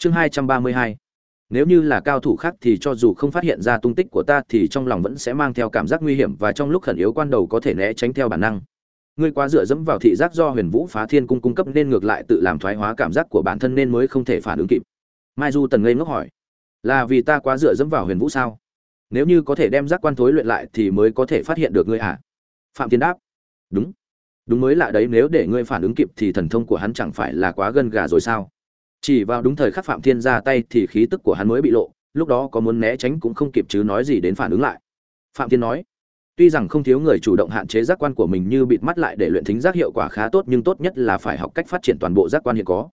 chương hai trăm ba mươi hai. Nếu như là cao thủ khác thì cho dù không phát hiện ra tung tích của ta thì trong lòng vẫn sẽ mang theo cảm giác nguy hiểm và trong lúc khẩn yếu quan đầu có thể né tránh theo bản năng. Ngươi quá dựa dẫm vào thị giác do huyền vũ phá thiên cung cung cấp nên ngược lại tự làm thoái hóa cảm giác của bản thân nên mới không thể phản ứng kịp. Mai du tần ngây ngốc hỏi, là vì ta quá dựa dẫm vào huyền vũ sao? Nếu như có thể đem giác quan thối luyện lại thì mới có thể phát hiện được ngươi hả phạm tiến đáp, đúng. Đúng mới lạ đấy, nếu để ngươi phản ứng kịp thì thần thông của hắn chẳng phải là quá gân gà rồi sao? Chỉ vào đúng thời khắc phạm thiên ra tay thì khí tức của hắn mới bị lộ, lúc đó có muốn né tránh cũng không kịp chứ nói gì đến phản ứng lại. Phạm thiên nói, tuy rằng không thiếu người chủ động hạn chế giác quan của mình như bịt mắt lại để luyện thính giác hiệu quả khá tốt nhưng tốt nhất là phải học cách phát triển toàn bộ giác quan hiện có.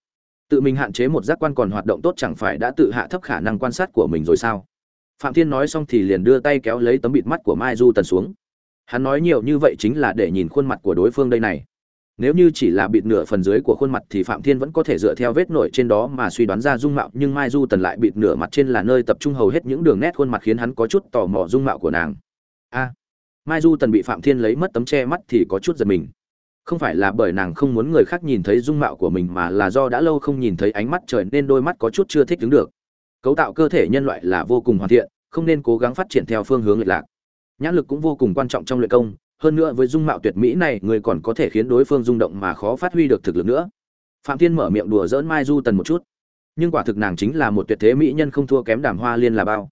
Tự mình hạn chế một giác quan còn hoạt động tốt chẳng phải đã tự hạ thấp khả năng quan sát của mình rồi sao? Phạm thiên nói xong thì liền đưa tay kéo lấy tấm bịt mắt của mai du tần xuống. Hắn nói nhiều như vậy chính là để nhìn khuôn mặt của đối phương đây này nếu như chỉ là bịt nửa phần dưới của khuôn mặt thì phạm thiên vẫn có thể dựa theo vết nổi trên đó mà suy đoán ra dung mạo, nhưng mai du tần lại bịt nửa mặt trên là nơi tập trung hầu hết những đường nét khuôn mặt khiến hắn có chút tò mò dung mạo của nàng. A! Mai du tần bị phạm thiên lấy mất tấm che mắt thì có chút giật mình. Không phải là bởi nàng không muốn người khác nhìn thấy dung mạo của mình mà là do đã lâu không nhìn thấy ánh mắt trời nên đôi mắt có chút chưa thích đứng được. Cấu tạo cơ thể nhân loại là vô cùng hoàn thiện, không nên cố gắng phát triển theo phương hướng lệch lạc. Nhãn lực cũng vô cùng quan trọng trong luyện công hơn nữa với dung mạo tuyệt mỹ này, người còn có thể khiến đối phương rung động mà khó phát huy được thực lực nữa. Phạm thiên mở miệng đùa dỡn mai du tần một chút. Nhưng quả thực nàng chính là một tuyệt thế mỹ nhân không thua kém đàm hoa liên là bao.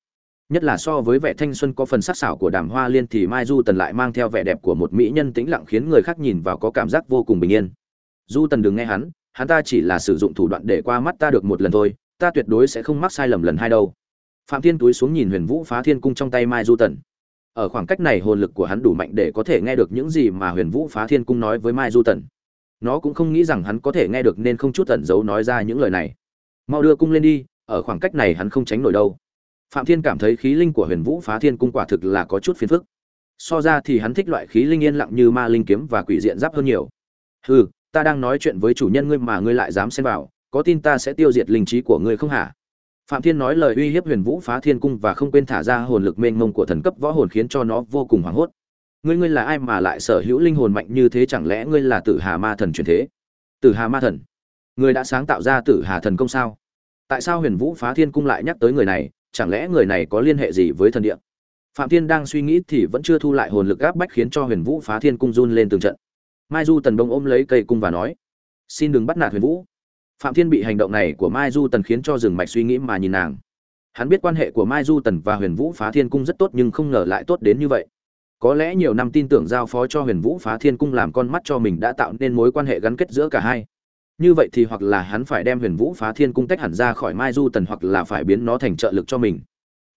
Nhất là so với vẻ thanh xuân có phần sắc sảo của đàm hoa liên thì mai du tần lại mang theo vẻ đẹp của một mỹ nhân tĩnh lặng khiến người khác nhìn vào có cảm giác vô cùng bình yên. Du tần đừng nghe hắn hắn ta chỉ là sử dụng thủ đoạn để qua mắt ta được một lần thôi, ta tuyệt đối sẽ không mắc sai lầm lần hai đâu. Phạm thiên túi xuống nhìn huyền vũ phá thiên cung trong tay mai du tần ở khoảng cách này hồn lực của hắn đủ mạnh để có thể nghe được những gì mà huyền vũ phá thiên cung nói với mai du tần. Nó cũng không nghĩ rằng hắn có thể nghe được nên không chút tẩn giấu nói ra những lời này. Mau đưa cung lên đi, ở khoảng cách này hắn không tránh nổi đâu. Phạm thiên cảm thấy khí linh của huyền vũ phá thiên cung quả thực là có chút phiền phức. So ra thì hắn thích loại khí linh yên lặng như ma linh kiếm và quỷ diện giáp hơn nhiều. Hừ, ta đang nói chuyện với chủ nhân ngươi mà ngươi lại dám xen vào, có tin ta sẽ tiêu diệt linh trí của ngươi không hả? Phạm thiên nói lời uy hiếp huyền vũ phá thiên cung và không quên thả ra hồn lực mênh mông của thần cấp võ hồn khiến cho nó vô cùng hoảng hốt. Ngươi ngươi là ai mà lại sở hữu linh hồn mạnh như thế? Chẳng lẽ ngươi là tử hà ma thần truyền thế? Tử hà ma thần người đã sáng tạo ra tử hà thần công sao? Tại sao huyền vũ phá thiên cung lại nhắc tới người này? Chẳng lẽ người này có liên hệ gì với thần địa? Phạm thiên đang suy nghĩ thì vẫn chưa thu lại hồn lực áp bách khiến cho huyền vũ phá thiên cung run lên từng trận. Mai du tần đông ôm lấy cây cung và nói, xin đừng bắt nạt huyền vũ phạm thiên bị hành động này của mai du tần khiến cho dừng mạch suy nghĩ mà nhìn nàng. Hắn biết quan hệ của mai du tần và huyền vũ phá thiên cung rất tốt nhưng không ngờ lại tốt đến như vậy. Có lẽ nhiều năm tin tưởng giao phó cho huyền vũ phá thiên cung làm con mắt cho mình đã tạo nên mối quan hệ gắn kết giữa cả hai. Như vậy thì hoặc là hắn phải đem huyền vũ phá thiên cung tách hẳn ra khỏi mai du tần hoặc là phải biến nó thành trợ lực cho mình.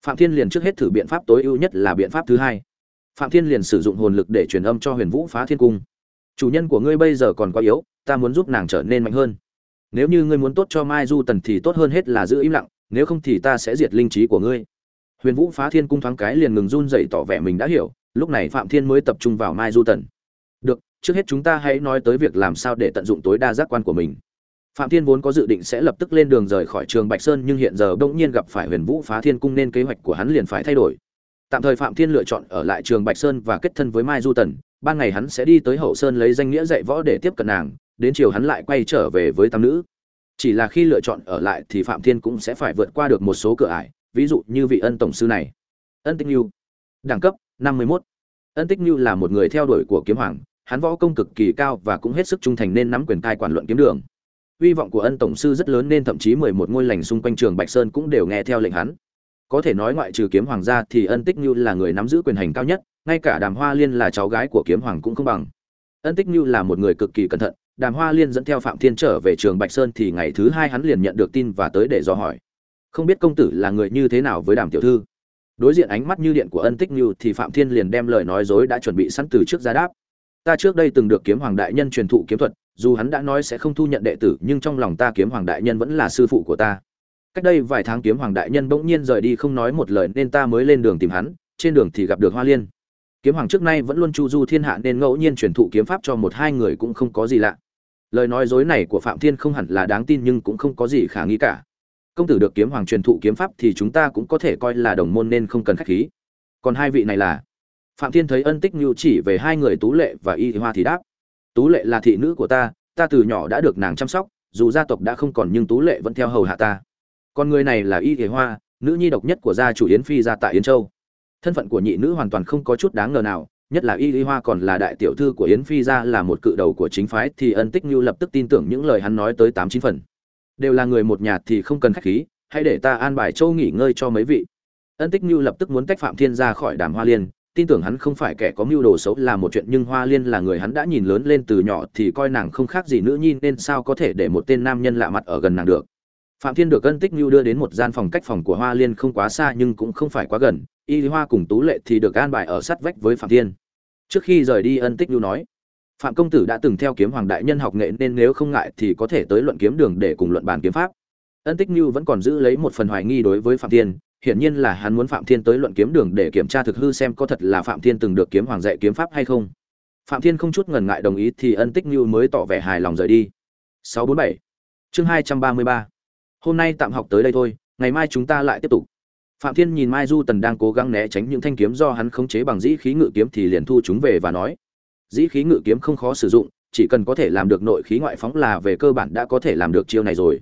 Phạm thiên liền trước hết thử biện pháp tối ưu nhất là biện pháp thứ hai. Phạm thiên liền sử dụng hồn lực để truyền âm cho huyền vũ phá thiên cung. Chủ nhân của ngươi bây giờ còn quá yếu, ta muốn giúp nàng trở nên mạnh hơn nếu như ngươi muốn tốt cho mai du tần thì tốt hơn hết là giữ im lặng, nếu không thì ta sẽ diệt linh trí của ngươi. Huyền vũ phá thiên cung thoáng cái liền ngừng run dậy tỏ vẻ mình đã hiểu, lúc này phạm thiên mới tập trung vào mai du tần. Được, trước hết chúng ta hãy nói tới việc làm sao để tận dụng tối đa giác quan của mình. Phạm thiên vốn có dự định sẽ lập tức lên đường rời khỏi trường bạch sơn nhưng hiện giờ bỗng nhiên gặp phải huyền vũ phá thiên cung nên kế hoạch của hắn liền phải thay đổi. Tạm thời phạm thiên lựa chọn ở lại trường bạch sơn và kết thân với mai du tần, ban ngày hắn sẽ đi tới hậu sơn lấy danh nghĩa dạy võ để tiếp cận nàng đến chiều hắn lại quay trở về với tam nữ. Chỉ là khi lựa chọn ở lại thì phạm thiên cũng sẽ phải vượt qua được một số cửa ải, ví dụ như vị ân tổng sư này. Ân tích như đẳng cấp 51. ân tích như là một người theo đuổi của kiếm hoàng, hắn võ công cực kỳ cao và cũng hết sức trung thành nên nắm quyền cai quản luận kiếm đường. Hy vọng của ân tổng sư rất lớn nên thậm chí mười một ngôi lành xung quanh trường bạch sơn cũng đều nghe theo lệnh hắn. Có thể nói ngoại trừ kiếm hoàng gia thì ân tích như là người nắm giữ quyền hành cao nhất, ngay cả đàm hoa liên là cháu gái của kiếm hoàng cũng không bằng. Ân tích như là một người cực kỳ cẩn thận đàm hoa liên dẫn theo phạm thiên trở về trường bạch sơn thì ngày thứ hai hắn liền nhận được tin và tới để dò hỏi. Không biết công tử là người như thế nào với đàm tiểu thư. Đối diện ánh mắt như điện của ân tích như thì phạm thiên liền đem lời nói dối đã chuẩn bị sẵn từ trước ra đáp. Ta trước đây từng được kiếm hoàng đại nhân truyền thụ kiếm thuật, dù hắn đã nói sẽ không thu nhận đệ tử, nhưng trong lòng ta kiếm hoàng đại nhân vẫn là sư phụ của ta. Cách đây vài tháng kiếm hoàng đại nhân bỗng nhiên rời đi không nói một lời nên ta mới lên đường tìm hắn, trên đường thì gặp được hoa liên. Kiếm hoàng trước nay vẫn luôn chu du thiên hạ nên ngẫu nhiên truyền thụ kiếm pháp cho một hai người cũng không có gì lạ lời nói dối này của phạm thiên không hẳn là đáng tin nhưng cũng không có gì khả nghi cả. Công tử được kiếm hoàng truyền thụ kiếm pháp thì chúng ta cũng có thể coi là đồng môn nên không cần khách khí. Còn hai vị này là? Phạm thiên thấy ân tích nhu chỉ về hai người tú lệ và y hoa thì đáp. Tú lệ là thị nữ của ta ta từ nhỏ đã được nàng chăm sóc, dù gia tộc đã không còn nhưng tú lệ vẫn theo hầu hạ ta. Còn người này là y kế hoa, nữ nhi độc nhất của gia chủ yến phi gia tại yến châu. Thân phận của nhị nữ hoàn toàn không có chút đáng ngờ nào nhất là y lý hoa còn là đại tiểu thư của yến phi gia là một cự đầu của chính phái thì ân tích như lập tức tin tưởng những lời hắn nói tới tám chín phần. Đều là người một nhà thì không cần khách khí, hãy để ta an bài châu nghỉ ngơi cho mấy vị. Ân tích như lập tức muốn tách phạm thiên ra khỏi đàm hoa liên, tin tưởng hắn không phải kẻ có mưu đồ xấu là một chuyện nhưng hoa liên là người hắn đã nhìn lớn lên từ nhỏ thì coi nàng không khác gì nữ nhi nên sao có thể để một tên nam nhân lạ mặt ở gần nàng được. Phạm thiên được ân tích như đưa đến một gian phòng cách phòng của hoa liên không quá xa nhưng cũng không phải quá gần y lý hoa cùng tú lệ thì được an bài ở sát vách với phạm thiên. Trước khi rời đi, ân tích như nói, phạm công tử đã từng theo kiếm hoàng đại nhân học nghệ nên nếu không ngại thì có thể tới luận kiếm đường để cùng luận bàn kiếm pháp. Ân tích như vẫn còn giữ lấy một phần hoài nghi đối với phạm thiên, hiển nhiên là hắn muốn phạm thiên tới luận kiếm đường để kiểm tra thực hư xem có thật là phạm thiên từng được kiếm hoàng dạy kiếm pháp hay không. Phạm thiên không chút ngần ngại đồng ý thì ân tích như mới tỏ vẻ hài lòng rời đi. 647 chương 233 hôm nay tạm học tới đây thôi, ngày mai chúng ta lại tiếp tục phạm thiên nhìn mai du tần đang cố gắng né tránh những thanh kiếm do hắn khống chế bằng dĩ khí ngự kiếm thì liền thu chúng về và nói, dĩ khí ngự kiếm không khó sử dụng, chỉ cần có thể làm được nội khí ngoại phóng là về cơ bản đã có thể làm được chiêu này rồi.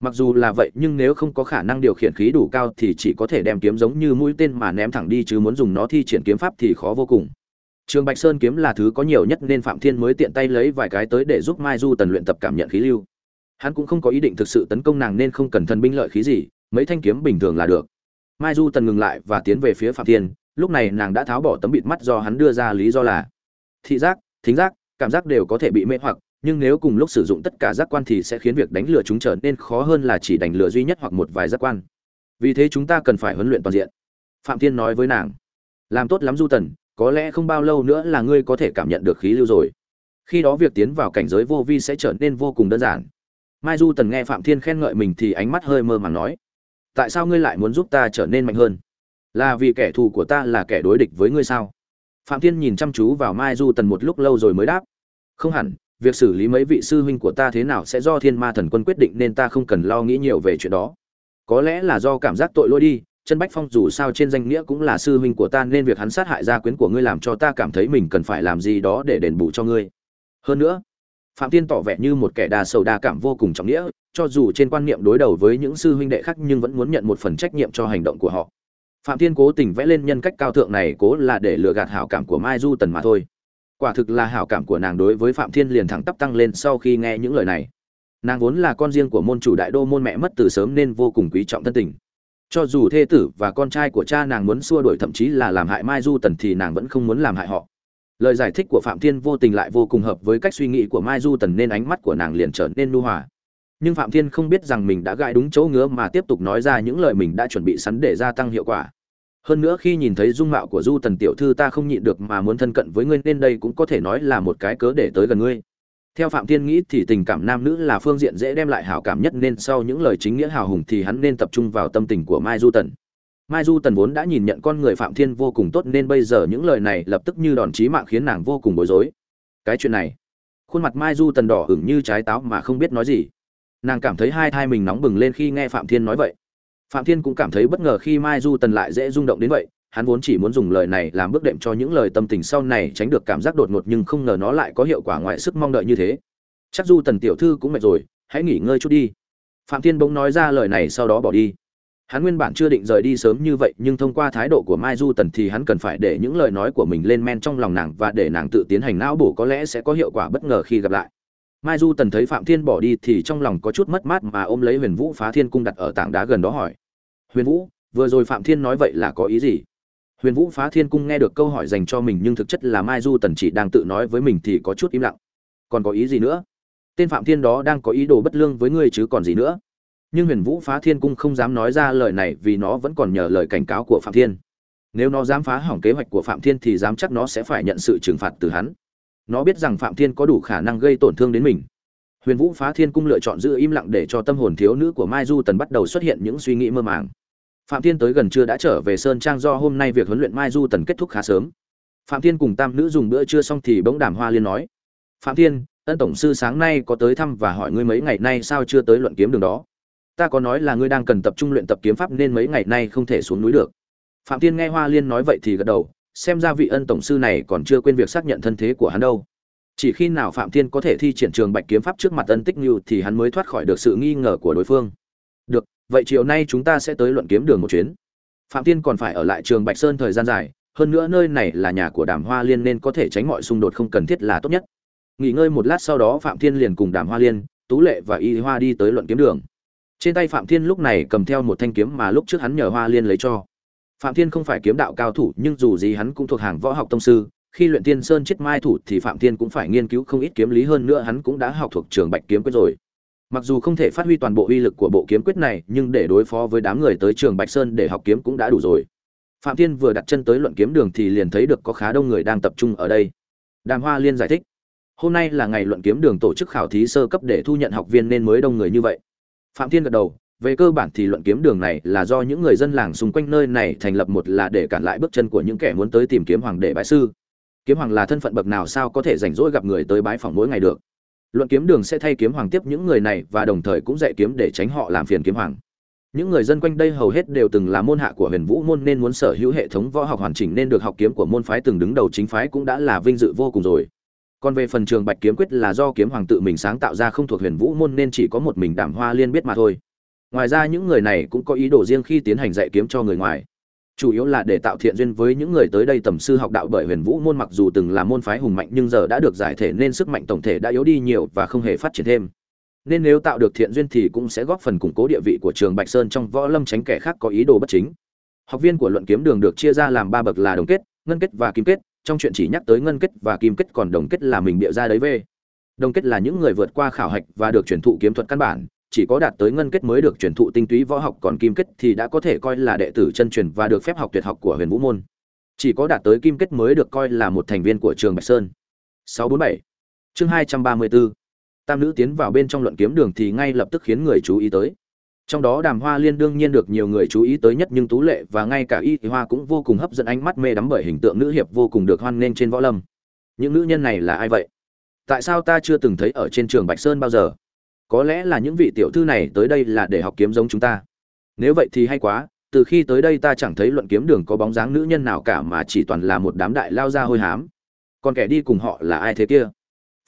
Mặc dù là vậy, nhưng nếu không có khả năng điều khiển khí đủ cao thì chỉ có thể đem kiếm giống như mũi tên mà ném thẳng đi chứ muốn dùng nó thi triển kiếm pháp thì khó vô cùng. Trường bạch sơn kiếm là thứ có nhiều nhất nên phạm thiên mới tiện tay lấy vài cái tới để giúp mai du tần luyện tập cảm nhận khí lưu. Hắn cũng không có ý định thực sự tấn công nàng nên không cần thần binh lợi khí gì, mấy thanh kiếm bình thường là được mai du tần ngừng lại và tiến về phía phạm thiên, lúc này nàng đã tháo bỏ tấm bịt mắt do hắn đưa ra lý do là, thị giác, thính giác, cảm giác đều có thể bị mê hoặc, nhưng nếu cùng lúc sử dụng tất cả giác quan thì sẽ khiến việc đánh lừa chúng trở nên khó hơn là chỉ đánh lừa duy nhất hoặc một vài giác quan. Vì thế chúng ta cần phải huấn luyện toàn diện. Phạm thiên nói với nàng, làm tốt lắm du tần, có lẽ không bao lâu nữa là ngươi có thể cảm nhận được khí lưu rồi. Khi đó việc tiến vào cảnh giới vô vi sẽ trở nên vô cùng đơn giản. Mai du tần nghe phạm thiên khen ngợi mình thì ánh mắt hơi mơ màng nói tại sao ngươi lại muốn giúp ta trở nên mạnh hơn? Là vì kẻ thù của ta là kẻ đối địch với ngươi sao? Phạm thiên nhìn chăm chú vào mai du tần một lúc lâu rồi mới đáp. Không hẳn, việc xử lý mấy vị sư huynh của ta thế nào sẽ do thiên ma thần quân quyết định nên ta không cần lo nghĩ nhiều về chuyện đó. Có lẽ là do cảm giác tội lỗi đi chân bách phong dù sao trên danh nghĩa cũng là sư huynh của ta nên việc hắn sát hại gia quyến của ngươi làm cho ta cảm thấy mình cần phải làm gì đó để đền bù cho ngươi. Hơn nữa, phạm tiên tỏ vẻ như một kẻ đa sầu đa cảm vô cùng trọng nghĩa cho dù trên quan niệm đối đầu với những sư huynh đệ khác nhưng vẫn muốn nhận một phần trách nhiệm cho hành động của họ. Phạm Thiên cố tình vẽ lên nhân cách cao thượng này cố là để lừa gạt hảo cảm của mai du tần mà thôi. Quả thực là hảo cảm của nàng đối với phạm thiên liền thẳng tắp tăng lên sau khi nghe những lời này. Nàng vốn là con riêng của môn chủ đại đô môn mẹ mất từ sớm nên vô cùng quý trọng thân tình. Cho dù thê tử và con trai của cha nàng muốn xua đuổi thậm chí là làm hại mai du tần thì nàng vẫn không muốn làm hại họ. Lời giải thích của phạm thiên vô tình lại vô cùng hợp với cách suy nghĩ của mai du tần nên ánh mắt của nàng liền trở nên nu hòa nhưng phạm thiên không biết rằng mình đã gãi đúng chỗ ngứa mà tiếp tục nói ra những lời mình đã chuẩn bị sẵn để gia tăng hiệu quả. Hơn nữa khi nhìn thấy dung mạo của du tần tiểu thư ta không nhịn được mà muốn thân cận với ngươi nên đây cũng có thể nói là một cái cớ để tới gần ngươi. Theo phạm thiên nghĩ thì tình cảm nam nữ là phương diện dễ đem lại hảo cảm nhất nên sau những lời chính nghĩa hào hùng thì hắn nên tập trung vào tâm tình của mai du tần. Mai du tần vốn đã nhìn nhận con người phạm thiên vô cùng tốt nên bây giờ những lời này lập tức như đòn chí mạng khiến nàng vô cùng bối rối. Cái chuyện này, khuôn mặt mai du tần đỏ ửng như trái táo mà không biết nói gì nàng cảm thấy hai thai mình nóng bừng lên khi nghe phạm thiên nói vậy. Phạm thiên cũng cảm thấy bất ngờ khi mai du tần lại dễ rung động đến vậy, hắn vốn chỉ muốn dùng lời này làm bước đệm cho những lời tâm tình sau này tránh được cảm giác đột ngột nhưng không ngờ nó lại có hiệu quả ngoài sức mong đợi như thế. Chắc du tần tiểu thư cũng mệt rồi, hãy nghỉ ngơi chút đi. Phạm thiên bỗng nói ra lời này sau đó bỏ đi. Hắn nguyên bản chưa định rời đi sớm như vậy, nhưng thông qua thái độ của mai du tần thì hắn cần phải để những lời nói của mình lên men trong lòng nàng và để nàng tự tiến hành não bổ có lẽ sẽ có hiệu quả bất ngờ khi gặp lại mai du tần thấy phạm thiên bỏ đi thì trong lòng có chút mất mát mà ôm lấy huyền vũ phá thiên cung đặt ở tảng đá gần đó hỏi. Huyền vũ, vừa rồi phạm thiên nói vậy là có ý gì? Huyền vũ phá thiên cung nghe được câu hỏi dành cho mình nhưng thực chất là mai du tần chỉ đang tự nói với mình thì có chút im lặng. Còn có ý gì nữa? Tên phạm thiên đó đang có ý đồ bất lương với ngươi chứ còn gì nữa? Nhưng huyền vũ phá thiên cung không dám nói ra lời này vì nó vẫn còn nhờ lời cảnh cáo của phạm thiên. Nếu nó dám phá hỏng kế hoạch của phạm thiên thì dám chắc nó sẽ phải nhận sự trừng phạt từ hắn nó biết rằng phạm thiên có đủ khả năng gây tổn thương đến mình. Huyền vũ phá thiên cung lựa chọn giữ im lặng để cho tâm hồn thiếu nữ của mai du tần bắt đầu xuất hiện những suy nghĩ mơ màng. Phạm thiên tới gần trưa đã trở về sơn trang do hôm nay việc huấn luyện mai du tần kết thúc khá sớm. Phạm thiên cùng tam nữ dùng bữa trưa xong thì bỗng đàm hoa liên nói, phạm thiên, ân tổng sư sáng nay có tới thăm và hỏi ngươi mấy ngày nay sao chưa tới luận kiếm đường đó? Ta có nói là ngươi đang cần tập trung luyện tập kiếm pháp nên mấy ngày nay không thể xuống núi được. Phạm thiên nghe hoa liên nói vậy thì gật đầu xem ra vị ân tổng sư này còn chưa quên việc xác nhận thân thế của hắn đâu. Chỉ khi nào phạm thiên có thể thi triển trường bạch kiếm pháp trước mặt ân tích như thì hắn mới thoát khỏi được sự nghi ngờ của đối phương. Được, vậy chiều nay chúng ta sẽ tới luận kiếm đường một chuyến. Phạm thiên còn phải ở lại trường bạch sơn thời gian dài, hơn nữa nơi này là nhà của đàm hoa liên nên có thể tránh mọi xung đột không cần thiết là tốt nhất. Nghỉ ngơi một lát sau đó phạm thiên liền cùng đàm hoa liên, tú lệ và y hoa đi tới luận kiếm đường. Trên tay phạm thiên lúc này cầm theo một thanh kiếm mà lúc trước hắn nhờ hoa liên lấy cho phạm thiên không phải kiếm đạo cao thủ, nhưng dù gì hắn cũng thuộc hàng võ học tông sư. Khi luyện tiên sơn chết mai thủ thì phạm thiên cũng phải nghiên cứu không ít kiếm lý, hơn nữa hắn cũng đã học thuộc trường bạch kiếm quyết rồi. Mặc dù không thể phát huy toàn bộ uy lực của bộ kiếm quyết này, nhưng để đối phó với đám người tới trường bạch sơn để học kiếm cũng đã đủ rồi. Phạm thiên vừa đặt chân tới luận kiếm đường thì liền thấy được có khá đông người đang tập trung ở đây. Đàm hoa liên giải thích, hôm nay là ngày luận kiếm đường tổ chức khảo thí sơ cấp để thu nhận học viên nên mới đông người như vậy. Phạm thiên gật đầu về cơ bản thì luận kiếm đường này là do những người dân làng xung quanh nơi này thành lập một là để cản lại bước chân của những kẻ muốn tới tìm kiếm hoàng đệ bái sư. Kiếm hoàng là thân phận bậc nào sao có thể rảnh rỗi gặp người tới bái phỏng mỗi ngày được? Luận kiếm đường sẽ thay kiếm hoàng tiếp những người này và đồng thời cũng dạy kiếm để tránh họ làm phiền kiếm hoàng. Những người dân quanh đây hầu hết đều từng là môn hạ của huyền vũ môn nên muốn sở hữu hệ thống võ học hoàn chỉnh nên được học kiếm của môn phái từng đứng đầu chính phái cũng đã là vinh dự vô cùng rồi. Còn về phần trường bạch kiếm quyết là do kiếm hoàng tự mình sáng tạo ra không thuộc huyền vũ môn nên chỉ có một mình đảm hoa liên biết mà thôi ngoài ra những người này cũng có ý đồ riêng khi tiến hành dạy kiếm cho người ngoài. Chủ yếu là để tạo thiện duyên với những người tới đây tầm sư học đạo bởi huyền vũ môn mặc dù từng là môn phái hùng mạnh nhưng giờ đã được giải thể nên sức mạnh tổng thể đã yếu đi nhiều và không hề phát triển thêm. Nên nếu tạo được thiện duyên thì cũng sẽ góp phần củng cố địa vị của trường bạch sơn trong võ lâm tránh kẻ khác có ý đồ bất chính. Học viên của luận kiếm đường được chia ra làm ba bậc là đồng kết, ngân kết và kim kết, trong chuyện chỉ nhắc tới ngân kết và kim kết còn đồng kết là mình bịa ra đấy về. Đồng kết là những người vượt qua khảo hạch và được truyền thụ kiếm thuật căn bản chỉ có đạt tới ngân kết mới được truyền thụ tinh túy võ học, còn kim kết thì đã có thể coi là đệ tử chân truyền và được phép học tuyệt học của huyền vũ môn. Chỉ có đạt tới kim kết mới được coi là một thành viên của trường bạch sơn. 647 chương 234 tam nữ tiến vào bên trong luận kiếm đường thì ngay lập tức khiến người chú ý tới. Trong đó đàm hoa liên đương nhiên được nhiều người chú ý tới nhất nhưng tú lệ và ngay cả y hoa cũng vô cùng hấp dẫn ánh mắt mê đắm bởi hình tượng nữ hiệp vô cùng được hoan nghênh trên võ lâm. Những nữ nhân này là ai vậy? Tại sao ta chưa từng thấy ở trên trường bạch sơn bao giờ? Có lẽ là những vị tiểu thư này tới đây là để học kiếm giống chúng ta. Nếu vậy thì hay quá, từ khi tới đây ta chẳng thấy luận kiếm đường có bóng dáng nữ nhân nào cả mà chỉ toàn là một đám đại lao ra hôi hám. Còn kẻ đi cùng họ là ai thế kia?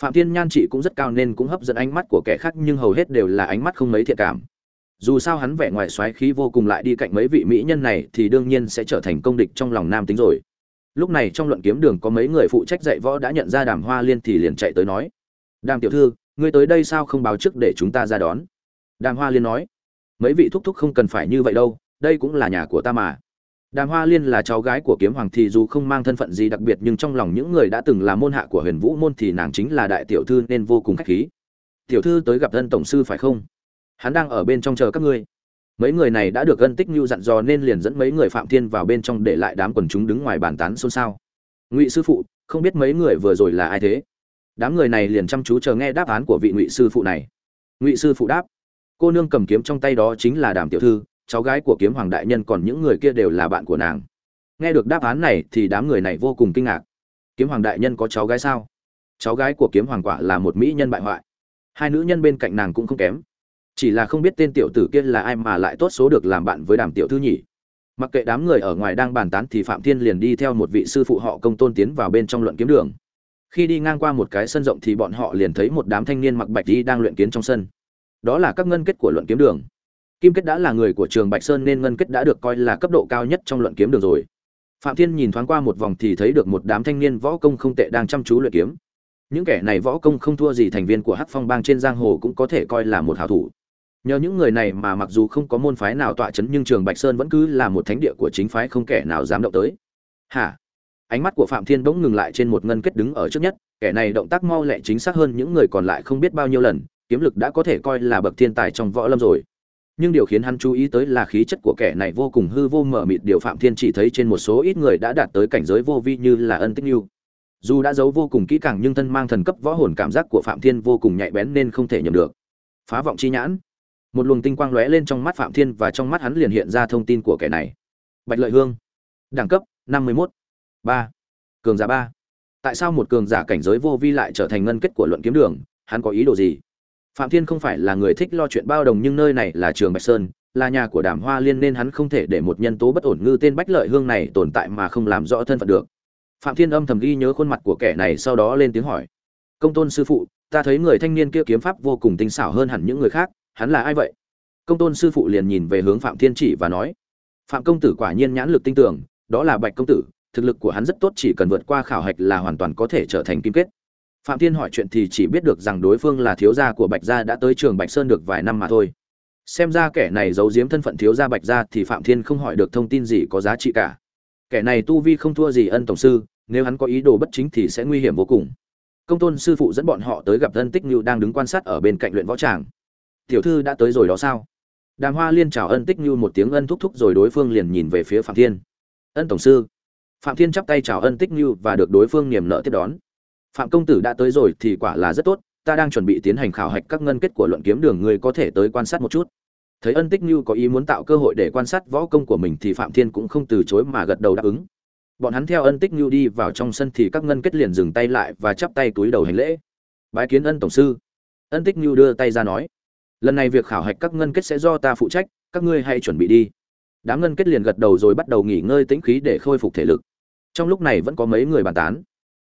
Phạm thiên nhan chị cũng rất cao nên cũng hấp dẫn ánh mắt của kẻ khác nhưng hầu hết đều là ánh mắt không mấy thiện cảm. Dù sao hắn vẻ ngoài xoáy khí vô cùng lại đi cạnh mấy vị mỹ nhân này thì đương nhiên sẽ trở thành công địch trong lòng nam tính rồi. Lúc này trong luận kiếm đường có mấy người phụ trách dạy võ đã nhận ra đàm hoa liên thì liền chạy tới nói, đàm tiểu thư ngươi tới đây sao không báo trước để chúng ta ra đón? Đàm hoa liên nói. Mấy vị thúc thúc không cần phải như vậy đâu, đây cũng là nhà của ta mà. Đàm hoa liên là cháu gái của kiếm hoàng thì dù không mang thân phận gì đặc biệt nhưng trong lòng những người đã từng là môn hạ của huyền vũ môn thì nàng chính là đại tiểu thư nên vô cùng khách khí. Tiểu thư tới gặp thân tổng sư phải không? Hắn đang ở bên trong chờ các ngươi. Mấy người này đã được gân tích như dặn dò nên liền dẫn mấy người phạm thiên vào bên trong để lại đám quần chúng đứng ngoài bàn tán xôn xao. Ngụy sư phụ, không biết mấy người vừa rồi là ai thế? Đám người này liền chăm chú chờ nghe đáp án của vị ngụy sư phụ này. Ngụy sư phụ đáp, cô nương cầm kiếm trong tay đó chính là đàm tiểu thư, cháu gái của kiếm hoàng đại nhân còn những người kia đều là bạn của nàng. Nghe được đáp án này thì đám người này vô cùng kinh ngạc. Kiếm hoàng đại nhân có cháu gái sao? Cháu gái của kiếm hoàng quả là một mỹ nhân bại hoại. Hai nữ nhân bên cạnh nàng cũng không kém. Chỉ là không biết tên tiểu tử kia là ai mà lại tốt số được làm bạn với đàm tiểu thư nhỉ. Mặc kệ đám người ở ngoài đang bàn tán thì phạm thiên liền đi theo một vị sư phụ họ công tôn tiến vào bên trong luận kiếm đường khi đi ngang qua một cái sân rộng thì bọn họ liền thấy một đám thanh niên mặc bạch đi đang luyện kiếm trong sân. Đó là các ngân kết của luận kiếm đường. Kim kết đã là người của trường bạch sơn nên ngân kết đã được coi là cấp độ cao nhất trong luận kiếm đường rồi. Phạm thiên nhìn thoáng qua một vòng thì thấy được một đám thanh niên võ công không tệ đang chăm chú luyện kiếm. Những kẻ này võ công không thua gì thành viên của hắc phong bang trên giang hồ cũng có thể coi là một hảo thủ. Nhờ những người này mà mặc dù không có môn phái nào tọa chấn nhưng trường bạch sơn vẫn cứ là một thánh địa của chính phái không kẻ nào dám động tới. Hả? Ánh mắt của phạm thiên bỗng ngừng lại trên một ngân kết đứng ở trước nhất, kẻ này động tác mau lẹ chính xác hơn những người còn lại không biết bao nhiêu lần, kiếm lực đã có thể coi là bậc thiên tài trong võ lâm rồi. Nhưng điều khiến hắn chú ý tới là khí chất của kẻ này vô cùng hư vô mở mịt, điều phạm thiên chỉ thấy trên một số ít người đã đạt tới cảnh giới vô vi như là ân tích như dù đã giấu vô cùng kỹ càng nhưng thân mang thần cấp võ hồn cảm giác của phạm thiên vô cùng nhạy bén nên không thể nhầm được. Phá vọng chi nhãn. Một luồng tinh quang lóe lên trong mắt phạm thiên và trong mắt hắn liền hiện ra thông tin của kẻ này. Bạch lợi hương. Đẳng cấp năm mươi 51 ba. Cường giả ba. Tại sao một cường giả cảnh giới vô vi lại trở thành ngân kết của luận kiếm đường? Hắn có ý đồ gì? Phạm thiên không phải là người thích lo chuyện bao đồng nhưng nơi này là trường bạch sơn, là nhà của đàm hoa liên nên hắn không thể để một nhân tố bất ổn ngư tên bách lợi hương này tồn tại mà không làm rõ thân phận được. Phạm thiên âm thầm ghi nhớ khuôn mặt của kẻ này sau đó lên tiếng hỏi. Công tôn sư phụ, ta thấy người thanh niên kia kiếm pháp vô cùng tinh xảo hơn hẳn những người khác, hắn là ai vậy? Công tôn sư phụ liền nhìn về hướng phạm thiên chỉ và nói. Phạm công tử quả nhiên nhãn lực tinh tưởng đó là bạch công tử thực lực của hắn rất tốt, chỉ cần vượt qua khảo hạch là hoàn toàn có thể trở thành kim kết. Phạm thiên hỏi chuyện thì chỉ biết được rằng đối phương là thiếu gia của bạch gia đã tới trường bạch sơn được vài năm mà thôi. Xem ra kẻ này giấu giếm thân phận thiếu gia bạch gia thì phạm thiên không hỏi được thông tin gì có giá trị cả. Kẻ này tu vi không thua gì ân tổng sư, nếu hắn có ý đồ bất chính thì sẽ nguy hiểm vô cùng. Công tôn sư phụ dẫn bọn họ tới gặp ân tích như đang đứng quan sát ở bên cạnh luyện võ tràng. Tiểu thư đã tới rồi đó sao? Đàm hoa liên chào ân tích như một tiếng ân thúc thúc rồi đối phương liền nhìn về phía phạm thiên. Ân tổng sư phạm thiên chắp tay chào ân tích như và được đối phương niềm nợ tiếp đón. Phạm công tử đã tới rồi thì quả là rất tốt, ta đang chuẩn bị tiến hành khảo hạch các ngân kết của luận kiếm đường người có thể tới quan sát một chút. Thấy ân tích như có ý muốn tạo cơ hội để quan sát võ công của mình thì phạm thiên cũng không từ chối mà gật đầu đáp ứng. Bọn hắn theo ân tích như đi vào trong sân thì các ngân kết liền dừng tay lại và chắp tay túi đầu hành lễ. Bái kiến ân tổng sư. Ân tích như đưa tay ra nói, lần này việc khảo hạch các ngân kết sẽ do ta phụ trách, các ngươi hãy chuẩn bị đi. Đám ngân kết liền gật đầu rồi bắt đầu nghỉ ngơi tĩnh khí để khôi phục thể lực trong lúc này vẫn có mấy người bàn tán.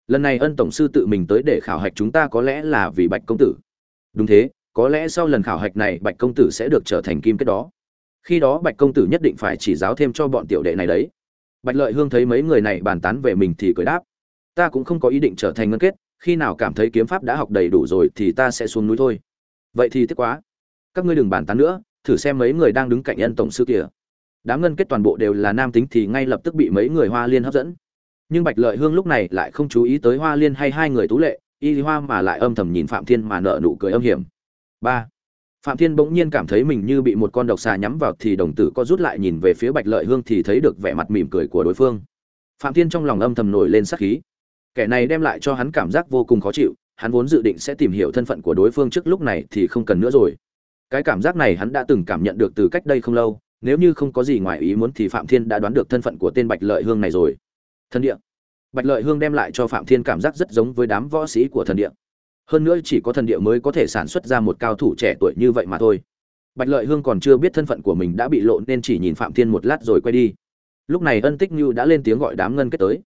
Lần này ân tổng sư tự mình tới để khảo hạch chúng ta có lẽ là vì bạch công tử. Đúng thế, có lẽ sau lần khảo hạch này bạch công tử sẽ được trở thành kim kết đó. Khi đó bạch công tử nhất định phải chỉ giáo thêm cho bọn tiểu đệ này đấy. Bạch lợi hương thấy mấy người này bàn tán về mình thì cười đáp. Ta cũng không có ý định trở thành ngân kết, khi nào cảm thấy kiếm pháp đã học đầy đủ rồi thì ta sẽ xuống núi thôi. Vậy thì tiếc quá. Các ngươi đừng bàn tán nữa, thử xem mấy người đang đứng cạnh ân tổng sư kìa. Đám ngân kết toàn bộ đều là nam tính thì ngay lập tức bị mấy người hoa liên hấp dẫn nhưng bạch lợi hương lúc này lại không chú ý tới hoa liên hay hai người tú lệ, y hoa mà lại âm thầm nhìn phạm thiên mà nợ nụ cười âm hiểm. Ba, phạm thiên bỗng nhiên cảm thấy mình như bị một con độc xà nhắm vào thì đồng tử có rút lại nhìn về phía bạch lợi hương thì thấy được vẻ mặt mỉm cười của đối phương. Phạm thiên trong lòng âm thầm nổi lên sắc khí. Kẻ này đem lại cho hắn cảm giác vô cùng khó chịu, hắn vốn dự định sẽ tìm hiểu thân phận của đối phương trước lúc này thì không cần nữa rồi. Cái cảm giác này hắn đã từng cảm nhận được từ cách đây không lâu, nếu như không có gì ngoài ý muốn thì phạm thiên đã đoán được thân phận của tên bạch lợi hương này rồi thần địa. Bạch lợi hương đem lại cho phạm thiên cảm giác rất giống với đám võ sĩ của thần địa. Hơn nữa chỉ có thần địa mới có thể sản xuất ra một cao thủ trẻ tuổi như vậy mà thôi. Bạch lợi hương còn chưa biết thân phận của mình đã bị lộ nên chỉ nhìn phạm thiên một lát rồi quay đi. Lúc này ân tích như đã lên tiếng gọi đám ngân kết tới.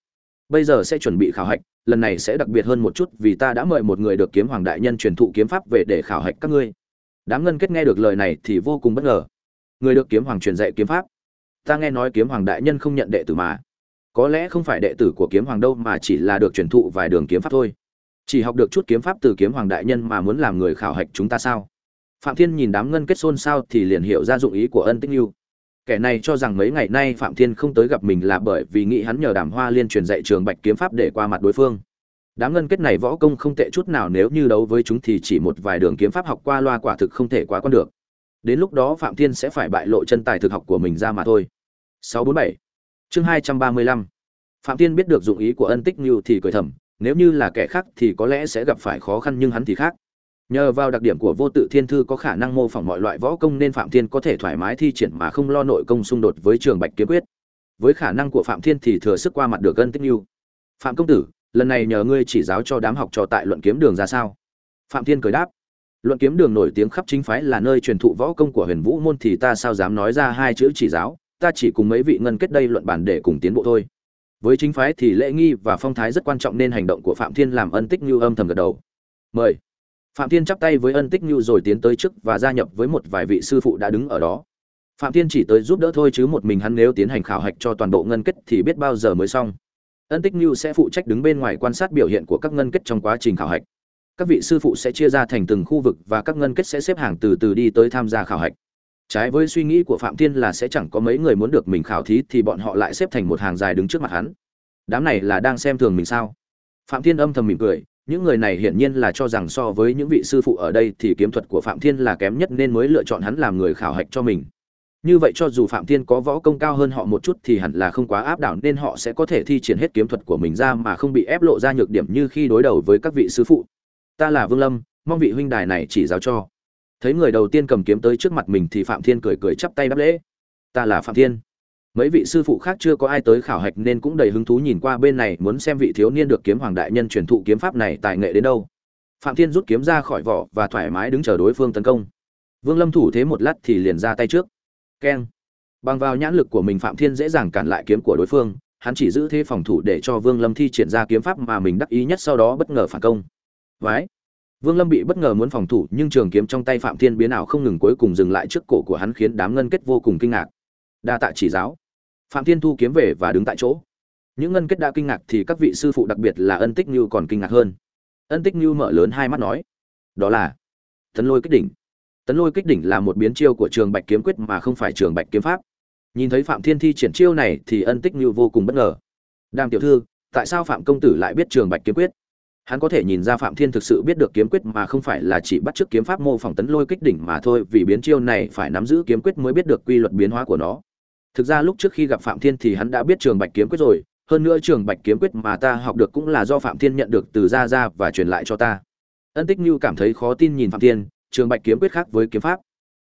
Bây giờ sẽ chuẩn bị khảo hạch, lần này sẽ đặc biệt hơn một chút vì ta đã mời một người được kiếm hoàng đại nhân truyền thụ kiếm pháp về để khảo hạch các ngươi. Đám ngân kết nghe được lời này thì vô cùng bất ngờ. Người được kiếm hoàng truyền dạy kiếm pháp. Ta nghe nói kiếm hoàng đại nhân không nhận đệ tử mà có lẽ không phải đệ tử của kiếm hoàng đâu mà chỉ là được truyền thụ vài đường kiếm pháp thôi. Chỉ học được chút kiếm pháp từ kiếm hoàng đại nhân mà muốn làm người khảo hạch chúng ta sao? Phạm thiên nhìn đám ngân kết xôn xao thì liền hiểu ra dụng ý của ân tích lưu kẻ này cho rằng mấy ngày nay phạm thiên không tới gặp mình là bởi vì nghĩ hắn nhờ đàm hoa liên truyền dạy trường bạch kiếm pháp để qua mặt đối phương. Đám ngân kết này võ công không tệ chút nào, nếu như đấu với chúng thì chỉ một vài đường kiếm pháp học qua loa quả thực không thể quá con được. Đến lúc đó phạm thiên sẽ phải bại lộ chân tài thực học của mình ra mà thôi. 647 chương 235 phạm thiên biết được dụng ý của ân tích như thì cười thầm, nếu như là kẻ khác thì có lẽ sẽ gặp phải khó khăn nhưng hắn thì khác. Nhờ vào đặc điểm của vô tự thiên thư có khả năng mô phỏng mọi loại võ công nên phạm thiên có thể thoải mái thi triển mà không lo nội công xung đột với trường bạch kiếm quyết. Với khả năng của phạm thiên thì thừa sức qua mặt được ân tích như phạm công tử, lần này nhờ ngươi chỉ giáo cho đám học trò tại luận kiếm đường ra sao? Phạm thiên cười đáp, luận kiếm đường nổi tiếng khắp chính phái là nơi truyền thụ võ công của huyền vũ môn thì ta sao dám nói ra hai chữ chỉ giáo? Ta chỉ cùng mấy vị ngân kết đây luận bản để cùng tiến bộ thôi. Với chính phái thì lễ nghi và phong thái rất quan trọng nên hành động của phạm thiên làm ân tích như âm thầm gật đầu. Mời. Phạm thiên chắp tay với ân tích như rồi tiến tới trước và gia nhập với một vài vị sư phụ đã đứng ở đó. Phạm thiên chỉ tới giúp đỡ thôi chứ một mình hắn nếu tiến hành khảo hạch cho toàn bộ ngân kết thì biết bao giờ mới xong. Ân tích như sẽ phụ trách đứng bên ngoài quan sát biểu hiện của các ngân kết trong quá trình khảo hạch. Các vị sư phụ sẽ chia ra thành từng khu vực và các ngân kết sẽ xếp hàng từ từ đi tới tham gia khảo hạch trái với suy nghĩ của phạm thiên là sẽ chẳng có mấy người muốn được mình khảo thí thì bọn họ lại xếp thành một hàng dài đứng trước mặt hắn. Đám này là đang xem thường mình sao? Phạm thiên âm thầm mỉm cười, những người này hiển nhiên là cho rằng so với những vị sư phụ ở đây thì kiếm thuật của phạm thiên là kém nhất nên mới lựa chọn hắn làm người khảo hạch cho mình. Như vậy cho dù phạm thiên có võ công cao hơn họ một chút thì hẳn là không quá áp đảo nên họ sẽ có thể thi triển hết kiếm thuật của mình ra mà không bị ép lộ ra nhược điểm như khi đối đầu với các vị sư phụ. Ta là vương lâm, mong vị huynh đài này chỉ giáo cho thấy người đầu tiên cầm kiếm tới trước mặt mình thì phạm thiên cười cười chắp tay đáp lễ. Ta là phạm thiên. Mấy vị sư phụ khác chưa có ai tới khảo hạch nên cũng đầy hứng thú nhìn qua bên này, muốn xem vị thiếu niên được kiếm hoàng đại nhân truyền thụ kiếm pháp này tài nghệ đến đâu. Phạm thiên rút kiếm ra khỏi vỏ và thoải mái đứng chờ đối phương tấn công. Vương lâm thủ thế một lát thì liền ra tay trước. Keng. Bằng vào nhãn lực của mình phạm thiên dễ dàng cản lại kiếm của đối phương, hắn chỉ giữ thế phòng thủ để cho vương lâm thi triển ra kiếm pháp mà mình đắc ý nhất sau đó bất ngờ phản công. Vái Vương Lâm bị bất ngờ muốn phòng thủ, nhưng trường kiếm trong tay Phạm Thiên biến ảo không ngừng cuối cùng dừng lại trước cổ của hắn khiến đám ngân kết vô cùng kinh ngạc. Đa tạ chỉ giáo. Phạm Thiên thu kiếm về và đứng tại chỗ. Những ngân kết đã kinh ngạc thì các vị sư phụ đặc biệt là Ân Tích Nưu còn kinh ngạc hơn. Ân Tích Nưu mở lớn hai mắt nói: "Đó là Tấn Lôi Kích Đỉnh." Tấn Lôi Kích Đỉnh là một biến chiêu của Trường Bạch Kiếm Quyết mà không phải Trường Bạch Kiếm Pháp. Nhìn thấy Phạm Thiên thi triển chiêu này thì Ân Tích Nưu vô cùng bất ngờ. "Đàm tiểu thư, tại sao Phạm công tử lại biết Trường Bạch Kiếm Quyết?" Hắn có thể nhìn ra phạm thiên thực sự biết được kiếm quyết mà không phải là chỉ bắt chước kiếm pháp mô phỏng tấn lôi kích đỉnh mà thôi, vì biến chiêu này phải nắm giữ kiếm quyết mới biết được quy luật biến hóa của nó. Thực ra lúc trước khi gặp phạm thiên thì hắn đã biết trường bạch kiếm quyết rồi, hơn nữa trường bạch kiếm quyết mà ta học được cũng là do phạm thiên nhận được từ gia gia và truyền lại cho ta. Ân tích như cảm thấy khó tin nhìn phạm thiên, trường bạch kiếm quyết khác với kiếm pháp.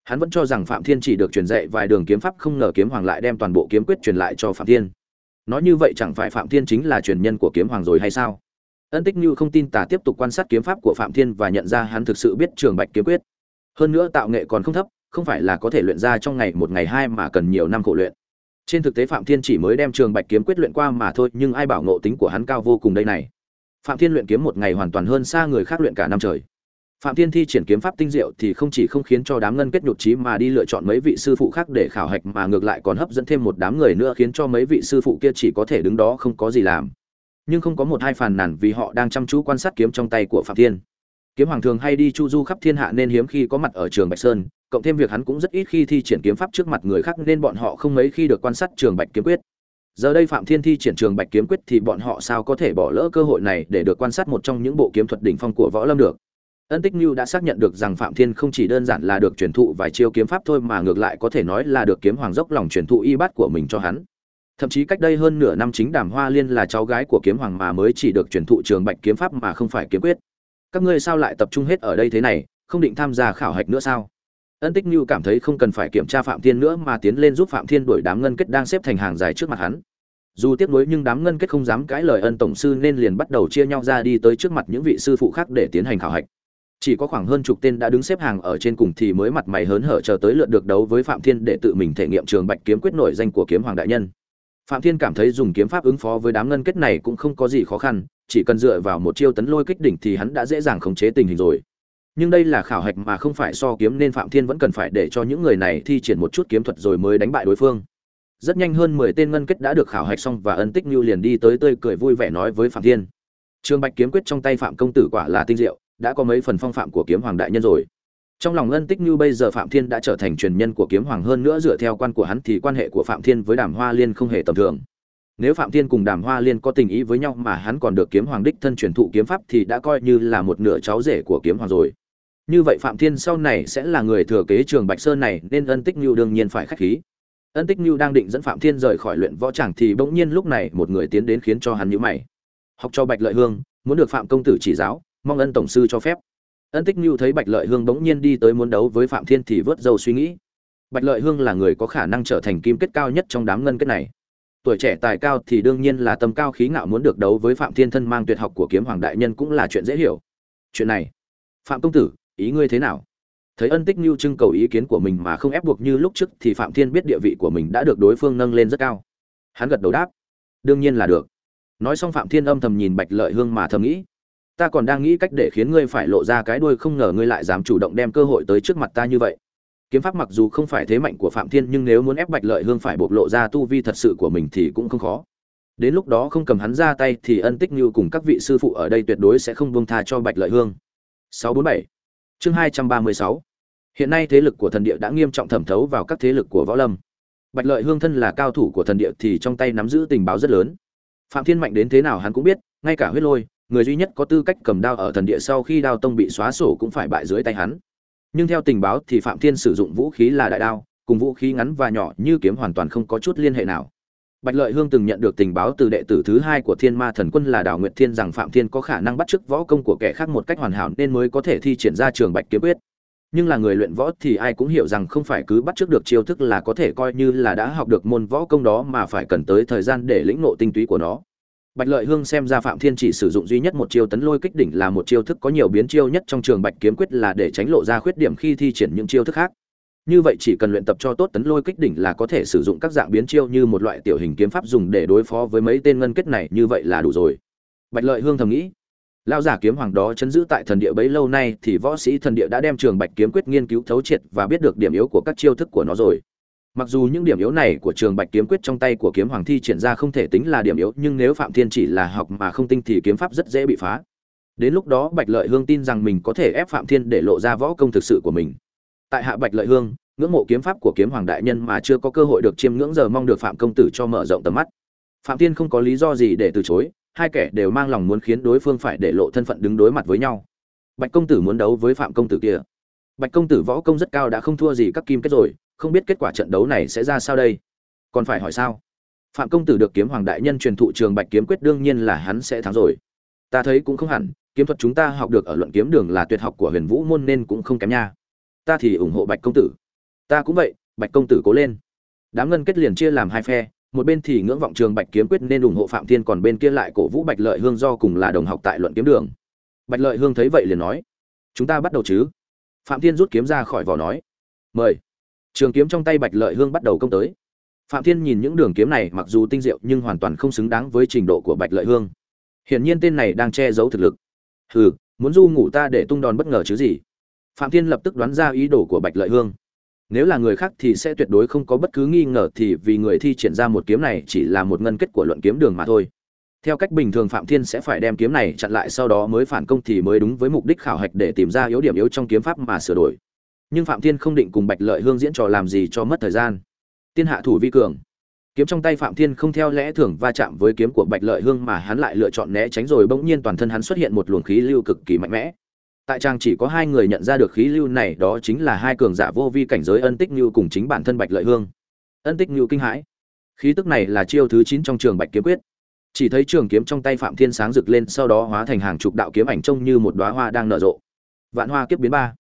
Hắn vẫn cho rằng phạm thiên chỉ được truyền dạy vài đường kiếm pháp không ngờ kiếm hoàng lại đem toàn bộ kiếm quyết truyền lại cho phạm thiên. Nói như vậy chẳng phải phạm thiên chính là truyền nhân của kiếm hoàng rồi hay sao? Ân tích như không tin tả tiếp tục quan sát kiếm pháp của phạm thiên và nhận ra hắn thực sự biết trường bạch kiếm quyết. Hơn nữa tạo nghệ còn không thấp, không phải là có thể luyện ra trong ngày một ngày hai mà cần nhiều năm khổ luyện. Trên thực tế phạm thiên chỉ mới đem trường bạch kiếm quyết luyện qua mà thôi, nhưng ai bảo ngộ tính của hắn cao vô cùng đây này. Phạm thiên luyện kiếm một ngày hoàn toàn hơn xa người khác luyện cả năm trời. Phạm thiên thi triển kiếm pháp tinh diệu thì không chỉ không khiến cho đám ngân kết nhụt chí mà đi lựa chọn mấy vị sư phụ khác để khảo hạch mà ngược lại còn hấp dẫn thêm một đám người nữa khiến cho mấy vị sư phụ kia chỉ có thể đứng đó không có gì làm nhưng không có một hai phàn nàn vì họ đang chăm chú quan sát kiếm trong tay của phạm thiên. Kiếm hoàng thường hay đi chu du khắp thiên hạ nên hiếm khi có mặt ở trường bạch sơn, cộng thêm việc hắn cũng rất ít khi thi triển kiếm pháp trước mặt người khác nên bọn họ không mấy khi được quan sát trường bạch kiếm quyết. Giờ đây phạm thiên thi triển trường bạch kiếm quyết thì bọn họ sao có thể bỏ lỡ cơ hội này để được quan sát một trong những bộ kiếm thuật đỉnh phong của võ lâm được? Ân tích như đã xác nhận được rằng phạm thiên không chỉ đơn giản là được truyền thụ vài chiêu kiếm pháp thôi mà ngược lại có thể nói là được kiếm hoàng dốc lòng truyền thụ y bát của mình cho hắn thậm chí cách đây hơn nửa năm chính đàm hoa liên là cháu gái của kiếm hoàng mà mới chỉ được truyền thụ trường bạch kiếm pháp mà không phải kiếm quyết. Các ngươi sao lại tập trung hết ở đây thế này, không định tham gia khảo hạch nữa sao? Ân tích như cảm thấy không cần phải kiểm tra phạm thiên nữa mà tiến lên giúp phạm thiên đuổi đám ngân kết đang xếp thành hàng dài trước mặt hắn. Dù tiếc nuối nhưng đám ngân kết không dám cãi lời ân tổng sư nên liền bắt đầu chia nhau ra đi tới trước mặt những vị sư phụ khác để tiến hành khảo hạch. Chỉ có khoảng hơn chục tên đã đứng xếp hàng ở trên cùng thì mới mặt mày hớn hở chờ tới lượt được đấu với phạm thiên để tự mình thể nghiệm trường bạch kiếm quyết nổi danh của kiếm hoàng đại nhân phạm thiên cảm thấy dùng kiếm pháp ứng phó với đám ngân kết này cũng không có gì khó khăn, chỉ cần dựa vào một chiêu tấn lôi kích đỉnh thì hắn đã dễ dàng khống chế tình hình rồi. Nhưng đây là khảo hạch mà không phải so kiếm nên phạm thiên vẫn cần phải để cho những người này thi triển một chút kiếm thuật rồi mới đánh bại đối phương. Rất nhanh hơn mười tên ngân kết đã được khảo hạch xong và ân tích như liền đi tới tươi cười vui vẻ nói với phạm thiên. Trương bạch kiếm quyết trong tay phạm công tử quả là tinh diệu, đã có mấy phần phong phạm của kiếm hoàng đại nhân rồi trong lòng ân tích như bây giờ phạm thiên đã trở thành truyền nhân của kiếm hoàng hơn nữa dựa theo quan của hắn thì quan hệ của phạm thiên với đàm hoa liên không hề tầm thường. Nếu phạm thiên cùng đàm hoa liên có tình ý với nhau mà hắn còn được kiếm hoàng đích thân truyền thụ kiếm pháp thì đã coi như là một nửa cháu rể của kiếm hoàng rồi. Như vậy phạm thiên sau này sẽ là người thừa kế trường bạch sơn này nên ân tích như đương nhiên phải khách khí. Ân tích như đang định dẫn phạm thiên rời khỏi luyện võ tràng thì bỗng nhiên lúc này một người tiến đến khiến cho hắn nhíu mày. Học cho bạch lợi hương, muốn được phạm công tử chỉ giáo, mong ân tổng sư cho phép ân tích như thấy bạch lợi hương bỗng nhiên đi tới muốn đấu với phạm thiên thì vớt dâu suy nghĩ. Bạch lợi hương là người có khả năng trở thành kim kết cao nhất trong đám ngân kết này. Tuổi trẻ tài cao thì đương nhiên là tâm cao khí ngạo muốn được đấu với phạm thiên thân mang tuyệt học của kiếm hoàng đại nhân cũng là chuyện dễ hiểu. Chuyện này, phạm công tử, ý ngươi thế nào? Thấy ân tích như trưng cầu ý kiến của mình mà không ép buộc như lúc trước thì phạm thiên biết địa vị của mình đã được đối phương nâng lên rất cao. Hắn gật đầu đáp. Đương nhiên là được. Nói xong phạm thiên âm thầm nhìn bạch lợi hương mà thầm nghĩ ta còn đang nghĩ cách để khiến ngươi phải lộ ra cái đuôi không ngờ ngươi lại dám chủ động đem cơ hội tới trước mặt ta như vậy. Kiếm pháp mặc dù không phải thế mạnh của phạm thiên, nhưng nếu muốn ép bạch lợi hương phải bộc lộ ra tu vi thật sự của mình thì cũng không khó. Đến lúc đó không cầm hắn ra tay thì ân tích như cùng các vị sư phụ ở đây tuyệt đối sẽ không buông tha cho bạch lợi hương. 647 chương 236 hiện nay thế lực của thần địa đã nghiêm trọng thẩm thấu vào các thế lực của võ lâm. Bạch lợi hương thân là cao thủ của thần địa thì trong tay nắm giữ tình báo rất lớn. Phạm thiên mạnh đến thế nào hắn cũng biết, ngay cả huyết lôi người duy nhất có tư cách cầm đao ở thần địa sau khi đao tông bị xóa sổ cũng phải bại dưới tay hắn. Nhưng theo tình báo thì phạm thiên sử dụng vũ khí là đại đao, cùng vũ khí ngắn và nhỏ như kiếm hoàn toàn không có chút liên hệ nào. Bạch lợi hương từng nhận được tình báo từ đệ tử thứ hai của thiên ma thần quân là đào nguyệt thiên rằng phạm thiên có khả năng bắt chước võ công của kẻ khác một cách hoàn hảo nên mới có thể thi triển ra trường bạch kiếm quyết. Nhưng là người luyện võ thì ai cũng hiểu rằng không phải cứ bắt chước được chiêu thức là có thể coi như là đã học được môn võ công đó mà phải cần tới thời gian để lĩnh ngộ tinh túy của nó. Bạch Lợi Hương xem ra Phạm Thiên chỉ sử dụng duy nhất một chiêu tấn lôi kích đỉnh là một chiêu thức có nhiều biến chiêu nhất trong trường Bạch kiếm quyết là để tránh lộ ra khuyết điểm khi thi triển những chiêu thức khác. Như vậy chỉ cần luyện tập cho tốt tấn lôi kích đỉnh là có thể sử dụng các dạng biến chiêu như một loại tiểu hình kiếm pháp dùng để đối phó với mấy tên ngân kết này, như vậy là đủ rồi. Bạch Lợi Hương thầm nghĩ. Lão giả kiếm hoàng đó chấn giữ tại thần địa bấy lâu nay thì võ sĩ thần địa đã đem trường bạch kiếm quyết nghiên cứu thấu triệt và biết được điểm yếu của các chiêu thức của nó rồi mặc dù những điểm yếu này của trường bạch kiếm quyết trong tay của kiếm hoàng thi triển ra không thể tính là điểm yếu, nhưng nếu phạm thiên chỉ là học mà không tinh thì kiếm pháp rất dễ bị phá. Đến lúc đó bạch lợi hương tin rằng mình có thể ép phạm thiên để lộ ra võ công thực sự của mình. Tại hạ bạch lợi hương, ngưỡng mộ kiếm pháp của kiếm hoàng đại nhân mà chưa có cơ hội được chiêm ngưỡng giờ mong được phạm công tử cho mở rộng tầm mắt. Phạm thiên không có lý do gì để từ chối, hai kẻ đều mang lòng muốn khiến đối phương phải để lộ thân phận đứng đối mặt với nhau. Bạch công tử muốn đấu với phạm công tử kia. Bạch công tử võ công rất cao đã không thua gì các kim kết rồi không biết kết quả trận đấu này sẽ ra sao đây. Còn phải hỏi sao? Phạm công tử được kiếm hoàng đại nhân truyền thụ trường bạch kiếm quyết đương nhiên là hắn sẽ thắng rồi. Ta thấy cũng không hẳn, kiếm thuật chúng ta học được ở luận kiếm đường là tuyệt học của huyền vũ môn nên cũng không kém nha. Ta thì ủng hộ bạch công tử. Ta cũng vậy, bạch công tử cố lên. Đám ngân kết liền chia làm hai phe, một bên thì ngưỡng vọng trường bạch kiếm quyết nên ủng hộ phạm thiên còn bên kia lại cổ vũ bạch lợi hương do cùng là đồng học tại luận kiếm đường. Bạch lợi hương thấy vậy liền nói, chúng ta bắt đầu chứ? Phạm thiên rút kiếm ra khỏi vỏ nói, mời trường kiếm trong tay bạch lợi hương bắt đầu công tới. Phạm thiên nhìn những đường kiếm này, mặc dù tinh diệu, nhưng hoàn toàn không xứng đáng với trình độ của bạch lợi hương. Hiển nhiên tên này đang che giấu thực lực. Hừ, muốn du ngủ ta để tung đòn bất ngờ chứ gì? Phạm thiên lập tức đoán ra ý đồ của bạch lợi hương. Nếu là người khác thì sẽ tuyệt đối không có bất cứ nghi ngờ thì vì người thi triển ra một kiếm này chỉ là một ngân kết của luận kiếm đường mà thôi. Theo cách bình thường phạm thiên sẽ phải đem kiếm này chặn lại, sau đó mới phản công thì mới đúng với mục đích khảo hạch để tìm ra yếu điểm yếu trong kiếm pháp mà sửa đổi nhưng phạm thiên không định cùng bạch lợi hương diễn trò làm gì cho mất thời gian. Tiên hạ thủ vi cường. Kiếm trong tay phạm thiên không theo lẽ thường va chạm với kiếm của bạch lợi hương mà hắn lại lựa chọn né tránh rồi bỗng nhiên toàn thân hắn xuất hiện một luồng khí lưu cực kỳ mạnh mẽ. Tại trang chỉ có hai người nhận ra được khí lưu này, đó chính là hai cường giả vô vi cảnh giới ân tích như cùng chính bản thân bạch lợi hương. Ân tích như kinh hãi. Khí tức này là chiêu thứ chín trong trường bạch kiếm quyết. Chỉ thấy trường kiếm trong tay phạm thiên sáng rực lên, sau đó hóa thành hàng chục đạo kiếm ảnh trông như một đóa hoa đang nở rộ. Vạn hoa kiếp biến ba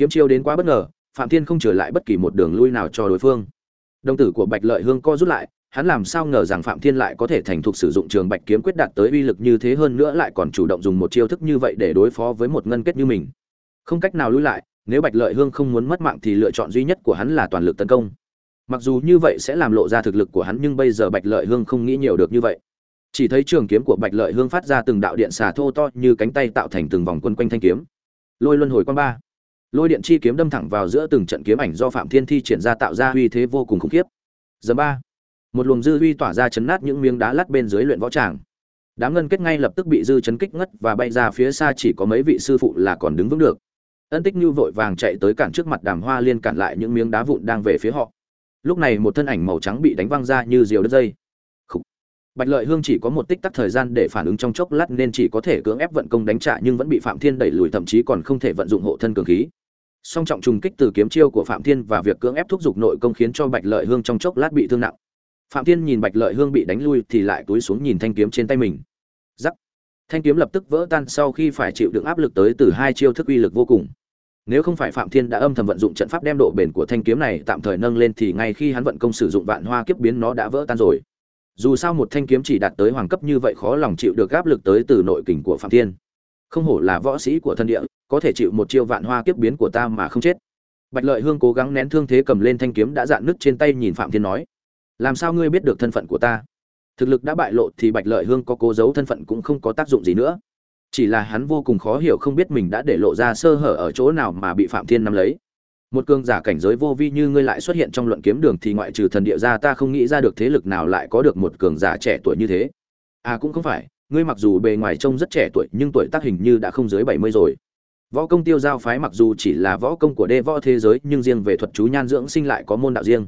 kiếm chiêu đến quá bất ngờ, phạm thiên không trở lại bất kỳ một đường lui nào cho đối phương. Đồng tử của bạch lợi hương co rút lại, hắn làm sao ngờ rằng phạm thiên lại có thể thành thục sử dụng trường bạch kiếm quyết đạt tới uy lực như thế hơn nữa lại còn chủ động dùng một chiêu thức như vậy để đối phó với một ngân kết như mình. Không cách nào lui lại, nếu bạch lợi hương không muốn mất mạng thì lựa chọn duy nhất của hắn là toàn lực tấn công. Mặc dù như vậy sẽ làm lộ ra thực lực của hắn nhưng bây giờ bạch lợi hương không nghĩ nhiều được như vậy. Chỉ thấy trường kiếm của bạch lợi hương phát ra từng đạo điện xà thô to như cánh tay tạo thành từng vòng quân quanh thanh kiếm. Lôi luân hồi quan ba lôi điện chi kiếm đâm thẳng vào giữa từng trận kiếm ảnh do phạm thiên thi triển ra tạo ra uy thế vô cùng khủng khiếp. Giờ ba. Một luồng dư uy tỏa ra chấn nát những miếng đá lát bên dưới luyện võ tràng. Đám ngân kết ngay lập tức bị dư chấn kích ngất và bay ra phía xa chỉ có mấy vị sư phụ là còn đứng vững được. Ân tích như vội vàng chạy tới cản trước mặt đàm hoa liên cản lại những miếng đá vụn đang về phía họ. Lúc này một thân ảnh màu trắng bị đánh văng ra như diều đất dây. Khủ. bạch lợi hương chỉ có một tích tắc thời gian để phản ứng trong chốc lát nên chỉ có thể cưỡng ép vận công đánh trả nhưng vẫn bị phạm thiên đẩy lùi thậm chí còn không thể vận dụng hộ thân cường khí song trọng trùng kích từ kiếm chiêu của phạm thiên và việc cưỡng ép thúc giục nội công khiến cho bạch lợi hương trong chốc lát bị thương nặng. Phạm thiên nhìn bạch lợi hương bị đánh lui thì lại túi xuống nhìn thanh kiếm trên tay mình. Giắc thanh kiếm lập tức vỡ tan sau khi phải chịu đựng áp lực tới từ hai chiêu thức uy lực vô cùng. Nếu không phải phạm thiên đã âm thầm vận dụng trận pháp đem độ bền của thanh kiếm này tạm thời nâng lên thì ngay khi hắn vận công sử dụng vạn hoa kiếp biến nó đã vỡ tan rồi. Dù sao một thanh kiếm chỉ đạt tới hoàng cấp như vậy khó lòng chịu được áp lực tới từ nội kình của phạm thiên. Không hổ là võ sĩ của thân địa có thể chịu một chiêu vạn hoa kiếp biến của ta mà không chết. Bạch lợi hương cố gắng nén thương thế cầm lên thanh kiếm đã dạn nứt trên tay nhìn phạm thiên nói, làm sao ngươi biết được thân phận của ta? Thực lực đã bại lộ thì bạch lợi hương có cố giấu thân phận cũng không có tác dụng gì nữa. Chỉ là hắn vô cùng khó hiểu không biết mình đã để lộ ra sơ hở ở chỗ nào mà bị phạm thiên nắm lấy. Một cường giả cảnh giới vô vi như ngươi lại xuất hiện trong luận kiếm đường thì ngoại trừ thần địa ra ta không nghĩ ra được thế lực nào lại có được một cường giả trẻ tuổi như thế. À cũng không phải, ngươi mặc dù bề ngoài trông rất trẻ tuổi nhưng tuổi tác hình như đã không dưới bảy mươi rồi võ công tiêu giao phái mặc dù chỉ là võ công của đê võ thế giới, nhưng riêng về thuật chú nhan dưỡng sinh lại có môn đạo riêng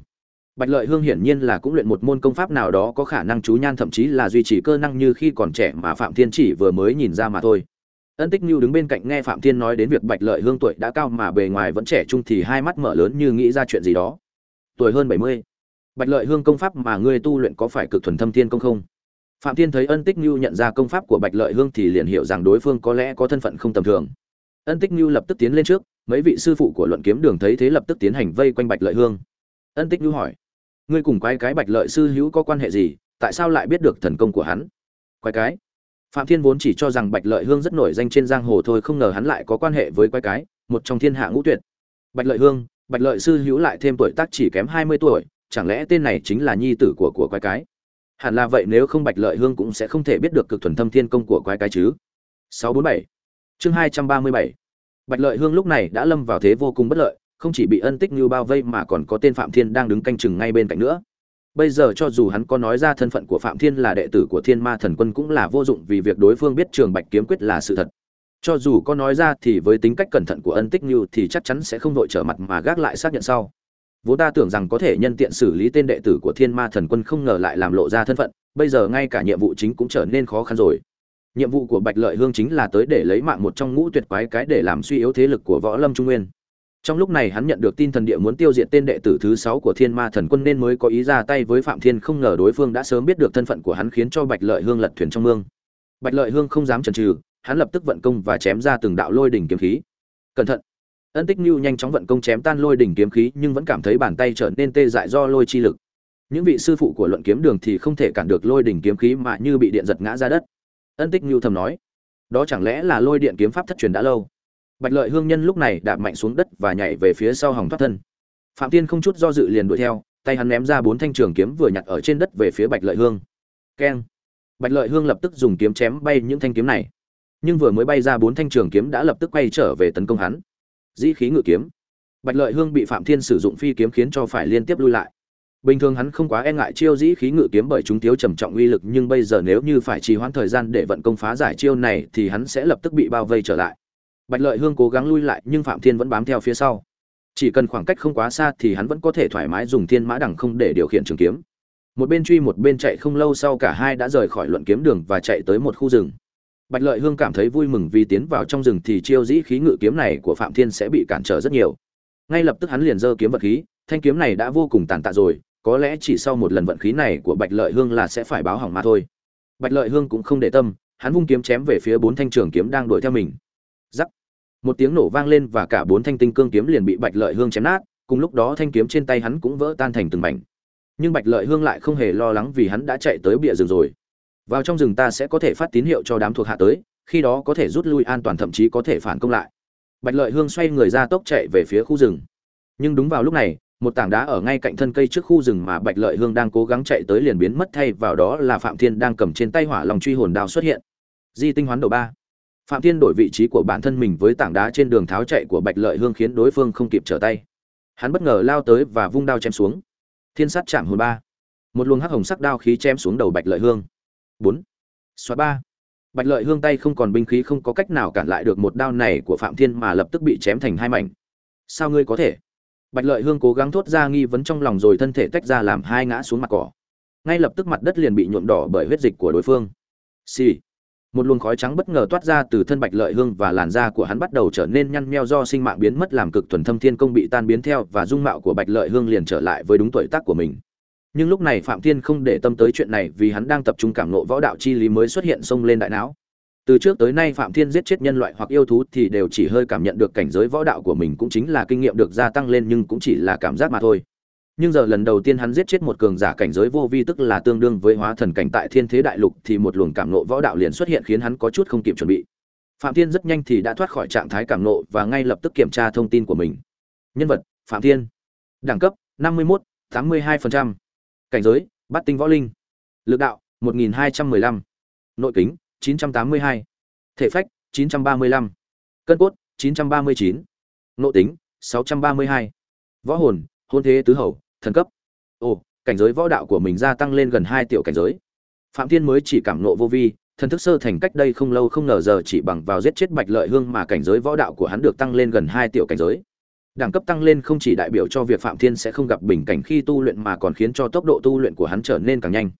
Bạch Lợi Hương hiển nhiên là cũng luyện một môn công pháp nào đó có khả năng chú nhan, thậm chí là duy trì cơ năng như khi còn trẻ mà Phạm Thiên chỉ vừa mới nhìn ra mà thôi. Ân Tích Nưu đứng bên cạnh nghe Phạm Thiên nói đến việc Bạch Lợi Hương tuổi đã cao mà bề ngoài vẫn trẻ trung thì hai mắt mở lớn như nghĩ ra chuyện gì đó. Tuổi hơn 70. Bạch Lợi Hương công pháp mà ngươi tu luyện có phải cực thuần thâm thiên công không? Phạm Thiên thấy Ân Tích Nưu nhận ra công pháp của Bạch Lợi Hương thì liền hiểu rằng đối phương có lẽ có thân phận không tầm thường. Ân Tích Nưu lập tức tiến lên trước, mấy vị sư phụ của luận kiếm đường thấy thế lập tức tiến hành vây quanh Bạch Lợi Hương. Ân Tích Nưu hỏi: ngươi cùng quái cái bạch lợi sư hữu có quan hệ gì? Tại sao lại biết được thần công của hắn? Quái cái? Phạm thiên vốn chỉ cho rằng bạch lợi hương rất nổi danh trên giang hồ thôi không ngờ hắn lại có quan hệ với quái cái một trong thiên hạ ngũ tuyệt. Bạch lợi hương bạch lợi sư hữu lại thêm tuổi tác chỉ kém hai mươi tuổi chẳng lẽ tên này chính là nhi tử của của quái cái? Hẳn là vậy nếu không bạch lợi hương cũng sẽ không thể biết được cực thuần thâm thiên công của quái cái chứ. 647 chương 237 Bạch Lợi Hương lúc này đã lâm vào thế vô cùng bất lợi, không chỉ bị ân tích như bao vây mà còn có tên Phạm Thiên đang đứng canh chừng ngay bên cạnh nữa. Bây giờ cho dù hắn có nói ra thân phận của Phạm Thiên là đệ tử của Thiên Ma Thần Quân cũng là vô dụng vì việc đối phương biết Trường Bạch kiếm quyết là sự thật. Cho dù có nói ra thì với tính cách cẩn thận của ân tích như thì chắc chắn sẽ không vội trở mặt mà gác lại xác nhận sau. Vốn ta tưởng rằng có thể nhân tiện xử lý tên đệ tử của Thiên Ma Thần Quân không ngờ lại làm lộ ra thân phận, bây giờ ngay cả nhiệm vụ chính cũng trở nên khó khăn rồi nhiệm vụ của bạch lợi hương chính là tới để lấy mạng một trong ngũ tuyệt quái cái để làm suy yếu thế lực của võ lâm trung nguyên. Trong lúc này hắn nhận được tin thần địa muốn tiêu diệt tên đệ tử thứ sáu của thiên ma thần quân nên mới có ý ra tay với phạm thiên không ngờ đối phương đã sớm biết được thân phận của hắn khiến cho bạch lợi hương lật thuyền trong mương. Bạch lợi hương không dám chần chừ, hắn lập tức vận công và chém ra từng đạo lôi đỉnh kiếm khí. Cẩn thận! Ân tích nhu nhanh chóng vận công chém tan lôi đỉnh kiếm khí nhưng vẫn cảm thấy bàn tay trở nên tê dại do lôi chi lực. Những vị sư phụ của luận kiếm đường thì không thể cản được lôi đỉnh kiếm khí mà như bị điện giật ngã ra đất ân tích nhu thầm nói, đó chẳng lẽ là lôi điện kiếm pháp thất truyền đã lâu? Bạch lợi hương nhân lúc này đạp mạnh xuống đất và nhảy về phía sau hòng thoát thân. Phạm tiên không chút do dự liền đuổi theo, tay hắn ném ra bốn thanh trường kiếm vừa nhặt ở trên đất về phía bạch lợi hương. Keng! Bạch lợi hương lập tức dùng kiếm chém bay những thanh kiếm này. Nhưng vừa mới bay ra bốn thanh trường kiếm đã lập tức quay trở về tấn công hắn. Dĩ khí ngự kiếm. Bạch lợi hương bị phạm thiên sử dụng phi kiếm khiến cho phải liên tiếp lui lại bình thường hắn không quá e ngại chiêu dĩ khí ngự kiếm bởi chúng thiếu trầm trọng uy lực, nhưng bây giờ nếu như phải trì hoãn thời gian để vận công phá giải chiêu này thì hắn sẽ lập tức bị bao vây trở lại. Bạch lợi hương cố gắng lui lại, nhưng phạm thiên vẫn bám theo phía sau. Chỉ cần khoảng cách không quá xa thì hắn vẫn có thể thoải mái dùng thiên mã đẳng không để điều khiển trường kiếm. Một bên truy một bên chạy không lâu sau cả hai đã rời khỏi luận kiếm đường và chạy tới một khu rừng. Bạch lợi hương cảm thấy vui mừng vì tiến vào trong rừng thì chiêu dĩ khí ngự kiếm này của phạm thiên sẽ bị cản trở rất nhiều. Ngay lập tức hắn liền giơ kiếm vật khí, thanh kiếm này đã vô cùng tàn tạ rồi có lẽ chỉ sau một lần vận khí này của bạch lợi hương là sẽ phải báo hỏng mà thôi. Bạch lợi hương cũng không để tâm, hắn vung kiếm chém về phía bốn thanh trường kiếm đang đuổi theo mình. Giắc một tiếng nổ vang lên và cả bốn thanh tinh cương kiếm liền bị bạch lợi hương chém nát, cùng lúc đó thanh kiếm trên tay hắn cũng vỡ tan thành từng mảnh. Nhưng bạch lợi hương lại không hề lo lắng vì hắn đã chạy tới bìa rừng rồi. Vào trong rừng ta sẽ có thể phát tín hiệu cho đám thuộc hạ tới, khi đó có thể rút lui an toàn thậm chí có thể phản công lại. Bạch lợi hương xoay người ra tốc chạy về phía khu rừng. Nhưng đúng vào lúc này một tảng đá ở ngay cạnh thân cây trước khu rừng mà bạch lợi hương đang cố gắng chạy tới liền biến mất, thay vào đó là phạm thiên đang cầm trên tay hỏa lòng truy hồn đao xuất hiện. Di tinh hoán đầu ba. Phạm thiên đổi vị trí của bản thân mình với tảng đá trên đường tháo chạy của bạch lợi hương khiến đối phương không kịp trở tay. Hắn bất ngờ lao tới và vung đao chém xuống. Thiên sát chạm hồn ba. Một luồng hắc hồng sắc đao khí chém xuống đầu bạch lợi hương. Bốn. Xóa ba. Bạch lợi hương tay không còn binh khí không có cách nào cản lại được một đao này của phạm thiên mà lập tức bị chém thành hai mảnh. Sao ngươi có thể? Bạch lợi hương cố gắng thốt ra nghi vấn trong lòng rồi thân thể tách ra làm hai ngã xuống mặt cỏ. Ngay lập tức mặt đất liền bị nhuộm đỏ bởi huyết dịch của đối phương. Xì、sì. một luồng khói trắng bất ngờ toát ra từ thân bạch lợi hương và làn da của hắn bắt đầu trở nên nhăn meo do sinh mạng biến mất làm cực thuần thâm thiên công bị tan biến theo và dung mạo của bạch lợi hương liền trở lại với đúng tuổi tác của mình. Nhưng lúc này phạm thiên không để tâm tới chuyện này vì hắn đang tập trung cảm ngộ võ đạo chi lý mới xuất hiện xông lên đại não từ trước tới nay phạm thiên giết chết nhân loại hoặc yêu thú thì đều chỉ hơi cảm nhận được cảnh giới võ đạo của mình cũng chính là kinh nghiệm được gia tăng lên nhưng cũng chỉ là cảm giác mà thôi. Nhưng giờ lần đầu tiên hắn giết chết một cường giả cảnh giới vô vi tức là tương đương với hóa thần cảnh tại thiên thế đại lục thì một luồng cảm nộ võ đạo liền xuất hiện khiến hắn có chút không kịp chuẩn bị. Phạm thiên rất nhanh thì đã thoát khỏi trạng thái cảm nộ và ngay lập tức kiểm tra thông tin của mình. Nhân vật phạm thiên. Đẳng cấp 51, 82%. cảnh giới bát tinh võ linh. Lực đạo 1215. nội kính 982. Thể phách, 935. Cân cốt, 939. Nội tính, 632. Võ hồn, hôn thế tứ hậu, thần cấp. Ồ, cảnh giới võ đạo của mình gia tăng lên gần 2 tiểu cảnh giới. Phạm Thiên mới chỉ cảm nộ vô vi, thần thức sơ thành cách đây không lâu không ngờ giờ chỉ bằng vào giết chết Bạch Lợi Hương mà cảnh giới võ đạo của hắn được tăng lên gần 2 tiểu cảnh giới. Đẳng cấp tăng lên không chỉ đại biểu cho việc Phạm Thiên sẽ không gặp bình cảnh khi tu luyện mà còn khiến cho tốc độ tu luyện của hắn trở nên càng nhanh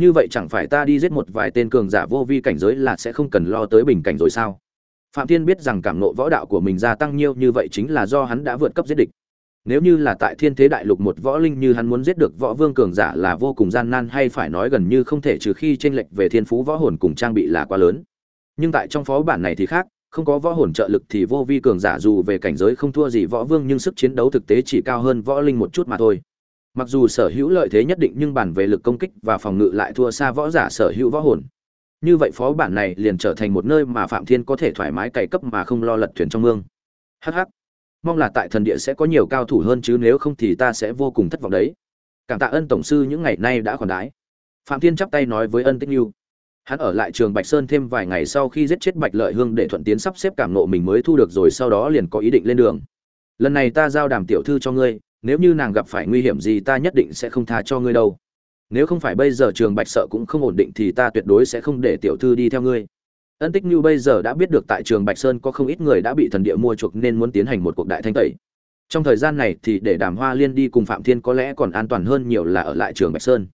như vậy chẳng phải ta đi giết một vài tên cường giả vô vi cảnh giới là sẽ không cần lo tới bình cảnh rồi sao? Phạm thiên biết rằng cảm nộ võ đạo của mình gia tăng nhiều như vậy chính là do hắn đã vượt cấp giết địch. Nếu như là tại thiên thế đại lục một võ linh như hắn muốn giết được võ vương cường giả là vô cùng gian nan hay phải nói gần như không thể trừ khi tranh lệch về thiên phú võ hồn cùng trang bị là quá lớn. Nhưng tại trong phó bản này thì khác, không có võ hồn trợ lực thì vô vi cường giả dù về cảnh giới không thua gì võ vương nhưng sức chiến đấu thực tế chỉ cao hơn võ linh một chút mà thôi mặc dù sở hữu lợi thế nhất định nhưng bản về lực công kích và phòng ngự lại thua xa võ giả sở hữu võ hồn. Như vậy phó bản này liền trở thành một nơi mà phạm thiên có thể thoải mái cày cấp mà không lo lật thuyền trong mương. Hh mong là tại thần địa sẽ có nhiều cao thủ hơn chứ nếu không thì ta sẽ vô cùng thất vọng đấy. Cảm tạ ân tổng sư những ngày nay đã còn đái phạm thiên chắp tay nói với ân tích nhu. Hắn ở lại trường bạch sơn thêm vài ngày sau khi giết chết bạch lợi hương để thuận tiến sắp xếp cảm nộ mình mới thu được rồi sau đó liền có ý định lên đường. Lần này ta giao đàm tiểu thư cho ngươi nếu như nàng gặp phải nguy hiểm gì ta nhất định sẽ không tha cho ngươi đâu. Nếu không phải bây giờ trường bạch sợ cũng không ổn định thì ta tuyệt đối sẽ không để tiểu thư đi theo ngươi. Ân tích như bây giờ đã biết được tại trường bạch sơn có không ít người đã bị thần địa mua chuộc nên muốn tiến hành một cuộc đại thanh tẩy. Trong thời gian này thì để đàm hoa liên đi cùng phạm thiên có lẽ còn an toàn hơn nhiều là ở lại trường bạch sơn.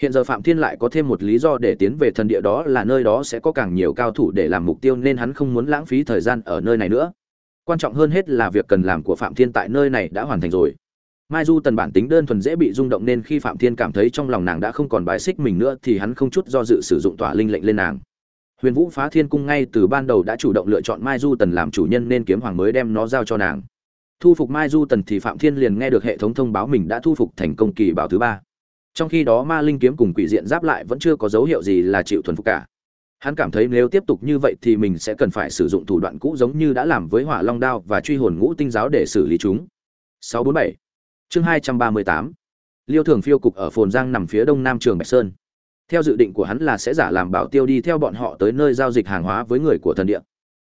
Hiện giờ phạm thiên lại có thêm một lý do để tiến về thần địa đó là nơi đó sẽ có càng nhiều cao thủ để làm mục tiêu nên hắn không muốn lãng phí thời gian ở nơi này nữa. Quan trọng hơn hết là việc cần làm của phạm thiên tại nơi này đã hoàn thành rồi mai du tần bản tính đơn thuần dễ bị rung động nên khi phạm thiên cảm thấy trong lòng nàng đã không còn bài xích mình nữa thì hắn không chút do dự sử dụng tỏa linh lệnh lên nàng. Huyền vũ phá thiên cung ngay từ ban đầu đã chủ động lựa chọn mai du tần làm chủ nhân nên kiếm hoàng mới đem nó giao cho nàng. Thu phục mai du tần thì phạm thiên liền nghe được hệ thống thông báo mình đã thu phục thành công kỳ bảo thứ ba. Trong khi đó ma linh kiếm cùng quỷ diện giáp lại vẫn chưa có dấu hiệu gì là chịu thuần phục cả. Hắn cảm thấy nếu tiếp tục như vậy thì mình sẽ cần phải sử dụng thủ đoạn cũ giống như đã làm với hỏa long đao và truy hồn ngũ tinh giáo để xử lý chúng. 647 chương 238 liêu thường phiêu cục ở phồn giang nằm phía đông nam trường bạch sơn. Theo dự định của hắn là sẽ giả làm bảo tiêu đi theo bọn họ tới nơi giao dịch hàng hóa với người của thần địa.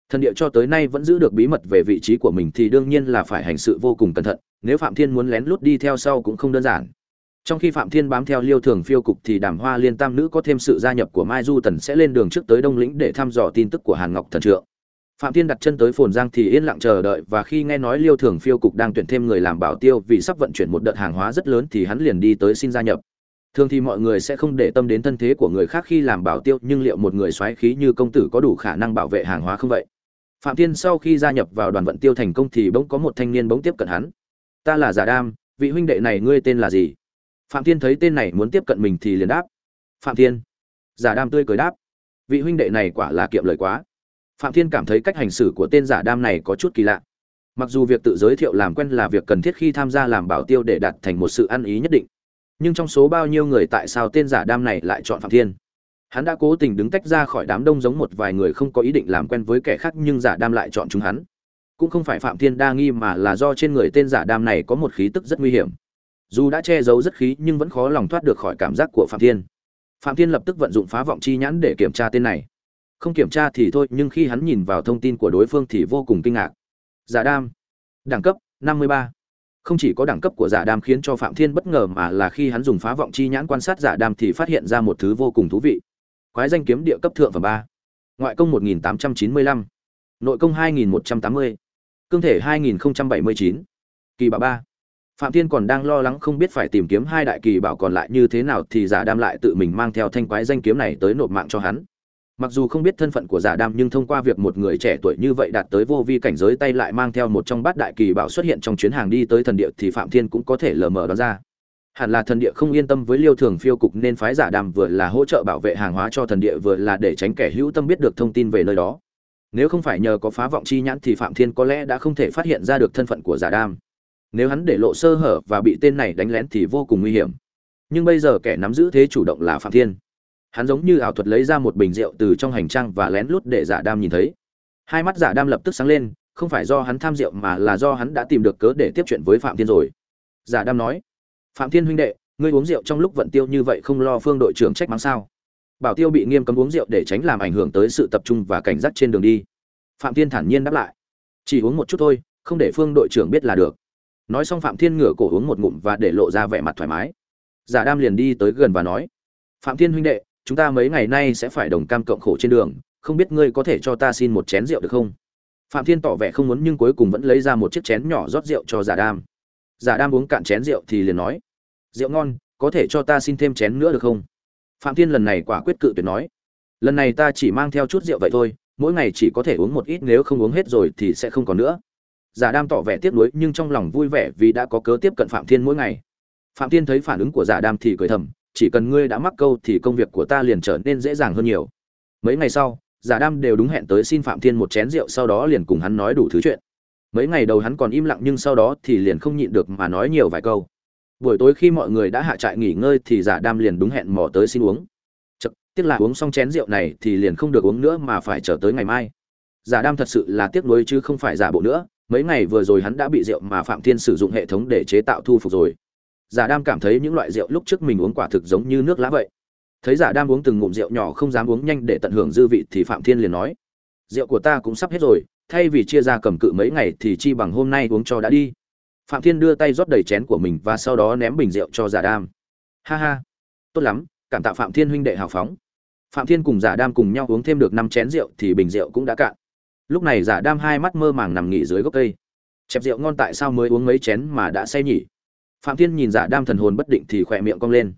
Thần địa cho tới nay vẫn giữ được bí mật về vị trí của mình thì đương nhiên là phải hành sự vô cùng cẩn thận, nếu phạm thiên muốn lén lút đi theo sau cũng không đơn giản. Trong khi phạm thiên bám theo liêu thường phiêu cục thì đàm hoa liên tam nữ có thêm sự gia nhập của mai du tần sẽ lên đường trước tới đông lĩnh để thăm dò tin tức của hàn ngọc thần trượng phạm thiên đặt chân tới phồn giang thì yên lặng chờ đợi và khi nghe nói liêu thường phiêu cục đang tuyển thêm người làm bảo tiêu vì sắp vận chuyển một đợt hàng hóa rất lớn thì hắn liền đi tới xin gia nhập. Thường thì mọi người sẽ không để tâm đến thân thế của người khác khi làm bảo tiêu, nhưng liệu một người xoáy khí như công tử có đủ khả năng bảo vệ hàng hóa không vậy? Phạm thiên sau khi gia nhập vào đoàn vận tiêu thành công thì bỗng có một thanh niên bỗng tiếp cận hắn. Ta là giả đam, vị huynh đệ này ngươi tên là gì? Phạm thiên thấy tên này muốn tiếp cận mình thì liền đáp. Phạm thiên. Giả đam tươi cười đáp. Vị huynh đệ này quả là kiệm lời quá phạm thiên cảm thấy cách hành xử của tên giả đam này có chút kỳ lạ. Mặc dù việc tự giới thiệu làm quen là việc cần thiết khi tham gia làm bảo tiêu để đạt thành một sự ăn ý nhất định, nhưng trong số bao nhiêu người tại sao tên giả đam này lại chọn phạm thiên? Hắn đã cố tình đứng tách ra khỏi đám đông giống một vài người không có ý định làm quen với kẻ khác nhưng giả đam lại chọn chúng hắn. Cũng không phải phạm thiên đa nghi mà là do trên người tên giả đam này có một khí tức rất nguy hiểm. Dù đã che giấu rất khí nhưng vẫn khó lòng thoát được khỏi cảm giác của phạm thiên. Phạm thiên lập tức vận dụng phá vọng chi nhãn để kiểm tra tên này không kiểm tra thì thôi nhưng khi hắn nhìn vào thông tin của đối phương thì vô cùng kinh ngạc. Giả đam. Đẳng cấp 53. không chỉ có đẳng cấp của giả đam khiến cho phạm thiên bất ngờ mà là khi hắn dùng phá vọng chi nhãn quan sát giả đam thì phát hiện ra một thứ vô cùng thú vị. Quái danh kiếm địa cấp thượng phẩm ba. Ngoại công 1895, nội công 2180, cương thể 2079, kỳ bảo ba. Phạm thiên còn đang lo lắng không biết phải tìm kiếm hai đại kỳ bảo còn lại như thế nào thì giả đam lại tự mình mang theo thanh quái danh kiếm này tới nộp mạng cho hắn mặc dù không biết thân phận của giả đam nhưng thông qua việc một người trẻ tuổi như vậy đạt tới vô vi cảnh giới tay lại mang theo một trong bát đại kỳ bảo xuất hiện trong chuyến hàng đi tới thần địa thì phạm thiên cũng có thể lờ mờ đoán ra. Hẳn là thần địa không yên tâm với liêu thường phiêu cục nên phái giả đàm vừa là hỗ trợ bảo vệ hàng hóa cho thần địa vừa là để tránh kẻ hữu tâm biết được thông tin về nơi đó. Nếu không phải nhờ có phá vọng chi nhãn thì phạm thiên có lẽ đã không thể phát hiện ra được thân phận của giả đam. Nếu hắn để lộ sơ hở và bị tên này đánh lén thì vô cùng nguy hiểm. Nhưng bây giờ kẻ nắm giữ thế chủ động là phạm thiên hắn giống như ảo thuật lấy ra một bình rượu từ trong hành trang và lén lút để giả đam nhìn thấy. Hai mắt giả đam lập tức sáng lên, không phải do hắn tham rượu mà là do hắn đã tìm được cớ để tiếp chuyện với phạm thiên rồi. Giả đam nói, phạm thiên huynh đệ, ngươi uống rượu trong lúc vận tiêu như vậy không lo phương đội trưởng trách mắng sao? Bảo tiêu bị nghiêm cấm uống rượu để tránh làm ảnh hưởng tới sự tập trung và cảnh giác trên đường đi. Phạm thiên thản nhiên đáp lại, chỉ uống một chút thôi, không để phương đội trưởng biết là được. Nói xong phạm thiên ngửa cổ uống một ngụm và để lộ ra vẻ mặt thoải mái. Giả đam liền đi tới gần và nói, phạm thiên huynh đệ chúng ta mấy ngày nay sẽ phải đồng cam cộng khổ trên đường, không biết ngươi có thể cho ta xin một chén rượu được không? Phạm thiên tỏ vẻ không muốn nhưng cuối cùng vẫn lấy ra một chiếc chén nhỏ rót rượu cho giả đam. Giả đam uống cạn chén rượu thì liền nói, rượu ngon, có thể cho ta xin thêm chén nữa được không? Phạm thiên lần này quả quyết cự tuyệt nói, lần này ta chỉ mang theo chút rượu vậy thôi, mỗi ngày chỉ có thể uống một ít, nếu không uống hết rồi thì sẽ không còn nữa. Giả đam tỏ vẻ tiếc nuối nhưng trong lòng vui vẻ vì đã có cớ tiếp cận phạm thiên mỗi ngày. Phạm thiên thấy phản ứng của giả đam thì cười thầm chỉ cần ngươi đã mắc câu thì công việc của ta liền trở nên dễ dàng hơn nhiều. Mấy ngày sau giả đam đều đúng hẹn tới xin phạm thiên một chén rượu sau đó liền cùng hắn nói đủ thứ chuyện. Mấy ngày đầu hắn còn im lặng nhưng sau đó thì liền không nhịn được mà nói nhiều vài câu. Buổi tối khi mọi người đã hạ trại nghỉ ngơi thì giả đam liền đúng hẹn mò tới xin uống. Chật, tiếc là uống xong chén rượu này thì liền không được uống nữa mà phải chờ tới ngày mai. Giả đam thật sự là tiếc nuối chứ không phải giả bộ nữa. Mấy ngày vừa rồi hắn đã bị rượu mà phạm thiên sử dụng hệ thống để chế tạo thu phục rồi giả đam cảm thấy những loại rượu lúc trước mình uống quả thực giống như nước lá vậy. Thấy giả đam uống từng ngụm rượu nhỏ không dám uống nhanh để tận hưởng dư vị thì phạm thiên liền nói, rượu của ta cũng sắp hết rồi, thay vì chia ra cầm cự mấy ngày thì chi bằng hôm nay uống cho đã đi. Phạm thiên đưa tay rót đầy chén của mình và sau đó ném bình rượu cho giả đam. Ha ha, tốt lắm, cảm tạ phạm thiên huynh đệ hào phóng. Phạm thiên cùng giả đam cùng nhau uống thêm được năm chén rượu thì bình rượu cũng đã cạn. Lúc này giả đam hai mắt mơ màng nằm nghỉ dưới gốc cây. Chẹp rượu ngon tại sao mới uống mấy chén mà đã say nhỉ? Phạm thiên nhìn giả đam thần hồn bất định thì khỏe miệng cong lên.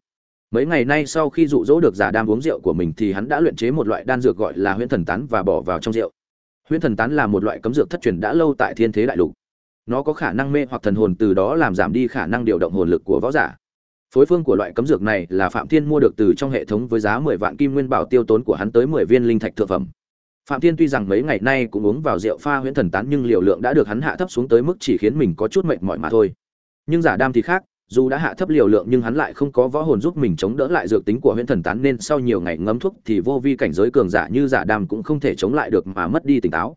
Mấy ngày nay sau khi dụ dỗ được giả đam uống rượu của mình thì hắn đã luyện chế một loại đan dược gọi là huyễn thần tán và bỏ vào trong rượu. Huyễn thần tán là một loại cấm dược thất truyền đã lâu tại thiên thế đại lục. Nó có khả năng mê hoặc thần hồn, từ đó làm giảm đi khả năng điều động hồn lực của võ giả. Phối phương của loại cấm dược này là phạm thiên mua được từ trong hệ thống với giá mười vạn kim nguyên bảo tiêu tốn của hắn tới mười viên linh thạch thượng phẩm. Phạm thiên tuy rằng mấy ngày nay cũng uống vào rượu pha huyễn thần tán nhưng liều lượng đã được hắn hạ thấp xuống tới mức chỉ khiến mình có chút mệt mỏi mà thôi nhưng giả đam thì khác, dù đã hạ thấp liều lượng nhưng hắn lại không có võ hồn giúp mình chống đỡ lại dược tính của huyễn thần tán nên sau nhiều ngày ngấm thuốc thì vô vi cảnh giới cường giả như giả đam cũng không thể chống lại được mà mất đi tỉnh táo.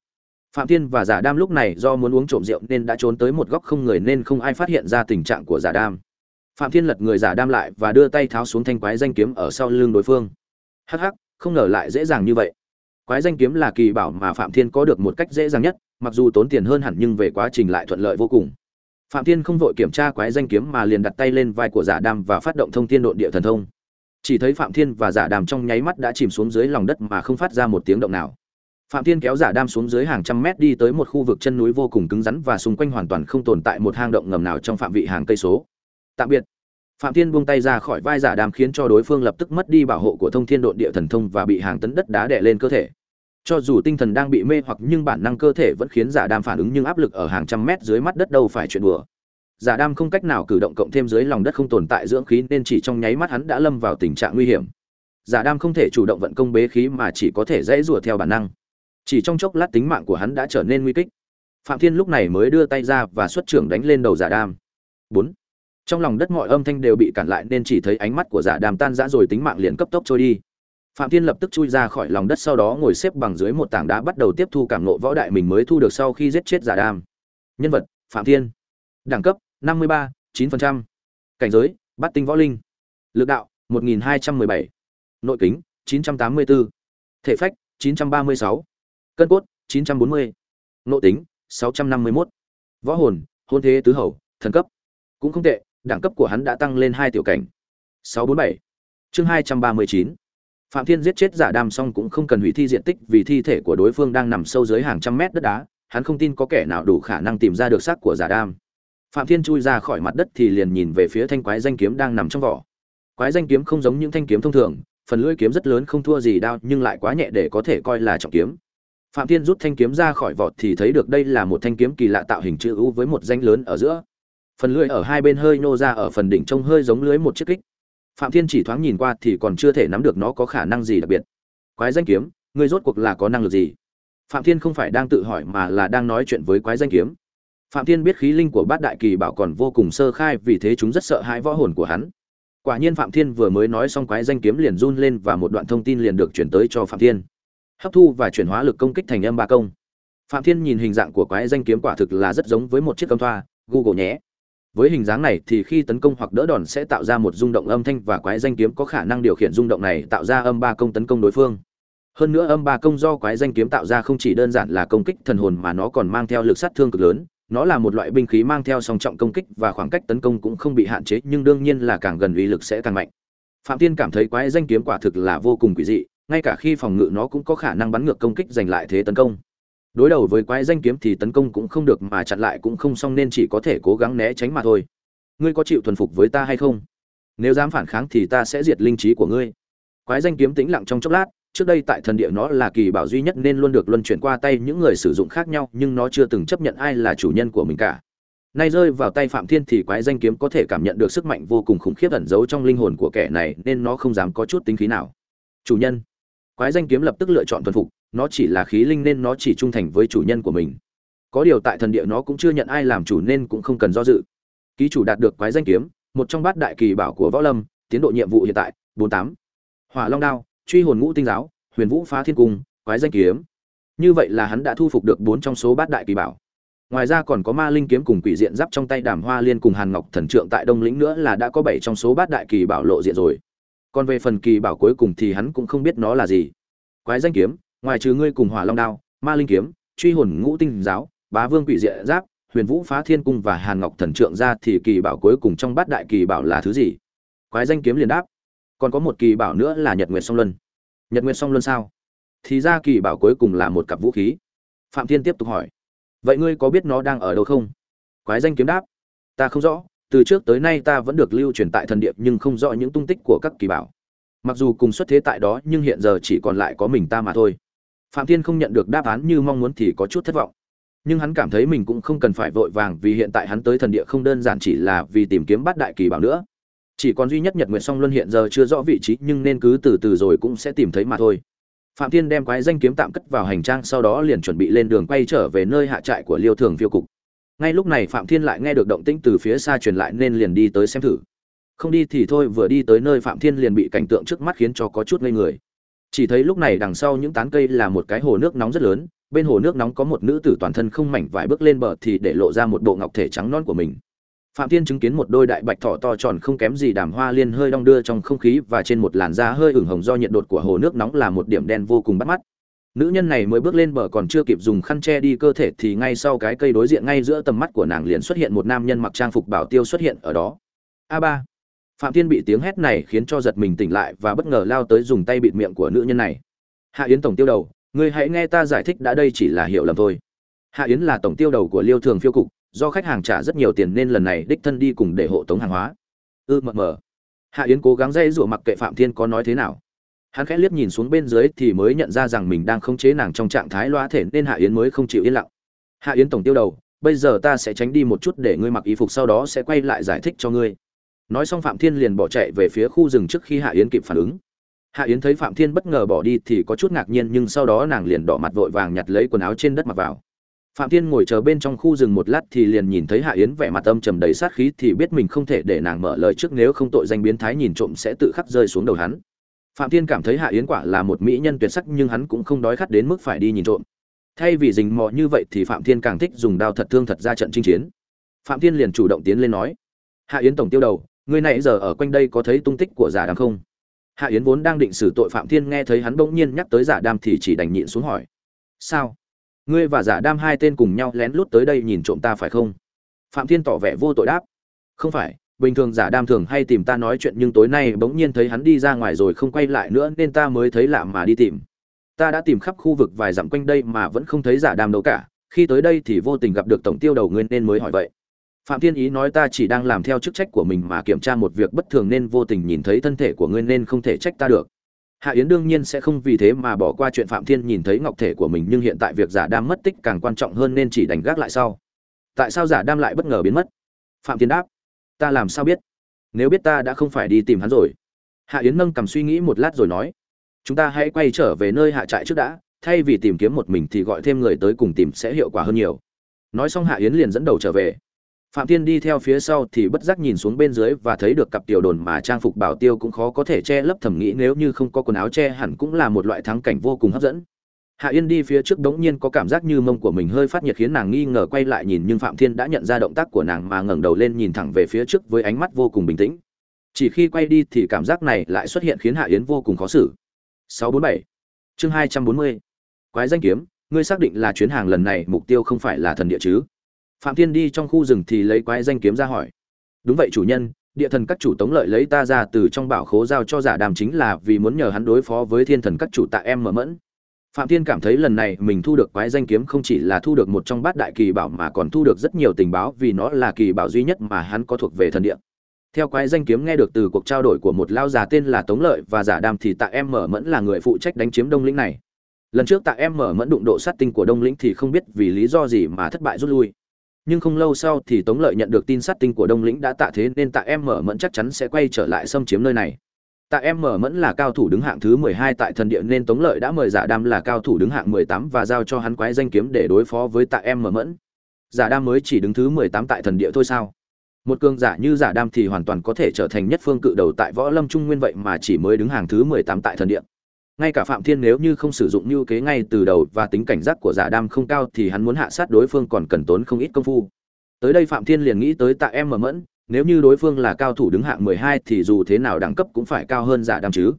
Phạm thiên và giả đam lúc này do muốn uống trộm rượu nên đã trốn tới một góc không người nên không ai phát hiện ra tình trạng của giả đam. Phạm thiên lật người giả đam lại và đưa tay tháo xuống thanh quái danh kiếm ở sau lưng đối phương. Hắc hắc, không ngờ lại dễ dàng như vậy. Quái danh kiếm là kỳ bảo mà phạm thiên có được một cách dễ dàng nhất, mặc dù tốn tiền hơn hẳn nhưng về quá trình lại thuận lợi vô cùng phạm thiên không vội kiểm tra quái danh kiếm mà liền đặt tay lên vai của giả Đàm và phát động thông thiên độn địa thần thông. Chỉ thấy phạm thiên và giả đàm trong nháy mắt đã chìm xuống dưới lòng đất mà không phát ra một tiếng động nào. Phạm thiên kéo giả đam xuống dưới hàng trăm mét đi tới một khu vực chân núi vô cùng cứng rắn và xung quanh hoàn toàn không tồn tại một hang động ngầm nào trong phạm vị hàng cây số. Tạm biệt. Phạm thiên buông tay ra khỏi vai giả đam khiến cho đối phương lập tức mất đi bảo hộ của thông thiên độn địa thần thông và bị hàng tấn đất đá đè lên cơ thể cho dù tinh thần đang bị mê hoặc nhưng bản năng cơ thể vẫn khiến giả đam phản ứng nhưng áp lực ở hàng trăm mét dưới mắt đất đâu phải chuyện đùa. Giả đam không cách nào cử động cộng thêm dưới lòng đất không tồn tại dưỡng khí nên chỉ trong nháy mắt hắn đã lâm vào tình trạng nguy hiểm. Giả đam không thể chủ động vận công bế khí mà chỉ có thể dãy rủa theo bản năng. Chỉ trong chốc lát tính mạng của hắn đã trở nên nguy kích. Phạm thiên lúc này mới đưa tay ra và xuất trưởng đánh lên đầu giả đam. Bốn. Trong lòng đất mọi âm thanh đều bị cản lại nên chỉ thấy ánh mắt của giả đam tan rã rồi tính mạng liền cấp tốc trôi đi phạm thiên lập tức chui ra khỏi lòng đất sau đó ngồi xếp bằng dưới một tảng đá bắt đầu tiếp thu cảm nộ võ đại mình mới thu được sau khi giết chết giả đam nhân vật phạm thiên đẳng cấp 53, 9%. cảnh giới bát tinh võ linh lực đạo 1217. nội kính 984. thể phách 936. cân cốt 940. nội tính 651. võ hồn hôn thế tứ hầu thần cấp cũng không tệ đẳng cấp của hắn đã tăng lên hai tiểu cảnh 647. chương 239 phạm thiên giết chết giả đam xong cũng không cần hủy thi diện tích vì thi thể của đối phương đang nằm sâu dưới hàng trăm mét đất đá, hắn không tin có kẻ nào đủ khả năng tìm ra được xác của giả đam phạm thiên chui ra khỏi mặt đất thì liền nhìn về phía thanh quái danh kiếm đang nằm trong vỏ. Quái danh kiếm không giống những thanh kiếm thông thường, phần lưỡi kiếm rất lớn không thua gì đao, nhưng lại quá nhẹ để có thể coi là trọng kiếm. Phạm thiên rút thanh kiếm ra khỏi vỏ thì thấy được đây là một thanh kiếm kỳ lạ tạo hình chữ u với một danh lớn ở giữa. Phần lưỡi ở hai bên hơi nô ra ở phần đỉnh trông hơi giống lưới một chiếc kích phạm thiên chỉ thoáng nhìn qua thì còn chưa thể nắm được nó có khả năng gì đặc biệt. Quái danh kiếm, ngươi rốt cuộc là có năng lực gì? Phạm thiên không phải đang tự hỏi mà là đang nói chuyện với quái danh kiếm. Phạm thiên biết khí linh của bát đại kỳ bảo còn vô cùng sơ khai, vì thế chúng rất sợ hãi võ hồn của hắn. Quả nhiên phạm thiên vừa mới nói xong quái danh kiếm liền run lên và một đoạn thông tin liền được chuyển tới cho phạm thiên. Hấp thu và chuyển hóa lực công kích thành âm ba công. Phạm thiên nhìn hình dạng của quái danh kiếm quả thực là rất giống với một chiếc âm thoa, google nhé với hình dáng này thì khi tấn công hoặc đỡ đòn sẽ tạo ra một rung động âm thanh và quái danh kiếm có khả năng điều khiển rung động này tạo ra âm ba công tấn công đối phương. Hơn nữa âm ba công do quái danh kiếm tạo ra không chỉ đơn giản là công kích thần hồn mà nó còn mang theo lực sát thương cực lớn. Nó là một loại binh khí mang theo song trọng công kích và khoảng cách tấn công cũng không bị hạn chế, nhưng đương nhiên là càng gần uy lực sẽ càng mạnh. Phạm tiên cảm thấy quái danh kiếm quả thực là vô cùng quỷ dị, ngay cả khi phòng ngự nó cũng có khả năng bắn ngược công kích giành lại thế tấn công đối đầu với quái danh kiếm thì tấn công cũng không được mà chặn lại cũng không xong nên chỉ có thể cố gắng né tránh mà thôi. Ngươi có chịu thuần phục với ta hay không? Nếu dám phản kháng thì ta sẽ diệt linh trí của ngươi. Quái danh kiếm tĩnh lặng trong chốc lát, trước đây tại thần địa nó là kỳ bảo duy nhất nên luôn được luân chuyển qua tay những người sử dụng khác nhau, nhưng nó chưa từng chấp nhận ai là chủ nhân của mình cả. Nay rơi vào tay phạm thiên thì quái danh kiếm có thể cảm nhận được sức mạnh vô cùng khủng khiếp ẩn giấu trong linh hồn của kẻ này, nên nó không dám có chút tính khí nào. Chủ nhân. Quái danh kiếm lập tức lựa chọn thuần phục nó chỉ là khí linh nên nó chỉ trung thành với chủ nhân của mình. Có điều tại thần địa nó cũng chưa nhận ai làm chủ nên cũng không cần do dự. Ký chủ đạt được quái danh kiếm, một trong bát đại kỳ bảo của võ lâm, tiến độ nhiệm vụ hiện tại, bốn tám. Hỏa long đao, truy hồn ngũ tinh giáo, huyền vũ phá thiên cung, quái danh kiếm. Như vậy là hắn đã thu phục được bốn trong số bát đại kỳ bảo. Ngoài ra còn có ma linh kiếm cùng quỷ diện giáp trong tay đàm hoa liên cùng hàn ngọc thần trượng tại đông lĩnh nữa là đã có bảy trong số bát đại kỳ bảo lộ diện rồi. Còn về phần kỳ bảo cuối cùng thì hắn cũng không biết nó là gì. Quái danh kiếm ngoài trừ ngươi cùng hỏa long đao, ma linh kiếm, truy hồn ngũ tinh giáo, bá vương quỷ diện giáp, huyền vũ phá thiên cung và hàn ngọc thần trượng ra thì kỳ bảo cuối cùng trong bát đại kỳ bảo là thứ gì? Quái danh kiếm liền đáp. Còn có một kỳ bảo nữa là nhật nguyệt song luân. Nhật nguyệt song luân sao? Thì ra kỳ bảo cuối cùng là một cặp vũ khí. Phạm thiên tiếp tục hỏi. Vậy ngươi có biết nó đang ở đâu không? Quái danh kiếm đáp. Ta không rõ, từ trước tới nay ta vẫn được lưu truyền tại thần điệp nhưng không rõ những tung tích của các kỳ bảo. Mặc dù cùng xuất thế tại đó nhưng hiện giờ chỉ còn lại có mình ta mà thôi phạm thiên không nhận được đáp án như mong muốn thì có chút thất vọng. Nhưng hắn cảm thấy mình cũng không cần phải vội vàng vì hiện tại hắn tới thần địa không đơn giản chỉ là vì tìm kiếm bát đại kỳ bảo nữa. Chỉ còn duy nhất nhật nguyệt song luân hiện giờ chưa rõ vị trí nhưng nên cứ từ từ rồi cũng sẽ tìm thấy mà thôi. Phạm thiên đem quái danh kiếm tạm cất vào hành trang sau đó liền chuẩn bị lên đường quay trở về nơi hạ trại của liêu thường phiêu cục. Ngay lúc này phạm thiên lại nghe được động tĩnh từ phía xa truyền lại nên liền đi tới xem thử. Không đi thì thôi, vừa đi tới nơi phạm thiên liền bị cảnh tượng trước mắt khiến cho có chút ngây người chỉ thấy lúc này đằng sau những tán cây là một cái hồ nước nóng rất lớn, bên hồ nước nóng có một nữ tử toàn thân không mảnh vải bước lên bờ thì để lộ ra một bộ ngọc thể trắng non của mình. Phạm thiên chứng kiến một đôi đại bạch thỏ to tròn không kém gì đàm hoa liên hơi đong đưa trong không khí và trên một làn da hơi ửng hồng do nhiệt độ của hồ nước nóng là một điểm đen vô cùng bắt mắt. Nữ nhân này mới bước lên bờ còn chưa kịp dùng khăn che đi cơ thể thì ngay sau cái cây đối diện ngay giữa tầm mắt của nàng liền xuất hiện một nam nhân mặc trang phục bảo tiêu xuất hiện ở đó. A ba phạm thiên bị tiếng hét này khiến cho giật mình tỉnh lại và bất ngờ lao tới dùng tay bịt miệng của nữ nhân này. Hạ yến tổng tiêu đầu ngươi hãy nghe ta giải thích đã đây chỉ là hiểu lầm thôi. Hạ yến là tổng tiêu đầu của liêu thường phiêu cục do khách hàng trả rất nhiều tiền nên lần này đích thân đi cùng để hộ tống hàng hóa. Ư ừ, mờ mờ. Hạ yến cố gắng dây dụa mặc kệ phạm thiên có nói thế nào. Hắn khẽ liếc nhìn xuống bên dưới thì mới nhận ra rằng mình đang khống chế nàng trong trạng thái loa thể nên hạ yến mới không chịu yên lặng. Hạ yến tổng tiêu đầu bây giờ ta sẽ tránh đi một chút để ngươi mặc y phục sau đó sẽ quay lại giải thích cho ngươi nói xong phạm thiên liền bỏ chạy về phía khu rừng trước khi hạ yến kịp phản ứng. Hạ yến thấy phạm thiên bất ngờ bỏ đi thì có chút ngạc nhiên, nhưng sau đó nàng liền đỏ mặt vội vàng nhặt lấy quần áo trên đất mặc vào. Phạm thiên ngồi chờ bên trong khu rừng một lát thì liền nhìn thấy hạ yến vẻ mặt âm trầm đầy sát khí thì biết mình không thể để nàng mở lời trước nếu không tội danh biến thái nhìn trộm sẽ tự khắc rơi xuống đầu hắn. Phạm thiên cảm thấy hạ yến quả là một mỹ nhân tuyệt sắc nhưng hắn cũng không đói khát đến mức phải đi nhìn trộm. Thay vì dình mò như vậy thì phạm thiên càng thích dùng đao thật thương thật ra trận chinh chiến. Phạm thiên liền chủ động tiến lên nói, hạ yến tổng tiêu đầu người này giờ ở quanh đây có thấy tung tích của giả đàm không? Hạ yến vốn đang định xử tội phạm thiên nghe thấy hắn bỗng nhiên nhắc tới giả đam thì chỉ đành nhịn xuống hỏi. Sao? Ngươi và giả đam hai tên cùng nhau lén lút tới đây nhìn trộm ta phải không? Phạm thiên tỏ vẻ vô tội đáp. Không phải, bình thường giả đam thường hay tìm ta nói chuyện nhưng tối nay bỗng nhiên thấy hắn đi ra ngoài rồi không quay lại nữa nên ta mới thấy lạ mà đi tìm. Ta đã tìm khắp khu vực vài dặm quanh đây mà vẫn không thấy giả đam đâu cả. Khi tới đây thì vô tình gặp được tổng tiêu đầu ngươi nên mới hỏi vậy phạm thiên ý nói ta chỉ đang làm theo chức trách của mình mà kiểm tra một việc bất thường nên vô tình nhìn thấy thân thể của ngươi nên không thể trách ta được. Hạ yến đương nhiên sẽ không vì thế mà bỏ qua chuyện phạm thiên nhìn thấy ngọc thể của mình nhưng hiện tại việc giả đam mất tích càng quan trọng hơn nên chỉ đành gác lại sau. Tại sao giả đam lại bất ngờ biến mất? Phạm thiên đáp, ta làm sao biết? Nếu biết ta đã không phải đi tìm hắn rồi. Hạ yến nâng cầm suy nghĩ một lát rồi nói, chúng ta hãy quay trở về nơi hạ trại trước đã, thay vì tìm kiếm một mình thì gọi thêm người tới cùng tìm sẽ hiệu quả hơn nhiều. Nói xong hạ yến liền dẫn đầu trở về phạm thiên đi theo phía sau thì bất giác nhìn xuống bên dưới và thấy được cặp tiểu đồn mà trang phục bảo tiêu cũng khó có thể che lấp thẩm nghĩ nếu như không có quần áo che hẳn cũng là một loại thắng cảnh vô cùng hấp dẫn. Hạ yên đi phía trước đống nhiên có cảm giác như mông của mình hơi phát nhiệt khiến nàng nghi ngờ quay lại nhìn nhưng phạm thiên đã nhận ra động tác của nàng mà ngẩng đầu lên nhìn thẳng về phía trước với ánh mắt vô cùng bình tĩnh. Chỉ khi quay đi thì cảm giác này lại xuất hiện khiến hạ yến vô cùng khó xử. 647 chương 240 quái danh kiếm, ngươi xác định là chuyến hàng lần này, mục tiêu không phải là thần địa chứ? Phạm thiên đi trong khu rừng thì lấy quái danh kiếm ra hỏi. Đúng vậy chủ nhân, địa thần các chủ tống lợi lấy ta ra từ trong bảo khố giao cho giả đàm chính là vì muốn nhờ hắn đối phó với thiên thần các chủ tạ em mở mẫn. Phạm thiên cảm thấy lần này mình thu được quái danh kiếm không chỉ là thu được một trong bát đại kỳ bảo mà còn thu được rất nhiều tình báo vì nó là kỳ bảo duy nhất mà hắn có thuộc về thần địa. Theo quái danh kiếm nghe được từ cuộc trao đổi của một lao già tên là tống lợi và giả đàm thì tạ em mở mẫn là người phụ trách đánh chiếm đông lĩnh này. Lần trước tạ em mở mẫn đụng độ sát tinh của đông lĩnh thì không biết vì lý do gì mà thất bại rút lui nhưng không lâu sau thì tống lợi nhận được tin sát tinh của đông lĩnh đã tạ thế nên tạ em mở mẫn chắc chắn sẽ quay trở lại xâm chiếm nơi này. Tạ em mở mẫn là cao thủ đứng hạng thứ mười hai tại thần địa nên tống lợi đã mời giả đam là cao thủ đứng hạng mười tám và giao cho hắn quái danh kiếm để đối phó với tạ em mở mẫn. Giả đam mới chỉ đứng thứ mười tám tại thần địa thôi sao? Một cường giả như giả đam thì hoàn toàn có thể trở thành nhất phương cự đầu tại võ lâm trung nguyên vậy mà chỉ mới đứng hàng thứ mười tám tại thần địa ngay cả phạm thiên nếu như không sử dụng như kế ngay từ đầu và tính cảnh giác của giả đam không cao thì hắn muốn hạ sát đối phương còn cần tốn không ít công phu. Tới đây phạm thiên liền nghĩ tới tạ em mở mẫn, nếu như đối phương là cao thủ đứng hạng mười hai thì dù thế nào đẳng cấp cũng phải cao hơn giả đam chứ.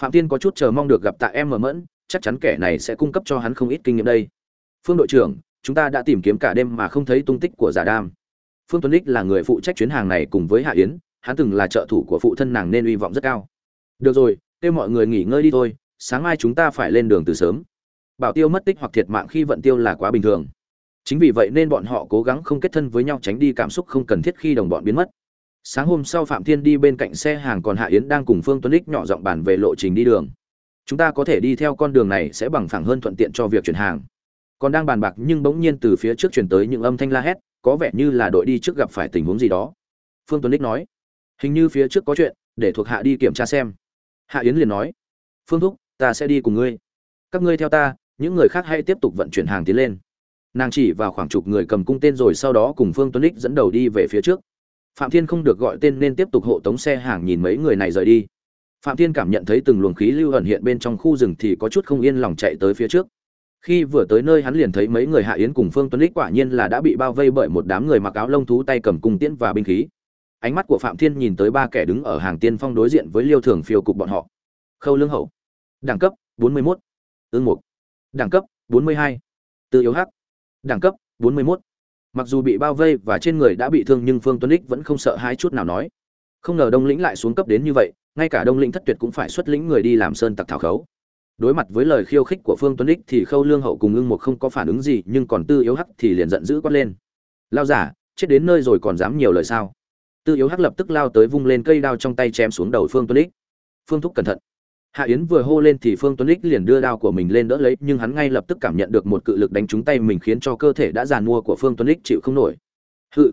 Phạm thiên có chút chờ mong được gặp tạ em mở mẫn, chắc chắn kẻ này sẽ cung cấp cho hắn không ít kinh nghiệm đây. Phương đội trưởng, chúng ta đã tìm kiếm cả đêm mà không thấy tung tích của giả đam. Phương tuấn đích là người phụ trách chuyến hàng này cùng với hạ yến, hắn từng là trợ thủ của phụ thân nàng nên uy vọng rất cao. Được rồi, kêu mọi người nghỉ ngơi đi thôi sáng mai chúng ta phải lên đường từ sớm. Bảo tiêu mất tích hoặc thiệt mạng khi vận tiêu là quá bình thường. Chính vì vậy nên bọn họ cố gắng không kết thân với nhau tránh đi cảm xúc không cần thiết khi đồng bọn biến mất. Sáng hôm sau phạm thiên đi bên cạnh xe hàng còn hạ yến đang cùng phương tuấn ích nhỏ giọng bàn về lộ trình đi đường. Chúng ta có thể đi theo con đường này sẽ bằng phẳng hơn thuận tiện cho việc chuyển hàng. Còn đang bàn bạc nhưng bỗng nhiên từ phía trước chuyển tới những âm thanh la hét, có vẻ như là đội đi trước gặp phải tình huống gì đó. Phương tuấn ích nói, hình như phía trước có chuyện, để thuộc hạ đi kiểm tra xem. Hạ yến liền nói, phương thúc ta sẽ đi cùng ngươi. Các ngươi theo ta, những người khác hãy tiếp tục vận chuyển hàng tiến lên. Nàng chỉ vào khoảng chục người cầm cung tên rồi sau đó cùng phương tuấn ích dẫn đầu đi về phía trước. Phạm thiên không được gọi tên nên tiếp tục hộ tống xe hàng nhìn mấy người này rời đi. Phạm thiên cảm nhận thấy từng luồng khí lưu ẩn hiện bên trong khu rừng thì có chút không yên lòng chạy tới phía trước. Khi vừa tới nơi hắn liền thấy mấy người hạ yến cùng phương tuấn ích quả nhiên là đã bị bao vây bởi một đám người mặc áo lông thú tay cầm cung tiễn và binh khí. Ánh mắt của phạm thiên nhìn tới ba kẻ đứng ở hàng tiên phong đối diện với liêu thường phiêu cục bọn họ. Khâu lương hậu đẳng cấp 41. ương mục. Đẳng cấp 42. tư yếu hắc. Đẳng cấp 41. mặc dù bị bao vây và trên người đã bị thương nhưng phương tuấn ích vẫn không sợ hai chút nào nói. Không ngờ đông lĩnh lại xuống cấp đến như vậy, ngay cả đông lĩnh thất tuyệt cũng phải xuất lĩnh người đi làm sơn tặc thảo khấu. Đối mặt với lời khiêu khích của phương tuấn ích thì khâu lương hậu cùng ưng mục không có phản ứng gì, nhưng còn tư yếu hắc thì liền giận dữ quát lên. Lao giả, chết đến nơi rồi còn dám nhiều lời sao? Tư yếu hắc lập tức lao tới vung lên cây đao trong tay chém xuống đầu phương tuấn ích. Phương thúc cẩn thận hạ yến vừa hô lên thì phương tuấn Lịch liền đưa đao của mình lên đỡ lấy, nhưng hắn ngay lập tức cảm nhận được một cự lực đánh trúng tay mình khiến cho cơ thể đã giàn mua của phương tuấn Lịch chịu không nổi. Hự!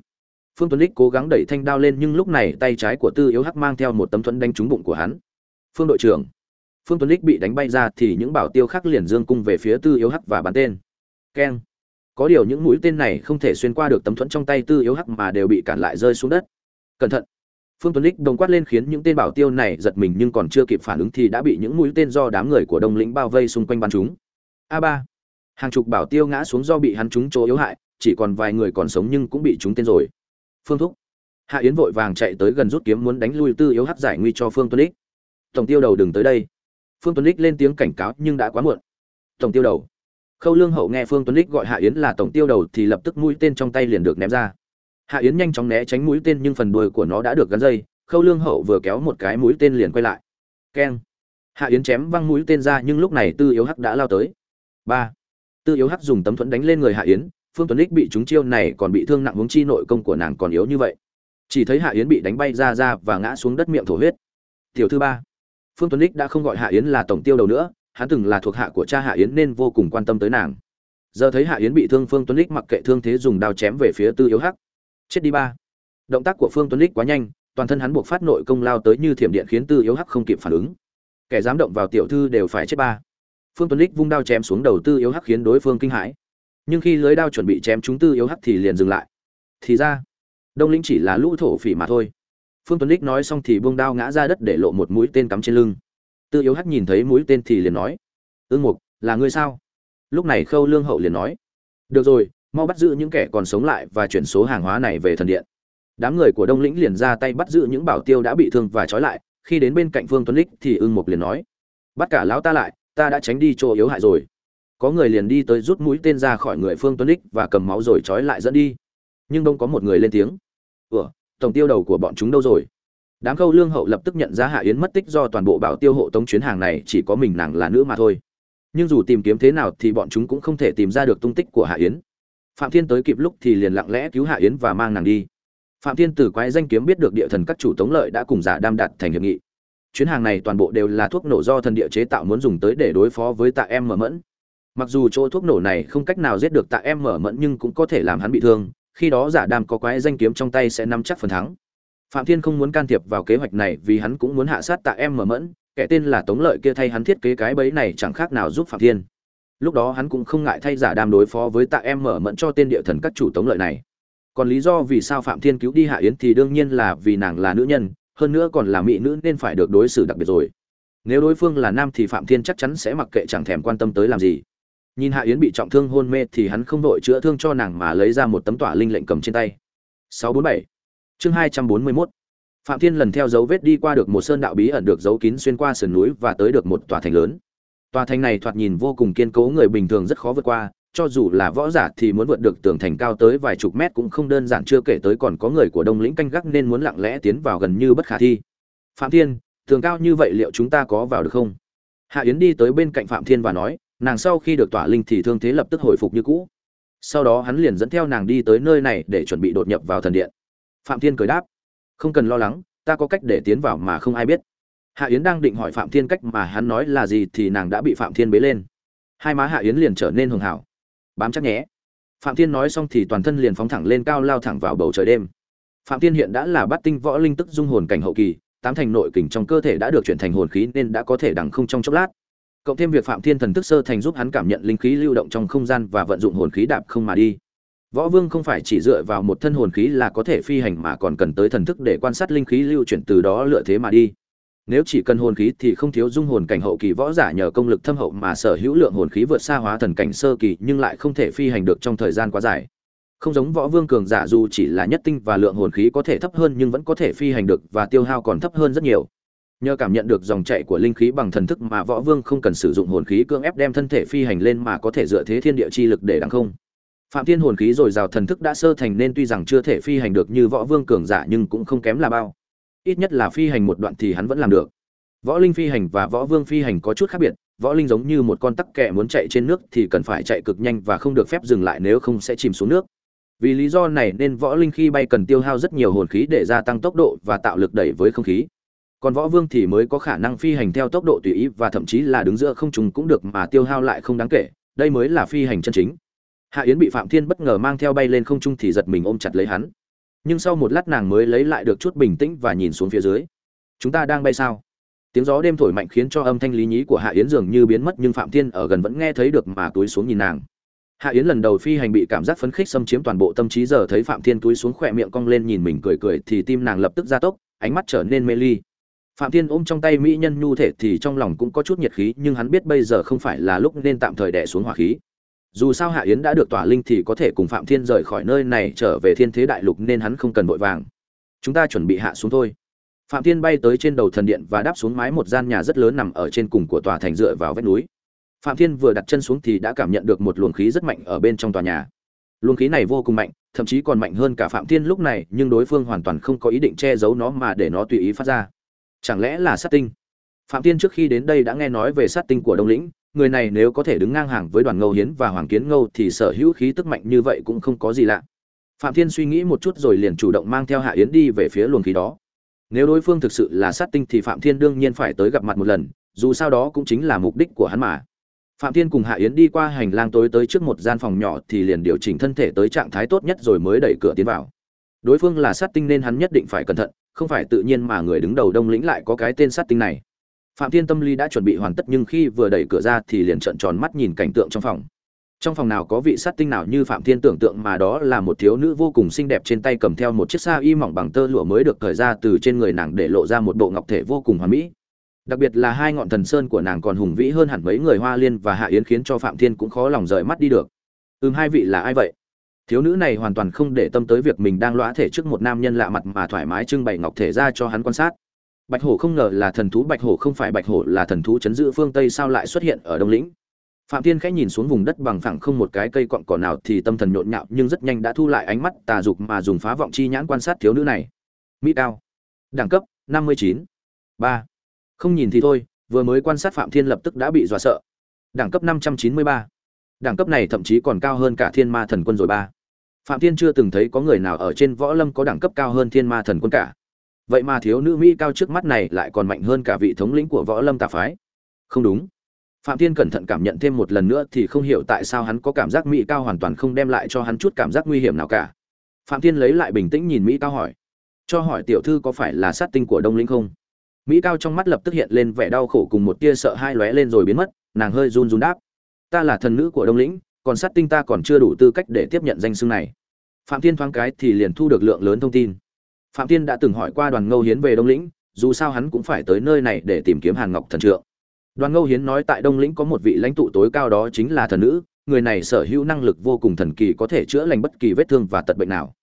Phương tuấn Lịch cố gắng đẩy thanh đao lên, nhưng lúc này tay trái của tư yếu hắc mang theo một tấm thuẫn đánh trúng bụng của hắn. Phương đội trưởng! Phương tuấn Lịch bị đánh bay ra thì những bảo tiêu khác liền dương cung về phía tư yếu hắc và bắn tên. Keng! Có điều những mũi tên này không thể xuyên qua được tấm thuẫn trong tay tư yếu hắc mà đều bị cản lại rơi xuống đất. Cẩn thận! Phương tuấn ích đồng quát lên khiến những tên bảo tiêu này giật mình nhưng còn chưa kịp phản ứng thì đã bị những mũi tên do đám người của đông lĩnh bao vây xung quanh bắn chúng. A ba. Hàng chục bảo tiêu ngã xuống do bị hắn trúng chỗ yếu hại, chỉ còn vài người còn sống nhưng cũng bị trúng tên rồi. Phương thúc. Hạ yến vội vàng chạy tới gần rút kiếm muốn đánh lui tư yếu hấp giải nguy cho phương tuấn ích tổng tiêu đầu đừng tới đây. Phương tuấn ích lên tiếng cảnh cáo nhưng đã quá muộn. Tổng tiêu đầu. Khâu lương hậu nghe phương tuấn ích gọi hạ yến là tổng tiêu đầu thì lập tức mũi tên trong tay liền được ném ra hạ yến nhanh chóng né tránh mũi tên nhưng phần đuôi của nó đã được gắn dây, khâu lương hậu vừa kéo một cái mũi tên liền quay lại. Keng. Hạ yến chém văng mũi tên ra nhưng lúc này tư yếu hắc đã lao tới. Ba. Tư yếu hắc dùng tấm thuẫn đánh lên người hạ yến, phương tuấn ích bị trúng chiêu này còn bị thương nặng hướng chi nội công của nàng còn yếu như vậy. Chỉ thấy hạ yến bị đánh bay ra ra và ngã xuống đất miệng thổ huyết. Tiểu thư ba. Phương tuấn ích đã không gọi hạ yến là tổng tiêu đầu nữa, hắn từng là thuộc hạ của cha hạ yến nên vô cùng quan tâm tới nàng. Giờ thấy hạ yến bị thương, phương tuấn ích mặc kệ thương thế dùng đao chém về phía tư yếu hắc chết đi ba. Động tác của phương tuấn lích quá nhanh, toàn thân hắn buộc phát nội công lao tới như thiểm điện khiến tư yếu hắc không kịp phản ứng. Kẻ dám động vào tiểu thư đều phải chết ba. Phương tuấn lích vung đao chém xuống đầu tư yếu hắc khiến đối phương kinh hãi. Nhưng khi lưới đao chuẩn bị chém chúng tư yếu hắc thì liền dừng lại. Thì ra, đông lĩnh chỉ là lũ thổ phỉ mà thôi. Phương tuấn lích nói xong thì buông đao ngã ra đất để lộ một mũi tên cắm trên lưng. Tư yếu hắc nhìn thấy mũi tên thì liền nói ương mục, là ngươi sao? Lúc này khâu lương hậu liền nói, được rồi mau bắt giữ những kẻ còn sống lại và chuyển số hàng hóa này về thần điện. Đám người của đông lĩnh liền ra tay bắt giữ những bảo tiêu đã bị thương và trói lại, khi đến bên cạnh phương tuấn lích thì ưng mục liền nói, bắt cả lão ta lại, ta đã tránh đi chỗ yếu hại rồi. Có người liền đi tới rút mũi tên ra khỏi người phương tuấn lích và cầm máu rồi trói lại dẫn đi. Nhưng đông có một người lên tiếng, ủa, tổng tiêu đầu của bọn chúng đâu rồi? Đám khâu lương hậu lập tức nhận ra hạ yến mất tích do toàn bộ bảo tiêu hộ tống chuyến hàng này, chỉ có mình nàng là nữ mà thôi. Nhưng dù tìm kiếm thế nào thì bọn chúng cũng không thể tìm ra được tung tích của hạ yến phạm thiên tới kịp lúc thì liền lặng lẽ cứu hạ yến và mang nàng đi. Phạm thiên từ quái danh kiếm biết được địa thần các chủ tống lợi đã cùng giả đam đạt thành hiệp nghị. Chuyến hàng này toàn bộ đều là thuốc nổ do thần địa chế tạo muốn dùng tới để đối phó với tạ em mở mẫn. Mặc dù chỗ thuốc nổ này không cách nào giết được tạ em mở mẫn nhưng cũng có thể làm hắn bị thương, khi đó giả đam có quái danh kiếm trong tay sẽ nắm chắc phần thắng. Phạm thiên không muốn can thiệp vào kế hoạch này vì hắn cũng muốn hạ sát tạ em mở mẫn, kẻ tên là tống lợi kia thay hắn thiết kế cái bẫy này chẳng khác nào giúp phạm thiên lúc đó hắn cũng không ngại thay giả đam đối phó với tạ em mở mẫn cho tên địa thần các chủ tống lợi này. Còn lý do vì sao phạm thiên cứu đi hạ yến thì đương nhiên là vì nàng là nữ nhân, hơn nữa còn là mỹ nữ nên phải được đối xử đặc biệt rồi. Nếu đối phương là nam thì phạm thiên chắc chắn sẽ mặc kệ chẳng thèm quan tâm tới làm gì. Nhìn hạ yến bị trọng thương hôn mê thì hắn không đội chữa thương cho nàng mà lấy ra một tấm tỏa linh lệnh cầm trên tay. 647 chương hai trăm bốn mươi mốt. Phạm thiên lần theo dấu vết đi qua được một sơn đạo bí ẩn được giấu kín xuyên qua sườn núi và tới được một tòa thành lớn tòa thành này thoạt nhìn vô cùng kiên cố, người bình thường rất khó vượt qua, cho dù là võ giả thì muốn vượt được tường thành cao tới vài chục mét cũng không đơn giản, chưa kể tới còn có người của đông lĩnh canh gác nên muốn lặng lẽ tiến vào gần như bất khả thi. Phạm thiên, tường cao như vậy liệu chúng ta có vào được không? Hạ yến đi tới bên cạnh phạm thiên và nói, nàng sau khi được tỏa linh thì thương thế lập tức hồi phục như cũ. Sau đó hắn liền dẫn theo nàng đi tới nơi này để chuẩn bị đột nhập vào thần điện. Phạm thiên cười đáp, không cần lo lắng, ta có cách để tiến vào mà không ai biết hạ yến đang định hỏi phạm thiên cách mà hắn nói là gì thì nàng đã bị phạm thiên bế lên. Hai má hạ yến liền trở nên hường hảo. Bám chắc nhé. Phạm thiên nói xong thì toàn thân liền phóng thẳng lên cao lao thẳng vào bầu trời đêm. Phạm thiên hiện đã là bát tinh võ linh tức dung hồn cảnh hậu kỳ, tám thành nội kình trong cơ thể đã được chuyển thành hồn khí nên đã có thể đằng không trong chốc lát. Cộng thêm việc phạm thiên thần thức sơ thành giúp hắn cảm nhận linh khí lưu động trong không gian và vận dụng hồn khí đạp không mà đi. Võ vương không phải chỉ dựa vào một thân hồn khí là có thể phi hành mà còn cần tới thần thức để quan sát linh khí lưu chuyển từ đó lựa thế mà đi nếu chỉ cần hồn khí thì không thiếu dung hồn cảnh hậu kỳ võ giả nhờ công lực thâm hậu mà sở hữu lượng hồn khí vượt xa hóa thần cảnh sơ kỳ nhưng lại không thể phi hành được trong thời gian quá dài. Không giống võ vương cường giả dù chỉ là nhất tinh và lượng hồn khí có thể thấp hơn nhưng vẫn có thể phi hành được và tiêu hao còn thấp hơn rất nhiều. Nhờ cảm nhận được dòng chạy của linh khí bằng thần thức mà võ vương không cần sử dụng hồn khí cưỡng ép đem thân thể phi hành lên mà có thể dựa thế thiên địa chi lực để đằng không. Phạm thiên hồn khí rồi rào thần thức đã sơ thành nên tuy rằng chưa thể phi hành được như võ vương cường giả nhưng cũng không kém là bao ít nhất là phi hành một đoạn thì hắn vẫn làm được. Võ linh phi hành và võ vương phi hành có chút khác biệt, võ linh giống như một con tắc kẹ muốn chạy trên nước thì cần phải chạy cực nhanh và không được phép dừng lại nếu không sẽ chìm xuống nước. Vì lý do này nên võ linh khi bay cần tiêu hao rất nhiều hồn khí để gia tăng tốc độ và tạo lực đẩy với không khí. Còn võ vương thì mới có khả năng phi hành theo tốc độ tùy ý và thậm chí là đứng giữa không trùng cũng được mà tiêu hao lại không đáng kể, đây mới là phi hành chân chính. Hạ yến bị phạm thiên bất ngờ mang theo bay lên không trung thì giật mình ôm chặt lấy hắn nhưng sau một lát nàng mới lấy lại được chút bình tĩnh và nhìn xuống phía dưới. Chúng ta đang bay sao? Tiếng gió đêm thổi mạnh khiến cho âm thanh lý nhí của hạ yến dường như biến mất nhưng phạm thiên ở gần vẫn nghe thấy được mà túi xuống nhìn nàng. Hạ yến lần đầu phi hành bị cảm giác phấn khích xâm chiếm toàn bộ tâm trí giờ thấy phạm thiên túi xuống khỏe miệng cong lên nhìn mình cười cười thì tim nàng lập tức gia tốc, ánh mắt trở nên mê ly. Phạm thiên ôm trong tay mỹ nhân nhu thể thì trong lòng cũng có chút nhiệt khí nhưng hắn biết bây giờ không phải là lúc nên tạm thời đẻ xuống hỏa khí dù sao hạ yến đã được tỏa linh thì có thể cùng phạm thiên rời khỏi nơi này trở về thiên thế đại lục nên hắn không cần vội vàng. Chúng ta chuẩn bị hạ xuống thôi. Phạm thiên bay tới trên đầu thần điện và đáp xuống mái một gian nhà rất lớn nằm ở trên cùng của tòa thành dựa vào vách núi. Phạm thiên vừa đặt chân xuống thì đã cảm nhận được một luồng khí rất mạnh ở bên trong tòa nhà. Luồng khí này vô cùng mạnh, thậm chí còn mạnh hơn cả phạm thiên lúc này, nhưng đối phương hoàn toàn không có ý định che giấu nó mà để nó tùy ý phát ra. Chẳng lẽ là sát tinh? Phạm thiên trước khi đến đây đã nghe nói về sát tinh của đông lĩnh người này nếu có thể đứng ngang hàng với đoàn ngâu hiến và hoàng kiến ngâu thì sở hữu khí tức mạnh như vậy cũng không có gì lạ. Phạm thiên suy nghĩ một chút rồi liền chủ động mang theo hạ yến đi về phía luồng khí đó. Nếu đối phương thực sự là sát tinh thì phạm thiên đương nhiên phải tới gặp mặt một lần, dù sao đó cũng chính là mục đích của hắn mà. Phạm thiên cùng hạ yến đi qua hành lang tối tới trước một gian phòng nhỏ thì liền điều chỉnh thân thể tới trạng thái tốt nhất rồi mới đẩy cửa tiến vào. Đối phương là sát tinh nên hắn nhất định phải cẩn thận, không phải tự nhiên mà người đứng đầu đông lĩnh lại có cái tên sát tinh này phạm thiên tâm lý đã chuẩn bị hoàn tất nhưng khi vừa đẩy cửa ra thì liền trợn tròn mắt nhìn cảnh tượng trong phòng. Trong phòng nào có vị sát tinh nào như phạm thiên tưởng tượng mà đó là một thiếu nữ vô cùng xinh đẹp trên tay cầm theo một chiếc sa y mỏng bằng tơ lụa mới được thời ra từ trên người nàng để lộ ra một bộ ngọc thể vô cùng hoàn mỹ. Đặc biệt là hai ngọn thần sơn của nàng còn hùng vĩ hơn hẳn mấy người hoa liên và hạ yến khiến cho phạm thiên cũng khó lòng rời mắt đi được. Ừm, hai vị là ai vậy? Thiếu nữ này hoàn toàn không để tâm tới việc mình đang lõa thể trước một nam nhân lạ mặt mà thoải mái trưng bày ngọc thể ra cho hắn quan sát bạch hổ không ngờ là thần thú, bạch hổ không phải bạch hổ là thần thú chấn giữ phương tây sao lại xuất hiện ở đông lĩnh phạm thiên khẽ nhìn xuống vùng đất bằng phẳng không một cái cây cọn cỏ nào thì tâm thần nhộn nhạo, nhưng rất nhanh đã thu lại ánh mắt tà dục mà dùng phá vọng chi nhãn quan sát thiếu nữ này mỹ cao đẳng cấp 59. 3. không nhìn thì thôi, vừa mới quan sát phạm thiên lập tức đã bị dọa sợ đẳng cấp 593. đẳng cấp này thậm chí còn cao hơn cả thiên ma thần quân rồi ba phạm thiên chưa từng thấy có người nào ở trên võ lâm có đẳng cấp cao hơn thiên ma thần quân cả vậy mà thiếu nữ mỹ cao trước mắt này lại còn mạnh hơn cả vị thống lĩnh của võ lâm tà phái. Không đúng. Phạm thiên cẩn thận cảm nhận thêm một lần nữa thì không hiểu tại sao hắn có cảm giác mỹ cao hoàn toàn không đem lại cho hắn chút cảm giác nguy hiểm nào cả. Phạm thiên lấy lại bình tĩnh nhìn mỹ cao hỏi. Cho hỏi tiểu thư có phải là sát tinh của đông lĩnh không? Mỹ cao trong mắt lập tức hiện lên vẻ đau khổ cùng một tia sợ hai lóe lên rồi biến mất, nàng hơi run run đáp. Ta là thần nữ của đông lĩnh, còn sát tinh ta còn chưa đủ tư cách để tiếp nhận danh xưng này. Phạm thiên thoáng cái thì liền thu được lượng lớn thông tin phạm thiên đã từng hỏi qua đoàn ngâu hiến về đông lĩnh, dù sao hắn cũng phải tới nơi này để tìm kiếm hàn ngọc thần trượng. Đoàn ngâu hiến nói tại đông lĩnh có một vị lãnh tụ tối cao đó chính là thần nữ, người này sở hữu năng lực vô cùng thần kỳ có thể chữa lành bất kỳ vết thương và tật bệnh nào.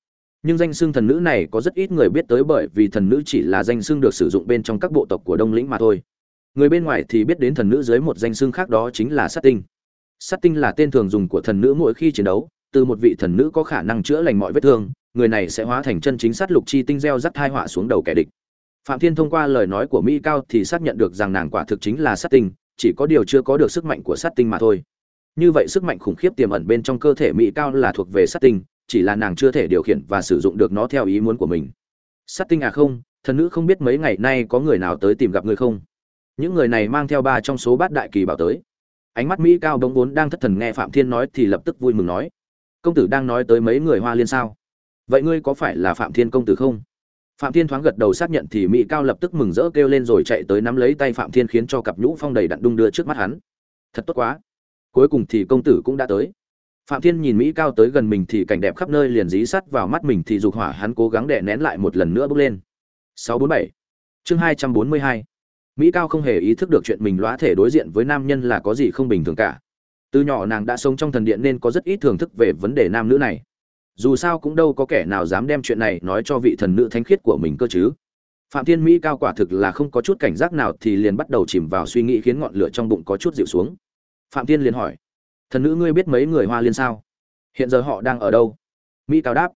Nhưng danh xưng thần nữ này có rất ít người biết tới bởi vì thần nữ chỉ là danh xưng được sử dụng bên trong các bộ tộc của đông lĩnh mà thôi. Người bên ngoài thì biết đến thần nữ dưới một danh xưng khác đó chính là sát tinh. Sát tinh là tên thường dùng của thần nữ mỗi khi chiến đấu từ một vị thần nữ có khả năng chữa lành mọi vết thương, người này sẽ hóa thành chân chính sát lục chi tinh gieo rắc tai họa xuống đầu kẻ địch. Phạm thiên thông qua lời nói của mỹ cao thì xác nhận được rằng nàng quả thực chính là sát tinh, chỉ có điều chưa có được sức mạnh của sát tinh mà thôi. Như vậy sức mạnh khủng khiếp tiềm ẩn bên trong cơ thể mỹ cao là thuộc về sát tinh, chỉ là nàng chưa thể điều khiển và sử dụng được nó theo ý muốn của mình. Sát tinh à không, thần nữ không biết mấy ngày nay có người nào tới tìm gặp người không? Những người này mang theo ba trong số bát đại kỳ bảo tới. Ánh mắt mỹ cao bỗng vốn đang thất thần nghe phạm thiên nói thì lập tức vui mừng nói công tử đang nói tới mấy người hoa liên sao? Vậy ngươi có phải là phạm thiên công tử không? Phạm thiên thoáng gật đầu xác nhận thì mỹ cao lập tức mừng rỡ kêu lên rồi chạy tới nắm lấy tay phạm thiên khiến cho cặp nhũ phong đầy đặn đung đưa trước mắt hắn. Thật tốt quá. Cuối cùng thì công tử cũng đã tới. Phạm thiên nhìn mỹ cao tới gần mình thì cảnh đẹp khắp nơi liền dí sắt vào mắt mình thì dục hỏa hắn cố gắng đè nén lại một lần nữa bước lên. 647 chương 242 mỹ cao không hề ý thức được chuyện mình lóa thể đối diện với nam nhân là có gì không bình thường cả từ nhỏ nàng đã sống trong thần điện nên có rất ít thưởng thức về vấn đề nam nữ này. Dù sao cũng đâu có kẻ nào dám đem chuyện này nói cho vị thần nữ thánh khiết của mình cơ chứ. Phạm thiên mỹ cao quả thực là không có chút cảnh giác nào thì liền bắt đầu chìm vào suy nghĩ khiến ngọn lửa trong bụng có chút dịu xuống. Phạm thiên liền hỏi, thần nữ ngươi biết mấy người hoa liên sao? Hiện giờ họ đang ở đâu? Mỹ cao đáp,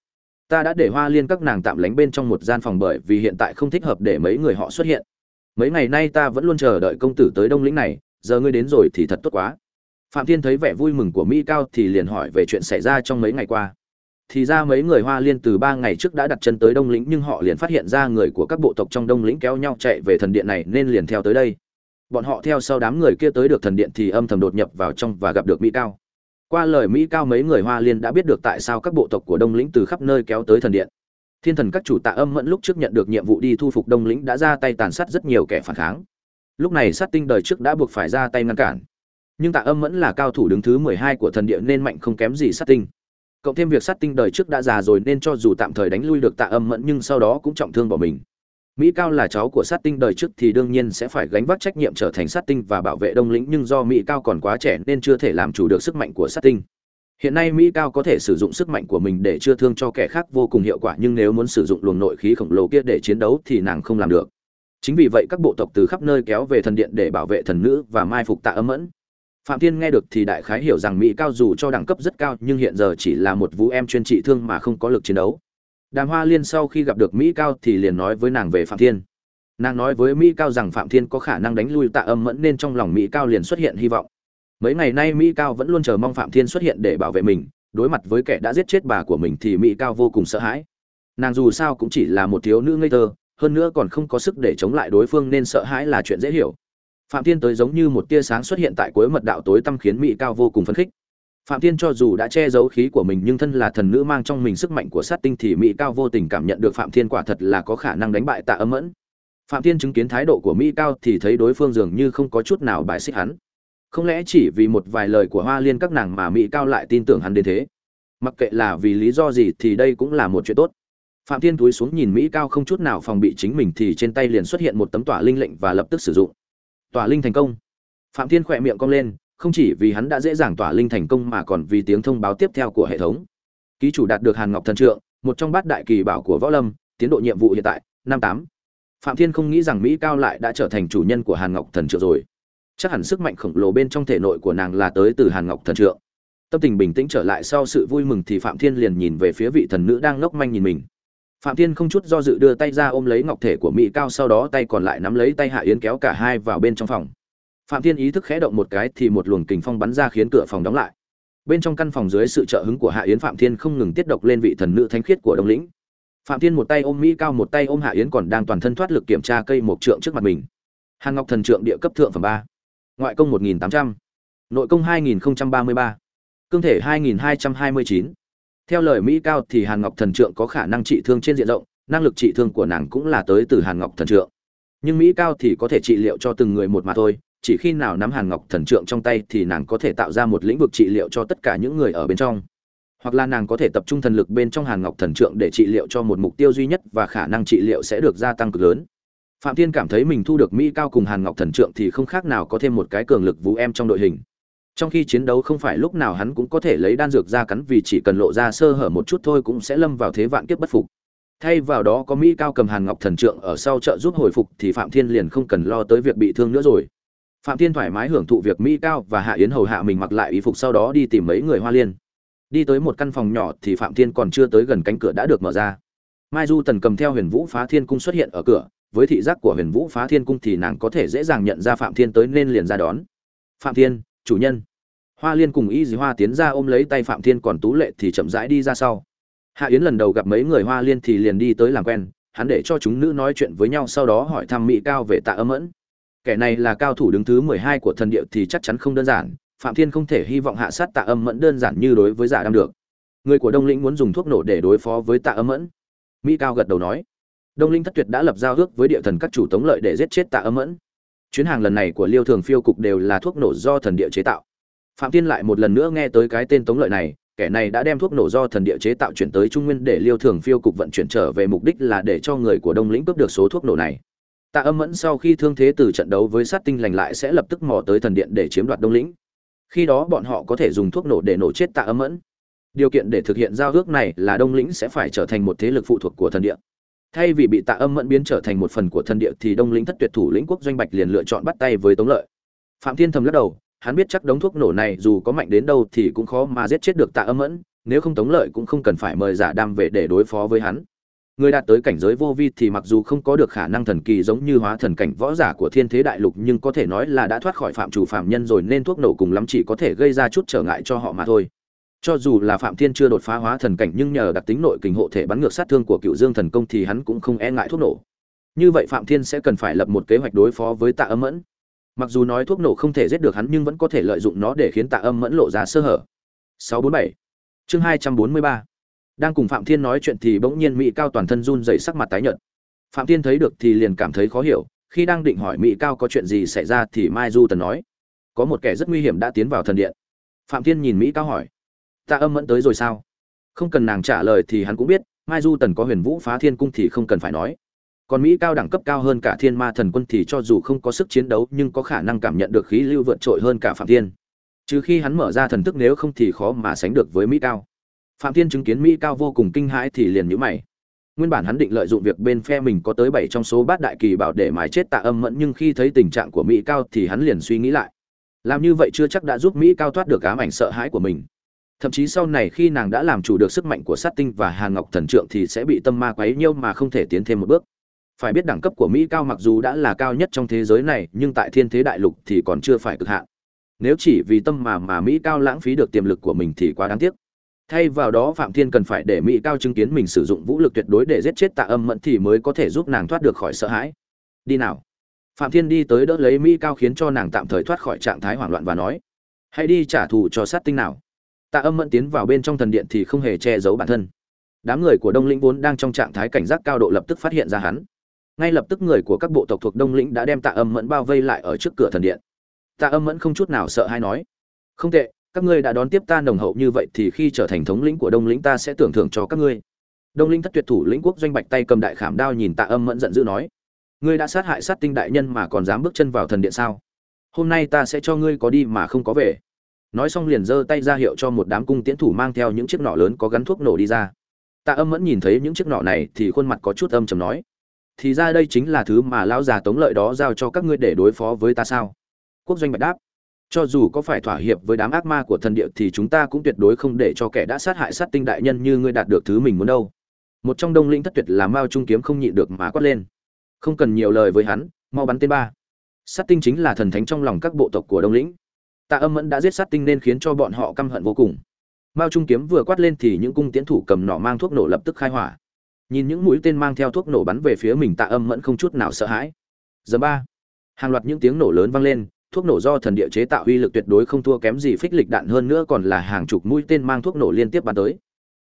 ta đã để hoa liên các nàng tạm lánh bên trong một gian phòng bởi vì hiện tại không thích hợp để mấy người họ xuất hiện. Mấy ngày nay ta vẫn luôn chờ đợi công tử tới đông lĩnh này, giờ ngươi đến rồi thì thật tốt quá phạm thiên thấy vẻ vui mừng của mỹ cao thì liền hỏi về chuyện xảy ra trong mấy ngày qua. Thì ra mấy người hoa liên từ ba ngày trước đã đặt chân tới đông lĩnh nhưng họ liền phát hiện ra người của các bộ tộc trong đông lĩnh kéo nhau chạy về thần điện này nên liền theo tới đây. Bọn họ theo sau đám người kia tới được thần điện thì âm thầm đột nhập vào trong và gặp được mỹ cao. Qua lời mỹ cao mấy người hoa liên đã biết được tại sao các bộ tộc của đông lĩnh từ khắp nơi kéo tới thần điện. Thiên thần các chủ tạ âm mẫn lúc trước nhận được nhiệm vụ đi thu phục đông lĩnh đã ra tay tàn sát rất nhiều kẻ phản kháng. Lúc này sát tinh đời trước đã buộc phải ra tay ngăn cản nhưng tạ âm mẫn là cao thủ đứng thứ mười hai của thần điện nên mạnh không kém gì sát tinh. Cộng thêm việc sát tinh đời trước đã già rồi nên cho dù tạm thời đánh lui được tạ âm mẫn nhưng sau đó cũng trọng thương bỏ mình. Mỹ cao là cháu của sát tinh đời trước thì đương nhiên sẽ phải gánh vác trách nhiệm trở thành sát tinh và bảo vệ đông lĩnh nhưng do mỹ cao còn quá trẻ nên chưa thể làm chủ được sức mạnh của sát tinh. Hiện nay mỹ cao có thể sử dụng sức mạnh của mình để chưa thương cho kẻ khác vô cùng hiệu quả nhưng nếu muốn sử dụng luồng nội khí khổng lồ kia để chiến đấu thì nàng không làm được. Chính vì vậy các bộ tộc từ khắp nơi kéo về thần điện để bảo vệ thần nữ và mai phục tạ âm mẫn phạm thiên nghe được thì đại khái hiểu rằng mỹ cao dù cho đẳng cấp rất cao, nhưng hiện giờ chỉ là một vũ em chuyên trị thương mà không có lực chiến đấu. Đàm hoa liên sau khi gặp được mỹ cao thì liền nói với nàng về phạm thiên. Nàng nói với mỹ cao rằng phạm thiên có khả năng đánh lui tạ âm mẫn nên trong lòng mỹ cao liền xuất hiện hy vọng. Mấy ngày nay mỹ cao vẫn luôn chờ mong phạm thiên xuất hiện để bảo vệ mình, đối mặt với kẻ đã giết chết bà của mình thì mỹ cao vô cùng sợ hãi. Nàng dù sao cũng chỉ là một thiếu nữ ngây thơ, hơn nữa còn không có sức để chống lại đối phương nên sợ hãi là chuyện dễ hiểu phạm thiên tới giống như một tia sáng xuất hiện tại cuối mật đạo tối tăm khiến mỹ cao vô cùng phấn khích. Phạm thiên cho dù đã che giấu khí của mình nhưng thân là thần nữ mang trong mình sức mạnh của sát tinh thì mỹ cao vô tình cảm nhận được phạm thiên quả thật là có khả năng đánh bại tạ âm mẫn. Phạm thiên chứng kiến thái độ của mỹ cao thì thấy đối phương dường như không có chút nào bài xích hắn. Không lẽ chỉ vì một vài lời của hoa liên các nàng mà mỹ cao lại tin tưởng hắn đến thế? Mặc kệ là vì lý do gì thì đây cũng là một chuyện tốt. Phạm thiên túi xuống nhìn mỹ cao không chút nào phòng bị chính mình thì trên tay liền xuất hiện một tấm tỏa linh lệnh và lập tức sử dụng tỏa linh thành công. Phạm thiên khỏe miệng cong lên, không chỉ vì hắn đã dễ dàng tỏa linh thành công mà còn vì tiếng thông báo tiếp theo của hệ thống. Ký chủ đạt được hàn ngọc thần trượng, một trong bát đại kỳ bảo của võ lâm, tiến độ nhiệm vụ hiện tại, năm tám. Phạm thiên không nghĩ rằng mỹ cao lại đã trở thành chủ nhân của hàn ngọc thần trượng rồi. Chắc hẳn sức mạnh khổng lồ bên trong thể nội của nàng là tới từ hàn ngọc thần trượng. Tâm tình bình tĩnh trở lại sau sự vui mừng thì phạm thiên liền nhìn về phía vị thần nữ đang ngốc manh nhìn mình phạm thiên không chút do dự đưa tay ra ôm lấy ngọc thể của mỹ cao, sau đó tay còn lại nắm lấy tay hạ yến kéo cả hai vào bên trong phòng. Phạm thiên ý thức khẽ động một cái thì một luồng kình phong bắn ra khiến cửa phòng đóng lại. Bên trong căn phòng dưới sự trợ hứng của hạ yến, phạm thiên không ngừng tiết độc lên vị thần nữ thánh khiết của đông lĩnh. Phạm thiên một tay ôm mỹ cao, một tay ôm hạ yến còn đang toàn thân thoát lực kiểm tra cây mộc trượng trước mặt mình. Hàn ngọc thần trượng địa cấp thượng phẩm ba. Ngoại công một nghìn tám trăm. Nội công hai nghìn ba mươi ba. Cương thể hai nghìn hai trăm hai mươi chín theo lời mỹ cao thì hàn ngọc thần trượng có khả năng trị thương trên diện rộng, năng lực trị thương của nàng cũng là tới từ hàn ngọc thần trượng. Nhưng mỹ cao thì có thể trị liệu cho từng người một mà thôi, chỉ khi nào nắm hàn ngọc thần trượng trong tay thì nàng có thể tạo ra một lĩnh vực trị liệu cho tất cả những người ở bên trong. Hoặc là nàng có thể tập trung thần lực bên trong hàn ngọc thần trượng để trị liệu cho một mục tiêu duy nhất và khả năng trị liệu sẽ được gia tăng cực lớn. Phạm thiên cảm thấy mình thu được mỹ cao cùng hàn ngọc thần trượng thì không khác nào có thêm một cái cường lực vũ em trong đội hình trong khi chiến đấu không phải lúc nào hắn cũng có thể lấy đan dược ra cắn vì chỉ cần lộ ra sơ hở một chút thôi cũng sẽ lâm vào thế vạn kiếp bất phục. Thay vào đó có mỹ cao cầm hàn ngọc thần trượng ở sau trợ giúp hồi phục thì phạm thiên liền không cần lo tới việc bị thương nữa rồi. Phạm thiên thoải mái hưởng thụ việc mỹ cao và hạ yến hầu hạ mình mặc lại y phục sau đó đi tìm mấy người hoa liên. Đi tới một căn phòng nhỏ thì phạm thiên còn chưa tới gần cánh cửa đã được mở ra. Mai du tần cầm theo huyền vũ phá thiên cung xuất hiện ở cửa, với thị giác của huyền vũ phá thiên cung thì nàng có thể dễ dàng nhận ra phạm thiên tới nên liền ra đón. Phạm thiên chủ nhân. Hoa liên cùng y dì hoa tiến ra ôm lấy tay phạm thiên còn tú lệ thì chậm rãi đi ra sau. Hạ yến lần đầu gặp mấy người hoa liên thì liền đi tới làm quen, hắn để cho chúng nữ nói chuyện với nhau sau đó hỏi thăm mỹ cao về tạ âm ẫn kẻ này là cao thủ đứng thứ mười hai của thần địa thì chắc chắn không đơn giản, phạm thiên không thể hy vọng hạ sát tạ âm mẫn đơn giản như đối với giả Đam được. Người của đông lĩnh muốn dùng thuốc nổ để đối phó với tạ âm mẫn. Mỹ cao gật đầu nói. Đông linh thất tuyệt đã lập giao ước với địa thần các chủ tống lợi để giết chết tạ âm mẫn chuyến hàng lần này của liêu thường phiêu cục đều là thuốc nổ do thần địa chế tạo. Phạm tiên lại một lần nữa nghe tới cái tên tống lợi này, kẻ này đã đem thuốc nổ do thần địa chế tạo chuyển tới trung nguyên để liêu thường phiêu cục vận chuyển trở về mục đích là để cho người của đông lĩnh cướp được số thuốc nổ này. Tạ âm mẫn sau khi thương thế từ trận đấu với sát tinh lành lại sẽ lập tức mò tới thần điện để chiếm đoạt đông lĩnh. Khi đó bọn họ có thể dùng thuốc nổ để nổ chết tạ âm mẫn. Điều kiện để thực hiện giao ước này là đông lĩnh sẽ phải trở thành một thế lực phụ thuộc của thần địa thay vì bị tạ âm mẫn biến trở thành một phần của thần địa thì đông lĩnh thất tuyệt thủ lĩnh quốc doanh bạch liền lựa chọn bắt tay với tống lợi. Phạm thiên thầm lắc đầu, hắn biết chắc đống thuốc nổ này dù có mạnh đến đâu thì cũng khó mà giết chết được tạ âm mẫn, nếu không tống lợi cũng không cần phải mời giả đam về để đối phó với hắn. Người đạt tới cảnh giới vô vi thì mặc dù không có được khả năng thần kỳ giống như hóa thần cảnh võ giả của thiên thế đại lục nhưng có thể nói là đã thoát khỏi phạm chủ phạm nhân rồi nên thuốc nổ cùng lắm chỉ có thể gây ra chút trở ngại cho họ mà thôi cho dù là phạm thiên chưa đột phá hóa thần cảnh nhưng nhờ đặc tính nội kình hộ thể bắn ngược sát thương của cựu dương thần công thì hắn cũng không e ngại thuốc nổ. Như vậy phạm thiên sẽ cần phải lập một kế hoạch đối phó với tạ âm mẫn. Mặc dù nói thuốc nổ không thể giết được hắn nhưng vẫn có thể lợi dụng nó để khiến tạ âm mẫn lộ ra sơ hở. 647 chương 243 đang cùng phạm thiên nói chuyện thì bỗng nhiên mỹ cao toàn thân run rẩy sắc mặt tái nhợt. Phạm thiên thấy được thì liền cảm thấy khó hiểu, khi đang định hỏi mỹ cao có chuyện gì xảy ra thì mai du tần nói, có một kẻ rất nguy hiểm đã tiến vào thần điện. Phạm thiên nhìn mỹ cao hỏi ta âm mẫn tới rồi sao? Không cần nàng trả lời thì hắn cũng biết, mai du tần có huyền vũ phá thiên cung thì không cần phải nói. Còn mỹ cao đẳng cấp cao hơn cả thiên ma thần quân thì cho dù không có sức chiến đấu nhưng có khả năng cảm nhận được khí lưu vượt trội hơn cả phạm thiên. Trừ khi hắn mở ra thần thức nếu không thì khó mà sánh được với mỹ cao. Phạm thiên chứng kiến mỹ cao vô cùng kinh hãi thì liền nhíu mày. Nguyên bản hắn định lợi dụng việc bên phe mình có tới bảy trong số bát đại kỳ bảo để mài chết tạ âm mẫn nhưng khi thấy tình trạng của mỹ cao thì hắn liền suy nghĩ lại. Làm như vậy chưa chắc đã giúp mỹ cao thoát được ám ảnh sợ hãi của mình thậm chí sau này khi nàng đã làm chủ được sức mạnh của sát tinh và hàn ngọc thần trượng thì sẽ bị tâm ma quấy nhiêu mà không thể tiến thêm một bước. Phải biết đẳng cấp của mỹ cao mặc dù đã là cao nhất trong thế giới này, nhưng tại thiên thế đại lục thì còn chưa phải cực hạn. Nếu chỉ vì tâm mà mà mỹ cao lãng phí được tiềm lực của mình thì quá đáng tiếc. Thay vào đó phạm thiên cần phải để mỹ cao chứng kiến mình sử dụng vũ lực tuyệt đối để giết chết tạ âm mẫn thì mới có thể giúp nàng thoát được khỏi sợ hãi. Đi nào. Phạm thiên đi tới đỡ lấy mỹ cao khiến cho nàng tạm thời thoát khỏi trạng thái hoảng loạn và nói, hãy đi trả thù cho sát tinh nào tạ âm mẫn tiến vào bên trong thần điện thì không hề che giấu bản thân. Đám người của đông lĩnh vốn đang trong trạng thái cảnh giác cao độ lập tức phát hiện ra hắn. Ngay lập tức người của các bộ tộc thuộc đông lĩnh đã đem tạ âm mẫn bao vây lại ở trước cửa thần điện. Tạ âm mẫn không chút nào sợ hay nói, không tệ, các ngươi đã đón tiếp ta nồng hậu như vậy thì khi trở thành thống lĩnh của đông lĩnh ta sẽ tưởng thưởng cho các ngươi. Đông lĩnh thất tuyệt thủ lĩnh quốc doanh bạch tay cầm đại khảm đao nhìn tạ âm mẫn giận dữ nói, ngươi đã sát hại sát tinh đại nhân mà còn dám bước chân vào thần điện sao? Hôm nay ta sẽ cho ngươi có đi mà không có về nói xong liền giơ tay ra hiệu cho một đám cung tiễn thủ mang theo những chiếc nỏ lớn có gắn thuốc nổ đi ra. Tạ âm mẫn nhìn thấy những chiếc nỏ này thì khuôn mặt có chút âm chầm nói, thì ra đây chính là thứ mà lão già tống lợi đó giao cho các ngươi để đối phó với ta sao? Quốc doanh bạch đáp, cho dù có phải thỏa hiệp với đám ác ma của thần địa thì chúng ta cũng tuyệt đối không để cho kẻ đã sát hại sát tinh đại nhân như ngươi đạt được thứ mình muốn đâu. Một trong đông lĩnh thất tuyệt là mao trung kiếm không nhịn được mà quát lên, không cần nhiều lời với hắn, mau bắn tên ba. Sát tinh chính là thần thánh trong lòng các bộ tộc của đông lĩnh tạ âm mẫn đã giết sát tinh nên khiến cho bọn họ căm hận vô cùng. Mao trung kiếm vừa quát lên thì những cung tiến thủ cầm nỏ mang thuốc nổ lập tức khai hỏa. Nhìn những mũi tên mang theo thuốc nổ bắn về phía mình, tạ âm mẫn không chút nào sợ hãi. Giờ ba, hàng loạt những tiếng nổ lớn vang lên, thuốc nổ do thần địa chế tạo uy lực tuyệt đối không thua kém gì phích lịch đạn, hơn nữa còn là hàng chục mũi tên mang thuốc nổ liên tiếp bắn tới.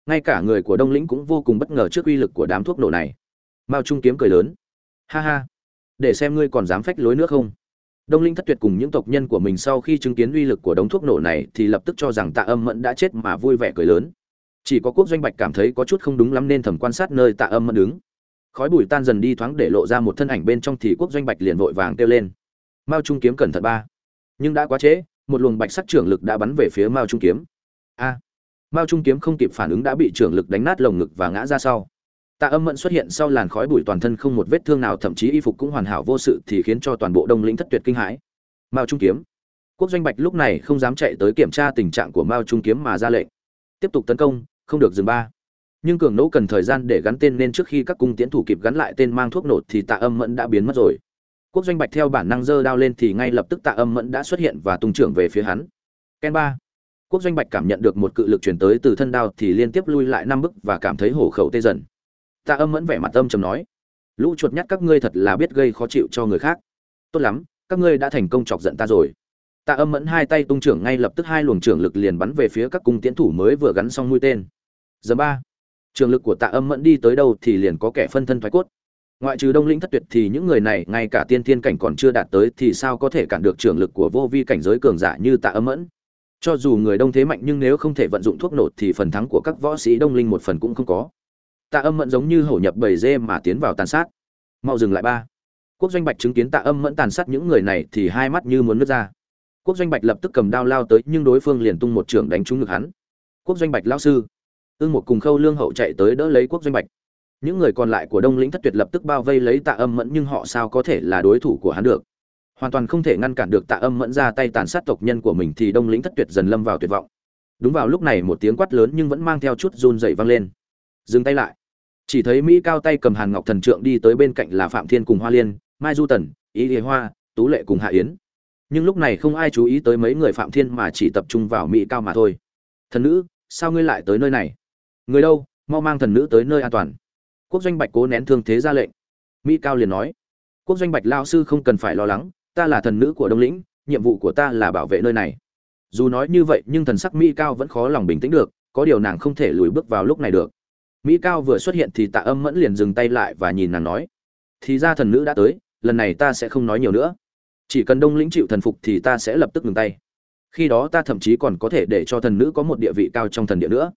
Ngay cả người của đông lĩnh cũng vô cùng bất ngờ trước uy lực của đám thuốc nổ này. Mao trung kiếm cười lớn. Ha ha, để xem ngươi còn dám phách lối nước không? Đông linh thất tuyệt cùng những tộc nhân của mình sau khi chứng kiến uy lực của đống thuốc nổ này thì lập tức cho rằng tạ âm mẫn đã chết mà vui vẻ cười lớn. Chỉ có quốc doanh bạch cảm thấy có chút không đúng lắm nên thầm quan sát nơi tạ âm mẫn đứng. Khói bụi tan dần đi thoáng để lộ ra một thân ảnh bên trong thì quốc doanh bạch liền vội vàng kêu lên. Mao trung kiếm cẩn thận ba. Nhưng đã quá trễ, một luồng bạch sắc trưởng lực đã bắn về phía mao trung kiếm. A. Mao trung kiếm không kịp phản ứng đã bị trưởng lực đánh nát lồng ngực và ngã ra sau tạ âm mẫn xuất hiện sau làn khói bụi toàn thân không một vết thương nào, thậm chí y phục cũng hoàn hảo vô sự thì khiến cho toàn bộ đông lĩnh thất tuyệt kinh hãi. Mao trung kiếm. Quốc doanh bạch lúc này không dám chạy tới kiểm tra tình trạng của mao trung kiếm mà ra lệnh. Tiếp tục tấn công, không được dừng ba. Nhưng cường nỗ cần thời gian để gắn tên nên trước khi các cung tiễn thủ kịp gắn lại tên mang thuốc nổ thì tạ âm mẫn đã biến mất rồi. Quốc doanh bạch theo bản năng giơ đao lên thì ngay lập tức tạ âm mẫn đã xuất hiện và tung trưởng về phía hắn. Ken ba. Quốc doanh bạch cảm nhận được một cự lực truyền tới từ thân đao thì liên tiếp lui lại năm bước và cảm thấy hổ khẩu tê dần tạ âm mẫn vẻ mặt âm trầm nói, lũ chuột nhắt các ngươi thật là biết gây khó chịu cho người khác. Tốt lắm, các ngươi đã thành công chọc giận ta rồi. Tạ âm mẫn hai tay tung trưởng ngay lập tức hai luồng trưởng lực liền bắn về phía các cung tiễn thủ mới vừa gắn xong mũi tên. Giờ ba trường lực của tạ âm mẫn đi tới đâu thì liền có kẻ phân thân thoái cốt. Ngoại trừ đông lĩnh thất tuyệt thì những người này, ngay cả tiên thiên cảnh còn chưa đạt tới thì sao có thể cản được trường lực của vô vi cảnh giới cường giả như tạ âm mẫn? Cho dù người đông thế mạnh nhưng nếu không thể vận dụng thuốc nổ thì phần thắng của các võ sĩ đông linh một phần cũng không có tạ âm mẫn giống như hổ nhập bầy dê mà tiến vào tàn sát. Mau dừng lại ba. Quốc doanh bạch chứng kiến tạ âm mẫn tàn sát những người này thì hai mắt như muốn nứt ra. Quốc doanh bạch lập tức cầm đao lao tới, nhưng đối phương liền tung một trường đánh trúng ngực hắn. Quốc doanh bạch lao sư. Ương một cùng khâu lương hậu chạy tới đỡ lấy quốc doanh bạch. Những người còn lại của đông lĩnh thất tuyệt lập tức bao vây lấy tạ âm mẫn, nhưng họ sao có thể là đối thủ của hắn được? Hoàn toàn không thể ngăn cản được tạ âm mẫn ra tay tàn sát tộc nhân của mình thì đông lĩnh thất tuyệt dần lâm vào tuyệt vọng. Đúng vào lúc này một tiếng quát lớn nhưng vẫn mang theo chút run dậy vang lên. Dừng tay lại chỉ thấy mỹ cao tay cầm hàn ngọc thần trượng đi tới bên cạnh là phạm thiên cùng hoa liên, mai du tần, ý lê hoa, tú lệ cùng hạ yến. Nhưng lúc này không ai chú ý tới mấy người phạm thiên mà chỉ tập trung vào mỹ cao mà thôi. Thần nữ, sao ngươi lại tới nơi này? Người đâu, mau mang thần nữ tới nơi an toàn. Quốc doanh bạch cố nén thương thế ra lệnh. Mỹ cao liền nói, quốc doanh bạch lao sư không cần phải lo lắng, ta là thần nữ của đông lĩnh, nhiệm vụ của ta là bảo vệ nơi này. Dù nói như vậy nhưng thần sắc mỹ cao vẫn khó lòng bình tĩnh được, có điều nàng không thể lùi bước vào lúc này được mỹ cao vừa xuất hiện thì tạ âm mẫn liền dừng tay lại và nhìn nàng nói, thì ra thần nữ đã tới, lần này ta sẽ không nói nhiều nữa. Chỉ cần đông lĩnh chịu thần phục thì ta sẽ lập tức ngừng tay. Khi đó ta thậm chí còn có thể để cho thần nữ có một địa vị cao trong thần địa nữa.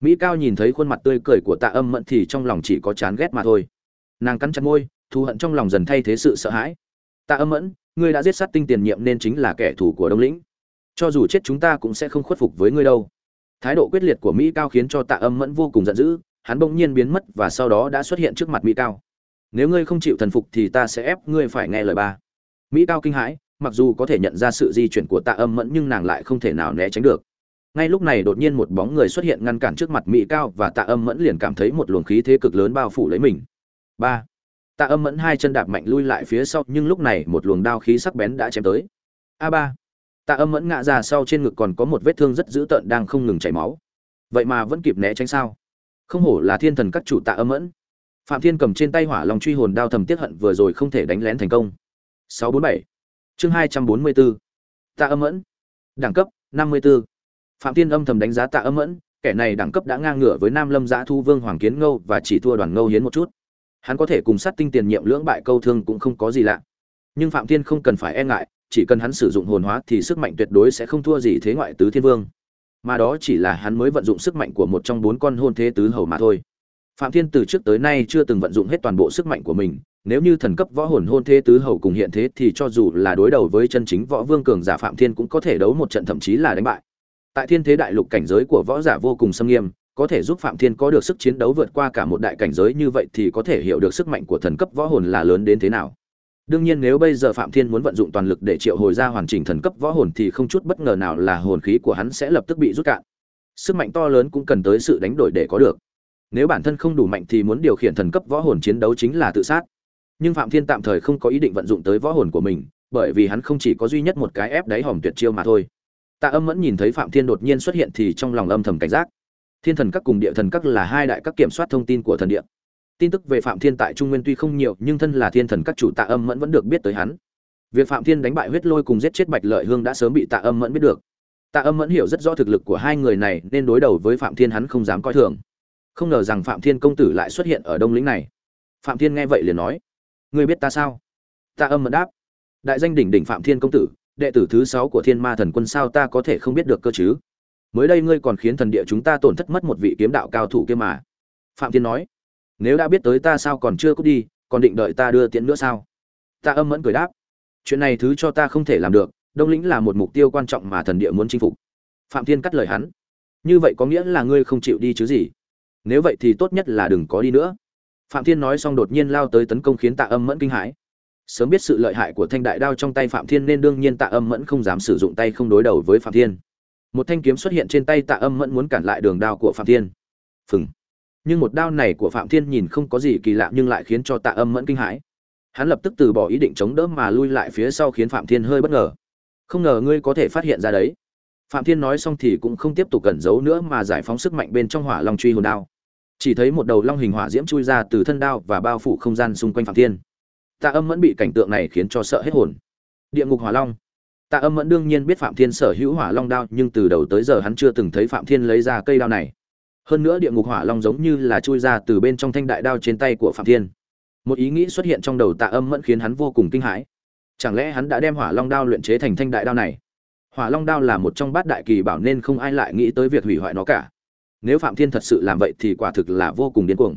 Mỹ cao nhìn thấy khuôn mặt tươi cười của tạ âm mẫn thì trong lòng chỉ có chán ghét mà thôi. Nàng cắn chặt môi, thù hận trong lòng dần thay thế sự sợ hãi. Tạ âm mẫn, ngươi đã giết sát tinh tiền nhiệm nên chính là kẻ thù của đông lĩnh. Cho dù chết chúng ta cũng sẽ không khuất phục với ngươi đâu. Thái độ quyết liệt của mỹ cao khiến cho tạ âm mẫn vô cùng giận dữ hắn bỗng nhiên biến mất và sau đó đã xuất hiện trước mặt mỹ cao. Nếu ngươi không chịu thần phục thì ta sẽ ép ngươi phải nghe lời ba. Mỹ cao kinh hãi, mặc dù có thể nhận ra sự di chuyển của tạ âm mẫn nhưng nàng lại không thể nào né tránh được. Ngay lúc này đột nhiên một bóng người xuất hiện ngăn cản trước mặt mỹ cao và tạ âm mẫn liền cảm thấy một luồng khí thế cực lớn bao phủ lấy mình. Ba. Tạ âm mẫn hai chân đạp mạnh lui lại phía sau, nhưng lúc này một luồng đao khí sắc bén đã chém tới. A ba. Tạ âm mẫn ngã ra sau, trên ngực còn có một vết thương rất dữ tợn đang không ngừng chảy máu. Vậy mà vẫn kịp né tránh sao? Không hổ là thiên thần các chủ tạ âm mẫn phạm thiên cầm trên tay hỏa lòng truy hồn đao thầm tiết hận vừa rồi không thể đánh lén thành công. 647 chương 244 tạ âm mẫn đẳng cấp 54 phạm thiên âm thầm đánh giá tạ âm mẫn kẻ này đẳng cấp đã ngang ngửa với nam lâm giã thu vương hoàng kiến ngâu và chỉ thua đoàn ngâu hiến một chút. Hắn có thể cùng sát tinh tiền nhiệm lưỡng bại câu thương cũng không có gì lạ. Nhưng phạm thiên không cần phải e ngại, chỉ cần hắn sử dụng hồn hóa thì sức mạnh tuyệt đối sẽ không thua gì thế ngoại tứ thiên vương mà đó chỉ là hắn mới vận dụng sức mạnh của một trong bốn con hôn thế tứ hầu mà thôi. Phạm thiên từ trước tới nay chưa từng vận dụng hết toàn bộ sức mạnh của mình, nếu như thần cấp võ hồn hôn thế tứ hầu cùng hiện thế thì cho dù là đối đầu với chân chính võ vương cường giả phạm thiên cũng có thể đấu một trận thậm chí là đánh bại. Tại thiên thế đại lục cảnh giới của võ giả vô cùng xâm nghiêm, có thể giúp phạm thiên có được sức chiến đấu vượt qua cả một đại cảnh giới như vậy thì có thể hiểu được sức mạnh của thần cấp võ hồn là lớn đến thế nào đương nhiên nếu bây giờ phạm thiên muốn vận dụng toàn lực để triệu hồi ra hoàn chỉnh thần cấp võ hồn thì không chút bất ngờ nào là hồn khí của hắn sẽ lập tức bị rút cạn. Sức mạnh to lớn cũng cần tới sự đánh đổi để có được. Nếu bản thân không đủ mạnh thì muốn điều khiển thần cấp võ hồn chiến đấu chính là tự sát. Nhưng phạm thiên tạm thời không có ý định vận dụng tới võ hồn của mình, bởi vì hắn không chỉ có duy nhất một cái ép đáy hòm tuyệt chiêu mà thôi. Tạ âm mẫn nhìn thấy phạm thiên đột nhiên xuất hiện thì trong lòng âm thầm cảnh giác. Thiên thần các cùng địa thần các là hai đại các kiểm soát thông tin của thần địa tin tức về phạm thiên tại trung nguyên tuy không nhiều, nhưng thân là thiên thần các chủ tạ âm mẫn vẫn được biết tới hắn. Việc phạm thiên đánh bại huyết lôi cùng giết chết bạch lợi hương đã sớm bị tạ âm mẫn biết được. Tạ âm mẫn hiểu rất rõ thực lực của hai người này, nên đối đầu với phạm thiên hắn không dám coi thường. Không ngờ rằng phạm thiên công tử lại xuất hiện ở đông lĩnh này. Phạm thiên nghe vậy liền nói, ngươi biết ta sao? Tạ âm mẫn đáp, đại danh đỉnh đỉnh phạm thiên công tử, đệ tử thứ sáu của thiên ma thần quân sao ta có thể không biết được cơ chứ? Mới đây ngươi còn khiến thần địa chúng ta tổn thất mất một vị kiếm đạo cao thủ kia mà. Phạm thiên nói nếu đã biết tới ta sao còn chưa cút đi, còn định đợi ta đưa tiễn nữa sao? Ta âm mẫn cười đáp. Chuyện này thứ cho ta không thể làm được, đông lĩnh là một mục tiêu quan trọng mà thần địa muốn chinh phục. Phạm thiên cắt lời hắn. Như vậy có nghĩa là ngươi không chịu đi chứ gì? Nếu vậy thì tốt nhất là đừng có đi nữa. Phạm thiên nói xong đột nhiên lao tới tấn công khiến tạ âm mẫn kinh hãi. Sớm biết sự lợi hại của thanh đại đao trong tay phạm thiên nên đương nhiên tạ âm mẫn không dám sử dụng tay không đối đầu với phạm thiên. Một thanh kiếm xuất hiện trên tay tạ âm mẫn muốn cản lại đường đao của phạm thiên. Phừng nhưng một đao này của phạm thiên nhìn không có gì kỳ lạ nhưng lại khiến cho tạ âm mẫn kinh hãi. Hắn lập tức từ bỏ ý định chống đỡ mà lui lại phía sau khiến phạm thiên hơi bất ngờ. Không ngờ ngươi có thể phát hiện ra đấy. Phạm thiên nói xong thì cũng không tiếp tục cẩn giấu nữa mà giải phóng sức mạnh bên trong hỏa long truy hồn đao. Chỉ thấy một đầu long hình hỏa diễm chui ra từ thân đao và bao phủ không gian xung quanh phạm thiên. Tạ âm mẫn bị cảnh tượng này khiến cho sợ hết hồn. Địa ngục hỏa long. Tạ âm mẫn đương nhiên biết phạm thiên sở hữu hỏa long đao nhưng từ đầu tới giờ hắn chưa từng thấy phạm thiên lấy ra cây đao này hơn nữa địa ngục hỏa long giống như là chui ra từ bên trong thanh đại đao trên tay của phạm thiên. Một ý nghĩ xuất hiện trong đầu tạ âm mẫn khiến hắn vô cùng kinh hãi. Chẳng lẽ hắn đã đem hỏa long đao luyện chế thành thanh đại đao này? Hỏa long đao là một trong bát đại kỳ bảo nên không ai lại nghĩ tới việc hủy hoại nó cả. Nếu phạm thiên thật sự làm vậy thì quả thực là vô cùng điên cuồng.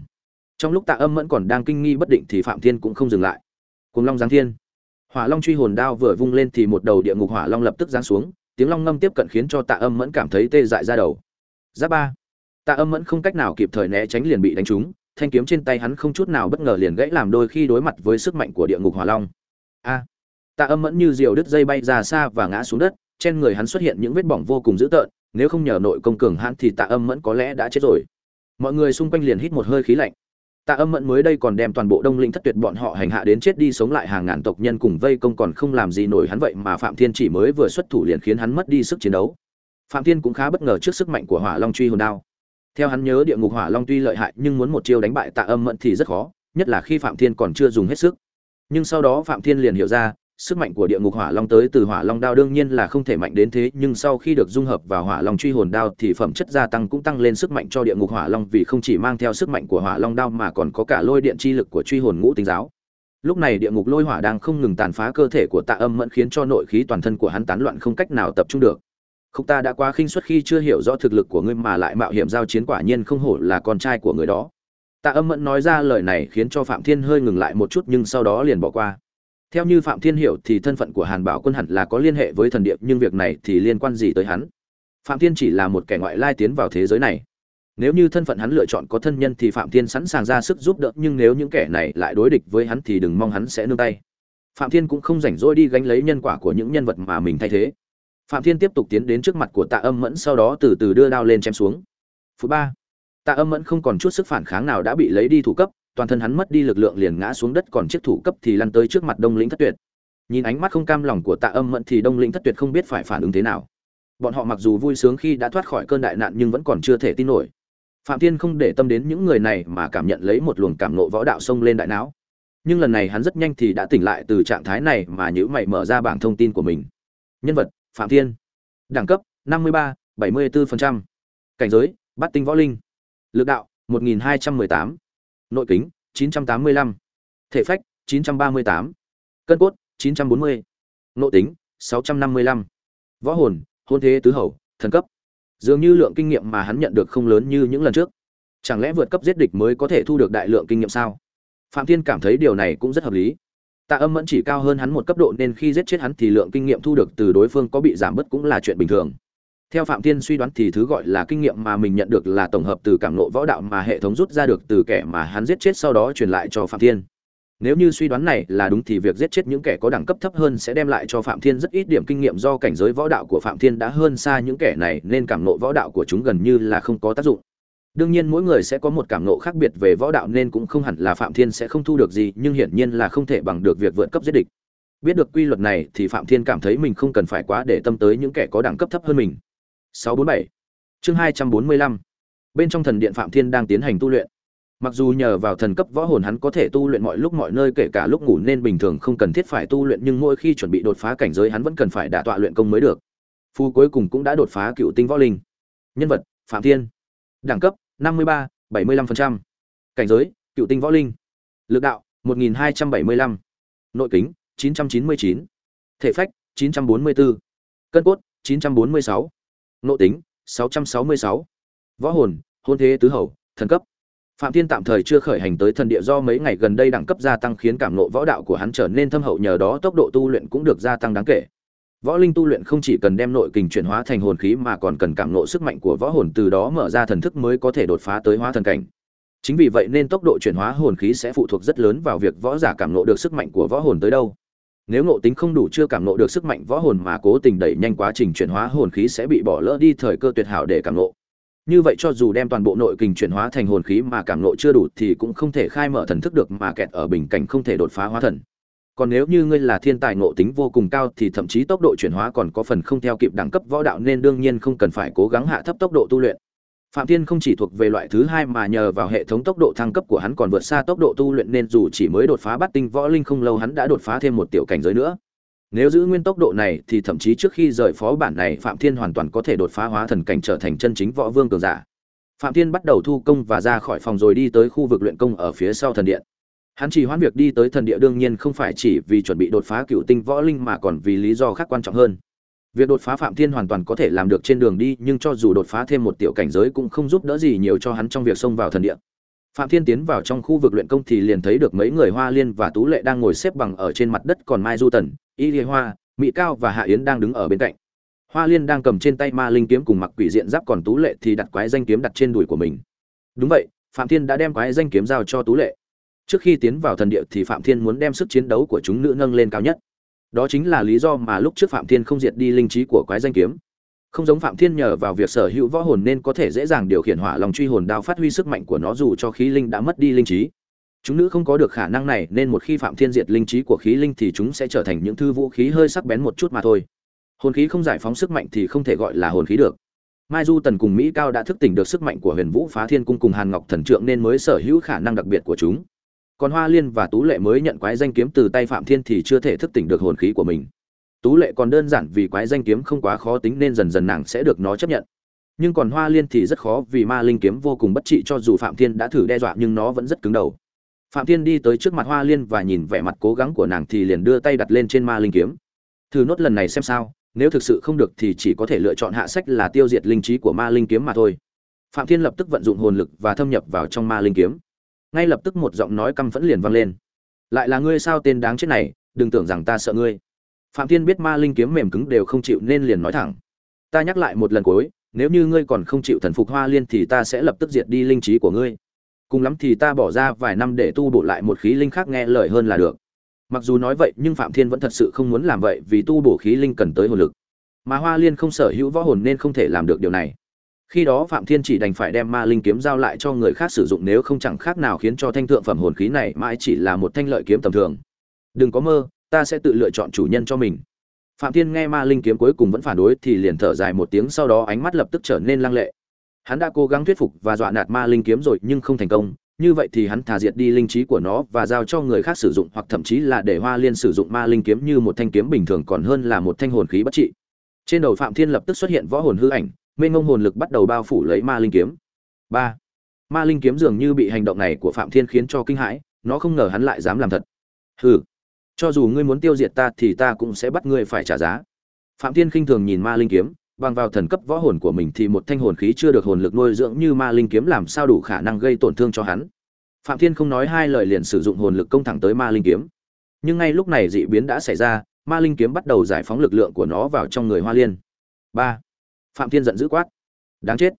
Trong lúc tạ âm mẫn còn đang kinh nghi bất định thì phạm thiên cũng không dừng lại. Cùng long giáng thiên. Hỏa long truy hồn đao vừa vung lên thì một đầu địa ngục hỏa long lập tức giáng xuống, tiếng long ngâm tiếp cận khiến cho tạ âm mẫn cảm thấy tê dại ra đầu. Giáp ba tạ âm mẫn không cách nào kịp thời né tránh liền bị đánh trúng, thanh kiếm trên tay hắn không chút nào bất ngờ liền gãy làm đôi khi đối mặt với sức mạnh của địa ngục hỏa long. A! Tạ âm mẫn như diều đứt dây bay ra xa và ngã xuống đất, trên người hắn xuất hiện những vết bỏng vô cùng dữ tợn, nếu không nhờ nội công cường hãn thì tạ âm mẫn có lẽ đã chết rồi. Mọi người xung quanh liền hít một hơi khí lạnh. Tạ âm mẫn mới đây còn đem toàn bộ đông linh thất tuyệt bọn họ hành hạ đến chết đi sống lại hàng ngàn tộc nhân cùng vây công còn không làm gì nổi hắn vậy mà phạm thiên chỉ mới vừa xuất thủ liền khiến hắn mất đi sức chiến đấu. Phạm thiên cũng khá bất ngờ trước sức mạnh của hỏa long truy hồn đao theo hắn nhớ địa ngục hỏa long tuy lợi hại nhưng muốn một chiêu đánh bại tạ âm mẫn thì rất khó, nhất là khi phạm thiên còn chưa dùng hết sức. Nhưng sau đó phạm thiên liền hiểu ra, sức mạnh của địa ngục hỏa long tới từ hỏa long đao đương nhiên là không thể mạnh đến thế, nhưng sau khi được dung hợp vào hỏa long truy hồn đao thì phẩm chất gia tăng cũng tăng lên sức mạnh cho địa ngục hỏa long vì không chỉ mang theo sức mạnh của hỏa long đao mà còn có cả lôi điện chi lực của truy hồn ngũ tinh giáo. Lúc này địa ngục lôi hỏa đang không ngừng tàn phá cơ thể của tạ âm mẫn khiến cho nội khí toàn thân của hắn tán loạn không cách nào tập trung được khúc ta đã quá khinh suất khi chưa hiểu rõ thực lực của ngươi mà lại mạo hiểm giao chiến quả nhiên không hổ là con trai của người đó. Tạ âm mẫn nói ra lời này khiến cho phạm thiên hơi ngừng lại một chút nhưng sau đó liền bỏ qua. Theo như phạm thiên hiểu thì thân phận của hàn bảo quân hẳn là có liên hệ với thần điệp nhưng việc này thì liên quan gì tới hắn? Phạm thiên chỉ là một kẻ ngoại lai tiến vào thế giới này. Nếu như thân phận hắn lựa chọn có thân nhân thì phạm thiên sẵn sàng ra sức giúp đỡ, nhưng nếu những kẻ này lại đối địch với hắn thì đừng mong hắn sẽ nương tay. Phạm thiên cũng không rảnh rỗi đi gánh lấy nhân quả của những nhân vật mà mình thay thế phạm thiên tiếp tục tiến đến trước mặt của tạ âm mẫn, sau đó từ từ đưa đao lên chém xuống. Phút ba, tạ âm mẫn không còn chút sức phản kháng nào đã bị lấy đi thủ cấp, toàn thân hắn mất đi lực lượng liền ngã xuống đất, còn chiếc thủ cấp thì lăn tới trước mặt đông lĩnh thất tuyệt. Nhìn ánh mắt không cam lòng của tạ âm mẫn thì đông lĩnh thất tuyệt không biết phải phản ứng thế nào. Bọn họ mặc dù vui sướng khi đã thoát khỏi cơn đại nạn nhưng vẫn còn chưa thể tin nổi. Phạm thiên không để tâm đến những người này mà cảm nhận lấy một luồng cảm nộ võ đạo sông lên đại não. Nhưng lần này hắn rất nhanh thì đã tỉnh lại từ trạng thái này mà nhữ mày mở ra bảng thông tin của mình. Nhân vật phạm thiên đẳng cấp 53, 74%. cảnh giới bát tinh võ linh lực đạo 1218. nội kính 985. thể phách 938. cân cốt 940. nội tính 655. võ hồn hôn thế tứ hầu thần cấp dường như lượng kinh nghiệm mà hắn nhận được không lớn như những lần trước chẳng lẽ vượt cấp giết địch mới có thể thu được đại lượng kinh nghiệm sao phạm thiên cảm thấy điều này cũng rất hợp lý tạ âm mẫn chỉ cao hơn hắn một cấp độ nên khi giết chết hắn thì lượng kinh nghiệm thu được từ đối phương có bị giảm bớt cũng là chuyện bình thường. Theo phạm thiên suy đoán thì thứ gọi là kinh nghiệm mà mình nhận được là tổng hợp từ cảm ngộ võ đạo mà hệ thống rút ra được từ kẻ mà hắn giết chết sau đó truyền lại cho phạm thiên. Nếu như suy đoán này là đúng thì việc giết chết những kẻ có đẳng cấp thấp hơn sẽ đem lại cho phạm thiên rất ít điểm kinh nghiệm do cảnh giới võ đạo của phạm thiên đã hơn xa những kẻ này nên cảm ngộ võ đạo của chúng gần như là không có tác dụng đương nhiên mỗi người sẽ có một cảm nộ khác biệt về võ đạo nên cũng không hẳn là phạm thiên sẽ không thu được gì, nhưng hiển nhiên là không thể bằng được việc vượt cấp giết địch. Biết được quy luật này thì phạm thiên cảm thấy mình không cần phải quá để tâm tới những kẻ có đẳng cấp thấp hơn mình. 647 chương 245 bên trong thần điện phạm thiên đang tiến hành tu luyện. Mặc dù nhờ vào thần cấp võ hồn hắn có thể tu luyện mọi lúc mọi nơi kể cả lúc ngủ nên bình thường không cần thiết phải tu luyện, nhưng mỗi khi chuẩn bị đột phá cảnh giới hắn vẫn cần phải đả tọa luyện công mới được. Phu cuối cùng cũng đã đột phá cựu tinh võ linh. Nhân vật, phạm thiên đẳng cấp 53, 75%. cảnh giới cựu tinh võ linh lực đạo 1275. nội kính 999. thể phách 944. cân cốt 946. nội tính 666. võ hồn hôn thế tứ hầu thần cấp phạm thiên tạm thời chưa khởi hành tới thần địa do mấy ngày gần đây đẳng cấp gia tăng khiến cảm nộ võ đạo của hắn trở nên thâm hậu nhờ đó tốc độ tu luyện cũng được gia tăng đáng kể võ linh tu luyện không chỉ cần đem nội kình chuyển hóa thành hồn khí mà còn cần cảm nộ sức mạnh của võ hồn, từ đó mở ra thần thức mới có thể đột phá tới hóa thần cảnh. Chính vì vậy nên tốc độ chuyển hóa hồn khí sẽ phụ thuộc rất lớn vào việc võ giả cảm nộ được sức mạnh của võ hồn tới đâu. Nếu ngộ tính không đủ chưa cảm nộ được sức mạnh võ hồn mà cố tình đẩy nhanh quá trình chuyển hóa hồn khí sẽ bị bỏ lỡ đi thời cơ tuyệt hảo để cảm nộ như vậy cho dù đem toàn bộ nội kình chuyển hóa thành hồn khí mà cảm nộ chưa đủ thì cũng không thể khai mở thần thức được mà kẹt ở bình cảnh không thể đột phá hóa thần còn nếu như ngươi là thiên tài ngộ tính vô cùng cao thì thậm chí tốc độ chuyển hóa còn có phần không theo kịp đẳng cấp võ đạo nên đương nhiên không cần phải cố gắng hạ thấp tốc độ tu luyện. Phạm thiên không chỉ thuộc về loại thứ hai mà nhờ vào hệ thống tốc độ thăng cấp của hắn còn vượt xa tốc độ tu luyện nên dù chỉ mới đột phá bắt tinh võ linh không lâu hắn đã đột phá thêm một tiểu cảnh giới nữa. Nếu giữ nguyên tốc độ này thì thậm chí trước khi rời phó bản này phạm thiên hoàn toàn có thể đột phá hóa thần cảnh trở thành chân chính võ vương cường giả. Phạm thiên bắt đầu thu công và ra khỏi phòng rồi đi tới khu vực luyện công ở phía sau thần điện hắn chỉ hoãn việc đi tới thần địa đương nhiên không phải chỉ vì chuẩn bị đột phá cựu tinh võ linh mà còn vì lý do khác quan trọng hơn. Việc đột phá phạm thiên hoàn toàn có thể làm được trên đường đi, nhưng cho dù đột phá thêm một tiểu cảnh giới cũng không giúp đỡ gì nhiều cho hắn trong việc xông vào thần địa. Phạm thiên tiến vào trong khu vực luyện công thì liền thấy được mấy người hoa liên và tú lệ đang ngồi xếp bằng ở trên mặt đất còn mai du tần, y lê hoa, mỹ cao và hạ yến đang đứng ở bên cạnh. Hoa liên đang cầm trên tay ma linh kiếm cùng mặc quỷ diện giáp còn tú lệ thì đặt quái danh kiếm đặt trên đùi của mình. Đúng vậy, phạm thiên đã đem quái danh kiếm giao cho tú lệ trước khi tiến vào thần địa thì phạm thiên muốn đem sức chiến đấu của chúng nữ nâng lên cao nhất. Đó chính là lý do mà lúc trước phạm thiên không diệt đi linh trí của quái danh kiếm. Không giống phạm thiên nhờ vào việc sở hữu võ hồn nên có thể dễ dàng điều khiển hỏa lòng truy hồn đao phát huy sức mạnh của nó dù cho khí linh đã mất đi linh trí. Chúng nữ không có được khả năng này nên một khi phạm thiên diệt linh trí của khí linh thì chúng sẽ trở thành những thư vũ khí hơi sắc bén một chút mà thôi. Hồn khí không giải phóng sức mạnh thì không thể gọi là hồn khí được. Mai du tần cùng mỹ cao đã thức tỉnh được sức mạnh của huyền vũ phá thiên cung cùng hàn ngọc thần trượng nên mới sở hữu khả năng đặc biệt của chúng còn hoa liên và tú lệ mới nhận quái danh kiếm từ tay phạm thiên thì chưa thể thức tỉnh được hồn khí của mình. Tú lệ còn đơn giản vì quái danh kiếm không quá khó tính nên dần dần nàng sẽ được nó chấp nhận. Nhưng còn hoa liên thì rất khó vì ma linh kiếm vô cùng bất trị cho dù phạm thiên đã thử đe dọa nhưng nó vẫn rất cứng đầu. Phạm thiên đi tới trước mặt hoa liên và nhìn vẻ mặt cố gắng của nàng thì liền đưa tay đặt lên trên ma linh kiếm. Thử nốt lần này xem sao, nếu thực sự không được thì chỉ có thể lựa chọn hạ sách là tiêu diệt linh trí của ma linh kiếm mà thôi. Phạm thiên lập tức vận dụng hồn lực và thâm nhập vào trong ma linh kiếm ngay lập tức một giọng nói căm phẫn liền vang lên. Lại là ngươi sao tên đáng chết này, đừng tưởng rằng ta sợ ngươi. Phạm thiên biết ma linh kiếm mềm cứng đều không chịu nên liền nói thẳng. Ta nhắc lại một lần cuối, nếu như ngươi còn không chịu thần phục hoa liên thì ta sẽ lập tức diệt đi linh trí của ngươi. Cùng lắm thì ta bỏ ra vài năm để tu bổ lại một khí linh khác nghe lời hơn là được. Mặc dù nói vậy, nhưng phạm thiên vẫn thật sự không muốn làm vậy vì tu bổ khí linh cần tới hồn lực. Mà hoa liên không sở hữu võ hồn nên không thể làm được điều này khi đó phạm thiên chỉ đành phải đem ma linh kiếm giao lại cho người khác sử dụng, nếu không chẳng khác nào khiến cho thanh thượng phẩm hồn khí này mãi chỉ là một thanh lợi kiếm tầm thường. Đừng có mơ, ta sẽ tự lựa chọn chủ nhân cho mình. Phạm thiên nghe ma linh kiếm cuối cùng vẫn phản đối thì liền thở dài một tiếng, sau đó ánh mắt lập tức trở nên lăng lệ. Hắn đã cố gắng thuyết phục và dọa nạt ma linh kiếm rồi, nhưng không thành công. Như vậy thì hắn thả diệt đi linh trí của nó và giao cho người khác sử dụng, hoặc thậm chí là để hoa liên sử dụng ma linh kiếm như một thanh kiếm bình thường còn hơn là một thanh hồn khí bất trị. Trên đầu phạm thiên lập tức xuất hiện võ hồn hư ảnh mênh ngông hồn lực bắt đầu bao phủ lấy ma linh kiếm. Ba. Ma linh kiếm dường như bị hành động này của phạm thiên khiến cho kinh hãi, nó không ngờ hắn lại dám làm thật. Hừ, cho dù ngươi muốn tiêu diệt ta thì ta cũng sẽ bắt ngươi phải trả giá. Phạm thiên khinh thường nhìn ma linh kiếm, bằng vào thần cấp võ hồn của mình thì một thanh hồn khí chưa được hồn lực nuôi dưỡng như ma linh kiếm làm sao đủ khả năng gây tổn thương cho hắn. Phạm thiên không nói hai lời liền sử dụng hồn lực công thẳng tới ma linh kiếm. Nhưng ngay lúc này dị biến đã xảy ra, ma linh kiếm bắt đầu giải phóng lực lượng của nó vào trong người hoa liên. Ba phạm thiên giận dữ quát. Đáng chết.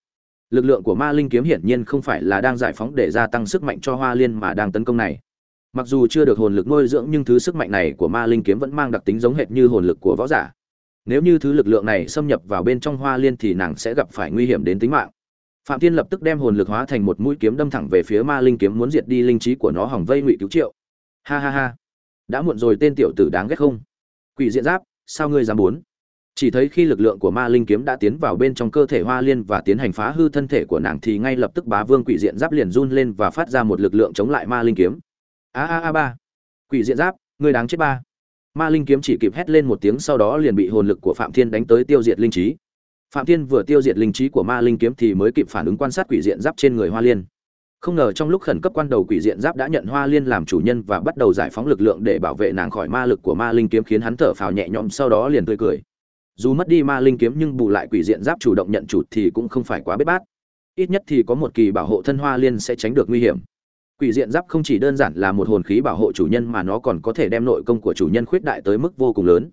Lực lượng của ma linh kiếm hiển nhiên không phải là đang giải phóng để gia tăng sức mạnh cho hoa liên mà đang tấn công này. Mặc dù chưa được hồn lực nuôi dưỡng, nhưng thứ sức mạnh này của ma linh kiếm vẫn mang đặc tính giống hệt như hồn lực của võ giả. Nếu như thứ lực lượng này xâm nhập vào bên trong hoa liên thì nàng sẽ gặp phải nguy hiểm đến tính mạng. Phạm thiên lập tức đem hồn lực hóa thành một mũi kiếm đâm thẳng về phía ma linh kiếm muốn diệt đi linh trí của nó hỏng vây ngụy cứu triệu. Ha ha ha. Đã muộn rồi, tên tiểu tử đáng ghét không? Quỷ diện giáp, sao ngươi dám muốn chỉ thấy khi lực lượng của ma linh kiếm đã tiến vào bên trong cơ thể hoa liên và tiến hành phá hư thân thể của nàng thì ngay lập tức bá vương quỷ diện giáp liền run lên và phát ra một lực lượng chống lại ma linh kiếm. A a a ba. Quỷ diện giáp, người đáng chết ba. Ma linh kiếm chỉ kịp hét lên một tiếng sau đó liền bị hồn lực của phạm thiên đánh tới tiêu diệt linh trí. Phạm thiên vừa tiêu diệt linh trí của ma linh kiếm thì mới kịp phản ứng quan sát quỷ diện giáp trên người hoa liên. Không ngờ trong lúc khẩn cấp quan đầu quỷ diện giáp đã nhận hoa liên làm chủ nhân và bắt đầu giải phóng lực lượng để bảo vệ nàng khỏi ma lực của ma linh kiếm khiến hắn thở phào nhẹ nhõm, sau đó liền tươi cười dù mất đi ma linh kiếm nhưng bù lại quỷ diện giáp chủ động nhận chủ thì cũng không phải quá bết bát. Ít nhất thì có một kỳ bảo hộ thân hoa liên sẽ tránh được nguy hiểm. Quỷ diện giáp không chỉ đơn giản là một hồn khí bảo hộ chủ nhân mà nó còn có thể đem nội công của chủ nhân khuyết đại tới mức vô cùng lớn.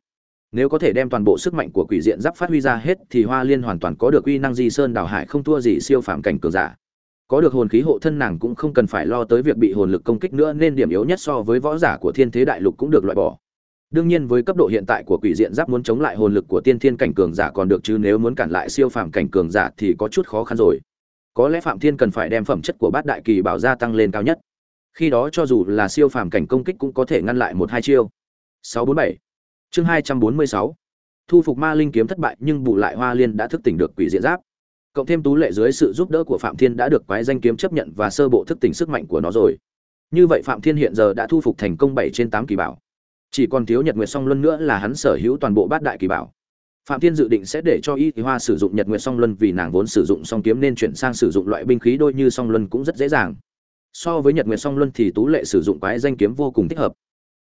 Nếu có thể đem toàn bộ sức mạnh của quỷ diện giáp phát huy ra hết thì hoa liên hoàn toàn có được uy năng di sơn đào hải không thua gì siêu phàm cảnh cường giả. Có được hồn khí hộ thân nàng cũng không cần phải lo tới việc bị hồn lực công kích nữa nên điểm yếu nhất so với võ giả của thiên thế đại lục cũng được loại bỏ đương nhiên với cấp độ hiện tại của quỷ diện giáp muốn chống lại hồn lực của tiên thiên cảnh cường giả còn được chứ nếu muốn cản lại siêu phàm cảnh cường giả thì có chút khó khăn rồi. Có lẽ phạm thiên cần phải đem phẩm chất của bát đại kỳ bảo gia tăng lên cao nhất. Khi đó cho dù là siêu phàm cảnh công kích cũng có thể ngăn lại một hai chiêu. 647 chương 246 thu phục ma linh kiếm thất bại nhưng bù lại hoa liên đã thức tỉnh được quỷ diện giáp. Cộng thêm tú lệ dưới sự giúp đỡ của phạm thiên đã được quái danh kiếm chấp nhận và sơ bộ thức tỉnh sức mạnh của nó rồi. Như vậy phạm thiên hiện giờ đã thu phục thành công bảy trên tám kỳ bảo chỉ còn thiếu nhật nguyệt song luân nữa là hắn sở hữu toàn bộ bát đại kỳ bảo. Phạm thiên dự định sẽ để cho y hoa sử dụng nhật nguyệt song luân vì nàng vốn sử dụng song kiếm nên chuyển sang sử dụng loại binh khí đôi như song luân cũng rất dễ dàng. So với nhật nguyệt song luân thì tú lệ sử dụng quái danh kiếm vô cùng thích hợp.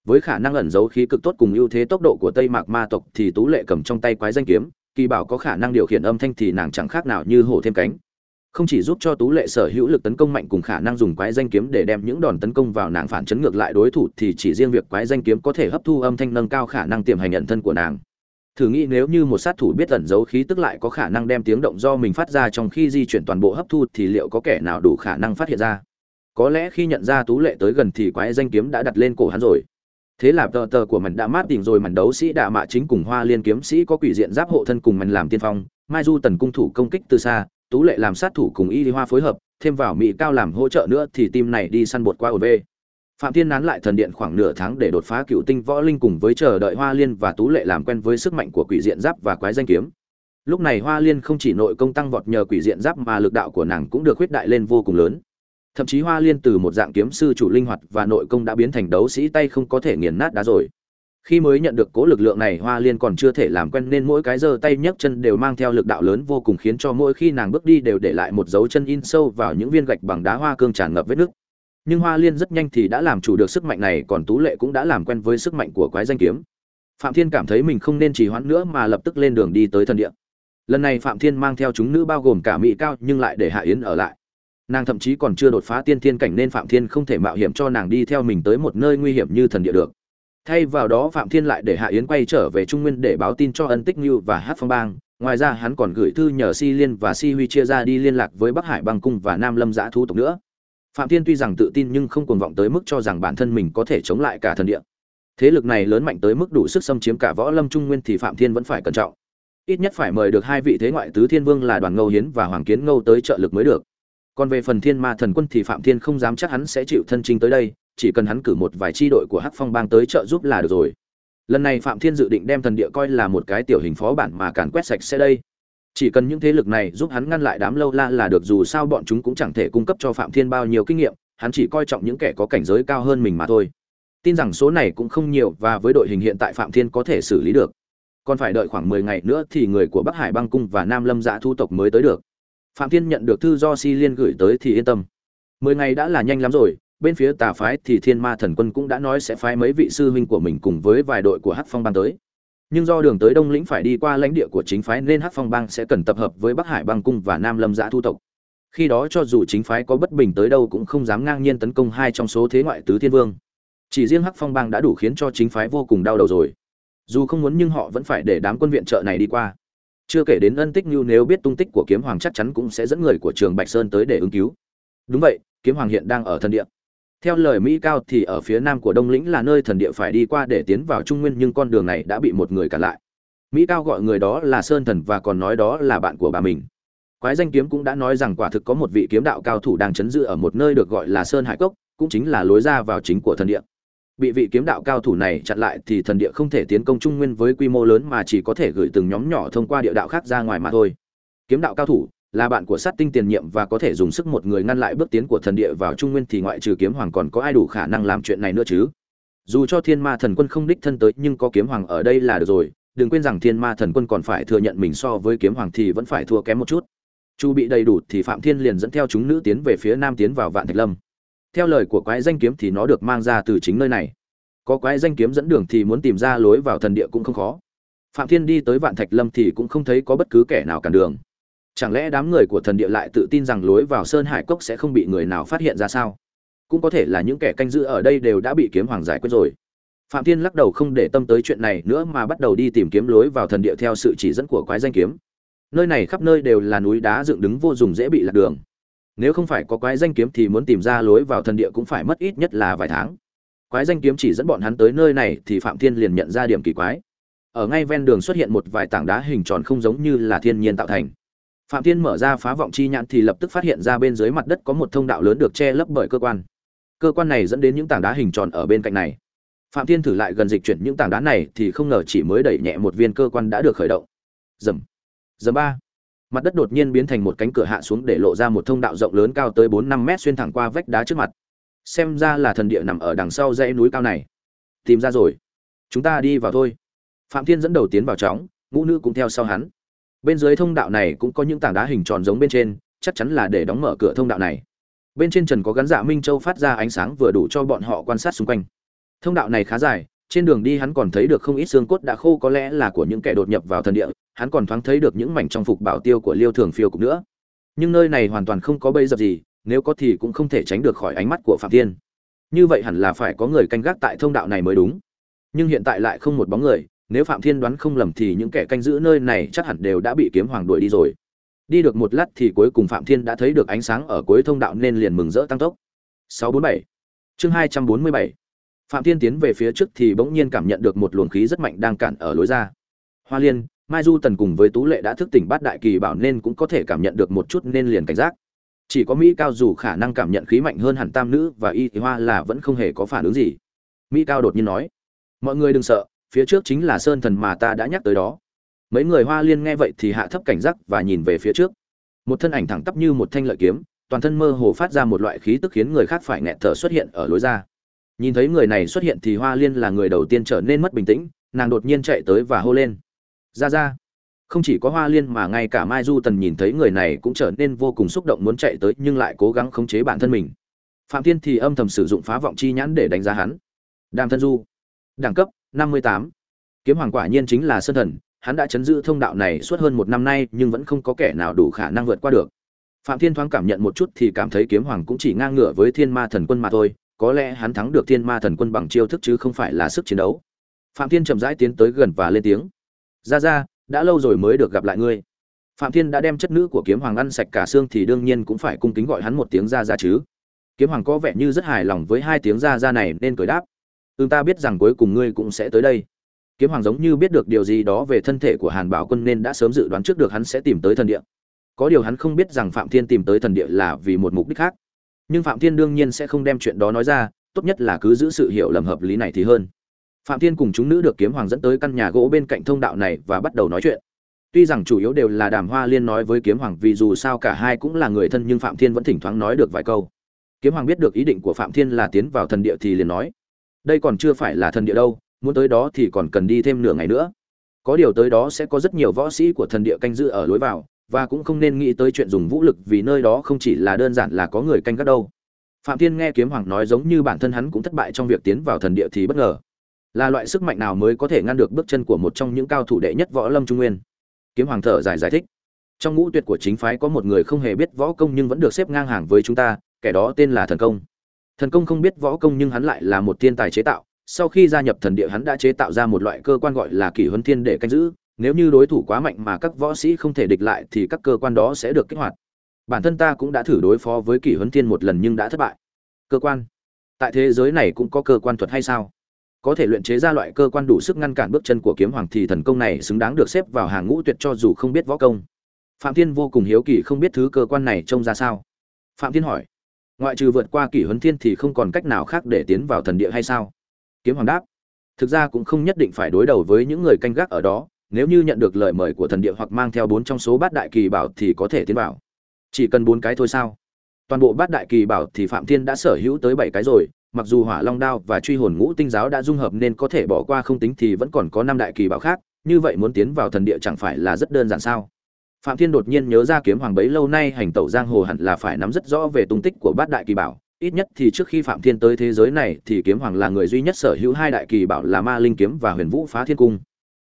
Với khả năng ẩn giấu khí cực tốt cùng ưu thế tốc độ của tây mạc ma tộc thì tú lệ cầm trong tay quái danh kiếm, kỳ bảo có khả năng điều khiển âm thanh thì nàng chẳng khác nào như hổ thêm cánh không chỉ giúp cho tú lệ sở hữu lực tấn công mạnh cùng khả năng dùng quái danh kiếm để đem những đòn tấn công vào nàng phản chấn ngược lại đối thủ thì chỉ riêng việc quái danh kiếm có thể hấp thu âm thanh nâng cao khả năng tiềm hành nhận thân của nàng. Thử nghĩ nếu như một sát thủ biết ẩn giấu khí tức lại có khả năng đem tiếng động do mình phát ra trong khi di chuyển toàn bộ hấp thu thì liệu có kẻ nào đủ khả năng phát hiện ra? Có lẽ khi nhận ra tú lệ tới gần thì quái danh kiếm đã đặt lên cổ hắn rồi. Thế là tờ tờ của mình đã mát tỉnh rồi, mảnh đấu sĩ đạ mạ chính cùng hoa liên kiếm sĩ có quỷ diện giáp hộ thân cùng mình làm tiên phong, mai du tần cung thủ công kích từ xa tú lệ làm sát thủ cùng y hoa phối hợp, thêm vào mỹ cao làm hỗ trợ nữa thì team này đi săn bột qua ổn v phạm thiên nán lại thần điện khoảng nửa tháng để đột phá cựu tinh võ linh cùng với chờ đợi hoa liên và tú lệ làm quen với sức mạnh của quỷ diện giáp và quái danh kiếm. Lúc này hoa liên không chỉ nội công tăng vọt nhờ quỷ diện giáp mà lực đạo của nàng cũng được huyết đại lên vô cùng lớn. Thậm chí hoa liên từ một dạng kiếm sư chủ linh hoạt và nội công đã biến thành đấu sĩ tay không có thể nghiền nát đá rồi khi mới nhận được cố lực lượng này, hoa liên còn chưa thể làm quen nên mỗi cái giơ tay nhấc chân đều mang theo lực đạo lớn vô cùng khiến cho mỗi khi nàng bước đi đều để lại một dấu chân in sâu vào những viên gạch bằng đá hoa cương tràn ngập vết nước nhưng hoa liên rất nhanh thì đã làm chủ được sức mạnh này, còn tú lệ cũng đã làm quen với sức mạnh của quái danh kiếm. Phạm thiên cảm thấy mình không nên trì hoãn nữa mà lập tức lên đường đi tới thần địa. Lần này phạm thiên mang theo chúng nữ bao gồm cả mỹ cao nhưng lại để hạ yến ở lại. Nàng thậm chí còn chưa đột phá tiên thiên cảnh nên phạm thiên không thể mạo hiểm cho nàng đi theo mình tới một nơi nguy hiểm như thần địa được thay vào đó phạm thiên lại để hạ yến quay trở về trung nguyên để báo tin cho ân tích như và hát phong bang. Ngoài ra hắn còn gửi thư nhờ si liên và si huy chia ra đi liên lạc với bắc hải băng cung và nam lâm giã thu tộc nữa. Phạm thiên tuy rằng tự tin nhưng không cuồng vọng tới mức cho rằng bản thân mình có thể chống lại cả thần địa. Thế lực này lớn mạnh tới mức đủ sức xâm chiếm cả võ lâm trung nguyên thì phạm thiên vẫn phải cẩn trọng. Ít nhất phải mời được hai vị thế ngoại tứ thiên vương là đoàn ngâu hiến và hoàng kiến ngâu tới trợ lực mới được. Còn về phần thiên ma thần quân thì phạm thiên không dám chắc hắn sẽ chịu thân trinh tới đây chỉ cần hắn cử một vài chi đội của hắc phong bang tới trợ giúp là được rồi. Lần này phạm thiên dự định đem thần địa coi là một cái tiểu hình phó bản mà càn quét sạch sẽ đây. Chỉ cần những thế lực này giúp hắn ngăn lại đám lâu la là được, dù sao bọn chúng cũng chẳng thể cung cấp cho phạm thiên bao nhiêu kinh nghiệm, hắn chỉ coi trọng những kẻ có cảnh giới cao hơn mình mà thôi. Tin rằng số này cũng không nhiều và với đội hình hiện tại phạm thiên có thể xử lý được. Còn phải đợi khoảng mười ngày nữa thì người của bắc hải Bang cung và nam lâm dạ thu tộc mới tới được. Phạm thiên nhận được thư do si liên gửi tới thì yên tâm. Mười ngày đã là nhanh lắm rồi bên phía tà phái thì thiên ma thần quân cũng đã nói sẽ phái mấy vị sư huynh của mình cùng với vài đội của hắc phong bang tới. Nhưng do đường tới đông lĩnh phải đi qua lãnh địa của chính phái nên hắc phong bang sẽ cần tập hợp với bắc hải bang cung và nam lâm giã thu tộc. Khi đó cho dù chính phái có bất bình tới đâu cũng không dám ngang nhiên tấn công hai trong số thế ngoại tứ thiên vương. Chỉ riêng hắc phong bang đã đủ khiến cho chính phái vô cùng đau đầu rồi. Dù không muốn nhưng họ vẫn phải để đám quân viện trợ này đi qua. Chưa kể đến ân tích như nếu biết tung tích của kiếm hoàng chắc chắn cũng sẽ dẫn người của trường bạch sơn tới để ứng cứu. Đúng vậy, kiếm hoàng hiện đang ở thân địa theo lời mỹ cao thì ở phía nam của đông lĩnh là nơi thần địa phải đi qua để tiến vào trung nguyên, nhưng con đường này đã bị một người cản lại. Mỹ cao gọi người đó là sơn thần và còn nói đó là bạn của bà mình. Quái danh kiếm cũng đã nói rằng quả thực có một vị kiếm đạo cao thủ đang chấn giữ ở một nơi được gọi là sơn hải cốc, cũng chính là lối ra vào chính của thần địa. Bị vị kiếm đạo cao thủ này chặn lại thì thần địa không thể tiến công trung nguyên với quy mô lớn mà chỉ có thể gửi từng nhóm nhỏ thông qua địa đạo khác ra ngoài mà thôi. Kiếm đạo cao thủ là bạn của sát tinh tiền nhiệm và có thể dùng sức một người ngăn lại bước tiến của thần địa vào trung nguyên thì ngoại trừ kiếm hoàng còn có ai đủ khả năng làm chuyện này nữa chứ? Dù cho thiên ma thần quân không đích thân tới nhưng có kiếm hoàng ở đây là được rồi. Đừng quên rằng thiên ma thần quân còn phải thừa nhận mình so với kiếm hoàng thì vẫn phải thua kém một chút. Chu bị đầy đủ thì phạm thiên liền dẫn theo chúng nữ tiến về phía nam tiến vào vạn thạch lâm. Theo lời của quái danh kiếm thì nó được mang ra từ chính nơi này. Có quái danh kiếm dẫn đường thì muốn tìm ra lối vào thần địa cũng không khó. Phạm thiên đi tới vạn thạch lâm thì cũng không thấy có bất cứ kẻ nào cản đường chẳng lẽ đám người của thần địa lại tự tin rằng lối vào sơn hải cốc sẽ không bị người nào phát hiện ra sao? Cũng có thể là những kẻ canh giữ ở đây đều đã bị kiếm hoàng giải quyết rồi. Phạm thiên lắc đầu không để tâm tới chuyện này nữa mà bắt đầu đi tìm kiếm lối vào thần địa theo sự chỉ dẫn của quái danh kiếm. Nơi này khắp nơi đều là núi đá dựng đứng vô dùng dễ bị lạc đường. Nếu không phải có quái danh kiếm thì muốn tìm ra lối vào thần địa cũng phải mất ít nhất là vài tháng. Quái danh kiếm chỉ dẫn bọn hắn tới nơi này thì phạm thiên liền nhận ra điểm kỳ quái. Ở ngay ven đường xuất hiện một vài tảng đá hình tròn không giống như là thiên nhiên tạo thành phạm thiên mở ra phá vọng chi nhãn thì lập tức phát hiện ra bên dưới mặt đất có một thông đạo lớn được che lấp bởi cơ quan. Cơ quan này dẫn đến những tảng đá hình tròn ở bên cạnh này. Phạm thiên thử lại gần dịch chuyển những tảng đá này thì không ngờ chỉ mới đẩy nhẹ một viên cơ quan đã được khởi động. Dầm dầm ba. Mặt đất đột nhiên biến thành một cánh cửa hạ xuống để lộ ra một thông đạo rộng lớn cao tới bốn năm mét xuyên thẳng qua vách đá trước mặt. Xem ra là thần địa nằm ở đằng sau dãy núi cao này. Tìm ra rồi. Chúng ta đi vào thôi. Phạm thiên dẫn đầu tiến vào chóng, ngũ nữ cũng theo sau hắn bên dưới thông đạo này cũng có những tảng đá hình tròn giống bên trên, chắc chắn là để đóng mở cửa thông đạo này. Bên trên trần có gắn dạ minh châu phát ra ánh sáng vừa đủ cho bọn họ quan sát xung quanh. Thông đạo này khá dài, trên đường đi hắn còn thấy được không ít xương cốt đã khô, có lẽ là của những kẻ đột nhập vào thần địa, hắn còn thoáng thấy được những mảnh trong phục bảo tiêu của liêu thường phiêu cục nữa. Nhưng nơi này hoàn toàn không có bây dập gì, nếu có thì cũng không thể tránh được khỏi ánh mắt của phạm thiên. Như vậy hẳn là phải có người canh gác tại thông đạo này mới đúng. Nhưng hiện tại lại không một bóng người nếu phạm thiên đoán không lầm thì những kẻ canh giữ nơi này chắc hẳn đều đã bị kiếm hoàng đuổi đi rồi. Đi được một lát thì cuối cùng phạm thiên đã thấy được ánh sáng ở cuối thông đạo nên liền mừng rỡ tăng tốc. 647 chương 247 phạm thiên tiến về phía trước thì bỗng nhiên cảm nhận được một luồng khí rất mạnh đang cản ở lối ra. Hoa liên, mai du tần cùng với tú lệ đã thức tỉnh bát đại kỳ bảo nên cũng có thể cảm nhận được một chút nên liền cảnh giác. Chỉ có mỹ cao dù khả năng cảm nhận khí mạnh hơn hẳn tam nữ và y thì hoa là vẫn không hề có phản ứng gì. Mỹ cao đột nhiên nói, mọi người đừng sợ phía trước chính là sơn thần mà ta đã nhắc tới đó. Mấy người hoa liên nghe vậy thì hạ thấp cảnh giác và nhìn về phía trước. Một thân ảnh thẳng tắp như một thanh lợi kiếm, toàn thân mơ hồ phát ra một loại khí tức khiến người khác phải nghẹt thở xuất hiện ở lối ra. Nhìn thấy người này xuất hiện thì hoa liên là người đầu tiên trở nên mất bình tĩnh, nàng đột nhiên chạy tới và hô lên. Ra ra. Không chỉ có hoa liên mà ngay cả mai du tần nhìn thấy người này cũng trở nên vô cùng xúc động muốn chạy tới nhưng lại cố gắng khống chế bản thân mình. Phạm thiên thì âm thầm sử dụng phá vọng chi nhãn để đánh giá hắn. Đàm thân du. Đẳng cấp. 58. kiếm hoàng quả nhiên chính là sơn thần, hắn đã chấn giữ thông đạo này suốt hơn một năm nay nhưng vẫn không có kẻ nào đủ khả năng vượt qua được. Phạm thiên thoáng cảm nhận một chút thì cảm thấy kiếm hoàng cũng chỉ ngang ngửa với thiên ma thần quân mà thôi, có lẽ hắn thắng được thiên ma thần quân bằng chiêu thức chứ không phải là sức chiến đấu. Phạm thiên chậm rãi tiến tới gần và lên tiếng. Ra ra đã lâu rồi mới được gặp lại ngươi. Phạm thiên đã đem chất nữ của kiếm hoàng ăn sạch cả xương thì đương nhiên cũng phải cung kính gọi hắn một tiếng ra ra chứ. Kiếm hoàng có vẻ như rất hài lòng với hai tiếng ra ra này nên cười đáp ưng ta biết rằng cuối cùng ngươi cũng sẽ tới đây. Kiếm hoàng giống như biết được điều gì đó về thân thể của hàn bảo quân nên đã sớm dự đoán trước được hắn sẽ tìm tới thần địa. Có điều hắn không biết rằng phạm thiên tìm tới thần địa là vì một mục đích khác. Nhưng phạm thiên đương nhiên sẽ không đem chuyện đó nói ra, tốt nhất là cứ giữ sự hiểu lầm hợp lý này thì hơn. Phạm thiên cùng chúng nữ được kiếm hoàng dẫn tới căn nhà gỗ bên cạnh thông đạo này và bắt đầu nói chuyện. Tuy rằng chủ yếu đều là đàm hoa liên nói với kiếm hoàng vì dù sao cả hai cũng là người thân nhưng phạm thiên vẫn thỉnh thoảng nói được vài câu. Kiếm hoàng biết được ý định của phạm thiên là tiến vào thần địa thì liền nói đây còn chưa phải là thần địa đâu, muốn tới đó thì còn cần đi thêm nửa ngày nữa. Có điều tới đó sẽ có rất nhiều võ sĩ của thần địa canh giữ ở lối vào, và cũng không nên nghĩ tới chuyện dùng vũ lực vì nơi đó không chỉ là đơn giản là có người canh gác đâu. Phạm thiên nghe kiếm hoàng nói giống như bản thân hắn cũng thất bại trong việc tiến vào thần địa thì bất ngờ. Là loại sức mạnh nào mới có thể ngăn được bước chân của một trong những cao thủ đệ nhất võ lâm trung nguyên? Kiếm hoàng thở dài giải thích. Trong ngũ tuyệt của chính phái có một người không hề biết võ công nhưng vẫn được xếp ngang hàng với chúng ta, kẻ đó tên là thần công thần công không biết võ công nhưng hắn lại là một thiên tài chế tạo, sau khi gia nhập thần địa hắn đã chế tạo ra một loại cơ quan gọi là kỷ huấn thiên để canh giữ, nếu như đối thủ quá mạnh mà các võ sĩ không thể địch lại thì các cơ quan đó sẽ được kích hoạt. Bản thân ta cũng đã thử đối phó với kỷ huấn thiên một lần nhưng đã thất bại. Cơ quan? Tại thế giới này cũng có cơ quan thuật hay sao? Có thể luyện chế ra loại cơ quan đủ sức ngăn cản bước chân của kiếm hoàng thì thần công này xứng đáng được xếp vào hàng ngũ tuyệt cho dù không biết võ công. Phạm thiên vô cùng hiếu kỳ không biết thứ cơ quan này trông ra sao. Phạm thiên hỏi ngoại trừ vượt qua kỷ huấn thiên thì không còn cách nào khác để tiến vào thần địa hay sao? Kiếm hoàng đáp, thực ra cũng không nhất định phải đối đầu với những người canh gác ở đó, nếu như nhận được lời mời của thần địa hoặc mang theo bốn trong số bát đại kỳ bảo thì có thể tiến vào. Chỉ cần bốn cái thôi sao? Toàn bộ bát đại kỳ bảo thì phạm thiên đã sở hữu tới bảy cái rồi, mặc dù hỏa long đao và truy hồn ngũ tinh giáo đã dung hợp nên có thể bỏ qua không tính thì vẫn còn có năm đại kỳ bảo khác, như vậy muốn tiến vào thần địa chẳng phải là rất đơn giản sao? Phạm thiên đột nhiên nhớ ra kiếm hoàng bấy lâu nay hành tẩu giang hồ hẳn là phải nắm rất rõ về tung tích của bát đại kỳ bảo. Ít nhất thì trước khi phạm thiên tới thế giới này thì kiếm hoàng là người duy nhất sở hữu hai đại kỳ bảo là ma linh kiếm và huyền vũ phá thiên cung.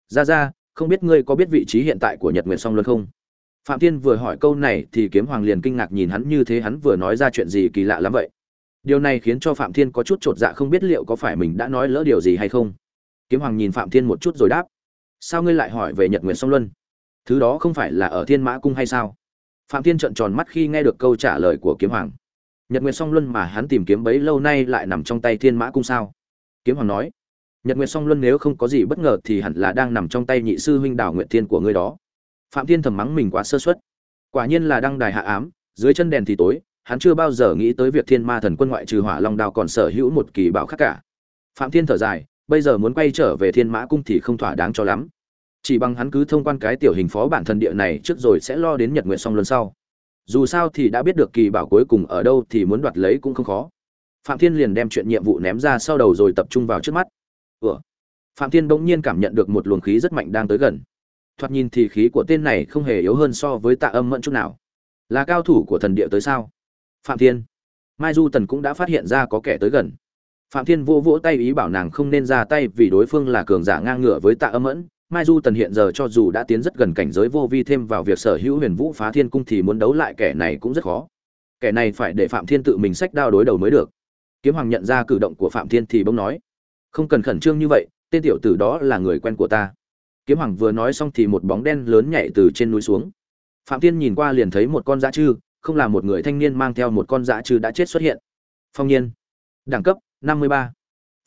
Ra ra, không biết ngươi có biết vị trí hiện tại của nhật nguyệt song luân không? Phạm thiên vừa hỏi câu này thì kiếm hoàng liền kinh ngạc nhìn hắn như thế hắn vừa nói ra chuyện gì kỳ lạ lắm vậy. Điều này khiến cho phạm thiên có chút chột dạ không biết liệu có phải mình đã nói lỡ điều gì hay không. Kiếm hoàng nhìn phạm thiên một chút rồi đáp. Sao ngươi lại hỏi về nhật nguyện song luân? Thứ đó không phải là ở thiên mã cung hay sao? Phạm thiên trợn tròn mắt khi nghe được câu trả lời của kiếm hoàng. Nhật Nguyệt song luân mà hắn tìm kiếm bấy lâu nay lại nằm trong tay thiên mã cung sao? Kiếm hoàng nói, nhật Nguyệt song luân nếu không có gì bất ngờ thì hẳn là đang nằm trong tay nhị sư huynh đảo Nguyệt thiên của ngươi đó. Phạm thiên thầm mắng mình quá sơ suất. Quả nhiên là đăng đài hạ ám, dưới chân đèn thì tối, hắn chưa bao giờ nghĩ tới việc thiên ma thần quân ngoại trừ hỏa long đao còn sở hữu một kỳ bảo khác cả. Phạm thiên thở dài, bây giờ muốn quay trở về thiên mã cung thì không thỏa đáng cho lắm chỉ bằng hắn cứ thông quan cái tiểu hình phó bản thần địa này trước rồi sẽ lo đến nhật nguyện song luân sau. Dù sao thì đã biết được kỳ bảo cuối cùng ở đâu thì muốn đoạt lấy cũng không khó. Phạm thiên liền đem chuyện nhiệm vụ ném ra sau đầu rồi tập trung vào trước mắt. Ủa? phạm thiên bỗng nhiên cảm nhận được một luồng khí rất mạnh đang tới gần. Thoạt nhìn thì khí của tên này không hề yếu hơn so với tạ âm mẫn chút nào. Là cao thủ của thần địa tới sao? Phạm thiên. Mai du tần cũng đã phát hiện ra có kẻ tới gần. Phạm thiên vô vỗ tay ý bảo nàng không nên ra tay vì đối phương là cường giả ngang ngửa với tạ âm mẫn mai du tần hiện giờ cho dù đã tiến rất gần cảnh giới vô vi thêm vào việc sở hữu huyền vũ phá thiên cung thì muốn đấu lại kẻ này cũng rất khó. Kẻ này phải để phạm thiên tự mình sách đao đối đầu mới được. Kiếm hoàng nhận ra cử động của phạm thiên thì bỗng nói, không cần khẩn trương như vậy, tên tiểu tử đó là người quen của ta. Kiếm hoàng vừa nói xong thì một bóng đen lớn nhảy từ trên núi xuống. Phạm thiên nhìn qua liền thấy một con dã chư, không là một người thanh niên mang theo một con dã chư đã chết xuất hiện. Phong nhiên, đẳng cấp 53.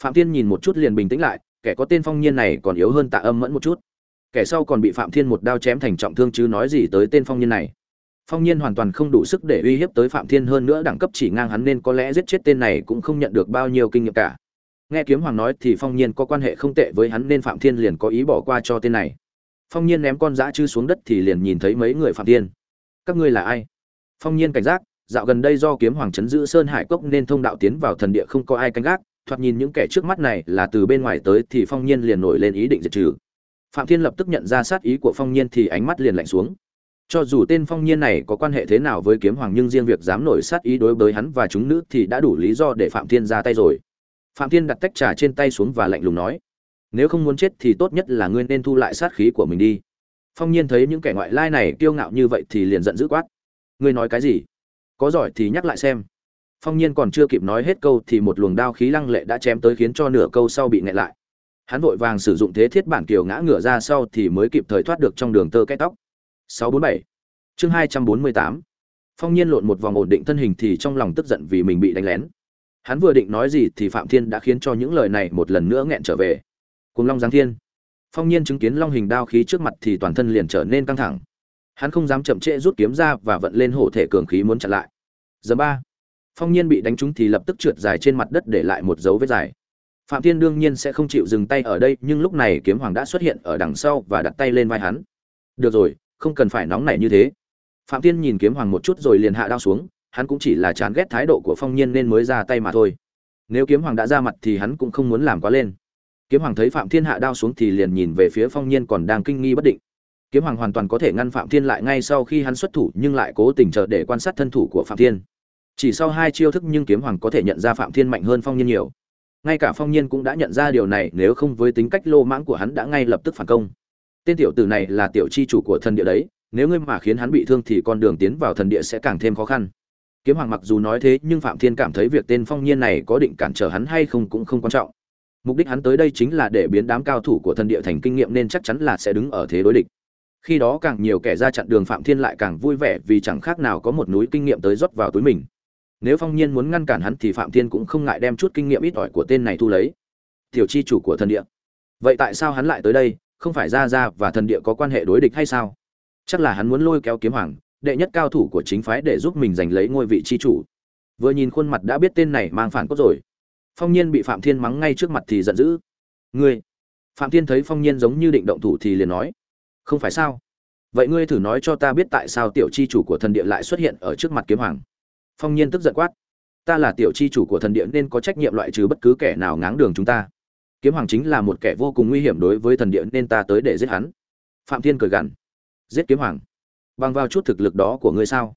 phạm thiên nhìn một chút liền bình tĩnh lại kẻ có tên phong nhiên này còn yếu hơn tạ âm mẫn một chút. Kẻ sau còn bị phạm thiên một đao chém thành trọng thương chứ nói gì tới tên phong nhiên này. Phong nhiên hoàn toàn không đủ sức để uy hiếp tới phạm thiên hơn nữa đẳng cấp chỉ ngang hắn nên có lẽ giết chết tên này cũng không nhận được bao nhiêu kinh nghiệm cả. Nghe kiếm hoàng nói thì phong nhiên có quan hệ không tệ với hắn nên phạm thiên liền có ý bỏ qua cho tên này. Phong nhiên ném con dã chư xuống đất thì liền nhìn thấy mấy người phạm thiên. Các ngươi là ai? Phong nhiên cảnh giác, dạo gần đây do kiếm hoàng chấn giữ sơn hải cốc nên thông đạo tiến vào thần địa không có ai canh gác thoạt nhìn những kẻ trước mắt này là từ bên ngoài tới thì phong nhiên liền nổi lên ý định diệt trừ. Phạm thiên lập tức nhận ra sát ý của phong nhiên thì ánh mắt liền lạnh xuống. Cho dù tên phong nhiên này có quan hệ thế nào với kiếm hoàng nhưng riêng việc dám nổi sát ý đối với hắn và chúng nữ thì đã đủ lý do để phạm thiên ra tay rồi. Phạm thiên đặt tách trà trên tay xuống và lạnh lùng nói, nếu không muốn chết thì tốt nhất là ngươi nên thu lại sát khí của mình đi. Phong nhiên thấy những kẻ ngoại lai này kiêu ngạo như vậy thì liền giận dữ quát, ngươi nói cái gì? Có giỏi thì nhắc lại xem phong nhiên còn chưa kịp nói hết câu thì một luồng đao khí lăng lệ đã chém tới khiến cho nửa câu sau bị nghẹn lại. Hắn vội vàng sử dụng thế thiết bản kiều ngã ngửa ra sau thì mới kịp thời thoát được trong đường tơ cái tóc. 647 chương 248 phong nhiên lộn một vòng ổn định thân hình thì trong lòng tức giận vì mình bị đánh lén. Hắn vừa định nói gì thì phạm thiên đã khiến cho những lời này một lần nữa nghẹn trở về. Cùng long giáng thiên. Phong nhiên chứng kiến long hình đao khí trước mặt thì toàn thân liền trở nên căng thẳng. Hắn không dám chậm trễ rút kiếm ra và vận lên hổ thể cường khí muốn chặn lại. Giờ ba phong nhiên bị đánh trúng thì lập tức trượt dài trên mặt đất để lại một dấu vết dài. Phạm thiên đương nhiên sẽ không chịu dừng tay ở đây, nhưng lúc này kiếm hoàng đã xuất hiện ở đằng sau và đặt tay lên vai hắn. Được rồi, không cần phải nóng nảy như thế. Phạm thiên nhìn kiếm hoàng một chút rồi liền hạ đao xuống, hắn cũng chỉ là chán ghét thái độ của phong nhiên nên mới ra tay mà thôi. Nếu kiếm hoàng đã ra mặt thì hắn cũng không muốn làm quá lên. Kiếm hoàng thấy phạm thiên hạ đao xuống thì liền nhìn về phía phong nhiên còn đang kinh nghi bất định. Kiếm hoàng hoàn toàn có thể ngăn phạm thiên lại ngay sau khi hắn xuất thủ, nhưng lại cố tình chờ để quan sát thân thủ của phạm thiên chỉ sau hai chiêu thức nhưng kiếm hoàng có thể nhận ra phạm thiên mạnh hơn phong nhiên nhiều. Ngay cả phong nhiên cũng đã nhận ra điều này, nếu không với tính cách lô mãng của hắn đã ngay lập tức phản công. Tên tiểu tử này là tiểu chi chủ của thần địa đấy, nếu ngươi mà khiến hắn bị thương thì con đường tiến vào thần địa sẽ càng thêm khó khăn. Kiếm hoàng mặc dù nói thế, nhưng phạm thiên cảm thấy việc tên phong nhiên này có định cản trở hắn hay không cũng không quan trọng. Mục đích hắn tới đây chính là để biến đám cao thủ của thần địa thành kinh nghiệm nên chắc chắn là sẽ đứng ở thế đối địch. Khi đó càng nhiều kẻ ra chặn đường phạm thiên lại càng vui vẻ vì chẳng khác nào có một núi kinh nghiệm tới rót vào túi mình nếu phong nhiên muốn ngăn cản hắn thì phạm thiên cũng không ngại đem chút kinh nghiệm ít ỏi của tên này thu lấy. Tiểu chi chủ của thần địa. Vậy tại sao hắn lại tới đây? Không phải ra ra và thần địa có quan hệ đối địch hay sao? Chắc là hắn muốn lôi kéo kiếm hoàng, đệ nhất cao thủ của chính phái để giúp mình giành lấy ngôi vị chi chủ. Vừa nhìn khuôn mặt đã biết tên này mang phản cốt rồi. Phong nhiên bị phạm thiên mắng ngay trước mặt thì giận dữ. Ngươi? Phạm thiên thấy phong nhiên giống như định động thủ thì liền nói. Không phải sao? Vậy ngươi thử nói cho ta biết tại sao tiểu chi chủ của thần địa lại xuất hiện ở trước mặt kiếm hoàng? Phong nhiên tức giận quát. Ta là tiểu chi chủ của thần địa nên có trách nhiệm loại trừ bất cứ kẻ nào ngáng đường chúng ta. Kiếm hoàng chính là một kẻ vô cùng nguy hiểm đối với thần địa nên ta tới để giết hắn. Phạm thiên cười gằn. Giết kiếm hoàng. Bằng vào chút thực lực đó của ngươi sao?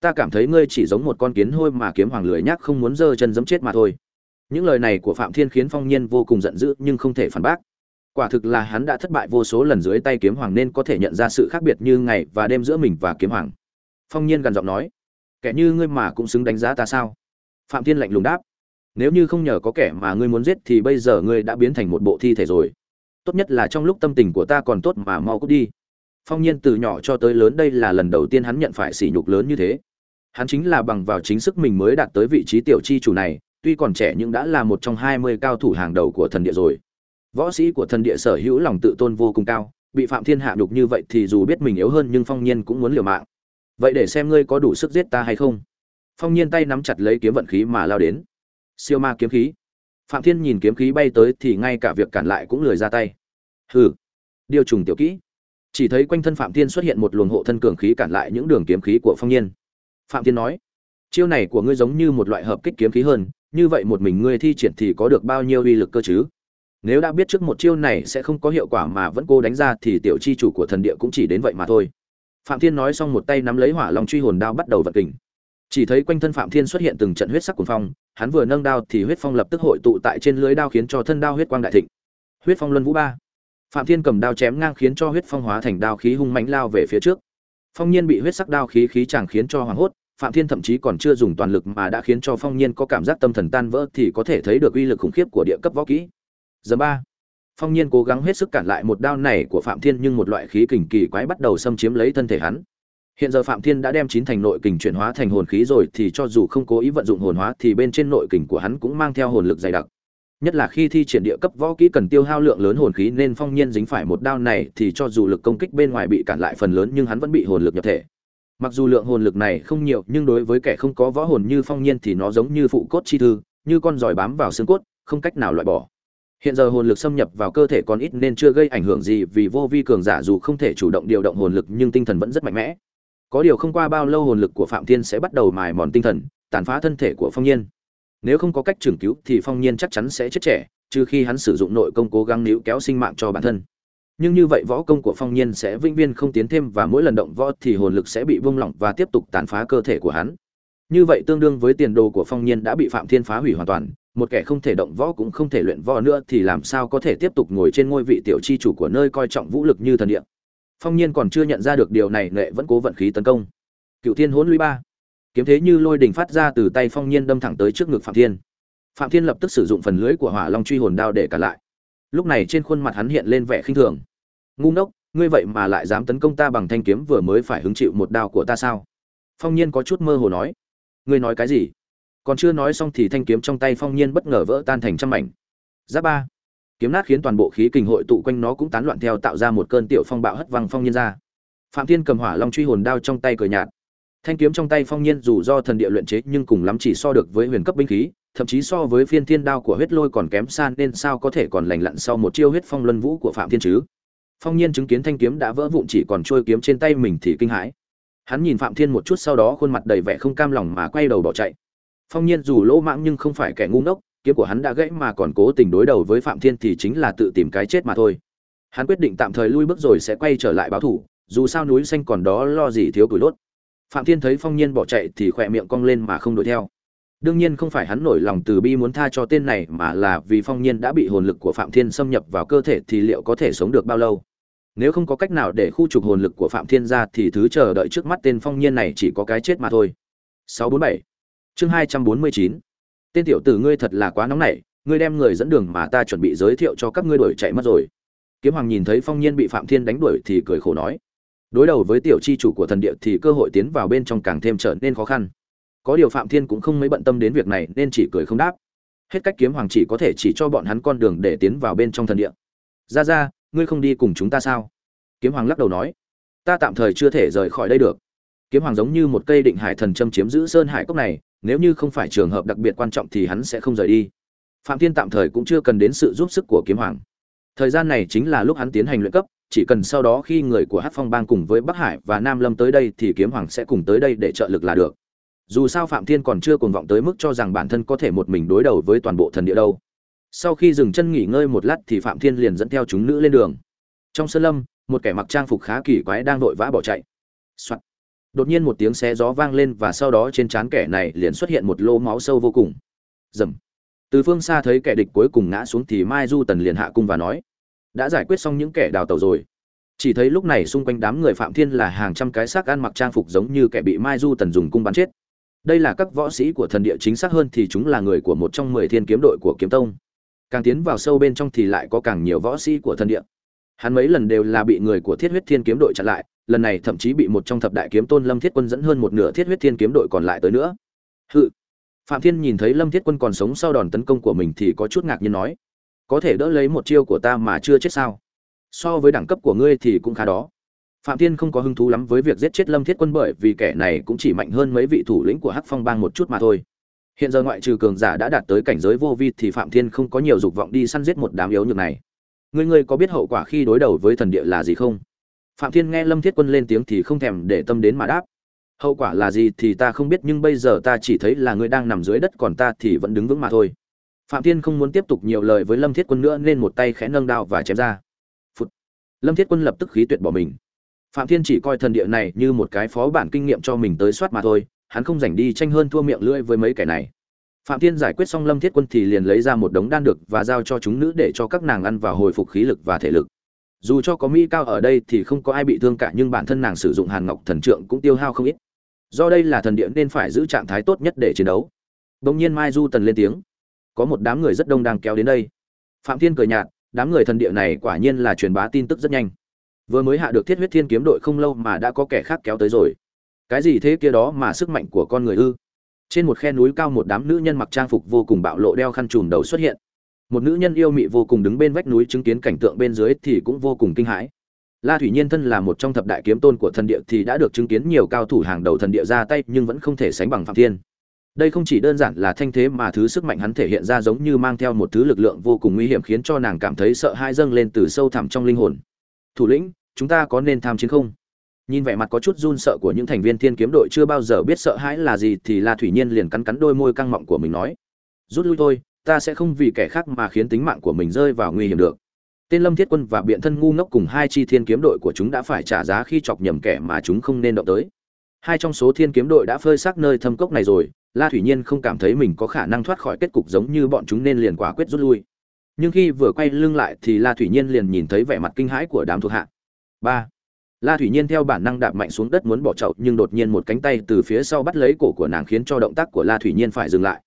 Ta cảm thấy ngươi chỉ giống một con kiến hôi mà kiếm hoàng lười nhác không muốn giơ chân giẫm chết mà thôi. Những lời này của phạm thiên khiến phong nhiên vô cùng giận dữ nhưng không thể phản bác. Quả thực là hắn đã thất bại vô số lần dưới tay kiếm hoàng nên có thể nhận ra sự khác biệt như ngày và đêm giữa mình và kiếm hoàng. Phong nhiên gần giọng nói kẻ như ngươi mà cũng xứng đánh giá ta sao? Phạm thiên lạnh lùng đáp. Nếu như không nhờ có kẻ mà ngươi muốn giết thì bây giờ ngươi đã biến thành một bộ thi thể rồi. Tốt nhất là trong lúc tâm tình của ta còn tốt mà mau cút đi. Phong nhiên từ nhỏ cho tới lớn đây là lần đầu tiên hắn nhận phải sỉ nhục lớn như thế. Hắn chính là bằng vào chính sức mình mới đạt tới vị trí tiểu chi chủ này, tuy còn trẻ nhưng đã là một trong hai mươi cao thủ hàng đầu của thần địa rồi. Võ sĩ của thần địa sở hữu lòng tự tôn vô cùng cao, bị phạm thiên hạ nhục như vậy thì dù biết mình yếu hơn nhưng phong nhiên cũng muốn liều mạng vậy để xem ngươi có đủ sức giết ta hay không. Phong nhiên tay nắm chặt lấy kiếm vận khí mà lao đến. Siêu ma kiếm khí. Phạm thiên nhìn kiếm khí bay tới thì ngay cả việc cản lại cũng lười ra tay. Hừ. Điều trùng tiểu kỹ. Chỉ thấy quanh thân phạm thiên xuất hiện một luồng hộ thân cường khí cản lại những đường kiếm khí của phong nhiên. Phạm thiên nói, chiêu này của ngươi giống như một loại hợp kích kiếm khí hơn, như vậy một mình ngươi thi triển thì có được bao nhiêu uy lực cơ chứ? Nếu đã biết trước một chiêu này sẽ không có hiệu quả mà vẫn cố đánh ra thì tiểu chi chủ của thần địa cũng chỉ đến vậy mà thôi phạm thiên nói xong một tay nắm lấy hỏa long truy hồn đao bắt đầu vận kình. Chỉ thấy quanh thân phạm thiên xuất hiện từng trận huyết sắc cuồng phong, hắn vừa nâng đao thì huyết phong lập tức hội tụ tại trên lưới đao khiến cho thân đao huyết quang đại thịnh. Huyết phong luân vũ ba. Phạm thiên cầm đao chém ngang khiến cho huyết phong hóa thành đao khí hung mãnh lao về phía trước. Phong nhiên bị huyết sắc đao khí khí chẳng khiến cho hoảng hốt, phạm thiên thậm chí còn chưa dùng toàn lực mà đã khiến cho phong nhiên có cảm giác tâm thần tan vỡ thì có thể thấy được uy lực khủng khiếp của địa cấp võ kỹ. Giờ ba phong nhiên cố gắng hết sức cản lại một đao này của phạm thiên nhưng một loại khí kình kỳ quái bắt đầu xâm chiếm lấy thân thể hắn. Hiện giờ phạm thiên đã đem chín thành nội kình chuyển hóa thành hồn khí rồi thì cho dù không cố ý vận dụng hồn hóa thì bên trên nội kình của hắn cũng mang theo hồn lực dày đặc. Nhất là khi thi triển địa cấp võ kỹ cần tiêu hao lượng lớn hồn khí nên phong nhiên dính phải một đao này thì cho dù lực công kích bên ngoài bị cản lại phần lớn nhưng hắn vẫn bị hồn lực nhập thể. Mặc dù lượng hồn lực này không nhiều nhưng đối với kẻ không có võ hồn như phong nhiên thì nó giống như phụ cốt chi thư, như con giỏi bám vào xương cốt, không cách nào loại bỏ hiện giờ hồn lực xâm nhập vào cơ thể còn ít nên chưa gây ảnh hưởng gì vì vô vi cường giả dù không thể chủ động điều động hồn lực nhưng tinh thần vẫn rất mạnh mẽ. Có điều không qua bao lâu hồn lực của phạm thiên sẽ bắt đầu mài mòn tinh thần, tàn phá thân thể của phong nhiên. Nếu không có cách trường cứu thì phong nhiên chắc chắn sẽ chết trẻ, trừ khi hắn sử dụng nội công cố gắng níu kéo sinh mạng cho bản thân. Nhưng như vậy võ công của phong nhiên sẽ vĩnh viễn không tiến thêm và mỗi lần động võ thì hồn lực sẽ bị vung lỏng và tiếp tục tàn phá cơ thể của hắn. Như vậy tương đương với tiền đồ của phong nhiên đã bị phạm thiên phá hủy hoàn toàn một kẻ không thể động võ cũng không thể luyện võ nữa thì làm sao có thể tiếp tục ngồi trên ngôi vị tiểu chi chủ của nơi coi trọng vũ lực như thần địa? Phong nhiên còn chưa nhận ra được điều này, nghệ vẫn cố vận khí tấn công. Cựu thiên hỗn lũy ba. Kiếm thế như lôi đình phát ra từ tay phong nhiên đâm thẳng tới trước ngực phạm thiên. Phạm thiên lập tức sử dụng phần lưới của hỏa long truy hồn đao để cản lại. Lúc này trên khuôn mặt hắn hiện lên vẻ khinh thường. Ngu ngốc, ngươi vậy mà lại dám tấn công ta bằng thanh kiếm vừa mới phải hứng chịu một đao của ta sao? Phong nhiên có chút mơ hồ nói. Ngươi nói cái gì? Còn chưa nói xong thì thanh kiếm trong tay phong nhiên bất ngờ vỡ tan thành trăm mảnh. Giáp ba. Kiếm nát khiến toàn bộ khí kình hội tụ quanh nó cũng tán loạn theo tạo ra một cơn tiểu phong bạo hất văng phong nhiên ra. Phạm thiên cầm hỏa long truy hồn đao trong tay cười nhạt. Thanh kiếm trong tay phong nhiên dù do thần địa luyện chế nhưng cùng lắm chỉ so được với huyền cấp binh khí, thậm chí so với phiên thiên đao của huyết lôi còn kém xa nên sao có thể còn lành lặn sau một chiêu huyết phong luân vũ của phạm thiên chứ? Phong nhiên chứng kiến thanh kiếm đã vỡ vụn chỉ còn trôi kiếm trên tay mình thì kinh hãi. Hắn nhìn phạm thiên một chút sau đó khuôn mặt đầy vẻ không cam lòng mà quay đầu bỏ chạy phong nhiên dù lỗ mãng nhưng không phải kẻ ngu ngốc, kiếm của hắn đã gãy mà còn cố tình đối đầu với phạm thiên thì chính là tự tìm cái chết mà thôi. Hắn quyết định tạm thời lui bước rồi sẽ quay trở lại báo thủ, dù sao núi xanh còn đó lo gì thiếu củi đốt phạm thiên thấy phong nhiên bỏ chạy thì khỏe miệng cong lên mà không đuổi theo. Đương nhiên không phải hắn nổi lòng từ bi muốn tha cho tên này mà là vì phong nhiên đã bị hồn lực của phạm thiên xâm nhập vào cơ thể thì liệu có thể sống được bao lâu? Nếu không có cách nào để khu trục hồn lực của phạm thiên ra thì thứ chờ đợi trước mắt tên phong nhiên này chỉ có cái chết mà thôi. 647 chương 249 tên tiểu tử ngươi thật là quá nóng nảy, ngươi đem người dẫn đường mà ta chuẩn bị giới thiệu cho các ngươi đuổi chạy mất rồi. Kiếm hoàng nhìn thấy phong nhiên bị phạm thiên đánh đuổi thì cười khổ nói, đối đầu với tiểu chi chủ của thần địa thì cơ hội tiến vào bên trong càng thêm trở nên khó khăn. Có điều phạm thiên cũng không mấy bận tâm đến việc này nên chỉ cười không đáp. Hết cách kiếm hoàng chỉ có thể chỉ cho bọn hắn con đường để tiến vào bên trong thần địa. Ra ra, ngươi không đi cùng chúng ta sao? Kiếm hoàng lắc đầu nói, ta tạm thời chưa thể rời khỏi đây được kiếm hoàng giống như một cây định hải thần châm chiếm giữ sơn hải cốc này, nếu như không phải trường hợp đặc biệt quan trọng thì hắn sẽ không rời đi. Phạm thiên tạm thời cũng chưa cần đến sự giúp sức của kiếm hoàng. Thời gian này chính là lúc hắn tiến hành luyện cấp, chỉ cần sau đó khi người của hát phong bang cùng với bắc hải và nam lâm tới đây thì kiếm hoàng sẽ cùng tới đây để trợ lực là được. Dù sao phạm thiên còn chưa cuồng vọng tới mức cho rằng bản thân có thể một mình đối đầu với toàn bộ thần địa đâu. Sau khi dừng chân nghỉ ngơi một lát thì phạm thiên liền dẫn theo chúng nữ lên đường. Trong sân lâm, một kẻ mặc trang phục khá kỳ quái đang vội vã bỏ chạy、Soạn đột nhiên một tiếng xé gió vang lên và sau đó trên trán kẻ này liền xuất hiện một lô máu sâu vô cùng. Dầm. Từ phương xa thấy kẻ địch cuối cùng ngã xuống thì mai du tần liền hạ cung và nói, đã giải quyết xong những kẻ đào tẩu rồi. Chỉ thấy lúc này xung quanh đám người phạm thiên là hàng trăm cái xác ăn mặc trang phục giống như kẻ bị mai du tần dùng cung bắn chết. Đây là các võ sĩ của thần địa chính xác hơn thì chúng là người của một trong mười thiên kiếm đội của kiếm tông. Càng tiến vào sâu bên trong thì lại có càng nhiều võ sĩ của thần địa hắn mấy lần đều là bị người của thiết huyết thiên kiếm đội chặn lại, lần này thậm chí bị một trong thập đại kiếm tôn lâm thiết quân dẫn hơn một nửa thiết huyết thiên kiếm đội còn lại tới nữa. Hự. Phạm thiên nhìn thấy lâm thiết quân còn sống sau đòn tấn công của mình thì có chút ngạc nhiên nói, có thể đỡ lấy một chiêu của ta mà chưa chết sao? So với đẳng cấp của ngươi thì cũng khá đó. Phạm thiên không có hứng thú lắm với việc giết chết lâm thiết quân bởi vì kẻ này cũng chỉ mạnh hơn mấy vị thủ lĩnh của hắc phong bang một chút mà thôi. Hiện giờ ngoại trừ cường giả đã đạt tới cảnh giới vô vi thì phạm thiên không có nhiều dục vọng đi săn giết một đám yếu nhược này ngươi ngươi có biết hậu quả khi đối đầu với thần địa là gì không? Phạm thiên nghe lâm thiết quân lên tiếng thì không thèm để tâm đến mà đáp. Hậu quả là gì thì ta không biết, nhưng bây giờ ta chỉ thấy là ngươi đang nằm dưới đất, còn ta thì vẫn đứng vững mà thôi. Phạm thiên không muốn tiếp tục nhiều lời với lâm thiết quân nữa, nên một tay khẽ nâng đao và chém ra. Phụt. lâm thiết quân lập tức khí tuyệt bỏ mình. Phạm thiên chỉ coi thần địa này như một cái phó bản kinh nghiệm cho mình tới soát mà thôi, hắn không dành đi tranh hơn thua miệng lưỡi với mấy kẻ này phạm thiên giải quyết xong lâm thiết quân thì liền lấy ra một đống đan được và giao cho chúng nữ để cho các nàng ăn vào hồi phục khí lực và thể lực. Dù cho có mỹ cao ở đây thì không có ai bị thương cả, nhưng bản thân nàng sử dụng hàn ngọc thần trượng cũng tiêu hao không ít. Do đây là thần địa nên phải giữ trạng thái tốt nhất để chiến đấu. Bỗng nhiên mai du tần lên tiếng. Có một đám người rất đông đang kéo đến đây. Phạm thiên cười nhạt, đám người thần địa này quả nhiên là truyền bá tin tức rất nhanh. Vừa mới hạ được thiết huyết thiên kiếm đội không lâu mà đã có kẻ khác kéo tới rồi. Cái gì thế kia đó mà sức mạnh của con người ư? Trên một khe núi cao một đám nữ nhân mặc trang phục vô cùng bạo lộ đeo khăn trùm đầu xuất hiện. Một nữ nhân yêu mị vô cùng đứng bên vách núi chứng kiến cảnh tượng bên dưới thì cũng vô cùng kinh hãi. La thủy nhiên thân là một trong thập đại kiếm tôn của thần địa thì đã được chứng kiến nhiều cao thủ hàng đầu thần địa ra tay nhưng vẫn không thể sánh bằng phạm thiên. Đây không chỉ đơn giản là thanh thế mà thứ sức mạnh hắn thể hiện ra giống như mang theo một thứ lực lượng vô cùng nguy hiểm khiến cho nàng cảm thấy sợ hãi dâng lên từ sâu thẳm trong linh hồn. Thủ lĩnh, chúng ta có nên tham chiến không? Nhìn vẻ mặt có chút run sợ của những thành viên thiên kiếm đội chưa bao giờ biết sợ hãi là gì thì la thủy nhiên liền cắn cắn đôi môi căng mọng của mình nói, rút lui thôi, ta sẽ không vì kẻ khác mà khiến tính mạng của mình rơi vào nguy hiểm được. Tên lâm thiết quân và biện thân ngu ngốc cùng hai chi thiên kiếm đội của chúng đã phải trả giá khi chọc nhầm kẻ mà chúng không nên động tới. Hai trong số thiên kiếm đội đã phơi xác nơi thâm cốc này rồi, la thủy nhiên không cảm thấy mình có khả năng thoát khỏi kết cục giống như bọn chúng nên liền quả quyết rút lui. Nhưng khi vừa quay lưng lại thì la thủy nhiên liền nhìn thấy vẻ mặt kinh hãi của đám thuộc hạ. Ba la thủy nhiên theo bản năng đạp mạnh xuống đất muốn bỏ chậu nhưng đột nhiên một cánh tay từ phía sau bắt lấy cổ của nàng khiến cho động tác của la thủy nhiên phải dừng lại.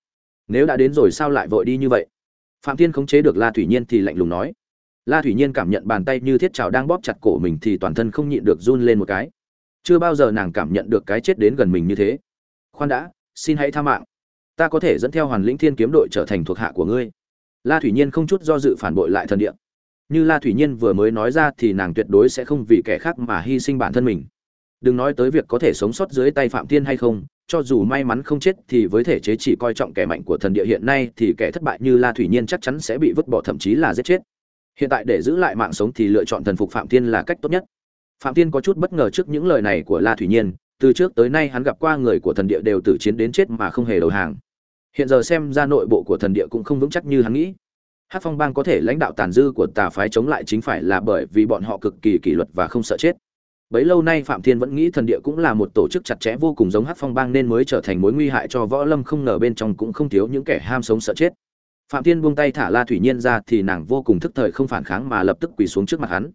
Nếu đã đến rồi sao lại vội đi như vậy? Phạm thiên khống chế được la thủy nhiên thì lạnh lùng nói. La thủy nhiên cảm nhận bàn tay như thiết trào đang bóp chặt cổ mình thì toàn thân không nhịn được run lên một cái. Chưa bao giờ nàng cảm nhận được cái chết đến gần mình như thế. Khoan đã, xin hãy tha mạng. Ta có thể dẫn theo hoàn lĩnh thiên kiếm đội trở thành thuộc hạ của ngươi. La thủy nhiên không chút do dự phản bội lại thần địa như la thủy nhiên vừa mới nói ra thì nàng tuyệt đối sẽ không vì kẻ khác mà hy sinh bản thân mình. Đừng nói tới việc có thể sống sót dưới tay phạm thiên hay không, cho dù may mắn không chết thì với thể chế chỉ coi trọng kẻ mạnh của thần địa hiện nay thì kẻ thất bại như la thủy nhiên chắc chắn sẽ bị vứt bỏ thậm chí là giết chết. Hiện tại để giữ lại mạng sống thì lựa chọn thần phục phạm thiên là cách tốt nhất. Phạm thiên có chút bất ngờ trước những lời này của la thủy nhiên, từ trước tới nay hắn gặp qua người của thần địa đều tử chiến đến chết mà không hề đầu hàng. Hiện giờ xem ra nội bộ của thần địa cũng không vững chắc như hắn nghĩ hát phong bang có thể lãnh đạo tàn dư của tà phái chống lại chính phải là bởi vì bọn họ cực kỳ kỷ luật và không sợ chết. Bấy lâu nay phạm thiên vẫn nghĩ thần địa cũng là một tổ chức chặt chẽ vô cùng giống hát phong bang nên mới trở thành mối nguy hại cho võ lâm không ngờ bên trong cũng không thiếu những kẻ ham sống sợ chết. Phạm thiên buông tay thả la thủy nhiên ra thì nàng vô cùng thức thời không phản kháng mà lập tức quỳ xuống trước mặt hắn.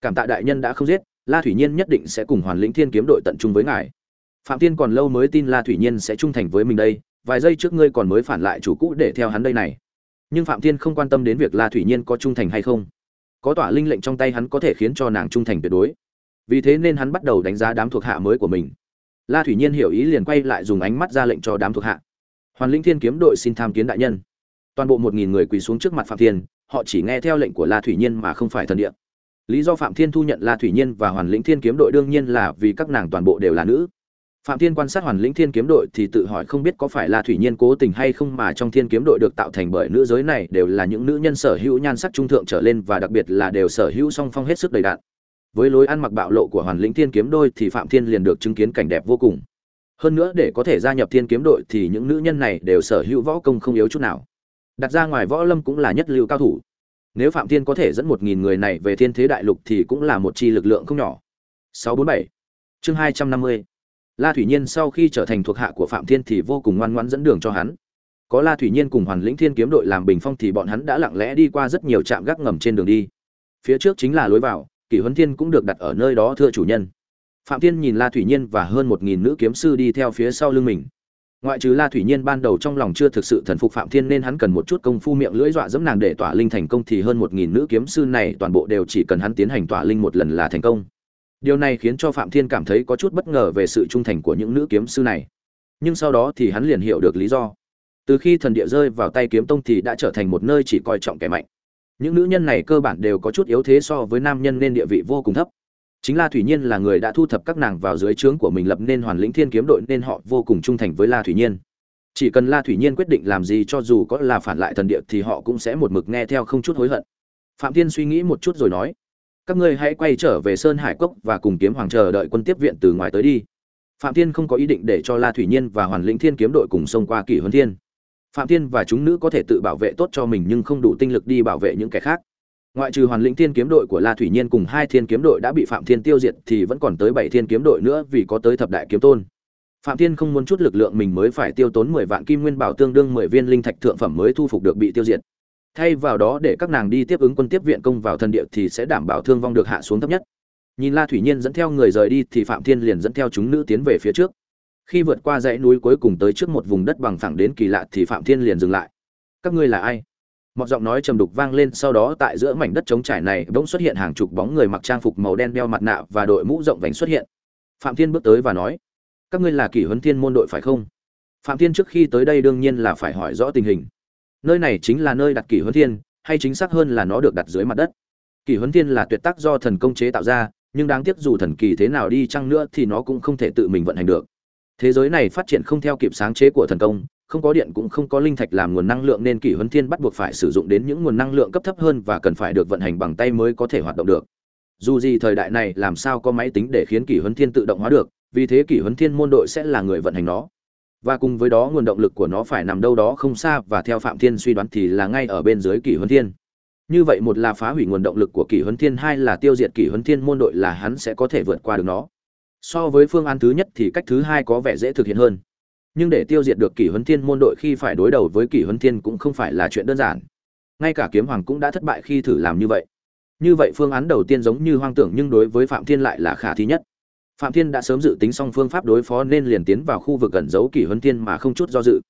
Cảm tạ đại nhân đã không giết, la thủy nhiên nhất định sẽ cùng hoàn lĩnh thiên kiếm đội tận trung với ngài. Phạm thiên còn lâu mới tin la thủy nhiên sẽ trung thành với mình đây, vài giây trước ngươi còn mới phản lại chủ cũ để theo hắn đây này nhưng phạm thiên không quan tâm đến việc la thủy nhiên có trung thành hay không. Có tỏa linh lệnh trong tay hắn có thể khiến cho nàng trung thành tuyệt đối. Vì thế nên hắn bắt đầu đánh giá đám thuộc hạ mới của mình. La thủy nhiên hiểu ý liền quay lại dùng ánh mắt ra lệnh cho đám thuộc hạ. Hoàn linh thiên kiếm đội xin tham kiến đại nhân. Toàn bộ một nghìn người quỳ xuống trước mặt phạm thiên, họ chỉ nghe theo lệnh của la thủy nhiên mà không phải thần địa. Lý do phạm thiên thu nhận la thủy nhiên và hoàn lĩnh thiên kiếm đội đương nhiên là vì các nàng toàn bộ đều là nữ phạm thiên quan sát hoàn lĩnh thiên kiếm đội thì tự hỏi không biết có phải là thủy nhiên cố tình hay không mà trong thiên kiếm đội được tạo thành bởi nữ giới này đều là những nữ nhân sở hữu nhan sắc trung thượng trở lên và đặc biệt là đều sở hữu song phong hết sức đầy đạn với lối ăn mặc bạo lộ của hoàn lĩnh thiên kiếm đôi thì phạm thiên liền được chứng kiến cảnh đẹp vô cùng. Hơn nữa để có thể gia nhập thiên kiếm đội thì những nữ nhân này đều sở hữu võ công không yếu chút nào. Đặt ra ngoài võ lâm cũng là nhất lưu cao thủ. Nếu phạm thiên có thể dẫn một nghìn người này về thiên thế đại lục thì cũng là một chi lực lượng không nhỏ. 647 chương 250 La Thủy Nhiên sau khi trở thành thuộc hạ của Phạm Thiên thì vô cùng ngoan ngoãn dẫn đường cho hắn. Có La Thủy Nhiên cùng Hoàn Lĩnh Thiên kiếm đội làm bình phong thì bọn hắn đã lặng lẽ đi qua rất nhiều trạm gác ngầm trên đường đi. Phía trước chính là lối vào, Kỷ Huấn Thiên cũng được đặt ở nơi đó thưa chủ nhân. Phạm Thiên nhìn La Thủy Nhiên và hơn một nghìn nữ kiếm sư đi theo phía sau lưng mình. ngoại trừ la thủy nhiên ban đầu trong lòng chưa thực sự thần phục phạm thiên nên hắn cần một chút công phu miệng lưỡi dọa dẫm nàng để tỏa linh thành công thì hơn một nghìn nữ kiếm sư này toàn bộ đều chỉ cần hắn tiến hành tỏa linh một lần là thành công điều này khiến cho phạm thiên cảm thấy có chút bất ngờ về sự trung thành của những nữ kiếm sư này. Nhưng sau đó thì hắn liền hiểu được lý do. Từ khi thần địa rơi vào tay kiếm tông thì đã trở thành một nơi chỉ coi trọng kẻ mạnh. Những nữ nhân này cơ bản đều có chút yếu thế so với nam nhân nên địa vị vô cùng thấp. Chính la thủy nhiên là người đã thu thập các nàng vào dưới trướng của mình lập nên hoàn lĩnh thiên kiếm đội nên họ vô cùng trung thành với la thủy nhiên. Chỉ cần la thủy nhiên quyết định làm gì cho dù có là phản lại thần địa thì họ cũng sẽ một mực nghe theo không chút hối hận. Phạm thiên suy nghĩ một chút rồi nói các ngươi hãy quay trở về sơn hải cốc và cùng kiếm hoàng chờ đợi quân tiếp viện từ ngoài tới đi. Phạm thiên không có ý định để cho la thủy nhiên và hoàn lĩnh thiên kiếm đội cùng xông qua kỷ huân thiên. Phạm thiên và chúng nữ có thể tự bảo vệ tốt cho mình nhưng không đủ tinh lực đi bảo vệ những kẻ khác. Ngoại trừ hoàn lĩnh thiên kiếm đội của la thủy nhiên cùng hai thiên kiếm đội đã bị phạm thiên tiêu diệt thì vẫn còn tới bảy thiên kiếm đội nữa vì có tới thập đại kiếm tôn. Phạm thiên không muốn chút lực lượng mình mới phải tiêu tốn mười vạn kim nguyên bảo tương đương mười viên linh thạch thượng phẩm mới thu phục được bị tiêu diệt thay vào đó để các nàng đi tiếp ứng quân tiếp viện công vào thần địa thì sẽ đảm bảo thương vong được hạ xuống thấp nhất. Nhìn la thủy nhiên dẫn theo người rời đi thì phạm thiên liền dẫn theo chúng nữ tiến về phía trước. Khi vượt qua dãy núi cuối cùng tới trước một vùng đất bằng phẳng đến kỳ lạ thì phạm thiên liền dừng lại. Các ngươi là ai? Một giọng nói trầm đục vang lên, sau đó tại giữa mảnh đất trống trải này bỗng xuất hiện hàng chục bóng người mặc trang phục màu đen đeo mặt nạ và đội mũ rộng vành xuất hiện. Phạm thiên bước tới và nói, các ngươi là kỷ huấn thiên môn đội phải không? Phạm thiên trước khi tới đây đương nhiên là phải hỏi rõ tình hình nơi này chính là nơi đặt kỷ huấn thiên, hay chính xác hơn là nó được đặt dưới mặt đất. Kỷ huấn thiên là tuyệt tác do thần công chế tạo ra, nhưng đáng tiếc dù thần kỳ thế nào đi chăng nữa thì nó cũng không thể tự mình vận hành được. Thế giới này phát triển không theo kịp sáng chế của thần công, không có điện cũng không có linh thạch làm nguồn năng lượng nên kỷ huấn thiên bắt buộc phải sử dụng đến những nguồn năng lượng cấp thấp hơn và cần phải được vận hành bằng tay mới có thể hoạt động được. Dù gì thời đại này làm sao có máy tính để khiến kỷ huấn thiên tự động hóa được, vì thế kỷ huấn thiên môn đội sẽ là người vận hành nó và cùng với đó nguồn động lực của nó phải nằm đâu đó không xa và theo phạm thiên suy đoán thì là ngay ở bên dưới kỷ huấn thiên. Như vậy một là phá hủy nguồn động lực của kỷ huấn thiên, hai là tiêu diệt kỷ huấn thiên môn đội là hắn sẽ có thể vượt qua được nó. So với phương án thứ nhất thì cách thứ hai có vẻ dễ thực hiện hơn. Nhưng để tiêu diệt được kỷ huấn thiên môn đội khi phải đối đầu với kỷ huấn thiên cũng không phải là chuyện đơn giản. Ngay cả kiếm hoàng cũng đã thất bại khi thử làm như vậy. Như vậy phương án đầu tiên giống như hoang tưởng nhưng đối với phạm thiên lại là khả thi nhất phạm thiên đã sớm dự tính xong phương pháp đối phó nên liền tiến vào khu vực gần giấu kỷ huân thiên mà không chút do dự.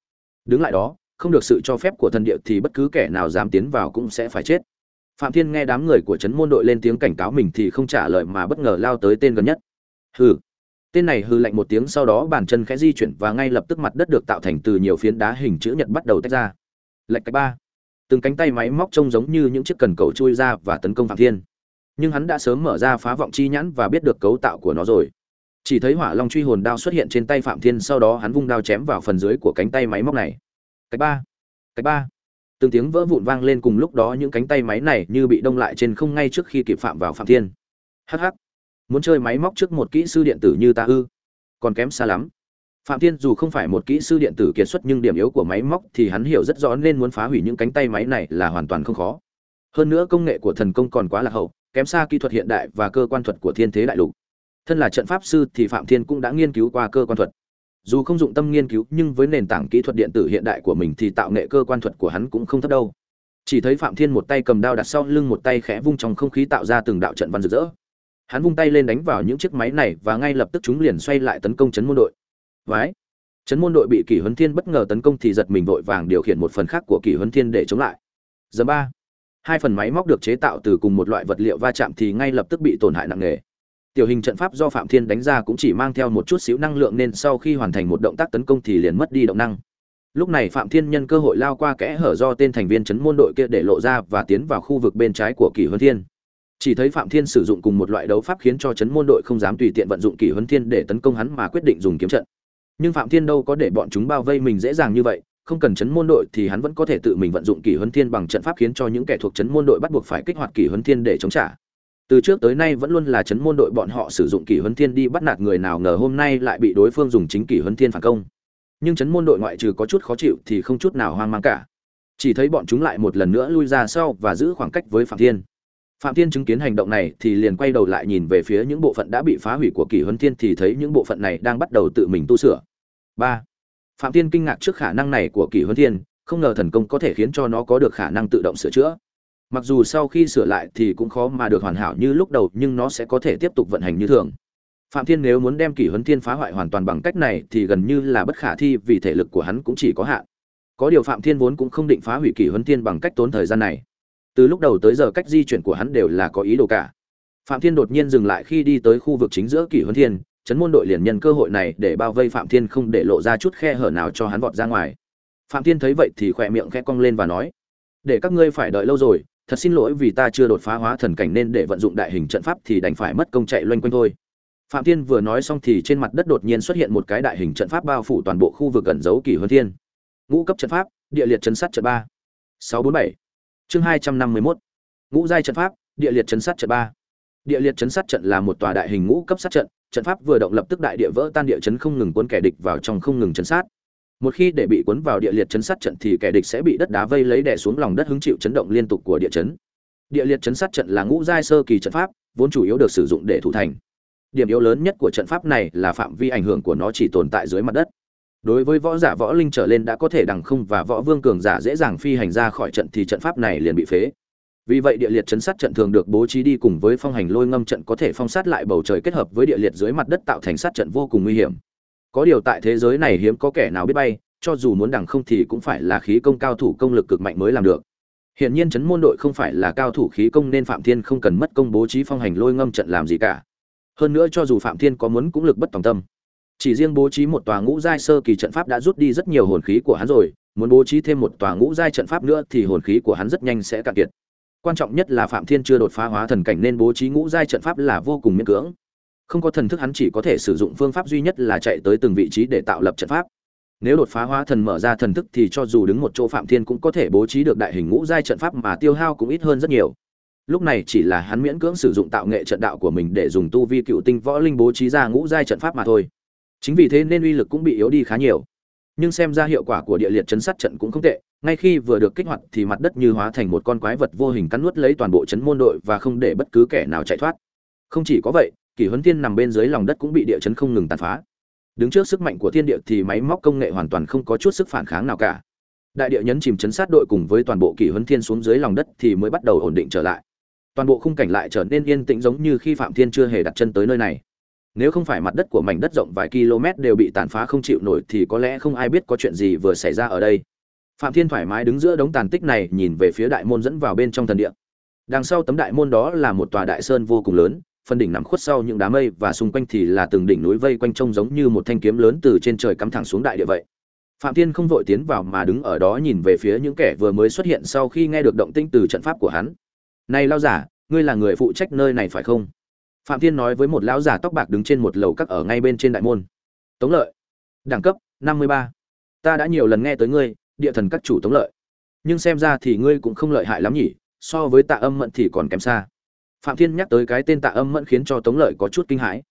Đứng lại đó, không được sự cho phép của thần địa thì bất cứ kẻ nào dám tiến vào cũng sẽ phải chết. Phạm thiên nghe đám người của trấn môn đội lên tiếng cảnh cáo mình thì không trả lời mà bất ngờ lao tới tên gần nhất. Hừ. Tên này hư lạnh một tiếng sau đó bàn chân khẽ di chuyển và ngay lập tức mặt đất được tạo thành từ nhiều phiến đá hình chữ nhật bắt đầu tách ra. Lệch cách ba. Từng cánh tay máy móc trông giống như những chiếc cần cầu chui ra và tấn công phạm thiên nhưng hắn đã sớm mở ra phá vọng chi nhãn và biết được cấu tạo của nó rồi. Chỉ thấy hỏa long truy hồn đao xuất hiện trên tay phạm thiên, sau đó hắn vung đao chém vào phần dưới của cánh tay máy móc này. Cách ba cách ba. Từng tiếng vỡ vụn vang lên cùng lúc đó những cánh tay máy này như bị đông lại trên không ngay trước khi kịp phạm vào phạm thiên. Hh muốn chơi máy móc trước một kỹ sư điện tử như ta ư? Còn kém xa lắm. Phạm thiên dù không phải một kỹ sư điện tử kiệt xuất nhưng điểm yếu của máy móc thì hắn hiểu rất rõ nên muốn phá hủy những cánh tay máy này là hoàn toàn không khó. Hơn nữa công nghệ của thần công còn quá là hậu kém xa kỹ thuật hiện đại và cơ quan thuật của thiên thế đại lục. Thân là trận pháp sư thì phạm thiên cũng đã nghiên cứu qua cơ quan thuật. Dù không dụng tâm nghiên cứu, nhưng với nền tảng kỹ thuật điện tử hiện đại của mình thì tạo nghệ cơ quan thuật của hắn cũng không thấp đâu. Chỉ thấy phạm thiên một tay cầm đao đặt sau lưng một tay khẽ vung trong không khí tạo ra từng đạo trận văn rực rỡ. Hắn vung tay lên đánh vào những chiếc máy này và ngay lập tức chúng liền xoay lại tấn công chấn môn đội. Vái chấn môn đội bị kỷ huấn thiên bất ngờ tấn công thì giật mình vội vàng điều khiển một phần khác của kỷ huấn thiên để chống lại. Giờ ba! Hai phần máy móc được chế tạo từ cùng một loại vật liệu va chạm thì ngay lập tức bị tổn hại nặng nề. Tiểu hình trận pháp do phạm thiên đánh ra cũng chỉ mang theo một chút xíu năng lượng nên sau khi hoàn thành một động tác tấn công thì liền mất đi động năng. Lúc này phạm thiên nhân cơ hội lao qua kẽ hở do tên thành viên chấn môn đội kia để lộ ra và tiến vào khu vực bên trái của kỷ huân thiên. Chỉ thấy phạm thiên sử dụng cùng một loại đấu pháp khiến cho chấn môn đội không dám tùy tiện vận dụng kỷ huân thiên để tấn công hắn mà quyết định dùng kiếm trận. Nhưng phạm thiên đâu có để bọn chúng bao vây mình dễ dàng như vậy không cần chấn môn đội thì hắn vẫn có thể tự mình vận dụng kỷ huấn thiên bằng trận pháp khiến cho những kẻ thuộc chấn môn đội bắt buộc phải kích hoạt kỷ huấn thiên để chống trả. Từ trước tới nay vẫn luôn là chấn môn đội bọn họ sử dụng kỷ huấn thiên đi bắt nạt người nào ngờ hôm nay lại bị đối phương dùng chính kỷ huấn thiên phản công. Nhưng chấn môn đội ngoại trừ có chút khó chịu thì không chút nào hoang mang cả. Chỉ thấy bọn chúng lại một lần nữa lui ra sau và giữ khoảng cách với phạm thiên. Phạm thiên chứng kiến hành động này thì liền quay đầu lại nhìn về phía những bộ phận đã bị phá hủy của kỷ huấn thiên thì thấy những bộ phận này đang bắt đầu tự mình tu sửa. Ba phạm thiên kinh ngạc trước khả năng này của kỷ huấn thiên, không ngờ thần công có thể khiến cho nó có được khả năng tự động sửa chữa. Mặc dù sau khi sửa lại thì cũng khó mà được hoàn hảo như lúc đầu, nhưng nó sẽ có thể tiếp tục vận hành như thường. Phạm thiên nếu muốn đem kỷ huấn thiên phá hoại hoàn toàn bằng cách này thì gần như là bất khả thi vì thể lực của hắn cũng chỉ có hạn. Có điều phạm thiên vốn cũng không định phá hủy kỷ huấn thiên bằng cách tốn thời gian này. Từ lúc đầu tới giờ cách di chuyển của hắn đều là có ý đồ cả. Phạm thiên đột nhiên dừng lại khi đi tới khu vực chính giữa kỷ huấn thiên chấn môn đội liền nhân cơ hội này để bao vây phạm thiên không để lộ ra chút khe hở nào cho hắn vọt ra ngoài. Phạm thiên thấy vậy thì khỏe miệng khẽ cong lên và nói, để các ngươi phải đợi lâu rồi, thật xin lỗi vì ta chưa đột phá hóa thần cảnh nên để vận dụng đại hình trận pháp thì đành phải mất công chạy loanh quanh thôi. Phạm thiên vừa nói xong thì trên mặt đất đột nhiên xuất hiện một cái đại hình trận pháp bao phủ toàn bộ khu vực gần giấu kỷ Huân thiên. Ngũ cấp trận pháp, địa liệt chấn sát trận ba. Sáu bốn bảy. Chương hai trăm năm mươi mốt. Ngũ giai trận pháp, địa liệt chấn sát trận ba. Địa liệt chấn sát trận là một tòa đại hình ngũ cấp sát trận trận pháp vừa động lập tức đại địa vỡ tan địa chấn không ngừng cuốn kẻ địch vào trong không ngừng chấn sát. Một khi để bị cuốn vào địa liệt chấn sát trận thì kẻ địch sẽ bị đất đá vây lấy đè xuống lòng đất hứng chịu chấn động liên tục của địa chấn. Địa liệt chấn sát trận là ngũ giai sơ kỳ trận pháp, vốn chủ yếu được sử dụng để thủ thành. Điểm yếu lớn nhất của trận pháp này là phạm vi ảnh hưởng của nó chỉ tồn tại dưới mặt đất. Đối với võ giả võ linh trở lên đã có thể đằng không và võ vương cường giả dễ dàng phi hành ra khỏi trận thì trận pháp này liền bị phế vì vậy địa liệt chấn sát trận thường được bố trí đi cùng với phong hành lôi ngâm trận có thể phong sát lại bầu trời kết hợp với địa liệt dưới mặt đất tạo thành sát trận vô cùng nguy hiểm có điều tại thế giới này hiếm có kẻ nào biết bay cho dù muốn đằng không thì cũng phải là khí công cao thủ công lực cực mạnh mới làm được hiện nhiên chấn môn đội không phải là cao thủ khí công nên Phạm Thiên không cần mất công bố trí phong hành lôi ngâm trận làm gì cả. Hơn nữa cho dù Phạm Thiên có muốn cũng lực bất tòng tâm. Chỉ riêng bố trí một tòa ngũ giai sơ kỳ trận pháp đã rút đi rất nhiều hồn khí của hắn rồi, muốn bố trí thêm một tòa ngũ giai trận pháp nữa thì hồn khí của hắn rất nhanh sẽ cạn kiệt. Quan trọng nhất là Phạm Thiên chưa đột phá hóa thần cảnh nên bố trí ngũ giai trận pháp là vô cùng miễn cưỡng. Không có thần thức hắn chỉ có thể sử dụng phương pháp duy nhất là chạy tới từng vị trí để tạo lập trận pháp. Nếu đột phá hóa thần mở ra thần thức thì cho dù đứng một chỗ phạm thiên cũng có thể bố trí được đại hình ngũ giai trận pháp mà tiêu hao cũng ít hơn rất nhiều. Lúc này chỉ là hắn miễn cưỡng sử dụng tạo nghệ trận đạo của mình để dùng tu vi cựu tinh võ linh bố trí ra ngũ giai trận pháp mà thôi. Chính vì thế nên uy lực cũng bị yếu đi khá nhiều nhưng xem ra hiệu quả của địa liệt chấn sát trận cũng không tệ, ngay khi vừa được kích hoạt thì mặt đất như hóa thành một con quái vật vô hình cắn nuốt lấy toàn bộ chấn môn đội và không để bất cứ kẻ nào chạy thoát. Không chỉ có vậy, kỷ huấn thiên nằm bên dưới lòng đất cũng bị địa chấn không ngừng tàn phá. Đứng trước sức mạnh của thiên địa thì máy móc công nghệ hoàn toàn không có chút sức phản kháng nào cả. Đại địa nhấn chìm chấn sát đội cùng với toàn bộ kỷ huấn thiên xuống dưới lòng đất thì mới bắt đầu ổn định trở lại. Toàn bộ khung cảnh lại trở nên yên tĩnh giống như khi phạm thiên chưa hề đặt chân tới nơi này nếu không phải mặt đất của mảnh đất rộng vài km đều bị tàn phá không chịu nổi thì có lẽ không ai biết có chuyện gì vừa xảy ra ở đây. Phạm thiên thoải mái đứng giữa đống tàn tích này nhìn về phía đại môn dẫn vào bên trong thần địa. Đằng sau tấm đại môn đó là một tòa đại sơn vô cùng lớn, phần đỉnh nằm khuất sau những đám mây và xung quanh thì là từng đỉnh núi vây quanh trông giống như một thanh kiếm lớn từ trên trời cắm thẳng xuống đại địa vậy. Phạm thiên không vội tiến vào mà đứng ở đó nhìn về phía những kẻ vừa mới xuất hiện sau khi nghe được động tĩnh từ trận pháp của hắn. Này lao giả, ngươi là người phụ trách nơi này phải không? Phạm thiên nói với một lão giả tóc bạc đứng trên một lầu các ở ngay bên trên đại môn. Tống lợi, đẳng cấp 53. ta đã nhiều lần nghe tới ngươi, địa thần các chủ tống lợi. Nhưng xem ra thì ngươi cũng không lợi hại lắm nhỉ, so với tạ âm Mẫn thì còn kém xa. Phạm thiên nhắc tới cái tên tạ âm mẫn khiến cho tống lợi có chút kinh hãi.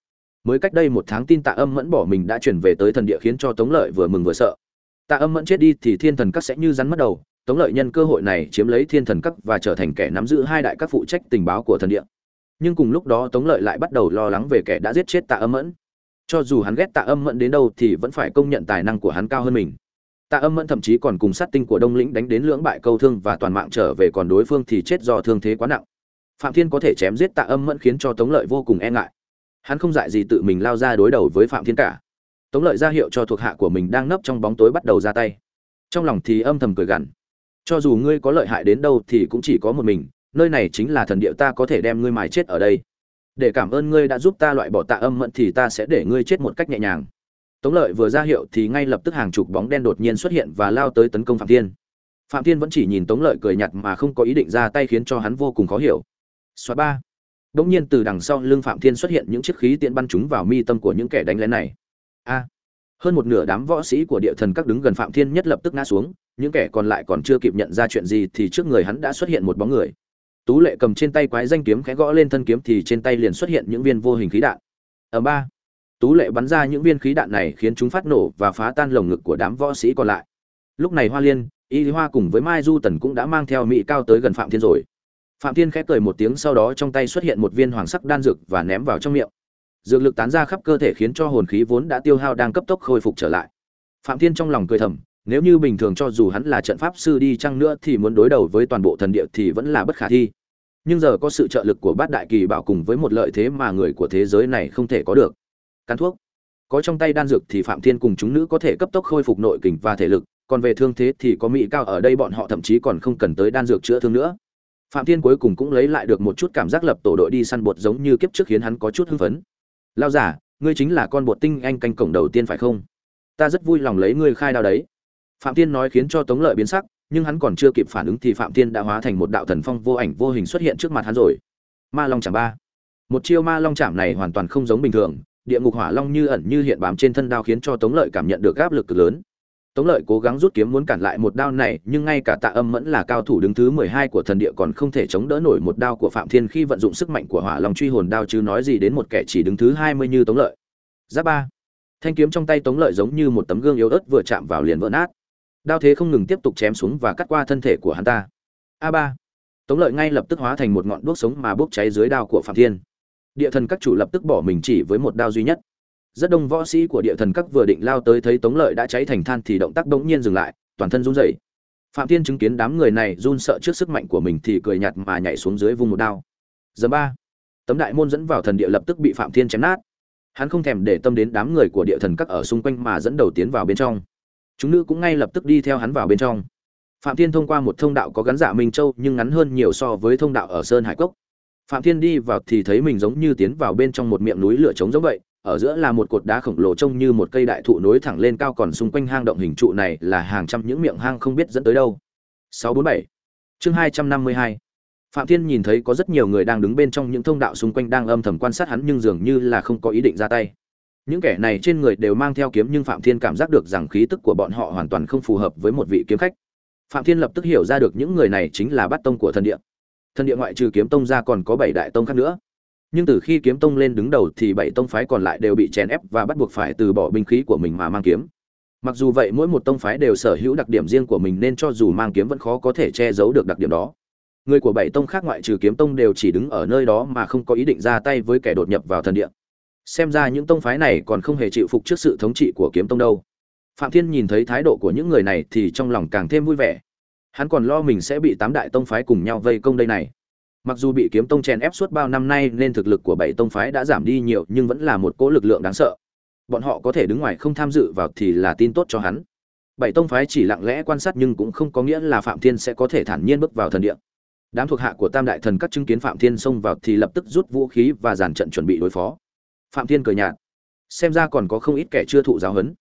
Mới cách đây một tháng tin tạ âm mẫn bỏ mình đã chuyển về tới thần địa khiến cho tống lợi vừa mừng vừa sợ. Tạ âm mẫn chết đi thì thiên thần các sẽ như rắn mất đầu. Tống lợi nhân cơ hội này chiếm lấy thiên thần các và trở thành kẻ nắm giữ hai đại các phụ trách tình báo của thần địa nhưng cùng lúc đó tống lợi lại bắt đầu lo lắng về kẻ đã giết chết tạ âm mẫn. Cho dù hắn ghét tạ âm mẫn đến đâu thì vẫn phải công nhận tài năng của hắn cao hơn mình. Tạ âm mẫn thậm chí còn cùng sát tinh của đông lĩnh đánh đến lưỡng bại câu thương và toàn mạng trở về còn đối phương thì chết do thương thế quá nặng. Phạm thiên có thể chém giết tạ âm mẫn khiến cho tống lợi vô cùng e ngại. Hắn không dại gì tự mình lao ra đối đầu với phạm thiên cả. Tống lợi ra hiệu cho thuộc hạ của mình đang nấp trong bóng tối bắt đầu ra tay. Trong lòng thì âm thầm cười gằn. Cho dù ngươi có lợi hại đến đâu thì cũng chỉ có một mình nơi này chính là thần địa ta có thể đem ngươi mài chết ở đây để cảm ơn ngươi đã giúp ta loại bỏ tạ âm mẫn thì ta sẽ để ngươi chết một cách nhẹ nhàng tống lợi vừa ra hiệu thì ngay lập tức hàng chục bóng đen đột nhiên xuất hiện và lao tới tấn công phạm thiên phạm thiên vẫn chỉ nhìn tống lợi cười nhạt mà không có ý định ra tay khiến cho hắn vô cùng khó hiểu xóa ba. Đột nhiên từ đằng sau lưng Phạm Thiên xuất hiện những chiếc khí tiện bắn chúng vào mi tâm của những kẻ đánh lén này. A. Hơn một nửa đám võ sĩ của địa thần các đứng gần Phạm Thiên nhất lập tức ngã xuống, những kẻ còn lại còn chưa kịp nhận ra chuyện gì thì trước người hắn đã xuất hiện một bóng người. Tú Lệ cầm trên tay quái danh kiếm khẽ gõ lên thân kiếm thì trên tay liền xuất hiện những viên vô hình khí đạn. Ở ba. Tú Lệ bắn ra những viên khí đạn này khiến chúng phát nổ và phá tan lồng ngực của đám võ sĩ còn lại. Lúc này Hoa Liên, Y Hoa cùng với Mai Du Tần cũng đã mang theo mỹ cao tới gần Phạm Thiên rồi phạm thiên khẽ cười một tiếng sau đó trong tay xuất hiện một viên hoàng sắc đan dược và ném vào trong miệng dược lực tán ra khắp cơ thể khiến cho hồn khí vốn đã tiêu hao đang cấp tốc khôi phục trở lại phạm thiên trong lòng cười thầm nếu như bình thường cho dù hắn là trận pháp sư đi chăng nữa thì muốn đối đầu với toàn bộ thần địa thì vẫn là bất khả thi. Nhưng giờ có sự trợ lực của bát đại kỳ bảo cùng với một lợi thế mà người của thế giới này không thể có được. Cắn thuốc. Có trong tay đan dược thì phạm thiên cùng chúng nữ có thể cấp tốc khôi phục nội kình và thể lực, còn về thương thế thì có mỹ cao ở đây bọn họ thậm chí còn không cần tới đan dược chữa thương nữa. Phạm thiên cuối cùng cũng lấy lại được một chút cảm giác lập tổ đội đi săn bột giống như kiếp trước khiến hắn có chút hưng phấn. Lao giả ngươi chính là con bột tinh anh canh cổng đầu tiên phải không? Ta rất vui lòng lấy ngươi khai đao đấy phạm thiên nói khiến cho tống lợi biến sắc, nhưng hắn còn chưa kịp phản ứng thì phạm thiên đã hóa thành một đạo thần phong vô ảnh vô hình xuất hiện trước mặt hắn rồi. Ma long chạm ba. Một chiêu ma long chạm này hoàn toàn không giống bình thường, địa ngục hỏa long như ẩn như hiện bám trên thân đao khiến cho tống lợi cảm nhận được áp lực cực lớn. Tống lợi cố gắng rút kiếm muốn cản lại một đao này, nhưng ngay cả tạ âm mẫn là cao thủ đứng thứ mười hai của thần địa còn không thể chống đỡ nổi một đao của phạm thiên khi vận dụng sức mạnh của hỏa long truy hồn đao chứ nói gì đến một kẻ chỉ đứng thứ hai mươi như tống lợi. Giáp ba. Thanh kiếm trong tay tống lợi giống như một tấm gương yếu ớt vừa chạm vào liền vỡ nát đao thế không ngừng tiếp tục chém xuống và cắt qua thân thể của hắn ta. A ba. Tống lợi ngay lập tức hóa thành một ngọn đuốc sống mà bốc cháy dưới đao của phạm thiên. Địa thần các chủ lập tức bỏ mình chỉ với một đao duy nhất. Rất đông võ sĩ của địa thần các vừa định lao tới thấy tống lợi đã cháy thành than thì động tác bỗng nhiên dừng lại, toàn thân run rẩy. Phạm thiên chứng kiến đám người này run sợ trước sức mạnh của mình thì cười nhạt mà nhảy xuống dưới vùng một đao. Giờ ba. Tấm đại môn dẫn vào thần địa lập tức bị phạm thiên chém nát. Hắn không thèm để tâm đến đám người của địa thần các ở xung quanh mà dẫn đầu tiến vào bên trong chúng nữ cũng ngay lập tức đi theo hắn vào bên trong. Phạm thiên thông qua một thông đạo có gắn giả minh châu, nhưng ngắn hơn nhiều so với thông đạo ở sơn hải cốc. Phạm thiên đi vào thì thấy mình giống như tiến vào bên trong một miệng núi lửa trống giống vậy, ở giữa là một cột đá khổng lồ trông như một cây đại thụ nối thẳng lên cao còn xung quanh hang động hình trụ này là hàng trăm những miệng hang không biết dẫn tới đâu. 647 chương 252 Phạm Thiên nhìn thấy có rất nhiều người đang đứng bên trong những thông đạo xung quanh đang âm thầm quan sát hắn nhưng dường như là không có ý định ra tay. Những kẻ này trên người đều mang theo kiếm nhưng Phạm Thiên cảm giác được rằng khí tức của bọn họ hoàn toàn không phù hợp với một vị kiếm khách. Phạm Thiên lập tức hiểu ra được những người này chính là bát tông của thần địa. Thần địa ngoại trừ kiếm tông ra còn có bảy đại tông khác nữa. Nhưng từ khi kiếm tông lên đứng đầu thì bảy tông phái còn lại đều bị chèn ép và bắt buộc phải từ bỏ binh khí của mình mà mang kiếm. Mặc dù vậy, mỗi một tông phái đều sở hữu đặc điểm riêng của mình nên cho dù mang kiếm vẫn khó có thể che giấu được đặc điểm đó người của bảy tông khác ngoại trừ kiếm tông đều chỉ đứng ở nơi đó mà không có ý định ra tay với kẻ đột nhập vào thần địa xem ra những tông phái này còn không hề chịu phục trước sự thống trị của kiếm tông đâu. Phạm thiên nhìn thấy thái độ của những người này thì trong lòng càng thêm vui vẻ. Hắn còn lo mình sẽ bị tám đại tông phái cùng nhau vây công đây này. Mặc dù bị kiếm tông chèn ép suốt bao năm nay nên thực lực của bảy tông phái đã giảm đi nhiều, nhưng vẫn là một cỗ lực lượng đáng sợ. Bọn họ có thể đứng ngoài không tham dự vào thì là tin tốt cho hắn. Bảy tông phái chỉ lặng lẽ quan sát nhưng cũng không có nghĩa là phạm thiên sẽ có thể thản nhiên bước vào thần địa. Đám thuộc hạ của tam đại thần các chứng kiến phạm thiên xông vào thì lập tức rút vũ khí và dàn trận chuẩn bị đối phó phạm thiên cười nhạt. Xem ra còn có không ít kẻ chưa thụ giáo huấn.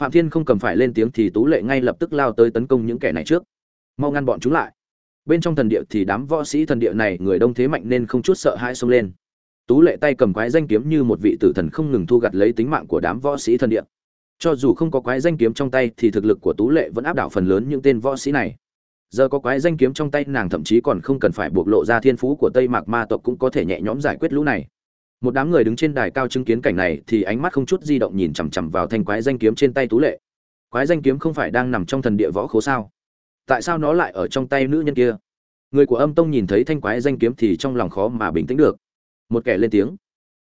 Phạm thiên không cầm phải lên tiếng thì tú lệ ngay lập tức lao tới tấn công những kẻ này trước. Mau ngăn bọn chúng lại. Bên trong thần địa thì đám võ sĩ thần địa này, người đông thế mạnh nên không chút sợ hãi xông lên. Tú lệ tay cầm quái danh kiếm như một vị tử thần không ngừng thu gặt lấy tính mạng của đám võ sĩ thần địa. Cho dù không có quái danh kiếm trong tay thì thực lực của tú lệ vẫn áp đảo phần lớn những tên võ sĩ này. Giờ có quái danh kiếm trong tay, nàng thậm chí còn không cần phải bộc lộ ra thiên phú của tây mạc ma tộc cũng có thể nhẹ nhõm giải quyết lũ này một đám người đứng trên đài cao chứng kiến cảnh này thì ánh mắt không chút di động nhìn chằm chằm vào thanh quái danh kiếm trên tay tú lệ. Quái danh kiếm không phải đang nằm trong thần địa võ khố sao? Tại sao nó lại ở trong tay nữ nhân kia? Người của âm tông nhìn thấy thanh quái danh kiếm thì trong lòng khó mà bình tĩnh được. Một kẻ lên tiếng.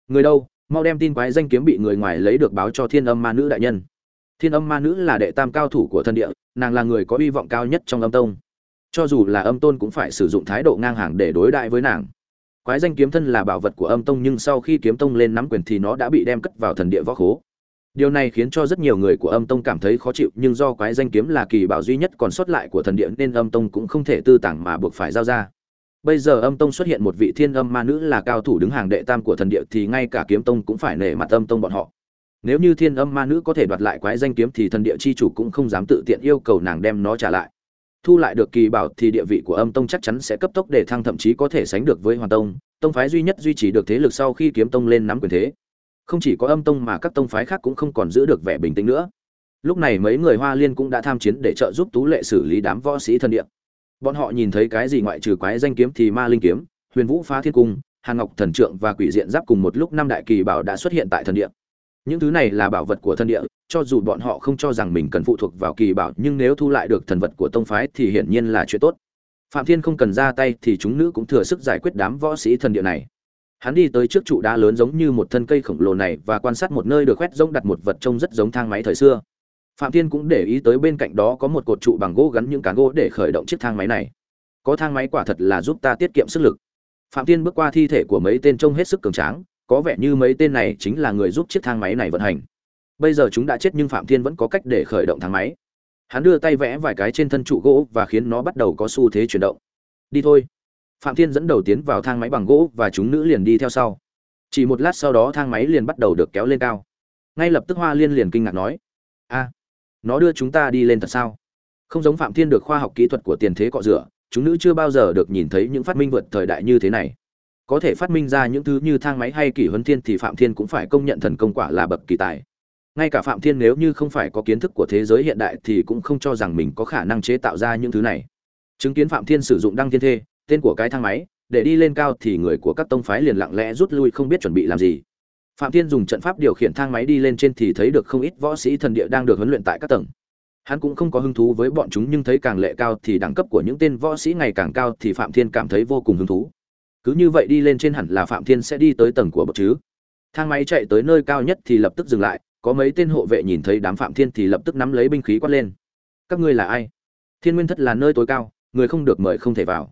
Người đâu? Mau đem tin quái danh kiếm bị người ngoài lấy được báo cho thiên âm ma nữ đại nhân. Thiên âm ma nữ là đệ tam cao thủ của thần địa, nàng là người có hy vọng cao nhất trong âm tông. Cho dù là âm tôn cũng phải sử dụng thái độ ngang hàng để đối đại với nàng quái danh kiếm thân là bảo vật của âm tông nhưng sau khi kiếm tông lên nắm quyền thì nó đã bị đem cất vào thần địa võ khố. Điều này khiến cho rất nhiều người của âm tông cảm thấy khó chịu, nhưng do quái danh kiếm là kỳ bảo duy nhất còn sót lại của thần địa nên âm tông cũng không thể tư tàng mà buộc phải giao ra. Bây giờ âm tông xuất hiện một vị thiên âm ma nữ là cao thủ đứng hàng đệ tam của thần địa thì ngay cả kiếm tông cũng phải nể mặt âm tông bọn họ. Nếu như thiên âm ma nữ có thể đoạt lại quái danh kiếm thì thần địa chi chủ cũng không dám tự tiện yêu cầu nàng đem nó trả lại thu lại được kỳ bảo thì địa vị của âm tông chắc chắn sẽ cấp tốc để thăng, thậm chí có thể sánh được với hoàn tông. Tông phái duy nhất duy trì được thế lực sau khi kiếm tông lên nắm quyền thế. Không chỉ có âm tông mà các tông phái khác cũng không còn giữ được vẻ bình tĩnh nữa. Lúc này mấy người hoa liên cũng đã tham chiến để trợ giúp tú lệ xử lý đám võ sĩ thân địa. Bọn họ nhìn thấy cái gì ngoại trừ quái danh kiếm thì ma linh kiếm, huyền vũ phá thiên cung hàn ngọc thần trượng và quỷ diện giáp cùng một lúc năm đại kỳ bảo đã xuất hiện tại thần địa những thứ này là bảo vật của thân địa, cho dù bọn họ không cho rằng mình cần phụ thuộc vào kỳ bảo, nhưng nếu thu lại được thần vật của tông phái thì hiển nhiên là chuyện tốt. Phạm thiên không cần ra tay thì chúng nữ cũng thừa sức giải quyết đám võ sĩ thần địa này. Hắn đi tới trước trụ đá lớn giống như một thân cây khổng lồ này và quan sát một nơi được khoét rông đặt một vật trông rất giống thang máy thời xưa. Phạm thiên cũng để ý tới bên cạnh đó có một cột trụ bằng gỗ gắn những cán gỗ để khởi động chiếc thang máy này. Có thang máy quả thật là giúp ta tiết kiệm sức lực. Phạm thiên bước qua thi thể của mấy tên trông hết sức cường tráng có vẻ như mấy tên này chính là người giúp chiếc thang máy này vận hành. Bây giờ chúng đã chết nhưng phạm thiên vẫn có cách để khởi động thang máy. Hắn đưa tay vẽ vài cái trên thân trụ gỗ và khiến nó bắt đầu có xu thế chuyển động. Đi thôi. Phạm thiên dẫn đầu tiến vào thang máy bằng gỗ và chúng nữ liền đi theo sau. Chỉ một lát sau đó thang máy liền bắt đầu được kéo lên cao. Ngay lập tức hoa liên liền kinh ngạc nói, a, nó đưa chúng ta đi lên thật sao? Không giống phạm thiên được khoa học kỹ thuật của tiền thế cọ rửa, chúng nữ chưa bao giờ được nhìn thấy những phát minh vượt thời đại như thế này có thể phát minh ra những thứ như thang máy hay kỷ huân thiên thì phạm thiên cũng phải công nhận thần công quả là bậc kỳ tài. Ngay cả phạm thiên nếu như không phải có kiến thức của thế giới hiện đại thì cũng không cho rằng mình có khả năng chế tạo ra những thứ này. Chứng kiến phạm thiên sử dụng đăng thiên thê, tên của cái thang máy, để đi lên cao thì người của các tông phái liền lặng lẽ rút lui không biết chuẩn bị làm gì. Phạm thiên dùng trận pháp điều khiển thang máy đi lên trên thì thấy được không ít võ sĩ thần địa đang được huấn luyện tại các tầng. Hắn cũng không có hứng thú với bọn chúng nhưng thấy càng lệ cao thì đẳng cấp của những tên võ sĩ ngày càng cao thì phạm thiên cảm thấy vô cùng hứng thú cứ như vậy đi lên trên hẳn là phạm thiên sẽ đi tới tầng của bậc chứ. Thang máy chạy tới nơi cao nhất thì lập tức dừng lại, có mấy tên hộ vệ nhìn thấy đám phạm thiên thì lập tức nắm lấy binh khí quát lên. Các ngươi là ai? Thiên nguyên thất là nơi tối cao, người không được mời không thể vào.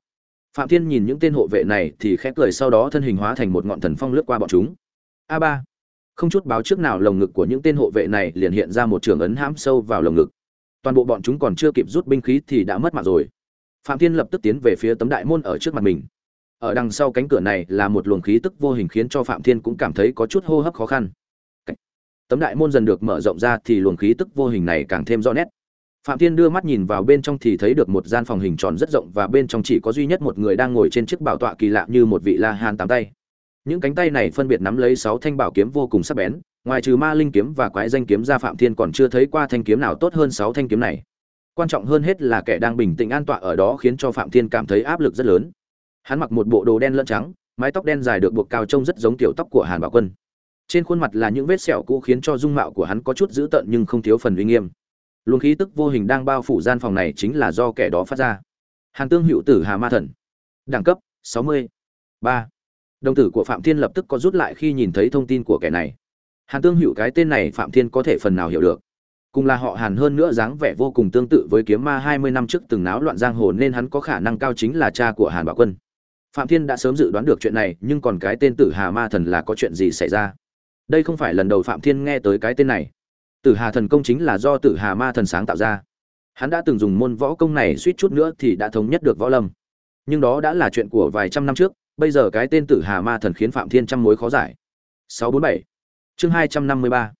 Phạm thiên nhìn những tên hộ vệ này thì khẽ cười sau đó thân hình hóa thành một ngọn thần phong lướt qua bọn chúng. A ba, không chút báo trước nào lồng ngực của những tên hộ vệ này liền hiện ra một trường ấn hãm sâu vào lồng ngực. Toàn bộ bọn chúng còn chưa kịp rút binh khí thì đã mất mạng rồi. Phạm thiên lập tức tiến về phía tấm đại môn ở trước mặt mình ở đằng sau cánh cửa này là một luồng khí tức vô hình khiến cho phạm thiên cũng cảm thấy có chút hô hấp khó khăn. Tấm đại môn dần được mở rộng ra thì luồng khí tức vô hình này càng thêm rõ nét. Phạm thiên đưa mắt nhìn vào bên trong thì thấy được một gian phòng hình tròn rất rộng và bên trong chỉ có duy nhất một người đang ngồi trên chiếc bảo tọa kỳ lạ như một vị la hàn tám tay. Những cánh tay này phân biệt nắm lấy sáu thanh bảo kiếm vô cùng sắc bén, ngoài trừ ma linh kiếm và quái danh kiếm ra phạm thiên còn chưa thấy qua thanh kiếm nào tốt hơn sáu thanh kiếm này. Quan trọng hơn hết là kẻ đang bình tĩnh an tọa ở đó khiến cho phạm thiên cảm thấy áp lực rất lớn hắn mặc một bộ đồ đen lẫn trắng, mái tóc đen dài được buộc cao trông rất giống tiểu tóc của hàn bảo quân. Trên khuôn mặt là những vết sẹo cũ khiến cho dung mạo của hắn có chút dữ tợn nhưng không thiếu phần uy nghiêm. Luồng khí tức vô hình đang bao phủ gian phòng này chính là do kẻ đó phát ra. Hàn tương hữu tử hà ma thần. Đẳng cấp 60. 3. đồng tử của phạm thiên lập tức có rút lại khi nhìn thấy thông tin của kẻ này. Hàn tương hữu cái tên này phạm thiên có thể phần nào hiểu được. Cùng là họ hàn hơn nữa dáng vẻ vô cùng tương tự với kiếm ma 20 năm trước từng náo loạn giang hồ nên hắn có khả năng cao chính là cha của hàn bảo quân phạm thiên đã sớm dự đoán được chuyện này, nhưng còn cái tên tử hà ma thần là có chuyện gì xảy ra? Đây không phải lần đầu phạm thiên nghe tới cái tên này. Tử hà thần công chính là do tử hà ma thần sáng tạo ra. Hắn đã từng dùng môn võ công này suýt chút nữa thì đã thống nhất được võ lâm. Nhưng đó đã là chuyện của vài trăm năm trước, bây giờ cái tên tử hà ma thần khiến phạm thiên trăm mối khó giải. 647 chương 253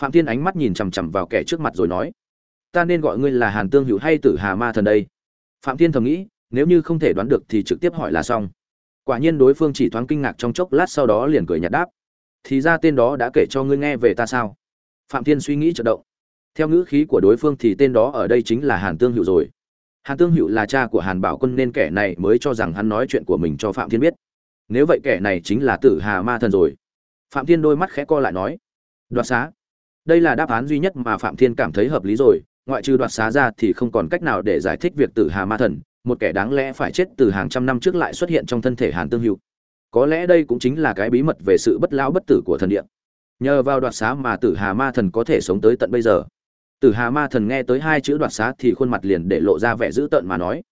phạm thiên ánh mắt nhìn chằm chằm vào kẻ trước mặt rồi nói, ta nên gọi ngươi là hàn tương hữu hay tử hà ma thần đây? Phạm thiên thầm nghĩ nếu như không thể đoán được thì trực tiếp hỏi là xong. Quả nhiên đối phương chỉ thoáng kinh ngạc trong chốc lát sau đó liền cười nhạt đáp. Thì ra tên đó đã kể cho ngươi nghe về ta sao? Phạm thiên suy nghĩ chợt động. Theo ngữ khí của đối phương thì tên đó ở đây chính là hàn tương hữu rồi. Hàn tương hữu là cha của hàn bảo quân nên kẻ này mới cho rằng hắn nói chuyện của mình cho phạm thiên biết. Nếu vậy kẻ này chính là tử hà ma thần rồi. Phạm thiên đôi mắt khẽ co lại nói. Đoạt xá. Đây là đáp án duy nhất mà phạm thiên cảm thấy hợp lý rồi. Ngoại trừ đoạt xá ra thì không còn cách nào để giải thích việc tử hà ma thần một kẻ đáng lẽ phải chết từ hàng trăm năm trước lại xuất hiện trong thân thể hàn tương hữu. Có lẽ đây cũng chính là cái bí mật về sự bất lão bất tử của thần địa. Nhờ vào đoạt xá mà tử hà ma thần có thể sống tới tận bây giờ. Tử hà ma thần nghe tới hai chữ đoạt xá thì khuôn mặt liền để lộ ra vẻ dữ tợn mà nói,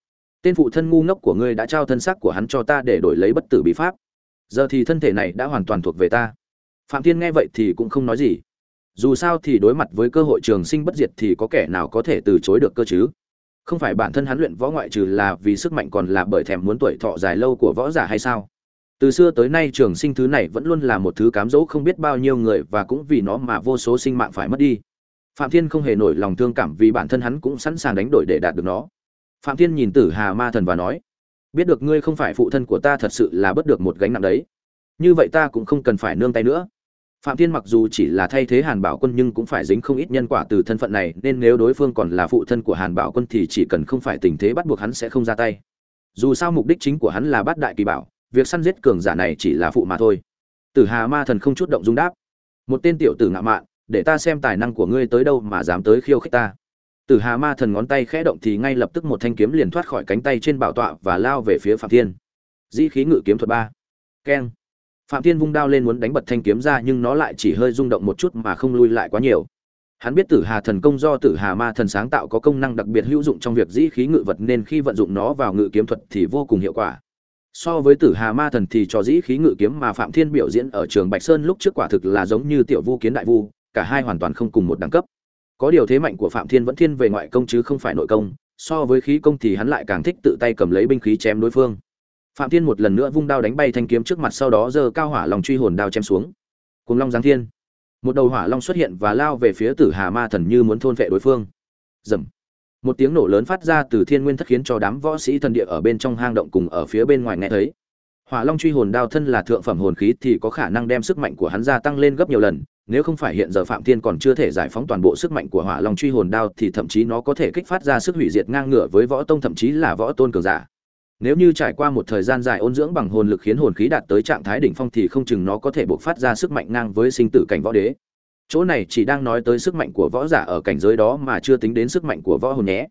tên phụ thân ngu ngốc của ngươi đã trao thân xác của hắn cho ta để đổi lấy bất tử bí pháp. Giờ thì thân thể này đã hoàn toàn thuộc về ta. Phạm thiên nghe vậy thì cũng không nói gì. Dù sao thì đối mặt với cơ hội trường sinh bất diệt thì có kẻ nào có thể từ chối được cơ chứ? Không phải bản thân hắn luyện võ ngoại trừ là vì sức mạnh còn là bởi thèm muốn tuổi thọ dài lâu của võ giả hay sao? Từ xưa tới nay trường sinh thứ này vẫn luôn là một thứ cám dỗ không biết bao nhiêu người và cũng vì nó mà vô số sinh mạng phải mất đi. Phạm thiên không hề nổi lòng thương cảm vì bản thân hắn cũng sẵn sàng đánh đổi để đạt được nó. Phạm thiên nhìn tử hà ma thần và nói, biết được ngươi không phải phụ thân của ta thật sự là bớt được một gánh nặng đấy. Như vậy ta cũng không cần phải nương tay nữa phạm thiên mặc dù chỉ là thay thế hàn bảo quân nhưng cũng phải dính không ít nhân quả từ thân phận này, nên nếu đối phương còn là phụ thân của hàn bảo quân thì chỉ cần không phải tình thế bắt buộc hắn sẽ không ra tay. Dù sao mục đích chính của hắn là bắt đại kỳ bảo, việc săn giết cường giả này chỉ là phụ mà thôi. Tử hà ma thần không chút động dung đáp. Một tên tiểu tử ngạo mạn, để ta xem tài năng của ngươi tới đâu mà dám tới khiêu khích ta. Tử hà ma thần ngón tay khẽ động thì ngay lập tức một thanh kiếm liền thoát khỏi cánh tay trên bảo tọa và lao về phía phạm thiên. Dĩ khí ngự kiếm thuật ba. Keng phạm thiên vung đao lên muốn đánh bật thanh kiếm ra nhưng nó lại chỉ hơi rung động một chút mà không lui lại quá nhiều. Hắn biết tử hà thần công do tử hà ma thần sáng tạo có công năng đặc biệt hữu dụng trong việc dĩ khí ngự vật nên khi vận dụng nó vào ngự kiếm thuật thì vô cùng hiệu quả. So với tử hà ma thần thì cho dĩ khí ngự kiếm mà phạm thiên biểu diễn ở trường bạch sơn lúc trước quả thực là giống như tiểu vu kiến đại vu, cả hai hoàn toàn không cùng một đẳng cấp. Có điều thế mạnh của phạm thiên vẫn thiên về ngoại công chứ không phải nội công, so với khí công thì hắn lại càng thích tự tay cầm lấy binh khí chém đối phương phạm thiên một lần nữa vung đao đánh bay thanh kiếm trước mặt, sau đó giơ cao hỏa long truy hồn đao chém xuống. Cùng long giáng thiên. Một đầu hỏa long xuất hiện và lao về phía tử hà ma thần như muốn thôn vệ đối phương. Dầm một tiếng nổ lớn phát ra từ thiên nguyên thất khiến cho đám võ sĩ thần địa ở bên trong hang động cùng ở phía bên ngoài nghe thấy. Hỏa long truy hồn đao thân là thượng phẩm hồn khí thì có khả năng đem sức mạnh của hắn gia tăng lên gấp nhiều lần, nếu không phải hiện giờ phạm thiên còn chưa thể giải phóng toàn bộ sức mạnh của hỏa long truy hồn đao thì thậm chí nó có thể kích phát ra sức hủy diệt ngang ngửa với võ tông, thậm chí là võ tôn cường giả nếu như trải qua một thời gian dài ôn dưỡng bằng hồn lực khiến hồn khí đạt tới trạng thái đỉnh phong thì không chừng nó có thể buộc phát ra sức mạnh ngang với sinh tử cảnh võ đế. Chỗ này chỉ đang nói tới sức mạnh của võ giả ở cảnh giới đó mà chưa tính đến sức mạnh của võ hồn nhé.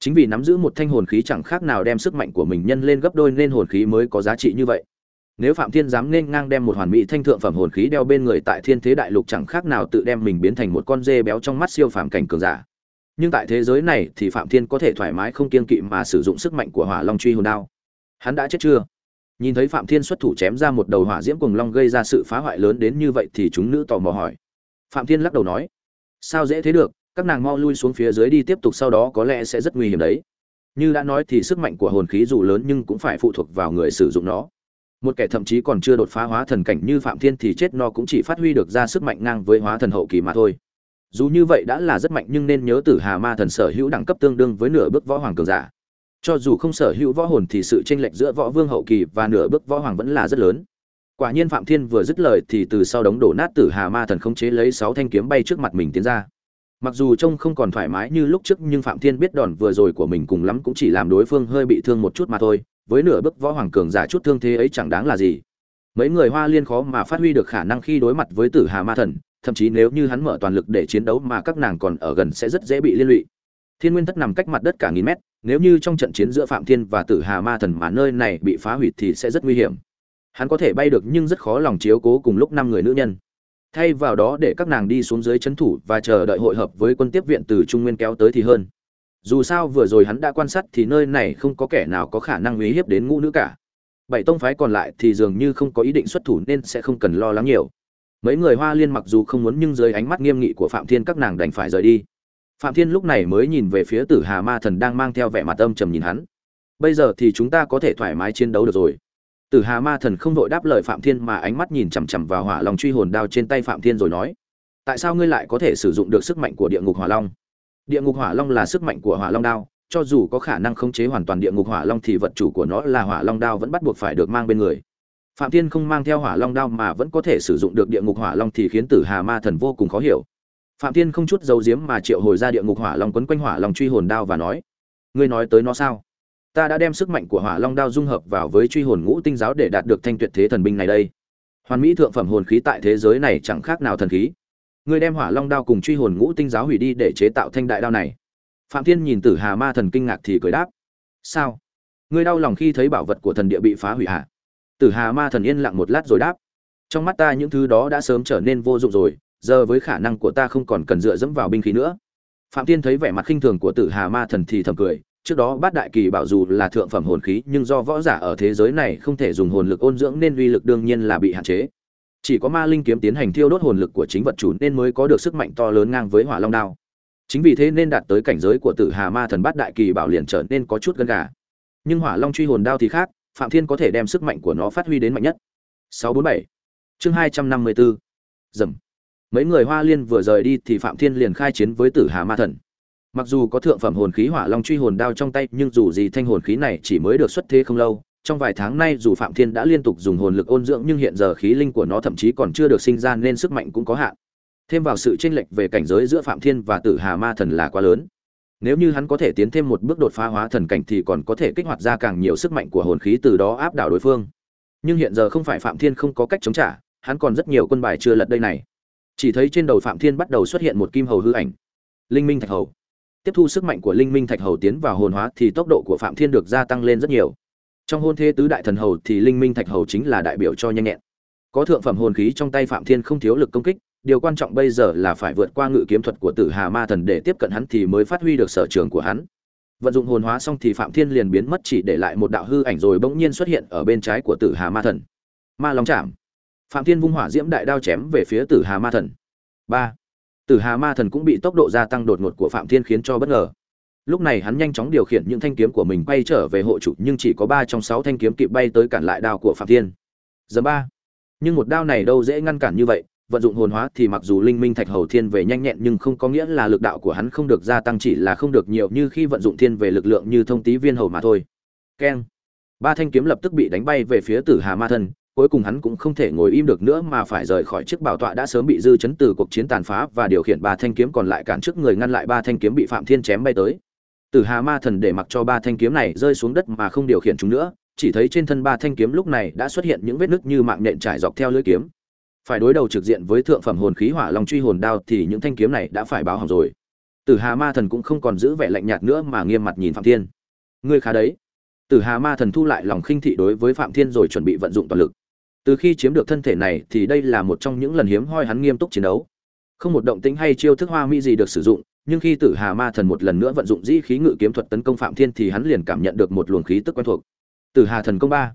Chính vì nắm giữ một thanh hồn khí chẳng khác nào đem sức mạnh của mình nhân lên gấp đôi nên hồn khí mới có giá trị như vậy. Nếu phạm thiên dám nên ngang đem một hoàn mỹ thanh thượng phẩm hồn khí đeo bên người tại thiên thế đại lục chẳng khác nào tự đem mình biến thành một con dê béo trong mắt siêu phàm cảnh cường giả nhưng tại thế giới này thì phạm thiên có thể thoải mái không kiên kỵ mà sử dụng sức mạnh của hỏa long truy hồn đao. Hắn đã chết chưa? Nhìn thấy phạm thiên xuất thủ chém ra một đầu hỏa diễm cùng long gây ra sự phá hoại lớn đến như vậy thì chúng nữ tò mò hỏi. Phạm thiên lắc đầu nói, sao dễ thế được? Các nàng mau lui xuống phía dưới đi tiếp tục sau đó có lẽ sẽ rất nguy hiểm đấy. Như đã nói thì sức mạnh của hồn khí dù lớn nhưng cũng phải phụ thuộc vào người sử dụng nó. Một kẻ thậm chí còn chưa đột phá hóa thần cảnh như phạm thiên thì chết no cũng chỉ phát huy được ra sức mạnh ngang với hóa thần hậu kỳ mà thôi dù như vậy đã là rất mạnh nhưng nên nhớ tử hà ma thần sở hữu đẳng cấp tương đương với nửa bước võ hoàng cường giả. Cho dù không sở hữu võ hồn thì sự tranh lệch giữa võ vương hậu kỳ và nửa bước võ hoàng vẫn là rất lớn. Quả nhiên phạm thiên vừa dứt lời thì từ sau đống đổ nát tử hà ma thần không chế lấy sáu thanh kiếm bay trước mặt mình tiến ra. Mặc dù trông không còn thoải mái như lúc trước nhưng phạm thiên biết đòn vừa rồi của mình cùng lắm cũng chỉ làm đối phương hơi bị thương một chút mà thôi, với nửa bước võ hoàng cường giả chút thương thế ấy chẳng đáng là gì. Mấy người hoa liên khó mà phát huy được khả năng khi đối mặt với tử hà ma thần thậm chí nếu như hắn mở toàn lực để chiến đấu mà các nàng còn ở gần sẽ rất dễ bị liên lụy. Thiên nguyên thất nằm cách mặt đất cả nghìn mét, nếu như trong trận chiến giữa phạm thiên và tử hà ma thần mà nơi này bị phá hủy thì sẽ rất nguy hiểm. Hắn có thể bay được nhưng rất khó lòng chiếu cố cùng lúc năm người nữ nhân. Thay vào đó để các nàng đi xuống dưới c thủ và chờ đợi hội hợp với quân tiếp viện từ trung nguyên kéo tới thì hơn. Dù sao vừa rồi hắn đã quan sát thì nơi này không có kẻ nào có khả năng uy hiếp đến ngũ nữ cả. Bảy tông phái còn lại thì dường như không có ý định xuất thủ nên sẽ không cần lo lắng nhiều mấy người hoa liên mặc dù không muốn nhưng dưới ánh mắt nghiêm nghị của phạm thiên các nàng đành phải rời đi. Phạm thiên lúc này mới nhìn về phía tử hà ma thần đang mang theo vẻ mặt âm trầm nhìn hắn. Bây giờ thì chúng ta có thể thoải mái chiến đấu được rồi. Tử hà ma thần không vội đáp lời phạm thiên mà ánh mắt nhìn chằm chằm vào hỏa long truy hồn đao trên tay phạm thiên rồi nói, tại sao ngươi lại có thể sử dụng được sức mạnh của địa ngục hỏa long? Địa ngục hỏa long là sức mạnh của hỏa long đao, cho dù có khả năng khống chế hoàn toàn địa ngục hỏa long thì vật chủ của nó là hỏa long đao vẫn bắt buộc phải được mang bên người phạm thiên không mang theo hỏa long đao mà vẫn có thể sử dụng được địa ngục hỏa long thì khiến tử hà ma thần vô cùng khó hiểu. Phạm thiên không chút giấu giếm mà triệu hồi ra địa ngục hỏa long quấn quanh hỏa long truy hồn đao và nói, ngươi nói tới nó sao? Ta đã đem sức mạnh của hỏa long đao dung hợp vào với truy hồn ngũ tinh giáo để đạt được thanh tuyệt thế thần binh này đây. Hoàn mỹ thượng phẩm hồn khí tại thế giới này chẳng khác nào thần khí. Ngươi đem hỏa long đao cùng truy hồn ngũ tinh giáo hủy đi để chế tạo thanh đại đao này. Phạm thiên nhìn tử hà ma thần kinh ngạc thì cười đáp, sao? Ngươi đau lòng khi thấy bảo vật của thần địa bị phá hủy hả? Tử hà ma thần yên lặng một lát rồi đáp. Trong mắt ta những thứ đó đã sớm trở nên vô dụng rồi, giờ với khả năng của ta không còn cần dựa dẫm vào binh khí nữa. Phạm thiên thấy vẻ mặt khinh thường của tử hà ma thần thì thầm cười, trước đó bát đại kỳ bảo dù là thượng phẩm hồn khí, nhưng do võ giả ở thế giới này không thể dùng hồn lực ôn dưỡng nên uy lực đương nhiên là bị hạn chế. Chỉ có ma linh kiếm tiến hành thiêu đốt hồn lực của chính vật chủ nên mới có được sức mạnh to lớn ngang với hỏa long đao. Chính vì thế nên đạt tới cảnh giới của tử hà ma thần bát đại kỳ bảo liền trở nên có chút gân gà. Nhưng hỏa long truy hồn đao thì khác phạm thiên có thể đem sức mạnh của nó phát huy đến mạnh nhất. 647 chương 254 dầm. Mấy người hoa liên vừa rời đi thì phạm thiên liền khai chiến với tử hà ma thần. Mặc dù có thượng phẩm hồn khí hỏa long truy hồn đao trong tay, nhưng dù gì thanh hồn khí này chỉ mới được xuất thế không lâu, trong vài tháng nay dù phạm thiên đã liên tục dùng hồn lực ôn dưỡng nhưng hiện giờ khí linh của nó thậm chí còn chưa được sinh ra nên sức mạnh cũng có hạn. Thêm vào sự chênh lệch về cảnh giới giữa phạm thiên và tử hà ma thần là quá lớn nếu như hắn có thể tiến thêm một bước đột phá hóa thần cảnh thì còn có thể kích hoạt ra càng nhiều sức mạnh của hồn khí từ đó áp đảo đối phương. Nhưng hiện giờ không phải phạm thiên không có cách chống trả, hắn còn rất nhiều quân bài chưa lật đây này. Chỉ thấy trên đầu phạm thiên bắt đầu xuất hiện một kim hầu hư ảnh. Linh minh thạch hầu. Tiếp thu sức mạnh của linh minh thạch hầu tiến vào hồn hóa thì tốc độ của phạm thiên được gia tăng lên rất nhiều. Trong hôn thế tứ đại thần hầu thì linh minh thạch hầu chính là đại biểu cho nhanh nhẹn. Có thượng phẩm hồn khí trong tay phạm thiên không thiếu lực công kích điều quan trọng bây giờ là phải vượt qua ngự kiếm thuật của tử hà ma thần để tiếp cận hắn thì mới phát huy được sở trường của hắn. Vận dụng hồn hóa xong thì phạm thiên liền biến mất chỉ để lại một đạo hư ảnh rồi bỗng nhiên xuất hiện ở bên trái của tử hà ma thần. Ma long chạm phạm thiên vung hỏa diễm đại đao chém về phía tử hà ma thần. Ba. Tử hà ma thần cũng bị tốc độ gia tăng đột ngột của phạm thiên khiến cho bất ngờ. Lúc này hắn nhanh chóng điều khiển những thanh kiếm của mình bay trở về hộ chủ, nhưng chỉ có ba trong sáu thanh kiếm kịp bay tới cản lại đao của phạm thiên. Giờ ba. Nhưng một đao này đâu dễ ngăn cản như vậy vận dụng hồn hóa thì mặc dù linh minh thạch hầu thiên về nhanh nhẹn nhưng không có nghĩa là lực đạo của hắn không được gia tăng, chỉ là không được nhiều như khi vận dụng thiên về lực lượng như thông tí viên hầu mà thôi. Keng. Ba thanh kiếm lập tức bị đánh bay về phía tử hà ma thân, cuối cùng hắn cũng không thể ngồi im được nữa mà phải rời khỏi chiếc bảo tọa đã sớm bị dư chấn từ cuộc chiến tàn phá và điều khiển ba thanh kiếm còn lại cản trước người ngăn lại ba thanh kiếm bị phạm thiên chém bay tới. Tử hà ma thần để mặc cho ba thanh kiếm này rơi xuống đất mà không điều khiển chúng nữa, chỉ thấy trên thân ba thanh kiếm lúc này đã xuất hiện những vết nứt như mạng nện trải dọc theo lưỡi kiếm phải đối đầu trực diện với thượng phẩm hồn khí hỏa long truy hồn đao thì những thanh kiếm này đã phải báo hỏng rồi. Tử hà ma thần cũng không còn giữ vẻ lạnh nhạt nữa mà nghiêm mặt nhìn phạm thiên. Ngươi khá đấy. Tử hà ma thần thu lại lòng khinh thị đối với phạm thiên rồi chuẩn bị vận dụng toàn lực. Từ khi chiếm được thân thể này thì đây là một trong những lần hiếm hoi hắn nghiêm túc chiến đấu. Không một động tĩnh hay chiêu thức hoa mỹ gì được sử dụng, nhưng khi tử hà ma thần một lần nữa vận dụng dĩ khí ngự kiếm thuật tấn công phạm thiên thì hắn liền cảm nhận được một luồng khí tức quen thuộc. Tử hà thần công ba.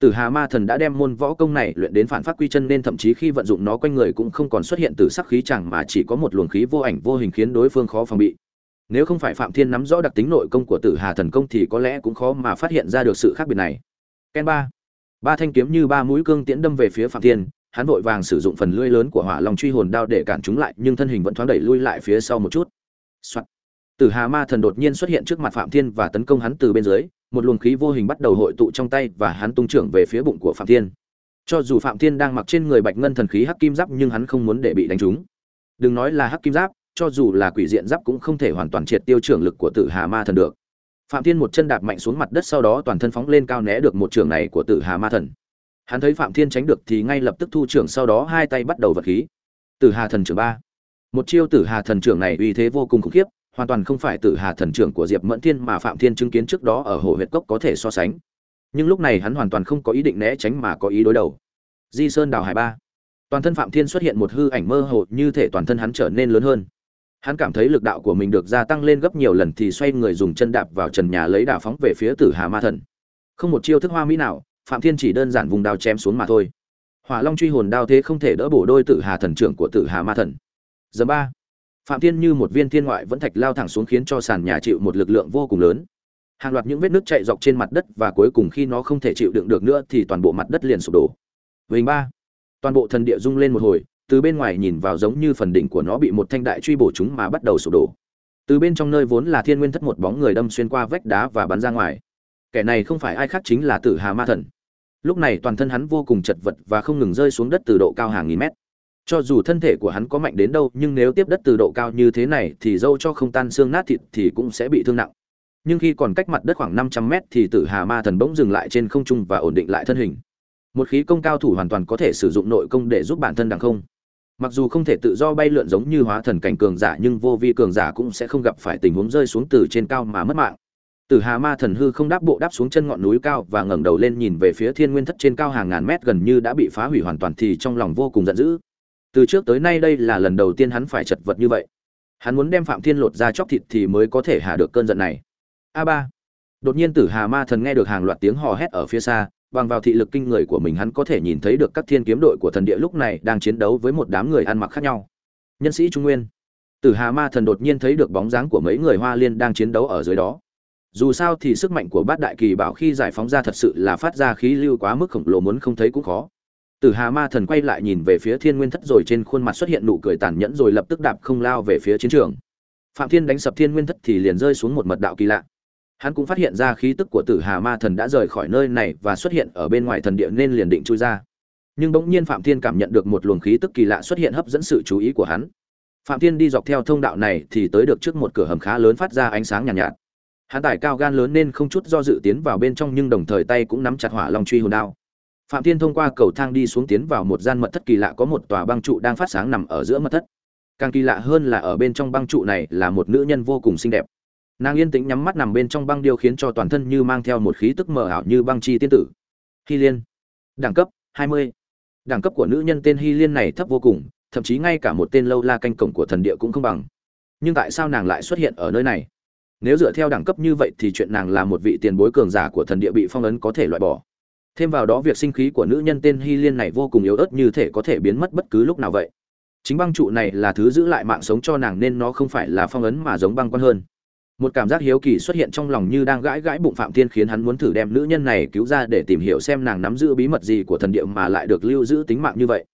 Tử Hà Ma Thần đã đem môn võ công này luyện đến phản phát quy chân nên thậm chí khi vận dụng nó quanh người cũng không còn xuất hiện từ sắc khí chẳng mà chỉ có một luồng khí vô ảnh vô hình khiến đối phương khó phòng bị. Nếu không phải Phạm Thiên nắm rõ đặc tính nội công của Tử Hà thần công thì có lẽ cũng khó mà phát hiện ra được sự khác biệt này. Ken ba, ba thanh kiếm như ba mũi cương tiễn đâm về phía Phạm Thiên, hắn vội vàng sử dụng phần lưỡi lớn của Hỏa Long truy hồn đao để cản chúng lại, nhưng thân hình vẫn thoáng đẩy lui lại phía sau một chút. Soạn. Tử Hà Ma Thần đột nhiên xuất hiện trước mặt Phạm Thiên và tấn công hắn từ bên dưới, một luồng khí vô hình bắt đầu hội tụ trong tay và hắn tung trưởng về phía bụng của Phạm Thiên. Cho dù Phạm Thiên đang mặc trên người bạch ngân thần khí hắc kim giáp nhưng hắn không muốn để bị đánh trúng. Đừng nói là hắc kim giáp, cho dù là quỷ diện giáp cũng không thể hoàn toàn triệt tiêu trưởng lực của Tử Hà Ma Thần được. Phạm Thiên một chân đạp mạnh xuống mặt đất sau đó toàn thân phóng lên cao né được một trường này của Tử Hà Ma Thần. Hắn thấy Phạm Thiên tránh được thì ngay lập tức thu trưởng sau đó hai tay bắt đầu vật khí. Tử Hà Thần trưởng ba. Một chiêu Tử Hà Thần trưởng này uy thế vô cùng khủng khiếp, hoàn toàn không phải tử hà thần trưởng của diệp mẫn thiên mà phạm thiên chứng kiến trước đó ở hồ huyệt cốc có thể so sánh. Nhưng lúc này hắn hoàn toàn không có ý định né tránh mà có ý đối đầu. Di sơn đào hải ba. Toàn thân phạm thiên xuất hiện một hư ảnh mơ hồ, như thể toàn thân hắn trở nên lớn hơn. Hắn cảm thấy lực đạo của mình được gia tăng lên gấp nhiều lần thì xoay người dùng chân đạp vào trần nhà lấy đà phóng về phía tử hà ma thần. Không một chiêu thức hoa mỹ nào, phạm thiên chỉ đơn giản vùng đao chém xuống mà thôi. Hỏa long truy hồn đao thế không thể đỡ bổ đôi tử hà thần trưởng của tử hà ma thần. Giờ ba phạm thiên như một viên thiên ngoại vẫn thạch lao thẳng xuống khiến cho sàn nhà chịu một lực lượng vô cùng lớn. Hàng loạt những vết nước chạy dọc trên mặt đất và cuối cùng khi nó không thể chịu đựng được nữa thì toàn bộ mặt đất liền sụp đổ. Vhình ba. Toàn bộ thần địa rung lên một hồi, từ bên ngoài nhìn vào giống như phần đỉnh của nó bị một thanh đại truy bổ chúng mà bắt đầu sụp đổ. Từ bên trong nơi vốn là thiên nguyên thất một bóng người đâm xuyên qua vách đá và bắn ra ngoài. Kẻ này không phải ai khác chính là tử hà ma thần. Lúc này toàn thân hắn vô cùng chật vật và không ngừng rơi xuống đất từ độ cao hàng nghìn mét cho dù thân thể của hắn có mạnh đến đâu, nhưng nếu tiếp đất từ độ cao như thế này thì dâu cho không tan xương nát thịt thì cũng sẽ bị thương nặng. Nhưng khi còn cách mặt đất khoảng năm trăm mét thì tử hà ma thần bỗng dừng lại trên không trung và ổn định lại thân hình. Một khí công cao thủ hoàn toàn có thể sử dụng nội công để giúp bản thân đằng không. Mặc dù không thể tự do bay lượn giống như hóa thần cảnh cường giả, nhưng vô vi cường giả cũng sẽ không gặp phải tình huống rơi xuống từ trên cao mà mất mạng. Tử hà ma thần hư không đáp bộ đáp xuống chân ngọn núi cao và ngẩng đầu lên nhìn về phía thiên nguyên thất trên cao hàng ngàn mét gần như đã bị phá hủy hoàn toàn thì trong lòng vô cùng giận dữ từ trước tới nay đây là lần đầu tiên hắn phải chật vật như vậy. Hắn muốn đem phạm thiên lột ra chóc thịt thì mới có thể hạ được cơn giận này. A ba. Đột nhiên tử hà ma thần nghe được hàng loạt tiếng hò hét ở phía xa, bằng vào thị lực kinh người của mình hắn có thể nhìn thấy được các thiên kiếm đội của thần địa lúc này đang chiến đấu với một đám người ăn mặc khác nhau. Nhân sĩ trung nguyên. Tử hà ma thần đột nhiên thấy được bóng dáng của mấy người hoa liên đang chiến đấu ở dưới đó. Dù sao thì sức mạnh của bát đại kỳ bảo khi giải phóng ra thật sự là phát ra khí lưu quá mức khổng lồ muốn không thấy cũng khó. Tử Hà Ma Thần quay lại nhìn về phía Thiên Nguyên Thất rồi trên khuôn mặt xuất hiện nụ cười tàn nhẫn rồi lập tức đạp không lao về phía chiến trường. Phạm Thiên đánh sập Thiên Nguyên Thất thì liền rơi xuống một mật đạo kỳ lạ. Hắn cũng phát hiện ra khí tức của Tử Hà Ma Thần đã rời khỏi nơi này và xuất hiện ở bên ngoài thần địa nên liền định chui ra. Nhưng bỗng nhiên Phạm Thiên cảm nhận được một luồng khí tức kỳ lạ xuất hiện hấp dẫn sự chú ý của hắn. Phạm Thiên đi dọc theo thông đạo này thì tới được trước một cửa hầm khá lớn phát ra ánh sáng nhàn nhạt, nhạt. Hắn tải cao gan lớn nên không chút do dự tiến vào bên trong nhưng đồng thời tay cũng nắm chặt hỏa long truy hồn đao phạm thiên thông qua cầu thang đi xuống tiến vào một gian mật thất kỳ lạ có một tòa băng trụ đang phát sáng nằm ở giữa mật thất. Càng kỳ lạ hơn là ở bên trong băng trụ này là một nữ nhân vô cùng xinh đẹp. Nàng yên tĩnh nhắm mắt nằm bên trong băng điêu khiến cho toàn thân như mang theo một khí tức mờ ảo như băng chi tiên tử. Hy liên. Đẳng cấp 20. đẳng cấp của nữ nhân tên hy liên này thấp vô cùng, thậm chí ngay cả một tên lâu la canh cổng của thần địa cũng không bằng. Nhưng tại sao nàng lại xuất hiện ở nơi này? Nếu dựa theo đẳng cấp như vậy thì chuyện nàng là một vị tiền bối cường giả của thần địa bị phong ấn có thể loại bỏ thêm vào đó việc sinh khí của nữ nhân tên hy liên này vô cùng yếu ớt như thể có thể biến mất bất cứ lúc nào vậy. Chính băng trụ này là thứ giữ lại mạng sống cho nàng nên nó không phải là phong ấn mà giống băng quan hơn. Một cảm giác hiếu kỳ xuất hiện trong lòng như đang gãi gãi bụng phạm thiên khiến hắn muốn thử đem nữ nhân này cứu ra để tìm hiểu xem nàng nắm giữ bí mật gì của thần địa mà lại được lưu giữ tính mạng như vậy.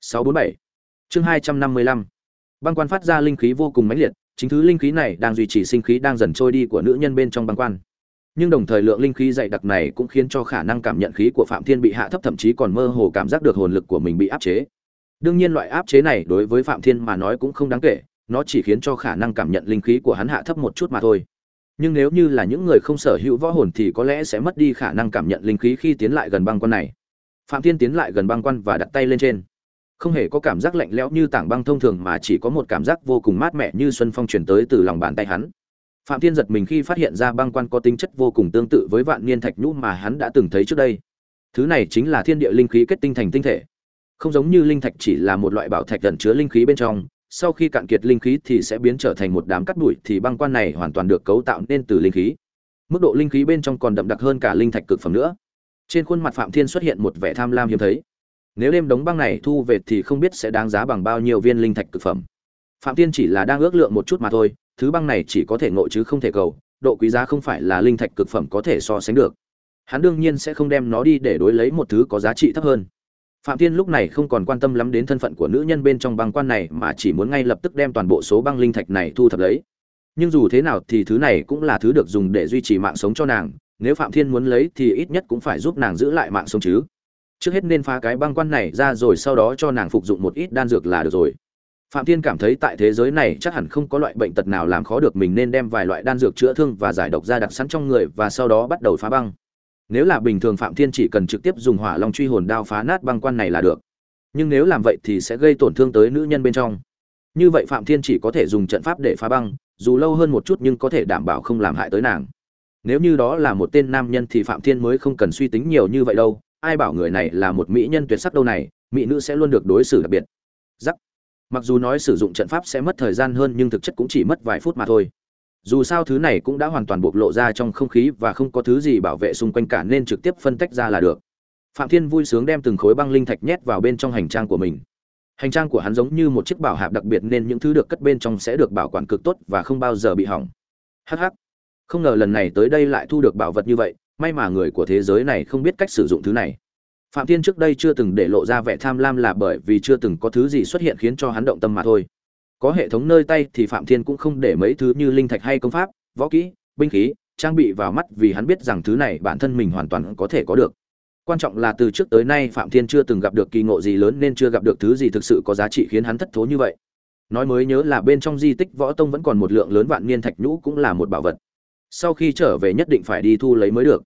647 chương 255 băng quan phát ra linh khí vô cùng mãnh liệt, chính thứ linh khí này đang duy trì sinh khí đang dần trôi đi của nữ nhân bên trong băng quan nhưng đồng thời lượng linh khí dày đặc này cũng khiến cho khả năng cảm nhận khí của phạm thiên bị hạ thấp thậm chí còn mơ hồ cảm giác được hồn lực của mình bị áp chế. Đương nhiên loại áp chế này đối với phạm thiên mà nói cũng không đáng kể, nó chỉ khiến cho khả năng cảm nhận linh khí của hắn hạ thấp một chút mà thôi. Nhưng nếu như là những người không sở hữu võ hồn thì có lẽ sẽ mất đi khả năng cảm nhận linh khí khi tiến lại gần băng quan này. Phạm thiên tiến lại gần băng quan và đặt tay lên trên. Không hề có cảm giác lạnh lẽo như tảng băng thông thường mà chỉ có một cảm giác vô cùng mát mẻ như xuân phong truyền tới từ lòng bàn tay hắn phạm thiên giật mình khi phát hiện ra băng quan có tính chất vô cùng tương tự với vạn niên thạch nhũ mà hắn đã từng thấy trước đây. Thứ này chính là thiên địa linh khí kết tinh thành tinh thể. Không giống như linh thạch chỉ là một loại bảo thạch gần chứa linh khí bên trong, sau khi cạn kiệt linh khí thì sẽ biến trở thành một đám cát bụi thì băng quan này hoàn toàn được cấu tạo nên từ linh khí. Mức độ linh khí bên trong còn đậm đặc hơn cả linh thạch cực phẩm nữa. Trên khuôn mặt phạm thiên xuất hiện một vẻ tham lam hiếm thấy. Nếu đêm đống băng này thu về thì không biết sẽ đáng giá bằng bao nhiêu viên linh thạch cực phẩm. Phạm thiên chỉ là đang ước lượng một chút mà thôi thứ băng này chỉ có thể ngộ chứ không thể cầu, độ quý giá không phải là linh thạch cực phẩm có thể so sánh được. Hắn đương nhiên sẽ không đem nó đi để đối lấy một thứ có giá trị thấp hơn. Phạm thiên lúc này không còn quan tâm lắm đến thân phận của nữ nhân bên trong băng quan này mà chỉ muốn ngay lập tức đem toàn bộ số băng linh thạch này thu thập lấy. Nhưng dù thế nào thì thứ này cũng là thứ được dùng để duy trì mạng sống cho nàng, nếu phạm thiên muốn lấy thì ít nhất cũng phải giúp nàng giữ lại mạng sống chứ. Trước hết nên phá cái băng quan này ra rồi sau đó cho nàng phục dụng một ít đan dược là được rồi phạm thiên cảm thấy tại thế giới này chắc hẳn không có loại bệnh tật nào làm khó được mình nên đem vài loại đan dược chữa thương và giải độc ra đặt sẵn trong người và sau đó bắt đầu phá băng. Nếu là bình thường phạm thiên chỉ cần trực tiếp dùng hỏa long truy hồn đao phá nát băng quan này là được. Nhưng nếu làm vậy thì sẽ gây tổn thương tới nữ nhân bên trong. Như vậy phạm thiên chỉ có thể dùng trận pháp để phá băng, dù lâu hơn một chút nhưng có thể đảm bảo không làm hại tới nàng. Nếu như đó là một tên nam nhân thì phạm thiên mới không cần suy tính nhiều như vậy đâu. Ai bảo người này là một mỹ nhân tuyệt sắc đâu này, mỹ nữ sẽ luôn được đối xử đặc biệt. Giắc mặc dù nói sử dụng trận pháp sẽ mất thời gian hơn nhưng thực chất cũng chỉ mất vài phút mà thôi. Dù sao thứ này cũng đã hoàn toàn bộc lộ ra trong không khí và không có thứ gì bảo vệ xung quanh cả nên trực tiếp phân tách ra là được. Phạm thiên vui sướng đem từng khối băng linh thạch nhét vào bên trong hành trang của mình. Hành trang của hắn giống như một chiếc bảo hạp đặc biệt nên những thứ được cất bên trong sẽ được bảo quản cực tốt và không bao giờ bị hỏng. Hh không ngờ lần này tới đây lại thu được bảo vật như vậy, may mà người của thế giới này không biết cách sử dụng thứ này phạm thiên trước đây chưa từng để lộ ra vẻ tham lam là bởi vì chưa từng có thứ gì xuất hiện khiến cho hắn động tâm mà thôi. Có hệ thống nơi tay thì phạm thiên cũng không để mấy thứ như linh thạch hay công pháp, võ kỹ, binh khí, trang bị vào mắt vì hắn biết rằng thứ này bản thân mình hoàn toàn có thể có được. Quan trọng là từ trước tới nay phạm thiên chưa từng gặp được kỳ ngộ gì lớn nên chưa gặp được thứ gì thực sự có giá trị khiến hắn thất thố như vậy. Nói mới nhớ là bên trong di tích võ tông vẫn còn một lượng lớn vạn niên thạch nhũ cũng là một bảo vật. Sau khi trở về nhất định phải đi thu lấy mới được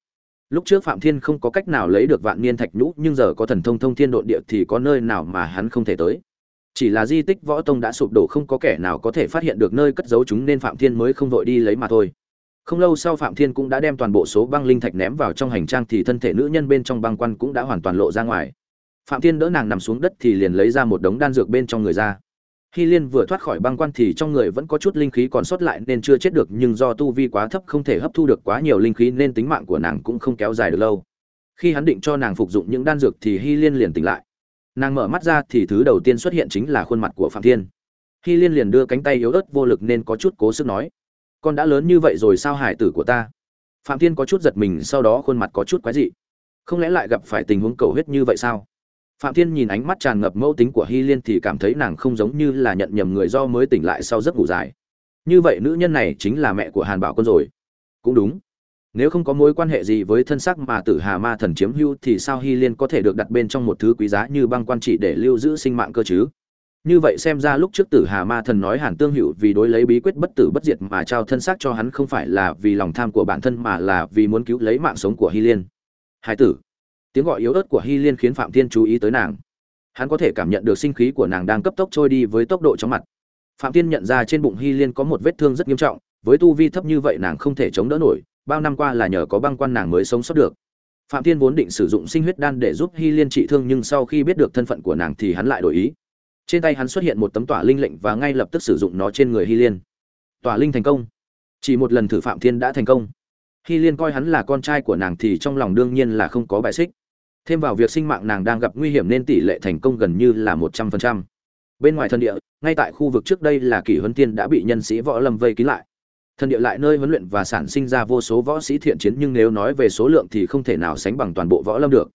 lúc trước phạm thiên không có cách nào lấy được vạn niên thạch nhũ, nhưng giờ có thần thông thông thiên độn địa thì có nơi nào mà hắn không thể tới. Chỉ là di tích võ tông đã sụp đổ, không có kẻ nào có thể phát hiện được nơi cất giấu chúng nên phạm thiên mới không vội đi lấy mà thôi. Không lâu sau phạm thiên cũng đã đem toàn bộ số băng linh thạch ném vào trong hành trang thì thân thể nữ nhân bên trong băng quan cũng đã hoàn toàn lộ ra ngoài. Phạm thiên đỡ nàng nằm xuống đất thì liền lấy ra một đống đan dược bên trong người ra. Hy Liên vừa thoát khỏi băng quan thì trong người vẫn có chút linh khí còn sót lại nên chưa chết được, nhưng do tu vi quá thấp không thể hấp thu được quá nhiều linh khí nên tính mạng của nàng cũng không kéo dài được lâu. Khi hắn định cho nàng phục dụng những đan dược thì Hy Liên liền tỉnh lại. Nàng mở mắt ra thì thứ đầu tiên xuất hiện chính là khuôn mặt của Phạm Thiên. Hy Liên liền đưa cánh tay yếu ớt vô lực nên có chút cố sức nói: "Con đã lớn như vậy rồi sao hải tử của ta?" Phạm Thiên có chút giật mình, sau đó khuôn mặt có chút quái dị. Không lẽ lại gặp phải tình huống cầu huyết như vậy sao? Phạm thiên nhìn ánh mắt tràn ngập mâu tính của hy liên thì cảm thấy nàng không giống như là nhận nhầm người do mới tỉnh lại sau giấc ngủ dài. Như vậy nữ nhân này chính là mẹ của hàn bảo quân rồi. Cũng đúng. Nếu không có mối quan hệ gì với thân xác mà tử hà ma thần chiếm hưu thì sao hy liên có thể được đặt bên trong một thứ quý giá như băng quan trị để lưu giữ sinh mạng cơ chứ? Như vậy xem ra lúc trước tử hà ma thần nói hàn tương hữu vì đối lấy bí quyết bất tử bất diệt mà trao thân xác cho hắn không phải là vì lòng tham của bản thân mà là vì muốn cứu lấy mạng sống của hy liên. Hai tử tiếng gọi yếu ớt của hy liên khiến phạm thiên chú ý tới nàng. Hắn có thể cảm nhận được sinh khí của nàng đang cấp tốc trôi đi với tốc độ chóng mặt. Phạm thiên nhận ra trên bụng hy liên có một vết thương rất nghiêm trọng, với tu vi thấp như vậy nàng không thể chống đỡ nổi, bao năm qua là nhờ có băng quan nàng mới sống sót được. Phạm thiên vốn định sử dụng sinh huyết đan để giúp hy liên trị thương nhưng sau khi biết được thân phận của nàng thì hắn lại đổi ý. Trên tay hắn xuất hiện một tấm tỏa linh lệnh và ngay lập tức sử dụng nó trên người hy liên. Tỏa linh thành công. Chỉ một lần thử phạm thiên đã thành công. Hy liên coi hắn là con trai của nàng thì trong lòng đương nhiên là không có bài xích thêm vào việc sinh mạng nàng đang gặp nguy hiểm nên tỷ lệ thành công gần như là một trăm phần trăm. Bên ngoài thân địa, ngay tại khu vực trước đây là kỷ huấn tiên đã bị nhân sĩ võ lâm vây kín lại. Thần địa lại nơi huấn luyện và sản sinh ra vô số võ sĩ thiện chiến nhưng nếu nói về số lượng thì không thể nào sánh bằng toàn bộ võ lâm được.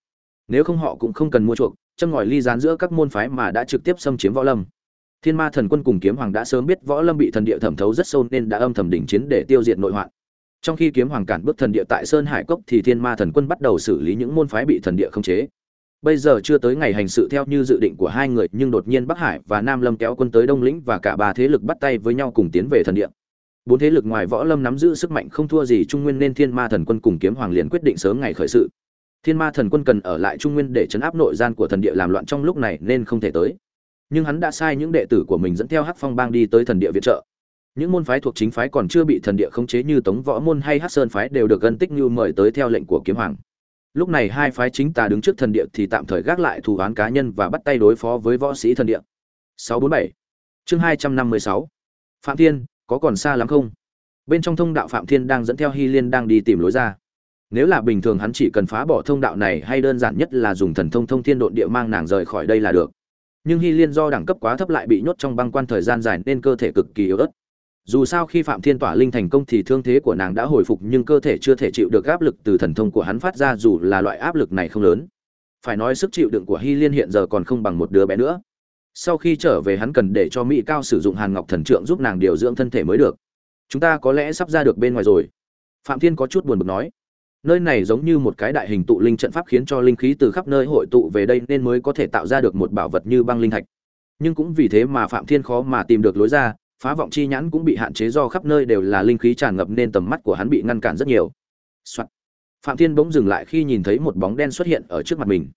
Nếu không họ cũng không cần mua chuộc, châm ngòi ly gián giữa các môn phái mà đã trực tiếp xâm chiếm võ lâm. Thiên ma thần quân cùng kiếm hoàng đã sớm biết võ lâm bị thần địa thẩm thấu rất sâu nên đã âm thầm đỉnh chiến để tiêu diệt nội hoạn trong khi kiếm hoàng cản bước thần địa tại sơn hải cốc thì thiên ma thần quân bắt đầu xử lý những môn phái bị thần địa khống chế. Bây giờ chưa tới ngày hành sự theo như dự định của hai người, nhưng đột nhiên bắc hải và nam lâm kéo quân tới đông lĩnh và cả ba thế lực bắt tay với nhau cùng tiến về thần địa. Bốn thế lực ngoài võ lâm nắm giữ sức mạnh không thua gì trung nguyên nên thiên ma thần quân cùng kiếm hoàng liền quyết định sớm ngày khởi sự. Thiên ma thần quân cần ở lại trung nguyên để chấn áp nội gian của thần địa làm loạn trong lúc này nên không thể tới. Nhưng hắn đã sai những đệ tử của mình dẫn theo hắc phong bang đi tới thần địa viện trợ những môn phái thuộc chính phái còn chưa bị thần địa khống chế như tống võ môn hay hắc sơn phái đều được gân tích như mời tới theo lệnh của kiếm hoàng. Lúc này hai phái chính tà đứng trước thần địa thì tạm thời gác lại thù oán cá nhân và bắt tay đối phó với võ sĩ thần địa. 647 chương 256 phạm thiên, có còn xa lắm không? Bên trong thông đạo phạm thiên đang dẫn theo hy liên đang đi tìm lối ra. Nếu là bình thường hắn chỉ cần phá bỏ thông đạo này hay đơn giản nhất là dùng thần thông thông thiên độn địa mang nàng rời khỏi đây là được. Nhưng hy liên do đẳng cấp quá thấp lại bị nhốt trong băng quan thời gian dài nên cơ thể cực kỳ yếu ớt dù sao khi phạm thiên tỏa linh thành công thì thương thế của nàng đã hồi phục, nhưng cơ thể chưa thể chịu được áp lực từ thần thông của hắn phát ra, dù là loại áp lực này không lớn. Phải nói sức chịu đựng của hy liên hiện giờ còn không bằng một đứa bé nữa. Sau khi trở về, hắn cần để cho mỹ cao sử dụng hàn ngọc thần trượng giúp nàng điều dưỡng thân thể mới được. Chúng ta có lẽ sắp ra được bên ngoài rồi. Phạm thiên có chút buồn bực nói. Nơi này giống như một cái đại hình tụ linh trận pháp khiến cho linh khí từ khắp nơi hội tụ về đây nên mới có thể tạo ra được một bảo vật như băng linh thạch. Nhưng cũng vì thế mà phạm thiên khó mà tìm được lối ra phá vọng chi nhãn cũng bị hạn chế do khắp nơi đều là linh khí tràn ngập nên tầm mắt của hắn bị ngăn cản rất nhiều、Soạn. phạm thiên bỗng dừng lại khi nhìn thấy một bóng đen xuất hiện ở trước mặt mình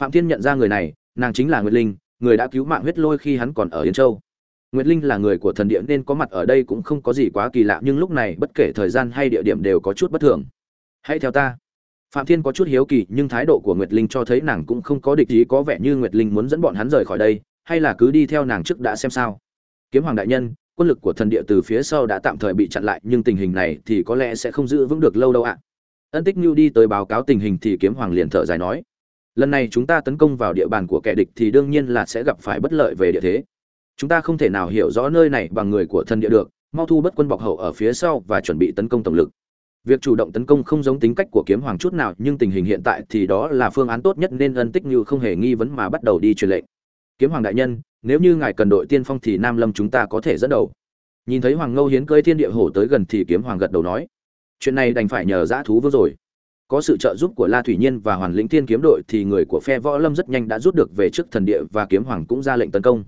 phạm thiên nhận ra người này nàng chính là nguyệt linh người đã cứu mạng huyết lôi khi hắn còn ở Yên Châu. Nguyệt Linh là người của thần địa nên có mặt ở đây cũng không có gì quá kỳ lạ, nhưng lúc này bất kể thời gian hay địa điểm đều có chút bất thường. Hãy theo ta. Phạm Thiên có chút hiếu kỳ, nhưng thái độ của Nguyệt Linh cho thấy nàng cũng không có địch ý có vẻ như Nguyệt Linh muốn dẫn bọn hắn rời khỏi đây, hay là cứ đi theo nàng trước đã xem sao. Kiếm Hoàng đại nhân, quân lực của thần địa từ phía sau đã tạm thời bị chặn lại, nhưng tình hình này thì có lẽ sẽ không giữ vững được lâu đâu ạ. Ân Tích như đi tới báo cáo tình hình thì Kiếm Hoàng liền thở dài nói: lần này chúng ta tấn công vào địa bàn của kẻ địch thì đương nhiên là sẽ gặp phải bất lợi về địa thế. Chúng ta không thể nào hiểu rõ nơi này bằng người của Thần địa được mau thu bất quân bọc hậu ở phía sau và chuẩn bị tấn công tổng lực. Việc chủ động tấn công không giống tính cách của kiếm hoàng chút nào nhưng tình hình hiện tại thì đó là phương án tốt nhất nên ân tích như không hề nghi vấn mà bắt đầu đi truyền lệnh kiếm hoàng đại nhân nếu như ngài cần đội tiên phong thì nam lâm chúng ta có thể dẫn đầu nhìn thấy hoàng ngâu hiến cơi thiên địa hổ tới gần thì kiếm hoàng gật đầu nói chuyện này đành phải nhờ dã thú vương rồi có sự trợ giúp của La Thủy Nhiên và Hoàn Lĩnh Thiên kiếm đội thì người của phe Võ Lâm rất nhanh đã rút được về trước thần địa và kiếm hoàng cũng ra lệnh tấn công.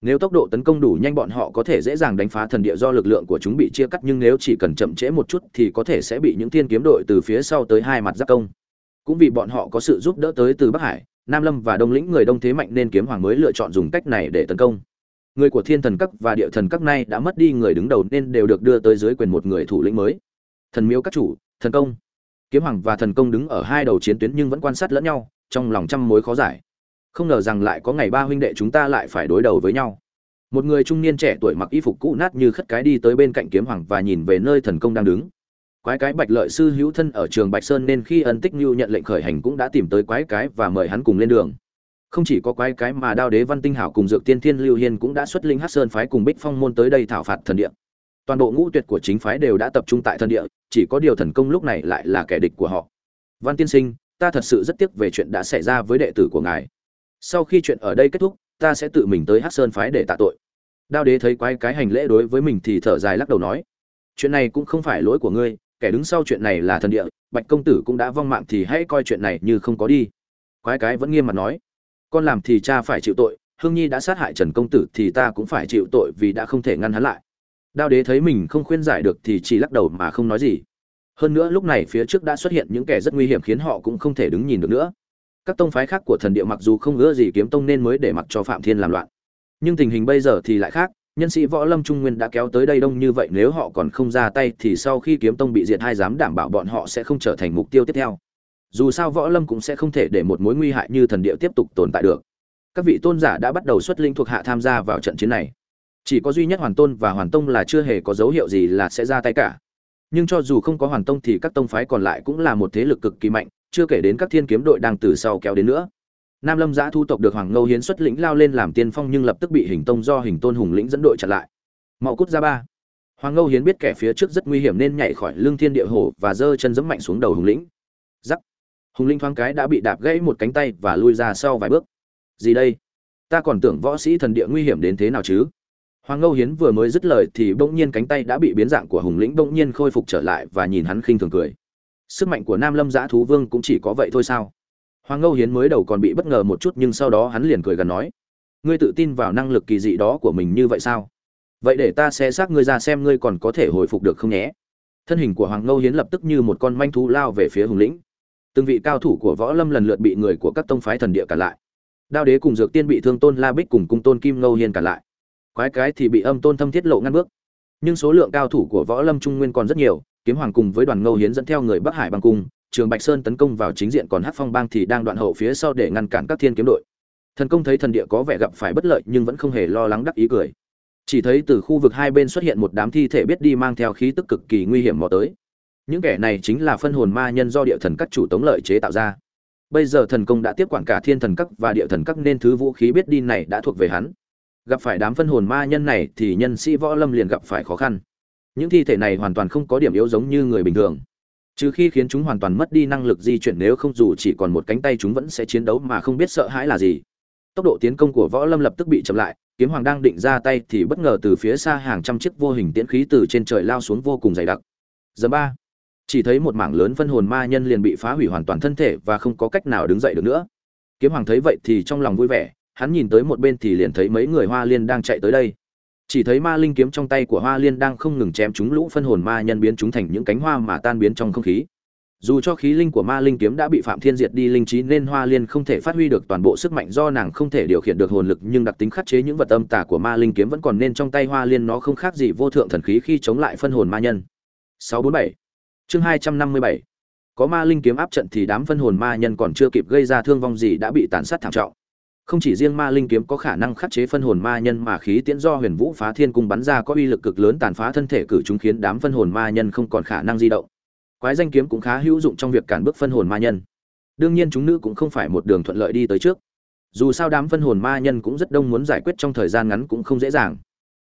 Nếu tốc độ tấn công đủ nhanh bọn họ có thể dễ dàng đánh phá thần địa do lực lượng của chúng bị chia cắt nhưng nếu chỉ cần chậm trễ một chút thì có thể sẽ bị những thiên kiếm đội từ phía sau tới hai mặt giáp công. Cũng vì bọn họ có sự giúp đỡ tới từ Bắc Hải, Nam Lâm và Đông lĩnh người đông thế mạnh nên kiếm hoàng mới lựa chọn dùng cách này để tấn công. Người của Thiên Thần Các và Địa Thần Các nay đã mất đi người đứng đầu nên đều được đưa tới dưới quyền một người thủ lĩnh mới. Thần Miếu các chủ, thần công kiếm hoàng và thần công đứng ở hai đầu chiến tuyến nhưng vẫn quan sát lẫn nhau trong lòng trăm mối khó giải không ngờ rằng lại có ngày ba huynh đệ chúng ta lại phải đối đầu với nhau một người trung niên trẻ tuổi mặc y phục cũ nát như khất cái đi tới bên cạnh kiếm hoàng và nhìn về nơi thần công đang đứng quái cái bạch lợi sư hữu thân ở trường bạch sơn nên khi ân tích như nhận lệnh khởi hành cũng đã tìm tới quái cái và mời hắn cùng lên đường. Không chỉ có quái cái mà đao đế văn tinh hảo cùng dược tiên thiên lưu hiên cũng đã xuất linh hát sơn phái cùng bích phong môn tới đây thảo phạt thần địa. Toàn bộ ngũ tuyệt của chính phái đều đã tập trung tại thần địa, chỉ có điều thần công lúc này lại là kẻ địch của họ. Văn tiên sinh, ta thật sự rất tiếc về chuyện đã xảy ra với đệ tử của ngài. Sau khi chuyện ở đây kết thúc, ta sẽ tự mình tới hát sơn phái để tạ tội. Đao đế thấy quái cái hành lễ đối với mình thì thở dài lắc đầu nói, chuyện này cũng không phải lỗi của ngươi kẻ đứng sau chuyện này là thần địa, bạch công tử cũng đã vong mạng thì hãy coi chuyện này như không có đi. Quái cái vẫn nghiêm mặt nói. Con làm thì cha phải chịu tội, hương nhi đã sát hại trần công tử thì ta cũng phải chịu tội vì đã không thể ngăn hắn lại. Đao đế thấy mình không khuyên giải được thì chỉ lắc đầu mà không nói gì. Hơn nữa lúc này phía trước đã xuất hiện những kẻ rất nguy hiểm khiến họ cũng không thể đứng nhìn được nữa. Các tông phái khác của thần địa mặc dù không ưa gì kiếm tông nên mới để mặc cho phạm thiên làm loạn. Nhưng tình hình bây giờ thì lại khác nhân sĩ võ lâm trung nguyên đã kéo tới đây đông như vậy, nếu họ còn không ra tay thì sau khi kiếm tông bị diệt hai dám đảm bảo bọn họ sẽ không trở thành mục tiêu tiếp theo. Dù sao võ lâm cũng sẽ không thể để một mối nguy hại như thần địa tiếp tục tồn tại được. Các vị tôn giả đã bắt đầu xuất linh thuộc hạ tham gia vào trận chiến này. Chỉ có duy nhất hoàn tôn và hoàn tông là chưa hề có dấu hiệu gì là sẽ ra tay cả. Nhưng cho dù không có hoàn tông thì các tông phái còn lại cũng là một thế lực cực kỳ mạnh, chưa kể đến các thiên kiếm đội đang từ sau kéo đến nữa nam lâm giã thu tộc được hoàng ngâu hiến xuất lĩnh lao lên làm tiên phong nhưng lập tức bị hình tông do hình tôn hùng lĩnh dẫn đội chặn lại. Mạo cút ra ba. Hoàng ngâu hiến biết kẻ phía trước rất nguy hiểm nên nhảy khỏi lưng thiên địa Hổ và giơ chân giẫm mạnh xuống đầu hùng lĩnh. Giắc. Hùng lĩnh thoáng cái đã bị đạp gãy một cánh tay và lui ra sau vài bước. Gì đây? Ta còn tưởng võ sĩ thần địa nguy hiểm đến thế nào chứ? Hoàng ngâu hiến vừa mới dứt lời thì bỗng nhiên cánh tay đã bị biến dạng của hùng lĩnh bỗng nhiên khôi phục trở lại và nhìn hắn khinh thường cười. Sức mạnh của nam lâm giã thú vương cũng chỉ có vậy thôi sao? Hoàng ngâu hiến mới đầu còn bị bất ngờ một chút nhưng sau đó hắn liền cười gần nói, ngươi tự tin vào năng lực kỳ dị đó của mình như vậy sao? Vậy để ta sẽ xác ngươi ra xem ngươi còn có thể hồi phục được không nhé. Thân hình của hoàng ngâu hiến lập tức như một con manh thú lao về phía hùng lĩnh. Từng vị cao thủ của võ lâm lần lượt bị người của các tông phái thần địa cả lại. Đao đế cùng dược tiên bị thương tôn la bích cùng cung tôn kim ngâu hiên cả lại. Quái cái thì bị âm tôn thâm thiết lộ ngăn bước. Nhưng số lượng cao thủ của võ lâm trung nguyên còn rất nhiều, kiếm hoàng cùng với đoàn ngâu hiến dẫn theo người bắc hải băng cung trường bạch sơn tấn công vào chính diện còn hát phong bang thì đang đoạn hậu phía sau để ngăn cản các thiên kiếm đội. Thần công thấy thần địa có vẻ gặp phải bất lợi nhưng vẫn không hề lo lắng đắc ý cười. Chỉ thấy từ khu vực hai bên xuất hiện một đám thi thể biết đi mang theo khí tức cực kỳ nguy hiểm mò tới. Những kẻ này chính là phân hồn ma nhân do địa thần các chủ tống lợi chế tạo ra. Bây giờ thần công đã tiếp quản cả thiên thần các và địa thần các nên thứ vũ khí biết đi này đã thuộc về hắn. Gặp phải đám phân hồn ma nhân này thì nhân sĩ võ lâm liền gặp phải khó khăn. Những thi thể này hoàn toàn không có điểm yếu giống như người bình thường trừ khi khiến chúng hoàn toàn mất đi năng lực di chuyển nếu không dù chỉ còn một cánh tay chúng vẫn sẽ chiến đấu mà không biết sợ hãi là gì. Tốc độ tiến công của võ lâm lập tức bị chậm lại, kiếm hoàng đang định ra tay thì bất ngờ từ phía xa hàng trăm chiếc vô hình tiễn khí từ trên trời lao xuống vô cùng dày đặc. Giờ ba, chỉ thấy một mảng lớn phân hồn ma nhân liền bị phá hủy hoàn toàn thân thể và không có cách nào đứng dậy được nữa. Kiếm hoàng thấy vậy thì trong lòng vui vẻ, hắn nhìn tới một bên thì liền thấy mấy người hoa liên đang chạy tới đây chỉ thấy ma linh kiếm trong tay của hoa liên đang không ngừng chém chúng lũ phân hồn ma nhân biến chúng thành những cánh hoa mà tan biến trong không khí. Dù cho khí linh của ma linh kiếm đã bị phạm thiên diệt đi linh trí nên hoa liên không thể phát huy được toàn bộ sức mạnh do nàng không thể điều khiển được hồn lực, nhưng đặc tính khắc chế những vật âm tà của ma linh kiếm vẫn còn nên trong tay hoa liên nó không khác gì vô thượng thần khí khi chống lại phân hồn ma nhân. 647 chương 257 có ma linh kiếm áp trận thì đám phân hồn ma nhân còn chưa kịp gây ra thương vong gì đã bị tàn sát thảm trọng không chỉ riêng ma linh kiếm có khả năng khắc chế phân hồn ma nhân mà khí tiễn do huyền vũ phá thiên cung bắn ra có uy lực cực lớn tàn phá thân thể cử chúng khiến đám phân hồn ma nhân không còn khả năng di động. Quái danh kiếm cũng khá hữu dụng trong việc cản bước phân hồn ma nhân. Đương nhiên chúng nữ cũng không phải một đường thuận lợi đi tới trước. Dù sao đám phân hồn ma nhân cũng rất đông muốn giải quyết trong thời gian ngắn cũng không dễ dàng.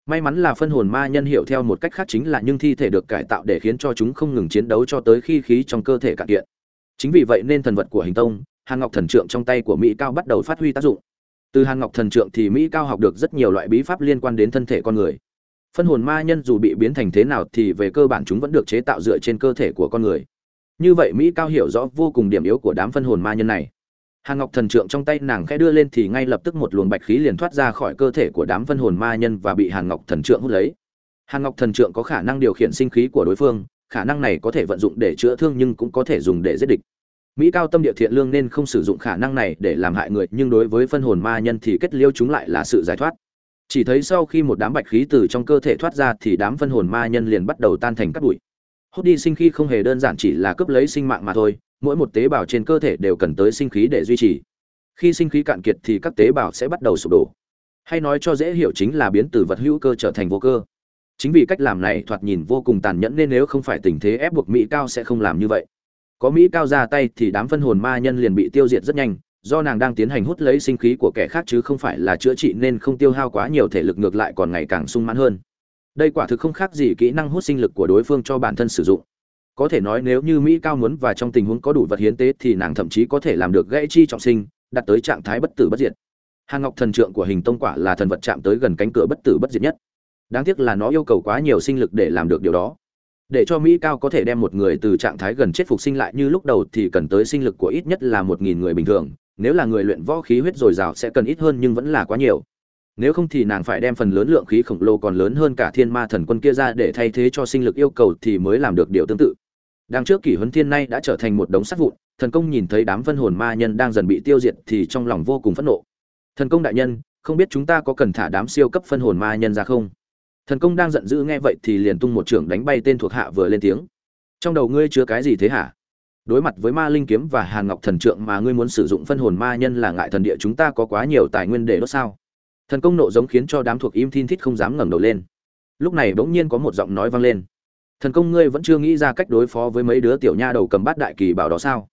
May mắn là phân hồn ma nhân hiểu theo một cách khác chính là nhưng thi thể được cải tạo để khiến cho chúng không ngừng chiến đấu cho tới khi khí trong cơ thể cạn kiệt. Chính vì vậy nên thần vật của hình tông hàn ngọc thần trượng trong tay của mỹ cao bắt đầu phát huy tác dụng. Từ hàn ngọc thần trượng thì mỹ cao học được rất nhiều loại bí pháp liên quan đến thân thể con người. Phân hồn ma nhân dù bị biến thành thế nào thì về cơ bản chúng vẫn được chế tạo dựa trên cơ thể của con người. Như vậy mỹ cao hiểu rõ vô cùng điểm yếu của đám phân hồn ma nhân này. Hàn ngọc thần trượng trong tay nàng khẽ đưa lên thì ngay lập tức một luồng bạch khí liền thoát ra khỏi cơ thể của đám phân hồn ma nhân và bị hàn ngọc thần trượng hút lấy. Hàn ngọc thần trượng có khả năng điều khiển sinh khí của đối phương, khả năng này có thể vận dụng để chữa thương nhưng cũng có thể dùng để giết địch mỹ cao tâm địa thiện lương nên không sử dụng khả năng này để làm hại người, nhưng đối với phân hồn ma nhân thì kết liêu chúng lại là sự giải thoát. Chỉ thấy sau khi một đám bạch khí từ trong cơ thể thoát ra thì đám phân hồn ma nhân liền bắt đầu tan thành cát bụi. Hút đi sinh khí không hề đơn giản chỉ là cướp lấy sinh mạng mà thôi, mỗi một tế bào trên cơ thể đều cần tới sinh khí để duy trì. Khi sinh khí cạn kiệt thì các tế bào sẽ bắt đầu sụp đổ. Hay nói cho dễ hiểu chính là biến từ vật hữu cơ trở thành vô cơ. Chính vì cách làm này, thoạt nhìn vô cùng tàn nhẫn nên nếu không phải tình thế ép buộc mỹ cao sẽ không làm như vậy có mỹ cao ra tay thì đám phân hồn ma nhân liền bị tiêu diệt rất nhanh, do nàng đang tiến hành hút lấy sinh khí của kẻ khác chứ không phải là chữa trị nên không tiêu hao quá nhiều thể lực ngược lại còn ngày càng sung mãn hơn. Đây quả thực không khác gì kỹ năng hút sinh lực của đối phương cho bản thân sử dụng. Có thể nói nếu như mỹ cao muốn và trong tình huống có đủ vật hiến tế thì nàng thậm chí có thể làm được gãy chi trọng sinh, đạt tới trạng thái bất tử bất diệt. Hàng ngọc thần trượng của hình tông quả là thần vật chạm tới gần cánh cửa bất tử bất diệt nhất. Đáng tiếc là nó yêu cầu quá nhiều sinh lực để làm được điều đó để cho mỹ cao có thể đem một người từ trạng thái gần chết phục sinh lại như lúc đầu thì cần tới sinh lực của ít nhất là một nghìn người bình thường. Nếu là người luyện võ khí huyết dồi dào sẽ cần ít hơn nhưng vẫn là quá nhiều. Nếu không thì nàng phải đem phần lớn lượng khí khổng lồ còn lớn hơn cả thiên ma thần quân kia ra để thay thế cho sinh lực yêu cầu thì mới làm được điều tương tự. Đang trước kỷ huấn thiên nay đã trở thành một đống sắt vụn, thần công nhìn thấy đám vân hồn ma nhân đang dần bị tiêu diệt thì trong lòng vô cùng phẫn nộ. Thần công đại nhân, không biết chúng ta có cần thả đám siêu cấp phân hồn ma nhân ra không? Thần công đang giận dữ nghe vậy thì liền tung một trưởng đánh bay tên thuộc hạ vừa lên tiếng. Trong đầu ngươi chứa cái gì thế hả? Đối mặt với ma linh kiếm và hàn ngọc thần trượng mà ngươi muốn sử dụng phân hồn ma nhân là ngại thần địa chúng ta có quá nhiều tài nguyên để đốt sao? Thần công nộ giống khiến cho đám thuộc im thin thít không dám ngẩng đầu lên. Lúc này bỗng nhiên có một giọng nói vang lên. Thần công ngươi vẫn chưa nghĩ ra cách đối phó với mấy đứa tiểu nha đầu cầm bát đại kỳ bảo đó sao?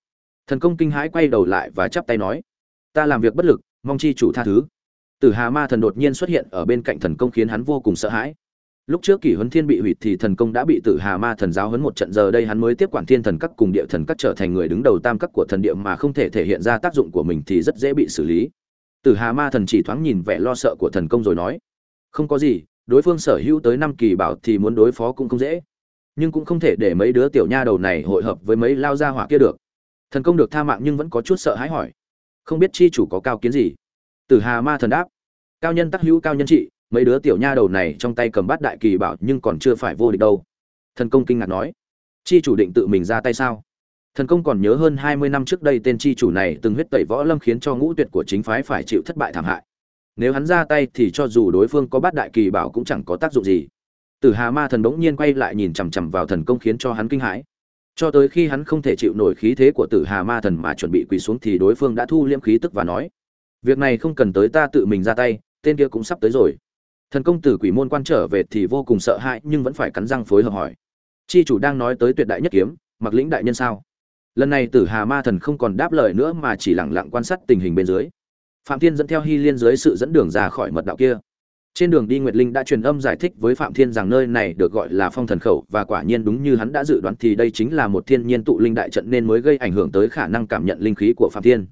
Thần công kinh hãi quay đầu lại và chắp tay nói. Ta làm việc bất lực, mong chi chủ tha thứ. Tử hà ma thần đột nhiên xuất hiện ở bên cạnh thần công khiến hắn vô cùng sợ hãi lúc trước kỷ huấn thiên bị hủy thì thần công đã bị tử hà ma thần giáo huấn một trận, giờ đây hắn mới tiếp quản thiên thần các cùng địa thần các trở thành người đứng đầu tam các của thần địa mà không thể thể hiện ra tác dụng của mình thì rất dễ bị xử lý. Tử hà ma thần chỉ thoáng nhìn vẻ lo sợ của thần công rồi nói, không có gì, đối phương sở hữu tới năm kỳ bảo thì muốn đối phó cũng không dễ. Nhưng cũng không thể để mấy đứa tiểu nha đầu này hội hợp với mấy lao gia hỏa kia được. Thần công được tha mạng nhưng vẫn có chút sợ hãi hỏi, không biết chi chủ có cao kiến gì? Tử hà ma thần đáp, cao nhân tắc hữu cao nhân trị mấy đứa tiểu nha đầu này trong tay cầm bát đại kỳ bảo nhưng còn chưa phải vô địch đâu. Thần công kinh ngạc nói, chi chủ định tự mình ra tay sao? Thần công còn nhớ hơn hai mươi năm trước đây tên chi chủ này từng huyết tẩy võ lâm khiến cho ngũ tuyệt của chính phái phải chịu thất bại thảm hại. Nếu hắn ra tay thì cho dù đối phương có bát đại kỳ bảo cũng chẳng có tác dụng gì. Tử hà ma thần bỗng nhiên quay lại nhìn chằm chằm vào thần công khiến cho hắn kinh hãi. Cho tới khi hắn không thể chịu nổi khí thế của tử hà ma thần mà chuẩn bị quỳ xuống thì đối phương đã thu liễm khí tức và nói, việc này không cần tới ta tự mình ra tay, tên kia cũng sắp tới rồi thần công tử quỷ môn quan trở về thì vô cùng sợ hãi, nhưng vẫn phải cắn răng phối hợp hỏi. Chi chủ đang nói tới tuyệt đại nhất kiếm mặc lĩnh đại nhân sao? Lần này tử hà ma thần không còn đáp lời nữa mà chỉ lẳng lặng quan sát tình hình bên dưới. Phạm thiên dẫn theo hy liên dưới sự dẫn đường ra khỏi mật đạo kia. Trên đường đi nguyệt linh đã truyền âm giải thích với phạm thiên rằng nơi này được gọi là phong thần khẩu, và quả nhiên đúng như hắn đã dự đoán thì đây chính là một thiên nhiên tụ linh đại trận nên mới gây ảnh hưởng tới khả năng cảm nhận linh khí của phạm thiên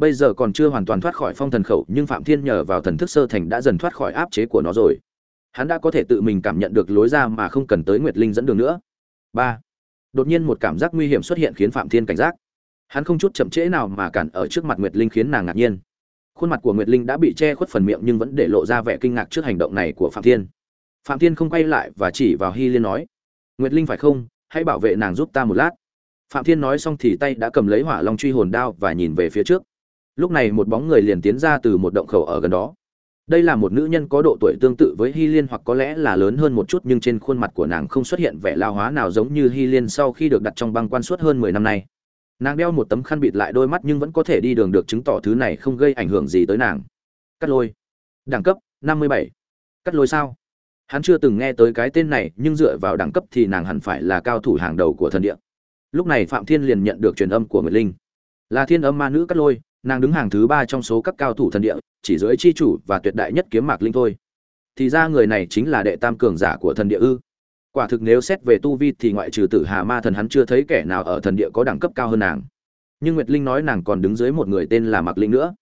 bây giờ còn chưa hoàn toàn thoát khỏi phong thần khẩu, nhưng phạm thiên nhờ vào thần thức sơ thành đã dần thoát khỏi áp chế của nó rồi. Hắn đã có thể tự mình cảm nhận được lối ra mà không cần tới nguyệt linh dẫn đường nữa. Ba. Đột nhiên một cảm giác nguy hiểm xuất hiện khiến phạm thiên cảnh giác. Hắn không chút chậm trễ nào mà cản ở trước mặt nguyệt linh khiến nàng ngạc nhiên. Khuôn mặt của nguyệt linh đã bị che khuất phần miệng nhưng vẫn để lộ ra vẻ kinh ngạc trước hành động này của phạm thiên. Phạm thiên không quay lại và chỉ vào hy liên nói, nguyệt linh phải không? Hãy bảo vệ nàng giúp ta một lát. Phạm thiên nói xong thì tay đã cầm lấy hỏa long truy hồn đao và nhìn về phía trước lúc này một bóng người liền tiến ra từ một động khẩu ở gần đó. Đây là một nữ nhân có độ tuổi tương tự với hy liên hoặc có lẽ là lớn hơn một chút nhưng trên khuôn mặt của nàng không xuất hiện vẻ lao hóa nào giống như hy liên sau khi được đặt trong băng quan suốt hơn mười năm nay. Nàng đeo một tấm khăn bịt lại đôi mắt nhưng vẫn có thể đi đường được chứng tỏ thứ này không gây ảnh hưởng gì tới nàng. Cắt lôi. Đẳng cấp, năm mươi bảy. Cắt lôi sao? Hắn chưa từng nghe tới cái tên này, nhưng dựa vào đẳng cấp thì nàng hẳn phải là cao thủ hàng đầu của thần địa. Lúc này phạm thiên liền nhận được truyền âm của nguyệt linh. Là thiên âm ma nữ cắt lôi nàng đứng hàng thứ ba trong số các cao thủ thần địa, chỉ dưới chi chủ và tuyệt đại nhất kiếm mạc linh thôi. Thì ra người này chính là đệ tam cường giả của thần địa ư. Quả thực nếu xét về tu vi thì ngoại trừ tử hà ma thần hắn chưa thấy kẻ nào ở thần địa có đẳng cấp cao hơn nàng. Nhưng nguyệt linh nói nàng còn đứng dưới một người tên là mạc linh nữa.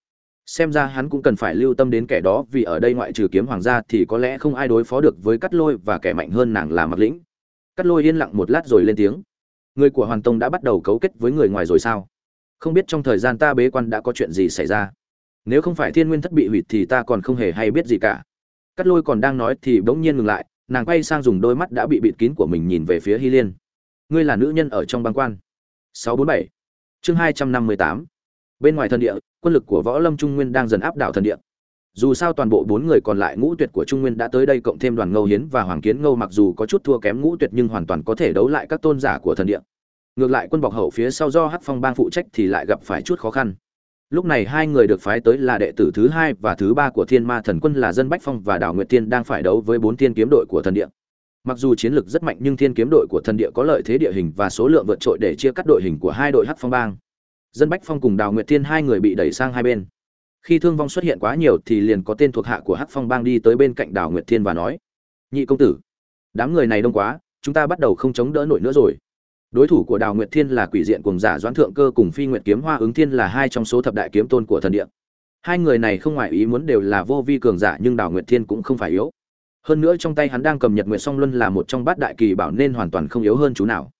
Xem ra hắn cũng cần phải lưu tâm đến kẻ đó vì ở đây ngoại trừ kiếm hoàng gia thì có lẽ không ai đối phó được với cắt lôi và kẻ mạnh hơn nàng là mạc lĩnh cắt lôi yên lặng một lát rồi lên tiếng. Người của hoàn tông đã bắt đầu cấu kết với người ngoài rồi sao? Không biết trong thời gian ta bế quan đã có chuyện gì xảy ra. Nếu không phải thiên nguyên thất bị hủy thì ta còn không hề hay biết gì cả. Cắt lôi còn đang nói thì bỗng nhiên ngừng lại, nàng quay sang dùng đôi mắt đã bị bịt kín của mình nhìn về phía hy liên. Ngươi là nữ nhân ở trong băng quan. 647 chương 258 bên ngoài thần địa, quân lực của võ lâm trung nguyên đang dần áp đảo thần địa. Dù sao toàn bộ bốn người còn lại ngũ tuyệt của trung nguyên đã tới đây cộng thêm đoàn ngâu hiến và hoàng kiến ngâu mặc dù có chút thua kém ngũ tuyệt nhưng hoàn toàn có thể đấu lại các tôn giả của thần địa ngược lại quân bọc hậu phía sau do hắc phong bang phụ trách thì lại gặp phải chút khó khăn. Lúc này hai người được phái tới là đệ tử thứ hai và thứ ba của thiên ma thần quân là dân bách phong và Đào nguyệt tiên đang phải đấu với bốn thiên kiếm đội của thần địa. Mặc dù chiến lược rất mạnh nhưng thiên kiếm đội của thần địa có lợi thế địa hình và số lượng vượt trội để chia cắt đội hình của hai đội hắc phong bang. Dân bách phong cùng đào nguyệt tiên hai người bị đẩy sang hai bên. Khi thương vong xuất hiện quá nhiều thì liền có tên thuộc hạ của hắc phong bang đi tới bên cạnh đào nguyệt thiên và nói, nhị công tử, đám người này đông quá, chúng ta bắt đầu không chống đỡ nổi nữa rồi đối thủ của đào nguyệt thiên là quỷ diện cùng giả doãn thượng cơ cùng phi nguyệt kiếm hoa ứng thiên là hai trong số thập đại kiếm tôn của thần địa. Hai người này không ngoài ý muốn đều là vô vi cường giả nhưng đào nguyệt thiên cũng không phải yếu. Hơn nữa trong tay hắn đang cầm nhật nguyệt song luân là một trong bát đại kỳ bảo nên hoàn toàn không yếu hơn chú nào.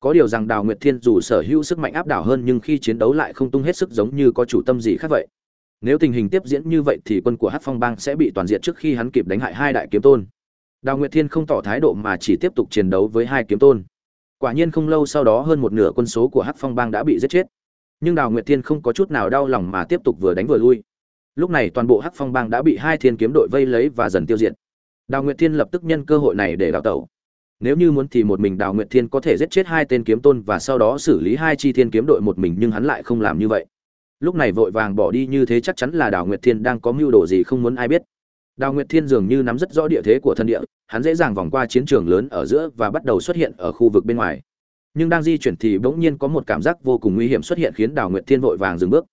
Có điều rằng đào nguyệt thiên dù sở hữu sức mạnh áp đảo hơn nhưng khi chiến đấu lại không tung hết sức giống như có chủ tâm gì khác vậy. Nếu tình hình tiếp diễn như vậy thì quân của hát phong bang sẽ bị toàn diện trước khi hắn kịp đánh hại hai đại kiếm tôn. Đào nguyệt thiên không tỏ thái độ mà chỉ tiếp tục chiến đấu với hai kiếm tôn quả nhiên không lâu sau đó hơn một nửa quân số của hắc phong bang đã bị giết chết. Nhưng đào nguyệt thiên không có chút nào đau lòng mà tiếp tục vừa đánh vừa lui. Lúc này toàn bộ hắc phong bang đã bị hai thiên kiếm đội vây lấy và dần tiêu diệt. Đào nguyệt thiên lập tức nhân cơ hội này để đào tẩu. Nếu như muốn thì một mình đào nguyệt thiên có thể giết chết hai tên kiếm tôn và sau đó xử lý hai chi thiên kiếm đội một mình, nhưng hắn lại không làm như vậy. Lúc này vội vàng bỏ đi, như thế chắc chắn là đào nguyệt thiên đang có mưu đồ gì không muốn ai biết. Đào Nguyệt Thiên dường như nắm rất rõ địa thế của thân địa, hắn dễ dàng vòng qua chiến trường lớn ở giữa và bắt đầu xuất hiện ở khu vực bên ngoài. Nhưng đang di chuyển thì bỗng nhiên có một cảm giác vô cùng nguy hiểm xuất hiện khiến Đào Nguyệt Thiên vội vàng dừng bước.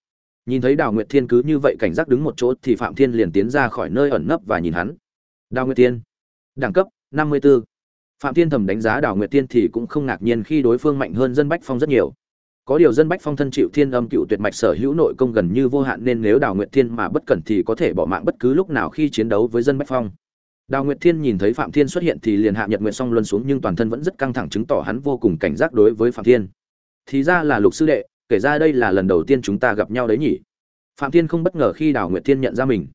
Nhìn thấy Đào Nguyệt Thiên cứ như vậy cảnh giác đứng một chỗ thì Phạm Thiên liền tiến ra khỏi nơi ẩn nấp và nhìn hắn. Đào Nguyệt Thiên, đẳng cấp 54. Phạm Thiên thầm đánh giá Đào Nguyệt Thiên thì cũng không ngạc nhiên khi đối phương mạnh hơn dân Bách Phong rất nhiều. Có điều dân Bách Phong thân chịu Thiên Âm Cựu Tuyệt Mạch sở hữu nội công gần như vô hạn nên nếu Đào Nguyệt Thiên mà bất cẩn thì có thể bỏ mạng bất cứ lúc nào khi chiến đấu với dân Bách Phong. Đào Nguyệt Thiên nhìn thấy Phạm Thiên xuất hiện thì liền hạ Nhật Nguyệt Song Luân xuống nhưng toàn thân vẫn rất căng thẳng chứng tỏ hắn vô cùng cảnh giác đối với Phạm Thiên. Thì ra là Lục sư đệ, kể ra đây là lần đầu tiên chúng ta gặp nhau đấy nhỉ? Phạm Thiên không bất ngờ khi Đào Nguyệt Thiên nhận ra mình.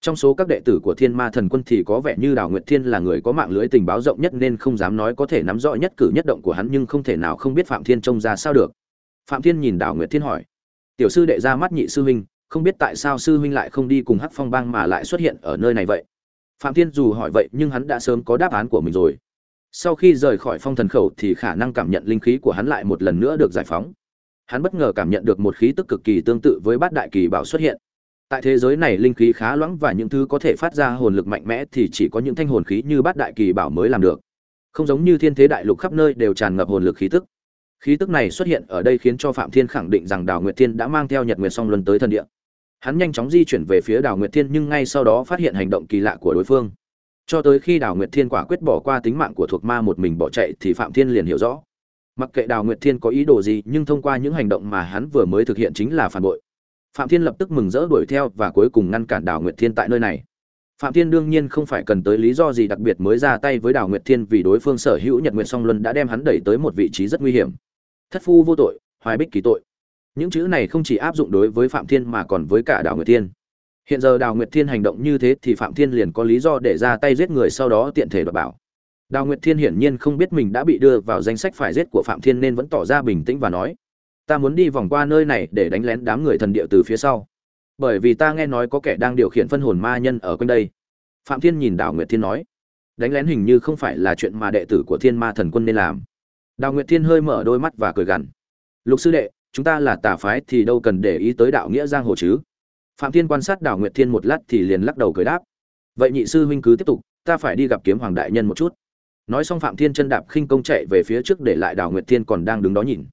Trong số các đệ tử của Thiên Ma Thần Quân thì có vẻ như Đào Nguyệt Thiên là người có mạng lưới tình báo rộng nhất nên không dám nói có thể nắm rõ nhất cử nhất động của hắn nhưng không thể nào không biết Phạm Thiên trông ra sao được. Phạm Thiên nhìn Đào Nguyệt Thiên hỏi: "Tiểu sư đệ ra mắt nhị sư huynh, không biết tại sao sư huynh lại không đi cùng Hắc Phong Bang mà lại xuất hiện ở nơi này vậy?" Phạm Thiên dù hỏi vậy nhưng hắn đã sớm có đáp án của mình rồi. Sau khi rời khỏi phong thần khẩu thì khả năng cảm nhận linh khí của hắn lại một lần nữa được giải phóng. Hắn bất ngờ cảm nhận được một khí tức cực kỳ tương tự với bát đại kỳ bảo xuất hiện. Tại thế giới này linh khí khá loãng và những thứ có thể phát ra hồn lực mạnh mẽ thì chỉ có những thanh hồn khí như bát đại kỳ bảo mới làm được. Không giống như thiên thế đại lục khắp nơi đều tràn ngập hồn lực khí tức. Khí tức này xuất hiện ở đây khiến cho Phạm Thiên khẳng định rằng Đào Nguyệt Thiên đã mang theo Nhật Nguyệt Song Luân tới thân địa. Hắn nhanh chóng di chuyển về phía Đào Nguyệt Thiên nhưng ngay sau đó phát hiện hành động kỳ lạ của đối phương. Cho tới khi Đào Nguyệt Thiên quả quyết bỏ qua tính mạng của thuộc ma một mình bỏ chạy thì Phạm Thiên liền hiểu rõ. Mặc kệ Đào Nguyệt Thiên có ý đồ gì, nhưng thông qua những hành động mà hắn vừa mới thực hiện chính là phản bội. Phạm Thiên lập tức mừng rỡ đuổi theo và cuối cùng ngăn cản Đào Nguyệt Thiên tại nơi này. Phạm Thiên đương nhiên không phải cần tới lý do gì đặc biệt mới ra tay với Đào Nguyệt Thiên vì đối phương sở hữu Nhật Nguyệt Song Luân đã đem hắn đẩy tới một vị trí rất nguy hiểm. Thất phu vô tội, hoài bích kỳ tội. Những chữ này không chỉ áp dụng đối với Phạm Thiên mà còn với cả Đào Nguyệt Thiên. Hiện giờ Đào Nguyệt Thiên hành động như thế thì Phạm Thiên liền có lý do để ra tay giết người sau đó tiện thể đoạt bảo. Đào Nguyệt Thiên hiển nhiên không biết mình đã bị đưa vào danh sách phải giết của Phạm Thiên nên vẫn tỏ ra bình tĩnh và nói: "Ta muốn đi vòng qua nơi này để đánh lén đám người thần địa từ phía sau, bởi vì ta nghe nói có kẻ đang điều khiển phân hồn ma nhân ở quanh đây." Phạm Thiên nhìn Đào Nguyệt Thiên nói: "Đánh lén hình như không phải là chuyện mà đệ tử của Thiên Ma Thần Quân nên làm." Đào Nguyệt Thiên hơi mở đôi mắt và cười gằn: "Lục sư đệ, chúng ta là tà phái thì đâu cần để ý tới đạo nghĩa giang hồ chứ?" Phạm Thiên quan sát Đào Nguyệt Thiên một lát thì liền lắc đầu cười đáp: "Vậy nhị sư huynh cứ tiếp tục, ta phải đi gặp kiếm hoàng đại nhân một chút." nói xong phạm thiên chân đạp khinh công chạy về phía trước để lại đào nguyệt thiên còn đang đứng đó nhìn.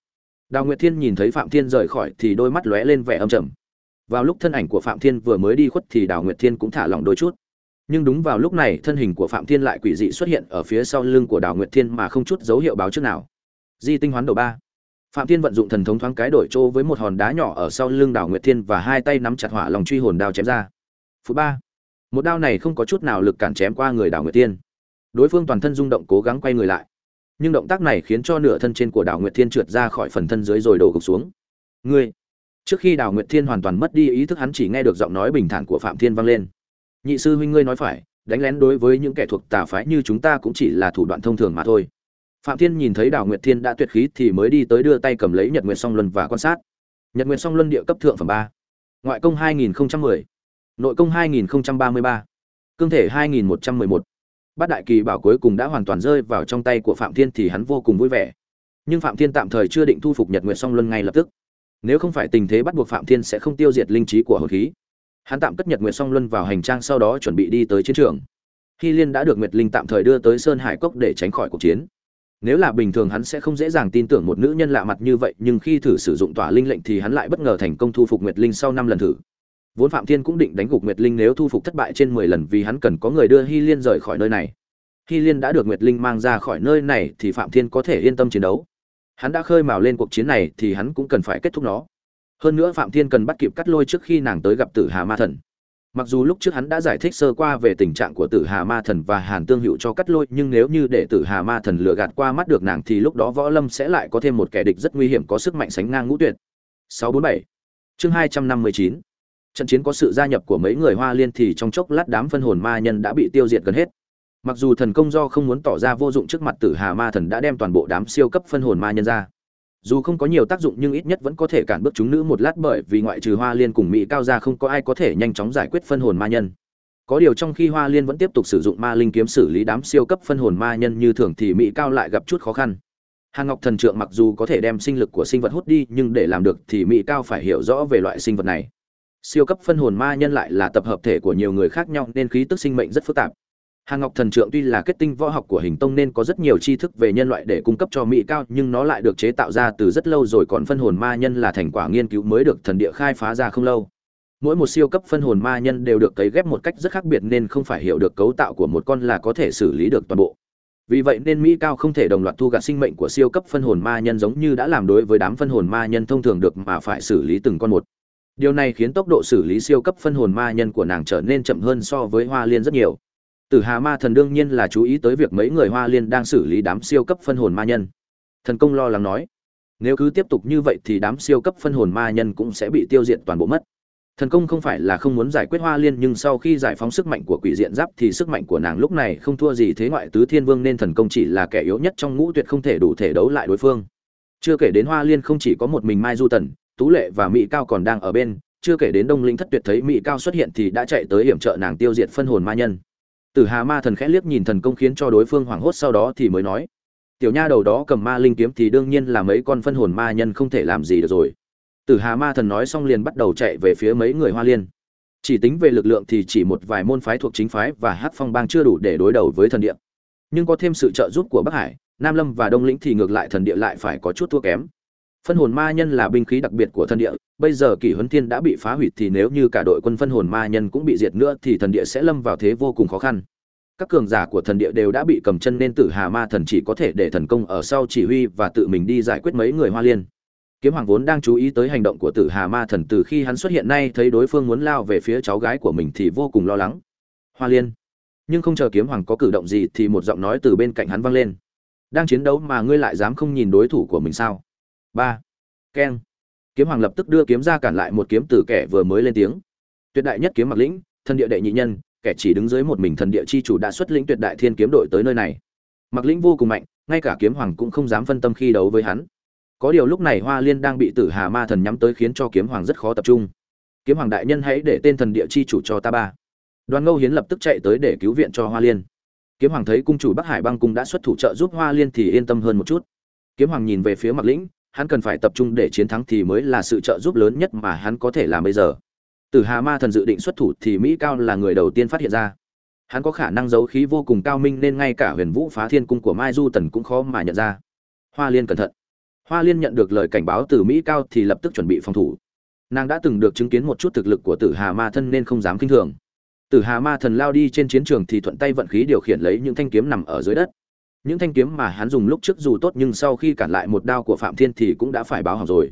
Đào nguyệt thiên nhìn thấy phạm thiên rời khỏi thì đôi mắt lóe lên vẻ âm trầm. Vào lúc thân ảnh của phạm thiên vừa mới đi khuất thì đào nguyệt thiên cũng thả lỏng đôi chút. Nhưng đúng vào lúc này thân hình của phạm thiên lại quỷ dị xuất hiện ở phía sau lưng của đào nguyệt thiên mà không chút dấu hiệu báo trước nào di tinh hoán đầu ba. Phạm thiên vận dụng thần thống thoáng cái đổi chỗ với một hòn đá nhỏ ở sau lưng đào nguyệt thiên và hai tay nắm chặt hỏa lòng truy hồn đao chém ra. Phú ba. Một đao này không có chút nào lực cản chém qua người đào nguyệt thiên. Đối phương toàn thân rung động cố gắng quay người lại. Nhưng động tác này khiến cho nửa thân trên của đào nguyệt thiên trượt ra khỏi phần thân dưới rồi đổ gục xuống. Ngươi. Trước khi đào nguyệt thiên hoàn toàn mất đi ý thức hắn chỉ nghe được giọng nói bình thản của phạm thiên vang lên. Nhị sư huynh ngươi nói phải, đánh lén đối với những kẻ thuộc tà phái như chúng ta cũng chỉ là thủ đoạn thông thường mà thôi phạm thiên nhìn thấy đào nguyệt thiên đã tuyệt khí thì mới đi tới đưa tay cầm lấy nhật nguyệt song luân và quan sát. Nhật nguyệt song luân địa cấp thượng phẩm ba. Ngoại công 2010, nội công 2033, cương thể 2111 bát đại kỳ bảo cuối cùng đã hoàn toàn rơi vào trong tay của phạm thiên thì hắn vô cùng vui vẻ. Nhưng phạm thiên tạm thời chưa định thu phục nhật nguyệt song luân ngay lập tức. Nếu không phải tình thế bắt buộc phạm thiên sẽ không tiêu diệt linh trí của hồn khí. Hắn tạm cất nhật nguyệt song luân vào hành trang sau đó chuẩn bị đi tới chiến trường. Hy liên đã được nguyệt linh tạm thời đưa tới sơn hải cốc để tránh khỏi cuộc chiến nếu là bình thường hắn sẽ không dễ dàng tin tưởng một nữ nhân lạ mặt như vậy, nhưng khi thử sử dụng tỏa linh lệnh thì hắn lại bất ngờ thành công thu phục nguyệt linh sau năm lần thử. Vốn phạm thiên cũng định đánh gục nguyệt linh nếu thu phục thất bại trên mười lần vì hắn cần có người đưa hy liên rời khỏi nơi này. Hy liên đã được nguyệt linh mang ra khỏi nơi này thì phạm thiên có thể yên tâm chiến đấu. Hắn đã khơi mào lên cuộc chiến này thì hắn cũng cần phải kết thúc nó. Hơn nữa phạm thiên cần bắt kịp cắt lôi trước khi nàng tới gặp tử hà ma thần mặc dù lúc trước hắn đã giải thích sơ qua về tình trạng của tử hà ma thần và hàn tương hữu cho cắt lôi, nhưng nếu như để tử hà ma thần lừa gạt qua mắt được nàng thì lúc đó võ lâm sẽ lại có thêm một kẻ địch rất nguy hiểm có sức mạnh sánh ngang ngũ tuyệt. 647 chương 259 trận chiến có sự gia nhập của mấy người hoa liên thì trong chốc lát đám phân hồn ma nhân đã bị tiêu diệt gần hết. Mặc dù thần công do không muốn tỏ ra vô dụng trước mặt tử hà ma thần đã đem toàn bộ đám siêu cấp phân hồn ma nhân ra dù không có nhiều tác dụng nhưng ít nhất vẫn có thể cản bước chúng nữ một lát bởi vì ngoại trừ hoa liên cùng mỹ cao ra không có ai có thể nhanh chóng giải quyết phân hồn ma nhân. Có điều trong khi hoa liên vẫn tiếp tục sử dụng ma linh kiếm xử lý đám siêu cấp phân hồn ma nhân như thường thì mỹ cao lại gặp chút khó khăn. Hàng Ngọc Thần Trượng mặc dù có thể đem sinh lực của sinh vật hút đi, nhưng để làm được thì Mỹ Cao phải hiểu rõ về loại sinh vật này. siêu cấp phân hồn ma nhân lại là tập hợp thể của nhiều người khác nhau nên khí tức sinh mệnh rất phức tạp hàng ngọc thần trượng tuy là kết tinh võ học của hình tông nên có rất nhiều tri thức về nhân loại để cung cấp cho mỹ cao, nhưng nó lại được chế tạo ra từ rất lâu rồi còn phân hồn ma nhân là thành quả nghiên cứu mới được thần địa khai phá ra không lâu. Mỗi một siêu cấp phân hồn ma nhân đều được cấy ghép một cách rất khác biệt nên không phải hiểu được cấu tạo của một con là có thể xử lý được toàn bộ. Vì vậy nên mỹ cao không thể đồng loạt thu gặt sinh mệnh của siêu cấp phân hồn ma nhân giống như đã làm đối với đám phân hồn ma nhân thông thường được mà phải xử lý từng con một. Điều này khiến tốc độ xử lý siêu cấp phân hồn ma nhân của nàng trở nên chậm hơn so với hoa liên rất nhiều tử hà ma thần đương nhiên là chú ý tới việc mấy người hoa liên đang xử lý đám siêu cấp phân hồn ma nhân. Thần công lo lắng nói, nếu cứ tiếp tục như vậy thì đám siêu cấp phân hồn ma nhân cũng sẽ bị tiêu diệt toàn bộ mất. Thần công không phải là không muốn giải quyết hoa liên, nhưng sau khi giải phóng sức mạnh của quỷ diện giáp thì sức mạnh của nàng lúc này không thua gì thế ngoại tứ thiên vương nên thần công chỉ là kẻ yếu nhất trong ngũ tuyệt không thể đủ thể đấu lại đối phương. Chưa kể đến hoa liên không chỉ có một mình mai du tần, tú lệ và mỹ cao còn đang ở bên, chưa kể đến đông linh thất tuyệt thấy mỹ cao xuất hiện thì đã chạy tới hiểm trợ nàng tiêu diệt phân hồn ma nhân tử hà ma thần khẽ liếc nhìn thần công khiến cho đối phương hoảng hốt sau đó thì mới nói, tiểu nha đầu đó cầm ma linh kiếm thì đương nhiên là mấy con phân hồn ma nhân không thể làm gì được rồi. Tử hà ma thần nói xong liền bắt đầu chạy về phía mấy người hoa liên. Chỉ tính về lực lượng thì chỉ một vài môn phái thuộc chính phái và hắc phong bang chưa đủ để đối đầu với thần địa. Nhưng có thêm sự trợ giúp của bắc hải, nam lâm và đông lĩnh thì ngược lại thần địa lại phải có chút thua kém phân hồn ma nhân là binh khí đặc biệt của thần địa, bây giờ kỷ huấn thiên đã bị phá hủy thì nếu như cả đội quân phân hồn ma nhân cũng bị diệt nữa thì thần địa sẽ lâm vào thế vô cùng khó khăn. Các cường giả của thần địa đều đã bị cầm chân nên tử hà ma thần chỉ có thể để thần công ở sau chỉ huy và tự mình đi giải quyết mấy người hoa liên. Kiếm hoàng vốn đang chú ý tới hành động của tử hà ma thần từ khi hắn xuất hiện nay thấy đối phương muốn lao về phía cháu gái của mình thì vô cùng lo lắng. Hoa liên. Nhưng không chờ kiếm hoàng có cử động gì thì một giọng nói từ bên cạnh hắn vang lên. Đang chiến đấu mà ngươi lại dám không nhìn đối thủ của mình sao? Ba. Keng. Kiếm hoàng lập tức đưa kiếm ra cản lại một kiếm từ kẻ vừa mới lên tiếng. Tuyệt đại nhất kiếm mặc lĩnh thần địa đệ nhị nhân, kẻ chỉ đứng dưới một mình thần địa chi chủ đã xuất lĩnh tuyệt đại thiên kiếm đội tới nơi này. Mặc lĩnh vô cùng mạnh, ngay cả kiếm hoàng cũng không dám phân tâm khi đấu với hắn. Có điều lúc này hoa liên đang bị tử hà ma thần nhắm tới khiến cho kiếm hoàng rất khó tập trung. Kiếm hoàng đại nhân hãy để tên thần địa chi chủ cho ta ba. Đoàn ngâu hiến lập tức chạy tới để cứu viện cho hoa liên. Kiếm hoàng thấy cung chủ bắc hải băng cung đã xuất thủ trợ giúp hoa liên thì yên tâm hơn một chút. Kiếm hoàng nhìn về phía mặc lĩnh hắn cần phải tập trung để chiến thắng thì mới là sự trợ giúp lớn nhất mà hắn có thể làm bây giờ. Tử hà ma thần dự định xuất thủ thì mỹ cao là người đầu tiên phát hiện ra. Hắn có khả năng giấu khí vô cùng cao minh nên ngay cả huyền vũ phá thiên cung của mai du tần cũng khó mà nhận ra. Hoa liên cẩn thận. Hoa liên nhận được lời cảnh báo từ mỹ cao thì lập tức chuẩn bị phòng thủ. Nàng đã từng được chứng kiến một chút thực lực của tử hà ma thân nên không dám kinh thường. Tử hà ma thần lao đi trên chiến trường thì thuận tay vận khí điều khiển lấy những thanh kiếm nằm ở dưới đất những thanh kiếm mà hắn dùng lúc trước dù tốt nhưng sau khi cản lại một đao của phạm thiên thì cũng đã phải báo hỏng rồi.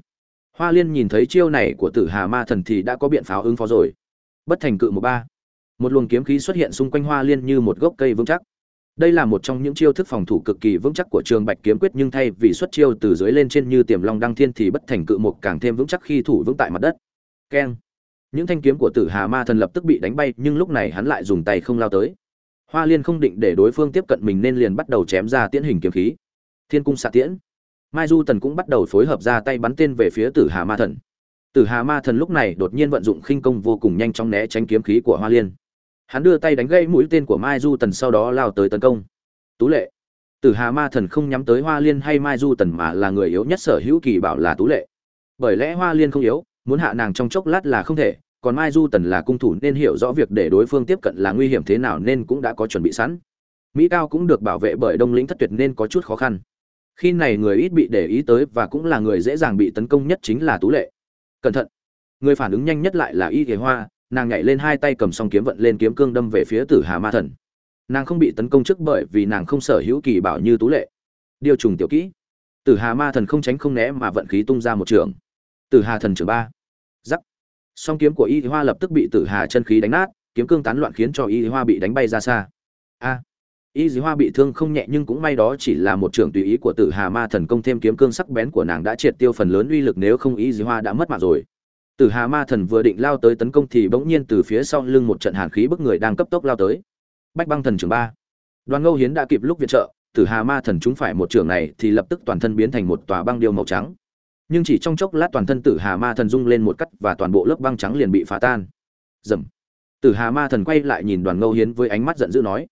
Hoa liên nhìn thấy chiêu này của tử hà ma thần thì đã có biện pháo ứng phó rồi. Bất thành cự một ba. Một luồng kiếm khí xuất hiện xung quanh hoa liên như một gốc cây vững chắc. Đây là một trong những chiêu thức phòng thủ cực kỳ vững chắc của trường bạch kiếm quyết nhưng thay vì xuất chiêu từ dưới lên trên như tiềm long đăng thiên thì bất thành cự một càng thêm vững chắc khi thủ vững tại mặt đất. Keng. Những thanh kiếm của tử hà ma thần lập tức bị đánh bay nhưng lúc này hắn lại dùng tay không lao tới hoa liên không định để đối phương tiếp cận mình nên liền bắt đầu chém ra tiễn hình kiếm khí. Thiên cung xạ tiễn. Mai du tần cũng bắt đầu phối hợp ra tay bắn tên về phía tử hà ma thần. Tử hà ma thần lúc này đột nhiên vận dụng khinh công vô cùng nhanh chóng né tránh kiếm khí của hoa liên. Hắn đưa tay đánh gây mũi tên của mai du tần sau đó lao tới tấn công. Tú lệ. Tử hà ma thần không nhắm tới hoa liên hay mai du tần mà là người yếu nhất sở hữu kỳ bảo là tú lệ. Bởi lẽ hoa liên không yếu, muốn hạ nàng trong chốc lát là không thể còn mai du tần là cung thủ nên hiểu rõ việc để đối phương tiếp cận là nguy hiểm thế nào nên cũng đã có chuẩn bị sẵn. Mỹ cao cũng được bảo vệ bởi đông lĩnh thất tuyệt nên có chút khó khăn. Khi này người ít bị để ý tới và cũng là người dễ dàng bị tấn công nhất chính là tú lệ. Cẩn thận! Người phản ứng nhanh nhất lại là y kế hoa, nàng nhảy lên hai tay cầm song kiếm vận lên kiếm cương đâm về phía tử hà ma thần. Nàng không bị tấn công trước bởi vì nàng không sở hữu kỳ bảo như tú lệ. Điều trùng tiểu kỹ. Tử hà ma thần không tránh không né mà vận khí tung ra một trường. Tử hà thần trường ba song kiếm của y hoa lập tức bị tử hà chân khí đánh nát, kiếm cương tán loạn khiến cho y hoa bị đánh bay ra xa. A! Y dì hoa bị thương không nhẹ nhưng cũng may đó chỉ là một trường tùy ý của tử hà ma thần công thêm kiếm cương sắc bén của nàng đã triệt tiêu phần lớn uy lực nếu không y dì hoa đã mất mạng rồi. Tử hà ma thần vừa định lao tới tấn công thì bỗng nhiên từ phía sau lưng một trận hàn khí bức người đang cấp tốc lao tới. Bách băng thần trường ba. Đoàn ngâu hiến đã kịp lúc viện trợ, tử hà ma thần chúng phải một trường này thì lập tức toàn thân biến thành một tòa băng điêu màu trắng nhưng chỉ trong chốc lát toàn thân tử hà ma thần rung lên một cắt và toàn bộ lớp băng trắng liền bị phá tan. Dầm. Tử hà ma thần quay lại nhìn đoàn ngâu hiến với ánh mắt giận dữ nói,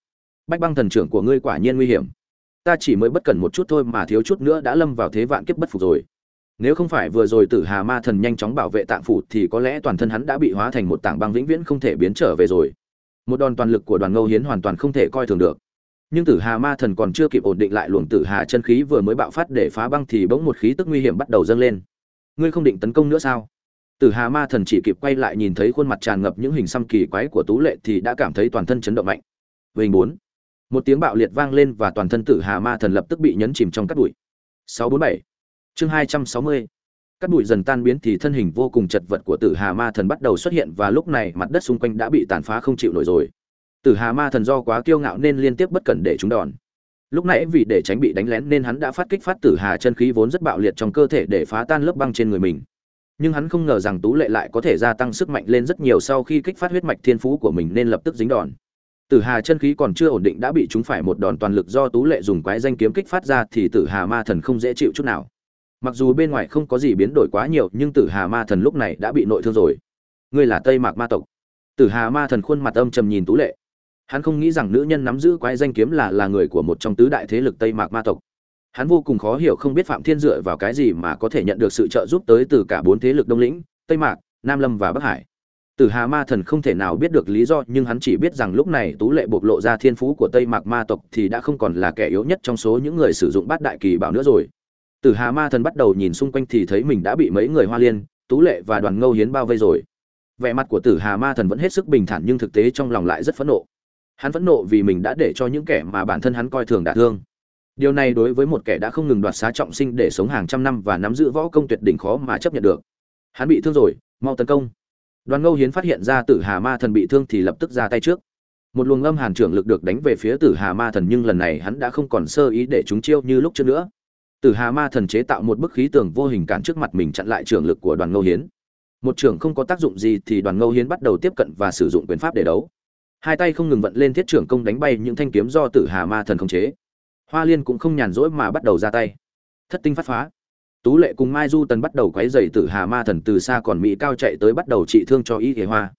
bách băng thần trưởng của ngươi quả nhiên nguy hiểm. Ta chỉ mới bất cẩn một chút thôi mà thiếu chút nữa đã lâm vào thế vạn kiếp bất phục rồi. Nếu không phải vừa rồi tử hà ma thần nhanh chóng bảo vệ tạng phủ thì có lẽ toàn thân hắn đã bị hóa thành một tảng băng vĩnh viễn không thể biến trở về rồi. Một đòn toàn lực của đoàn ngâu hiến hoàn toàn không thể coi thường được nhưng tử hà ma thần còn chưa kịp ổn định lại luồng tử hà chân khí vừa mới bạo phát để phá băng thì bỗng một khí tức nguy hiểm bắt đầu dâng lên. Ngươi không định tấn công nữa sao? Tử hà ma thần chỉ kịp quay lại nhìn thấy khuôn mặt tràn ngập những hình xăm kỳ quái của tú lệ thì đã cảm thấy toàn thân chấn động mạnh. Vinh bốn. Một tiếng bạo liệt vang lên và toàn thân tử hà ma thần lập tức bị nhấn chìm trong cát bụi. 647 chương 260 cát bụi dần tan biến thì thân hình vô cùng chật vật của tử hà ma thần bắt đầu xuất hiện và lúc này mặt đất xung quanh đã bị tàn phá không chịu nổi rồi tử hà ma thần do quá kiêu ngạo nên liên tiếp bất cẩn để chúng đòn. Lúc nãy vì để tránh bị đánh lén nên hắn đã phát kích phát tử hà chân khí vốn rất bạo liệt trong cơ thể để phá tan lớp băng trên người mình. Nhưng hắn không ngờ rằng tú lệ lại có thể gia tăng sức mạnh lên rất nhiều sau khi kích phát huyết mạch thiên phú của mình nên lập tức dính đòn. Tử hà chân khí còn chưa ổn định đã bị chúng phải một đòn toàn lực do tú lệ dùng quái danh kiếm kích phát ra thì tử hà ma thần không dễ chịu chút nào. Mặc dù bên ngoài không có gì biến đổi quá nhiều, nhưng tử hà ma thần lúc này đã bị nội thương rồi. Ngươi là tây mạc ma tộc. Tử hà ma thần khuôn mặt âm trầm nhìn tú lệ hắn không nghĩ rằng nữ nhân nắm giữ quái danh kiếm là là người của một trong tứ đại thế lực tây mạc ma tộc. Hắn vô cùng khó hiểu không biết phạm thiên dựa vào cái gì mà có thể nhận được sự trợ giúp tới từ cả bốn thế lực đông lĩnh, tây mạc, nam lâm và bắc hải. Tử hà ma thần không thể nào biết được lý do, nhưng hắn chỉ biết rằng lúc này tú lệ bộc lộ ra thiên phú của tây mạc ma tộc thì đã không còn là kẻ yếu nhất trong số những người sử dụng bát đại kỳ bảo nữa rồi. Tử hà ma thần bắt đầu nhìn xung quanh thì thấy mình đã bị mấy người hoa liên, tú lệ và đoàn ngâu hiến bao vây rồi. Vẻ mặt của tử hà ma thần vẫn hết sức bình thản nhưng thực tế trong lòng lại rất phẫn nộ hắn phẫn nộ vì mình đã để cho những kẻ mà bản thân hắn coi thường đả thương. Điều này đối với một kẻ đã không ngừng đoạt xá trọng sinh để sống hàng trăm năm và nắm giữ võ công tuyệt đỉnh khó mà chấp nhận được. Hắn bị thương rồi, mau tấn công. Đoàn ngâu hiến phát hiện ra tử hà ma thần bị thương thì lập tức ra tay trước. Một luồng âm hàn trưởng lực được đánh về phía tử hà ma thần nhưng lần này hắn đã không còn sơ ý để chúng chiêu như lúc trước nữa. Tử hà ma thần chế tạo một bức khí tường vô hình cản trước mặt mình chặn lại trưởng lực của đoàn ngâu hiến. Một trưởng không có tác dụng gì thì đoàn ngâu hiến bắt đầu tiếp cận và sử dụng quyền pháp để đấu hai tay không ngừng vận lên thiết trưởng công đánh bay những thanh kiếm do tử hà ma thần khống chế. Hoa liên cũng không nhàn rỗi mà bắt đầu ra tay. Thất tinh phát phá. Tú lệ cùng mai du tần bắt đầu quấy dày tử hà ma thần từ xa còn mỹ cao chạy tới bắt đầu trị thương cho y kế hoa.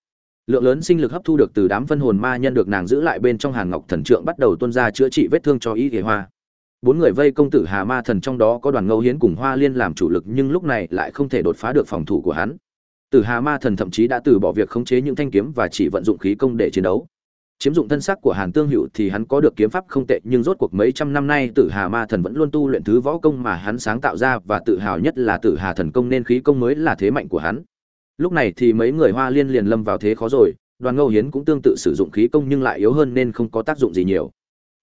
Lượng lớn sinh lực hấp thu được từ đám phân hồn ma nhân được nàng giữ lại bên trong hàng ngọc thần trượng bắt đầu tuân ra chữa trị vết thương cho y kế hoa. Bốn người vây công tử hà ma thần trong đó có đoàn ngẫu hiến cùng hoa liên làm chủ lực nhưng lúc này lại không thể đột phá được phòng thủ của hắn. Tử hà ma thần thậm chí đã từ bỏ việc khống chế những thanh kiếm và chỉ vận dụng khí công để chiến đấu chiếm dụng thân sắc của Hàn Tương Hữu thì hắn có được kiếm pháp không tệ, nhưng rốt cuộc mấy trăm năm nay Tử Hà Ma Thần vẫn luôn tu luyện thứ võ công mà hắn sáng tạo ra và tự hào nhất là Tử Hà Thần công nên khí công mới là thế mạnh của hắn. Lúc này thì mấy người Hoa Liên liền lâm vào thế khó rồi, Đoàn Ngâu Hiến cũng tương tự sử dụng khí công nhưng lại yếu hơn nên không có tác dụng gì nhiều.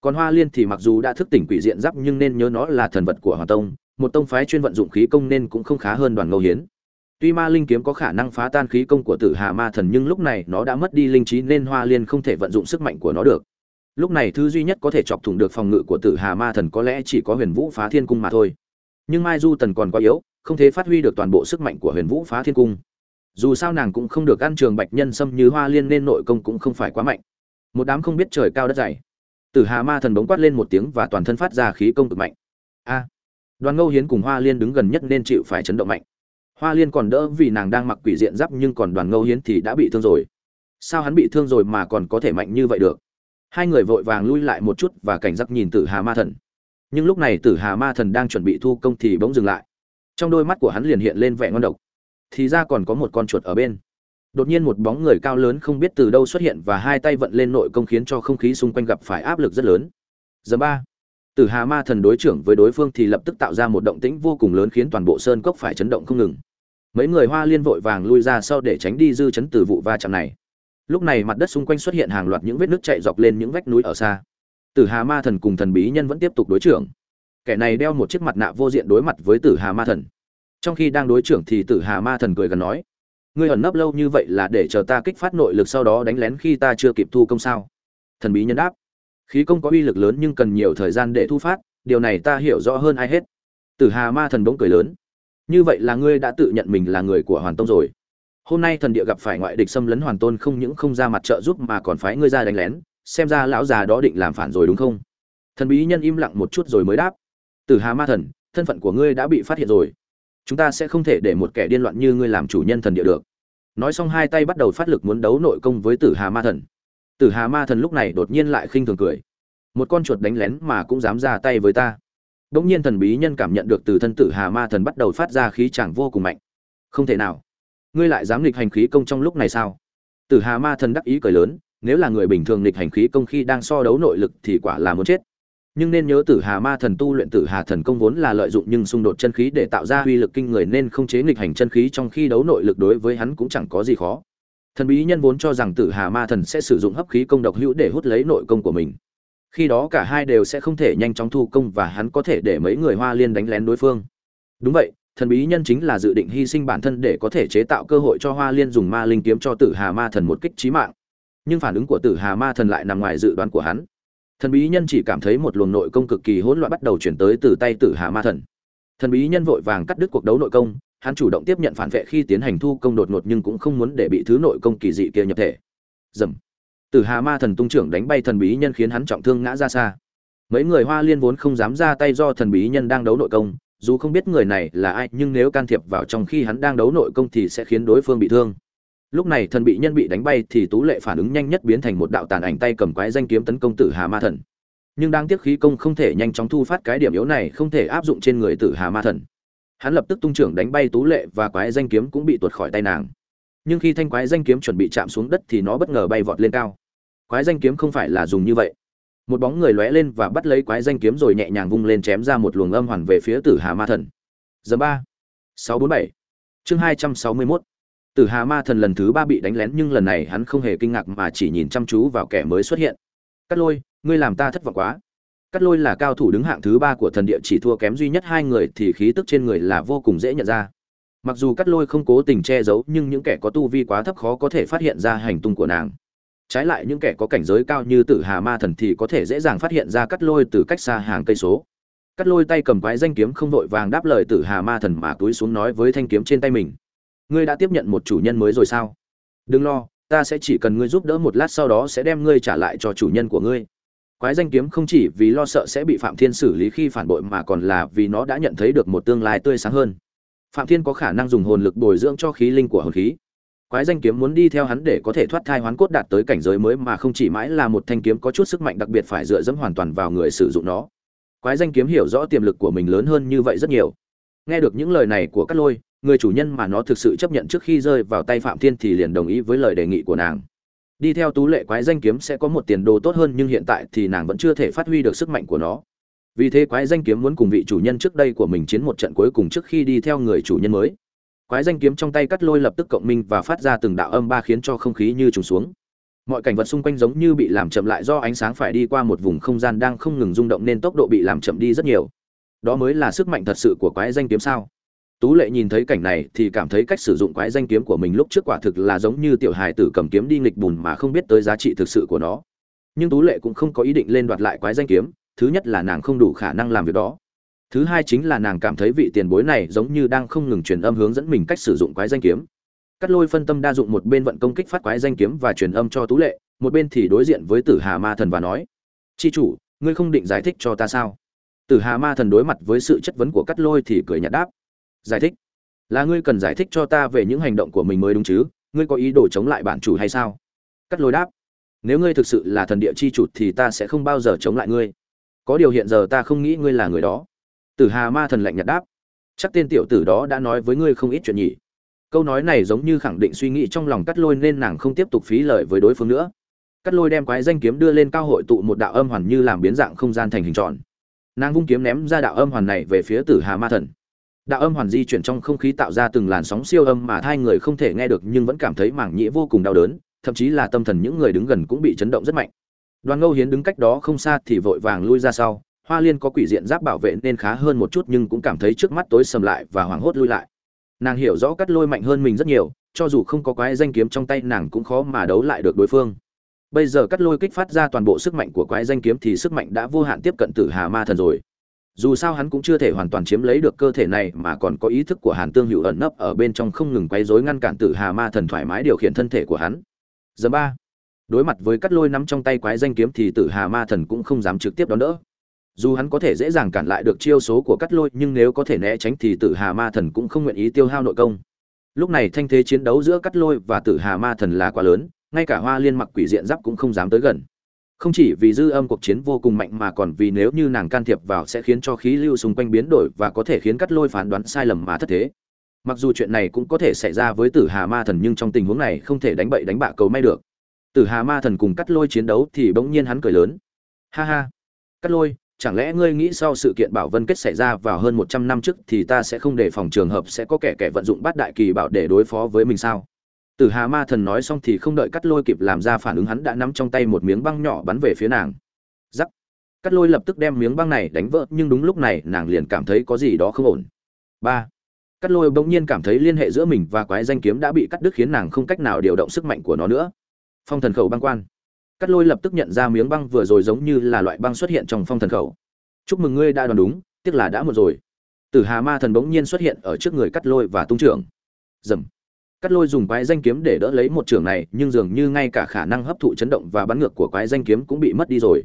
Còn Hoa Liên thì mặc dù đã thức tỉnh quỷ diện giáp nhưng nên nhớ nó là thần vật của Hoàng Tông, một tông phái chuyên vận dụng khí công nên cũng không khá hơn Đoàn Ngâu Hiến. Tuy Ma Linh kiếm có khả năng phá tan khí công của Tử Hà Ma Thần nhưng lúc này nó đã mất đi linh trí nên Hoa Liên không thể vận dụng sức mạnh của nó được. Lúc này thứ duy nhất có thể chọc thủng được phòng ngự của Tử Hà Ma Thần có lẽ chỉ có Huyền Vũ Phá Thiên Cung mà thôi. Nhưng Mai Du Tần còn quá yếu, không thể phát huy được toàn bộ sức mạnh của Huyền Vũ Phá Thiên Cung. Dù sao nàng cũng không được ăn trường bạch nhân xâm như Hoa Liên nên nội công cũng không phải quá mạnh. Một đám không biết trời cao đất dày. Tử Hà Ma Thần bỗng quát lên một tiếng và toàn thân phát ra khí công cực mạnh. A. Đoàn Ngâu Hiến cùng Hoa Liên đứng gần nhất nên chịu phải chấn động mạnh hoa liên còn đỡ vì nàng đang mặc quỷ diện giáp nhưng còn đoàn ngâu hiến thì đã bị thương rồi. Sao hắn bị thương rồi mà còn có thể mạnh như vậy được? Hai người vội vàng lui lại một chút và cảnh giác nhìn tử hà ma thần. Nhưng lúc này tử hà ma thần đang chuẩn bị thu công thì bỗng dừng lại. Trong đôi mắt của hắn liền hiện lên vẻ ngon độc. Thì ra còn có một con chuột ở bên. Đột nhiên một bóng người cao lớn không biết từ đâu xuất hiện và hai tay vận lên nội công khiến cho không khí xung quanh gặp phải áp lực rất lớn. Giờ ba. Tử hà ma thần đối trưởng với đối phương thì lập tức tạo ra một động tĩnh vô cùng lớn khiến toàn bộ sơn cốc phải chấn động không ngừng mấy người hoa liên vội vàng lui ra sau để tránh đi dư chấn từ vụ va chạm này. Lúc này mặt đất xung quanh xuất hiện hàng loạt những vết nước chạy dọc lên những vách núi ở xa. Tử hà ma thần cùng thần bí nhân vẫn tiếp tục đối trưởng. Kẻ này đeo một chiếc mặt nạ vô diện đối mặt với tử hà ma thần. Trong khi đang đối trưởng thì tử hà ma thần cười gần nói, ngươi ẩn nấp lâu như vậy là để chờ ta kích phát nội lực sau đó đánh lén khi ta chưa kịp thu công sao? Thần bí nhân đáp, khí công có uy lực lớn nhưng cần nhiều thời gian để thu phát, điều này ta hiểu rõ hơn ai hết. Tử hà ma thần bỗng cười lớn như vậy là ngươi đã tự nhận mình là người của hoàn tông rồi. Hôm nay thần địa gặp phải ngoại địch xâm lấn hoàn tôn không những không ra mặt trợ giúp mà còn phái ngươi ra đánh lén, xem ra lão già đó định làm phản rồi đúng không? Thần bí nhân im lặng một chút rồi mới đáp. Từ hà ma thần, thân phận của ngươi đã bị phát hiện rồi. Chúng ta sẽ không thể để một kẻ điên loạn như ngươi làm chủ nhân thần địa được. Nói xong hai tay bắt đầu phát lực muốn đấu nội công với tử hà ma thần. Tử hà ma thần lúc này đột nhiên lại khinh thường cười. Một con chuột đánh lén mà cũng dám ra tay với ta. Đống nhiên thần bí nhân cảm nhận được từ thân tử Hà Ma thần bắt đầu phát ra khí chàng vô cùng mạnh. Không thể nào, ngươi lại dám nghịch hành khí công trong lúc này sao? Tử Hà Ma thần đắc ý cười lớn, nếu là người bình thường nghịch hành khí công khi đang so đấu nội lực thì quả là muốn chết. Nhưng nên nhớ Tử Hà Ma thần tu luyện Tử Hà thần công vốn là lợi dụng nhưng xung đột chân khí để tạo ra uy lực kinh người nên không chế nghịch hành chân khí trong khi đấu nội lực đối với hắn cũng chẳng có gì khó. Thần bí nhân vốn cho rằng Tử Hà Ma thần sẽ sử dụng hấp khí công độc hữu để hút lấy nội công của mình khi đó cả hai đều sẽ không thể nhanh chóng thu công và hắn có thể để mấy người hoa liên đánh lén đối phương. Đúng vậy, thần bí nhân chính là dự định hy sinh bản thân để có thể chế tạo cơ hội cho hoa liên dùng ma linh kiếm cho tử hà ma thần một kích trí mạng. Nhưng phản ứng của tử hà ma thần lại nằm ngoài dự đoán của hắn. Thần bí nhân chỉ cảm thấy một luồng nội công cực kỳ hỗn loạn bắt đầu chuyển tới từ tay tử hà ma thần. Thần bí nhân vội vàng cắt đứt cuộc đấu nội công, hắn chủ động tiếp nhận phản vệ khi tiến hành thu công đột ngột nhưng cũng không muốn để bị thứ nội công kỳ dị kia nhập thể. Dầm. Tử Hà Ma Thần tung trưởng đánh bay thần bí nhân khiến hắn trọng thương ngã ra xa. Mấy người Hoa Liên vốn không dám ra tay do thần bí nhân đang đấu nội công, dù không biết người này là ai, nhưng nếu can thiệp vào trong khi hắn đang đấu nội công thì sẽ khiến đối phương bị thương. Lúc này thần bị nhân bị đánh bay thì Tú Lệ phản ứng nhanh nhất biến thành một đạo tàn ảnh tay cầm quái danh kiếm tấn công Tử Hà Ma Thần. Nhưng đang tiếc khí công không thể nhanh chóng thu phát cái điểm yếu này, không thể áp dụng trên người Tử Hà Ma Thần. Hắn lập tức tung trưởng đánh bay Tú Lệ và quái danh kiếm cũng bị tuột khỏi tay nàng. Nhưng khi thanh quái danh kiếm chuẩn bị chạm xuống đất thì nó bất ngờ bay vọt lên cao quái danh kiếm không phải là dùng như vậy. Một bóng người lóe lên và bắt lấy quái danh kiếm rồi nhẹ nhàng vung lên chém ra một luồng âm hoàn về phía tử hà ma thần. Giờ ba, sáu bốn bảy. Chương hai trăm sáu mươi mốt. Tử hà ma thần lần thứ ba bị đánh lén nhưng lần này hắn không hề kinh ngạc mà chỉ nhìn chăm chú vào kẻ mới xuất hiện. Cắt lôi, ngươi làm ta thất vọng quá. Cắt lôi là cao thủ đứng hạng thứ ba của thần địa chỉ thua kém duy nhất hai người thì khí tức trên người là vô cùng dễ nhận ra. Mặc dù cắt lôi không cố tình che giấu nhưng những kẻ có tu vi quá thấp khó có thể phát hiện ra hành tung của nàng trái lại những kẻ có cảnh giới cao như tử hà ma thần thì có thể dễ dàng phát hiện ra cắt lôi từ cách xa hàng cây số. Cắt lôi tay cầm quái danh kiếm không vội vàng đáp lời tử hà ma thần mà túi xuống nói với thanh kiếm trên tay mình. Ngươi đã tiếp nhận một chủ nhân mới rồi sao? Đừng lo, ta sẽ chỉ cần ngươi giúp đỡ một lát sau đó sẽ đem ngươi trả lại cho chủ nhân của ngươi. Quái danh kiếm không chỉ vì lo sợ sẽ bị phạm thiên xử lý khi phản bội mà còn là vì nó đã nhận thấy được một tương lai tươi sáng hơn. Phạm thiên có khả năng dùng hồn lực bồi dưỡng cho khí linh của hồn khí quái danh kiếm muốn đi theo hắn để có thể thoát thai hoán cốt đạt tới cảnh giới mới mà không chỉ mãi là một thanh kiếm có chút sức mạnh đặc biệt phải dựa dẫm hoàn toàn vào người sử dụng nó. Quái danh kiếm hiểu rõ tiềm lực của mình lớn hơn như vậy rất nhiều. Nghe được những lời này của Cát lôi, người chủ nhân mà nó thực sự chấp nhận trước khi rơi vào tay phạm thiên thì liền đồng ý với lời đề nghị của nàng. Đi theo tú lệ quái danh kiếm sẽ có một tiền đồ tốt hơn nhưng hiện tại thì nàng vẫn chưa thể phát huy được sức mạnh của nó. Vì thế quái danh kiếm muốn cùng vị chủ nhân trước đây của mình chiến một trận cuối cùng trước khi đi theo người chủ nhân mới quái danh kiếm trong tay cắt lôi lập tức cộng minh và phát ra từng đạo âm ba khiến cho không khí như trùng xuống. Mọi cảnh vật xung quanh giống như bị làm chậm lại do ánh sáng phải đi qua một vùng không gian đang không ngừng rung động nên tốc độ bị làm chậm đi rất nhiều. Đó mới là sức mạnh thật sự của quái danh kiếm sao? Tú lệ nhìn thấy cảnh này thì cảm thấy cách sử dụng quái danh kiếm của mình lúc trước quả thực là giống như tiểu hài tử cầm kiếm đi nghịch bùn mà không biết tới giá trị thực sự của nó. Nhưng tú lệ cũng không có ý định lên đoạt lại quái danh kiếm, thứ nhất là nàng không đủ khả năng làm việc đó thứ hai chính là nàng cảm thấy vị tiền bối này giống như đang không ngừng truyền âm hướng dẫn mình cách sử dụng quái danh kiếm. Cắt lôi phân tâm đa dụng một bên vận công kích phát quái danh kiếm và truyền âm cho tú lệ, một bên thì đối diện với tử hà ma thần và nói, chi chủ, ngươi không định giải thích cho ta sao? Tử hà ma thần đối mặt với sự chất vấn của cắt lôi thì cười nhạt đáp, giải thích? Là ngươi cần giải thích cho ta về những hành động của mình mới đúng chứ? Ngươi có ý đồ chống lại bản chủ hay sao? Cắt lôi đáp, nếu ngươi thực sự là thần địa chi chủ thì ta sẽ không bao giờ chống lại ngươi. Có điều hiện giờ ta không nghĩ ngươi là người đó tử hà ma thần lạnh nhạt đáp. Chắc tên tiểu tử đó đã nói với ngươi không ít chuyện nhỉ. Câu nói này giống như khẳng định suy nghĩ trong lòng cắt lôi nên nàng không tiếp tục phí lời với đối phương nữa. Cắt lôi đem quái danh kiếm đưa lên cao hội tụ một đạo âm hoàn như làm biến dạng không gian thành hình tròn. Nàng vung kiếm ném ra đạo âm hoàn này về phía tử hà ma thần. Đạo âm hoàn di chuyển trong không khí tạo ra từng làn sóng siêu âm mà hai người không thể nghe được nhưng vẫn cảm thấy mảng nhĩ vô cùng đau đớn, thậm chí là tâm thần những người đứng gần cũng bị chấn động rất mạnh. Đoàn ngâu hiến đứng cách đó không xa thì vội vàng lui ra sau hoa liên có quỷ diện giáp bảo vệ nên khá hơn một chút nhưng cũng cảm thấy trước mắt tối sầm lại và hoảng hốt lui lại. Nàng hiểu rõ cắt lôi mạnh hơn mình rất nhiều, cho dù không có quái danh kiếm trong tay nàng cũng khó mà đấu lại được đối phương. Bây giờ cắt lôi kích phát ra toàn bộ sức mạnh của quái danh kiếm thì sức mạnh đã vô hạn tiếp cận tử hà ma thần rồi. Dù sao hắn cũng chưa thể hoàn toàn chiếm lấy được cơ thể này mà còn có ý thức của hàn tương hữu ẩn nấp ở bên trong không ngừng quấy rối ngăn cản tử hà ma thần thoải mái điều khiển thân thể của hắn. Giờ ba, đối mặt với cắt lôi nắm trong tay quái danh kiếm thì tử hà ma thần cũng không dám trực tiếp đón đỡ dù hắn có thể dễ dàng cản lại được chiêu số của cắt lôi, nhưng nếu có thể né tránh thì tử hà ma thần cũng không nguyện ý tiêu hao nội công. Lúc này thanh thế chiến đấu giữa cắt lôi và tử hà ma thần là quá lớn, ngay cả hoa liên mặc quỷ diện giáp cũng không dám tới gần. Không chỉ vì dư âm cuộc chiến vô cùng mạnh mà còn vì nếu như nàng can thiệp vào sẽ khiến cho khí lưu xung quanh biến đổi và có thể khiến cắt lôi phán đoán sai lầm mà thất thế. Mặc dù chuyện này cũng có thể xảy ra với tử hà ma thần nhưng trong tình huống này không thể đánh bậy đánh bạ cầu may được. Tử hà ma thần cùng cắt lôi chiến đấu thì bỗng nhiên hắn cười lớn. Ha ha. Cắt lôi chẳng lẽ ngươi nghĩ sau sự kiện bảo vân kết xảy ra vào hơn một trăm năm trước thì ta sẽ không đề phòng trường hợp sẽ có kẻ kẻ vận dụng bát đại kỳ bảo để đối phó với mình sao? Tử hà ma thần nói xong thì không đợi cắt lôi kịp làm ra phản ứng, hắn đã nắm trong tay một miếng băng nhỏ bắn về phía nàng. Giắc cắt lôi lập tức đem miếng băng này đánh vỡ, nhưng đúng lúc này nàng liền cảm thấy có gì đó không ổn. Ba! Cắt lôi bỗng nhiên cảm thấy liên hệ giữa mình và quái danh kiếm đã bị cắt đứt khiến nàng không cách nào điều động sức mạnh của nó nữa. Phong thần khẩu băng quan cắt lôi lập tức nhận ra miếng băng vừa rồi giống như là loại băng xuất hiện trong phong thần khẩu. Chúc mừng ngươi đã đoán đúng, tiếc là đã một rồi. Tử hà ma thần bỗng nhiên xuất hiện ở trước người cắt lôi và tung trưởng. Dầm. Cắt lôi dùng quái danh kiếm để đỡ lấy một trưởng này, nhưng dường như ngay cả khả năng hấp thụ chấn động và bắn ngược của quái danh kiếm cũng bị mất đi rồi.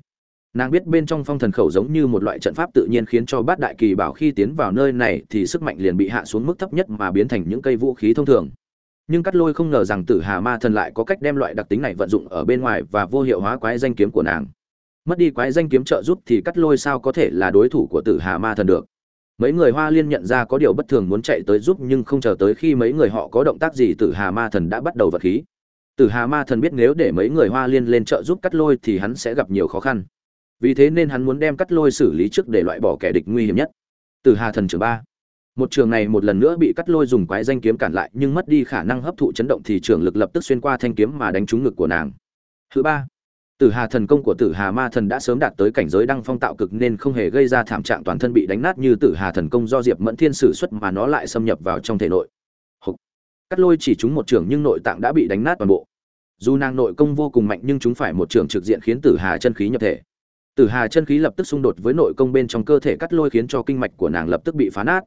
Nàng biết bên trong phong thần khẩu giống như một loại trận pháp tự nhiên khiến cho bát đại kỳ bảo khi tiến vào nơi này thì sức mạnh liền bị hạ xuống mức thấp nhất mà biến thành những cây vũ khí thông thường nhưng cắt lôi không ngờ rằng tử hà ma thần lại có cách đem loại đặc tính này vận dụng ở bên ngoài và vô hiệu hóa quái danh kiếm của nàng. Mất đi quái danh kiếm trợ giúp thì cắt lôi sao có thể là đối thủ của tử hà ma thần được? Mấy người hoa liên nhận ra có điều bất thường muốn chạy tới giúp nhưng không chờ tới khi mấy người họ có động tác gì tử hà ma thần đã bắt đầu vật khí. Tử hà ma thần biết nếu để mấy người hoa liên lên trợ giúp cắt lôi thì hắn sẽ gặp nhiều khó khăn. Vì thế nên hắn muốn đem cắt lôi xử lý trước để loại bỏ kẻ địch nguy hiểm nhất. Tử hà thần trưởng ba một trường này một lần nữa bị cắt lôi dùng quái danh kiếm cản lại, nhưng mất đi khả năng hấp thụ chấn động thì trường lực lập tức xuyên qua thanh kiếm mà đánh trúng ngực của nàng thứ ba, Tử Hà thần công của Tử Hà Ma thần đã sớm đạt tới cảnh giới đăng phong tạo cực nên không hề gây ra thảm trạng, toàn thân bị đánh nát như Tử Hà thần công do Diệp Mẫn Thiên sử xuất mà nó lại xâm nhập vào trong thể nội. Hục. Cắt lôi chỉ trúng một trường nhưng nội tạng đã bị đánh nát toàn bộ. Dù nàng nội công vô cùng mạnh nhưng chúng phải một trường trực diện khiến Tử Hà chân khí nhập thể. Tử Hà chân khí lập tức xung đột với nội công bên trong cơ thể, cắt lôi khiến cho kinh mạch của nàng lập tức bị phá nát.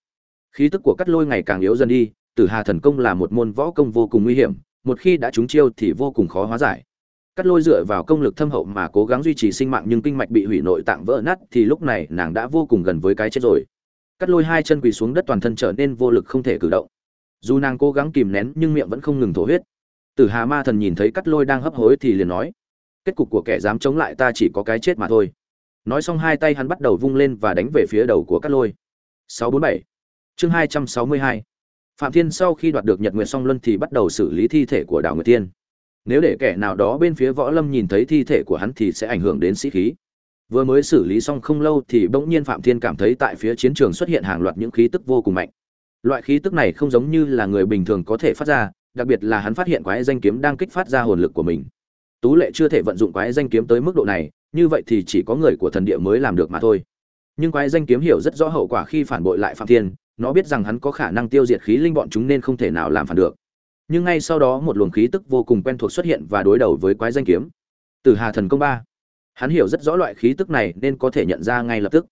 Khí tức của cắt lôi ngày càng yếu dần đi, Tử Hà thần công là một môn võ công vô cùng nguy hiểm, một khi đã trúng chiêu thì vô cùng khó hóa giải. Cắt lôi dựa vào công lực thâm hậu mà cố gắng duy trì sinh mạng nhưng kinh mạch bị hủy nội tạng vỡ nát thì lúc này nàng đã vô cùng gần với cái chết rồi. Cắt lôi hai chân quỳ xuống đất toàn thân trở nên vô lực không thể cử động. Dù nàng cố gắng kìm nén nhưng miệng vẫn không ngừng thổ huyết. Tử hà ma thần nhìn thấy cắt lôi đang hấp hối thì liền nói kết cục của kẻ dám chống lại ta chỉ có cái chết mà thôi. Nói xong hai tay hắn bắt đầu vung lên và đánh về phía đầu của cắt lôi. 647 chương 262 phạm thiên sau khi đoạt được nhật nguyệt song luân thì bắt đầu xử lý thi thể của đào nguyệt tiên nếu để kẻ nào đó bên phía võ lâm nhìn thấy thi thể của hắn thì sẽ ảnh hưởng đến sĩ khí. Vừa mới xử lý xong không lâu thì bỗng nhiên phạm thiên cảm thấy tại phía chiến trường xuất hiện hàng loạt những khí tức vô cùng mạnh. Loại khí tức này không giống như là người bình thường có thể phát ra, đặc biệt là hắn phát hiện quái danh kiếm đang kích phát ra hồn lực của mình. Tú lệ chưa thể vận dụng quái danh kiếm tới mức độ này, như vậy thì chỉ có người của thần địa mới làm được mà thôi. Nhưng quái danh kiếm hiểu rất rõ hậu quả khi phản bội lại phạm thiên nó biết rằng hắn có khả năng tiêu diệt khí linh bọn chúng nên không thể nào làm phản được. Nhưng ngay sau đó một luồng khí tức vô cùng quen thuộc xuất hiện và đối đầu với quái danh kiếm. Từ hà thần công ba. Hắn hiểu rất rõ loại khí tức này nên có thể nhận ra ngay lập tức.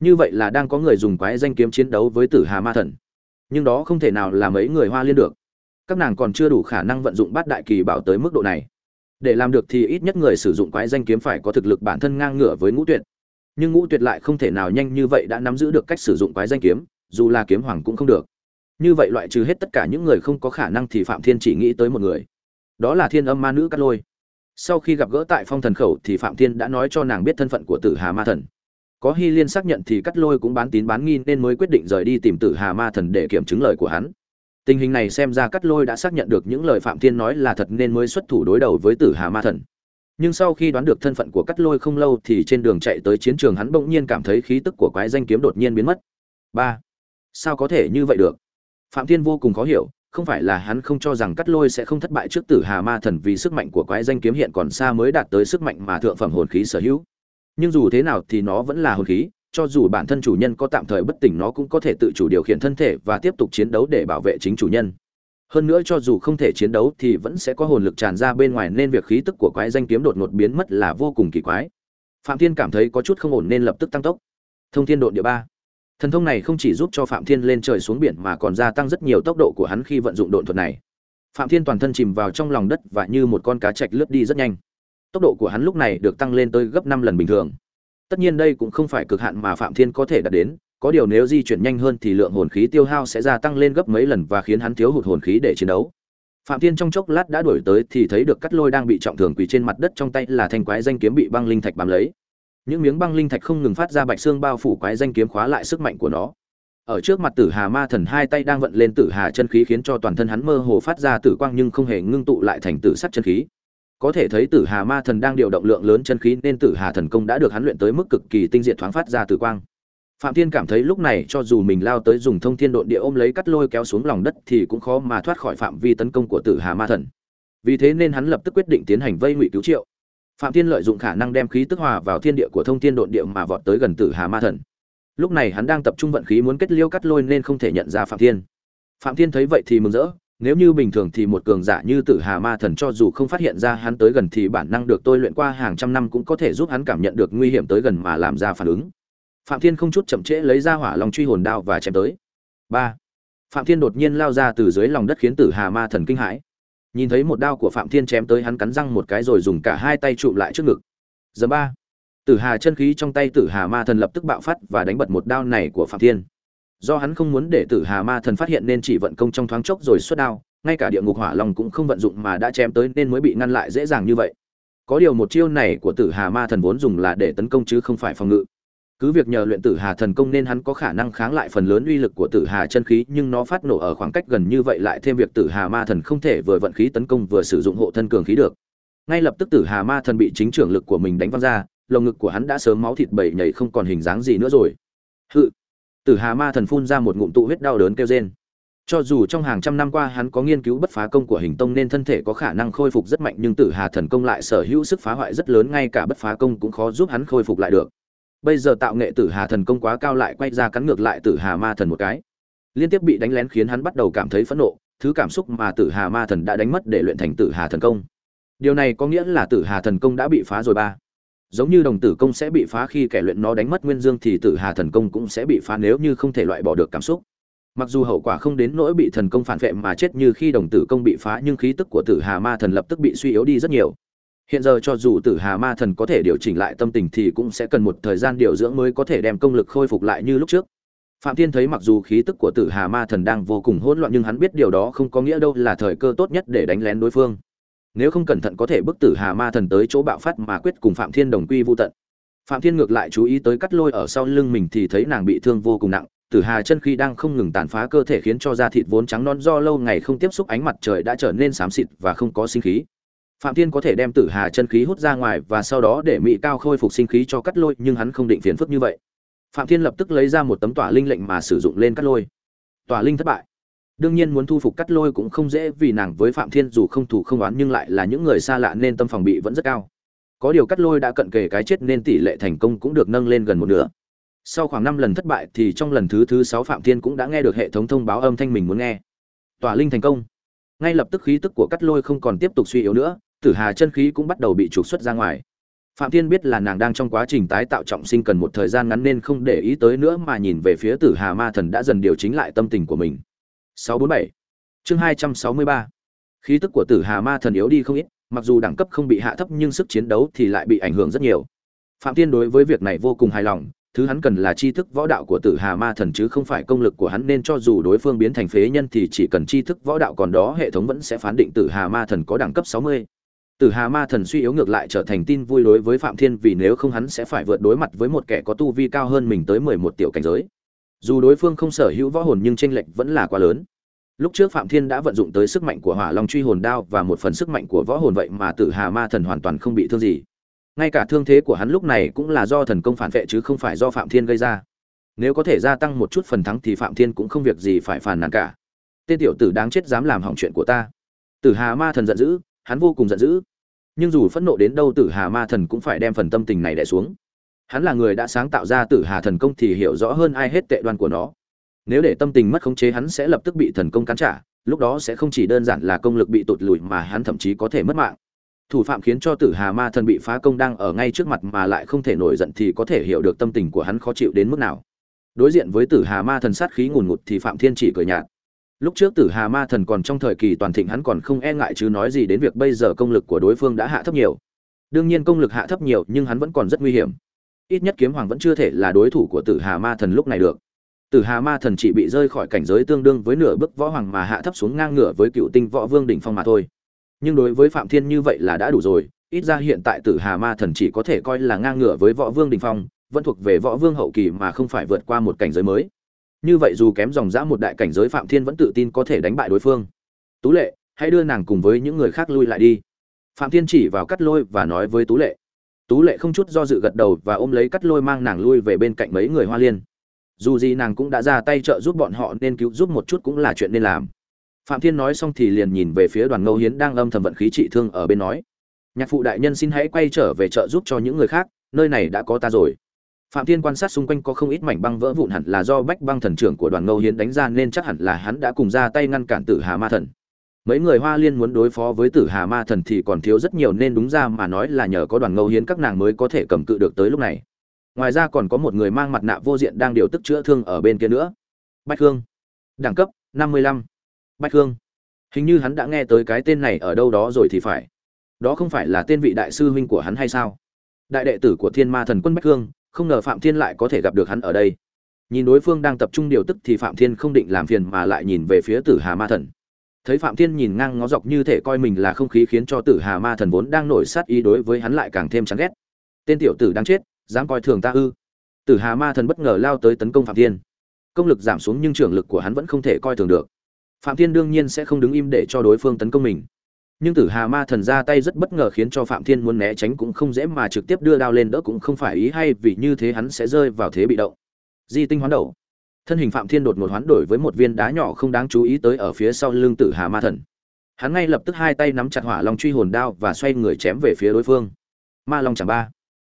Như vậy là đang có người dùng quái danh kiếm chiến đấu với tử hà ma thần. Nhưng đó không thể nào là mấy người hoa liên được. Các nàng còn chưa đủ khả năng vận dụng bát đại kỳ bảo tới mức độ này. Để làm được thì ít nhất người sử dụng quái danh kiếm phải có thực lực bản thân ngang ngửa với ngũ tuyệt. Nhưng ngũ tuyệt lại không thể nào nhanh như vậy đã nắm giữ được cách sử dụng quái danh kiếm dù là kiếm hoàng cũng không được. Như vậy loại trừ hết tất cả những người không có khả năng thì phạm thiên chỉ nghĩ tới một người. Đó là thiên âm ma nữ cát lôi. Sau khi gặp gỡ tại phong thần khẩu thì phạm thiên đã nói cho nàng biết thân phận của tử hà ma thần. Có hy liên xác nhận thì cắt lôi cũng bán tín bán nghi nên mới quyết định rời đi tìm tử hà ma thần để kiểm chứng lời của hắn. Tình hình này xem ra cắt lôi đã xác nhận được những lời phạm thiên nói là thật nên mới xuất thủ đối đầu với tử hà ma thần. Nhưng sau khi đoán được thân phận của cắt lôi không lâu thì trên đường chạy tới chiến trường hắn bỗng nhiên cảm thấy khí tức của quái danh kiếm đột nhiên biến mất. Ba sao có thể như vậy được? Phạm thiên vô cùng khó hiểu, không phải là hắn không cho rằng cắt lôi sẽ không thất bại trước tử hà ma thần vì sức mạnh của quái danh kiếm hiện còn xa mới đạt tới sức mạnh mà thượng phẩm hồn khí sở hữu. Nhưng dù thế nào thì nó vẫn là hồn khí, cho dù bản thân chủ nhân có tạm thời bất tỉnh nó cũng có thể tự chủ điều khiển thân thể và tiếp tục chiến đấu để bảo vệ chính chủ nhân. Hơn nữa cho dù không thể chiến đấu thì vẫn sẽ có hồn lực tràn ra bên ngoài nên việc khí tức của quái danh kiếm đột ngột biến mất là vô cùng kỳ quái. Phạm thiên cảm thấy có chút không ổn nên lập tức tăng tốc. Thông thiên độn địa ba thần thông này không chỉ giúp cho phạm thiên lên trời xuống biển mà còn gia tăng rất nhiều tốc độ của hắn khi vận dụng độn thuật này. Phạm thiên toàn thân chìm vào trong lòng đất và như một con cá chạch lướt đi rất nhanh. Tốc độ của hắn lúc này được tăng lên tới gấp năm lần bình thường. Tất nhiên đây cũng không phải cực hạn mà phạm thiên có thể đạt đến, có điều nếu di chuyển nhanh hơn thì lượng hồn khí tiêu hao sẽ gia tăng lên gấp mấy lần và khiến hắn thiếu hụt hồn khí để chiến đấu. Phạm thiên trong chốc lát đã đuổi tới thì thấy được cắt lôi đang bị trọng thương quỳ trên mặt đất trong tay là thanh quái danh kiếm bị băng linh thạch bám lấy những miếng băng linh thạch không ngừng phát ra bạch xương bao phủ quái danh kiếm khóa lại sức mạnh của nó. Ở trước mặt tử hà ma thần hai tay đang vận lên tử hà chân khí khiến cho toàn thân hắn mơ hồ phát ra tử quang nhưng không hề ngưng tụ lại thành tử sắc chân khí. Có thể thấy tử hà ma thần đang điều động lượng lớn chân khí nên tử hà thần công đã được hắn luyện tới mức cực kỳ tinh diệt thoáng phát ra tử quang. Phạm thiên cảm thấy lúc này cho dù mình lao tới dùng thông thiên độn địa ôm lấy cắt lôi kéo xuống lòng đất thì cũng khó mà thoát khỏi phạm vi tấn công của tử hà ma thần. Vì thế nên hắn lập tức quyết định tiến hành vây ngụy cứu triệu phạm thiên lợi dụng khả năng đem khí tức hòa vào thiên địa của thông thiên độn địa mà vọt tới gần tử hà ma thần. Lúc này hắn đang tập trung vận khí muốn kết liêu cắt lôi nên không thể nhận ra phạm thiên. Phạm thiên thấy vậy thì mừng rỡ, nếu như bình thường thì một cường giả như tử hà ma thần cho dù không phát hiện ra hắn tới gần thì bản năng được tôi luyện qua hàng trăm năm cũng có thể giúp hắn cảm nhận được nguy hiểm tới gần mà làm ra phản ứng. Phạm thiên không chút chậm trễ lấy ra hỏa long truy hồn đao và chém tới. Ba. Phạm thiên đột nhiên lao ra từ dưới lòng đất khiến tử hà ma thần kinh hãi nhìn thấy một đao của phạm thiên chém tới hắn cắn răng một cái rồi dùng cả hai tay chụm lại trước ngực. Giờ ba, tử hà chân khí trong tay tử hà ma thần lập tức bạo phát và đánh bật một đao này của phạm thiên. Do hắn không muốn để tử hà ma thần phát hiện nên chỉ vận công trong thoáng chốc rồi xuất đao, ngay cả địa ngục hỏa long cũng không vận dụng mà đã chém tới nên mới bị ngăn lại dễ dàng như vậy. Có điều một chiêu này của tử hà ma thần vốn dùng là để tấn công chứ không phải phòng ngự cứ việc nhờ luyện tử hà thần công nên hắn có khả năng kháng lại phần lớn uy lực của tử hà chân khí, nhưng nó phát nổ ở khoảng cách gần như vậy lại thêm việc tử hà ma thần không thể vừa vận khí tấn công vừa sử dụng hộ thân cường khí được. Ngay lập tức tử hà ma thần bị chính trưởng lực của mình đánh văng ra, lồng ngực của hắn đã sớm máu thịt bẩy nhảy không còn hình dáng gì nữa rồi. Hự! Tử hà ma thần phun ra một ngụm tụ huyết đau đớn kêu rên. Cho dù trong hàng trăm năm qua hắn có nghiên cứu bất phá công của hình tông nên thân thể có khả năng khôi phục rất mạnh, nhưng tử hà thần công lại sở hữu sức phá hoại rất lớn, ngay cả bất phá công cũng khó giúp hắn khôi phục lại được bây giờ tạo nghệ tử hà thần công quá cao lại quay ra cắn ngược lại tử hà ma thần một cái. Liên tiếp bị đánh lén khiến hắn bắt đầu cảm thấy phẫn nộ, thứ cảm xúc mà tử hà ma thần đã đánh mất để luyện thành tử hà thần công. Điều này có nghĩa là tử hà thần công đã bị phá rồi ba. Giống như đồng tử công sẽ bị phá khi kẻ luyện nó đánh mất nguyên dương thì tử hà thần công cũng sẽ bị phá nếu như không thể loại bỏ được cảm xúc. Mặc dù hậu quả không đến nỗi bị thần công phản vệ mà chết như khi đồng tử công bị phá nhưng khí tức của tử hà ma thần lập tức bị suy yếu đi rất nhiều hiện giờ cho dù tử hà ma thần có thể điều chỉnh lại tâm tình thì cũng sẽ cần một thời gian điều dưỡng mới có thể đem công lực khôi phục lại như lúc trước. Phạm thiên thấy mặc dù khí tức của tử hà ma thần đang vô cùng hỗn loạn nhưng hắn biết điều đó không có nghĩa đâu là thời cơ tốt nhất để đánh lén đối phương. Nếu không cẩn thận có thể bức tử hà ma thần tới chỗ bạo phát mà quyết cùng phạm thiên đồng quy vô tận. Phạm thiên ngược lại chú ý tới cắt lôi ở sau lưng mình thì thấy nàng bị thương vô cùng nặng. Tử hà chân khí đang không ngừng tàn phá cơ thể khiến cho da thịt vốn trắng non do lâu ngày không tiếp xúc ánh mặt trời đã trở nên xám xịt và không có sinh khí phạm thiên có thể đem tử hà chân khí hút ra ngoài và sau đó để mỹ cao khôi phục sinh khí cho cắt lôi, nhưng hắn không định phiền phức như vậy. Phạm thiên lập tức lấy ra một tấm tỏa linh lệnh mà sử dụng lên cắt lôi. Tỏa linh thất bại. Đương nhiên muốn thu phục cắt lôi cũng không dễ vì nàng với phạm thiên dù không thủ không oán nhưng lại là những người xa lạ nên tâm phòng bị vẫn rất cao. Có điều cắt lôi đã cận kề cái chết nên tỷ lệ thành công cũng được nâng lên gần một nửa. Sau khoảng năm lần thất bại thì trong lần thứ thứ sáu phạm thiên cũng đã nghe được hệ thống thông báo âm thanh mình muốn nghe. Tỏa linh thành công. Ngay lập tức khí tức của cắt lôi không còn tiếp tục suy yếu nữa tử hà chân khí cũng bắt đầu bị trục xuất ra ngoài. Phạm thiên biết là nàng đang trong quá trình tái tạo trọng sinh cần một thời gian ngắn nên không để ý tới nữa mà nhìn về phía tử hà ma thần đã dần điều chỉnh lại tâm tình của mình. 647 chương 263 khí tức của tử hà ma thần yếu đi không ít, mặc dù đẳng cấp không bị hạ thấp nhưng sức chiến đấu thì lại bị ảnh hưởng rất nhiều. Phạm thiên đối với việc này vô cùng hài lòng, thứ hắn cần là tri thức võ đạo của tử hà ma thần chứ không phải công lực của hắn nên cho dù đối phương biến thành phế nhân thì chỉ cần tri thức võ đạo còn đó hệ thống vẫn sẽ phán định tử hà ma thần có đẳng cấp 60. Tử Hà Ma Thần suy yếu ngược lại trở thành tin vui đối với Phạm Thiên vì nếu không hắn sẽ phải vượt đối mặt với một kẻ có tu vi cao hơn mình tới 11 tiểu cảnh giới. Dù đối phương không sở hữu võ hồn nhưng chênh lệch vẫn là quá lớn. Lúc trước Phạm Thiên đã vận dụng tới sức mạnh của Hỏa Long Truy Hồn Đao và một phần sức mạnh của võ hồn vậy mà Tử Hà Ma Thần hoàn toàn không bị thương gì. Ngay cả thương thế của hắn lúc này cũng là do thần công phản vệ chứ không phải do Phạm Thiên gây ra. Nếu có thể gia tăng một chút phần thắng thì Phạm Thiên cũng không việc gì phải phàn nàn cả. Tên tiểu tử đáng chết dám làm hỏng chuyện của ta. Tử Hà Ma Thần giận dữ, hắn vô cùng giận dữ nhưng dù phẫn nộ đến đâu tử hà ma thần cũng phải đem phần tâm tình này đẻ xuống. Hắn là người đã sáng tạo ra tử hà thần công thì hiểu rõ hơn ai hết tệ đoan của nó. Nếu để tâm tình mất khống chế hắn sẽ lập tức bị thần công cắn trả, lúc đó sẽ không chỉ đơn giản là công lực bị tụt lùi mà hắn thậm chí có thể mất mạng. Thủ phạm khiến cho tử hà ma thần bị phá công đang ở ngay trước mặt mà lại không thể nổi giận thì có thể hiểu được tâm tình của hắn khó chịu đến mức nào. Đối diện với tử hà ma thần sát khí ngùn ngụt thì phạm thiên chỉ cười nhạt lúc trước tử hà ma thần còn trong thời kỳ toàn thịnh hắn còn không e ngại chứ nói gì đến việc bây giờ công lực của đối phương đã hạ thấp nhiều đương nhiên công lực hạ thấp nhiều nhưng hắn vẫn còn rất nguy hiểm ít nhất kiếm hoàng vẫn chưa thể là đối thủ của tử hà ma thần lúc này được Tử Hà Ma Thần chỉ bị rơi khỏi cảnh giới tương đương với nửa bước võ hoàng mà hạ thấp xuống ngang ngửa với cựu tinh võ vương đỉnh phong mà thôi. Nhưng đối với Phạm Thiên như vậy là đã đủ rồi, ít ra hiện tại Tử Hà Ma Thần chỉ có thể coi là ngang ngửa với võ vương đỉnh phong, vẫn thuộc về võ vương hậu kỳ mà không phải vượt qua một cảnh giới mới. Như vậy dù kém dòng dã một đại cảnh giới Phạm Thiên vẫn tự tin có thể đánh bại đối phương. Tú Lệ, hãy đưa nàng cùng với những người khác lui lại đi. Phạm Thiên chỉ vào Cắt Lôi và nói với Tú Lệ. Tú Lệ không chút do dự gật đầu và ôm lấy Cắt Lôi mang nàng lui về bên cạnh mấy người Hoa Liên dù gì nàng cũng đã ra tay trợ giúp bọn họ nên cứu giúp một chút cũng là chuyện nên làm phạm thiên nói xong thì liền nhìn về phía đoàn ngẫu hiến đang âm thầm vận khí trị thương ở bên nói nhạc phụ đại nhân xin hãy quay trở về trợ giúp cho những người khác nơi này đã có ta rồi phạm thiên quan sát xung quanh có không ít mảnh băng vỡ vụn hẳn là do bách băng thần trưởng của đoàn Ngâu hiến đánh ra nên chắc hẳn là hắn đã cùng ra tay ngăn cản tử hà ma thần. Mấy người hoa liên muốn đối phó với tử hà ma thần thì còn thiếu rất nhiều nên đúng ra mà nói là nhờ có đoàn Ngâu hiến các nàng mới có thể cầm cự được tới lúc này. Ngoài ra còn có một người mang mặt nạ vô diện đang điều tức chữa thương ở bên kia nữa. Bách hương. Đẳng cấp 55. bách hương. Hình như hắn đã nghe tới cái tên này ở đâu đó rồi thì phải. Đó không phải là tên vị đại sư huynh của hắn hay sao? Đại đệ tử của thiên ma thần quân bách hương không ngờ phạm thiên lại có thể gặp được hắn ở đây. Nhìn đối phương đang tập trung điều tức thì phạm thiên không định làm phiền mà lại nhìn về phía tử hà ma thần. Thấy phạm thiên nhìn ngang ngó dọc như thể coi mình là không khí khiến cho tử hà ma thần vốn đang nổi sát ý đối với hắn lại càng thêm chán ghét. Tên tiểu tử đang chết, dám coi thường ta ư? Tử hà ma thần bất ngờ lao tới tấn công phạm thiên. Công lực giảm xuống nhưng trưởng lực của hắn vẫn không thể coi thường được. Phạm thiên đương nhiên sẽ không đứng im để cho đối phương tấn công mình nhưng tử hà ma thần ra tay rất bất ngờ khiến cho phạm thiên muốn né tránh cũng không dễ mà trực tiếp đưa đao lên đỡ cũng không phải ý hay vì như thế hắn sẽ rơi vào thế bị động. Di tinh hoán đầu. Thân hình phạm thiên đột ngột hoán đổi với một viên đá nhỏ không đáng chú ý tới ở phía sau lưng tử hà ma thần. Hắn ngay lập tức hai tay nắm chặt hỏa long truy hồn đao và xoay người chém về phía đối phương. Ma long chẳng ba.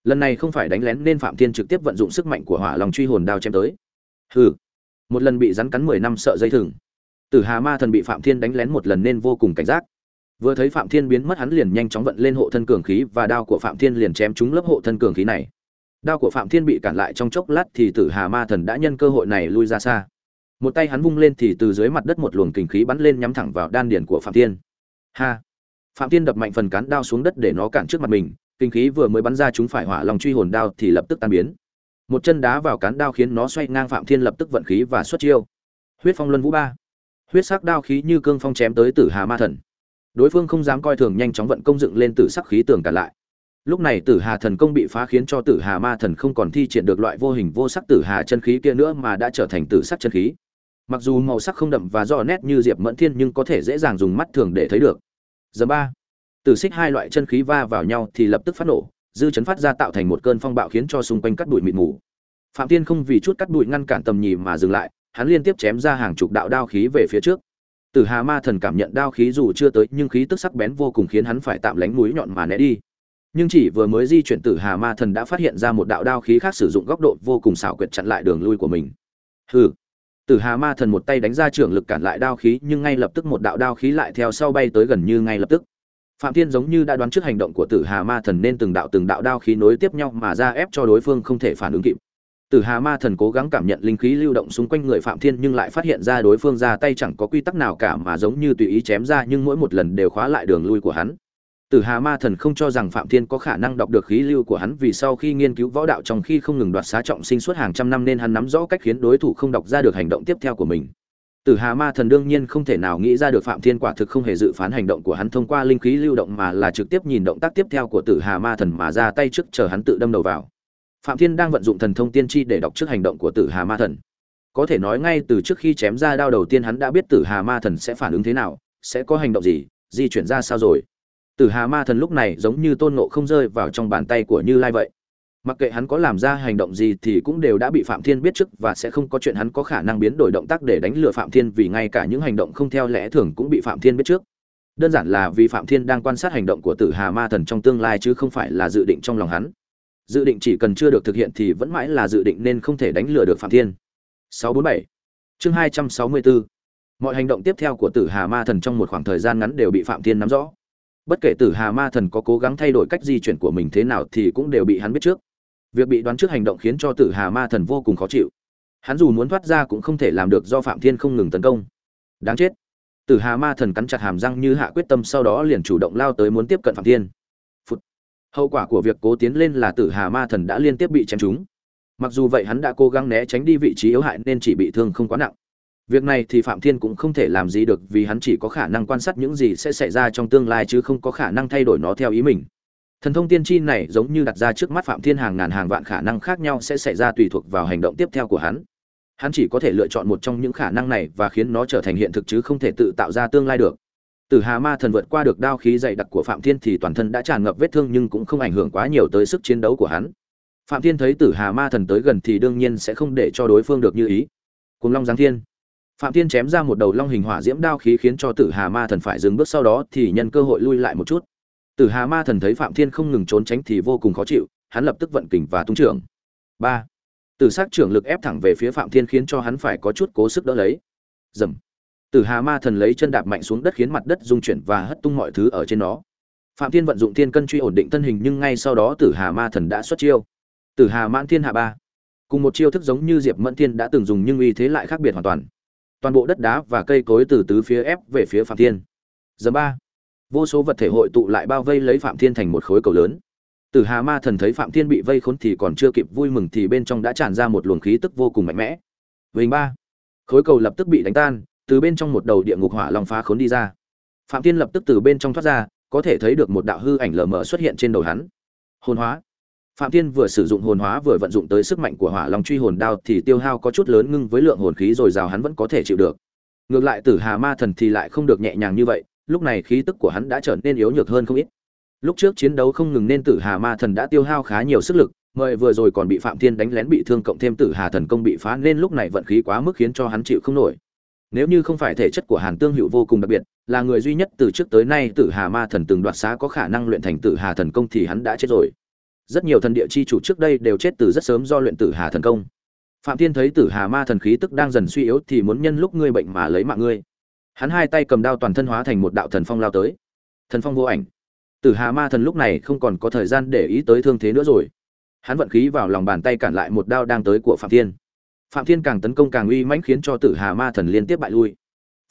Lần này không phải đánh lén nên phạm thiên trực tiếp vận dụng sức mạnh của hỏa long truy hồn đao chém tới. Hừ. Một lần bị rắn cắn mười năm sợ dây thừng. Tử hà ma thần bị phạm thiên đánh lén một lần nên vô cùng cảnh giác vừa thấy phạm thiên biến mất hắn liền nhanh chóng vận lên hộ thân cường khí và đao của phạm thiên liền chém trúng lớp hộ thân cường khí này. Đao của phạm thiên bị cản lại trong chốc lát thì tử hà ma thần đã nhân cơ hội này lui ra xa. Một tay hắn vung lên thì từ dưới mặt đất một luồng kình khí bắn lên nhắm thẳng vào đan điền của phạm thiên. Ha! Phạm thiên đập mạnh phần cán đao xuống đất để nó cản trước mặt mình kinh khí vừa mới bắn ra chúng phải hỏa lòng truy hồn đao thì lập tức tan biến. Một chân đá vào cán đao khiến nó xoay ngang phạm thiên lập tức vận khí và xuất chiêu. Huyết phong luân vũ ba. Huyết sắc đao khí như cương phong chém tới tử hà ma thần đối phương không dám coi thường nhanh chóng vận công dựng lên tử sắc khí tường cả lại lúc này tử hà thần công bị phá khiến cho tử hà ma thần không còn thi triển được loại vô hình vô sắc tử hà chân khí kia nữa mà đã trở thành tử sắc chân khí mặc dù màu sắc không đậm và rõ nét như diệp mẫn thiên nhưng có thể dễ dàng dùng mắt thường để thấy được giờ ba Tử xích hai loại chân khí va vào nhau thì lập tức phát nổ, dư chấn phát ra tạo thành một cơn phong bạo khiến cho xung quanh cắt bụi mịt mù. Phạm Tiên không vì chút cắt bụi ngăn cản tầm nhì mà dừng lại, hắn liên tiếp chém ra hàng chục đạo đao khí về phía trước. Tử Hà Ma Thần cảm nhận đao khí dù chưa tới, nhưng khí tức sắc bén vô cùng khiến hắn phải tạm lánh mũi nhọn mà né đi. Nhưng chỉ vừa mới di chuyển Tử Hà Ma Thần đã phát hiện ra một đạo đao khí khác sử dụng góc độ vô cùng xảo quyệt chặn lại đường lui của mình. Hừ. Tử Hà Ma Thần một tay đánh ra trưởng lực cản lại đao khí, nhưng ngay lập tức một đạo đao khí lại theo sau bay tới gần như ngay lập tức phạm thiên giống như đã đoán trước hành động của tử hà ma thần nên từng đạo từng đạo đao khí nối tiếp nhau mà ra ép cho đối phương không thể phản ứng kịp tử hà ma thần cố gắng cảm nhận linh khí lưu động xung quanh người phạm thiên nhưng lại phát hiện ra đối phương ra tay chẳng có quy tắc nào cả mà giống như tùy ý chém ra nhưng mỗi một lần đều khóa lại đường lui của hắn tử hà ma thần không cho rằng phạm thiên có khả năng đọc được khí lưu của hắn vì sau khi nghiên cứu võ đạo trong khi không ngừng đoạt xá trọng sinh suốt hàng trăm năm nên hắn nắm rõ cách khiến đối thủ không đọc ra được hành động tiếp theo của mình Tử Hà Ma Thần đương nhiên không thể nào nghĩ ra được Phạm Thiên quả thực không hề dự phán hành động của hắn thông qua linh khí lưu động mà là trực tiếp nhìn động tác tiếp theo của Tử Hà Ma Thần mà ra tay trước chờ hắn tự đâm đầu vào. Phạm Thiên đang vận dụng thần thông tiên tri để đọc trước hành động của Tử Hà Ma Thần. Có thể nói ngay từ trước khi chém ra đao đầu tiên hắn đã biết Tử Hà Ma Thần sẽ phản ứng thế nào, sẽ có hành động gì, di chuyển ra sao rồi. Tử Hà Ma Thần lúc này giống như tôn ngộ không rơi vào trong bàn tay của Như Lai vậy mặc kệ hắn có làm ra hành động gì thì cũng đều đã bị phạm thiên biết trước và sẽ không có chuyện hắn có khả năng biến đổi động tác để đánh lừa phạm thiên vì ngay cả những hành động không theo lẽ thường cũng bị phạm thiên biết trước đơn giản là vì phạm thiên đang quan sát hành động của tử hà ma thần trong tương lai chứ không phải là dự định trong lòng hắn dự định chỉ cần chưa được thực hiện thì vẫn mãi là dự định nên không thể đánh lừa được phạm thiên. 647 chương 264 mọi hành động tiếp theo của tử hà ma thần trong một khoảng thời gian ngắn đều bị phạm thiên nắm rõ. Bất kể tử hà ma thần có cố gắng thay đổi cách di chuyển của mình thế nào thì cũng đều bị hắn biết trước. Việc bị đoán trước hành động khiến cho tử hà ma thần vô cùng khó chịu. Hắn dù muốn thoát ra cũng không thể làm được do phạm thiên không ngừng tấn công. Đáng chết. Tử hà ma thần cắn chặt hàm răng như hạ quyết tâm sau đó liền chủ động lao tới muốn tiếp cận phạm thiên hậu quả của việc cố tiến lên là tử hà ma thần đã liên tiếp bị chém trúng. Mặc dù vậy hắn đã cố gắng né tránh đi vị trí yếu hại nên chỉ bị thương không quá nặng. Việc này thì phạm thiên cũng không thể làm gì được vì hắn chỉ có khả năng quan sát những gì sẽ xảy ra trong tương lai chứ không có khả năng thay đổi nó theo ý mình. Thần thông tiên tri này giống như đặt ra trước mắt phạm thiên hàng ngàn hàng vạn khả năng khác nhau sẽ xảy ra tùy thuộc vào hành động tiếp theo của hắn. Hắn chỉ có thể lựa chọn một trong những khả năng này và khiến nó trở thành hiện thực chứ không thể tự tạo ra tương lai được. Tử Hà Ma Thần vượt qua được đao khí dày đặc của Phạm Thiên thì toàn thân đã tràn ngập vết thương nhưng cũng không ảnh hưởng quá nhiều tới sức chiến đấu của hắn. Phạm Thiên thấy Tử Hà Ma Thần tới gần thì đương nhiên sẽ không để cho đối phương được như ý. Cùng Long Giáng Thiên. Phạm Thiên chém ra một đầu long hình hỏa diễm đao khí khiến cho Tử Hà Ma Thần phải dừng bước sau đó thì nhân cơ hội lui lại một chút. Tử Hà Ma Thần thấy Phạm Thiên không ngừng trốn tránh thì vô cùng khó chịu, hắn lập tức vận kình và tung trưởng. 3. Tử sắc trưởng lực ép thẳng về phía Phạm Thiên khiến cho hắn phải có chút cố sức đỡ lấy. Rầm. Tử Hà Ma Thần lấy chân đạp mạnh xuống đất khiến mặt đất rung chuyển và hất tung mọi thứ ở trên nó. Phạm Thiên vận dụng thiên cân truy ổn định thân hình nhưng ngay sau đó Tử Hà Ma Thần đã xuất chiêu. Tử Hà Mãn Thiên Hạ Ba, cùng một chiêu thức giống như Diệp Mẫn Thiên đã từng dùng nhưng uy thế lại khác biệt hoàn toàn. Toàn bộ đất đá và cây cối từ tứ phía ép về phía Phạm Thiên. Giờ ba, vô số vật thể hội tụ lại bao vây lấy Phạm Thiên thành một khối cầu lớn. Tử Hà Ma Thần thấy Phạm Thiên bị vây khốn thì còn chưa kịp vui mừng thì bên trong đã tràn ra một luồng khí tức vô cùng mạnh mẽ. Vành ba, khối cầu lập tức bị đánh tan, từ bên trong một đầu địa ngục hỏa long phá khốn đi ra. Phạm thiên lập tức từ bên trong thoát ra, có thể thấy được một đạo hư ảnh lờ mờ xuất hiện trên đầu hắn. Hồn hóa. Phạm thiên vừa sử dụng hồn hóa vừa vận dụng tới sức mạnh của hỏa long truy hồn đao thì tiêu hao có chút lớn ngưng với lượng hồn khí rồi rào hắn vẫn có thể chịu được. Ngược lại tử hà ma thần thì lại không được nhẹ nhàng như vậy, lúc này khí tức của hắn đã trở nên yếu nhược hơn không ít. Lúc trước chiến đấu không ngừng nên tử hà ma thần đã tiêu hao khá nhiều sức lực, mời vừa rồi còn bị phạm thiên đánh lén bị thương cộng thêm tử hà thần công bị phá nên lúc này vận khí quá mức khiến cho hắn chịu không nổi nếu như không phải thể chất của hàn tương hữu vô cùng đặc biệt, là người duy nhất từ trước tới nay tử hà ma thần từng đoạt xá có khả năng luyện thành tử hà thần công thì hắn đã chết rồi. Rất nhiều thần địa chi chủ trước đây đều chết từ rất sớm do luyện tử hà thần công. Phạm thiên thấy tử hà ma thần khí tức đang dần suy yếu thì muốn nhân lúc ngươi bệnh mà lấy mạng ngươi. Hắn hai tay cầm đao toàn thân hóa thành một đạo thần phong lao tới. Thần phong vô ảnh. Tử hà ma thần lúc này không còn có thời gian để ý tới thương thế nữa rồi. Hắn vận khí vào lòng bàn tay cản lại một đao đang tới của phạm thiên phạm thiên càng tấn công càng uy mãnh khiến cho tử hà ma thần liên tiếp bại lui.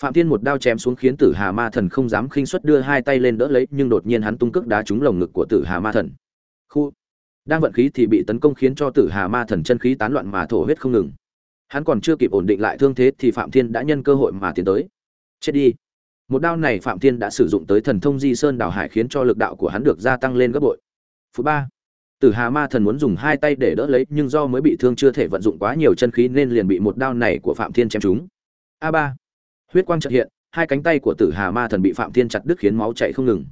Phạm thiên một đao chém xuống khiến tử hà ma thần không dám khinh suất đưa hai tay lên đỡ lấy, nhưng đột nhiên hắn tung cước đá trúng lồng ngực của tử hà ma thần. Khu! Đang vận khí thì bị tấn công khiến cho tử hà ma thần chân khí tán loạn mà thổ huyết không ngừng. Hắn còn chưa kịp ổn định lại thương thế thì phạm thiên đã nhân cơ hội mà tiến tới. Chết đi! Một đao này phạm thiên đã sử dụng tới thần thông di sơn đảo hải khiến cho lực đạo của hắn được gia tăng lên gấp bội. Phút ba. Tử Hà Ma Thần muốn dùng hai tay để đỡ lấy, nhưng do mới bị thương chưa thể vận dụng quá nhiều chân khí nên liền bị một đao này của Phạm Thiên chém trúng. A ba. Huyết quang chợt hiện, hai cánh tay của Tử Hà Ma Thần bị Phạm Thiên chặt đứt khiến máu chảy không ngừng.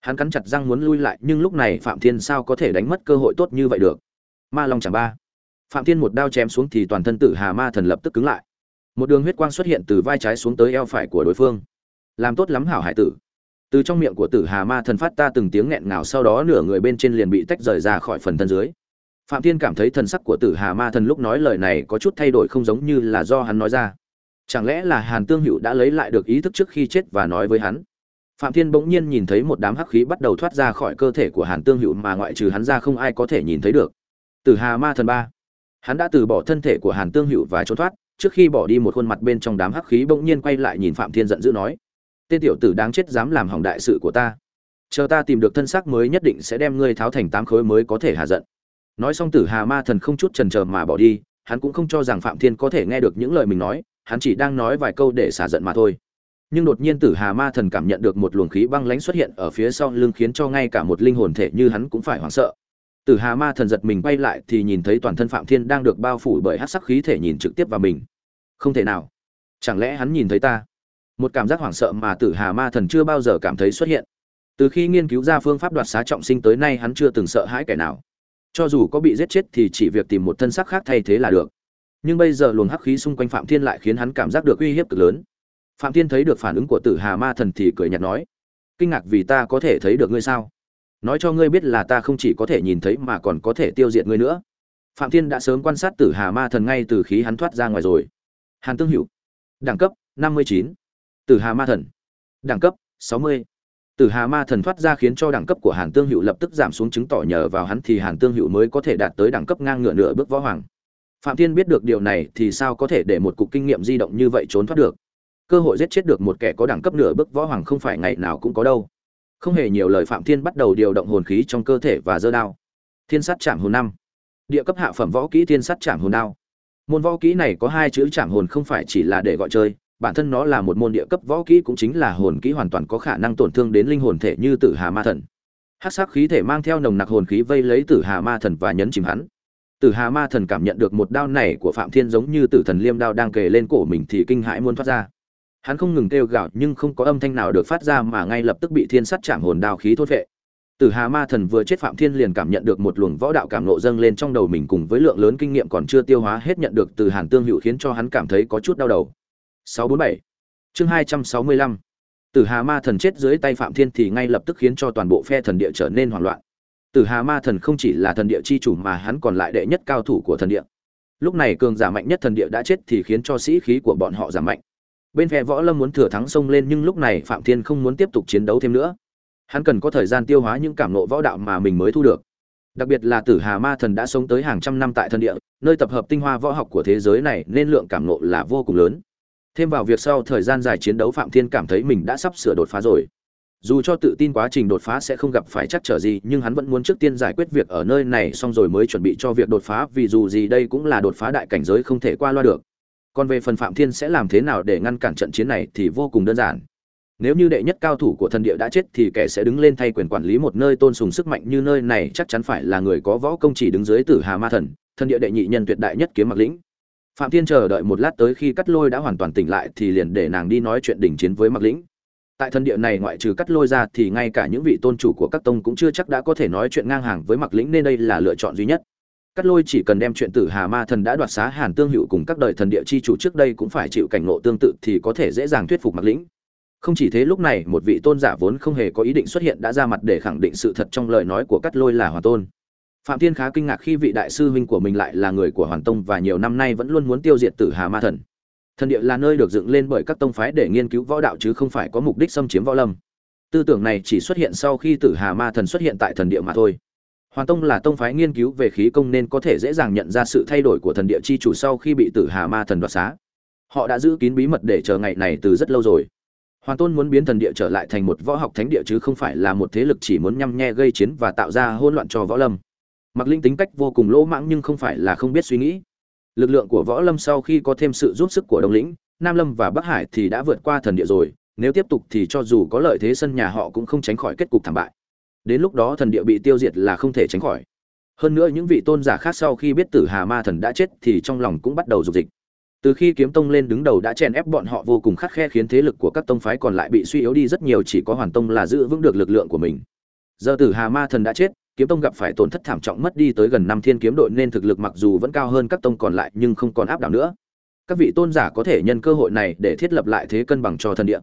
Hắn cắn chặt răng muốn lui lại, nhưng lúc này Phạm Thiên sao có thể đánh mất cơ hội tốt như vậy được. Ma Long chẳng ba. Phạm Thiên một đao chém xuống thì toàn thân Tử Hà Ma Thần lập tức cứng lại. Một đường huyết quang xuất hiện từ vai trái xuống tới eo phải của đối phương. Làm tốt lắm hảo hải tử từ trong miệng của tử hà ma thần phát ta từng tiếng nghẹn ngào, sau đó nửa người bên trên liền bị tách rời ra khỏi phần thân dưới. Phạm thiên cảm thấy thần sắc của tử hà ma thần lúc nói lời này có chút thay đổi không giống như là do hắn nói ra. Chẳng lẽ là hàn tương hữu đã lấy lại được ý thức trước khi chết và nói với hắn? Phạm thiên bỗng nhiên nhìn thấy một đám hắc khí bắt đầu thoát ra khỏi cơ thể của hàn tương hữu mà ngoại trừ hắn ra không ai có thể nhìn thấy được. Tử hà ma thần ba. Hắn đã từ bỏ thân thể của hàn tương hữu và trốn thoát, trước khi bỏ đi một khuôn mặt bên trong đám hắc khí bỗng nhiên quay lại nhìn phạm thiên giận dữ nói tên tiểu tử đáng chết dám làm hỏng đại sự của ta. Chờ ta tìm được thân xác mới nhất định sẽ đem ngươi tháo thành tám khối mới có thể hạ giận. Nói xong tử hà ma thần không chút trần trờ mà bỏ đi, hắn cũng không cho rằng phạm thiên có thể nghe được những lời mình nói, hắn chỉ đang nói vài câu để xả giận mà thôi. Nhưng đột nhiên tử hà ma thần cảm nhận được một luồng khí băng lãnh xuất hiện ở phía sau lưng khiến cho ngay cả một linh hồn thể như hắn cũng phải hoảng sợ. Tử hà ma thần giật mình bay lại thì nhìn thấy toàn thân phạm thiên đang được bao phủ bởi hát sắc khí thể nhìn trực tiếp vào mình. Không thể nào. Chẳng lẽ hắn nhìn thấy ta? Một cảm giác hoảng sợ mà tử hà ma thần chưa bao giờ cảm thấy xuất hiện. Từ khi nghiên cứu ra phương pháp đoạt xá trọng sinh tới nay hắn chưa từng sợ hãi kẻ nào. Cho dù có bị giết chết thì chỉ việc tìm một thân xác khác thay thế là được. Nhưng bây giờ luồng hắc khí xung quanh phạm thiên lại khiến hắn cảm giác được uy hiếp cực lớn. Phạm thiên thấy được phản ứng của tử hà ma thần thì cười nhạt nói, kinh ngạc vì ta có thể thấy được ngươi sao? Nói cho ngươi biết là ta không chỉ có thể nhìn thấy mà còn có thể tiêu diệt ngươi nữa. Phạm thiên đã sớm quan sát tử hà ma thần ngay từ khi hắn thoát ra ngoài rồi. Hàn tương hữu, đẳng cấp 59. Tử Hà Ma Thần. Đẳng cấp 60. Tử Hà Ma Thần thoát ra khiến cho đẳng cấp của Hàn Tương Hựu lập tức giảm xuống chứng tỏ nhờ vào hắn thì Hàn Tương Hựu mới có thể đạt tới đẳng cấp ngang ngửa nửa bước võ hoàng. Phạm Thiên biết được điều này thì sao có thể để một cục kinh nghiệm di động như vậy trốn thoát được. Cơ hội giết chết được một kẻ có đẳng cấp nửa bước võ hoàng không phải ngày nào cũng có đâu. Không hề nhiều lời Phạm Thiên bắt đầu điều động hồn khí trong cơ thể và giơ đao. Thiên sát chạm hồn năm. địa cấp hạ phẩm võ kỹ thiên Sát chạm hồn đao môn võ kỹ này có hai chữ chạm hồn không phải chỉ là để gọi chơi bản thân nó là một môn địa cấp võ kỹ cũng chính là hồn kỹ hoàn toàn có khả năng tổn thương đến linh hồn thể như tử hà ma thần. Hắc sắc khí thể mang theo nồng nặc hồn khí vây lấy tử hà ma thần và nhấn chìm hắn. Tử hà ma thần cảm nhận được một đao này của phạm thiên giống như tử thần liêm đao đang kề lên cổ mình thì kinh hãi muốn thoát ra. Hắn không ngừng kêu gào nhưng không có âm thanh nào được phát ra mà ngay lập tức bị thiên sắt chạm hồn đao khí thốt vệ. Tử Hà Ma Thần vừa chết Phạm Thiên liền cảm nhận được một luồng võ đạo cảm nộ dâng lên trong đầu mình cùng với lượng lớn kinh nghiệm còn chưa tiêu hóa hết nhận được từ Hàn Tương Hữu khiến cho hắn cảm thấy có chút đau đầu. 647. Chương 265. Tử Hà Ma Thần chết dưới tay Phạm Thiên thì ngay lập tức khiến cho toàn bộ phe thần địa trở nên hoảng loạn. Tử Hà Ma Thần không chỉ là thần địa chi chủ mà hắn còn lại đệ nhất cao thủ của thần địa. Lúc này cường giả mạnh nhất thần địa đã chết thì khiến cho sĩ khí của bọn họ giảm mạnh. Bên phe Võ Lâm muốn thừa thắng xông lên nhưng lúc này Phạm Thiên không muốn tiếp tục chiến đấu thêm nữa hắn cần có thời gian tiêu hóa những cảm ngộ võ đạo mà mình mới thu được đặc biệt là tử hà ma thần đã sống tới hàng trăm năm tại thần địa, nơi tập hợp tinh hoa võ học của thế giới này nên lượng cảm ngộ là vô cùng lớn thêm vào việc sau thời gian dài chiến đấu phạm thiên cảm thấy mình đã sắp sửa đột phá rồi. Dù cho tự tin quá trình đột phá sẽ không gặp phải chắc trở gì, nhưng hắn vẫn muốn trước tiên giải quyết việc ở nơi này xong rồi mới chuẩn bị cho việc đột phá, vì dù gì đây cũng là đột phá đại cảnh giới không thể qua loa được. Còn về phần phạm thiên sẽ làm thế nào để ngăn cản trận chiến này thì vô cùng đơn giản. Nếu như đệ nhất cao thủ của thần địa đã chết thì kẻ sẽ đứng lên thay quyền quản lý một nơi tôn sùng sức mạnh như nơi này chắc chắn phải là người có võ công chỉ đứng dưới tử hà ma thần thần địa đệ nhị nhân tuyệt đại nhất kiếm mặc lĩnh phạm thiên chờ đợi một lát tới khi cắt lôi đã hoàn toàn tỉnh lại thì liền để nàng đi nói chuyện đỉnh chiến với mặc lĩnh. Tại thần địa này ngoại trừ cắt lôi ra thì ngay cả những vị tôn chủ của các tông cũng chưa chắc đã có thể nói chuyện ngang hàng với mặc lĩnh nên đây là lựa chọn duy nhất. Cắt lôi chỉ cần đem chuyện tử hà ma thần đã đoạt xá hàn tương hữu cùng các đời thần địa chi chủ trước đây cũng phải chịu cảnh ngộ tương tự thì có thể dễ dàng thuyết phục mặc lĩnh. Không chỉ thế, lúc này một vị tôn giả vốn không hề có ý định xuất hiện đã ra mặt để khẳng định sự thật trong lời nói của cắt lôi là hòa tôn phạm thiên khá kinh ngạc khi vị đại sư huynh của mình lại là người của hoàn tông và nhiều năm nay vẫn luôn muốn tiêu diệt tử hà ma thần. Thần địa là nơi được dựng lên bởi các tông phái để nghiên cứu võ đạo chứ không phải có mục đích xâm chiếm võ lâm. Tư tưởng này chỉ xuất hiện sau khi tử hà ma thần xuất hiện tại thần địa mà thôi. Hoàn tông là tông phái nghiên cứu về khí công nên có thể dễ dàng nhận ra sự thay đổi của thần địa chi chủ sau khi bị tử hà ma thần đoạt xá. Họ đã giữ kín bí mật để chờ ngày này từ rất lâu rồi. Hoàng Tôn muốn biến thần địa trở lại thành một võ học thánh địa chứ không phải là một thế lực chỉ muốn nhăm nhe gây chiến và tạo ra hỗn loạn cho võ lâm. Mạc Linh tính cách vô cùng lỗ mãng nhưng không phải là không biết suy nghĩ. Lực lượng của võ lâm sau khi có thêm sự giúp sức của Đông lĩnh, Nam Lâm và Bắc Hải thì đã vượt qua thần địa rồi, nếu tiếp tục thì cho dù có lợi thế sân nhà họ cũng không tránh khỏi kết cục thảm bại. Đến lúc đó thần địa bị tiêu diệt là không thể tránh khỏi. Hơn nữa những vị tôn giả khác sau khi biết Tử Hà Ma thần đã chết thì trong lòng cũng bắt đầu dục dịch từ khi kiếm tông lên đứng đầu đã chèn ép bọn họ vô cùng khắc khe khiến thế lực của các tông phái còn lại bị suy yếu đi rất nhiều chỉ có hoàn tông là giữ vững được lực lượng của mình giờ tử hà ma thần đã chết kiếm tông gặp phải tổn thất thảm trọng mất đi tới gần năm thiên kiếm đội nên thực lực mặc dù vẫn cao hơn các tông còn lại nhưng không còn áp đảo nữa. Các vị tôn giả có thể nhân cơ hội này để thiết lập lại thế cân bằng cho thần địa.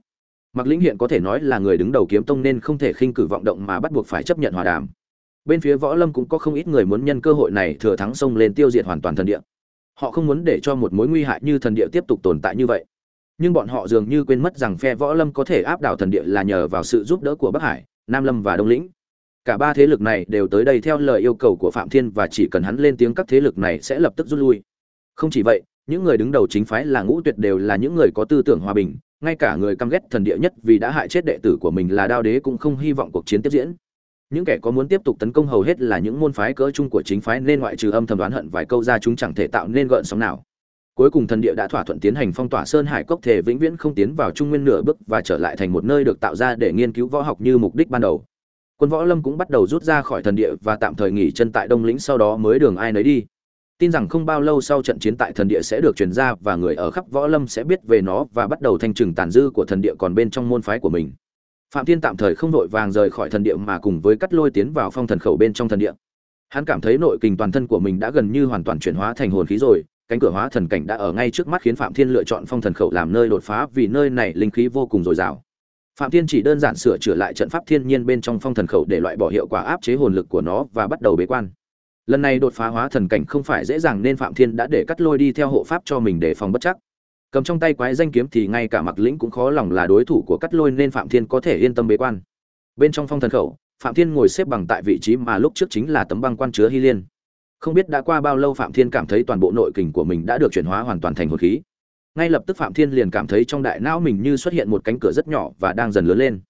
Mặc lĩnh hiện có thể nói là người đứng đầu kiếm tông nên không thể khinh cử vọng động mà bắt buộc phải chấp nhận hòa đàm. Bên phía võ lâm cũng có không ít người muốn nhân cơ hội này thừa thắng xông lên tiêu diệt hoàn toàn thần địa. Họ không muốn để cho một mối nguy hại như thần địa tiếp tục tồn tại như vậy. Nhưng bọn họ dường như quên mất rằng phe võ lâm có thể áp đảo thần địa là nhờ vào sự giúp đỡ của bắc hải, nam lâm và đông lĩnh cả ba thế lực này đều tới đây theo lời yêu cầu của phạm thiên và chỉ cần hắn lên tiếng các thế lực này sẽ lập tức rút lui. Không chỉ vậy, những người đứng đầu chính phái là ngũ tuyệt đều là những người có tư tưởng hòa bình, ngay cả người căm ghét thần địa nhất vì đã hại chết đệ tử của mình là đao đế cũng không hy vọng cuộc chiến tiếp diễn. Những kẻ có muốn tiếp tục tấn công hầu hết là những môn phái cỡ chung của chính phái nên ngoại trừ âm thầm đoán hận vài câu ra chúng chẳng thể tạo nên gợn sóng nào. Cuối cùng thần địa đã thỏa thuận tiến hành phong tỏa sơn hải cốc thể vĩnh viễn không tiến vào trung nguyên nửa bước và trở lại thành một nơi được tạo ra để nghiên cứu võ học như mục đích ban đầu quân võ lâm cũng bắt đầu rút ra khỏi thần địa và tạm thời nghỉ chân tại đông lĩnh, sau đó mới đường ai nấy đi. Tin rằng không bao lâu sau trận chiến tại thần địa sẽ được truyền ra và người ở khắp võ lâm sẽ biết về nó và bắt đầu thanh trừng tàn dư của thần địa còn bên trong môn phái của mình. Phạm thiên tạm thời không vội vàng rời khỏi thần địa mà cùng với cắt lôi tiến vào phong thần khẩu bên trong thần địa. Hắn cảm thấy nội kình toàn thân của mình đã gần như hoàn toàn chuyển hóa thành hồn khí rồi, cánh cửa hóa thần cảnh đã ở ngay trước mắt khiến phạm thiên lựa chọn phong thần khẩu làm nơi đột phá vì nơi này linh khí vô cùng dồi dào phạm thiên chỉ đơn giản sửa chữa lại trận pháp thiên nhiên bên trong phong thần khẩu để loại bỏ hiệu quả áp chế hồn lực của nó và bắt đầu bế quan. Lần này đột phá hóa thần cảnh không phải dễ dàng nên phạm thiên đã để cắt lôi đi theo hộ pháp cho mình để phòng bất chắc. Cầm trong tay quái danh kiếm thì ngay cả mặc lĩnh cũng khó lòng là đối thủ của cắt lôi nên phạm thiên có thể yên tâm bế quan. Bên trong phong thần khẩu, phạm thiên ngồi xếp bằng tại vị trí mà lúc trước chính là tấm băng quan chứa hy liên. Không biết đã qua bao lâu phạm thiên cảm thấy toàn bộ nội kình của mình đã được chuyển hóa hoàn toàn thành hồn khí ngay lập tức phạm thiên liền cảm thấy trong đại não mình như xuất hiện một cánh cửa rất nhỏ và đang dần lớn lên.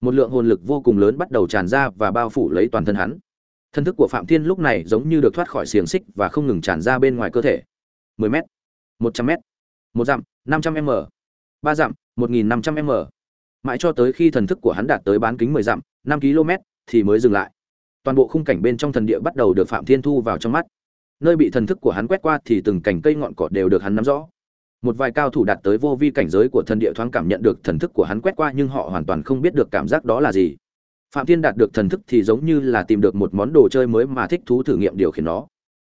Một lượng hồn lực vô cùng lớn bắt đầu tràn ra và bao phủ lấy toàn thân hắn. Thân thức của phạm thiên lúc này giống như được thoát khỏi xiềng xích và không ngừng tràn ra bên ngoài cơ thể. 10 m 100 m một dặm 500 m, ba dặm 1.500 m. Mãi cho tới khi thần thức của hắn đạt tới bán kính 10 dặm 5 km thì mới dừng lại. Toàn bộ khung cảnh bên trong thần địa bắt đầu được phạm thiên thu vào trong mắt. Nơi bị thần thức của hắn quét qua thì từng cành cây ngọn cỏ đều được hắn nắm rõ một vài cao thủ đạt tới vô vi cảnh giới của thần địa thoáng cảm nhận được thần thức của hắn quét qua nhưng họ hoàn toàn không biết được cảm giác đó là gì. Phạm thiên đạt được thần thức thì giống như là tìm được một món đồ chơi mới mà thích thú thử nghiệm điều khiển nó.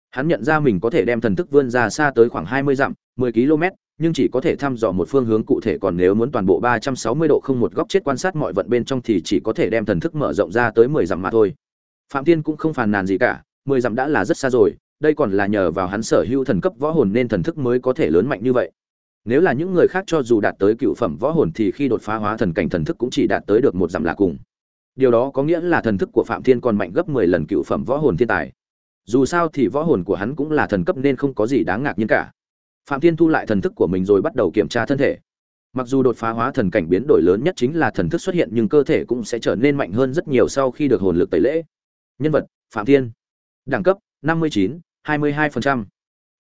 Hắn nhận ra mình có thể đem thần thức vươn ra xa tới khoảng 20 dặm 10 km nhưng chỉ có thể thăm dò một phương hướng cụ thể còn nếu muốn toàn bộ 360 độ không một góc chết quan sát mọi vận bên trong thì chỉ có thể đem thần thức mở rộng ra tới 10 dặm mà thôi. Phạm thiên cũng không phàn nàn gì cả 10 dặm đã là rất xa rồi, đây còn là nhờ vào hắn sở hữu thần cấp võ hồn nên thần thức mới có thể lớn mạnh như vậy nếu là những người khác cho dù đạt tới cựu phẩm võ hồn thì khi đột phá hóa thần cảnh thần thức cũng chỉ đạt tới được một dặm là cùng. Điều đó có nghĩa là thần thức của phạm thiên còn mạnh gấp mười lần cựu phẩm võ hồn thiên tài. Dù sao thì võ hồn của hắn cũng là thần cấp nên không có gì đáng ngạc nhiên cả. Phạm thiên thu lại thần thức của mình rồi bắt đầu kiểm tra thân thể. Mặc dù đột phá hóa thần cảnh biến đổi lớn nhất chính là thần thức xuất hiện nhưng cơ thể cũng sẽ trở nên mạnh hơn rất nhiều sau khi được hồn lực tẩy lễ. Nhân vật phạm thiên. Đẳng cấp 59, 22%.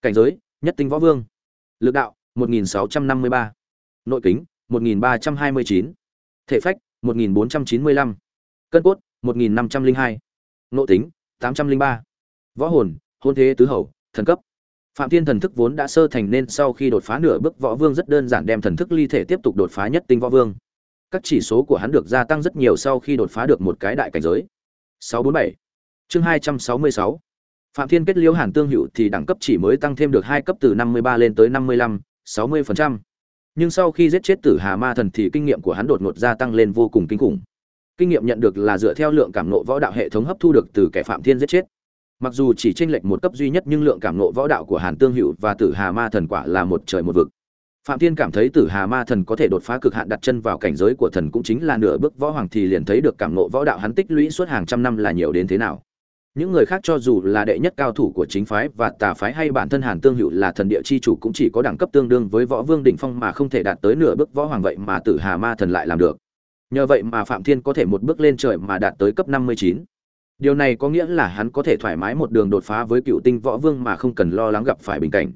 cảnh giới nhất tinh võ vương. Lực đạo 1653. nội kính 1329. thể phách 1495. cân cốt 1502. nội tính 803. võ hồn hôn thế tứ hầu thần cấp phạm thiên thần thức vốn đã sơ thành nên sau khi đột phá nửa bước võ vương rất đơn giản đem thần thức ly thể tiếp tục đột phá nhất tinh võ vương các chỉ số của hắn được gia tăng rất nhiều sau khi đột phá được một cái đại cảnh giới 647 chương 266 phạm thiên kết liễu hàn tương hữu thì đẳng cấp chỉ mới tăng thêm được hai cấp từ 53 lên tới 55, 60%. nhưng sau khi giết chết tử hà ma thần thì kinh nghiệm của hắn đột ngột gia tăng lên vô cùng kinh khủng. Kinh nghiệm nhận được là dựa theo lượng cảm ngộ võ đạo hệ thống hấp thu được từ kẻ phạm thiên giết chết. Mặc dù chỉ tranh lệch một cấp duy nhất nhưng lượng cảm ngộ võ đạo của hàn tương hữu và tử hà ma thần quả là một trời một vực. Phạm thiên cảm thấy tử hà ma thần có thể đột phá cực hạn đặt chân vào cảnh giới của thần cũng chính là nửa bước võ hoàng thì liền thấy được cảm ngộ võ đạo hắn tích lũy suốt hàng trăm năm là nhiều đến thế nào những người khác cho dù là đệ nhất cao thủ của chính phái và tà phái hay bản thân hàn tương hữu là thần địa chi chủ cũng chỉ có đẳng cấp tương đương với võ vương đỉnh phong mà không thể đạt tới nửa bước võ hoàng vậy mà tử hà ma thần lại làm được. Nhờ vậy mà phạm thiên có thể một bước lên trời mà đạt tới cấp năm mươi chín. Điều này có nghĩa là hắn có thể thoải mái một đường đột phá với cựu tinh võ vương mà không cần lo lắng gặp phải bình cảnh.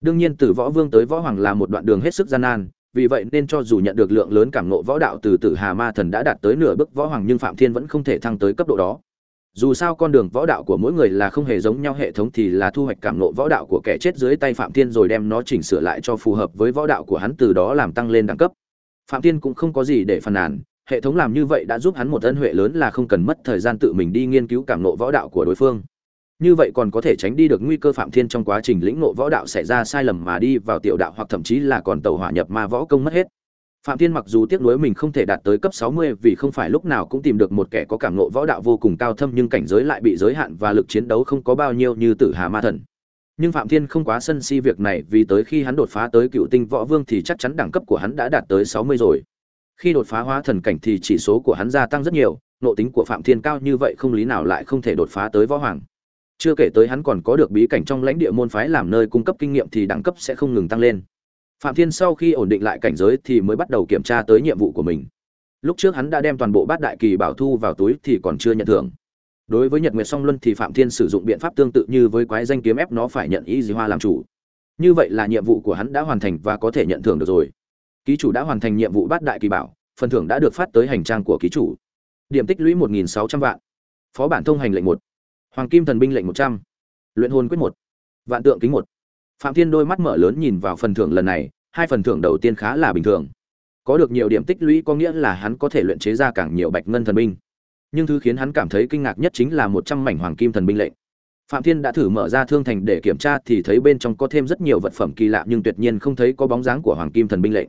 Đương nhiên từ võ vương tới võ hoàng là một đoạn đường hết sức gian nan, vì vậy nên cho dù nhận được lượng lớn cảm nộ võ đạo từ tử hà ma thần đã đạt tới nửa bước võ hoàng nhưng phạm thiên vẫn không thể thăng tới cấp độ đó dù sao con đường võ đạo của mỗi người là không hề giống nhau, hệ thống thì là thu hoạch cảm nộ võ đạo của kẻ chết dưới tay phạm thiên rồi đem nó chỉnh sửa lại cho phù hợp với võ đạo của hắn, từ đó làm tăng lên đẳng cấp. Phạm thiên cũng không có gì để phàn nàn, hệ thống làm như vậy đã giúp hắn một ân huệ lớn là không cần mất thời gian tự mình đi nghiên cứu cảm nộ võ đạo của đối phương. Như vậy còn có thể tránh đi được nguy cơ phạm thiên trong quá trình lĩnh nộ võ đạo xảy ra sai lầm mà đi vào tiểu đạo hoặc thậm chí là còn tàu hỏa nhập ma võ công mất hết phạm thiên mặc dù tiếc nuối mình không thể đạt tới cấp 60 vì không phải lúc nào cũng tìm được một kẻ có cảm ngộ võ đạo vô cùng cao thâm nhưng cảnh giới lại bị giới hạn và lực chiến đấu không có bao nhiêu như tử hà ma thần. Nhưng phạm thiên không quá sân si việc này vì tới khi hắn đột phá tới cựu tinh võ vương thì chắc chắn đẳng cấp của hắn đã đạt tới 60 rồi. Khi đột phá hóa thần cảnh thì chỉ số của hắn gia tăng rất nhiều nộ tính của phạm thiên cao như vậy không lý nào lại không thể đột phá tới võ hoàng. Chưa kể tới hắn còn có được bí cảnh trong lãnh địa môn phái làm nơi cung cấp kinh nghiệm thì đẳng cấp sẽ không ngừng tăng lên phạm thiên sau khi ổn định lại cảnh giới thì mới bắt đầu kiểm tra tới nhiệm vụ của mình. Lúc trước hắn đã đem toàn bộ bát đại kỳ bảo thu vào túi thì còn chưa nhận thưởng. Đối với nhật nguyệt song luân thì phạm thiên sử dụng biện pháp tương tự như với quái danh kiếm ép nó phải nhận ý gì hoa làm chủ. Như vậy là nhiệm vụ của hắn đã hoàn thành và có thể nhận thưởng được rồi. Ký chủ đã hoàn thành nhiệm vụ bát đại kỳ bảo, phần thưởng đã được phát tới hành trang của ký chủ. Điểm tích lũy 1.600 vạn. Phó bản thông hành lệnh một. Hoàng kim thần binh lệnh 100. luyện hồn quyết một. Vạn tượng kính một phạm thiên đôi mắt mở lớn nhìn vào phần thưởng lần này, hai phần thưởng đầu tiên khá là bình thường. Có được nhiều điểm tích lũy có nghĩa là hắn có thể luyện chế ra càng nhiều bạch ngân thần binh. Nhưng thứ khiến hắn cảm thấy kinh ngạc nhất chính là một trăm mảnh hoàng kim thần binh lệnh. Phạm thiên đã thử mở ra thương thành để kiểm tra thì thấy bên trong có thêm rất nhiều vật phẩm kỳ lạ nhưng tuyệt nhiên không thấy có bóng dáng của hoàng kim thần binh lệnh.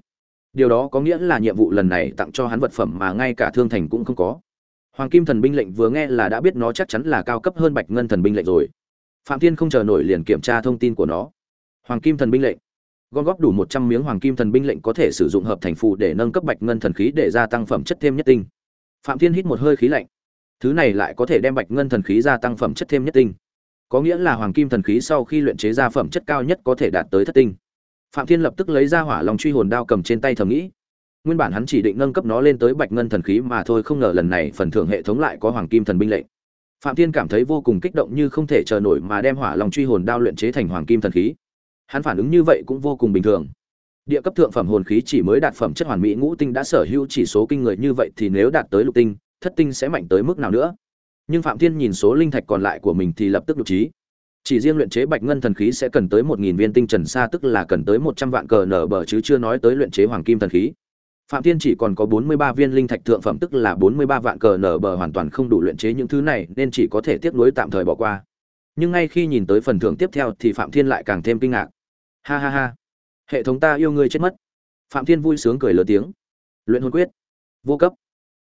Điều đó có nghĩa là nhiệm vụ lần này tặng cho hắn vật phẩm mà ngay cả thương thành cũng không có. Hoàng kim thần binh lệnh vừa nghe là đã biết nó chắc chắn là cao cấp hơn bạch ngân thần binh lệnh rồi. Phạm thiên không chờ nổi liền kiểm tra thông tin của nó hoàng kim thần binh lệnh. Gom góp đủ một trăm miếng hoàng kim thần binh lệnh có thể sử dụng hợp thành phù để nâng cấp bạch ngân thần khí để gia tăng phẩm chất thêm nhất tinh. Phạm thiên hít một hơi khí lạnh. Thứ này lại có thể đem bạch ngân thần khí gia tăng phẩm chất thêm nhất tinh. Có nghĩa là hoàng kim thần khí sau khi luyện chế ra phẩm chất cao nhất có thể đạt tới thất tinh. Phạm thiên lập tức lấy ra hỏa long truy hồn đao cầm trên tay thầm nghĩ. Nguyên bản hắn chỉ định nâng cấp nó lên tới bạch ngân thần khí mà thôi, không ngờ lần này phần thưởng hệ thống lại có hoàng kim thần binh lệnh. Phạm thiên cảm thấy vô cùng kích động như không thể chờ nổi mà đem hỏa long truy hồn đao luyện chế thành hoàng kim thần khí hắn phản ứng như vậy cũng vô cùng bình thường. Địa cấp thượng phẩm hồn khí chỉ mới đạt phẩm chất hoàn mỹ, ngũ tinh đã sở hữu chỉ số kinh người như vậy thì nếu đạt tới lục tinh, thất tinh sẽ mạnh tới mức nào nữa? Nhưng phạm thiên nhìn số linh thạch còn lại của mình thì lập tức lục trí. Chỉ riêng luyện chế bạch ngân thần khí sẽ cần tới một nghìn viên tinh trần sa, tức là cần tới một trăm vạn cờ nở bờ chứ chưa nói tới luyện chế hoàng kim thần khí. Phạm thiên chỉ còn có bốn mươi ba viên linh thạch thượng phẩm, tức là bốn mươi ba vạn cờ nở bờ hoàn toàn không đủ luyện chế những thứ này, nên chỉ có thể tiếp nối tạm thời bỏ qua. Nhưng ngay khi nhìn tới phần thưởng tiếp theo thì phạm thiên lại càng thêm kinh ngạc ha ha ha. Hệ thống ta yêu ngươi chết mất. Phạm thiên vui sướng cười lớn tiếng. Luyện hồn quyết. Vô cấp.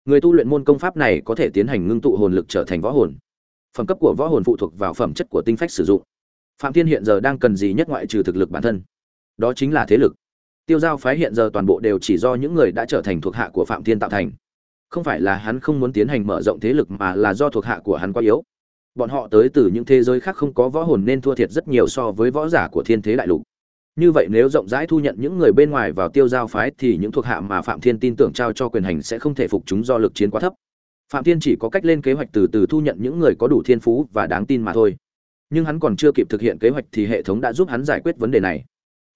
Người tu luyện môn công pháp này có thể tiến hành ngưng tụ hồn lực trở thành võ hồn. Phẩm cấp của võ hồn phụ thuộc vào phẩm chất của tinh phách sử dụng. Phạm thiên hiện giờ đang cần gì nhất ngoại trừ thực lực bản thân? Đó chính là thế lực. Tiêu giao phái hiện giờ toàn bộ đều chỉ do những người đã trở thành thuộc hạ của phạm thiên tạo thành. Không phải là hắn không muốn tiến hành mở rộng thế lực mà là do thuộc hạ của hắn quá yếu. Bọn họ tới từ những thế giới khác không có võ hồn nên thua thiệt rất nhiều so với võ giả của thiên thế đại lục như vậy nếu rộng rãi thu nhận những người bên ngoài vào tiêu giao phái thì những thuộc hạ mà phạm thiên tin tưởng trao cho quyền hành sẽ không thể phục chúng do lực chiến quá thấp. Phạm thiên chỉ có cách lên kế hoạch từ từ thu nhận những người có đủ thiên phú và đáng tin mà thôi. Nhưng hắn còn chưa kịp thực hiện kế hoạch thì hệ thống đã giúp hắn giải quyết vấn đề này.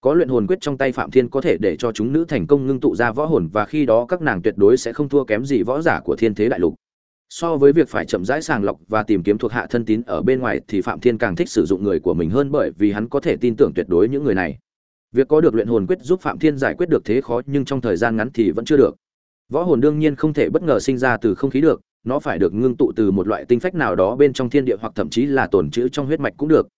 Có luyện hồn quyết trong tay phạm thiên có thể để cho chúng nữ thành công ngưng tụ ra võ hồn và khi đó các nàng tuyệt đối sẽ không thua kém gì võ giả của thiên thế đại lục. So với việc phải chậm rãi sàng lọc và tìm kiếm thuộc hạ thân tín ở bên ngoài thì phạm thiên càng thích sử dụng người của mình hơn bởi vì hắn có thể tin tưởng tuyệt đối những người này việc có được luyện hồn quyết giúp phạm thiên giải quyết được thế khó nhưng trong thời gian ngắn thì vẫn chưa được. Võ hồn đương nhiên không thể bất ngờ sinh ra từ không khí được, nó phải được ngưng tụ từ một loại tinh phách nào đó bên trong thiên địa hoặc thậm chí là tồn trữ trong huyết mạch cũng được.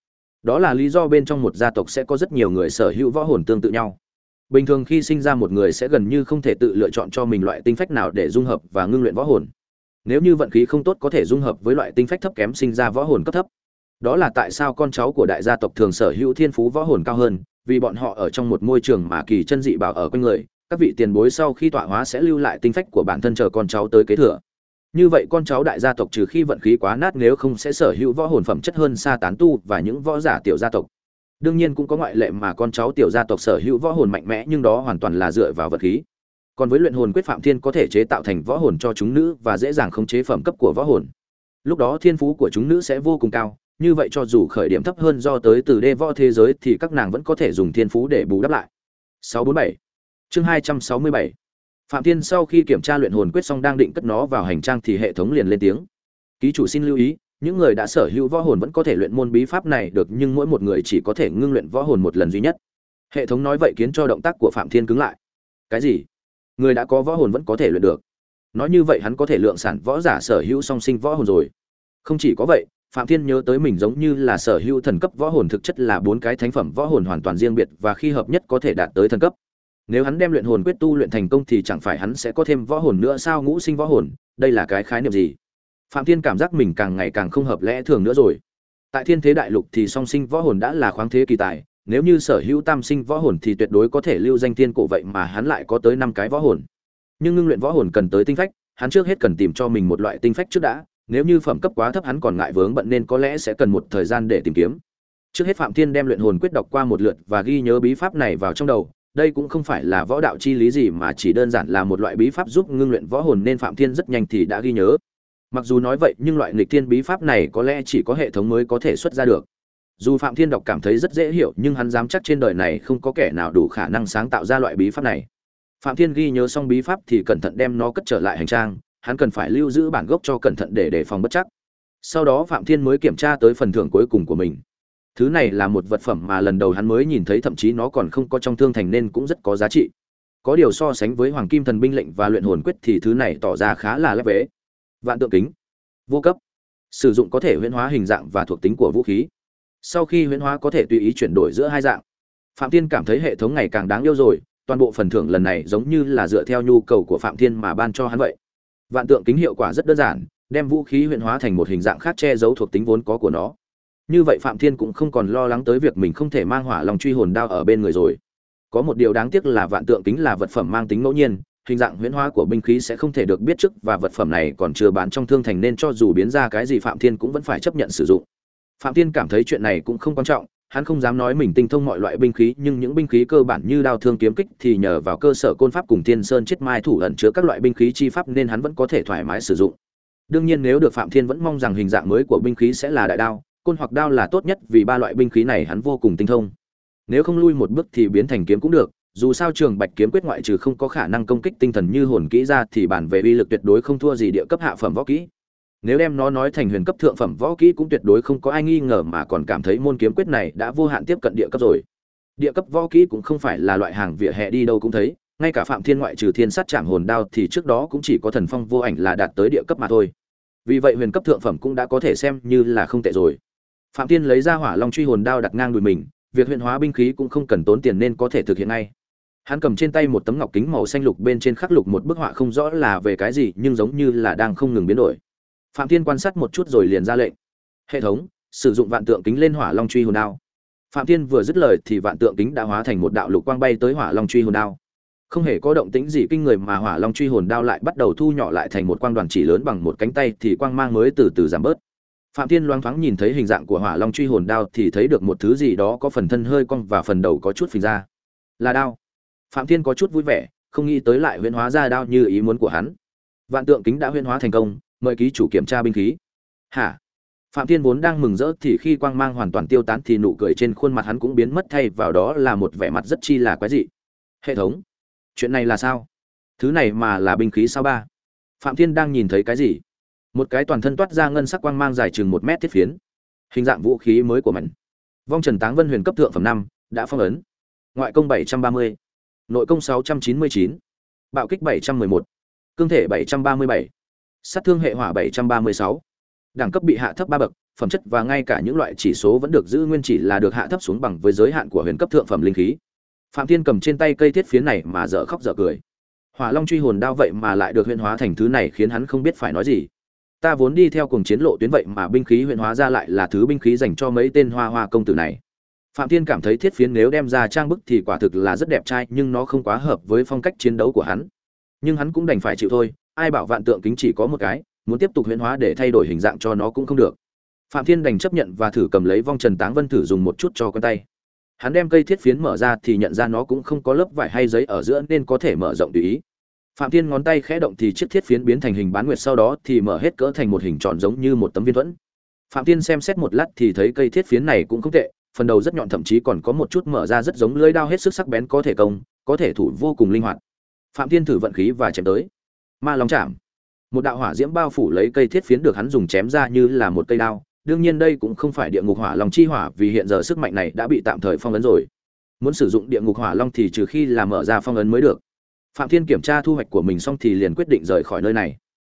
Đó là lý do bên trong một gia tộc sẽ có rất nhiều người sở hữu võ hồn tương tự nhau. Bình thường khi sinh ra một người sẽ gần như không thể tự lựa chọn cho mình loại tinh phách nào để dung hợp và ngưng luyện võ hồn. Nếu như vận khí không tốt có thể dung hợp với loại tinh phách thấp kém sinh ra võ hồn cấp thấp. Đó là tại sao con cháu của đại gia tộc thường sở hữu thiên phú võ hồn cao hơn vì bọn họ ở trong một môi trường mà kỳ chân dị bảo ở quanh người, các vị tiền bối sau khi tọa hóa sẽ lưu lại tinh phách của bản thân chờ con cháu tới kế thừa. Như vậy con cháu đại gia tộc trừ khi vận khí quá nát nếu không sẽ sở hữu võ hồn phẩm chất hơn xa tán tu và những võ giả tiểu gia tộc. Đương nhiên cũng có ngoại lệ mà con cháu tiểu gia tộc sở hữu võ hồn mạnh mẽ nhưng đó hoàn toàn là dựa vào vật khí. Còn với luyện hồn quyết phạm thiên có thể chế tạo thành võ hồn cho chúng nữ và dễ dàng khống chế phẩm cấp của võ hồn. Lúc đó thiên phú của chúng nữ sẽ vô cùng cao như vậy cho dù khởi điểm thấp hơn do tới từ đê võ thế giới thì các nàng vẫn có thể dùng thiên phú để bù đắp lại. 647 chương 267 phạm thiên sau khi kiểm tra luyện hồn quyết xong đang định cất nó vào hành trang thì hệ thống liền lên tiếng. Ký chủ xin lưu ý, những người đã sở hữu võ hồn vẫn có thể luyện môn bí pháp này được nhưng mỗi một người chỉ có thể ngưng luyện võ hồn một lần duy nhất. Hệ thống nói vậy khiến cho động tác của phạm thiên cứng lại. Cái gì? Người đã có võ hồn vẫn có thể luyện được. Nói như vậy hắn có thể lượng sản võ giả sở hữu song sinh võ hồn rồi. Không chỉ có vậy phạm thiên nhớ tới mình giống như là sở hữu thần cấp võ hồn thực chất là bốn cái thánh phẩm võ hồn hoàn toàn riêng biệt và khi hợp nhất có thể đạt tới thần cấp. Nếu hắn đem luyện hồn quyết tu luyện thành công thì chẳng phải hắn sẽ có thêm võ hồn nữa sao ngũ sinh võ hồn, đây là cái khái niệm gì? Phạm thiên cảm giác mình càng ngày càng không hợp lẽ thường nữa rồi. Tại thiên thế đại lục thì song sinh võ hồn đã là khoáng thế kỳ tài, nếu như sở hữu tam sinh võ hồn thì tuyệt đối có thể lưu danh thiên cổ vậy mà hắn lại có tới năm cái võ hồn. Nhưng ngưng luyện võ hồn cần tới tinh phách, hắn trước hết cần tìm cho mình một loại tinh phách trước đã nếu như phẩm cấp quá thấp hắn còn ngại vướng bận nên có lẽ sẽ cần một thời gian để tìm kiếm. Trước hết phạm thiên đem luyện hồn quyết đọc qua một lượt và ghi nhớ bí pháp này vào trong đầu. Đây cũng không phải là võ đạo chi lý gì mà chỉ đơn giản là một loại bí pháp giúp ngưng luyện võ hồn nên phạm thiên rất nhanh thì đã ghi nhớ. Mặc dù nói vậy, nhưng loại nghịch thiên bí pháp này có lẽ chỉ có hệ thống mới có thể xuất ra được. Dù phạm thiên đọc cảm thấy rất dễ hiểu, nhưng hắn dám chắc trên đời này không có kẻ nào đủ khả năng sáng tạo ra loại bí pháp này. Phạm thiên ghi nhớ xong bí pháp thì cẩn thận đem nó cất trở lại hành trang hắn cần phải lưu giữ bản gốc cho cẩn thận để đề phòng bất chắc. Sau đó phạm thiên mới kiểm tra tới phần thưởng cuối cùng của mình. Thứ này là một vật phẩm mà lần đầu hắn mới nhìn thấy, thậm chí nó còn không có trong thương thành nên cũng rất có giá trị. Có điều so sánh với hoàng kim thần binh lệnh và luyện hồn quyết thì thứ này tỏ ra khá là lép vế. Vạn tượng kính. Vô cấp. Sử dụng có thể huyễn hóa hình dạng và thuộc tính của vũ khí. Sau khi huyễn hóa có thể tùy ý chuyển đổi giữa hai dạng. Phạm thiên cảm thấy hệ thống ngày càng đáng yêu rồi, toàn bộ phần thưởng lần này giống như là dựa theo nhu cầu của phạm thiên mà ban cho hắn vậy vạn tượng kính hiệu quả rất đơn giản, đem vũ khí huyễn hóa thành một hình dạng khác che giấu thuộc tính vốn có của nó. Như vậy phạm thiên cũng không còn lo lắng tới việc mình không thể mang hỏa lòng truy hồn đao ở bên người rồi. Có một điều đáng tiếc là vạn tượng kính là vật phẩm mang tính ngẫu nhiên, hình dạng huyễn hóa của binh khí sẽ không thể được biết trước và vật phẩm này còn chưa bán trong thương thành nên cho dù biến ra cái gì phạm thiên cũng vẫn phải chấp nhận sử dụng. Phạm thiên cảm thấy chuyện này cũng không quan trọng hắn không dám nói mình tinh thông mọi loại binh khí, nhưng những binh khí cơ bản như đao thương kiếm kích thì nhờ vào cơ sở côn pháp cùng thiên sơn chết mai thủ ẩn chứa các loại binh khí chi pháp nên hắn vẫn có thể thoải mái sử dụng. Đương nhiên nếu được phạm thiên vẫn mong rằng hình dạng mới của binh khí sẽ là đại đao, côn hoặc đao là tốt nhất vì ba loại binh khí này hắn vô cùng tinh thông. Nếu không lui một bước thì biến thành kiếm cũng được, dù sao trường bạch kiếm quyết ngoại trừ không có khả năng công kích tinh thần như hồn kỹ ra thì bản về uy lực tuyệt đối không thua gì địa cấp hạ phẩm võ kỹ nếu đem nó nói thành huyền cấp thượng phẩm võ kỹ cũng tuyệt đối không có ai nghi ngờ mà còn cảm thấy môn kiếm quyết này đã vô hạn tiếp cận địa cấp rồi. Địa cấp võ kỹ cũng không phải là loại hàng vỉa hè đi đâu cũng thấy, ngay cả phạm thiên ngoại trừ thiên sát chạm hồn đao thì trước đó cũng chỉ có thần phong vô ảnh là đạt tới địa cấp mà thôi. Vì vậy huyền cấp thượng phẩm cũng đã có thể xem như là không tệ rồi. Phạm thiên lấy ra hỏa long truy hồn đao đặt ngang đùi mình, việc huyền hóa binh khí cũng không cần tốn tiền nên có thể thực hiện ngay. Hắn cầm trên tay một tấm ngọc kính màu xanh lục bên trên khắc lục một bức họa không rõ là về cái gì, nhưng giống như là đang không ngừng biến đổi phạm thiên quan sát một chút rồi liền ra lệnh. Hệ thống, sử dụng vạn tượng kính lên hỏa long truy hồn đao. Phạm thiên vừa dứt lời thì vạn tượng kính đã hóa thành một đạo lục quang bay tới hỏa long truy hồn đao. Không hề có động tĩnh gì kinh người mà hỏa long truy hồn đao lại bắt đầu thu nhỏ lại thành một quang đoàn chỉ lớn bằng một cánh tay thì quang mang mới từ từ giảm bớt. Phạm thiên loáng thoáng nhìn thấy hình dạng của hỏa long truy hồn đao thì thấy được một thứ gì đó có phần thân hơi cong và phần đầu có chút phình ra. Là đao. Phạm thiên có chút vui vẻ, không nghĩ tới lại huyễn hóa ra đao như ý muốn của hắn. Vạn tượng kính đã huyễn hóa thành công mời ký chủ kiểm tra binh khí. Hả? Phạm thiên vốn đang mừng rỡ thì khi quang mang hoàn toàn tiêu tán thì nụ cười trên khuôn mặt hắn cũng biến mất, thay vào đó là một vẻ mặt rất chi là quái dị. Hệ thống, chuyện này là sao? Thứ này mà là binh khí sao ba? Phạm thiên đang nhìn thấy cái gì? Một cái toàn thân toát ra ngân sắc quang mang dài chừng một mét thiết phiến. Hình dạng vũ khí mới của mình vong trần táng vân huyền cấp thượng phẩm năm, đã phong ấn. Ngoại công bảy trăm ba mươi, nội công sáu trăm chín mươi chín, bạo kích bảy trăm mười một, cương thể bảy trăm ba mươi bảy sát thương hệ hỏa 736. Đẳng cấp bị hạ thấp ba bậc, phẩm chất và ngay cả những loại chỉ số vẫn được giữ nguyên chỉ là được hạ thấp xuống bằng với giới hạn của huyền cấp thượng phẩm linh khí. Phạm Thiên cầm trên tay cây thiết phiến này mà dở khóc dở cười. Hỏa Long truy hồn đao vậy mà lại được huyền hóa thành thứ này khiến hắn không biết phải nói gì. Ta vốn đi theo cùng chiến lộ tuyến vậy mà binh khí huyền hóa ra lại là thứ binh khí dành cho mấy tên hoa hoa công tử này. Phạm Thiên cảm thấy thiết phiến nếu đem ra trang bức thì quả thực là rất đẹp trai, nhưng nó không quá hợp với phong cách chiến đấu của hắn. Nhưng hắn cũng đành phải chịu thôi, ai bảo vạn tượng kính chỉ có một cái, muốn tiếp tục huyễn hóa để thay đổi hình dạng cho nó cũng không được. Phạm thiên đành chấp nhận và thử cầm lấy vong trần táng vân thử dùng một chút cho con tay. Hắn đem cây thiết phiến mở ra thì nhận ra nó cũng không có lớp vải hay giấy ở giữa nên có thể mở rộng tùy ý. Phạm thiên ngón tay khẽ động thì chiếc thiết phiến biến thành hình bán nguyệt sau đó thì mở hết cỡ thành một hình tròn giống như một tấm viên thuẫn. Phạm thiên xem xét một lát thì thấy cây thiết phiến này cũng không tệ, phần đầu rất nhọn thậm chí còn có một chút mở ra rất giống lưỡi đao hết sức sắc bén có thể công, có thể thủ vô cùng linh hoạt. Phạm thiên thử vận khí và chém tới ma long chạm. Một đạo hỏa diễm bao phủ lấy cây thiết phiến được hắn dùng chém ra như là một cây đao. Đương nhiên đây cũng không phải địa ngục hỏa long chi hỏa, vì hiện giờ sức mạnh này đã bị tạm thời phong ấn rồi. Muốn sử dụng địa ngục hỏa long thì trừ khi là mở ra phong ấn mới được. Phạm thiên kiểm tra thu hoạch của mình xong thì liền quyết định rời khỏi nơi này.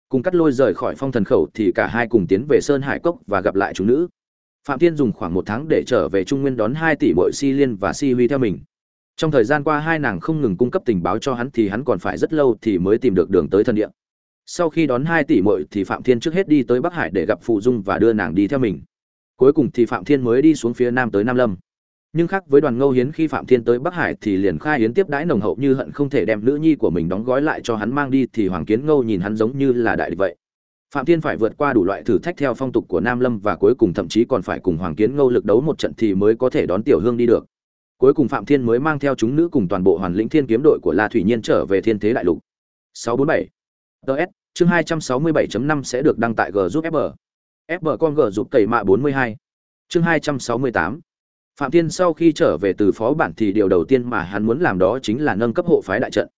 Cùng cắt lôi rời khỏi phong thần khẩu thì cả hai cùng tiến về sơn hải cốc và gặp lại chúng nữ. Phạm thiên dùng khoảng một tháng để trở về trung nguyên đón hai tỷ bội si liên và si huy theo mình trong thời gian qua hai nàng không ngừng cung cấp tình báo cho hắn thì hắn còn phải rất lâu thì mới tìm được đường tới thân địa sau khi đón hai tỷ muội thì phạm thiên trước hết đi tới bắc hải để gặp phụ dung và đưa nàng đi theo mình. Cuối cùng thì phạm thiên mới đi xuống phía nam tới nam lâm. Nhưng khác với đoàn ngâu hiến khi phạm thiên tới bắc hải thì liền khai hiến tiếp đãi nồng hậu như hận không thể đem nữ nhi của mình đóng gói lại cho hắn mang đi thì hoàng kiến ngâu nhìn hắn giống như là đại địch vậy. Phạm thiên phải vượt qua đủ loại thử thách theo phong tục của nam lâm và cuối cùng thậm chí còn phải cùng hoàng kiến ngâu lực đấu một trận thì mới có thể đón tiểu hương đi được cuối cùng phạm thiên mới mang theo chúng nữ cùng toàn bộ hoàn lĩnh thiên kiếm đội của la thủy nhiên trở về thiên thế đại lục. 647 ts chương 267.5 sẽ được đăng tại g giúp fb fb con g giúp tẩy mạ 42 chương 268 phạm thiên sau khi trở về từ phó bản thì điều đầu tiên mà hắn muốn làm đó chính là nâng cấp hộ phái đại trận.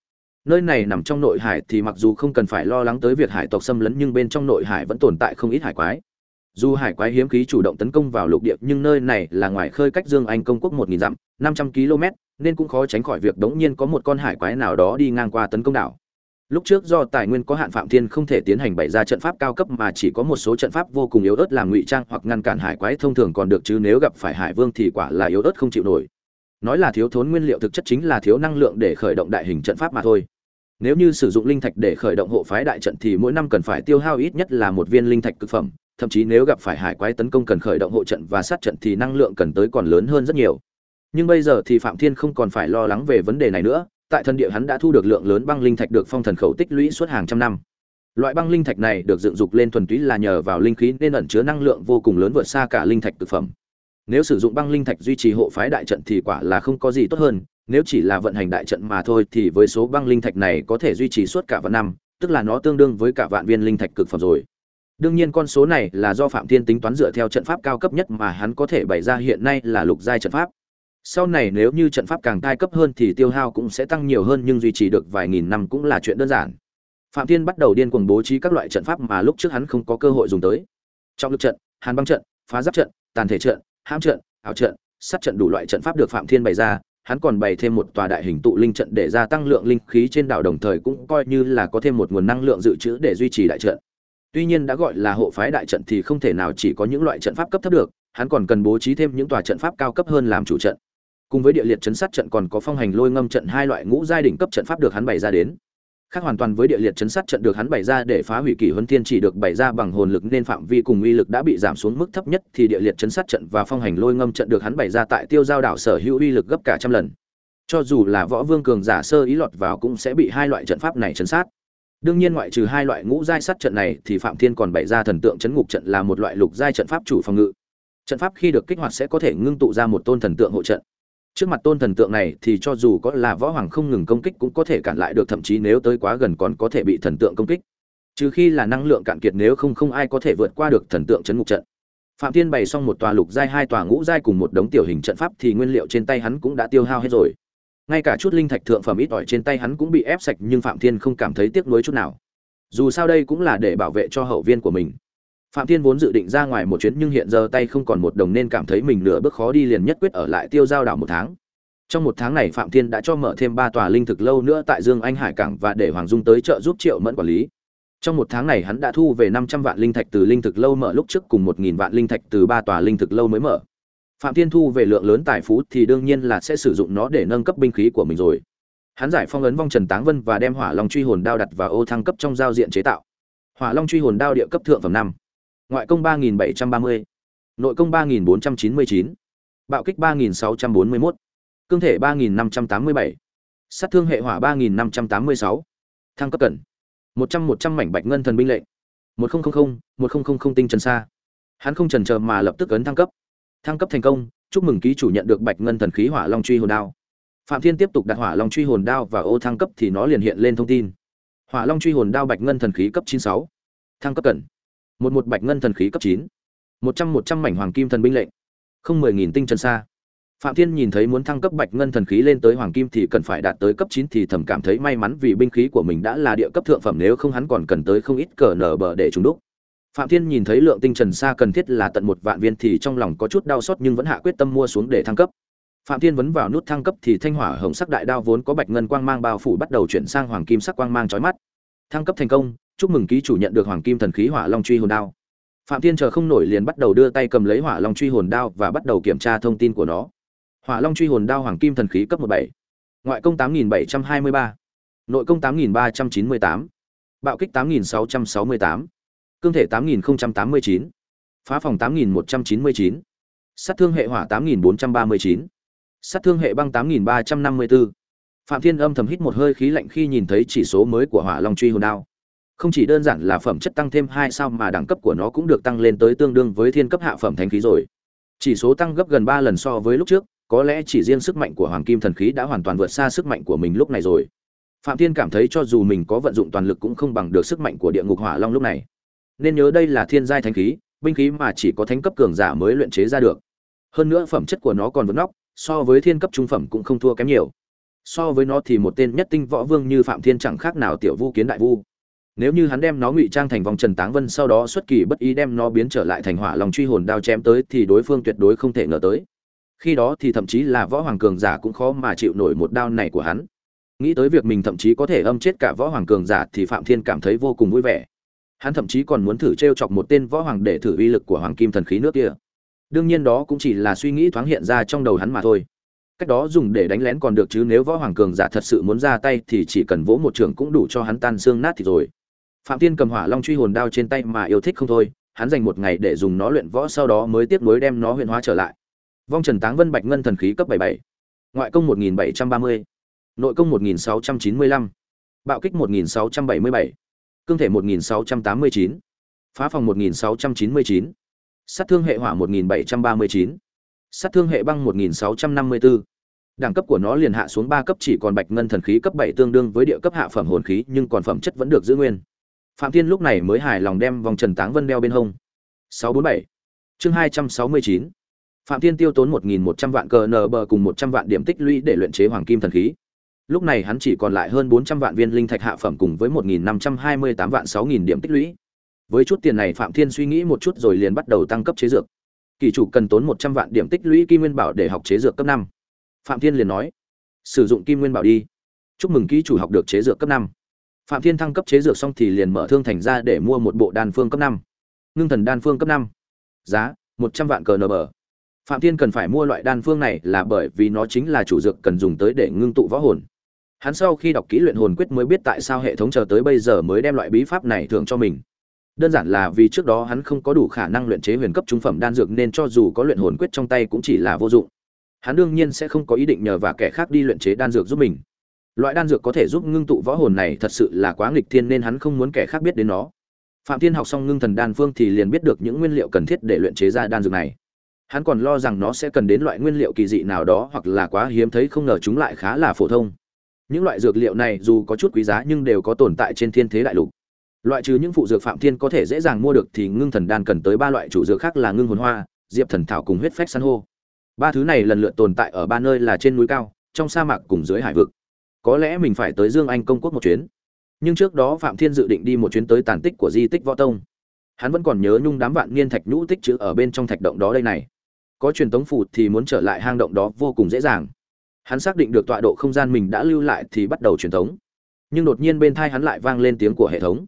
Nơi này nằm trong nội hải thì mặc dù không cần phải lo lắng tới việc hải tộc xâm lấn nhưng bên trong nội hải vẫn tồn tại không ít hải quái dù hải quái hiếm khí chủ động tấn công vào lục địa, nhưng nơi này là ngoài khơi cách dương anh công quốc một nghìn dặm, năm trăm km, nên cũng khó tránh khỏi việc đống nhiên có một con hải quái nào đó đi ngang qua tấn công đảo. Lúc trước do tài nguyên có hạn phạm thiên không thể tiến hành bày ra trận pháp cao cấp mà chỉ có một số trận pháp vô cùng yếu ớt làm ngụy trang hoặc ngăn cản hải quái thông thường còn được chứ nếu gặp phải hải vương thì quả là yếu ớt không chịu nổi. Nói là thiếu thốn nguyên liệu thực chất chính là thiếu năng lượng để khởi động đại hình trận pháp mà thôi nếu như sử dụng linh thạch để khởi động hộ phái đại trận thì mỗi năm cần phải tiêu hao ít nhất là một viên linh thạch cực phẩm. Thậm chí nếu gặp phải hải quái tấn công cần khởi động hộ trận và sát trận thì năng lượng cần tới còn lớn hơn rất nhiều. Nhưng bây giờ thì phạm thiên không còn phải lo lắng về vấn đề này nữa. Tại thân địa hắn đã thu được lượng lớn băng linh thạch được phong thần khẩu tích lũy suốt hàng trăm năm. Loại băng linh thạch này được dựng dục lên thuần túy là nhờ vào linh khí nên ẩn chứa năng lượng vô cùng lớn vượt xa cả linh thạch thực phẩm nếu sử dụng băng linh thạch duy trì hộ phái đại trận thì quả là không có gì tốt hơn, nếu chỉ là vận hành đại trận mà thôi thì với số băng linh thạch này có thể duy trì suốt cả vạn năm, tức là nó tương đương với cả vạn viên linh thạch cực phẩm rồi. Đương nhiên con số này là do phạm thiên tính toán dựa theo trận pháp cao cấp nhất mà hắn có thể bày ra hiện nay là lục giai trận pháp. Sau này nếu như trận pháp càng cao cấp hơn thì tiêu hao cũng sẽ tăng nhiều hơn nhưng duy trì được vài nghìn năm cũng là chuyện đơn giản. Phạm thiên bắt đầu điên cuồng bố trí các loại trận pháp mà lúc trước hắn không có cơ hội dùng tới. Trong lực trận, hàn băng trận, phá giáp trận, tàn thể trận hãm trận, ảo trận, sát trận đủ loại trận pháp được phạm thiên bày ra, hắn còn bày thêm một tòa đại hình tụ linh trận để gia tăng lượng linh khí trên đảo đồng thời cũng coi như là có thêm một nguồn năng lượng dự trữ để duy trì đại trận. Tuy nhiên đã gọi là hộ phái đại trận thì không thể nào chỉ có những loại trận pháp cấp thấp được, hắn còn cần bố trí thêm những tòa trận pháp cao cấp hơn làm chủ trận. Cùng với địa liệt chấn sát trận còn có phong hành lôi ngâm trận hai loại ngũ giai đỉnh cấp trận pháp được hắn bày ra đến khác hoàn toàn với địa liệt chấn sát trận được hắn bày ra để phá hủy kỷ huân thiên chỉ được bày ra bằng hồn lực nên phạm vi cùng uy lực đã bị giảm xuống mức thấp nhất thì địa liệt chấn sát trận và phong hành lôi ngâm trận được hắn bày ra tại tiêu giao đảo sở hữu uy lực gấp cả trăm lần. Cho dù là võ vương cường giả sơ ý lọt vào cũng sẽ bị hai loại trận pháp này chấn sát. Đương nhiên ngoại trừ hai loại ngũ giai sát trận này thì phạm thiên còn bày ra thần tượng chấn ngục trận là một loại lục giai trận pháp chủ phòng ngự. Trận pháp khi được kích hoạt sẽ có thể ngưng tụ ra một tôn thần tượng hộ trận trước mặt tôn thần tượng này thì cho dù có là võ hoàng không ngừng công kích cũng có thể cản lại được, thậm chí nếu tới quá gần còn có thể bị thần tượng công kích. Trừ khi là năng lượng cạn kiệt nếu không không ai có thể vượt qua được thần tượng chấn ngục trận. Phạm thiên bày xong một tòa lục giai, hai tòa ngũ giai cùng một đống tiểu hình trận pháp thì nguyên liệu trên tay hắn cũng đã tiêu hao hết rồi. Ngay cả chút linh thạch thượng phẩm ít ỏi trên tay hắn cũng bị ép sạch nhưng phạm thiên không cảm thấy tiếc nuối chút nào. Dù sao đây cũng là để bảo vệ cho hậu viên của mình phạm thiên vốn dự định ra ngoài một chuyến nhưng hiện giờ tay không còn một đồng nên cảm thấy mình nửa bước khó đi liền nhất quyết ở lại tiêu giao đảo một tháng. Trong một tháng này phạm thiên đã cho mở thêm ba tòa linh thực lâu nữa tại dương anh hải cảng và để hoàng dung tới trợ giúp triệu mẫn quản lý. Trong một tháng này hắn đã thu về năm trăm vạn linh thạch từ linh thực lâu mở lúc trước cùng một nghìn vạn linh thạch từ ba tòa linh thực lâu mới mở. Phạm thiên thu về lượng lớn tài phú thì đương nhiên là sẽ sử dụng nó để nâng cấp binh khí của mình rồi. Hắn giải phong ấn vong trần táng vân và đem hỏa long truy hồn đao đặt vào ô thăng cấp trong giao diện chế tạo. Hỏa long truy hồn đao địa cấp thượng phẩm năm ngoại công ba nghìn bảy trăm ba mươi, nội công ba nghìn bốn trăm chín mươi chín, bạo kích ba nghìn sáu trăm bốn mươi mốt, cương thể ba nghìn năm trăm tám mươi bảy, sát thương hệ hỏa ba nghìn năm trăm tám mươi sáu, thăng cấp cẩn. Một trăm một trăm mảnh bạch ngân thần binh lệnh. Một nghìn một nghìn tinh trần xa. Hắn không chần chờ mà lập tức ấn thăng cấp. Thăng cấp thành công, chúc mừng ký chủ nhận được bạch ngân thần khí hỏa long truy hồn đao. Phạm thiên tiếp tục đặt hỏa long truy hồn đao và ô thăng cấp thì nó liền hiện lên thông tin. Hỏa long truy hồn đao bạch ngân thần khí cấp chín sáu, thăng cấp cẩn một một bạch ngân thần khí cấp chín. Một trăm một trăm mảnh hoàng kim thần binh lệnh. Không mười nghìn tinh trần xa. Phạm thiên nhìn thấy muốn thăng cấp bạch ngân thần khí lên tới hoàng kim thì cần phải đạt tới cấp chín thì thầm cảm thấy may mắn vì binh khí của mình đã là địa cấp thượng phẩm, nếu không hắn còn cần tới không ít cờ nở bờ để trùng đúc. Phạm thiên nhìn thấy lượng tinh trần xa cần thiết là tận một vạn viên thì trong lòng có chút đau xót nhưng vẫn hạ quyết tâm mua xuống để thăng cấp. Phạm thiên vấn vào nút thăng cấp thì thanh hỏa hồng sắc đại đao vốn có bạch ngân quang mang bao phủ bắt đầu chuyển sang hoàng kim sắc quang mang chói mắt. Thăng cấp thành công chúc mừng ký chủ nhận được hoàng kim thần khí hỏa long truy hồn đao. Phạm thiên chờ không nổi liền bắt đầu đưa tay cầm lấy hỏa long truy hồn đao và bắt đầu kiểm tra thông tin của nó. Hỏa long truy hồn đao hoàng kim thần khí cấp một bảy, ngoại công tám nghìn bảy trăm hai mươi ba, nội công tám nghìn ba trăm chín mươi tám, bạo kích tám nghìn sáu trăm sáu mươi tám, cương thể tám nghìn tám mươi chín, phá phòng tám nghìn một trăm chín mươi chín, sát thương hệ hỏa tám nghìn bốn trăm ba mươi chín, sát thương hệ băng tám nghìn ba trăm năm mươi bốn. Phạm thiên âm thầm hít một hơi khí lạnh khi nhìn thấy chỉ số mới của hỏa long truy hồn đao không chỉ đơn giản là phẩm chất tăng thêm hai sao mà đẳng cấp của nó cũng được tăng lên tới tương đương với thiên cấp hạ phẩm thánh khí rồi. Chỉ số tăng gấp gần ba lần so với lúc trước, có lẽ chỉ riêng sức mạnh của hoàng kim thần khí đã hoàn toàn vượt xa sức mạnh của mình lúc này rồi. Phạm thiên cảm thấy cho dù mình có vận dụng toàn lực cũng không bằng được sức mạnh của địa ngục hỏa long lúc này. Nên nhớ đây là thiên giai thánh khí, binh khí mà chỉ có thánh cấp cường giả mới luyện chế ra được. Hơn nữa phẩm chất của nó còn vững nóc, so với thiên cấp trung phẩm cũng không thua kém nhiều. So với nó thì một tên nhất tinh võ vương như phạm thiên chẳng khác nào tiểu vu kiến đại vu nếu như hắn đem nó ngụy trang thành vòng trần táng vân sau đó xuất kỳ bất ý đem nó biến trở lại thành hỏa lòng truy hồn đao chém tới thì đối phương tuyệt đối không thể ngờ tới. Khi đó thì thậm chí là võ hoàng cường giả cũng khó mà chịu nổi một đao này của hắn. Nghĩ tới việc mình thậm chí có thể âm chết cả võ hoàng cường giả thì phạm thiên cảm thấy vô cùng vui vẻ. Hắn thậm chí còn muốn thử t r e o chọc một tên võ hoàng để thử uy lực của hoàng kim thần khí nước kia. Đương nhiên đó cũng chỉ là suy nghĩ thoáng hiện ra trong đầu hắn mà thôi. Cách đó dùng để đánh lén còn được chứ, nếu võ hoàng cường giả thật sự muốn ra tay thì chỉ cần vỗ một trường cũng đủ cho hắn tan xương nát thì rồi phạm tiên cầm hỏa long truy hồn đao trên tay mà yêu thích không thôi, hắn dành một ngày để dùng nó luyện võ sau đó mới tiếp nối đem nó huyện hóa trở lại vong trần táng vân bạch ngân thần khí cấp 77. ngoại công 1730. nội công 1695. bạo kích 1677. cương thể 1689. phá phòng 1699. sát thương hệ hỏa 1739. sát thương hệ băng 1654. đẳng cấp của nó liền hạ xuống ba cấp chỉ còn bạch ngân thần khí cấp 7 tương đương với địa cấp hạ phẩm hồn khí nhưng còn phẩm chất vẫn được giữ nguyên phạm thiên lúc này mới hài lòng đem vòng trần táng vân đeo bên hông. 647 chương 269 phạm thiên tiêu tốn 1.100 vạn cờ nờ bờ cùng 100 vạn điểm tích lũy để luyện chế hoàng kim thần khí. Lúc này hắn chỉ còn lại hơn 400 vạn viên linh thạch hạ phẩm cùng với 1.528 vạn 6.000 điểm tích lũy. Với chút tiền này phạm thiên suy nghĩ một chút rồi liền bắt đầu tăng cấp chế dược. Kỳ chủ cần tốn 100 vạn điểm tích lũy kim nguyên bảo để học chế dược cấp 5. phạm thiên liền nói, sử dụng kim nguyên bảo đi. Chúc mừng ký chủ học được chế dược cấp 5 phạm thiên thăng cấp chế dược xong thì liền mở thương thành ra để mua một bộ đan phương cấp năm. Ngưng thần đan phương cấp năm. Giá, một trăm vạn cờ nờ bờ. Phạm thiên cần phải mua loại đan phương này là bởi vì nó chính là chủ dược cần dùng tới để ngưng tụ võ hồn. Hắn sau khi đọc kỹ luyện hồn quyết mới biết tại sao hệ thống chờ tới bây giờ mới đem loại bí pháp này thưởng cho mình. Đơn giản là vì trước đó hắn không có đủ khả năng luyện chế huyền cấp trung phẩm đan dược nên cho dù có luyện hồn quyết trong tay cũng chỉ là vô dụng. Hắn đương nhiên sẽ không có ý định nhờ và kẻ khác đi luyện chế đan dược giúp mình loại đan dược có thể giúp ngưng tụ võ hồn này thật sự là quá nghịch thiên nên hắn không muốn kẻ khác biết đến nó. Phạm thiên học xong ngưng thần đan phương thì liền biết được những nguyên liệu cần thiết để luyện chế ra đan dược này. Hắn còn lo rằng nó sẽ cần đến loại nguyên liệu kỳ dị nào đó hoặc là quá hiếm thấy không ngờ chúng lại khá là phổ thông. Những loại dược liệu này dù có chút quý giá nhưng đều có tồn tại trên thiên thế đại lục. Loại trừ những phụ dược phạm thiên có thể dễ dàng mua được thì ngưng thần đan cần tới ba loại chủ dược khác là ngưng hồn hoa, diệp thần thảo cùng huyết phách san hô. Ba thứ này lần lượt tồn tại ở ba nơi là trên núi cao, trong sa mạc cùng dưới hải vực có lẽ mình phải tới dương anh công quốc một chuyến. Nhưng trước đó phạm thiên dự định đi một chuyến tới tàn tích của di tích võ tông. Hắn vẫn còn nhớ nhung đám vạn niên thạch nhũ tích chữ ở bên trong thạch động đó đây này. Có truyền tống phù thì muốn trở lại hang động đó vô cùng dễ dàng. Hắn xác định được tọa độ không gian mình đã lưu lại thì bắt đầu truyền tống. Nhưng đột nhiên bên thai hắn lại vang lên tiếng của hệ thống.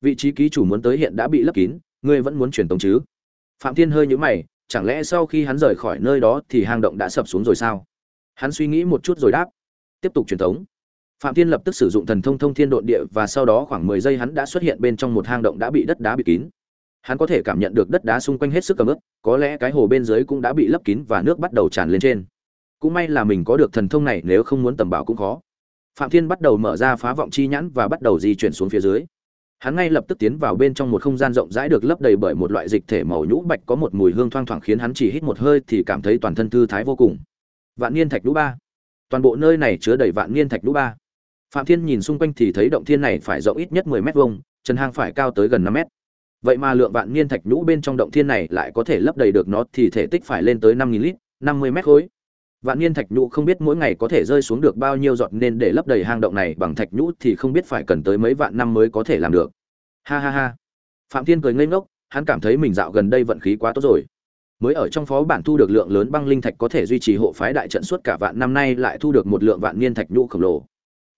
Vị trí ký chủ muốn tới hiện đã bị lấp kín, ngươi vẫn muốn truyền tống chứ? Phạm thiên hơi nhũ mày, chẳng lẽ sau khi hắn rời khỏi nơi đó thì hang động đã sập xuống rồi sao? Hắn suy nghĩ một chút rồi đáp. Tiếp tục truyền tống phạm thiên lập tức sử dụng thần thông thông thiên độn địa và sau đó khoảng mười giây hắn đã xuất hiện bên trong một hang động đã bị đất đá bịt kín. Hắn có thể cảm nhận được đất đá xung quanh hết sức cầm ướp có lẽ cái hồ bên dưới cũng đã bị lấp kín và nước bắt đầu tràn lên trên. Cũng may là mình có được thần thông này, nếu không muốn tầm bảo cũng khó. Phạm thiên bắt đầu mở ra phá vọng chi nhãn và bắt đầu di chuyển xuống phía dưới. Hắn ngay lập tức tiến vào bên trong một không gian rộng rãi được lấp đầy bởi một loại dịch thể màu nhũ bạch có một mùi hương thoang thoảng khiến hắn chỉ hít một hơi thì cảm thấy toàn thân thư thái vô cùng. Vạn niên thạch đũ ba. Toàn bộ nơi này chứa đầy vạn niên thạch đũ ba phạm thiên nhìn xung quanh thì thấy động thiên này phải rộng ít nhất mười mét vuông, chân hang phải cao tới gần năm mét. Vậy mà lượng vạn niên thạch nhũ bên trong động thiên này lại có thể lấp đầy được nó thì thể tích phải lên tới năm nghìn lít, năm mươi mét khối. Vạn niên thạch nhũ không biết mỗi ngày có thể rơi xuống được bao nhiêu giọt nên để lấp đầy hang động này bằng thạch nhũ thì không biết phải cần tới mấy vạn năm mới có thể làm được. Ha ha ha. Phạm thiên cười ngây ngốc, hắn cảm thấy mình dạo gần đây vận khí quá tốt rồi. Mới ở trong phó bản thu được lượng lớn băng linh thạch có thể duy trì hộ phái đại trận suốt cả vạn năm nay lại thu được một lượng vạn niên thạch nhũ khổng lồ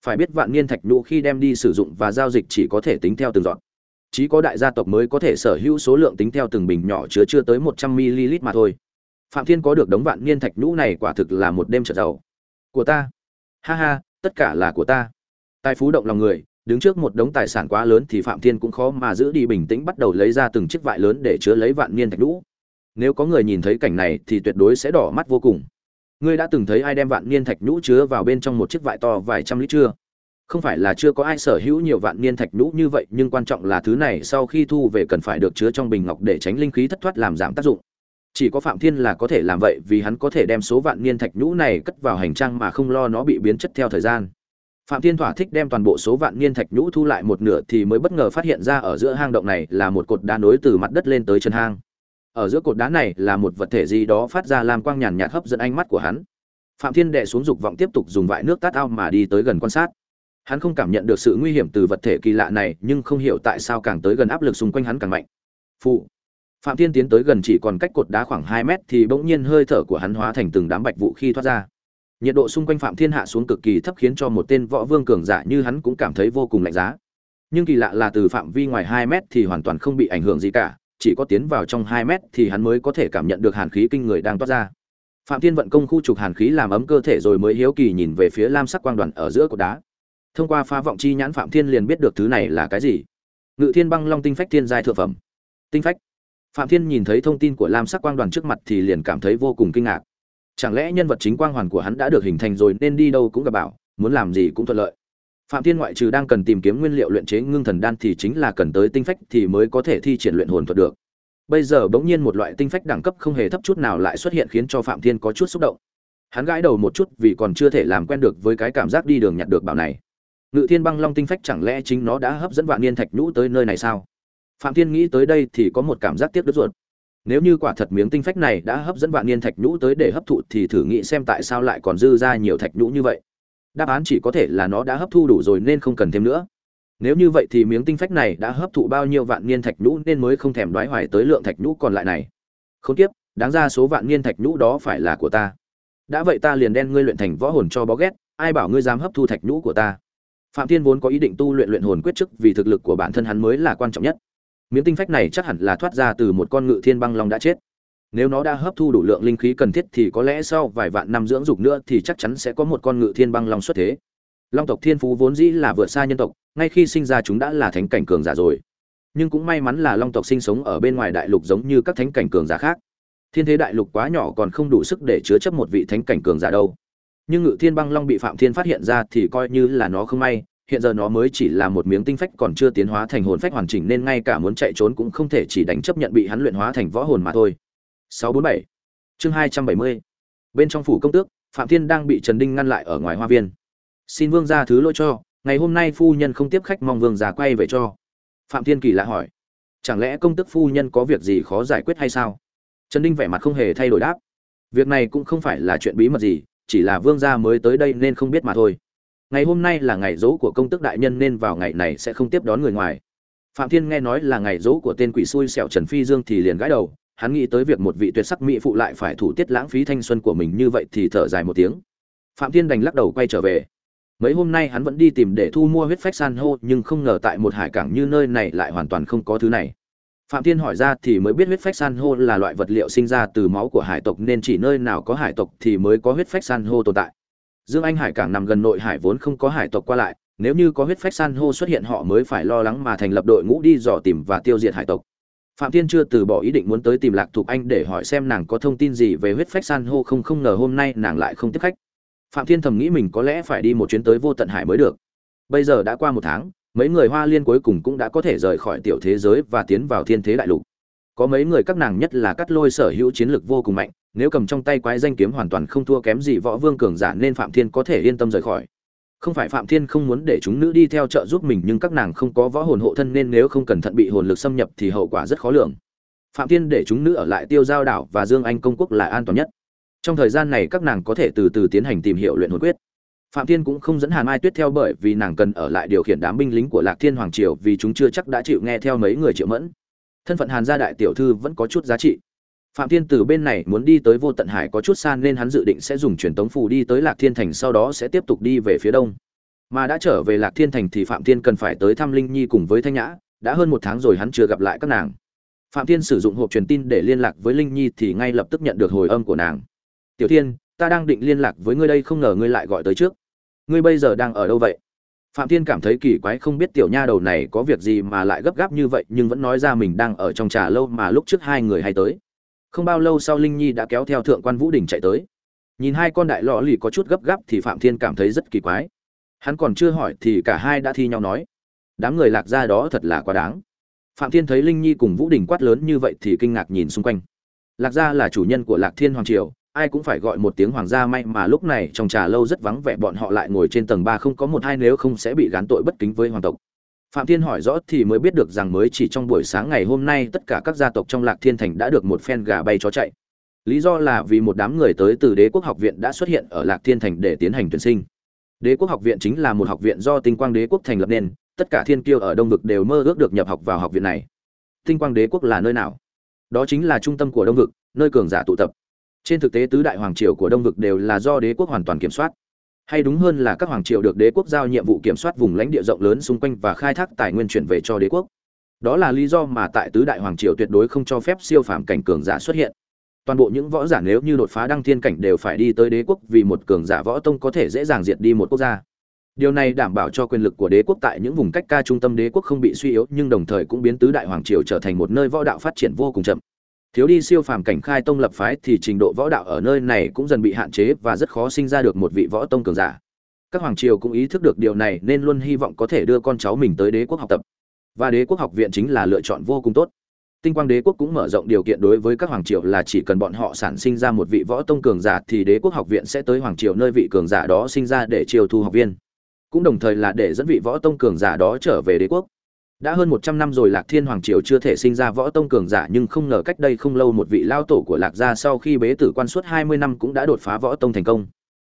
phải biết vạn niên thạch nhũ khi đem đi sử dụng và giao dịch chỉ có thể tính theo từng dọn chỉ có đại gia tộc mới có thể sở hữu số lượng tính theo từng bình nhỏ chứa chưa tới một trăm ml mà thôi. Phạm thiên có được đống vạn niên thạch nhũ này quả thực là một đêm trở giàu. Của ta. Ha ha, tất cả là của ta. Tài phú động lòng người, đứng trước một đống tài sản quá lớn thì phạm thiên cũng khó mà giữ đi bình tĩnh bắt đầu lấy ra từng chiếc vại lớn để chứa lấy vạn niên thạch nhũ. Nếu có người nhìn thấy cảnh này thì tuyệt đối sẽ đỏ mắt vô cùng ngươi đã từng thấy ai đem vạn niên thạch nhũ chứa vào bên trong một chiếc vải to vài trăm lít chưa? Không phải là chưa có ai sở hữu nhiều vạn niên thạch nhũ như vậy, nhưng quan trọng là thứ này sau khi thu về cần phải được chứa trong bình ngọc để tránh linh khí thất thoát làm giảm tác dụng. Chỉ có phạm thiên là có thể làm vậy vì hắn có thể đem số vạn niên thạch nhũ này cất vào hành trang mà không lo nó bị biến chất theo thời gian. Phạm thiên thỏa thích đem toàn bộ số vạn niên thạch nhũ thu lại một nửa thì mới bất ngờ phát hiện ra ở giữa hang động này là một cột đá nối từ mặt đất lên tới chân hang ở giữa cột đá này là một vật thể gì đó phát ra lam quang nhàn nhạt hấp dẫn ánh mắt của hắn. Phạm thiên đệ xuống dục vọng tiếp tục dùng vại nước tát ao mà đi tới gần quan sát. Hắn không cảm nhận được sự nguy hiểm từ vật thể kỳ lạ này, nhưng không hiểu tại sao càng tới gần áp lực xung quanh hắn càng mạnh. Phụ. Phạm thiên tiến tới gần chỉ còn cách cột đá khoảng hai mét thì bỗng nhiên hơi thở của hắn hóa thành từng đám bạch vụ khi thoát ra. Nhiệt độ xung quanh phạm thiên hạ xuống cực kỳ thấp khiến cho một tên võ vương cường giả như hắn cũng cảm thấy vô cùng lạnh giá. Nhưng kỳ lạ là từ phạm vi ngoài hai mét thì hoàn toàn không bị ảnh hưởng gì cả chỉ có tiến vào trong hai mét thì hắn mới có thể cảm nhận được hàn khí kinh người đang toát ra. Phạm thiên vận công khu trục hàn khí làm ấm cơ thể rồi mới hiếu kỳ nhìn về phía lam sắc quang đoàn ở giữa cột đá. Thông qua phá vọng chi nhãn phạm thiên liền biết được thứ này là cái gì. Ngự thiên băng long tinh phách thiên giai thượng phẩm. Tinh phách. Phạm thiên nhìn thấy thông tin của lam sắc quang đoàn trước mặt thì liền cảm thấy vô cùng kinh ngạc. Chẳng lẽ nhân vật chính quang hoàn của hắn đã được hình thành rồi nên đi đâu cũng gặp bảo, muốn làm gì cũng thuận lợi phạm thiên ngoại trừ đang cần tìm kiếm nguyên liệu luyện chế ngưng thần đan thì chính là cần tới tinh phách thì mới có thể thi triển luyện hồn thuật được. Bây giờ bỗng nhiên một loại tinh phách đẳng cấp không hề thấp chút nào lại xuất hiện khiến cho phạm thiên có chút xúc động. Hắn gãi đầu một chút vì còn chưa thể làm quen được với cái cảm giác đi đường nhặt được bảo này. Ngự thiên băng long tinh phách chẳng lẽ chính nó đã hấp dẫn vạn niên thạch nhũ tới nơi này sao? Phạm thiên nghĩ tới đây thì có một cảm giác tiếc đứt ruột. Nếu như quả thật miếng tinh phách này đã hấp dẫn vạn niên thạch nhũ tới để hấp thụ thì thử nghĩ xem tại sao lại còn dư ra nhiều thạch nhũ như vậy đáp án chỉ có thể là nó đã hấp thu đủ rồi nên không cần thêm nữa. Nếu như vậy thì miếng tinh phách này đã hấp thụ bao nhiêu vạn niên thạch nhũ nên mới không thèm đoái hoài tới lượng thạch nhũ còn lại này. Không tiếp đáng ra số vạn niên thạch nhũ đó phải là của ta. Đã vậy ta liền đen ngươi luyện thành võ hồn cho bó ghét, ai bảo ngươi dám hấp thu thạch nhũ của ta? Phạm thiên vốn có ý định tu luyện luyện hồn quyết chức vì thực lực của bản thân hắn mới là quan trọng nhất. Miếng tinh phách này chắc hẳn là thoát ra từ một con ngự thiên băng long đã chết nếu nó đã hấp thu đủ lượng linh khí cần thiết thì có lẽ sau vài vạn năm dưỡng dục nữa thì chắc chắn sẽ có một con ngự thiên băng long xuất thế. Long tộc thiên phú vốn dĩ là vượt xa nhân tộc, ngay khi sinh ra chúng đã là thánh cảnh cường giả rồi. Nhưng cũng may mắn là long tộc sinh sống ở bên ngoài đại lục giống như các thánh cảnh cường giả khác. Thiên thế đại lục quá nhỏ còn không đủ sức để chứa chấp một vị thánh cảnh cường giả đâu. Nhưng ngự thiên băng long bị phạm thiên phát hiện ra thì coi như là nó không may, hiện giờ nó mới chỉ là một miếng tinh phách còn chưa tiến hóa thành hồn phách hoàn chỉnh nên ngay cả muốn chạy trốn cũng không thể chỉ đánh chấp nhận bị hắn luyện hóa thành võ hồn mà thôi. 647 chương 270 bên trong phủ công tước, phạm thiên đang bị trần đinh ngăn lại ở ngoài hoa viên. Xin vương gia thứ lỗi cho, ngày hôm nay phu nhân không tiếp khách mong vương gia quay về cho. Phạm thiên kỳ lạ hỏi, chẳng lẽ công tước phu nhân có việc gì khó giải quyết hay sao? Trần đinh vẻ mặt không hề thay đổi đáp, việc này cũng không phải là chuyện bí mật gì, chỉ là vương gia mới tới đây nên không biết mà thôi. Ngày hôm nay là ngày dỗ của công tước đại nhân nên vào ngày này sẽ không tiếp đón người ngoài. Phạm thiên nghe nói là ngày dỗ của tên quỷ xui xẻo trần phi dương thì liền gãi đầu hắn nghĩ tới việc một vị tuyệt sắc mỹ phụ lại phải thủ tiết lãng phí thanh xuân của mình như vậy thì thở dài một tiếng. Phạm thiên đành lắc đầu quay trở về. Mấy hôm nay hắn vẫn đi tìm để thu mua huyết phách san hô, nhưng không ngờ tại một hải cảng như nơi này lại hoàn toàn không có thứ này. Phạm thiên hỏi ra thì mới biết huyết phách san hô là loại vật liệu sinh ra từ máu của hải tộc, nên chỉ nơi nào có hải tộc thì mới có huyết phách san hô tồn tại. Dương anh hải cảng nằm gần nội hải vốn không có hải tộc qua lại, nếu như có huyết phách san hô xuất hiện họ mới phải lo lắng mà thành lập đội ngũ đi dò tìm và tiêu diệt hải tộc phạm thiên chưa từ bỏ ý định muốn tới tìm lạc thục anh để hỏi xem nàng có thông tin gì về huyết phách san hô không không ngờ hôm nay nàng lại không tiếp khách. Phạm thiên thầm nghĩ mình có lẽ phải đi một chuyến tới vô tận hải mới được. Bây giờ đã qua một tháng, mấy người hoa liên cuối cùng cũng đã có thể rời khỏi tiểu thế giới và tiến vào thiên thế đại lục. Có mấy người các nàng nhất là cắt lôi sở hữu chiến lược vô cùng mạnh, nếu cầm trong tay quái danh kiếm hoàn toàn không thua kém gì võ vương cường giả nên phạm thiên có thể yên tâm rời khỏi không phải phạm thiên không muốn để chúng nữ đi theo trợ giúp mình, nhưng các nàng không có võ hồn hộ thân nên nếu không cẩn thận bị hồn lực xâm nhập thì hậu quả rất khó lường. Phạm thiên để chúng nữ ở lại tiêu giao đảo và dương anh công quốc là an toàn nhất. Trong thời gian này các nàng có thể từ từ tiến hành tìm hiểu luyện hồn quyết. Phạm thiên cũng không dẫn hàn mai tuyết theo bởi vì nàng cần ở lại điều khiển đám binh lính của lạc thiên hoàng triều vì chúng chưa chắc đã chịu nghe theo mấy người triệu mẫn. Thân phận hàn gia đại tiểu thư vẫn có chút giá trị phạm thiên từ bên này muốn đi tới vô tận hải có chút xa nên hắn dự định sẽ dùng truyền tống phù đi tới lạc thiên thành, sau đó sẽ tiếp tục đi về phía đông. Mà đã trở về lạc thiên thành thì phạm thiên cần phải tới thăm linh nhi cùng với thanh nhã, đã hơn một tháng rồi hắn chưa gặp lại các nàng. Phạm thiên sử dụng hộp truyền tin để liên lạc với linh nhi thì ngay lập tức nhận được hồi âm của nàng. Tiểu thiên, ta đang định liên lạc với ngươi đây, không ngờ ngươi lại gọi tới trước. Ngươi bây giờ đang ở đâu vậy? Phạm thiên cảm thấy kỳ quái, không biết tiểu nha đầu này có việc gì mà lại gấp gáp như vậy, nhưng vẫn nói ra mình đang ở trong trà lâu mà lúc trước hai người hay tới không bao lâu sau linh nhi đã kéo theo thượng quan vũ đình chạy tới. Nhìn hai con đại lọ lì có chút gấp gáp thì phạm thiên cảm thấy rất kỳ quái. Hắn còn chưa hỏi thì cả hai đã thi nhau nói, đám người lạc ra đó thật là quá đáng. Phạm thiên thấy linh nhi cùng vũ đình quát lớn như vậy thì kinh ngạc nhìn xung quanh. Lạc gia là chủ nhân của lạc thiên hoàng triều, ai cũng phải gọi một tiếng hoàng gia may mà lúc này trong trà lâu rất vắng vẻ, bọn họ lại ngồi trên tầng ba không có một hai nếu không sẽ bị gán tội bất kính với hoàng tộc phạm thiên hỏi rõ thì mới biết được rằng mới chỉ trong buổi sáng ngày hôm nay tất cả các gia tộc trong lạc thiên thành đã được một phen gà bay chó chạy. Lý do là vì một đám người tới từ đế quốc học viện đã xuất hiện ở lạc thiên thành để tiến hành tuyển sinh. Đế quốc học viện chính là một học viện do tinh quang đế quốc thành lập nên, tất cả thiên kiêu ở đông vực đều mơ ước được nhập học vào học viện này. Tinh quang đế quốc là nơi nào? Đó chính là trung tâm của đông vực, nơi cường giả tụ tập. Trên thực tế tứ đại hoàng triều của đông vực đều là do đế quốc hoàn toàn kiểm soát hay đúng hơn là các hoàng triều được đế quốc giao nhiệm vụ kiểm soát vùng lãnh địa rộng lớn xung quanh và khai thác tài nguyên chuyển về cho đế quốc. Đó là lý do mà tại tứ đại hoàng triều tuyệt đối không cho phép siêu phàm cảnh cường giả xuất hiện. Toàn bộ những võ giả nếu như đột phá đăng thiên cảnh đều phải đi tới đế quốc vì một cường giả võ tông có thể dễ dàng diệt đi một quốc gia. Điều này đảm bảo cho quyền lực của đế quốc tại những vùng cách ca trung tâm đế quốc không bị suy yếu nhưng đồng thời cũng biến tứ đại hoàng triều trở thành một nơi võ đạo phát triển vô cùng chậm thiếu đi siêu phàm cảnh khai tông lập phái thì trình độ võ đạo ở nơi này cũng dần bị hạn chế và rất khó sinh ra được một vị võ tông cường giả. Các hoàng triều cũng ý thức được điều này nên luôn hy vọng có thể đưa con cháu mình tới đế quốc học tập. Và đế quốc học viện chính là lựa chọn vô cùng tốt. Tinh quang đế quốc cũng mở rộng điều kiện đối với các hoàng triều là chỉ cần bọn họ sản sinh ra một vị võ tông cường giả thì đế quốc học viện sẽ tới hoàng triều nơi vị cường giả đó sinh ra để chiêu thu học viên. Cũng đồng thời là để dẫn vị võ tông cường giả đó trở về đế quốc đã hơn một trăm năm rồi lạc thiên hoàng triều chưa thể sinh ra võ tông cường giả, nhưng không ngờ cách đây không lâu một vị lao tổ của lạc gia sau khi bế tử quan suốt hai mươi năm cũng đã đột phá võ tông thành công.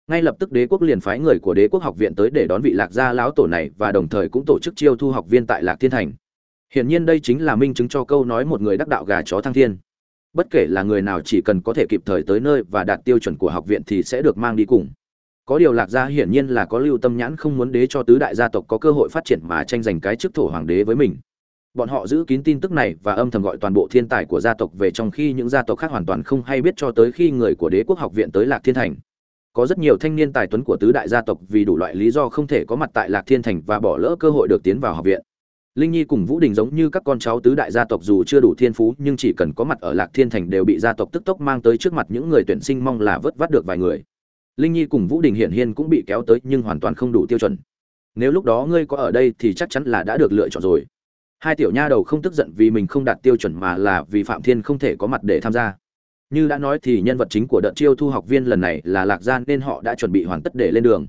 Ngay lập tức đế quốc liền phái người của đế quốc học viện tới để đón vị lạc gia lão tổ này và đồng thời cũng tổ chức chiêu thu học viên tại lạc thiên thành. Hiển nhiên đây chính là minh chứng cho câu nói một người đắc đạo gà chó thăng thiên. Bất kể là người nào chỉ cần có thể kịp thời tới nơi và đạt tiêu chuẩn của học viện thì sẽ được mang đi cùng có điều lạc gia hiển nhiên là có lưu tâm nhãn không muốn đế cho tứ đại gia tộc có cơ hội phát triển mà tranh giành cái chức thổ hoàng đế với mình. Bọn họ giữ kín tin tức này và âm thầm gọi toàn bộ thiên tài của gia tộc về trong khi những gia tộc khác hoàn toàn không hay biết cho tới khi người của đế quốc học viện tới lạc thiên thành. Có rất nhiều thanh niên tài tuấn của tứ đại gia tộc vì đủ loại lý do không thể có mặt tại lạc thiên thành và bỏ lỡ cơ hội được tiến vào học viện. Linh nhi cùng vũ đình giống như các con cháu tứ đại gia tộc dù chưa đủ thiên phú nhưng chỉ cần có mặt ở lạc thiên thành đều bị gia tộc tức tốc mang tới trước mặt những người tuyển sinh mong là vớt vát được vài người linh nhi cùng vũ đình hiển Hiên cũng bị kéo tới nhưng hoàn toàn không đủ tiêu chuẩn. Nếu lúc đó ngươi có ở đây thì chắc chắn là đã được lựa chọn rồi. Hai tiểu nha đầu không tức giận vì mình không đạt tiêu chuẩn mà là vì phạm thiên không thể có mặt để tham gia. Như đã nói thì nhân vật chính của đợt chiêu thu học viên lần này là lạc gia nên họ đã chuẩn bị hoàn tất để lên đường.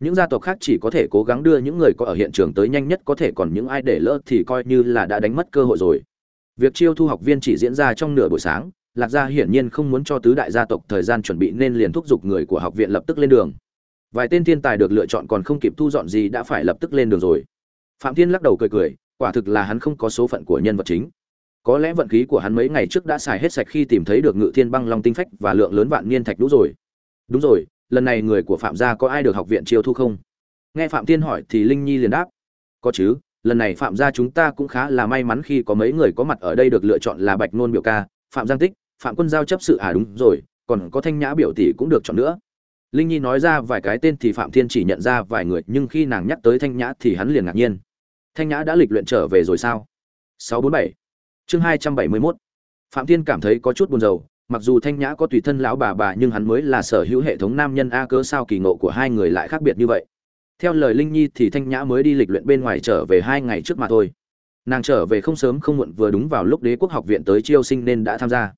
Những gia tộc khác chỉ có thể cố gắng đưa những người có ở hiện trường tới nhanh nhất có thể còn những ai để lỡ thì coi như là đã đánh mất cơ hội rồi. Việc chiêu thu học viên chỉ diễn ra trong nửa buổi sáng lạc gia hiển nhiên không muốn cho tứ đại gia tộc thời gian chuẩn bị nên liền thúc giục người của học viện lập tức lên đường. Vài tên thiên tài được lựa chọn còn không kịp thu dọn gì đã phải lập tức lên đường rồi. Phạm thiên lắc đầu cười cười, quả thực là hắn không có số phận của nhân vật chính. Có lẽ vận khí của hắn mấy ngày trước đã xài hết sạch khi tìm thấy được ngự thiên băng long tinh phách và lượng lớn vạn niên thạch đũ rồi. Đúng rồi, lần này người của phạm gia có ai được học viện chiêu thu không? Nghe phạm thiên hỏi thì linh nhi liền đáp. Có chứ, lần này phạm gia chúng ta cũng khá là may mắn khi có mấy người có mặt ở đây được lựa chọn là bạch nôn biểu ca, phạm giang tích phạm quân giao chấp sự à đúng rồi, còn có thanh nhã biểu tỷ cũng được chọn nữa. Linh nhi nói ra vài cái tên thì phạm thiên chỉ nhận ra vài người, nhưng khi nàng nhắc tới thanh nhã thì hắn liền ngạc nhiên. Thanh nhã đã lịch luyện trở về rồi sao? 647 chương 271 phạm thiên cảm thấy có chút buồn rầu, mặc dù thanh nhã có tùy thân lão bà bà, nhưng hắn mới là sở hữu hệ thống nam nhân a cớ sao kỳ ngộ của hai người lại khác biệt như vậy. Theo lời linh nhi thì thanh nhã mới đi lịch luyện bên ngoài trở về hai ngày trước mà thôi. Nàng trở về không sớm không muộn, vừa đúng vào lúc đế quốc học viện tới chiêu sinh nên đã tham gia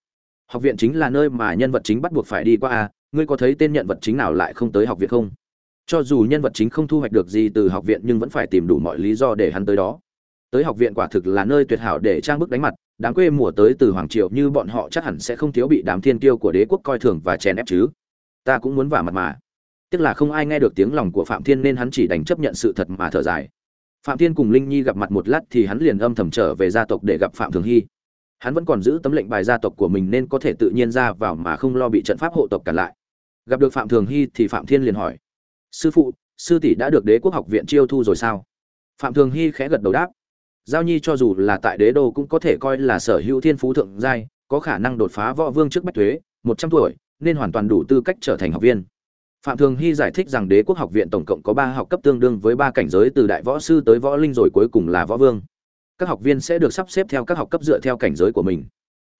học viện chính là nơi mà nhân vật chính bắt buộc phải đi qua a, ngươi có thấy tên nhân vật chính nào lại không tới học viện không? Cho dù nhân vật chính không thu hoạch được gì từ học viện nhưng vẫn phải tìm đủ mọi lý do để hắn tới đó. Tới học viện quả thực là nơi tuyệt hảo để trang bức đánh mặt, đám quê mùa tới từ hoàng triều như bọn họ chắc hẳn sẽ không thiếu bị đám thiên tiêu của đế quốc coi thường và chèn ép chứ. Ta cũng muốn vả mặt mà. Tức là không ai nghe được tiếng lòng của phạm thiên nên hắn chỉ đành chấp nhận sự thật mà thở dài. Phạm thiên cùng linh nhi gặp mặt một lát thì hắn liền âm thầm trở về gia tộc để gặp phạm thường hy hắn vẫn còn giữ tấm lệnh bài gia tộc của mình nên có thể tự nhiên ra vào mà không lo bị trận pháp hộ tộc cản lại. Gặp được phạm thường hy thì phạm thiên liền hỏi, sư phụ, sư tỷ đã được đế quốc học viện chiêu thu rồi sao? Phạm thường hy khẽ gật đầu đáp, giao nhi cho dù là tại đế đô cũng có thể coi là sở hữu thiên phú thượng giai, có khả năng đột phá võ vương trước bách thuế một trăm tuổi, nên hoàn toàn đủ tư cách trở thành học viên. Phạm thường hy giải thích rằng đế quốc học viện tổng cộng có ba học cấp tương đương với ba cảnh giới từ đại võ sư tới võ linh rồi cuối cùng là võ vương các học viên sẽ được sắp xếp theo các học cấp dựa theo cảnh giới của mình.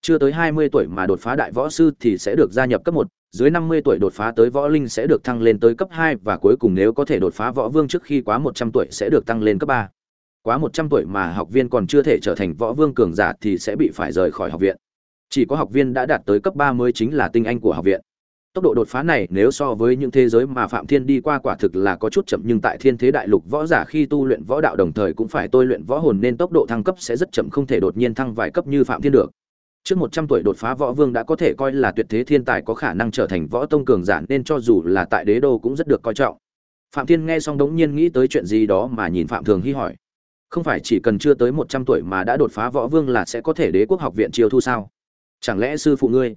Chưa tới hai mươi tuổi mà đột phá đại võ sư thì sẽ được gia nhập cấp một, dưới năm mươi tuổi đột phá tới võ linh sẽ được thăng lên tới cấp hai và cuối cùng nếu có thể đột phá võ vương trước khi quá một trăm tuổi sẽ được tăng lên cấp ba. Quá một trăm tuổi mà học viên còn chưa thể trở thành võ vương cường giả thì sẽ bị phải rời khỏi học viện. Chỉ có học viên đã đạt tới cấp ba mới chính là tinh anh của học viện tốc độ đột phá này nếu so với những thế giới mà phạm thiên đi qua quả thực là có chút chậm, nhưng tại thiên thế đại lục võ giả khi tu luyện võ đạo đồng thời cũng phải tôi luyện võ hồn nên tốc độ thăng cấp sẽ rất chậm, không thể đột nhiên thăng vài cấp như phạm thiên được. Trước một trăm tuổi đột phá võ vương đã có thể coi là tuyệt thế thiên tài có khả năng trở thành võ tông cường giả nên cho dù là tại đế đô cũng rất được coi trọng. Phạm thiên nghe xong đống nhiên nghĩ tới chuyện gì đó mà nhìn phạm thường hy hỏi. Không phải chỉ cần chưa tới một trăm tuổi mà đã đột phá võ vương là sẽ có thể đế quốc học viện chiêu thu sao? Chẳng lẽ sư phụ ngươi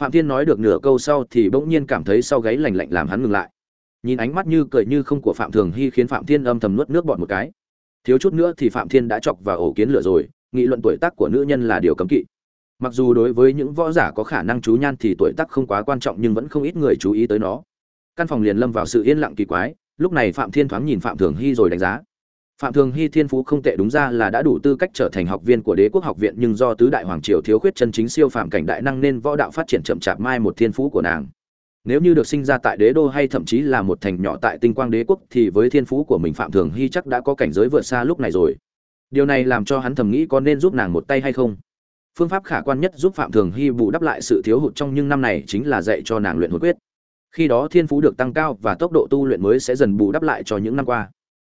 phạm thiên nói được nửa câu sau thì bỗng nhiên cảm thấy sau gáy lạnh lạnh làm hắn ngừng lại. Nhìn ánh mắt như cười như không của phạm thường hy khiến phạm thiên âm thầm nuốt nước bọt một cái. Thiếu chút nữa thì phạm thiên đã chọc vào ổ kiến lửa rồi, nghị luận tuổi tác của nữ nhân là điều cấm kỵ. Mặc dù đối với những võ giả có khả năng chú nhan thì tuổi tác không quá quan trọng nhưng vẫn không ít người chú ý tới nó. Căn phòng liền lâm vào sự yên lặng kỳ quái, lúc này phạm thiên thoáng nhìn phạm thường hy rồi đánh giá phạm thường hy thiên phú không tệ đúng ra là đã đủ tư cách trở thành học viên của đế quốc học viện, nhưng do tứ đại hoàng triều thiếu khuyết chân chính siêu phạm cảnh đại năng nên võ đạo phát triển chậm chạp mai một thiên phú của nàng. Nếu như được sinh ra tại đế đô hay thậm chí là một thành nhỏ tại tinh quang đế quốc thì với thiên phú của mình phạm thường hy chắc đã có cảnh giới vượt xa lúc này rồi. Điều này làm cho hắn thầm nghĩ có nên giúp nàng một tay hay không? Phương pháp khả quan nhất giúp phạm thường hy bù đắp lại sự thiếu hụt trong những năm này chính là dạy cho nàng luyện hồi quyết. Khi đó thiên phú được tăng cao và tốc độ tu luyện mới sẽ dần bù đắp lại cho những năm qua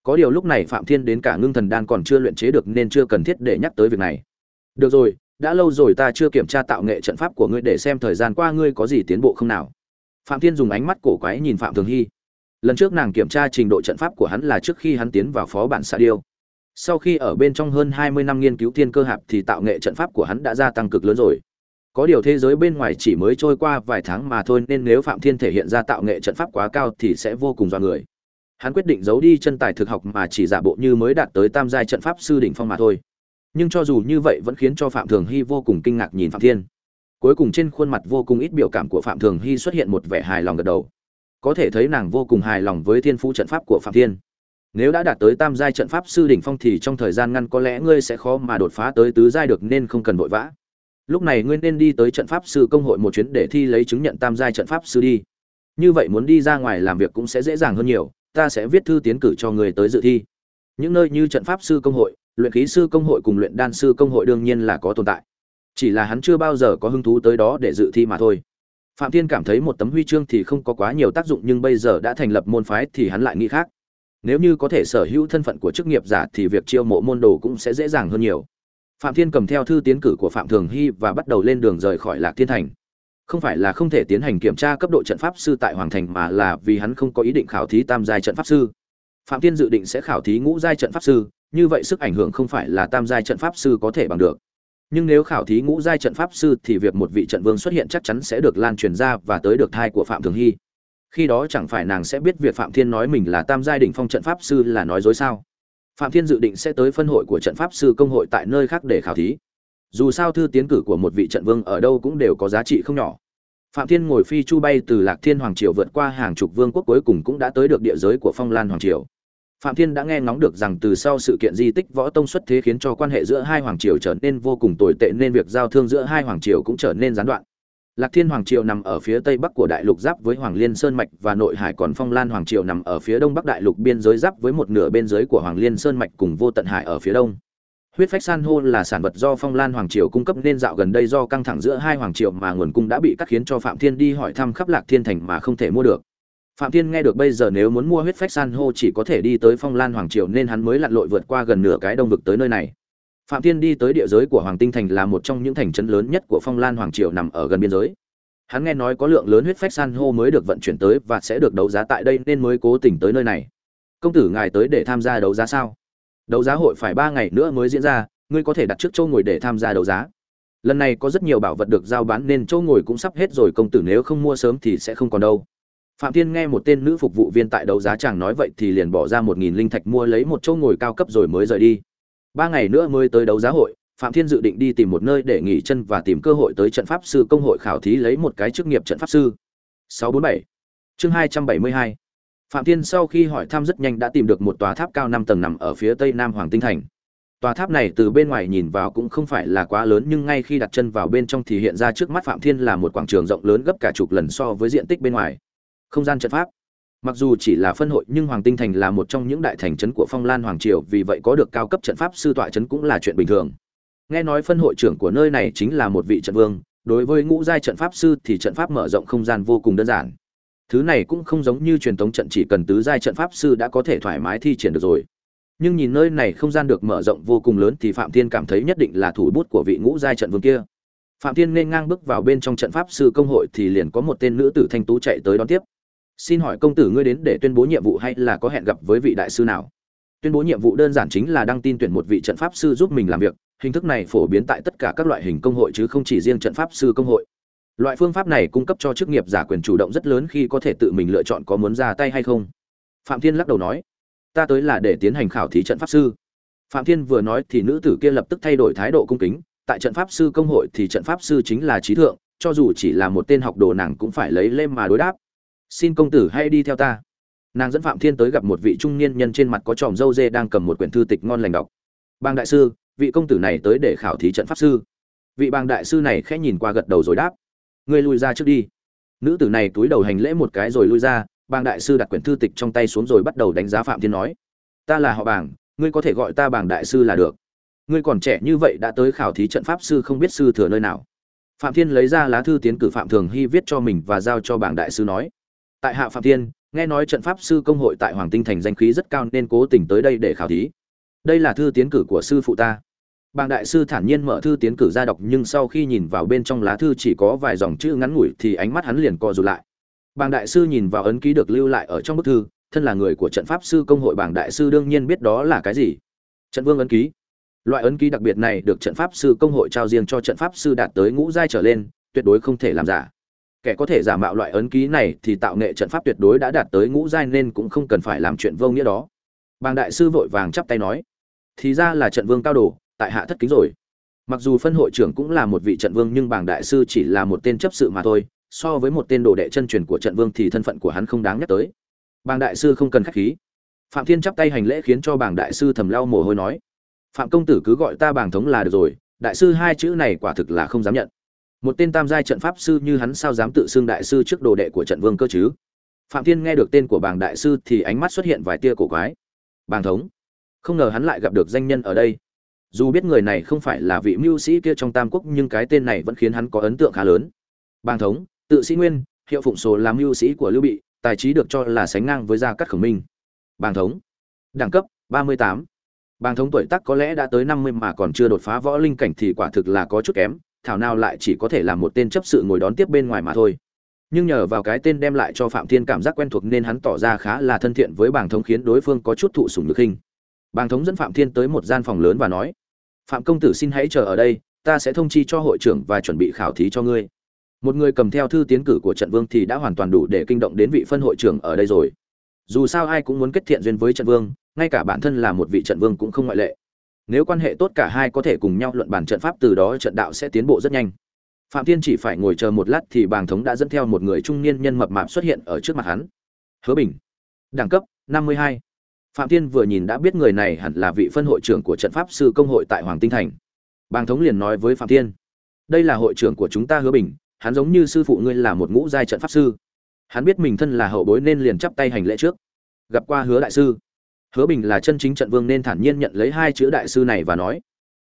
có điều lúc này phạm thiên đến cả ngưng thần đan còn chưa luyện chế được nên chưa cần thiết để nhắc tới việc này. Được rồi, đã lâu rồi ta chưa kiểm tra tạo nghệ trận pháp của ngươi để xem thời gian qua ngươi có gì tiến bộ không nào. Phạm thiên dùng ánh mắt cổ quái nhìn phạm thường hy. Lần trước nàng kiểm tra trình độ trận pháp của hắn là trước khi hắn tiến vào phó bản xạ điêu. Sau khi ở bên trong hơn hai mươi năm nghiên cứu thiên cơ hạp thì tạo nghệ trận pháp của hắn đã gia tăng cực lớn rồi. Có điều thế giới bên ngoài chỉ mới trôi qua vài tháng mà thôi nên nếu phạm thiên thể hiện ra tạo nghệ trận pháp quá cao thì sẽ vô cùng do người hắn quyết định giấu đi chân tài thực học mà chỉ giả bộ như mới đạt tới tam giai trận pháp sư đỉnh phong mà thôi. Nhưng cho dù như vậy vẫn khiến cho phạm thường hy vô cùng kinh ngạc nhìn phạm thiên. Cuối cùng trên khuôn mặt vô cùng ít biểu cảm của phạm thường hy xuất hiện một vẻ hài lòng gật đầu. Có thể thấy nàng vô cùng hài lòng với thiên phú trận pháp của phạm thiên. Nếu đã đạt tới tam giai trận pháp sư đỉnh phong thì trong thời gian ngắn có lẽ ngươi sẽ khó mà đột phá tới tứ giai được nên không cần vội vã. Lúc này ngươi nên đi tới trận pháp sư công hội một chuyến để thi lấy chứng nhận tam giai trận pháp sư đi. Như vậy muốn đi ra ngoài làm việc cũng sẽ dễ dàng hơn nhiều ta sẽ viết thư tiến cử cho người tới dự thi. Những nơi như trận pháp sư công hội, luyện khí sư công hội cùng luyện đan sư công hội đương nhiên là có tồn tại. Chỉ là hắn chưa bao giờ có hứng thú tới đó để dự thi mà thôi. Phạm thiên cảm thấy một tấm huy chương thì không có quá nhiều tác dụng nhưng bây giờ đã thành lập môn phái thì hắn lại nghĩ khác. Nếu như có thể sở hữu thân phận của chức nghiệp giả thì việc chiêu mộ môn đồ cũng sẽ dễ dàng hơn nhiều. Phạm thiên cầm theo thư tiến cử của phạm thường hy và bắt đầu lên đường rời khỏi lạc thiên thành không phải là không thể tiến hành kiểm tra cấp độ trận pháp sư tại hoàng thành mà là vì hắn không có ý định khảo thí tam giai trận pháp sư. Phạm thiên dự định sẽ khảo thí ngũ giai trận pháp sư, như vậy sức ảnh hưởng không phải là tam giai trận pháp sư có thể bằng được. Nhưng nếu khảo thí ngũ giai trận pháp sư thì việc một vị trận vương xuất hiện chắc chắn sẽ được lan truyền ra và tới được thai của phạm thường hy. Khi đó chẳng phải nàng sẽ biết việc phạm thiên nói mình là tam giai đỉnh phong trận pháp sư là nói dối sao? Phạm thiên dự định sẽ tới phân hội của trận pháp sư công hội tại nơi khác để khảo thí dù sao thư tiến cử của một vị trận vương ở đâu cũng đều có giá trị không nhỏ. Phạm thiên ngồi phi chu bay từ lạc thiên hoàng triều vượt qua hàng chục vương quốc cuối cùng cũng đã tới được địa giới của phong lan hoàng triều. Phạm thiên đã nghe ngóng được rằng từ sau sự kiện di tích võ tông xuất thế khiến cho quan hệ giữa hai hoàng triều trở nên vô cùng tồi tệ nên việc giao thương giữa hai hoàng triều cũng trở nên gián đoạn. Lạc thiên hoàng triều nằm ở phía tây bắc của đại lục giáp với hoàng liên sơn mạch và nội hải còn phong lan hoàng triều nằm ở phía đông bắc đại lục biên giới giáp với một nửa bên dưới của hoàng liên sơn mạch cùng vô tận hải ở phía đông huyết phách san hô là sản vật do phong lan hoàng triều cung cấp nên dạo gần đây do căng thẳng giữa hai hoàng triều mà nguồn cung đã bị cắt khiến cho phạm thiên đi hỏi thăm khắp lạc thiên thành mà không thể mua được. Phạm thiên nghe được bây giờ nếu muốn mua huyết phách san hô chỉ có thể đi tới phong lan hoàng triều nên hắn mới lặn lội vượt qua gần nửa cái đông vực tới nơi này. Phạm thiên đi tới địa giới của hoàng tinh thành là một trong những thành trấn lớn nhất của phong lan hoàng triều nằm ở gần biên giới. Hắn nghe nói có lượng lớn huyết phách san hô mới được vận chuyển tới và sẽ được đấu giá tại đây nên mới cố tình tới nơi này. Công tử ngài tới để tham gia đấu giá sao? Đấu giá hội phải ba ngày nữa mới diễn ra, ngươi có thể đặt trước châu ngồi để tham gia đấu giá. Lần này có rất nhiều bảo vật được giao bán nên châu ngồi cũng sắp hết rồi, công tử nếu không mua sớm thì sẽ không còn đâu. Phạm thiên nghe một tên nữ phục vụ viên tại đấu giá chàng nói vậy thì liền bỏ ra một nghìn linh thạch mua lấy một châu ngồi cao cấp rồi mới rời đi. Ba ngày nữa mới tới đấu giá hội, phạm thiên dự định đi tìm một nơi để nghỉ chân và tìm cơ hội tới trận pháp sư công hội khảo thí lấy một cái chức nghiệp trận pháp sư. 647 chương 272 phạm thiên sau khi hỏi thăm rất nhanh đã tìm được một tòa tháp cao năm tầng nằm ở phía tây nam hoàng tinh thành. Tòa tháp này từ bên ngoài nhìn vào cũng không phải là quá lớn nhưng ngay khi đặt chân vào bên trong thì hiện ra trước mắt phạm thiên là một quảng trường rộng lớn gấp cả chục lần so với diện tích bên ngoài. Không gian trận pháp. Mặc dù chỉ là phân hội nhưng hoàng tinh thành là một trong những đại thành trấn của phong lan hoàng triều, vì vậy có được cao cấp trận pháp sư tọa trấn cũng là chuyện bình thường. Nghe nói phân hội trưởng của nơi này chính là một vị trận vương, đối với ngũ giai trận pháp sư thì trận pháp mở rộng không gian vô cùng đơn giản thứ này cũng không giống như truyền thống trận chỉ cần tứ giai trận pháp sư đã có thể thoải mái thi triển được rồi. Nhưng nhìn nơi này không gian được mở rộng vô cùng lớn thì phạm thiên cảm thấy nhất định là thủ bút của vị ngũ giai trận vương kia. Phạm thiên nên ngang bước vào bên trong trận pháp sư công hội thì liền có một tên nữ tử thanh tú chạy tới đón tiếp. Xin hỏi công tử ngươi đến để tuyên bố nhiệm vụ hay là có hẹn gặp với vị đại sư nào? Tuyên bố nhiệm vụ đơn giản chính là đăng tin tuyển một vị trận pháp sư giúp mình làm việc. Hình thức này phổ biến tại tất cả các loại hình công hội chứ không chỉ riêng trận pháp sư công hội loại phương pháp này cung cấp cho chức nghiệp giả quyền chủ động rất lớn khi có thể tự mình lựa chọn có muốn ra tay hay không. Phạm thiên lắc đầu nói, ta tới là để tiến hành khảo thí trận pháp sư. Phạm thiên vừa nói thì nữ tử kia lập tức thay đổi thái độ cung kính, tại trận pháp sư công hội thì trận pháp sư chính là trí thượng, cho dù chỉ là một tên học đồ nàng cũng phải lấy lên mà đối đáp. Xin công tử hãy đi theo ta. Nàng dẫn phạm thiên tới gặp một vị trung niên nhân trên mặt có tròm râu dê đang cầm một quyển thư tịch ngon lành đọc. Bang đại sư, vị công tử này tới để khảo thí trận pháp sư. Vị bang đại sư này khẽ nhìn qua gật đầu rồi đáp ngươi lui ra trước đi. Nữ tử này túi đầu hành lễ một cái rồi lui ra, bàng đại sư đặt quyển thư tịch trong tay xuống rồi bắt đầu đánh giá phạm thiên nói. Ta là họ bảng ngươi có thể gọi ta bảng đại sư là được. Ngươi còn trẻ như vậy đã tới khảo thí trận pháp sư không biết sư thừa nơi nào. Phạm thiên lấy ra lá thư tiến cử phạm thường hy viết cho mình và giao cho bảng đại sư nói. Tại hạ phạm thiên, nghe nói trận pháp sư công hội tại hoàng tinh thành danh khí rất cao nên cố tình tới đây để khảo thí. Đây là thư tiến cử của sư phụ ta bàng đại sư thản nhiên mở thư tiến cử ra đọc, nhưng sau khi nhìn vào bên trong lá thư chỉ có vài dòng chữ ngắn ngủi thì ánh mắt hắn liền co rụt lại. Bàng đại sư nhìn vào ấn ký được lưu lại ở trong bức thư, thân là người của trận pháp sư công hội bàng đại sư đương nhiên biết đó là cái gì. Trận vương ấn ký. Loại ấn ký đặc biệt này được trận pháp sư công hội trao riêng cho trận pháp sư đạt tới ngũ giai trở lên, tuyệt đối không thể làm giả. Kẻ có thể giả mạo loại ấn ký này thì tạo nghệ trận pháp tuyệt đối đã đạt tới ngũ giai nên cũng không cần phải làm chuyện vô nghĩa đó. Bàng đại sư vội vàng chắp tay nói, thì ra là trận vương cao đồ tại hạ thất kính rồi. Mặc dù phân hội trưởng cũng là một vị trận vương nhưng bảng đại sư chỉ là một tên chấp sự mà thôi, so với một tên đồ đệ chân truyền của trận vương thì thân phận của hắn không đáng nhắc tới. Bảng đại sư không cần khách khí. Phạm thiên chắp tay hành lễ khiến cho bảng đại sư thầm lau mồ hôi nói, phạm công tử cứ gọi ta bảng thống là được rồi, đại sư hai chữ này quả thực là không dám nhận. Một tên tam giai trận pháp sư như hắn sao dám tự xưng đại sư trước đồ đệ của trận vương cơ chứ? Phạm thiên nghe được tên của bảng đại sư thì ánh mắt xuất hiện vài tia cổ quái. Bảng thống? Không ngờ hắn lại gặp được danh nhân ở đây dù biết người này không phải là vị mưu sĩ kia trong tam quốc, nhưng cái tên này vẫn khiến hắn có ấn tượng khá lớn. Bàng thống, tự sĩ nguyên, hiệu phụng số làm mưu sĩ của lưu bị, tài trí được cho là sánh ngang với gia cát khổng minh. Bàng thống, đẳng cấp 38. bàng thống tuổi tác có lẽ đã tới 50 mà còn chưa đột phá võ linh cảnh thì quả thực là có chút kém, thảo nào lại chỉ có thể là một tên chấp sự ngồi đón tiếp bên ngoài mà thôi. Nhưng nhờ vào cái tên đem lại cho phạm thiên cảm giác quen thuộc nên hắn tỏ ra khá là thân thiện với bàng thống khiến đối phương có chút thụ sủng nhược khinh bàng thống dẫn phạm thiên tới một gian phòng lớn và nói phạm công tử xin hãy chờ ở đây, ta sẽ thông chi cho hội trưởng và chuẩn bị khảo thí cho ngươi. Một người cầm theo thư tiến cử của trận vương thì đã hoàn toàn đủ để kinh động đến vị phân hội trưởng ở đây rồi. Dù sao ai cũng muốn kết thiện duyên với trận vương, ngay cả bản thân là một vị trận vương cũng không ngoại lệ. Nếu quan hệ tốt cả hai có thể cùng nhau luận bàn trận pháp, từ đó trận đạo sẽ tiến bộ rất nhanh. Phạm thiên chỉ phải ngồi chờ một lát thì bàng thống đã dẫn theo một người trung niên nhân mập mạp xuất hiện ở trước mặt hắn. Hứa bình, đẳng cấp 52 phạm thiên vừa nhìn đã biết người này hẳn là vị phân hội trưởng của trận pháp sư công hội tại hoàng tinh thành. Bàng thống liền nói với phạm thiên, đây là hội trưởng của chúng ta hứa bình, hắn giống như sư phụ ngươi là một ngũ giai trận pháp sư. Hắn biết mình thân là hậu bối nên liền chắp tay hành lễ trước. Gặp qua hứa đại sư. Hứa bình là chân chính trận vương nên thản nhiên nhận lấy hai chữ đại sư này và nói,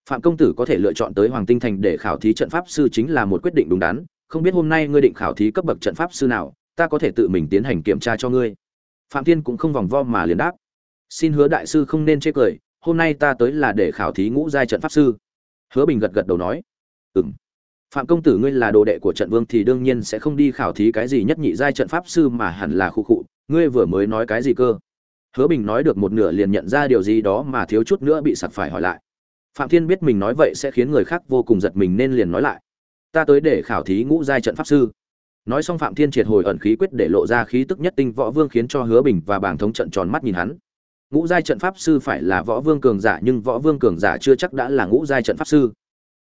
phạm công tử có thể lựa chọn tới hoàng tinh thành để khảo thí trận pháp sư chính là một quyết định đúng đắn. Không biết hôm nay ngươi định khảo thí cấp bậc trận pháp sư nào, ta có thể tự mình tiến hành kiểm tra cho ngươi. Phạm thiên cũng không vòng vo mà liền đáp xin hứa đại sư không nên chê cười, hôm nay ta tới là để khảo thí ngũ giai trận pháp sư. Hứa bình gật gật đầu nói. Ừm. Phạm công tử ngươi là đồ đệ của trận vương thì đương nhiên sẽ không đi khảo thí cái gì nhất nhị giai trận pháp sư mà hẳn là khu cụ ngươi vừa mới nói cái gì cơ? Hứa bình nói được một nửa liền nhận ra điều gì đó mà thiếu chút nữa bị sặc phải hỏi lại. Phạm thiên biết mình nói vậy sẽ khiến người khác vô cùng giật mình nên liền nói lại. Ta tới để khảo thí ngũ giai trận pháp sư. Nói xong phạm thiên triệt hồi ẩn khí quyết để lộ ra khí tức nhất tinh võ vương khiến cho hứa bình và bảng thống trận tròn mắt nhìn hắn ngũ giai trận pháp sư phải là võ vương cường giả, nhưng võ vương cường giả chưa chắc đã là ngũ giai trận pháp sư.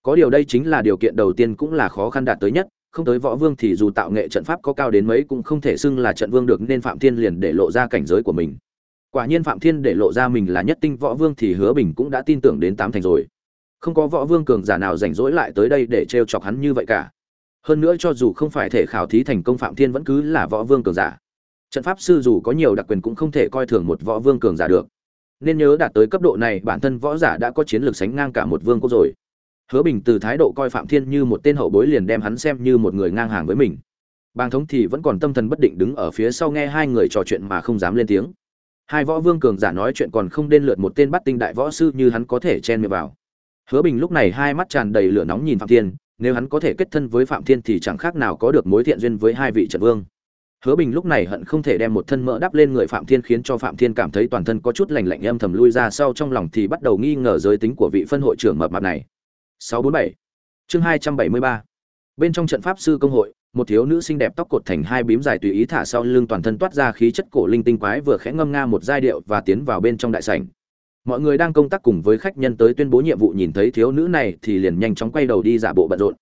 Có điều đây chính là điều kiện đầu tiên cũng là khó khăn đạt tới nhất, không tới võ vương thì dù tạo nghệ trận pháp có cao đến mấy cũng không thể xưng là trận vương được, nên phạm thiên liền để lộ ra cảnh giới của mình. Quả nhiên phạm thiên để lộ ra mình là nhất tinh võ vương thì hứa bình cũng đã tin tưởng đến tám thành rồi. Không có võ vương cường giả nào rảnh rỗi lại tới đây để trêu chọc hắn như vậy cả. Hơn nữa cho dù không phải thể khảo thí thành công phạm thiên vẫn cứ là võ vương cường giả trận pháp sư dù có nhiều đặc quyền cũng không thể coi thường một võ vương cường giả được. Nên nhớ đạt tới cấp độ này, bản thân võ giả đã có chiến lược sánh ngang cả một vương quốc rồi. Hứa bình từ thái độ coi phạm thiên như một tên hậu bối liền đem hắn xem như một người ngang hàng với mình. Bàng thống thì vẫn còn tâm thần bất định đứng ở phía sau nghe hai người trò chuyện mà không dám lên tiếng. Hai võ vương cường giả nói chuyện còn không đên lượt một tên bắt tinh đại võ sư như hắn có thể chen miệng vào. Hứa bình lúc này hai mắt tràn đầy lửa nóng nhìn phạm thiên, nếu hắn có thể kết thân với phạm thiên thì chẳng khác nào có được mối thiện duyên với hai vị trận vương hứa bình lúc này hận không thể đem một thân mỡ đắp lên người phạm thiên khiến cho phạm thiên cảm thấy toàn thân có chút lạnh lạnh âm thầm lui ra sau trong lòng thì bắt đầu nghi ngờ giới tính của vị phân hội trưởng mập mạp này. 647 chương 273 bên trong trận pháp sư công hội, một thiếu nữ xinh đẹp tóc cột thành hai bím dài tùy ý thả sau lưng toàn thân toát ra khí chất cổ linh tinh quái vừa khẽ ngâm nga một giai điệu và tiến vào bên trong đại sảnh. Mọi người đang công tác cùng với khách nhân tới tuyên bố nhiệm vụ nhìn thấy thiếu nữ này thì liền nhanh chóng quay đầu đi giả bộ bận rộn.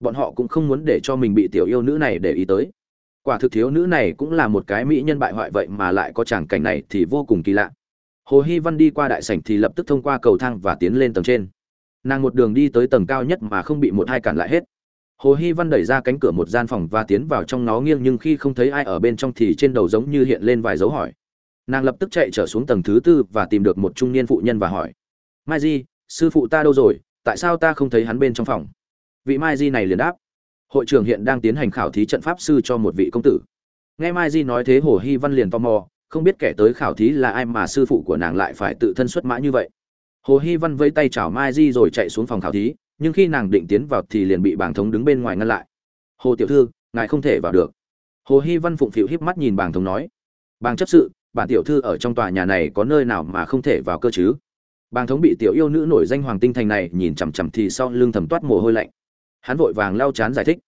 Bọn họ cũng không muốn để cho mình bị tiểu yêu nữ này để ý tới quả thực thiếu nữ này cũng là một cái mỹ nhân bại hoại vậy mà lại có tràng cảnh này thì vô cùng kỳ lạ. Hồ hy văn đi qua đại sảnh thì lập tức thông qua cầu thang và tiến lên tầng trên. Nàng một đường đi tới tầng cao nhất mà không bị một hai cản lại hết. Hồ hy văn đẩy ra cánh cửa một gian phòng và tiến vào trong nó nghiêng nhưng khi không thấy ai ở bên trong thì trên đầu giống như hiện lên vài dấu hỏi. Nàng lập tức chạy trở xuống tầng thứ tư và tìm được một trung niên phụ nhân và hỏi. Mai di, sư phụ ta đâu rồi? Tại sao ta không thấy hắn bên trong phòng? Vị mai di này liền đáp hội trưởng hiện đang tiến hành khảo thí trận pháp sư cho một vị công tử. Nghe mai di nói thế, hồ hy văn liền tò mò, không biết kẻ tới khảo thí là ai mà sư phụ của nàng lại phải tự thân xuất mã như vậy. Hồ hy văn vẫy tay chào mai di rồi chạy xuống phòng khảo thí, nhưng khi nàng định tiến vào thì liền bị bảng thống đứng bên ngoài ngăn lại. Hồ tiểu thư, ngài không thể vào được. Hồ hy văn phụng phịu híp mắt nhìn bảng thống nói bàng chấp sự, bản tiểu thư ở trong tòa nhà này có nơi nào mà không thể vào cơ chứ? Bàng thống bị tiểu yêu nữ nổi danh hoàng tinh thành này nhìn chằm chằm thì sau lưng thầm toát mồ hôi lạnh hắn vội vàng lau chán giải thích.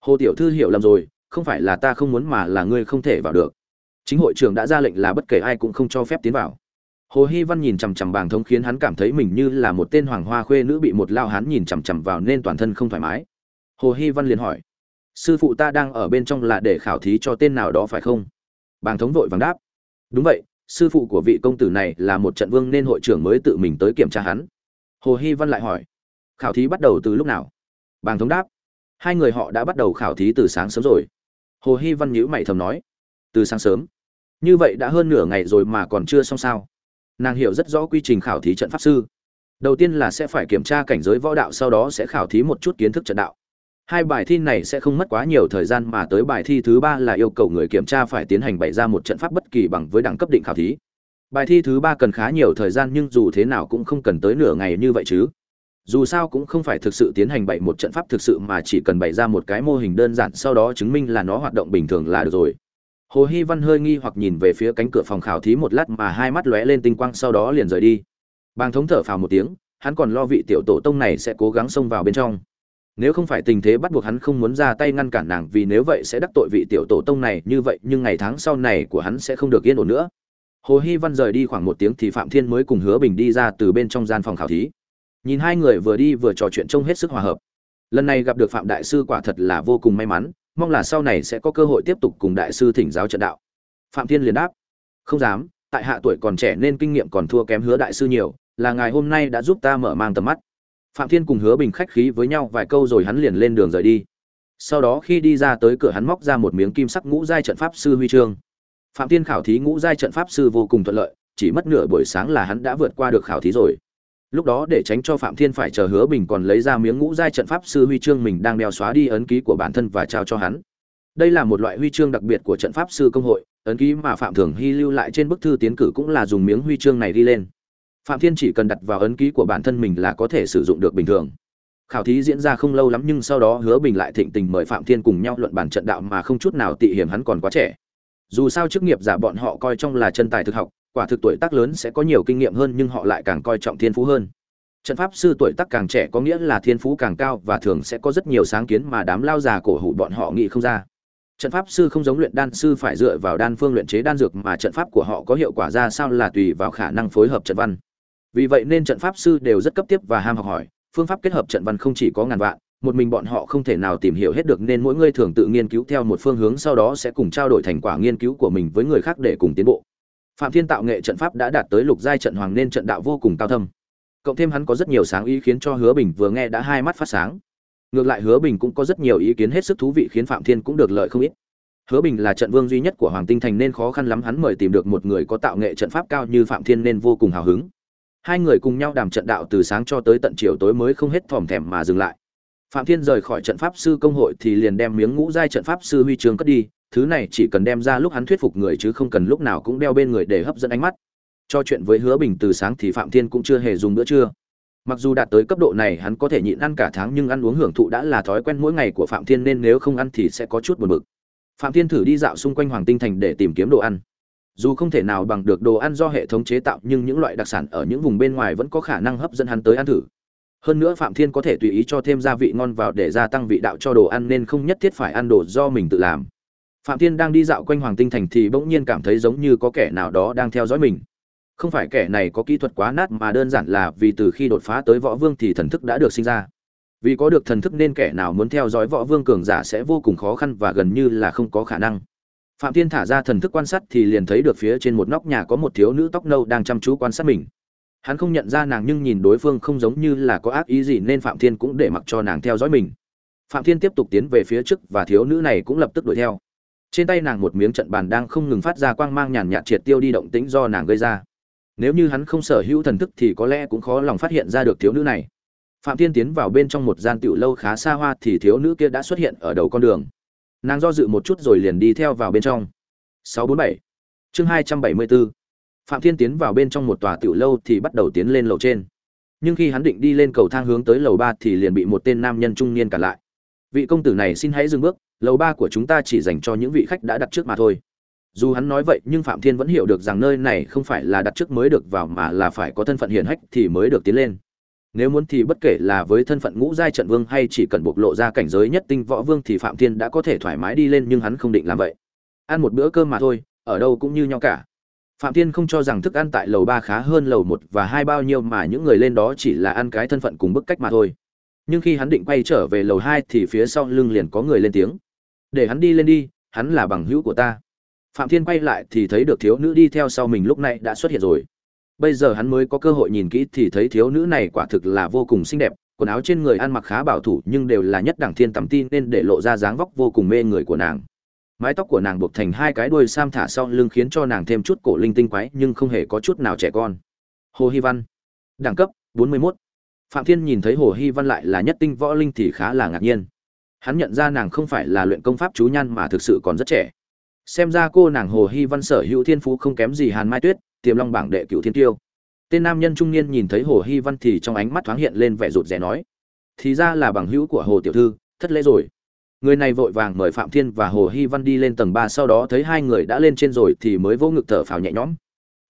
Hồ tiểu thư hiểu lầm rồi, không phải là ta không muốn mà là ngươi không thể vào được. Chính hội trưởng đã ra lệnh là bất kể ai cũng không cho phép tiến vào. Hồ hy văn nhìn chằm chằm bàng thống khiến hắn cảm thấy mình như là một tên hoàng hoa khuê nữ bị một lao hắn nhìn chằm chằm vào nên toàn thân không thoải mái. Hồ hy văn liền hỏi, sư phụ ta đang ở bên trong là để khảo thí cho tên nào đó phải không? Bàng thống vội vàng đáp, đúng vậy, sư phụ của vị công tử này là một trận vương nên hội trưởng mới tự mình tới kiểm tra hắn. Hồ hy văn lại hỏi, khảo thí bắt đầu từ lúc nào? Bàng thống đáp. Hai người họ đã bắt đầu khảo thí từ sáng sớm rồi. Hồ hy văn nhữ mày thầm nói. Từ sáng sớm? Như vậy đã hơn nửa ngày rồi mà còn chưa xong sao? Nàng hiểu rất rõ quy trình khảo thí trận pháp sư. Đầu tiên là sẽ phải kiểm tra cảnh giới võ đạo, sau đó sẽ khảo thí một chút kiến thức trận đạo. Hai bài thi này sẽ không mất quá nhiều thời gian mà tới bài thi thứ ba là yêu cầu người kiểm tra phải tiến hành bày ra một trận pháp bất kỳ bằng với đẳng cấp định khảo thí. Bài thi thứ ba cần khá nhiều thời gian nhưng dù thế nào cũng không cần tới nửa ngày như vậy chứ dù sao cũng không phải thực sự tiến hành bày một trận pháp thực sự mà chỉ cần bày ra một cái mô hình đơn giản, sau đó chứng minh là nó hoạt động bình thường là được rồi. Hồ hy văn hơi nghi hoặc nhìn về phía cánh cửa phòng khảo thí một lát mà hai mắt lóe lên tinh quang, sau đó liền rời đi. Bàng thống thở phào một tiếng, hắn còn lo vị tiểu tổ tông này sẽ cố gắng xông vào bên trong. Nếu không phải tình thế bắt buộc hắn không muốn ra tay ngăn cản nàng, vì nếu vậy sẽ đắc tội vị tiểu tổ tông này như vậy, nhưng ngày tháng sau này của hắn sẽ không được yên ổn nữa. Hồ hy văn rời đi khoảng một tiếng thì phạm thiên mới cùng hứa bình đi ra từ bên trong gian phòng khảo thí nhìn hai người vừa đi vừa trò chuyện trông hết sức hòa hợp. Lần này gặp được phạm đại sư quả thật là vô cùng may mắn, mong là sau này sẽ có cơ hội tiếp tục cùng đại sư thỉnh giáo trận đạo. Phạm thiên liền đáp, không dám, tại hạ tuổi còn trẻ nên kinh nghiệm còn thua kém hứa đại sư nhiều, là ngài hôm nay đã giúp ta mở mang tầm mắt. Phạm thiên cùng hứa bình khách khí với nhau vài câu rồi hắn liền lên đường rời đi. Sau đó khi đi ra tới cửa hắn móc ra một miếng kim sắc ngũ giai trận pháp sư huy chương. Phạm thiên khảo thí ngũ giai trận pháp sư vô cùng thuận lợi, chỉ mất nửa buổi sáng là hắn đã vượt qua được khảo thí rồi lúc đó để tránh cho phạm thiên phải chờ hứa bình còn lấy ra miếng ngũ giai trận pháp sư huy chương mình đang đeo xóa đi ấn ký của bản thân và trao cho hắn. Đây là một loại huy chương đặc biệt của trận pháp sư công hội, ấn ký mà phạm thường hy lưu lại trên bức thư tiến cử cũng là dùng miếng huy chương này đi lên. Phạm thiên chỉ cần đặt vào ấn ký của bản thân mình là có thể sử dụng được bình thường. Khảo thí diễn ra không lâu lắm nhưng sau đó hứa bình lại thịnh tình mời phạm thiên cùng nhau luận bàn trận đạo mà không chút nào tị hiểm hắn còn quá trẻ. Dù sao chức nghiệp giả bọn họ coi trong là chân tài thực học quả thực tuổi tác lớn sẽ có nhiều kinh nghiệm hơn nhưng họ lại càng coi trọng thiên phú hơn. Trận pháp sư tuổi tác càng trẻ có nghĩa là thiên phú càng cao và thường sẽ có rất nhiều sáng kiến mà đám lao già cổ hủ bọn họ nghĩ không ra. Trận pháp sư không giống luyện đan sư phải dựa vào đan phương luyện chế đan dược mà trận pháp của họ có hiệu quả ra sao là tùy vào khả năng phối hợp trận văn. Vì vậy nên trận pháp sư đều rất cấp tiếp và ham học hỏi, phương pháp kết hợp trận văn không chỉ có ngàn vạn, một mình bọn họ không thể nào tìm hiểu hết được nên mỗi người thường tự nghiên cứu theo một phương hướng sau đó sẽ cùng trao đổi thành quả nghiên cứu của mình với người khác để cùng tiến bộ phạm thiên tạo nghệ trận pháp đã đạt tới lục giai trận hoàng nên trận đạo vô cùng cao thâm. Cộng thêm hắn có rất nhiều sáng ý khiến cho hứa bình vừa nghe đã hai mắt phát sáng. Ngược lại hứa bình cũng có rất nhiều ý kiến hết sức thú vị khiến phạm thiên cũng được lợi không ít. Hứa bình là trận vương duy nhất của hoàng tinh thành nên khó khăn lắm hắn mời tìm được một người có tạo nghệ trận pháp cao như phạm thiên nên vô cùng hào hứng. Hai người cùng nhau đàm trận đạo từ sáng cho tới tận chiều tối mới không hết thòm thèm mà dừng lại. Phạm thiên rời khỏi trận pháp sư công hội thì liền đem miếng ngũ giai trận pháp sư huy trường cất đi thứ này chỉ cần đem ra lúc hắn thuyết phục người chứ không cần lúc nào cũng đeo bên người để hấp dẫn ánh mắt. Cho chuyện với hứa bình từ sáng thì phạm thiên cũng chưa hề dùng bữa trưa. Mặc dù đạt tới cấp độ này hắn có thể nhịn ăn cả tháng nhưng ăn uống hưởng thụ đã là thói quen mỗi ngày của phạm thiên nên nếu không ăn thì sẽ có chút buồn bực. Phạm thiên thử đi dạo xung quanh hoàng tinh thành để tìm kiếm đồ ăn. Dù không thể nào bằng được đồ ăn do hệ thống chế tạo nhưng những loại đặc sản ở những vùng bên ngoài vẫn có khả năng hấp dẫn hắn tới ăn thử. Hơn nữa phạm thiên có thể tùy ý cho thêm gia vị ngon vào để gia tăng vị đạo cho đồ ăn nên không nhất thiết phải ăn đồ do mình tự làm phạm thiên đang đi dạo quanh hoàng tinh thành thì bỗng nhiên cảm thấy giống như có kẻ nào đó đang theo dõi mình. Không phải kẻ này có kỹ thuật quá nát mà đơn giản là vì từ khi đột phá tới võ vương thì thần thức đã được sinh ra. Vì có được thần thức nên kẻ nào muốn theo dõi võ vương cường giả sẽ vô cùng khó khăn và gần như là không có khả năng. Phạm thiên thả ra thần thức quan sát thì liền thấy được phía trên một nóc nhà có một thiếu nữ tóc nâu đang chăm chú quan sát mình. Hắn không nhận ra nàng nhưng nhìn đối phương không giống như là có ác ý gì nên phạm thiên cũng để mặc cho nàng theo dõi mình. Phạm thiên tiếp tục tiến về phía trước và thiếu nữ này cũng lập tức đuổi theo trên tay nàng một miếng trận bàn đang không ngừng phát ra quang mang nhàn nhạt triệt tiêu đi động tĩnh do nàng gây ra. Nếu như hắn không sở hữu thần thức thì có lẽ cũng khó lòng phát hiện ra được thiếu nữ này. Phạm thiên tiến vào bên trong một gian tiểu lâu khá xa hoa thì thiếu nữ kia đã xuất hiện ở đầu con đường. Nàng do dự một chút rồi liền đi theo vào bên trong. 647 chương 274 Phạm Thiên tiến vào bên trong một tòa tiểu lâu thì bắt đầu tiến lên lầu trên. Nhưng khi hắn định đi lên cầu thang hướng tới lầu 3 thì liền bị một tên nam nhân trung niên cản lại. Vị công tử này xin hãy dừng bước, lầu ba của chúng ta chỉ dành cho những vị khách đã đặt trước mà thôi. Dù hắn nói vậy nhưng Phạm Thiên vẫn hiểu được rằng nơi này không phải là đặt trước mới được vào mà là phải có thân phận hiển hách thì mới được tiến lên. Nếu muốn thì bất kể là với thân phận ngũ giai trận vương hay chỉ cần bộc lộ ra cảnh giới nhất tinh võ vương thì Phạm Thiên đã có thể thoải mái đi lên nhưng hắn không định làm vậy. Ăn một bữa cơm mà thôi, ở đâu cũng như nhau cả phạm thiên không cho rằng thức ăn tại lầu ba khá hơn lầu một và hai bao nhiêu mà những người lên đó chỉ là ăn cái thân phận cùng bức cách mà thôi nhưng khi hắn định quay trở về lầu hai thì phía sau lưng liền có người lên tiếng. Để hắn đi lên đi, hắn là bằng hữu của ta. Phạm thiên quay lại thì thấy được thiếu nữ đi theo sau mình lúc này đã xuất hiện rồi. Bây giờ hắn mới có cơ hội nhìn kỹ thì thấy thiếu nữ này quả thực là vô cùng xinh đẹp, quần áo trên người ăn mặc khá bảo thủ nhưng đều là nhất đẳng thiên tầm tin nên để lộ ra dáng vóc vô cùng mê người của nàng. Mái tóc của nàng buộc thành hai cái đuôi sam thả sau lưng khiến cho nàng thêm chút cổ linh tinh quái nhưng không hề có chút nào trẻ con. Hồ hy văn, đẳng cấp 41 phạm thiên nhìn thấy hồ hy văn lại là nhất tinh võ linh thì khá là ngạc nhiên. Hắn nhận ra nàng không phải là luyện công pháp chú nhan mà thực sự còn rất trẻ. Xem ra cô nàng hồ hy văn sở hữu thiên phú không kém gì hàn mai tuyết, tiềm long bảng đệ Cựu thiên tiêu. Tên nam nhân trung niên nhìn thấy hồ hy văn thì trong ánh mắt thoáng hiện lên vẻ rụt rè nói, thì ra là bằng hữu của hồ tiểu thư, thất lễ rồi. Người này vội vàng mời phạm thiên và hồ hy văn đi lên tầng ba, sau đó thấy hai người đã lên trên rồi thì mới vô ngực thở phào nhẹ nhõm.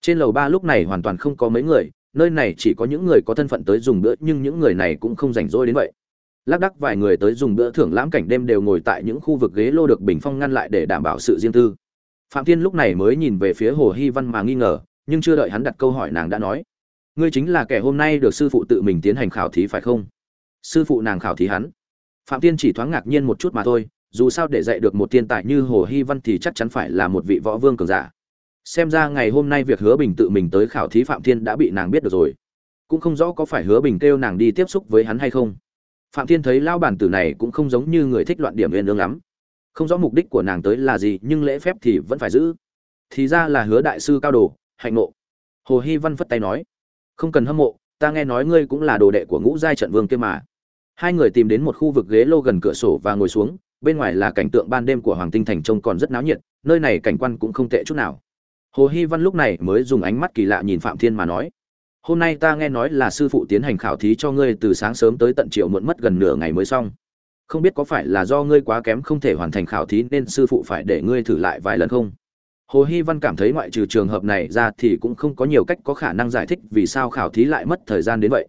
Trên lầu ba lúc này hoàn toàn không có mấy người nơi này chỉ có những người có thân phận tới dùng bữa, nhưng những người này cũng không rảnh rỗi đến vậy. Lác đắc vài người tới dùng bữa thưởng lãm cảnh đêm đều ngồi tại những khu vực ghế lô được bình phong ngăn lại để đảm bảo sự riêng tư. Phạm thiên lúc này mới nhìn về phía hồ hy văn mà nghi ngờ, nhưng chưa đợi hắn đặt câu hỏi nàng đã nói, ngươi chính là kẻ hôm nay được sư phụ tự mình tiến hành khảo thí phải không? Sư phụ nàng khảo thí hắn. Phạm tiên chỉ thoáng ngạc nhiên một chút mà thôi, dù sao để dạy được một thiên tài như hồ hy văn thì chắc chắn phải là một vị võ vương cường giả xem ra ngày hôm nay việc hứa bình tự mình tới khảo thí phạm thiên đã bị nàng biết được rồi. Cũng không rõ có phải hứa bình kêu nàng đi tiếp xúc với hắn hay không. Phạm thiên thấy lao bản tử này cũng không giống như người thích loạn điểm yên lương lắm. Không rõ mục đích của nàng tới là gì, nhưng lễ phép thì vẫn phải giữ. Thì ra là hứa đại sư cao đồ, hạnh ngộ. Hồ hy văn phất tay nói, không cần hâm mộ, ta nghe nói ngươi cũng là đồ đệ của ngũ giai trận vương kia mà. Hai người tìm đến một khu vực ghế lô gần cửa sổ và ngồi xuống, bên ngoài là cảnh tượng ban đêm của hoàng tinh thành trông còn rất náo nhiệt, nơi này cảnh quan cũng không tệ chút nào hồ hy văn lúc này mới dùng ánh mắt kỳ lạ nhìn phạm thiên mà nói, hôm nay ta nghe nói là sư phụ tiến hành khảo thí cho ngươi từ sáng sớm tới tận chiều muộn mất gần nửa ngày mới xong. Không biết có phải là do ngươi quá kém không thể hoàn thành khảo thí nên sư phụ phải để ngươi thử lại vài lần không? Hồ hy văn cảm thấy ngoại trừ trường hợp này ra thì cũng không có nhiều cách có khả năng giải thích vì sao khảo thí lại mất thời gian đến vậy.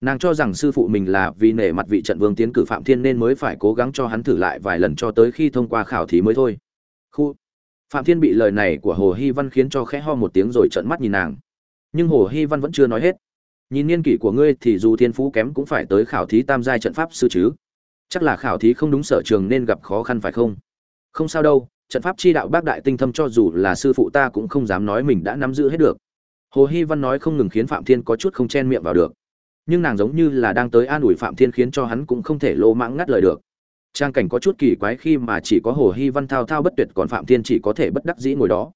Nàng cho rằng sư phụ mình là vì nể mặt vị trận vương tiến cử phạm thiên nên mới phải cố gắng cho hắn thử lại vài lần cho tới khi thông qua khảo thí mới thôi. Khu! Phạm thiên bị lời này của hồ hy văn khiến cho khẽ ho một tiếng rồi trợn mắt nhìn nàng. Nhưng hồ hy văn vẫn chưa nói hết. Nhìn niên kỷ của ngươi thì dù thiên phú kém cũng phải tới khảo thí tam giai trận pháp sư chứ. Chắc là khảo thí không đúng sở trường nên gặp khó khăn phải không? Không sao đâu, trận pháp chi đạo bác đại tinh thâm cho dù là sư phụ ta cũng không dám nói mình đã nắm giữ hết được. Hồ hy văn nói không ngừng khiến phạm thiên có chút không chen miệng vào được. Nhưng nàng giống như là đang tới an ủi phạm thiên khiến cho hắn cũng không thể lô mãng ngắt lời được trang cảnh có chút kỳ quái khi mà chỉ có hồ hy văn thao thao bất tuyệt còn phạm thiên chỉ có thể bất đắc dĩ ngồi đó.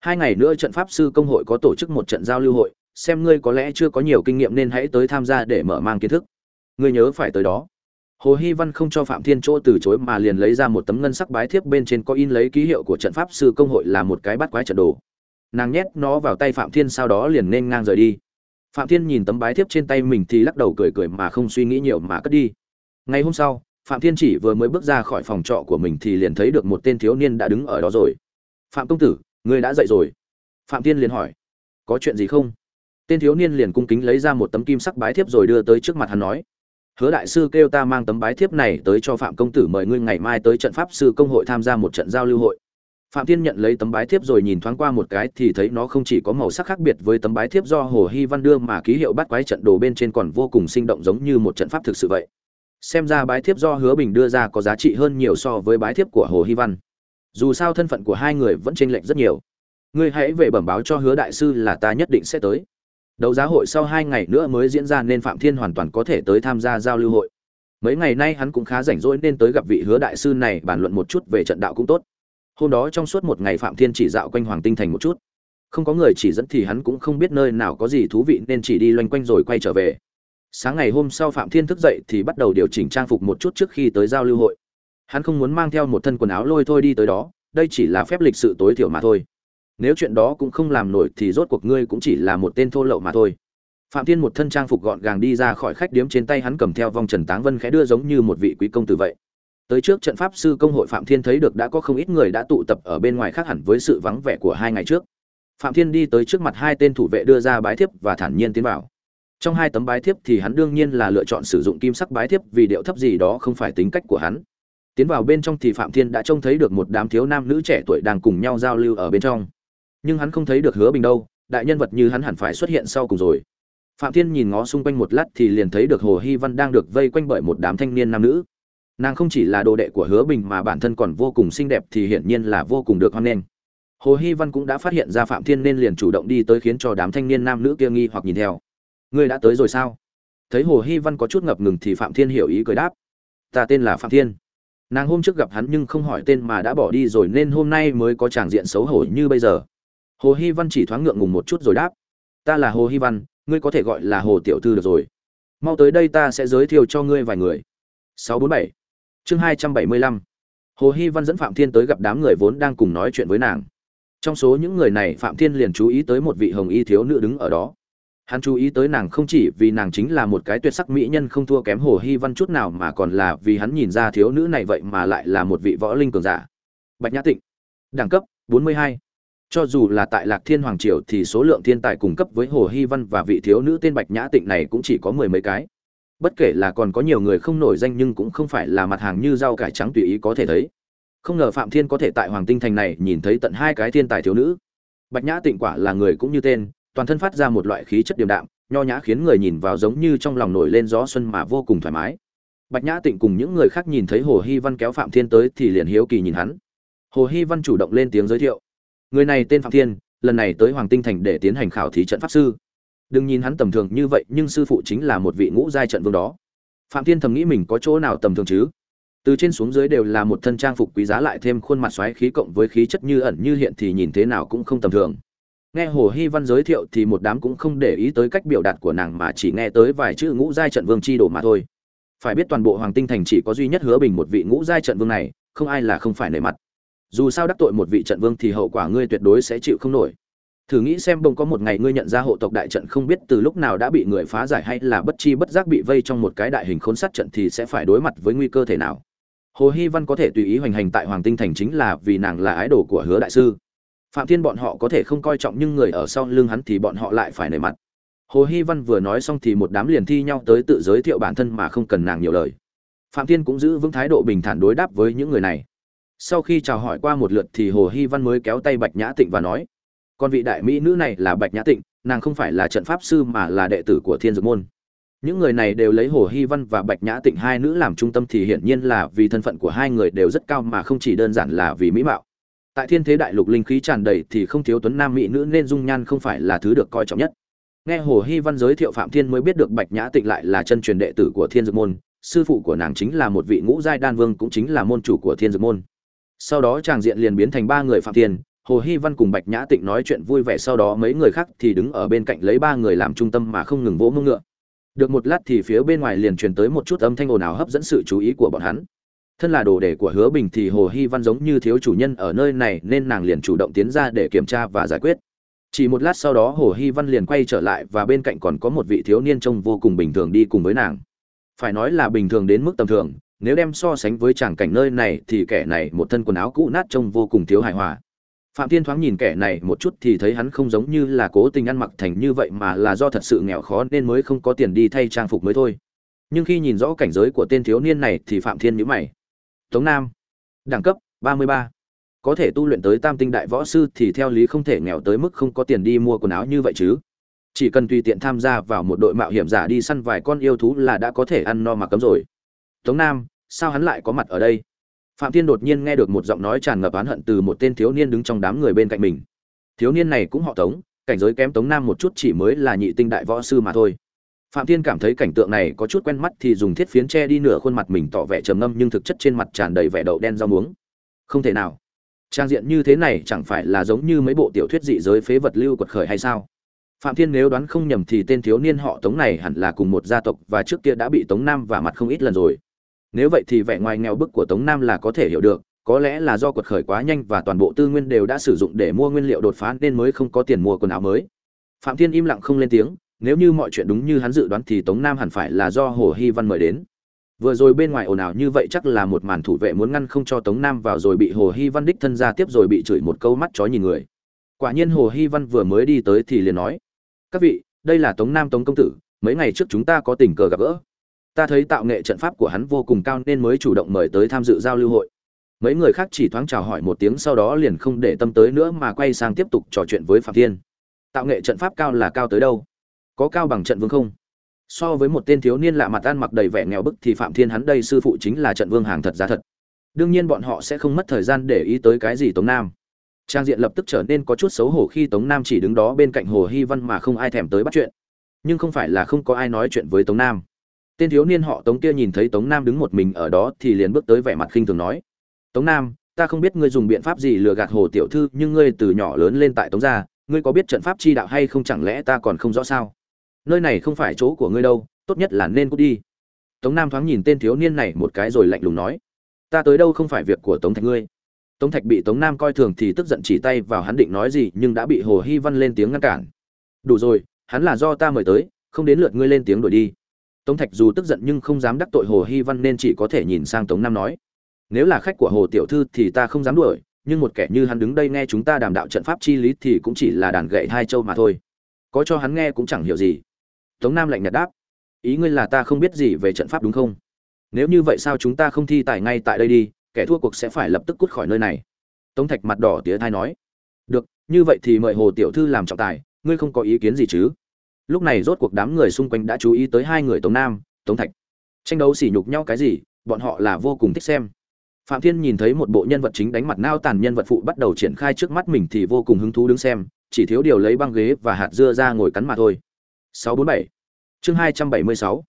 Hai ngày nữa trận pháp sư công hội có tổ chức một trận giao lưu hội, xem ngươi có lẽ chưa có nhiều kinh nghiệm nên hãy tới tham gia để mở mang kiến thức. Ngươi nhớ phải tới đó. Hồ hy văn không cho phạm thiên chỗ từ chối mà liền lấy ra một tấm ngân sắc bái thiếp bên trên có in lấy ký hiệu của trận pháp sư công hội là một cái bắt quái trận đồ. Nàng nhét nó vào tay phạm thiên sau đó liền nên ngang rời đi. Phạm thiên nhìn tấm bái thiếp trên tay mình thì lắc đầu cười cười mà không suy nghĩ nhiều mà cất đi. Ngày hôm sau phạm thiên chỉ vừa mới bước ra khỏi phòng trọ của mình thì liền thấy được một tên thiếu niên đã đứng ở đó rồi. Phạm công tử, ngươi đã dậy rồi? Phạm thiên liền hỏi. Có chuyện gì không? Tên thiếu niên liền cung kính lấy ra một tấm kim sắc bái thiếp rồi đưa tới trước mặt hắn nói. Hứa đại sư kêu ta mang tấm bái thiếp này tới cho phạm công tử mời ngươi ngày mai tới trận pháp sư công hội tham gia một trận giao lưu hội. Phạm thiên nhận lấy tấm bái thiếp rồi nhìn thoáng qua một cái thì thấy nó không chỉ có màu sắc khác biệt với tấm bái thiếp do hồ hy văn đưa mà ký hiệu bắt quái trận đồ bên trên còn vô cùng sinh động giống như một trận pháp thực sự vậy xem ra bái thiếp do hứa bình đưa ra có giá trị hơn nhiều so với bái thiếp của hồ hy văn. Dù sao thân phận của hai người vẫn chênh lệch rất nhiều. Ngươi hãy về bẩm báo cho hứa đại sư là ta nhất định sẽ tới. Đấu giá hội sau hai ngày nữa mới diễn ra nên phạm thiên hoàn toàn có thể tới tham gia giao lưu hội. Mấy ngày nay hắn cũng khá rảnh rỗi nên tới gặp vị hứa đại sư này bàn luận một chút về trận đạo cũng tốt. Hôm đó trong suốt một ngày phạm thiên chỉ dạo quanh hoàng tinh thành một chút. Không có người chỉ dẫn thì hắn cũng không biết nơi nào có gì thú vị nên chỉ đi loanh quanh rồi quay trở về sáng ngày hôm sau phạm thiên thức dậy thì bắt đầu điều chỉnh trang phục một chút trước khi tới giao lưu hội. Hắn không muốn mang theo một thân quần áo lôi thôi đi tới đó, đây chỉ là phép lịch sự tối thiểu mà thôi. Nếu chuyện đó cũng không làm nổi thì rốt cuộc ngươi cũng chỉ là một tên thô lậu mà thôi. Phạm thiên một thân trang phục gọn gàng đi ra khỏi khách điếm trên tay hắn cầm theo vòng trần táng vân khẽ đưa giống như một vị quý công tử vậy. Tới trước trận pháp sư công hội phạm thiên thấy được đã có không ít người đã tụ tập ở bên ngoài khác hẳn với sự vắng vẻ của hai ngày trước. Phạm thiên đi tới trước mặt hai tên thủ vệ đưa ra bái thiếp và thản nhiên tiến vào trong hai tấm bái thiếp thì hắn đương nhiên là lựa chọn sử dụng kim sắc bái thiếp vì điệu thấp gì đó không phải tính cách của hắn. Tiến vào bên trong thì phạm thiên đã trông thấy được một đám thiếu nam nữ trẻ tuổi đang cùng nhau giao lưu ở bên trong. Nhưng hắn không thấy được hứa bình đâu, đại nhân vật như hắn hẳn phải xuất hiện sau cùng rồi. Phạm thiên nhìn ngó xung quanh một lát thì liền thấy được hồ hy văn đang được vây quanh bởi một đám thanh niên nam nữ. Nàng không chỉ là đồ đệ của hứa bình mà bản thân còn vô cùng xinh đẹp thì hiển nhiên là vô cùng được hoan nghênh. Hồ hy văn cũng đã phát hiện ra phạm thiên nên liền chủ động đi tới khiến cho đám thanh niên nam nữ kia nghi hoặc nhìn theo ngươi đã tới rồi sao? Thấy hồ hy văn có chút ngập ngừng thì phạm thiên hiểu ý cười đáp. Ta tên là phạm thiên. Nàng hôm trước gặp hắn nhưng không hỏi tên mà đã bỏ đi rồi nên hôm nay mới có tràng diện xấu hổ như bây giờ. Hồ hy văn chỉ thoáng ngượng ngùng một chút rồi đáp. Ta là hồ hy văn, ngươi có thể gọi là hồ tiểu thư được rồi. Mau tới đây ta sẽ giới thiệu cho ngươi vài người. 647 chương 275 hồ hy văn dẫn phạm thiên tới gặp đám người vốn đang cùng nói chuyện với nàng. Trong số những người này phạm thiên liền chú ý tới một vị hồng y thiếu nữ đứng ở đó hắn chú ý tới nàng không chỉ vì nàng chính là một cái tuyệt sắc mỹ nhân không thua kém hồ hy văn chút nào mà còn là vì hắn nhìn ra thiếu nữ này vậy mà lại là một vị võ linh cường giả. Bạch nhã tịnh, đẳng cấp 42. cho dù là tại lạc thiên hoàng triều thì số lượng thiên tài cung cấp với hồ hy văn và vị thiếu nữ tên bạch nhã tịnh này cũng chỉ có mười mấy cái. Bất kể là còn có nhiều người không nổi danh nhưng cũng không phải là mặt hàng như rau cải trắng tùy ý có thể thấy. Không ngờ phạm thiên có thể tại hoàng tinh thành này nhìn thấy tận hai cái thiên tài thiếu nữ. Bạch nhã tịnh quả là người cũng như tên toàn thân phát ra một loại khí chất điềm đạm, nho nhã khiến người nhìn vào giống như trong lòng nổi lên gió xuân mà vô cùng thoải mái. Bạch nhã tịnh cùng những người khác nhìn thấy hồ hy văn kéo phạm thiên tới thì liền hiếu kỳ nhìn hắn. Hồ hy văn chủ động lên tiếng giới thiệu. Người này tên phạm thiên, lần này tới hoàng tinh thành để tiến hành khảo thí trận pháp sư. Đừng nhìn hắn tầm thường như vậy, nhưng sư phụ chính là một vị ngũ giai trận vương đó. Phạm thiên thầm nghĩ mình có chỗ nào tầm thường chứ? Từ trên xuống dưới đều là một thân trang phục quý giá lại thêm khuôn mặt xoáy khí cộng với khí chất như ẩn như hiện thì nhìn thế nào cũng không tầm thường nghe hồ hy văn giới thiệu thì một đám cũng không để ý tới cách biểu đạt của nàng mà chỉ nghe tới vài chữ ngũ giai trận vương chi đồ mà thôi. Phải biết toàn bộ hoàng tinh thành chỉ có duy nhất hứa bình một vị ngũ giai trận vương này, không ai là không phải nể mặt. Dù sao đắc tội một vị trận vương thì hậu quả ngươi tuyệt đối sẽ chịu không nổi. Thử nghĩ xem bông có một ngày ngươi nhận ra hộ tộc đại trận không biết từ lúc nào đã bị người phá giải hay là bất chi bất giác bị vây trong một cái đại hình khốn sát trận thì sẽ phải đối mặt với nguy cơ thể nào. Hồ hy văn có thể tùy ý hoành hành tại hoàng tinh thành chính là vì nàng là ái đồ của hứa đại sư phạm thiên bọn họ có thể không coi trọng nhưng người ở sau lưng hắn thì bọn họ lại phải nể mặt. Hồ hy văn vừa nói xong thì một đám liền thi nhau tới tự giới thiệu bản thân mà không cần nàng nhiều lời. Phạm thiên cũng giữ vững thái độ bình thản đối đáp với những người này. Sau khi chào hỏi qua một lượt thì hồ hy văn mới kéo tay bạch nhã tịnh và nói còn vị đại mỹ nữ này là bạch nhã tịnh, nàng không phải là trận pháp sư mà là đệ tử của thiên dược môn. Những người này đều lấy hồ hy văn và bạch nhã tịnh hai nữ làm trung tâm thì hiển nhiên là vì thân phận của hai người đều rất cao mà không chỉ đơn giản là vì mỹ mạo tại thiên thế đại lục linh khí tràn đầy thì không thiếu tuấn nam mỹ nữ nên dung nhan không phải là thứ được coi trọng nhất. Nghe hồ hy văn giới thiệu phạm thiên mới biết được bạch nhã tịnh lại là chân truyền đệ tử của thiên dược môn, sư phụ của nàng chính là một vị ngũ giai đan vương cũng chính là môn chủ của thiên dược môn. Sau đó tràng diện liền biến thành ba người phạm thiên, hồ hy văn cùng bạch nhã tịnh nói chuyện vui vẻ, sau đó mấy người khác thì đứng ở bên cạnh lấy ba người làm trung tâm mà không ngừng vỗ mông ngựa. Được một lát thì phía bên ngoài liền truyền tới một chút âm thanh ồn ào hấp dẫn sự chú ý của bọn hắn thân là đồ đề của hứa bình thì hồ hy văn giống như thiếu chủ nhân ở nơi này nên nàng liền chủ động tiến ra để kiểm tra và giải quyết. Chỉ một lát sau đó hồ hy văn liền quay trở lại và bên cạnh còn có một vị thiếu niên trông vô cùng bình thường đi cùng với nàng. Phải nói là bình thường đến mức tầm thường, nếu đem so sánh với tràng cảnh nơi này thì kẻ này một thân quần áo cũ nát trông vô cùng thiếu hài hòa. Phạm thiên thoáng nhìn kẻ này một chút thì thấy hắn không giống như là cố tình ăn mặc thành như vậy mà là do thật sự nghèo khó nên mới không có tiền đi thay trang phục mới thôi. Nhưng khi nhìn rõ cảnh giới của tên thiếu niên này thì phạm thiên nhíu mày tống nam. Đẳng cấp 33. có thể tu luyện tới tam tinh đại võ sư thì theo lý không thể nghèo tới mức không có tiền đi mua quần áo như vậy chứ. Chỉ cần tùy tiện tham gia vào một đội mạo hiểm giả đi săn vài con yêu thú là đã có thể ăn no mà cấm rồi. Tống nam, sao hắn lại có mặt ở đây? Phạm thiên đột nhiên nghe được một giọng nói tràn ngập oán hận từ một tên thiếu niên đứng trong đám người bên cạnh mình. Thiếu niên này cũng họ tống, cảnh giới kém tống nam một chút chỉ mới là nhị tinh đại võ sư mà thôi phạm thiên cảm thấy cảnh tượng này có chút quen mắt thì dùng thiết phiến che đi nửa khuôn mặt mình tỏ vẻ trầm ngâm nhưng thực chất trên mặt tràn đầy vẻ đậu đen rau muống. Không thể nào. Trang diện như thế này chẳng phải là giống như mấy bộ tiểu thuyết dị giới phế vật lưu quật khởi hay sao? Phạm thiên nếu đoán không nhầm thì tên thiếu niên họ tống này hẳn là cùng một gia tộc và trước kia đã bị tống nam và mặt không ít lần rồi. Nếu vậy thì vẻ ngoài nghèo bức của tống nam là có thể hiểu được, có lẽ là do quật khởi quá nhanh và toàn bộ tư nguyên đều đã sử dụng để mua nguyên liệu đột phá nên mới không có tiền mua quần áo mới. Phạm thiên im lặng không lên tiếng nếu như mọi chuyện đúng như hắn dự đoán thì tống nam hẳn phải là do hồ hy văn mời đến. Vừa rồi bên ngoài ồn ào như vậy chắc là một màn thủ vệ muốn ngăn không cho tống nam vào rồi bị hồ hy văn đích thân ra tiếp rồi bị chửi một câu mắt chó nhìn người. Quả nhiên hồ hy văn vừa mới đi tới thì liền nói, các vị, đây là tống nam tống công tử, mấy ngày trước chúng ta có tình cờ gặp gỡ. Ta thấy tạo nghệ trận pháp của hắn vô cùng cao nên mới chủ động mời tới tham dự giao lưu hội. Mấy người khác chỉ thoáng chào hỏi một tiếng sau đó liền không để tâm tới nữa mà quay sang tiếp tục trò chuyện với phạm thiên. Tạo nghệ trận pháp cao là cao tới đâu? Có cao bằng trận vương không? So với một tên thiếu niên lạ mặt ăn mặc đầy vẻ nghèo bức thì phạm thiên hắn đây sư phụ chính là trận vương hàng thật giá thật. Đương nhiên bọn họ sẽ không mất thời gian để ý tới cái gì tống nam. Trang diện lập tức trở nên có chút xấu hổ khi tống nam chỉ đứng đó bên cạnh hồ hy văn mà không ai thèm tới bắt chuyện. Nhưng không phải là không có ai nói chuyện với tống nam. Tên thiếu niên họ tống kia nhìn thấy tống nam đứng một mình ở đó thì liền bước tới vẻ mặt khinh thường nói, tống nam, ta không biết ngươi dùng biện pháp gì lừa gạt hồ tiểu thư, nhưng ngươi từ nhỏ lớn lên tại tống gia, ngươi có biết trận pháp chi đạo hay không chẳng lẽ ta còn không rõ sao? Nơi này không phải chỗ của ngươi đâu, tốt nhất là nên cút đi. Tống nam thoáng nhìn tên thiếu niên này một cái rồi lạnh lùng nói, ta tới đâu không phải việc của tống thạch ngươi. Tống thạch bị tống nam coi thường thì tức giận chỉ tay vào hắn định nói gì nhưng đã bị hồ hy văn lên tiếng ngăn cản. Đủ rồi, hắn là do ta mời tới, không đến lượt ngươi lên tiếng đuổi đi. Tống thạch dù tức giận nhưng không dám đắc tội hồ hy văn nên chỉ có thể nhìn sang tống nam nói, nếu là khách của hồ tiểu thư thì ta không dám đuổi, nhưng một kẻ như hắn đứng đây nghe chúng ta đàm đạo trận pháp chi lý thì cũng chỉ là đàn gậy hai châu mà thôi. Có cho hắn nghe cũng chẳng hiểu gì tống nam lạnh nhạt đáp. Ý ngươi là ta không biết gì về trận pháp đúng không? Nếu như vậy sao chúng ta không thi tài ngay tại đây đi, kẻ thua cuộc sẽ phải lập tức cút khỏi nơi này. Tống thạch mặt đỏ tía thai nói. Được, như vậy thì mời hồ tiểu thư làm trọng tài, ngươi không có ý kiến gì chứ? Lúc này rốt cuộc đám người xung quanh đã chú ý tới hai người tống nam, tống thạch. Tranh đấu sỉ nhục nhau cái gì, bọn họ là vô cùng thích xem. Phạm thiên nhìn thấy một bộ nhân vật chính đánh mặt nao tàn nhân vật phụ bắt đầu triển khai trước mắt mình thì vô cùng hứng thú đứng xem, chỉ thiếu điều lấy băng ghế và hạt dưa ra ngồi cắn mà thôi. 647 chương 276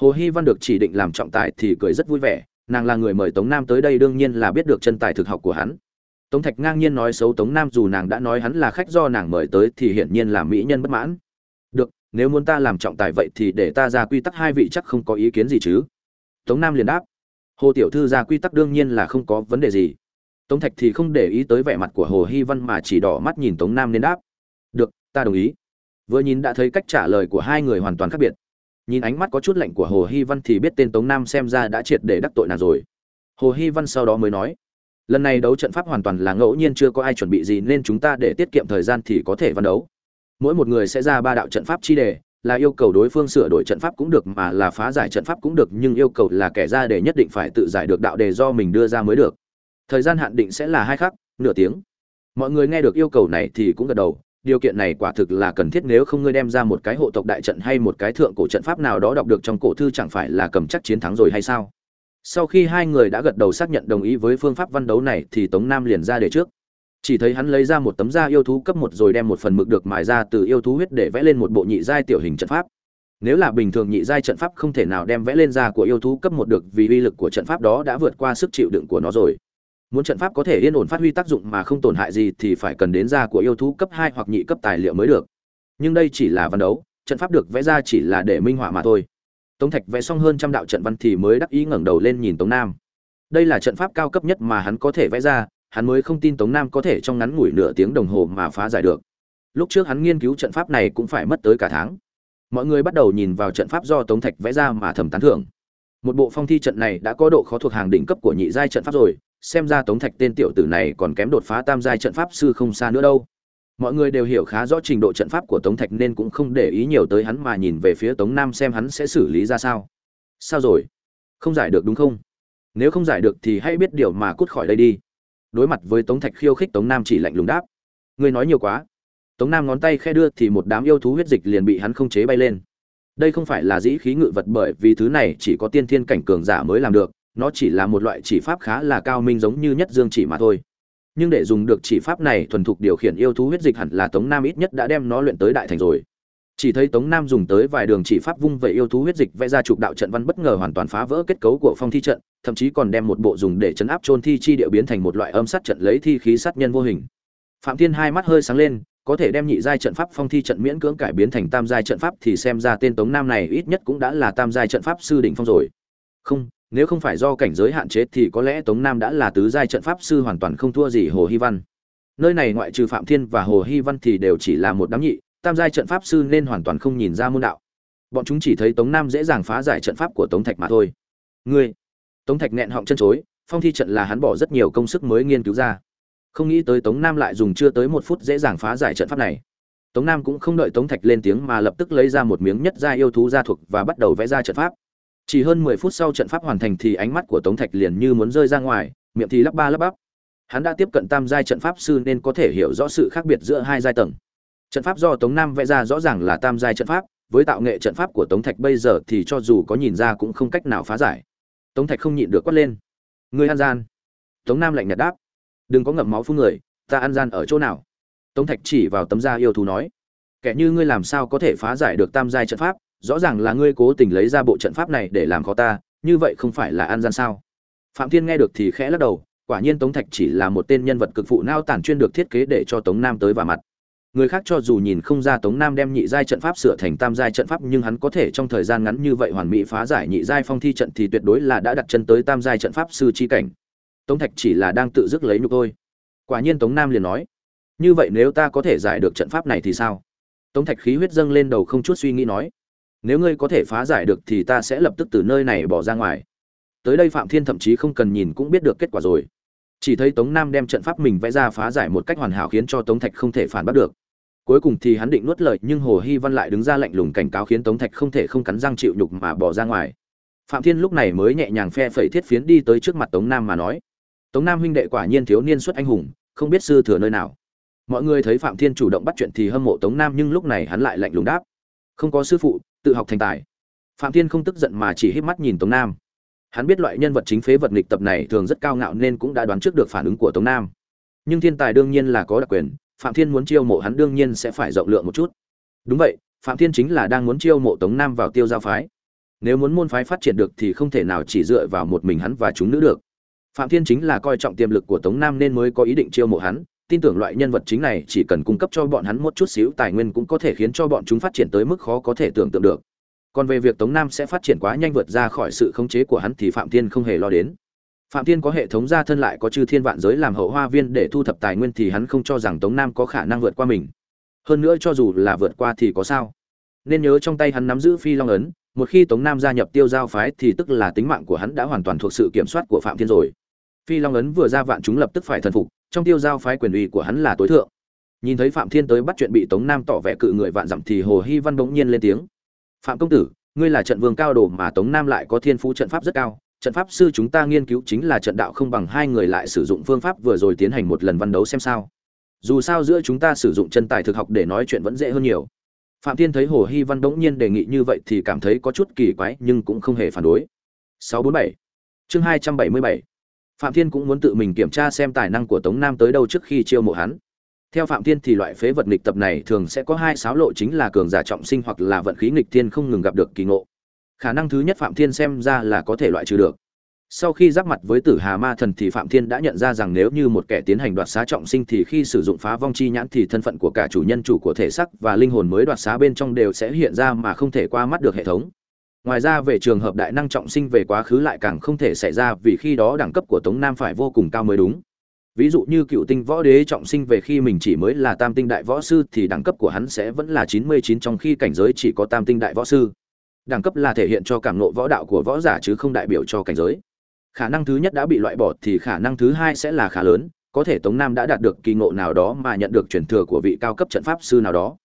hồ hi văn được chỉ định làm trọng tài thì cười rất vui vẻ, nàng là người mời tống nam tới đây đương nhiên là biết được chân tài thực học của hắn. Tống thạch ngang nhiên nói xấu tống nam dù nàng đã nói hắn là khách do nàng mời tới thì hiển nhiên là mỹ nhân bất mãn. Được, nếu muốn ta làm trọng tài vậy thì để ta ra quy tắc hai vị chắc không có ý kiến gì chứ. Tống nam liền đáp. Hồ tiểu thư ra quy tắc đương nhiên là không có vấn đề gì. Tống thạch thì không để ý tới vẻ mặt của hồ hy văn mà chỉ đỏ mắt nhìn tống nam nên đáp. Được, ta đồng ý vừa nhìn đã thấy cách trả lời của hai người hoàn toàn khác biệt. Nhìn ánh mắt có chút lạnh của hồ hy văn thì biết tên tống nam xem ra đã triệt để đắc tội nào rồi. Hồ hy văn sau đó mới nói, lần này đấu trận pháp hoàn toàn là ngẫu nhiên chưa có ai chuẩn bị gì nên chúng ta để tiết kiệm thời gian thì có thể văn đấu. Mỗi một người sẽ ra ba đạo trận pháp chi đề, là yêu cầu đối phương sửa đổi trận pháp cũng được mà là phá giải trận pháp cũng được, nhưng yêu cầu là kẻ ra đề nhất định phải tự giải được đạo đề do mình đưa ra mới được. Thời gian hạn định sẽ là hai khắc, nửa tiếng. Mọi người nghe được yêu cầu này thì cũng gật đầu điều kiện này quả thực là cần thiết nếu không ngươi đem ra một cái hộ tộc đại trận hay một cái thượng cổ trận pháp nào đó đọc được trong cổ thư chẳng phải là cầm chắc chiến thắng rồi hay sao? Sau khi hai người đã gật đầu xác nhận đồng ý với phương pháp văn đấu này thì tống nam liền ra để trước. Chỉ thấy hắn lấy ra một tấm da yêu thú cấp một rồi đem một phần mực được mài ra từ yêu thú huyết để vẽ lên một bộ nhị giai tiểu hình trận pháp. Nếu là bình thường nhị giai trận pháp không thể nào đem vẽ lên da của yêu thú cấp một được vì uy lực của trận pháp đó đã vượt qua sức chịu đựng của nó rồi muốn trận pháp có thể yên ổn phát huy tác dụng mà không tổn hại gì thì phải cần đến da của yêu thú cấp hai hoặc nhị cấp tài liệu mới được nhưng đây chỉ là văn đấu trận pháp được vẽ ra chỉ là để minh họa mà thôi tống thạch vẽ xong hơn trăm đạo trận văn thì mới đắc ý ngẩng đầu lên nhìn tống nam đây là trận pháp cao cấp nhất mà hắn có thể vẽ ra hắn mới không tin Tống Nam có thể trong ngắn ngủi nửa tiếng đồng hồ mà phá giải được. Lúc trước hắn nghiên cứu trận pháp này cũng phải mất tới cả tháng. Mọi người bắt đầu nhìn vào trận pháp do Tống Thạch vẽ ra mà thầm tán thưởng. Một bộ phong thi trận này đã có độ khó thuộc hàng đỉnh cấp của nhị giai trận pháp rồi, xem ra Tống Thạch tên tiểu tử này còn kém đột phá tam giai trận pháp sư không xa nữa đâu. Mọi người đều hiểu khá rõ trình độ trận pháp của Tống Thạch nên cũng không để ý nhiều tới hắn mà nhìn về phía Tống Nam xem hắn sẽ xử lý ra sao. Sao rồi? Không giải được đúng không? Nếu không giải được thì hãy biết điều mà cút khỏi đây đi đối mặt với tống thạch khiêu khích, tống nam chỉ lạnh lùng đáp ngươi nói nhiều quá tống nam ngón tay khe đưa thì một đám yêu thú huyết dịch liền bị hắn không chế bay lên đây không phải là dĩ khí ngự vật bởi vì thứ này chỉ có tiên thiên cảnh cường giả mới làm được nó chỉ là một loại chỉ pháp khá là cao minh giống như nhất dương chỉ mà thôi. Nhưng để dùng được chỉ pháp này thuần thục điều khiển yêu thú huyết dịch hẳn là tống nam ít nhất đã đem nó luyện tới đại thành rồi. Chỉ thấy tống nam dùng tới vài đường chỉ pháp vung về yêu thú huyết dịch vẽ ra trục đạo trận văn bất ngờ hoàn toàn phá vỡ kết cấu của phong thi trận, thậm chí còn đem một bộ dùng để chấn áp trôn thi chi địa biến thành một loại âm sát trận lấy thi khí sát nhân vô hình. Phạm thiên hai mắt hơi sáng lên, có thể đem nhị giai trận pháp phong thi trận miễn cưỡng cải biến thành tam giai trận pháp thì xem ra tên tống nam này ít nhất cũng đã là tam giai trận pháp sư đỉnh phong rồi. Không nếu không phải do cảnh giới hạn chế thì có lẽ tống nam đã là tứ giai trận pháp sư hoàn toàn không thua gì hồ hy văn. Nơi này ngoại trừ phạm thiên và hồ hy văn thì đều chỉ là một đám nhị, tam giai trận pháp sư nên hoàn toàn không nhìn ra môn đạo. Bọn chúng chỉ thấy tống nam dễ dàng phá giải trận pháp của tống thạch mà thôi. Ngươi! Tống thạch nghẹn họng chân chối, phong thi trận là hắn bỏ rất nhiều công sức mới nghiên cứu ra. Không nghĩ tới tống nam lại dùng chưa tới một phút dễ dàng phá giải trận pháp này. Tống nam cũng không đợi tống thạch lên tiếng mà lập tức lấy ra một miếng nhất gia yêu thú gia thuộc và bắt đầu vẽ ra trận pháp chỉ hơn mười phút sau trận pháp hoàn thành thì ánh mắt của tống thạch liền như muốn rơi ra ngoài, miệng thì lắp ba lắp bắp. Hắn đã tiếp cận tam giai trận pháp sư nên có thể hiểu rõ sự khác biệt giữa hai giai tầng. Trận pháp do tống nam vẽ ra rõ ràng là tam giai trận pháp, với tạo nghệ trận pháp của tống thạch bây giờ thì cho dù có nhìn ra cũng không cách nào phá giải. Tống thạch không nhịn được quát lên. Người ăn gian. Tống nam lạnh nhạt đáp. Đừng có ngậm máu phun người, ta ăn gian ở chỗ nào? Tống thạch chỉ vào tấm da yêu thú nói. Kẻ như ngươi làm sao có thể phá giải được tam giai trận pháp? Rõ ràng là ngươi cố tình lấy ra bộ trận pháp này để làm khó ta, như vậy không phải là an gian sao? Phạm thiên nghe được thì khẽ lắc đầu, quả nhiên tống thạch chỉ là một tên nhân vật cực phụ nao tản chuyên được thiết kế để cho tống nam tới vào mặt. Người khác cho dù nhìn không ra tống nam đem nhị giai trận pháp sửa thành tam giai trận pháp, nhưng hắn có thể trong thời gian ngắn như vậy hoàn mỹ phá giải nhị giai phong thi trận thì tuyệt đối là đã đặt chân tới tam giai trận pháp sư chi cảnh. Tống thạch chỉ là đang tự dứt lấy nhục thôi. Quả nhiên tống nam liền nói, như vậy nếu ta có thể giải được trận pháp này thì sao? Tống thạch khí huyết dâng lên đầu không chút suy nghĩ nói nếu ngươi có thể phá giải được thì ta sẽ lập tức từ nơi này bỏ ra ngoài. Tới đây phạm thiên thậm chí không cần nhìn cũng biết được kết quả rồi. Chỉ thấy tống nam đem trận pháp mình vẽ ra phá giải một cách hoàn hảo khiến cho tống thạch không thể phản bắt được. Cuối cùng thì hắn định nuốt lời, nhưng hồ hy văn lại đứng ra lạnh lùng cảnh cáo khiến tống thạch không thể không cắn răng chịu nhục mà bỏ ra ngoài. Phạm thiên lúc này mới nhẹ nhàng phe phẩy thiết phiến đi tới trước mặt tống nam mà nói, tống nam huynh đệ quả nhiên thiếu niên xuất anh hùng, không biết sư thừa nơi nào. Mọi người thấy phạm thiên chủ động bắt chuyện thì hâm mộ tống nam nhưng lúc này hắn lại lạnh lùng đáp, không có sư phụ tự học thành tài. Phạm thiên không tức giận mà chỉ híp mắt nhìn tống nam. Hắn biết loại nhân vật chính phế vật nghịch tập này thường rất cao ngạo nên cũng đã đoán trước được phản ứng của tống nam. Nhưng thiên tài đương nhiên là có đặc quyền, phạm thiên muốn chiêu mộ hắn đương nhiên sẽ phải rộng lượng một chút. Đúng vậy, phạm thiên chính là đang muốn chiêu mộ tống nam vào tiêu giao phái. Nếu muốn môn phái phát triển được thì không thể nào chỉ dựa vào một mình hắn và chúng nữ được. Phạm thiên chính là coi trọng tiềm lực của tống nam nên mới có ý định chiêu mộ hắn tin tưởng loại nhân vật chính này chỉ cần cung cấp cho bọn hắn một chút xíu tài nguyên cũng có thể khiến cho bọn chúng phát triển tới mức khó có thể tưởng tượng được. Còn về việc tống nam sẽ phát triển quá nhanh vượt ra khỏi sự khống chế của hắn thì phạm thiên không hề lo đến. Phạm thiên có hệ thống gia thân lại có chư thiên vạn giới làm hậu hoa viên để thu thập tài nguyên thì hắn không cho rằng tống nam có khả năng vượt qua mình. Hơn nữa cho dù là vượt qua thì có sao? Nên nhớ trong tay hắn nắm giữ phi long ấn, một khi tống nam gia nhập tiêu giao phái thì tức là tính mạng của hắn đã hoàn toàn thuộc sự kiểm soát của phạm thiên rồi. Phi long ấn vừa ra vạn chúng lập tức phải thần phục trong tiêu giao phái quyền uy của hắn là tối thượng. Nhìn thấy phạm thiên tới bắt chuyện bị tống nam tỏ vẻ cự người vạn dặm thì hồ hy văn bỗng nhiên lên tiếng. Phạm công tử, ngươi là trận vương cao đồ mà tống nam lại có thiên phú trận pháp rất cao. Trận pháp sư chúng ta nghiên cứu chính là trận đạo không bằng hai người lại sử dụng phương pháp vừa rồi tiến hành một lần văn đấu xem sao. Dù sao giữa chúng ta sử dụng chân tài thực học để nói chuyện vẫn dễ hơn nhiều. Phạm thiên thấy hồ hy văn bỗng nhiên đề nghị như vậy thì cảm thấy có chút kỳ quái nhưng cũng không hề phản đối. 647 chương 277 phạm thiên cũng muốn tự mình kiểm tra xem tài năng của tống nam tới đâu trước khi chiêu mộ hắn. Theo phạm thiên thì loại phế vật nghịch tập này thường sẽ có hai sáo lộ chính là cường giả trọng sinh hoặc là vận khí nghịch thiên không ngừng gặp được kỳ ngộ. Khả năng thứ nhất phạm thiên xem ra là có thể loại trừ được. Sau khi giáp mặt với tử hà ma thần thì phạm thiên đã nhận ra rằng nếu như một kẻ tiến hành đoạt xá trọng sinh thì khi sử dụng phá vong chi nhãn thì thân phận của cả chủ nhân chủ của thể xác và linh hồn mới đoạt xá bên trong đều sẽ hiện ra mà không thể qua mắt được hệ thống ngoài ra về trường hợp đại năng trọng sinh về quá khứ lại càng không thể xảy ra vì khi đó đẳng cấp của tống nam phải vô cùng cao mới đúng. Ví dụ như cựu tinh võ đế trọng sinh về khi mình chỉ mới là tam tinh đại võ sư thì đẳng cấp của hắn sẽ vẫn là chín mươi chín trong khi cảnh giới chỉ có tam tinh đại võ sư. Đẳng cấp là thể hiện cho cảm nộ võ đạo của võ giả chứ không đại biểu cho cảnh giới. Khả năng thứ nhất đã bị loại bỏ thì khả năng thứ hai sẽ là khá lớn, có thể tống nam đã đạt được kỳ ngộ nào đó mà nhận được truyền thừa của vị cao cấp trận pháp sư nào đó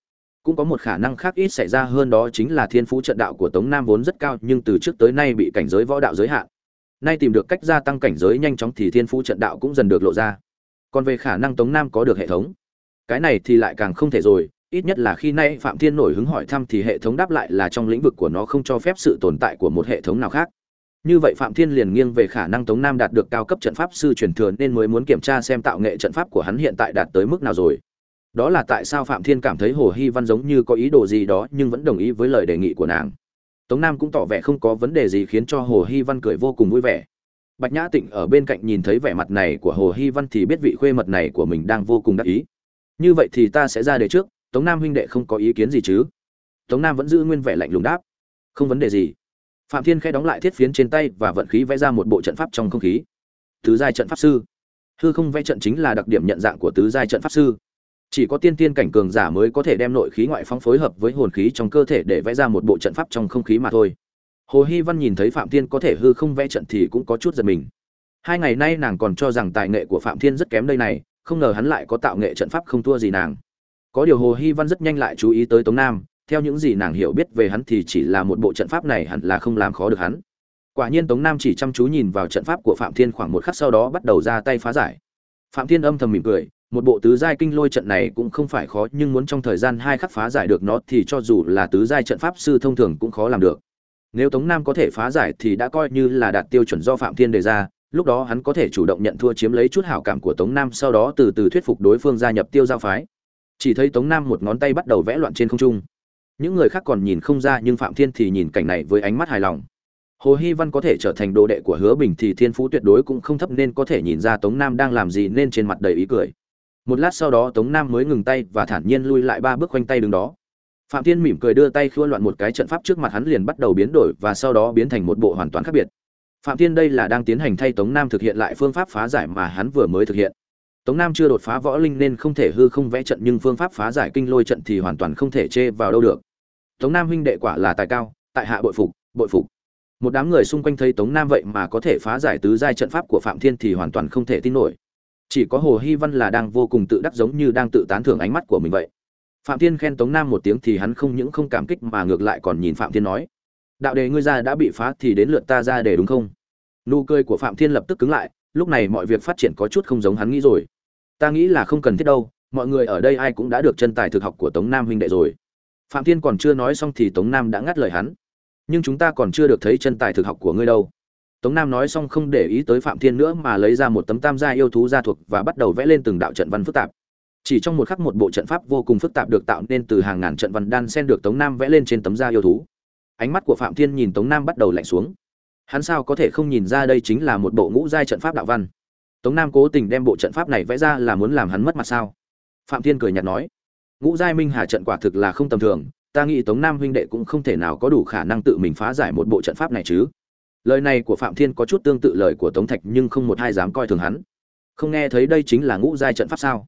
cũng có một khả năng khác ít xảy ra hơn đó chính là thiên phú trận đạo của tống nam vốn rất cao, nhưng từ trước tới nay bị cảnh giới võ đạo giới hạn. Nay tìm được cách gia tăng cảnh giới nhanh chóng thì thiên phú trận đạo cũng dần được lộ ra. Còn về khả năng tống nam có được hệ thống, cái này thì lại càng không thể rồi. Ít nhất là khi nay phạm thiên nổi hứng hỏi thăm thì hệ thống đáp lại là trong lĩnh vực của nó không cho phép sự tồn tại của một hệ thống nào khác. Như vậy phạm thiên liền nghiêng về khả năng tống nam đạt được cao cấp trận pháp sư truyền thừa nên mới muốn kiểm tra xem tạo nghệ trận pháp của hắn hiện tại đạt tới mức nào rồi đó là tại sao phạm thiên cảm thấy hồ hy văn giống như có ý đồ gì đó nhưng vẫn đồng ý với lời đề nghị của nàng. Tống nam cũng tỏ vẻ không có vấn đề gì khiến cho hồ hy văn cười vô cùng vui vẻ. Bạch nhã tịnh ở bên cạnh nhìn thấy vẻ mặt này của hồ hy văn thì biết vị khuê mật này của mình đang vô cùng đắc ý. Như vậy thì ta sẽ ra đề trước, tống nam huynh đệ không có ý kiến gì chứ? Tống nam vẫn giữ nguyên vẻ lạnh lùng đáp. Không vấn đề gì. Phạm thiên khẽ đóng lại thiết phiến trên tay và vận khí vẽ ra một bộ trận pháp trong không khí. Tứ giai trận pháp sư. Hư không vẽ trận chính là đặc điểm nhận dạng của tứ giai trận pháp sư chỉ có tiên tiên cảnh cường giả mới có thể đem nội khí ngoại phóng phối hợp với hồn khí trong cơ thể để vẽ ra một bộ trận pháp trong không khí mà thôi. Hồ hy văn nhìn thấy phạm thiên có thể hư không vẽ trận thì cũng có chút giật mình. Hai ngày nay nàng còn cho rằng tài nghệ của phạm thiên rất kém đây này, không ngờ hắn lại có tạo nghệ trận pháp không thua gì nàng. Có điều hồ hy văn rất nhanh lại chú ý tới tống nam, theo những gì nàng hiểu biết về hắn thì chỉ là một bộ trận pháp này hẳn là không làm khó được hắn. Quả nhiên tống nam chỉ chăm chú nhìn vào trận pháp của phạm thiên khoảng một khắc sau đó bắt đầu ra tay phá giải. Phạm thiên âm thầm mỉm cười một bộ tứ giai kinh lôi trận này cũng không phải khó, nhưng muốn trong thời gian hai khắc phá giải được nó thì cho dù là tứ giai trận pháp sư thông thường cũng khó làm được. Nếu tống nam có thể phá giải thì đã coi như là đạt tiêu chuẩn do phạm thiên đề ra, lúc đó hắn có thể chủ động nhận thua chiếm lấy chút hảo cảm của tống nam, sau đó từ từ thuyết phục đối phương gia nhập tiêu giao phái. Chỉ thấy tống nam một ngón tay bắt đầu vẽ loạn trên không trung. Những người khác còn nhìn không ra, nhưng phạm thiên thì nhìn cảnh này với ánh mắt hài lòng. Hồ hy văn có thể trở thành đồ đệ của hứa bình thì thiên phú tuyệt đối cũng không thấp, nên có thể nhìn ra tống nam đang làm gì nên trên mặt đầy ý cười một lát sau đó tống nam mới ngừng tay và thản nhiên lui lại ba bước quanh tay đứng đó. Phạm thiên mỉm cười đưa tay khua loạn một cái trận pháp trước mặt hắn liền bắt đầu biến đổi và sau đó biến thành một bộ hoàn toàn khác biệt. Phạm thiên đây là đang tiến hành thay tống nam thực hiện lại phương pháp phá giải mà hắn vừa mới thực hiện. Tống nam chưa đột phá võ linh nên không thể hư không vẽ trận nhưng phương pháp phá giải kinh lôi trận thì hoàn toàn không thể chê vào đâu được. Tống nam huynh đệ quả là tài cao, tại hạ bội phục bội phục. Một đám người xung quanh thấy tống nam vậy mà có thể phá giải tứ giai trận pháp của phạm thiên thì hoàn toàn không thể tin nổi chỉ có hồ hy văn là đang vô cùng tự đắc giống như đang tự tán thưởng ánh mắt của mình vậy. Phạm thiên khen tống nam một tiếng thì hắn không những không cảm kích mà ngược lại còn nhìn phạm thiên nói, đạo đề ngươi ra đã bị phá thì đến lượt ta ra để đúng không? Nụ cười của phạm thiên lập tức cứng lại, lúc này mọi việc phát triển có chút không giống hắn nghĩ rồi. Ta nghĩ là không cần thiết đâu, mọi người ở đây ai cũng đã được chân tài thực học của tống nam huynh đệ rồi. Phạm thiên còn chưa nói xong thì tống nam đã ngắt lời hắn, nhưng chúng ta còn chưa được thấy chân tài thực học của ngươi đâu tống nam nói xong không để ý tới phạm thiên nữa mà lấy ra một tấm tam gia yêu thú gia thuộc và bắt đầu vẽ lên từng đạo trận văn phức tạp. Chỉ trong một khắc một bộ trận pháp vô cùng phức tạp được tạo nên từ hàng ngàn trận văn đan xen được tống nam vẽ lên trên tấm da yêu thú. Ánh mắt của phạm thiên nhìn tống nam bắt đầu lạnh xuống. Hắn sao có thể không nhìn ra đây chính là một bộ ngũ giai trận pháp đạo văn? Tống nam cố tình đem bộ trận pháp này vẽ ra là muốn làm hắn mất mặt sao? Phạm thiên cười nhạt nói. Ngũ giai minh hà trận quả thực là không tầm thường, ta nghĩ tống nam huynh đệ cũng không thể nào có đủ khả năng tự mình phá giải một bộ trận pháp này chứ lời này của phạm thiên có chút tương tự lời của tống thạch nhưng không một ai dám coi thường hắn. Không nghe thấy đây chính là ngũ giai trận pháp sao?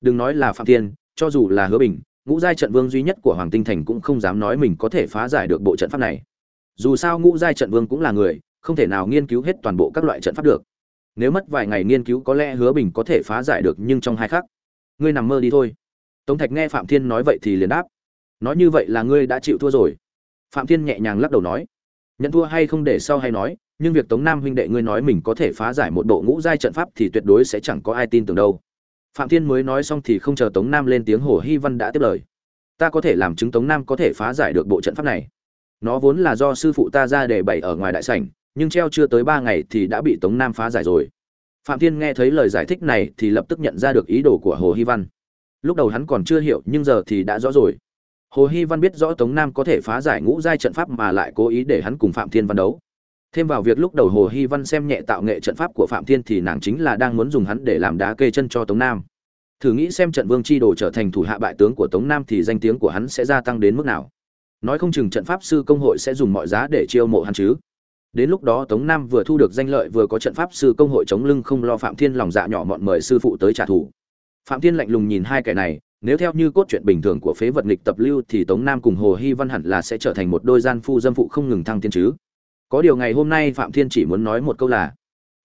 Đừng nói là phạm thiên, cho dù là hứa bình, ngũ giai trận vương duy nhất của hoàng tinh thành cũng không dám nói mình có thể phá giải được bộ trận pháp này. Dù sao ngũ giai trận vương cũng là người, không thể nào nghiên cứu hết toàn bộ các loại trận pháp được. Nếu mất vài ngày nghiên cứu có lẽ hứa bình có thể phá giải được, nhưng trong hai khắc, ngươi nằm mơ đi thôi. Tống thạch nghe phạm thiên nói vậy thì liền đáp, nói như vậy là ngươi đã chịu thua rồi. Phạm thiên nhẹ nhàng lắc đầu nói nhận thua hay không để sau hay nói, nhưng việc tống nam huynh đệ ngươi nói mình có thể phá giải một bộ ngũ giai trận pháp thì tuyệt đối sẽ chẳng có ai tin tưởng đâu. Phạm thiên mới nói xong thì không chờ tống nam lên tiếng hồ hy văn đã tiếp lời. Ta có thể làm chứng tống nam có thể phá giải được bộ trận pháp này. Nó vốn là do sư phụ ta ra để bày ở ngoài đại sảnh, nhưng treo chưa tới ba ngày thì đã bị tống nam phá giải rồi. Phạm thiên nghe thấy lời giải thích này thì lập tức nhận ra được ý đồ của hồ hy văn. Lúc đầu hắn còn chưa hiểu, nhưng giờ thì đã rõ rồi hồ Hi văn biết rõ tống nam có thể phá giải ngũ giai trận pháp mà lại cố ý để hắn cùng phạm thiên văn đấu. Thêm vào việc lúc đầu hồ Hi văn xem nhẹ tạo nghệ trận pháp của phạm thiên thì nàng chính là đang muốn dùng hắn để làm đá kê chân cho tống nam. Thử nghĩ xem trận vương chi đồ trở thành thủ hạ bại tướng của tống nam thì danh tiếng của hắn sẽ gia tăng đến mức nào? Nói không chừng trận pháp sư công hội sẽ dùng mọi giá để chiêu mộ hắn chứ. Đến lúc đó tống nam vừa thu được danh lợi vừa có trận pháp sư công hội chống lưng không lo phạm thiên lòng dạ nhỏ mọn mời sư phụ tới trả thù. Phạm thiên lạnh lùng nhìn hai kẻ này nếu theo như cốt truyện bình thường của phế vật nghịch tập lưu thì tống nam cùng hồ hy văn hẳn là sẽ trở thành một đôi gian phu dâm phụ không ngừng thăng tiến chứ. Có điều ngày hôm nay phạm thiên chỉ muốn nói một câu là,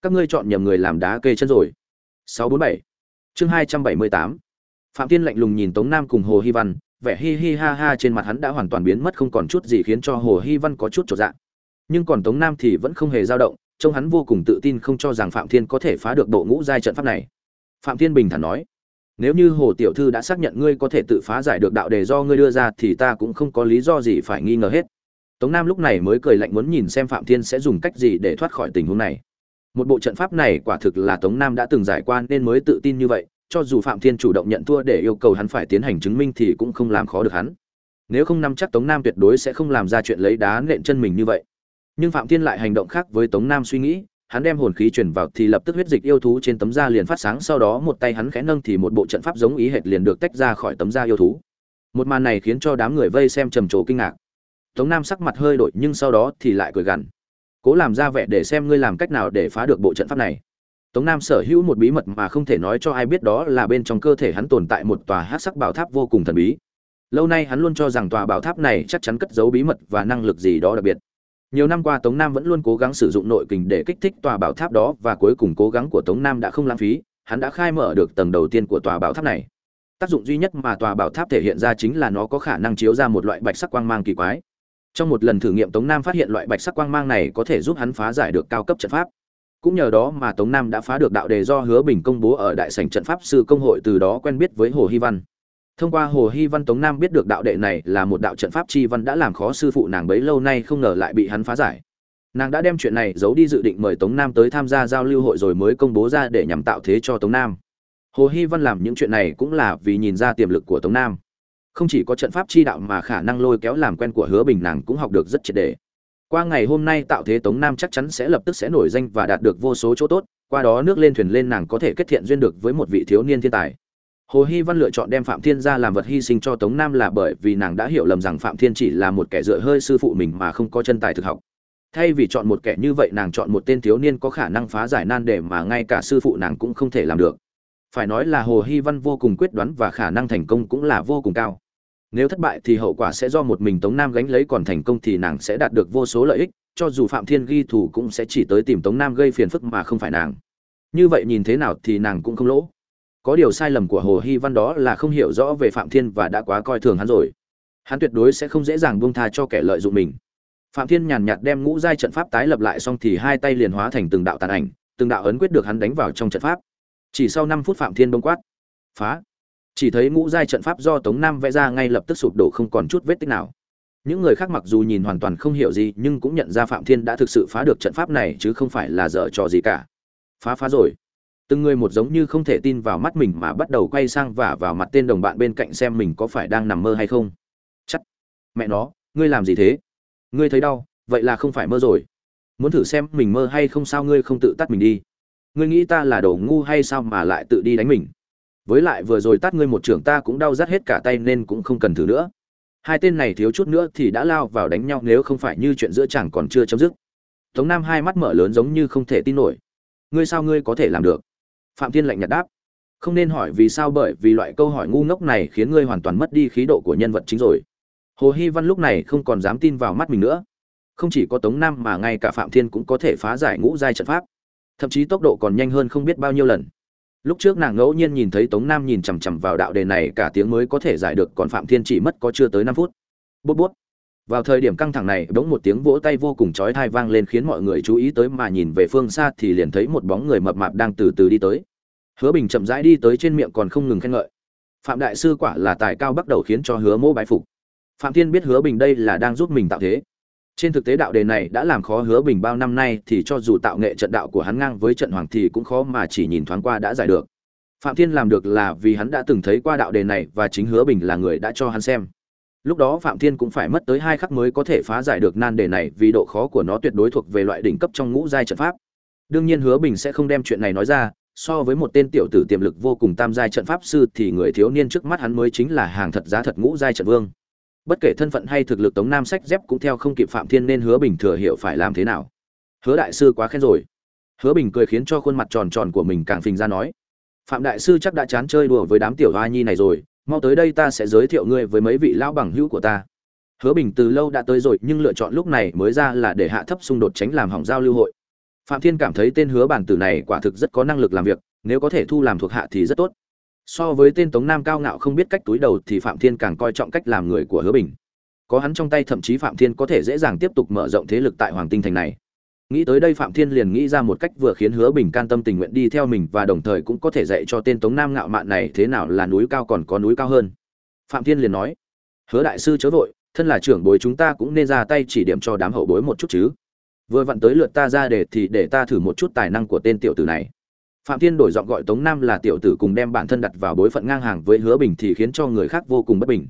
các ngươi chọn nhầm người làm đá kê chân rồi. 647 chương 278 phạm thiên lạnh lùng nhìn tống nam cùng hồ hy văn, vẻ hi hi ha ha trên mặt hắn đã hoàn toàn biến mất không còn chút gì khiến cho hồ hy văn có chút trột dạ nhưng còn tống nam thì vẫn không hề dao động, trông hắn vô cùng tự tin không cho rằng phạm thiên có thể phá được độ ngũ giai trận pháp này. Phạm thiên bình thản nói nếu như hồ tiểu thư đã xác nhận ngươi có thể tự phá giải được đạo đề do ngươi đưa ra thì ta cũng không có lý do gì phải nghi ngờ hết. Tống nam lúc này mới cười lạnh muốn nhìn xem phạm thiên sẽ dùng cách gì để thoát khỏi tình huống này. Một bộ trận pháp này quả thực là tống nam đã từng giải qua nên mới tự tin như vậy, cho dù phạm thiên chủ động nhận thua để yêu cầu hắn phải tiến hành chứng minh thì cũng không làm khó được hắn. Nếu không nắm chắc tống nam tuyệt đối sẽ không làm ra chuyện lấy đá nện chân mình như vậy. Nhưng phạm thiên lại hành động khác với tống nam suy nghĩ hắn đem hồn khí truyền vào thì lập tức huyết dịch yêu thú trên tấm da liền phát sáng, sau đó một tay hắn khẽ nâng thì một bộ trận pháp giống ý hệt liền được tách ra khỏi tấm da yêu thú. Một màn này khiến cho đám người vây xem trầm trồ kinh ngạc. Tống nam sắc mặt hơi đổi nhưng sau đó thì lại cười gằn. Cố làm ra vẻ để xem ngươi làm cách nào để phá được bộ trận pháp này. Tống nam sở hữu một bí mật mà không thể nói cho ai biết đó là bên trong cơ thể hắn tồn tại một tòa hắc sắc bảo tháp vô cùng thần bí. Lâu nay hắn luôn cho rằng tòa bảo tháp này chắc chắn cất giấu bí mật và năng lực gì đó đặc biệt nhiều năm qua tống nam vẫn luôn cố gắng sử dụng nội kình để kích thích tòa bảo tháp đó và cuối cùng cố gắng của tống nam đã không lãng phí, hắn đã khai mở được tầng đầu tiên của tòa bảo tháp này. Tác dụng duy nhất mà tòa bảo tháp thể hiện ra chính là nó có khả năng chiếu ra một loại bạch sắc quang mang kỳ quái. Trong một lần thử nghiệm, tống nam phát hiện loại bạch sắc quang mang này có thể giúp hắn phá giải được cao cấp trận pháp. Cũng nhờ đó mà tống nam đã phá được đạo đề do hứa bình công bố ở đại sảnh trận pháp sư công hội từ đó quen biết với hồ Hi văn thông qua hồ hy văn tống nam biết được đạo đệ này là một đạo trận pháp chi văn đã làm khó sư phụ nàng bấy lâu nay không ngờ lại bị hắn phá giải. Nàng đã đem chuyện này giấu đi dự định mời tống nam tới tham gia giao lưu hội rồi mới công bố ra để nhằm tạo thế cho tống nam. Hồ hy văn làm những chuyện này cũng là vì nhìn ra tiềm lực của tống nam. Không chỉ có trận pháp chi đạo mà khả năng lôi kéo làm quen của hứa bình nàng cũng học được rất triệt đề qua ngày hôm nay tạo thế tống nam chắc chắn sẽ lập tức sẽ nổi danh và đạt được vô số chỗ tốt, qua đó nước lên thuyền lên nàng có thể kết thiện duyên được với một vị thiếu niên thiên tài hồ Hi văn lựa chọn đem phạm thiên ra làm vật hy sinh cho tống nam là bởi vì nàng đã hiểu lầm rằng phạm thiên chỉ là một kẻ dựa hơi sư phụ mình mà không có chân tài thực học. Thay vì chọn một kẻ như vậy, nàng chọn một tên thiếu niên có khả năng phá giải nan đề mà ngay cả sư phụ nàng cũng không thể làm được. Phải nói là hồ Hi văn vô cùng quyết đoán và khả năng thành công cũng là vô cùng cao. Nếu thất bại thì hậu quả sẽ do một mình tống nam gánh lấy, còn thành công thì nàng sẽ đạt được vô số lợi ích, cho dù phạm thiên ghi thủ cũng sẽ chỉ tới tìm tống nam gây phiền phức mà không phải nàng. Như vậy nhìn thế nào thì nàng cũng không lỗ có điều sai lầm của hồ hy văn đó là không hiểu rõ về phạm thiên và đã quá coi thường hắn rồi. Hắn tuyệt đối sẽ không dễ dàng buông tha cho kẻ lợi dụng mình. Phạm thiên nhàn nhạt đem ngũ giai trận pháp tái lập lại xong thì hai tay liền hóa thành từng đạo tàn ảnh, từng đạo ấn quyết được hắn đánh vào trong trận pháp. Chỉ sau năm phút phạm thiên bông quát. Phá! Chỉ thấy ngũ giai trận pháp do tống nam vẽ ra ngay lập tức sụp đổ không còn chút vết tích nào. Những người khác mặc dù nhìn hoàn toàn không hiểu gì nhưng cũng nhận ra phạm thiên đã thực sự phá được trận pháp này chứ không phải là dở trò gì cả. Phá phá rồi từng người một giống như không thể tin vào mắt mình mà bắt đầu quay sang và vào mặt tên đồng bạn bên cạnh xem mình có phải đang nằm mơ hay không. Chắc. Mẹ nó, ngươi làm gì thế? Ngươi thấy đau, vậy là không phải mơ rồi. Muốn thử xem mình mơ hay không sao ngươi không tự tắt mình đi. Ngươi nghĩ ta là đồ ngu hay sao mà lại tự đi đánh mình? Với lại vừa rồi tắt ngươi một trưởng ta cũng đau rát hết cả tay nên cũng không cần thử nữa. Hai tên này thiếu chút nữa thì đã lao vào đánh nhau nếu không phải như chuyện giữa chàng còn chưa chấm dứt. Tống nam hai mắt mở lớn giống như không thể tin nổi. Ngươi sao ngươi có thể làm được? Phạm thiên lạnh nhạt đáp. Không nên hỏi vì sao bởi vì loại câu hỏi ngu ngốc này khiến ngươi hoàn toàn mất đi khí độ của nhân vật chính rồi. Hồ hy văn lúc này không còn dám tin vào mắt mình nữa. Không chỉ có tống nam mà ngay cả phạm thiên cũng có thể phá giải ngũ giai trận pháp. Thậm chí tốc độ còn nhanh hơn không biết bao nhiêu lần. Lúc trước nàng ngẫu nhiên nhìn thấy tống nam nhìn chằm chằm vào đạo đề này, cả tiếng mới có thể giải được, còn phạm thiên chỉ mất có chưa tới năm phút. Bút bút vào thời điểm căng thẳng này, bỗng một tiếng vỗ tay vô cùng chói tai vang lên khiến mọi người chú ý tới mà nhìn về phương xa thì liền thấy một bóng người mập mạp đang từ từ đi tới. Hứa bình chậm rãi đi tới trên miệng còn không ngừng khen ngợi. Phạm đại sư quả là tài cao bắt đầu khiến cho hứa mô bái phục. Phạm thiên biết hứa bình đây là đang giúp mình tạo thế. Trên thực tế đạo đề này đã làm khó hứa bình bao năm nay thì cho dù tạo nghệ trận đạo của hắn ngang với trận hoàng thì cũng khó mà chỉ nhìn thoáng qua đã giải được. Phạm thiên làm được là vì hắn đã từng thấy qua đạo đề này và chính hứa bình là người đã cho hắn xem lúc đó phạm thiên cũng phải mất tới hai khắc mới có thể phá giải được nan đề này vì độ khó của nó tuyệt đối thuộc về loại đỉnh cấp trong ngũ giai trận pháp. Đương nhiên hứa bình sẽ không đem chuyện này nói ra, so với một tên tiểu tử tiềm lực vô cùng tam giai trận pháp sư thì người thiếu niên trước mắt hắn mới chính là hàng thật giá thật ngũ giai trận vương. Bất kể thân phận hay thực lực tống nam sách dép cũng theo không kịp phạm thiên nên hứa bình thừa hiểu phải làm thế nào. Hứa đại sư quá khen rồi. Hứa bình cười khiến cho khuôn mặt tròn tròn của mình càng phình ra nói, phạm đại sư chắc đã chán chơi đùa với đám tiểu hoa nhi này rồi mau tới đây ta sẽ giới thiệu ngươi với mấy vị lão bằng hữu của ta. Hứa bình từ lâu đã tới rồi, nhưng lựa chọn lúc này mới ra là để hạ thấp xung đột tránh làm hỏng giao lưu hội. Phạm thiên cảm thấy tên hứa bản tử này quả thực rất có năng lực làm việc, nếu có thể thu làm thuộc hạ thì rất tốt. So với tên tống nam cao ngạo không biết cách túi đầu thì phạm thiên càng coi trọng cách làm người của hứa bình. Có hắn trong tay, thậm chí phạm thiên có thể dễ dàng tiếp tục mở rộng thế lực tại hoàng tinh thành này nghĩ tới đây phạm thiên liền nghĩ ra một cách vừa khiến hứa bình can tâm tình nguyện đi theo mình và đồng thời cũng có thể dạy cho tên tống nam ngạo mạn này thế nào là núi cao còn có núi cao hơn. Phạm thiên liền nói, hứa đại sư chớ vội, thân là trưởng bối chúng ta cũng nên ra tay chỉ điểm cho đám hậu bối một chút chứ. Vừa vặn tới lượt ta ra để thì để ta thử một chút tài năng của tên tiểu tử này. Phạm thiên đổi giọng gọi tống nam là tiểu tử cùng đem bản thân đặt vào bối phận ngang hàng với hứa bình thì khiến cho người khác vô cùng bất bình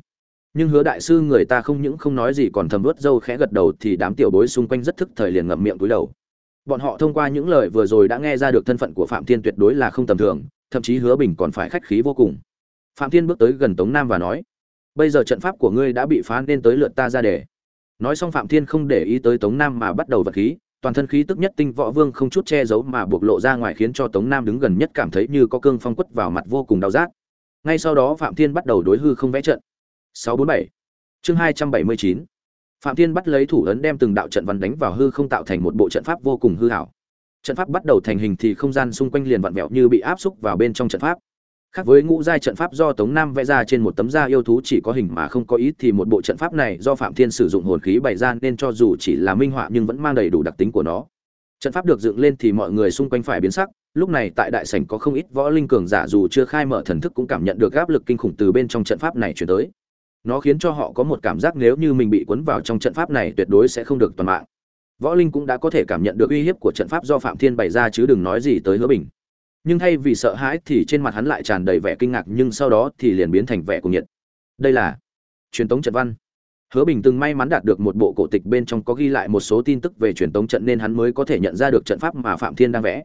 nhưng hứa đại sư người ta không những không nói gì còn thầm vớt râu khẽ gật đầu thì đám tiểu bối xung quanh rất thức thời liền ngậm miệng túi đầu. Bọn họ thông qua những lời vừa rồi đã nghe ra được thân phận của phạm thiên tuyệt đối là không tầm thường, thậm chí hứa bình còn phải khách khí vô cùng. Phạm thiên bước tới gần tống nam và nói, bây giờ trận pháp của ngươi đã bị phá nên tới lượt ta ra để nói xong phạm thiên không để ý tới tống nam mà bắt đầu vật khí, toàn thân khí tức nhất tinh võ vương không chút che giấu mà buộc lộ ra ngoài khiến cho tống nam đứng gần nhất cảm thấy như có cương phong quất vào mặt vô cùng đau rát. Ngay sau đó phạm thiên bắt đầu đối hư không vẽ trận. 647 chương 279 phạm thiên bắt lấy thủ ấn đem từng đạo trận văn đánh vào hư không tạo thành một bộ trận pháp vô cùng hư hảo. Trận pháp bắt đầu thành hình thì không gian xung quanh liền vặn vẹo như bị áp xúc vào bên trong trận pháp. Khác với ngũ giai trận pháp do tống nam vẽ ra trên một tấm da yêu thú chỉ có hình mà không có ý thì một bộ trận pháp này do phạm thiên sử dụng hồn khí bày ra nên cho dù chỉ là minh họa nhưng vẫn mang đầy đủ đặc tính của nó. Trận pháp được dựng lên thì mọi người xung quanh phải biến sắc, lúc này tại đại sảnh có không ít võ linh cường giả dù chưa khai mở thần thức cũng cảm nhận được áp lực kinh khủng từ bên trong trận pháp này truyền tới nó khiến cho họ có một cảm giác nếu như mình bị cuốn vào trong trận pháp này tuyệt đối sẽ không được toàn mạng. Võ linh cũng đã có thể cảm nhận được uy hiếp của trận pháp do phạm thiên bày ra chứ đừng nói gì tới hứa bình. Nhưng thay vì sợ hãi thì trên mặt hắn lại tràn đầy vẻ kinh ngạc nhưng sau đó thì liền biến thành vẻ cuồng nhiệt. Đây là truyền tống trận văn. Hứa bình từng may mắn đạt được một bộ cổ tịch bên trong có ghi lại một số tin tức về truyền tống trận nên hắn mới có thể nhận ra được trận pháp mà phạm thiên đang vẽ.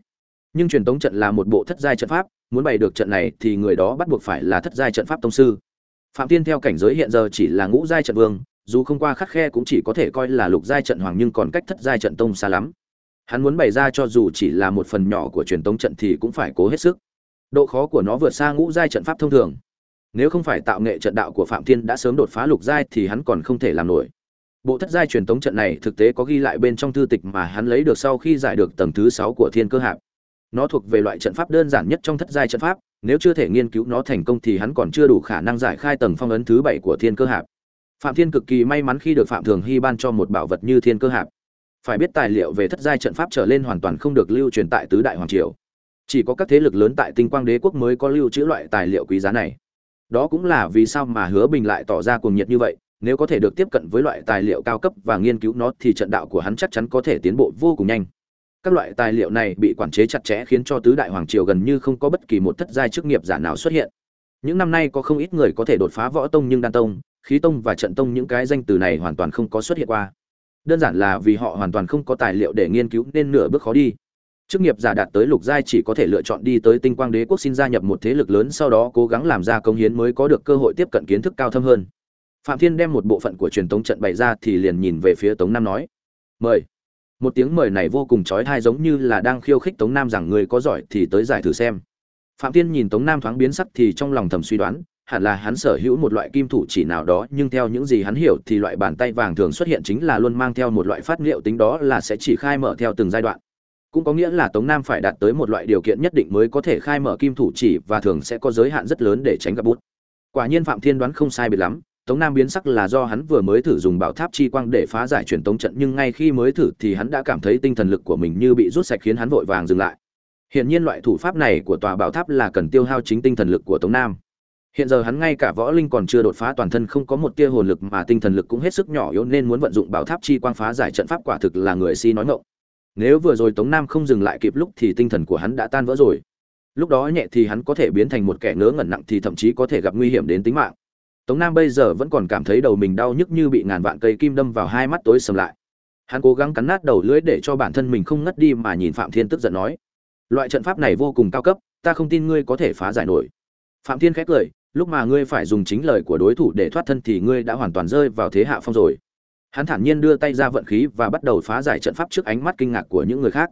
Nhưng truyền tống trận là một bộ thất giai trận pháp, muốn bày được trận này thì người đó bắt buộc phải là thất giai trận pháp tông sư phạm thiên theo cảnh giới hiện giờ chỉ là ngũ giai trận vương, dù không qua khắc khe cũng chỉ có thể coi là lục giai trận hoàng nhưng còn cách thất giai trận tông xa lắm. Hắn muốn bày ra cho dù chỉ là một phần nhỏ của truyền tống trận thì cũng phải cố hết sức. Độ khó của nó vượt xa ngũ giai trận pháp thông thường. Nếu không phải tạo nghệ trận đạo của phạm thiên đã sớm đột phá lục giai thì hắn còn không thể làm nổi. Bộ thất giai truyền tống trận này thực tế có ghi lại bên trong thư tịch mà hắn lấy được sau khi giải được tầng thứ sáu của thiên cơ hạp. Nó thuộc về loại trận pháp đơn giản nhất trong thất giai trận pháp nếu chưa thể nghiên cứu nó thành công thì hắn còn chưa đủ khả năng giải khai tầng phong ấn thứ bảy của thiên cơ hạp. Phạm thiên cực kỳ may mắn khi được phạm thường hy ban cho một bảo vật như thiên cơ hạp. Phải biết tài liệu về thất giai trận pháp trở lên hoàn toàn không được lưu truyền tại tứ đại hoàng triều. Chỉ có các thế lực lớn tại tinh quang đế quốc mới có lưu trữ loại tài liệu quý giá này. Đó cũng là vì sao mà hứa bình lại tỏ ra cuồng nhiệt như vậy, nếu có thể được tiếp cận với loại tài liệu cao cấp và nghiên cứu nó thì trận đạo của hắn chắc chắn có thể tiến bộ vô cùng nhanh các loại tài liệu này bị quản chế chặt chẽ khiến cho tứ đại hoàng triều gần như không có bất kỳ một thất giai chức nghiệp giả nào xuất hiện. Những năm nay có không ít người có thể đột phá võ tông nhưng đan tông, khí tông và trận tông những cái danh từ này hoàn toàn không có xuất hiện qua. Đơn giản là vì họ hoàn toàn không có tài liệu để nghiên cứu nên nửa bước khó đi. Chức nghiệp giả đạt tới lục giai chỉ có thể lựa chọn đi tới tinh quang đế quốc xin gia nhập một thế lực lớn sau đó cố gắng làm ra công hiến mới có được cơ hội tiếp cận kiến thức cao thâm hơn. Phạm thiên đem một bộ phận của truyền tống trận bày ra thì liền nhìn về phía tống nam nói, mời một tiếng mời này vô cùng trói thai giống như là đang khiêu khích tống nam rằng người có giỏi thì tới giải thử xem. Phạm thiên nhìn tống nam thoáng biến sắc thì trong lòng thầm suy đoán, hẳn là hắn sở hữu một loại kim thủ chỉ nào đó, nhưng theo những gì hắn hiểu thì loại bàn tay vàng thường xuất hiện chính là luôn mang theo một loại phát liệu tính đó là sẽ chỉ khai mở theo từng giai đoạn. Cũng có nghĩa là tống nam phải đạt tới một loại điều kiện nhất định mới có thể khai mở kim thủ chỉ và thường sẽ có giới hạn rất lớn để tránh gặp bút. Quả nhiên phạm thiên đoán không sai biệt lắm tống nam biến sắc là do hắn vừa mới thử dùng bảo tháp chi quang để phá giải truyền tống trận, nhưng ngay khi mới thử thì hắn đã cảm thấy tinh thần lực của mình như bị rút sạch khiến hắn vội vàng dừng lại. Hiện nhiên loại thủ pháp này của tòa bảo tháp là cần tiêu hao chính tinh thần lực của tống nam. Hiện giờ hắn ngay cả võ linh còn chưa đột phá toàn thân không có một tia hồn lực mà tinh thần lực cũng hết sức nhỏ yếu nên muốn vận dụng bảo tháp chi quang phá giải trận pháp quả thực là người si nói ngọng nếu vừa rồi tống nam không dừng lại kịp lúc thì tinh thần của hắn đã tan vỡ rồi. Lúc đó nhẹ thì hắn có thể biến thành một kẻ ngớ ngẩn nặng thì thậm chí có thể gặp nguy hiểm đến tính mạng tống nam bây giờ vẫn còn cảm thấy đầu mình đau nhức như bị ngàn vạn cây kim đâm vào hai mắt tối sầm lại. Hắn cố gắng cắn nát đầu lưỡi để cho bản thân mình không ngất đi mà nhìn phạm thiên tức giận nói, loại trận pháp này vô cùng cao cấp, ta không tin ngươi có thể phá giải nổi. Phạm thiên khẽ cười, lúc mà ngươi phải dùng chính lời của đối thủ để thoát thân thì ngươi đã hoàn toàn rơi vào thế hạ phong rồi. Hắn thản nhiên đưa tay ra vận khí và bắt đầu phá giải trận pháp trước ánh mắt kinh ngạc của những người khác.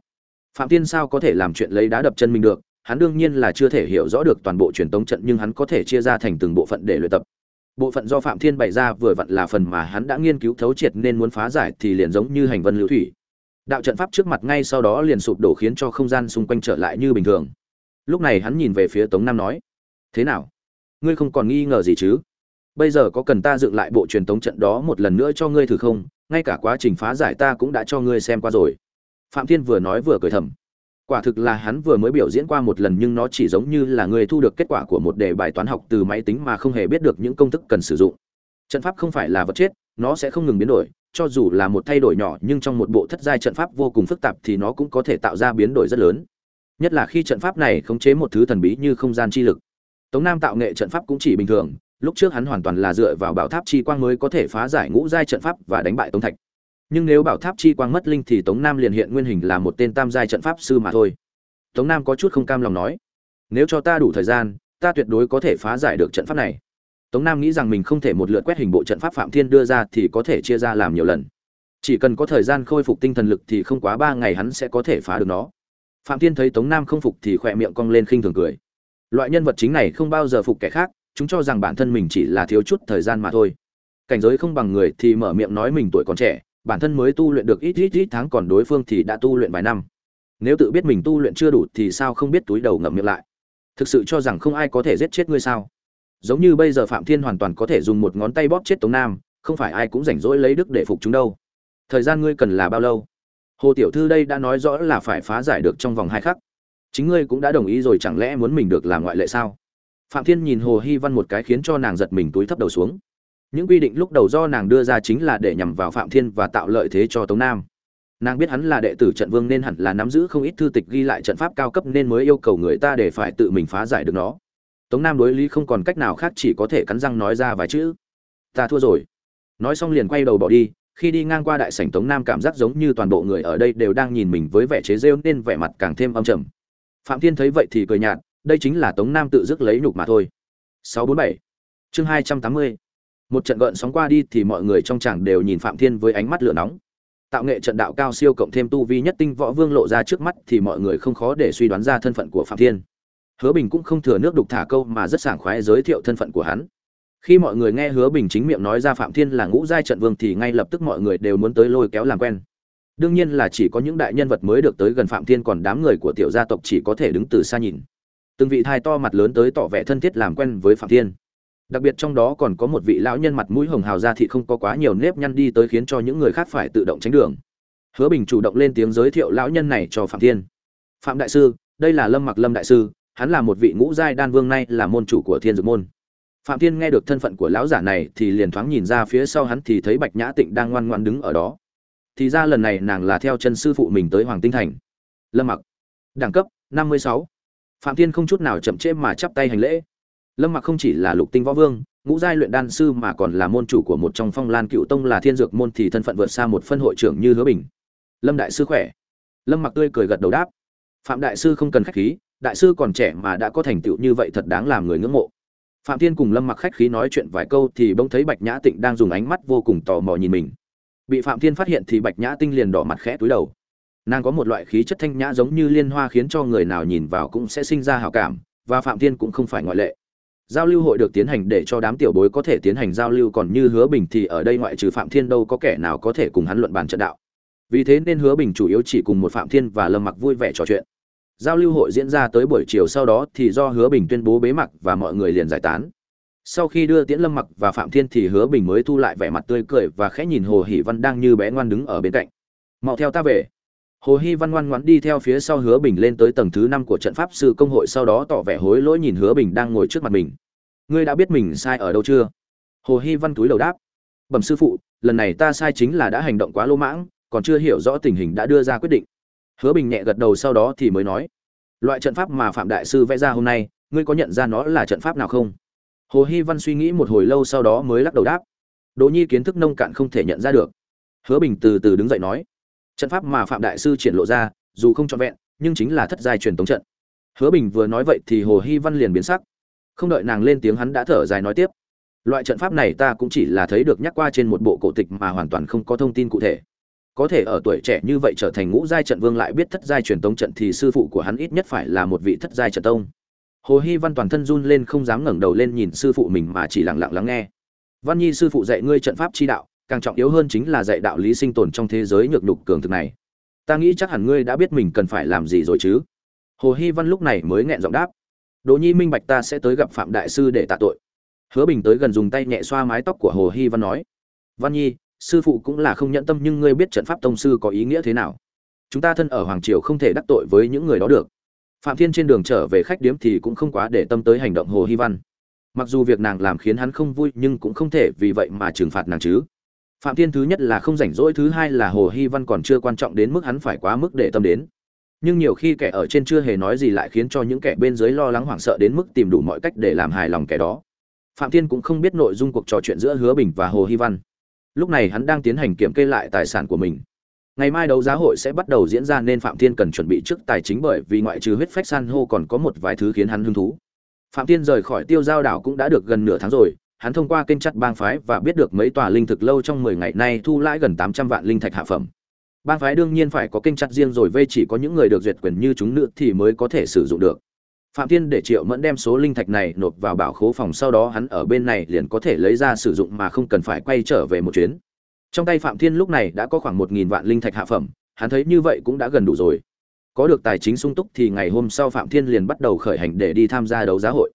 Phạm thiên sao có thể làm chuyện lấy đá đập chân mình được? Hắn đương nhiên là chưa thể hiểu rõ được toàn bộ truyền tống trận nhưng hắn có thể chia ra thành từng bộ phận để luyện tập bộ phận do phạm thiên bày ra vừa vặn là phần mà hắn đã nghiên cứu thấu triệt nên muốn phá giải thì liền giống như hành vân lưu thủy. Đạo trận pháp trước mặt ngay sau đó liền sụp đổ khiến cho không gian xung quanh trở lại như bình thường. Lúc này hắn nhìn về phía tống nam nói, thế nào? Ngươi không còn nghi ngờ gì chứ? Bây giờ có cần ta dựng lại bộ truyền tống trận đó một lần nữa cho ngươi thử không? Ngay cả quá trình phá giải ta cũng đã cho ngươi xem qua rồi. Phạm thiên vừa nói vừa cười thầm quả thực là hắn vừa mới biểu diễn qua một lần nhưng nó chỉ giống như là người thu được kết quả của một đề bài toán học từ máy tính mà không hề biết được những công thức cần sử dụng. Trận pháp không phải là vật chết nó sẽ không ngừng biến đổi cho dù là một thay đổi nhỏ nhưng trong một bộ thất giai trận pháp vô cùng phức tạp thì nó cũng có thể tạo ra biến đổi rất lớn. Nhất là khi trận pháp này khống chế một thứ thần bí như không gian chi lực. Tống Nam tạo nghệ trận pháp cũng chỉ bình thường, lúc trước hắn hoàn toàn là dựa vào bảo tháp chi quang mới có thể phá giải ngũ giai trận pháp và đánh bại Tống Thạch. Nhưng nếu bảo tháp chi quang mất linh thì Tống Nam liền hiện nguyên hình là một tên tam giai trận pháp sư mà thôi. Tống Nam có chút không cam lòng nói, nếu cho ta đủ thời gian, ta tuyệt đối có thể phá giải được trận pháp này. tống nam nghĩ rằng mình không thể một lượt quét hình bộ trận pháp phạm thiên đưa ra thì có thể chia ra làm nhiều lần chỉ cần có thời gian khôi phục tinh thần lực thì không quá ba ngày hắn sẽ có thể phá được nó phạm thiên thấy tống nam không phục thì khỏe miệng cong lên khinh thường cười loại nhân vật chính này không bao giờ phục kẻ khác chúng cho rằng bản thân mình chỉ là thiếu chút thời gian mà thôi cảnh giới không bằng người thì mở miệng nói mình tuổi còn trẻ bản thân mới tu luyện được ít ít ít tháng còn đối phương thì đã tu luyện vài năm. Nếu tự biết mình tu luyện chưa đủ thì sao không biết túi đầu ngậm miệng lại. Thực sự cho rằng không ai có thể giết chết ngươi sao? Giống như bây giờ phạm thiên hoàn toàn có thể dùng một ngón tay bóp chết tống nam, không phải ai cũng rảnh rỗi lấy đức để phục chúng đâu. Thời gian ngươi cần là bao lâu? Hồ tiểu thư đây đã nói rõ là phải phá giải được trong vòng hai khắc. Chính ngươi cũng đã đồng ý rồi chẳng lẽ muốn mình được làm ngoại lệ sao? Phạm thiên nhìn hồ hy văn một cái khiến cho nàng giật mình túi thấp đầu xuống những quy định lúc đầu do nàng đưa ra chính là để nhằm vào phạm thiên và tạo lợi thế cho tống nam. Nàng biết hắn là đệ tử trận vương nên hẳn là nắm giữ không ít thư tịch ghi lại trận pháp cao cấp nên mới yêu cầu người ta để phải tự mình phá giải được nó. Tống nam đối lý không còn cách nào khác chỉ có thể cắn răng nói ra vài chữ. Ta thua rồi. Nói xong liền quay đầu bỏ đi, khi đi ngang qua đại sảnh tống nam cảm giác giống như toàn bộ người ở đây đều đang nhìn mình với vẻ chế rêu nên vẻ mặt càng thêm âm trầm. Phạm thiên thấy vậy thì cười nhạt, đây chính là tống nam tự dứt lấy nhục mà thôi. 647 chương 280 một trận gợn sóng qua đi thì mọi người trong tràng đều nhìn phạm thiên với ánh mắt lửa nóng. Tạo nghệ trận đạo cao siêu cộng thêm tu vi nhất tinh võ vương lộ ra trước mắt thì mọi người không khó để suy đoán ra thân phận của phạm thiên. Hứa bình cũng không thừa nước đục thả câu mà rất sảng khoái giới thiệu thân phận của hắn. Khi mọi người nghe hứa bình chính miệng nói ra phạm thiên là ngũ giai trận vương thì ngay lập tức mọi người đều muốn tới lôi kéo làm quen. Đương nhiên là chỉ có những đại nhân vật mới được tới gần phạm thiên còn đám người của tiểu gia tộc chỉ có thể đứng từ xa nhìn. Từng vị thai to mặt lớn tới tỏ vẻ thân thiết làm quen với phạm thiên đặc biệt trong đó còn có một vị lão nhân mặt mũi hồng hào ra thì không có quá nhiều nếp nhăn đi tới khiến cho những người khác phải tự động tránh đường. Hứa bình chủ động lên tiếng giới thiệu lão nhân này cho phạm thiên. Phạm đại sư, đây là lâm mặc lâm đại sư, hắn là một vị ngũ giai đan vương nay là môn chủ của thiên dược môn. Phạm thiên nghe được thân phận của lão giả này thì liền thoáng nhìn ra phía sau hắn thì thấy bạch nhã tịnh đang ngoan ngoan đứng ở đó. Thì ra lần này nàng là theo chân sư phụ mình tới hoàng tinh thành. Lâm mặc, đẳng cấp năm mươi sáu. Phạm thiên không chút nào chậm trễ mà chắp tay hành lễ lâm mặc không chỉ là lục tinh võ vương, ngũ giai luyện đan sư mà còn là môn chủ của một trong phong lan cựu tông là thiên dược môn thì thân phận vượt xa một phân hội trưởng như hứa bình. Lâm đại sư khỏe. Lâm mặc tươi cười gật đầu đáp. Phạm đại sư không cần khách khí, đại sư còn trẻ mà đã có thành tựu như vậy thật đáng làm người ngưỡng mộ. Phạm thiên cùng lâm mặc khách khí nói chuyện vài câu thì bỗng thấy bạch nhã tịnh đang dùng ánh mắt vô cùng tò mò nhìn mình. Bị phạm thiên phát hiện thì bạch nhã tinh liền đỏ mặt khẽ túi đầu. Nàng có một loại khí chất thanh nhã giống như liên hoa khiến cho người nào nhìn vào cũng sẽ sinh ra hào cảm, và phạm thiên cũng không phải ngoại lệ giao lưu hội được tiến hành để cho đám tiểu bối có thể tiến hành giao lưu, còn như hứa bình thì ở đây ngoại trừ phạm thiên đâu có kẻ nào có thể cùng hắn luận bàn trận đạo. Vì thế nên hứa bình chủ yếu chỉ cùng một phạm thiên và lâm mặc vui vẻ trò chuyện. Giao lưu hội diễn ra tới buổi chiều sau đó thì do hứa bình tuyên bố bế mạc và mọi người liền giải tán. Sau khi đưa tiễn lâm mặc và phạm thiên thì hứa bình mới thu lại vẻ mặt tươi cười và khẽ nhìn hồ hỷ văn đang như bé ngoan đứng ở bên cạnh. Mau theo ta về. Hồ hy văn ngoan ngoãn đi theo phía sau hứa bình lên tới tầng thứ năm của trận pháp sư công hội, sau đó tỏ vẻ hối lỗi nhìn hứa bình đang ngồi trước mặt mình ngươi đã biết mình sai ở đâu chưa? Hồ hy văn túi đầu đáp. Bẩm sư phụ, lần này ta sai chính là đã hành động quá lỗ mãng, còn chưa hiểu rõ tình hình đã đưa ra quyết định. Hứa bình nhẹ gật đầu sau đó thì mới nói. Loại trận pháp mà phạm đại sư vẽ ra hôm nay, ngươi có nhận ra nó là trận pháp nào không? Hồ hy văn suy nghĩ một hồi lâu sau đó mới lắc đầu đáp. Đỗ nhi kiến thức nông cạn không thể nhận ra được. Hứa bình từ từ đứng dậy nói. Trận pháp mà phạm đại sư triển lộ ra, dù không trọn vẹn, nhưng chính là thất giai truyền tống trận. Hứa bình vừa nói vậy thì hồ hy văn liền biến sắc không đợi nàng lên tiếng hắn đã thở dài nói tiếp. Loại trận pháp này ta cũng chỉ là thấy được nhắc qua trên một bộ cổ tịch mà hoàn toàn không có thông tin cụ thể. Có thể ở tuổi trẻ như vậy trở thành ngũ giai trận vương lại biết thất giai truyền tống trận thì sư phụ của hắn ít nhất phải là một vị thất giai trận tông. Hồ hy văn toàn thân run lên không dám ngẩng đầu lên nhìn sư phụ mình mà chỉ lặng lặng lắng nghe. Văn nhi sư phụ dạy ngươi trận pháp chi đạo, càng trọng yếu hơn chính là dạy đạo lý sinh tồn trong thế giới nhược nhục cường thực này. Ta nghĩ chắc hẳn ngươi đã biết mình cần phải làm gì rồi chứ? Hồ hy văn lúc này mới nghẹn giọng đáp đỗ nhi minh bạch ta sẽ tới gặp phạm đại sư để tạ tội. Hứa bình tới gần dùng tay nhẹ xoa mái tóc của hồ Hi văn nói, văn nhi, sư phụ cũng là không nhẫn tâm nhưng ngươi biết trận pháp tông sư có ý nghĩa thế nào? Chúng ta thân ở hoàng triều không thể đắc tội với những người đó được. Phạm thiên trên đường trở về khách điếm thì cũng không quá để tâm tới hành động hồ Hi văn. Mặc dù việc nàng làm khiến hắn không vui nhưng cũng không thể vì vậy mà trừng phạt nàng chứ. Phạm thiên thứ nhất là không rảnh rỗi, thứ hai là hồ Hi văn còn chưa quan trọng đến mức hắn phải quá mức để tâm đến nhưng nhiều khi kẻ ở trên chưa hề nói gì lại khiến cho những kẻ bên dưới lo lắng hoảng sợ đến mức tìm đủ mọi cách để làm hài lòng kẻ đó. Phạm thiên cũng không biết nội dung cuộc trò chuyện giữa hứa bình và hồ hy văn. Lúc này hắn đang tiến hành kiểm kê lại tài sản của mình. Ngày mai đấu giá hội sẽ bắt đầu diễn ra nên phạm thiên cần chuẩn bị trước tài chính bởi vì ngoại trừ huyết phách san hô còn có một vài thứ khiến hắn hứng thú. Phạm thiên rời khỏi tiêu giao đảo cũng đã được gần nửa tháng rồi, hắn thông qua kênh chặt bang phái và biết được mấy tòa linh thực lâu trong 10 ngày nay thu lãi gần 800 vạn linh thạch hạ phẩm. Bang phái đương nhiên phải có kênh chặt riêng rồi vây chỉ có những người được duyệt quyền như chúng nữa thì mới có thể sử dụng được. Phạm Thiên để Triệu Mẫn đem số linh thạch này nộp vào bảo khố phòng sau đó hắn ở bên này liền có thể lấy ra sử dụng mà không cần phải quay trở về một chuyến. Trong tay Phạm Thiên lúc này đã có khoảng 1000 vạn linh thạch hạ phẩm, hắn thấy như vậy cũng đã gần đủ rồi. Có được tài chính sung túc thì ngày hôm sau Phạm Thiên liền bắt đầu khởi hành để đi tham gia đấu giá hội.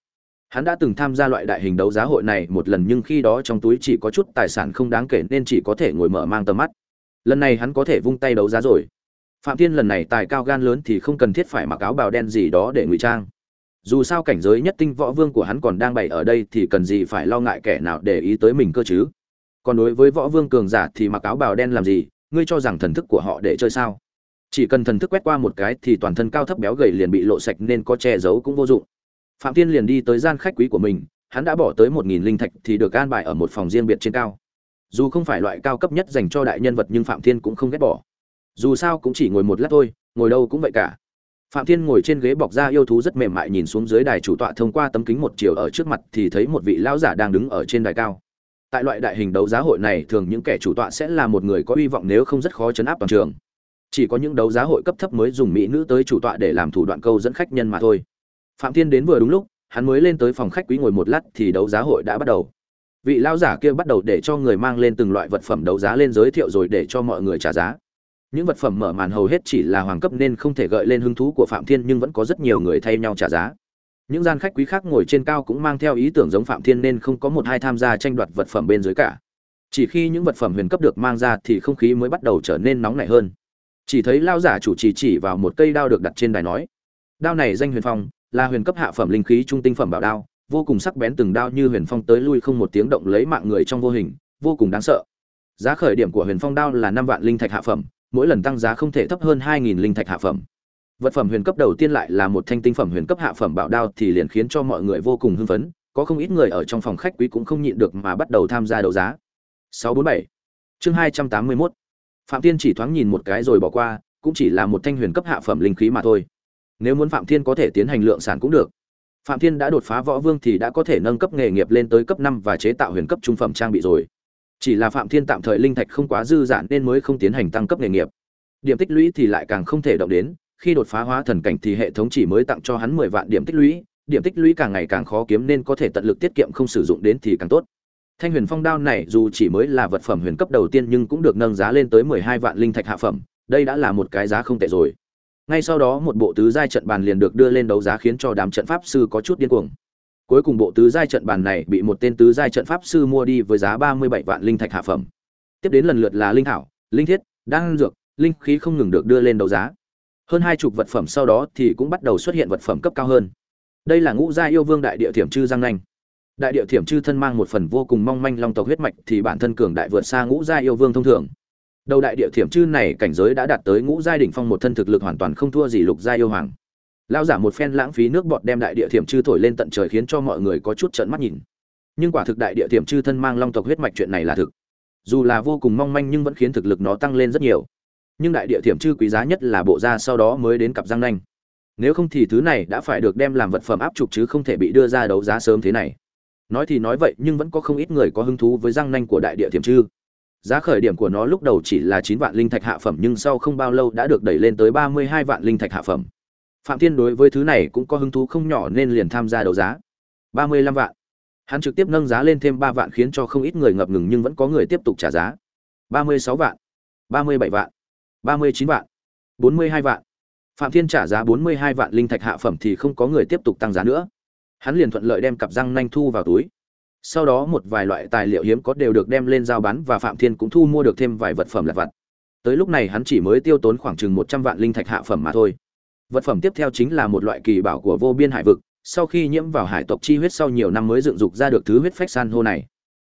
Hắn đã từng tham gia loại đại hình đấu giá hội này một lần nhưng khi đó trong túi chỉ có chút tài sản không đáng kể nên chỉ có thể ngồi mở mang tầm mắt. Lần này hắn có thể vung tay đấu giá rồi. Phạm Thiên lần này tài cao gan lớn thì không cần thiết phải mặc áo bào đen gì đó để ngụy trang. Dù sao cảnh giới nhất tinh võ vương của hắn còn đang bày ở đây thì cần gì phải lo ngại kẻ nào để ý tới mình cơ chứ. Còn đối với võ vương cường giả thì mặc áo bào đen làm gì, ngươi cho rằng thần thức của họ để chơi sao? Chỉ cần thần thức quét qua một cái thì toàn thân cao thấp béo gầy liền bị lộ sạch nên có che giấu cũng vô dụng phạm thiên liền đi tới gian khách quý của mình hắn đã bỏ tới một nghìn linh thạch thì được an bài ở một phòng riêng biệt trên cao dù không phải loại cao cấp nhất dành cho đại nhân vật nhưng phạm thiên cũng không ghét bỏ. Dù sao cũng chỉ ngồi một lát thôi, ngồi đâu cũng vậy cả. Phạm thiên ngồi trên ghế bọc da yêu thú rất mềm mại nhìn xuống dưới đài chủ tọa thông qua tấm kính một chiều ở trước mặt thì thấy một vị lão giả đang đứng ở trên đài cao. Tại loại đại hình đấu giá hội này thường những kẻ chủ tọa sẽ là một người có hy vọng nếu không rất khó chấn áp toàn trường. Chỉ có những đấu giá hội cấp thấp mới dùng mỹ nữ tới chủ tọa để làm thủ đoạn câu dẫn khách nhân mà thôi. Phạm thiên đến vừa đúng lúc, hắn mới lên tới phòng khách quý ngồi một lát thì đấu giá hội đã bắt đầu vị lão giả kia bắt đầu để cho người mang lên từng loại vật phẩm đấu giá lên giới thiệu rồi để cho mọi người trả giá. Những vật phẩm mở màn hầu hết chỉ là hoàng cấp nên không thể gợi lên hứng thú của phạm thiên nhưng vẫn có rất nhiều người thay nhau trả giá. Những gian khách quý khác ngồi trên cao cũng mang theo ý tưởng giống phạm thiên nên không có một hai tham gia tranh đoạt vật phẩm bên dưới cả. Chỉ khi những vật phẩm huyền cấp được mang ra thì không khí mới bắt đầu trở nên nóng nảy hơn. Chỉ thấy lao giả chủ trì chỉ, chỉ vào một cây đao được đặt trên đài nói đao này danh huyền phong là huyền cấp hạ phẩm linh khí trung tinh phẩm bảo đao, vô cùng sắc bén từng đao như huyền phong tới lui không một tiếng động lấy mạng người trong vô hình, vô cùng đáng sợ. Giá khởi điểm của huyền phong đao là năm vạn linh thạch hạ phẩm, mỗi lần tăng giá không thể thấp hơn hai nghìn linh thạch hạ phẩm. Vật phẩm huyền cấp đầu tiên lại là một thanh tinh phẩm huyền cấp hạ phẩm bảo đao thì liền khiến cho mọi người vô cùng hưng phấn, có không ít người ở trong phòng khách quý cũng không nhịn được mà bắt đầu tham gia đấu giá. 647. Chương 281. Phạm Tiên chỉ thoáng nhìn một cái rồi bỏ qua, cũng chỉ là một thanh huyền cấp hạ phẩm linh khí mà thôi nếu muốn phạm thiên có thể tiến hành lượng sản cũng được phạm thiên đã đột phá võ vương thì đã có thể nâng cấp nghề nghiệp lên tới cấp năm và chế tạo huyền cấp trung phẩm trang bị rồi. Chỉ là phạm thiên tạm thời linh thạch không quá dư dả nên mới không tiến hành tăng cấp nghề nghiệp. Điểm tích lũy thì lại càng không thể động đến, khi đột phá hóa thần cảnh thì hệ thống chỉ mới tặng cho hắn mười vạn điểm tích lũy, điểm tích lũy càng ngày càng khó kiếm nên có thể tận lực tiết kiệm không sử dụng đến thì càng tốt. Thanh huyền phong đao này dù chỉ mới là vật phẩm huyền cấp đầu tiên nhưng cũng được nâng giá lên tới mười hai vạn linh thạch hạ phẩm, đây đã là một cái giá không tệ rồi ngay sau đó một bộ tứ giai trận bàn liền được đưa lên đấu giá khiến cho đám trận pháp sư có chút điên cuồng. Cuối cùng bộ tứ giai trận bàn này bị một tên tứ giai trận pháp sư mua đi với giá ba mươi bảy vạn linh thạch hạ phẩm. Tiếp đến lần lượt là linh thảo, linh thiết, đan dược, linh khí không ngừng được đưa lên đấu giá. Hơn hai chục vật phẩm sau đó thì cũng bắt đầu xuất hiện vật phẩm cấp cao hơn. Đây là ngũ gia yêu vương đại địa thiểm chư giang nanh. Đại địa thiểm chư thân mang một phần vô cùng mong manh long tộc huyết mạch thì bản thân cường đại vượt xa ngũ gia yêu vương thông thường đầu đại địa thiểm chư này cảnh giới đã đạt tới ngũ giai đỉnh phong một thân thực lực hoàn toàn không thua gì lục gia yêu hoàng. Lao giả một phen lãng phí nước bọt đem đại địa thiểm chư thổi lên tận trời khiến cho mọi người có chút trợn mắt nhìn. Nhưng quả thực đại địa thiểm chư thân mang long tộc huyết mạch chuyện này là thực. Dù là vô cùng mong manh nhưng vẫn khiến thực lực nó tăng lên rất nhiều. Nhưng đại địa thiểm chư quý giá nhất là bộ da sau đó mới đến cặp răng nanh. Nếu không thì thứ này đã phải được đem làm vật phẩm áp trục chứ không thể bị đưa ra đấu giá sớm thế này. Nói thì nói vậy nhưng vẫn có không ít người có hứng thú với răng nanh của đại địa thiểm chư. Giá khởi điểm của nó lúc đầu chỉ là 9 vạn linh thạch hạ phẩm nhưng sau không bao lâu đã được đẩy lên tới 32 vạn linh thạch hạ phẩm. Phạm Thiên đối với thứ này cũng có hứng thú không nhỏ nên liền tham gia đấu giá. 35 vạn. Hắn trực tiếp nâng giá lên thêm 3 vạn khiến cho không ít người ngập ngừng nhưng vẫn có người tiếp tục trả giá. 36 vạn, 37 vạn, 39 vạn, 42 vạn. Phạm Thiên trả giá 42 vạn linh thạch hạ phẩm thì không có người tiếp tục tăng giá nữa. Hắn liền thuận lợi đem cặp răng nanh thu vào túi sau đó một vài loại tài liệu hiếm có đều được đem lên giao bán và phạm thiên cũng thu mua được thêm vài vật phẩm lặt vặt. Tới lúc này hắn chỉ mới tiêu tốn khoảng chừng một trăm vạn linh thạch hạ phẩm mà thôi. Vật phẩm tiếp theo chính là một loại kỳ bảo của vô biên hải vực, sau khi nhiễm vào hải tộc chi huyết sau nhiều năm mới dựng dục ra được thứ huyết phách san hô này.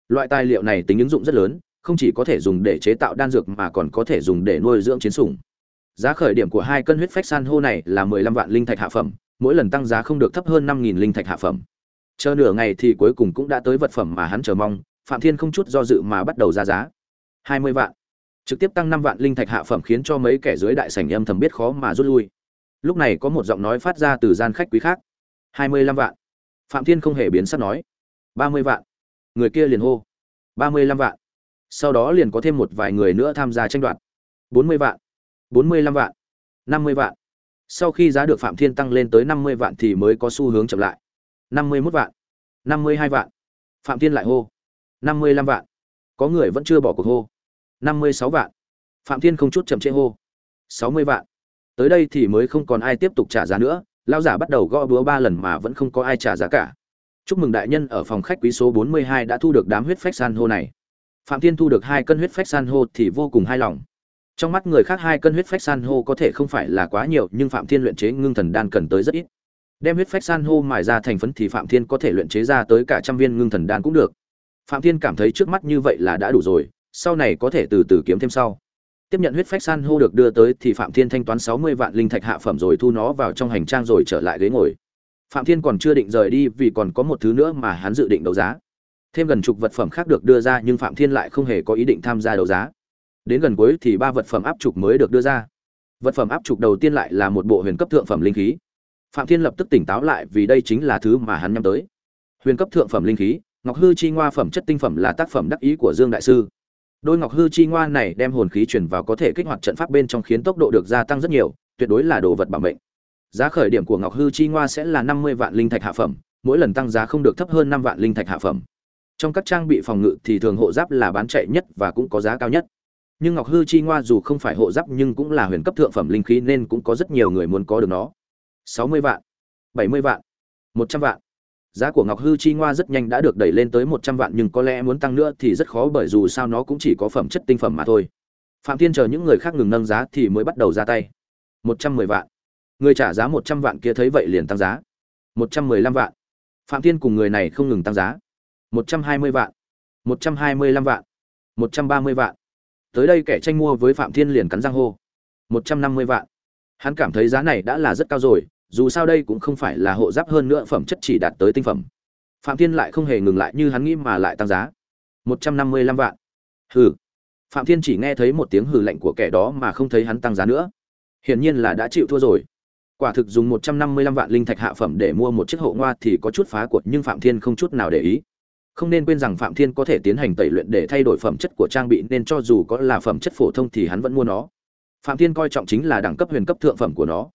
Loại tài liệu này tính ứng dụng rất lớn, không chỉ có thể dùng để chế tạo đan dược mà còn có thể dùng để nuôi dưỡng chiến sủng. Giá khởi điểm của hai cân huyết phách san hô này là mười lăm vạn linh thạch hạ phẩm, mỗi lần tăng giá không được thấp hơn năm nghìn linh thạch hạ phẩm chờ nửa ngày thì cuối cùng cũng đã tới vật phẩm mà hắn chờ mong, phạm thiên không chút do dự mà bắt đầu ra giá. Hai mươi vạn. Trực tiếp tăng năm vạn linh thạch hạ phẩm khiến cho mấy kẻ dưới đại sảnh âm thầm biết khó mà rút lui. Lúc này có một giọng nói phát ra từ gian khách quý khác. Hai mươi lăm vạn. Phạm thiên không hề biến sắc nói. Ba mươi vạn. Người kia liền hô. Ba mươi lăm vạn. Sau đó liền có thêm một vài người nữa tham gia tranh đoạt. Bốn mươi vạn. Bốn mươi lăm vạn. Năm mươi vạn. Sau khi giá được phạm thiên tăng lên tới năm mươi vạn thì mới có xu hướng chậm lại năm mươi mốt vạn. năm mươi hai vạn. Phạm thiên lại hô. năm mươi lăm vạn. Có người vẫn chưa bỏ cuộc hô. năm mươi sáu vạn. Phạm thiên không chút chậm trễ hô. sáu mươi vạn. Tới đây thì mới không còn ai tiếp tục trả giá nữa lao giả bắt đầu gõ búa ba lần mà vẫn không có ai trả giá cả. Chúc mừng đại nhân ở phòng khách quý số bốn mươi hai đã thu được đám huyết phách san hô này. Phạm thiên thu được hai cân huyết phách san hô thì vô cùng hài lòng. Trong mắt người khác hai cân huyết phách san hô có thể không phải là quá nhiều, nhưng phạm thiên luyện chế ngưng thần đan cần tới rất ít đem huyết phách san hô mài ra thành phấn thì phạm thiên có thể luyện chế ra tới cả trăm viên ngưng thần đan cũng được. Phạm thiên cảm thấy trước mắt như vậy là đã đủ rồi, sau này có thể từ từ kiếm thêm sau. Tiếp nhận huyết phách san hô được đưa tới thì phạm thiên thanh toán sáu mươi vạn linh thạch hạ phẩm rồi thu nó vào trong hành trang rồi trở lại ghế ngồi. Phạm thiên còn chưa định rời đi vì còn có một thứ nữa mà hắn dự định đấu giá. Thêm gần chục vật phẩm khác được đưa ra nhưng phạm thiên lại không hề có ý định tham gia đấu giá. Đến gần cuối thì ba vật phẩm áp trục mới được đưa ra. Vật phẩm áp trục đầu tiên lại là một bộ huyền cấp thượng phẩm linh khí phạm thiên lập tức tỉnh táo lại vì đây chính là thứ mà hắn nhắm tới. Huyền cấp thượng phẩm linh khí, ngọc hư chi ngoa phẩm chất tinh phẩm là tác phẩm đắc ý của dương đại sư. Đôi ngọc hư chi ngoa này đem hồn khí chuyển vào có thể kích hoạt trận pháp bên trong khiến tốc độ được gia tăng rất nhiều, tuyệt đối là đồ vật bảo mệnh. Giá khởi điểm của ngọc hư chi ngoa sẽ là năm mươi vạn linh thạch hạ phẩm, mỗi lần tăng giá không được thấp hơn năm vạn linh thạch hạ phẩm. Trong các trang bị phòng ngự thì thường hộ giáp là bán chạy nhất và cũng có giá cao nhất. Nhưng ngọc hư chi ngoa dù không phải hộ giáp nhưng cũng là huyền cấp thượng phẩm linh khí nên cũng có rất nhiều người muốn có được nó sáu mươi vạn. Bảy mươi vạn. Một trăm vạn. Giá của ngọc hư chi ngoa rất nhanh đã được đẩy lên tới một trăm vạn, nhưng có lẽ muốn tăng nữa thì rất khó bởi dù sao nó cũng chỉ có phẩm chất tinh phẩm mà thôi. Phạm thiên chờ những người khác ngừng nâng giá thì mới bắt đầu ra tay. Một trăm mười vạn. Người trả giá một trăm vạn kia thấy vậy liền tăng giá. Một trăm mười lăm vạn. Phạm thiên cùng người này không ngừng tăng giá. Một trăm hai mươi vạn. Một trăm hai mươi lăm vạn. Một trăm ba mươi vạn. Tới đây kẻ tranh mua với phạm thiên liền cắn răng hô. Một trăm năm mươi vạn. Hắn cảm thấy giá này đã là rất cao rồi dù sao đây cũng không phải là hộ giáp hơn nữa phẩm chất chỉ đạt tới tinh phẩm. Phạm thiên lại không hề ngừng lại như hắn nghĩ mà lại tăng giá. Một trăm năm mươi lăm vạn. Hừ. Phạm thiên chỉ nghe thấy một tiếng hừ lạnh của kẻ đó mà không thấy hắn tăng giá nữa. Hiển nhiên là đã chịu thua rồi. Quả thực dùng một trăm năm mươi lăm vạn linh thạch hạ phẩm để mua một chiếc hộ ngoa thì có chút phá cuộc nhưng phạm thiên không chút nào để ý. Không nên quên rằng phạm thiên có thể tiến hành tẩy luyện để thay đổi phẩm chất của trang bị, nên cho dù có là phẩm chất phổ thông thì hắn vẫn mua nó. Phạm thiên coi trọng chính là đẳng cấp huyền cấp thượng phẩm của nó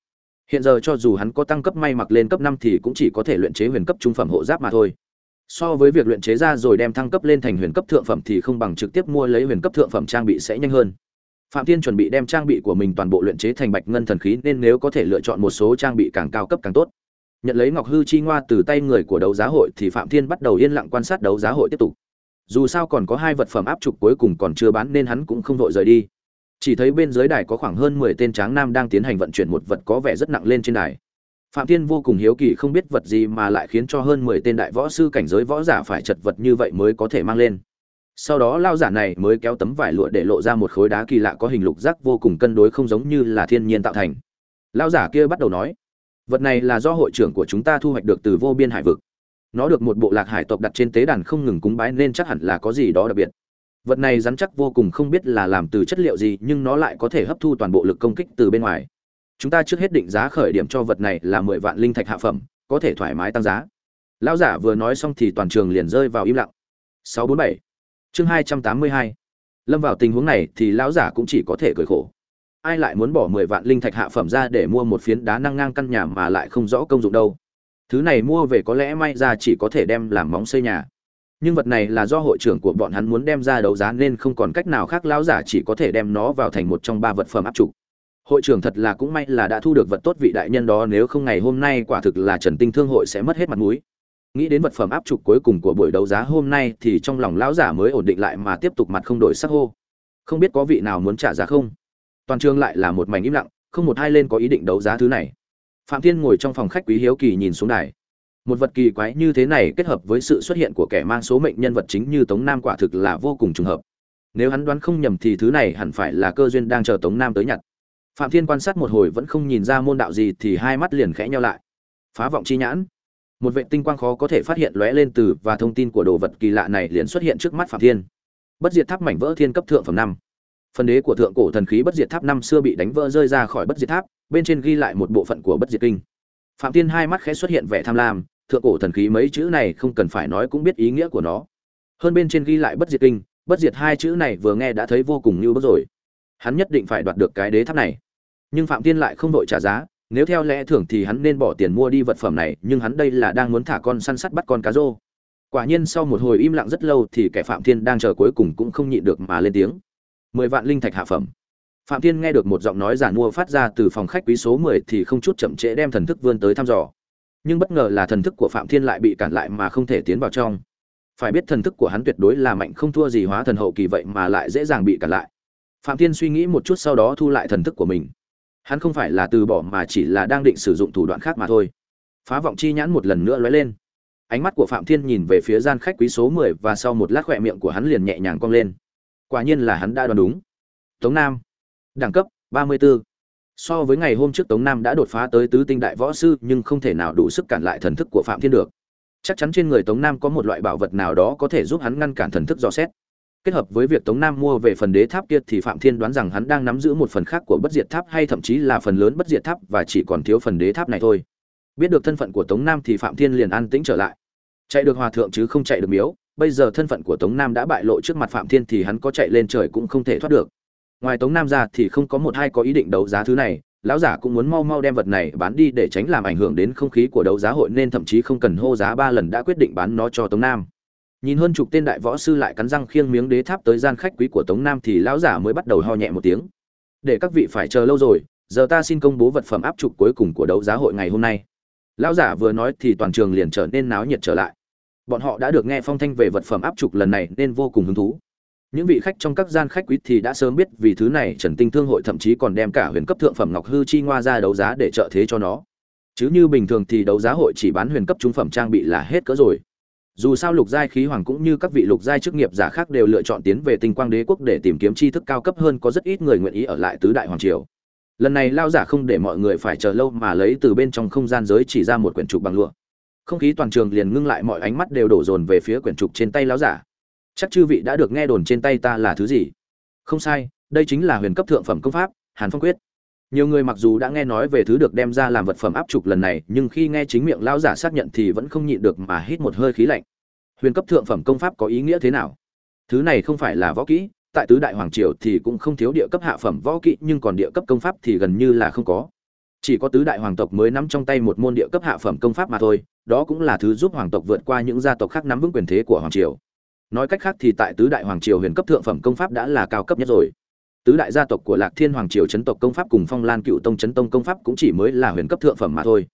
hiện giờ cho dù hắn có tăng cấp may mặc lên cấp năm thì cũng chỉ có thể luyện chế huyền cấp trung phẩm hộ giáp mà thôi. So với việc luyện chế ra rồi đem thăng cấp lên thành huyền cấp thượng phẩm thì không bằng trực tiếp mua lấy huyền cấp thượng phẩm trang bị sẽ nhanh hơn. Phạm thiên chuẩn bị đem trang bị của mình toàn bộ luyện chế thành bạch ngân thần khí nên nếu có thể lựa chọn một số trang bị càng cao cấp càng tốt. Nhận lấy ngọc hư chi ngoa từ tay người của đấu giá hội thì phạm thiên bắt đầu yên lặng quan sát đấu giá hội tiếp tục. Dù sao còn có hai vật phẩm áp trục cuối cùng còn chưa bán nên hắn cũng không vội rời đi chỉ thấy bên dưới đài có khoảng hơn mười tên tráng nam đang tiến hành vận chuyển một vật có vẻ rất nặng lên trên đài. Phạm thiên vô cùng hiếu kỳ không biết vật gì mà lại khiến cho hơn mười tên đại võ sư cảnh giới võ giả phải chật vật như vậy mới có thể mang lên. Sau đó lao giả này mới kéo tấm vải lụa để lộ ra một khối đá kỳ lạ có hình lục giác vô cùng cân đối không giống như là thiên nhiên tạo thành. Lao giả kia bắt đầu nói, vật này là do hội trưởng của chúng ta thu hoạch được từ vô biên hải vực. Nó được một bộ lạc hải tộc đặt trên tế đàn không ngừng cúng bái nên chắc hẳn là có gì đó đặc biệt vật này rắn chắc vô cùng không biết là làm từ chất liệu gì, nhưng nó lại có thể hấp thu toàn bộ lực công kích từ bên ngoài. Chúng ta trước hết định giá khởi điểm cho vật này là mười vạn linh thạch hạ phẩm, có thể thoải mái tăng giá. Lão giả vừa nói xong thì toàn trường liền rơi vào im lặng. 647 chương 282 lâm vào tình huống này thì lão giả cũng chỉ có thể cười khổ. Ai lại muốn bỏ mười vạn linh thạch hạ phẩm ra để mua một phiến đá năng ngang căn nhà mà lại không rõ công dụng đâu? Thứ này mua về có lẽ may ra chỉ có thể đem làm móng xây nhà nhưng vật này là do hội trưởng của bọn hắn muốn đem ra đấu giá nên không còn cách nào khác, lão giả chỉ có thể đem nó vào thành một trong ba vật phẩm áp trục hội trưởng thật là cũng may là đã thu được vật tốt vị đại nhân đó, nếu không ngày hôm nay quả thực là trần tinh thương hội sẽ mất hết mặt mũi. Nghĩ đến vật phẩm áp trục cuối cùng của buổi đấu giá hôm nay thì trong lòng lão giả mới ổn định lại mà tiếp tục mặt không đổi sắc hô. Không biết có vị nào muốn trả giá không? Toàn trường lại là một mảnh im lặng, không một hai lên có ý định đấu giá thứ này. Phạm thiên ngồi trong phòng khách quý hiếu kỳ nhìn xuống đài một vật kỳ quái như thế này kết hợp với sự xuất hiện của kẻ mang số mệnh nhân vật chính như tống nam quả thực là vô cùng trùng hợp. Nếu hắn đoán không nhầm thì thứ này hẳn phải là cơ duyên đang chờ tống nam tới nhặt. Phạm thiên quan sát một hồi vẫn không nhìn ra môn đạo gì thì hai mắt liền khẽ nhau lại. Phá vọng chi nhãn. Một vệ tinh quang khó có thể phát hiện lóe lên từ và thông tin của đồ vật kỳ lạ này liền xuất hiện trước mắt phạm thiên. Bất diệt tháp mảnh vỡ thiên cấp thượng phẩm năm. Phần đế của thượng cổ thần khí bất diệt tháp năm xưa bị đánh vỡ rơi ra khỏi bất diệt tháp, bên trên ghi lại một bộ phận của bất diệt kinh. Phạm thiên hai mắt khẽ xuất hiện vẻ tham lam thượng cổ thần khí mấy chữ này không cần phải nói cũng biết ý nghĩa của nó. Hơn bên trên ghi lại bất diệt kinh, bất diệt hai chữ này vừa nghe đã thấy vô cùng như bất rồi. Hắn nhất định phải đoạt được cái đế tháp này. Nhưng phạm tiên lại không đội trả giá, nếu theo lẽ thường thì hắn nên bỏ tiền mua đi vật phẩm này, nhưng hắn đây là đang muốn thả con săn sắt bắt con cá rô. Quả nhiên sau một hồi im lặng rất lâu thì kẻ phạm thiên đang chờ cuối cùng cũng không nhịn được mà lên tiếng. Mười vạn linh thạch hạ phẩm. Phạm thiên nghe được một giọng nói giản mua phát ra từ phòng khách quý số mười thì không chút chậm trễ đem thần thức vươn tới thăm dò nhưng bất ngờ là thần thức của phạm thiên lại bị cản lại mà không thể tiến vào trong. Phải biết thần thức của hắn tuyệt đối là mạnh không thua gì hóa thần hậu kỳ vậy mà lại dễ dàng bị cản lại. Phạm thiên suy nghĩ một chút sau đó thu lại thần thức của mình. Hắn không phải là từ bỏ mà chỉ là đang định sử dụng thủ đoạn khác mà thôi. Phá vọng chi nhãn một lần nữa lóe lên. Ánh mắt của phạm thiên nhìn về phía gian khách quý số mười và sau một lát khỏe miệng của hắn liền nhẹ nhàng cong lên. Quả nhiên là hắn đã đoán đúng. Tống nam. Đẳng cấp ba mươi 34 so với ngày hôm trước tống nam đã đột phá tới tứ tinh đại võ sư, nhưng không thể nào đủ sức cản lại thần thức của phạm thiên được. Chắc chắn trên người tống nam có một loại bảo vật nào đó có thể giúp hắn ngăn cản thần thức dò xét. Kết hợp với việc tống nam mua về phần đế tháp kia thì phạm thiên đoán rằng hắn đang nắm giữ một phần khác của bất diệt tháp hay thậm chí là phần lớn bất diệt tháp và chỉ còn thiếu phần đế tháp này thôi. Biết được thân phận của tống nam thì phạm thiên liền an tĩnh trở lại. Chạy được hòa thượng chứ không chạy được miếu. Bây giờ thân phận của tống nam đã bại lộ trước mặt phạm thiên thì hắn có chạy lên trời cũng không thể thoát được ngoài tống nam ra thì không có một hai có ý định đấu giá thứ này, lão giả cũng muốn mau mau đem vật này bán đi để tránh làm ảnh hưởng đến không khí của đấu giá hội nên thậm chí không cần hô giá ba lần đã quyết định bán nó cho tống nam. Nhìn hơn chục tên đại võ sư lại cắn răng khiêng miếng đế tháp tới gian khách quý của tống nam thì lão giả mới bắt đầu ho nhẹ một tiếng. Để các vị phải chờ lâu rồi, giờ ta xin công bố vật phẩm áp trục cuối cùng của đấu giá hội ngày hôm nay. Lão giả vừa nói thì toàn trường liền trở nên náo nhiệt trở lại. Bọn họ đã được nghe phong thanh về vật phẩm áp trục lần này nên vô cùng hứng thú những vị khách trong các gian khách quý thì đã sớm biết vì thứ này trần tinh thương hội thậm chí còn đem cả huyền cấp thượng phẩm ngọc hư chi ngoa ra đấu giá để trợ thế cho nó. Chứ như bình thường thì đấu giá hội chỉ bán huyền cấp trung phẩm trang bị là hết cỡ rồi. Dù sao lục giai khí hoàng cũng như các vị lục giai chức nghiệp giả khác đều lựa chọn tiến về tinh quang đế quốc để tìm kiếm tri thức cao cấp hơn có rất ít người nguyện ý ở lại tứ đại hoàng triều. Lần này lao giả không để mọi người phải chờ lâu mà lấy từ bên trong không gian giới chỉ ra một quyển trục bằng lụa. Không khí toàn trường liền ngưng lại, mọi ánh mắt đều đổ dồn về phía quyển trục trên tay lão giả chắc chư vị đã được nghe đồn trên tay ta là thứ gì? Không sai, đây chính là huyền cấp thượng phẩm công pháp, hàn phong quyết. Nhiều người mặc dù đã nghe nói về thứ được đem ra làm vật phẩm áp trục lần này, nhưng khi nghe chính miệng lão giả xác nhận thì vẫn không nhịn được mà hít một hơi khí lạnh. Huyền cấp thượng phẩm công pháp có ý nghĩa thế nào? Thứ này không phải là võ kỹ, tại tứ đại hoàng triều thì cũng không thiếu địa cấp hạ phẩm võ kỹ, nhưng còn địa cấp công pháp thì gần như là không có. Chỉ có tứ đại hoàng tộc mới nắm trong tay một môn địa cấp hạ phẩm công pháp mà thôi, đó cũng là thứ giúp hoàng tộc vượt qua những gia tộc khác nắm vững quyền thế của hoàng triều nói cách khác thì tại tứ đại hoàng triều huyền cấp thượng phẩm công pháp đã là cao cấp nhất rồi. Tứ đại gia tộc của lạc thiên hoàng triều chấn tộc công pháp cùng phong lan cựu tông chấn tông công pháp cũng chỉ mới là huyền cấp thượng phẩm mà thôi.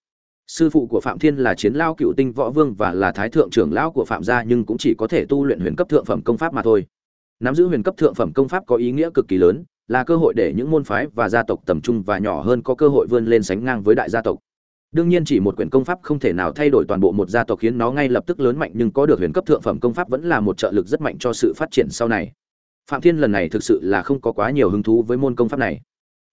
Sư phụ của phạm thiên là chiến lao cựu tinh võ vương và là thái thượng trưởng lão của phạm gia nhưng cũng chỉ có thể tu luyện huyền cấp thượng phẩm công pháp mà thôi. Nắm giữ huyền cấp thượng phẩm công pháp có ý nghĩa cực kỳ lớn, là cơ hội để những môn phái và gia tộc tầm trung và nhỏ hơn có cơ hội vươn lên sánh ngang với đại gia tộc đương nhiên chỉ một quyển công pháp không thể nào thay đổi toàn bộ một gia tộc khiến nó ngay lập tức lớn mạnh, nhưng có được huyền cấp thượng phẩm công pháp vẫn là một trợ lực rất mạnh cho sự phát triển sau này. Phạm thiên lần này thực sự là không có quá nhiều hứng thú với môn công pháp này.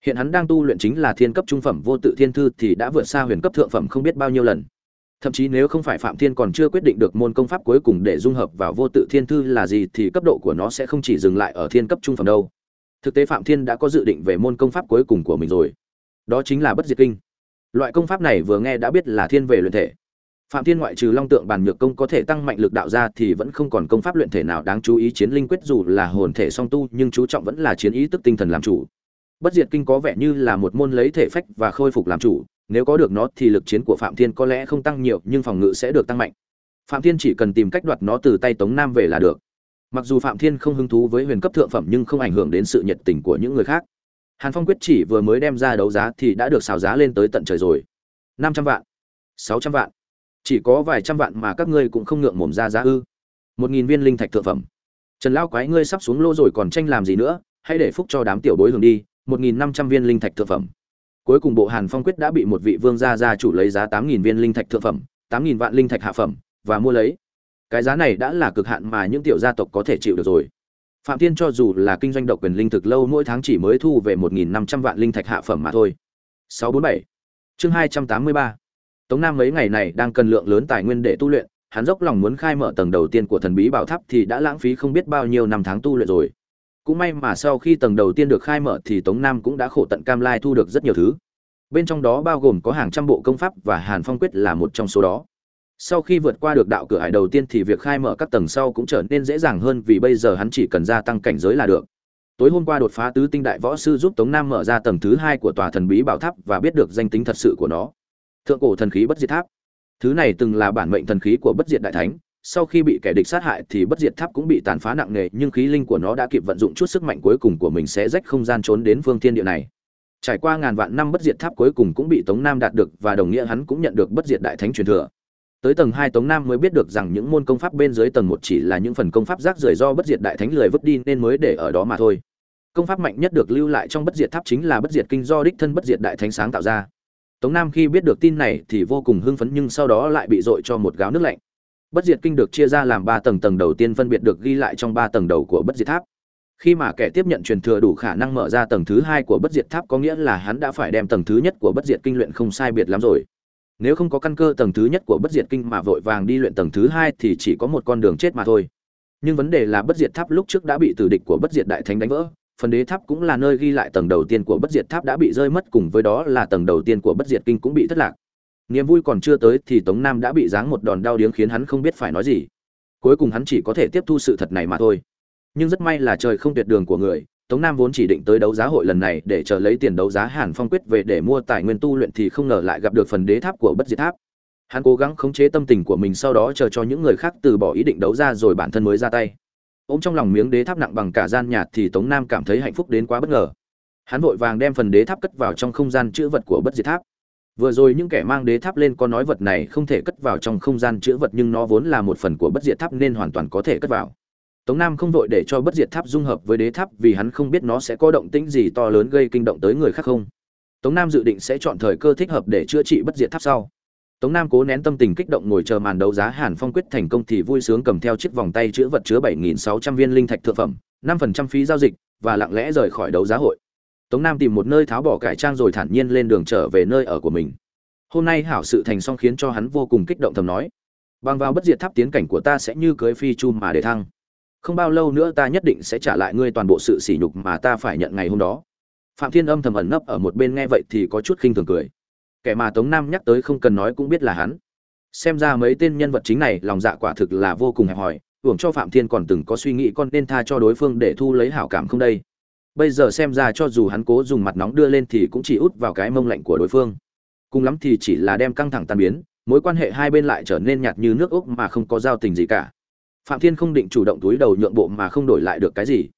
Hiện hắn đang tu luyện chính là thiên cấp trung phẩm vô tự thiên thư thì đã vượt xa huyền cấp thượng phẩm không biết bao nhiêu lần. Thậm chí nếu không phải phạm thiên còn chưa quyết định được môn công pháp cuối cùng để dung hợp vào vô tự thiên thư là gì thì cấp độ của nó sẽ không chỉ dừng lại ở thiên cấp trung phẩm đâu. Thực tế phạm thiên đã có dự định về môn công pháp cuối cùng của mình rồi. Đó chính là bất diệt kinh loại công pháp này vừa nghe đã biết là thiên về luyện thể. Phạm thiên ngoại trừ long tượng Bàn nhược công có thể tăng mạnh lực đạo ra thì vẫn không còn công pháp luyện thể nào đáng chú ý chiến linh quyết dù là hồn thể song tu, nhưng chú trọng vẫn là chiến ý tức tinh thần làm chủ. Bất diệt kinh có vẻ như là một môn lấy thể phách và khôi phục làm chủ, nếu có được nó thì lực chiến của phạm thiên có lẽ không tăng nhiều, nhưng phòng ngự sẽ được tăng mạnh. Phạm thiên chỉ cần tìm cách đoạt nó từ tay tống nam về là được. Mặc dù phạm thiên không hứng thú với huyền cấp thượng phẩm nhưng không ảnh hưởng đến sự nhiệt tình của những người khác hàn phong quyết chỉ vừa mới đem ra đấu giá thì đã được xào giá lên tới tận trời rồi. Năm trăm vạn. Sáu trăm vạn. Chỉ có vài trăm vạn mà các ngươi cũng không ngượng mồm ra giá ư. Một nghìn viên linh thạch thượng phẩm. Trần lao quái ngươi sắp xuống lô rồi còn tranh làm gì nữa, hãy để phúc cho đám tiểu bối hưởng đi, một nghìn năm trăm viên linh thạch thượng phẩm. Cuối cùng bộ hàn phong quyết đã bị một vị vương gia gia chủ lấy giá tám nghìn viên linh thạch thượng phẩm, tám nghìn vạn linh thạch hạ phẩm, và mua lấy. Cái giá này đã là cực hạn mà những tiểu gia tộc có thể chịu được rồi phạm thiên cho dù là kinh doanh độc quyền linh thực lâu mỗi tháng chỉ mới thu về một nghìn năm trăm vạn linh thạch hạ phẩm mà thôi. sáu bốn bảy. Chương hai trăm tám mươi ba. Tống nam mấy ngày này đang cần lượng lớn tài nguyên để tu luyện, hắn dốc lòng muốn khai mở tầng đầu tiên của thần bí bảo tháp thì đã lãng phí không biết bao nhiêu năm tháng tu luyện rồi. Cũng may mà sau khi tầng đầu tiên được khai mở thì tống nam cũng đã khổ tận cam lai thu được rất nhiều thứ. Bên trong đó bao gồm có hàng trăm bộ công pháp và hàn phong quyết là một trong số đó sau khi vượt qua được đạo cửa hải đầu tiên thì việc khai mở các tầng sau cũng trở nên dễ dàng hơn vì bây giờ hắn chỉ cần gia tăng cảnh giới là được. Tối hôm qua đột phá tứ tinh đại võ sư giúp tống nam mở ra tầng thứ hai của tòa thần bí bảo tháp và biết được danh tính thật sự của nó. Thượng cổ thần khí bất diệt tháp. Thứ này từng là bản mệnh thần khí của bất diệt đại thánh. Sau khi bị kẻ địch sát hại thì bất diệt tháp cũng bị tàn phá nặng nề, nhưng khí linh của nó đã kịp vận dụng chút sức mạnh cuối cùng của mình sẽ rách không gian trốn đến phương thiên địa này. Trải qua ngàn vạn năm bất diệt tháp cuối cùng cũng bị tống nam đạt được và đồng nghĩa hắn cũng nhận được bất diệt đại thánh truyền thừa tới tầng hai tống nam mới biết được rằng những môn công pháp bên dưới tầng một chỉ là những phần công pháp rác rưởi do bất diệt đại thánh lười vứt đi nên mới để ở đó mà thôi. Công pháp mạnh nhất được lưu lại trong bất diệt tháp chính là bất diệt kinh do đích thân bất diệt đại thánh sáng tạo ra. Tống nam khi biết được tin này thì vô cùng hưng phấn nhưng sau đó lại bị dội cho một gáo nước lạnh. Bất diệt kinh được chia ra làm ba tầng tầng đầu tiên phân biệt được ghi lại trong ba tầng đầu của bất diệt tháp. Khi mà kẻ tiếp nhận truyền thừa đủ khả năng mở ra tầng thứ hai của bất diệt tháp có nghĩa là hắn đã phải đem tầng thứ nhất của bất diệt kinh luyện không sai biệt lắm rồi nếu không có căn cơ tầng thứ nhất của bất diệt kinh mà vội vàng đi luyện tầng thứ hai thì chỉ có một con đường chết mà thôi. Nhưng vấn đề là bất diệt tháp lúc trước đã bị tử địch của bất diệt đại thánh đánh vỡ. Phần đế tháp cũng là nơi ghi lại tầng đầu tiên của bất diệt tháp đã bị rơi mất cùng với đó là tầng đầu tiên của bất diệt kinh cũng bị thất lạc. Niềm vui còn chưa tới thì tống nam đã bị giáng một đòn đau điếng khiến hắn không biết phải nói gì. Cuối cùng hắn chỉ có thể tiếp thu sự thật này mà thôi. Nhưng rất may là trời không tuyệt đường của người tống nam vốn chỉ định tới đấu giá hội lần này để chờ lấy tiền đấu giá hàn phong quyết về để mua tài nguyên tu luyện thì không ngờ lại gặp được phần đế tháp của bất diệt tháp. Hắn cố gắng khống chế tâm tình của mình sau đó chờ cho những người khác từ bỏ ý định đấu ra rồi bản thân mới ra tay. Ôm trong lòng miếng đế tháp nặng bằng cả gian nhà thì tống nam cảm thấy hạnh phúc đến quá bất ngờ. Hắn vội vàng đem phần đế tháp cất vào trong không gian chữ vật của bất diệt tháp. Vừa rồi những kẻ mang đế tháp lên có nói vật này không thể cất vào trong không gian chữ vật nhưng nó vốn là một phần của bất diệt tháp nên hoàn toàn có thể cất vào tống nam không vội để cho bất diệt tháp dung hợp với đế tháp vì hắn không biết nó sẽ có động tĩnh gì to lớn gây kinh động tới người khác không tống nam dự định sẽ chọn thời cơ thích hợp để chữa trị bất diệt tháp sau tống nam cố nén tâm tình kích động ngồi chờ màn đấu giá hàn phong quyết thành công thì vui sướng cầm theo chiếc vòng tay chứa vật chứa bảy nghìn sáu trăm viên linh thạch thượng phẩm 5% phí giao dịch và lặng lẽ rời khỏi đấu giá hội Tống Nam tìm một nơi tháo bỏ cải trang rồi thản nhiên lên đường trở về nơi ở của mình. Hôm nay hảo sự thành xong khiến cho hắn vô cùng kích động thầm nói: "Bằng vào bất diệt tháp tiến cảnh của ta sẽ như cưới phi chu mà để thăng. Không bao lâu nữa ta nhất định sẽ trả lại ngươi toàn bộ sự sỉ nhục mà ta phải nhận ngày hôm đó." Phạm Thiên Âm thầm ẩn nấp ở một bên nghe vậy thì có chút khinh thường cười. Kẻ mà Tống Nam nhắc tới không cần nói cũng biết là hắn. Xem ra mấy tên nhân vật chính này lòng dạ quả thực là vô cùng hẹp hòi, hưởng cho Phạm Thiên còn từng có suy nghĩ con nên tha cho đối phương để thu lấy hảo cảm không đây bây giờ xem ra cho dù hắn cố dùng mặt nóng đưa lên thì cũng chỉ út vào cái mông lạnh của đối phương cùng lắm thì chỉ là đem căng thẳng tan biến mối quan hệ hai bên lại trở nên nhạt như nước úc mà không có giao tình gì cả phạm thiên không định chủ động túi đầu nhượng bộ mà không đổi lại được cái gì.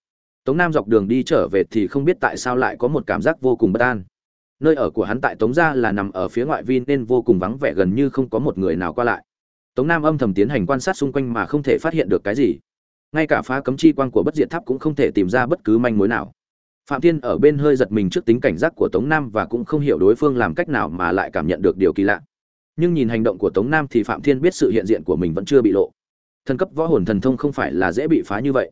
Tống nam dọc đường đi trở về thì không biết tại sao lại có một cảm giác vô cùng bất an. Nơi ở của hắn tại tống gia là nằm ở phía ngoại vi nên vô cùng vắng vẻ gần như không có một người nào qua lại. Tống nam âm thầm tiến hành quan sát xung quanh mà không thể phát hiện được cái gì. Ngay cả phá cấm chi quan của bất diệt tháp cũng không thể tìm ra bất cứ manh mối nào. Phạm thiên ở bên hơi giật mình trước tính cảnh giác của tống nam và cũng không hiểu đối phương làm cách nào mà lại cảm nhận được điều kỳ lạ. Nhưng nhìn hành động của tống nam thì phạm thiên biết sự hiện diện của mình vẫn chưa bị lộ thần cấp võ hồn thần thông không phải là dễ bị phá như vậy.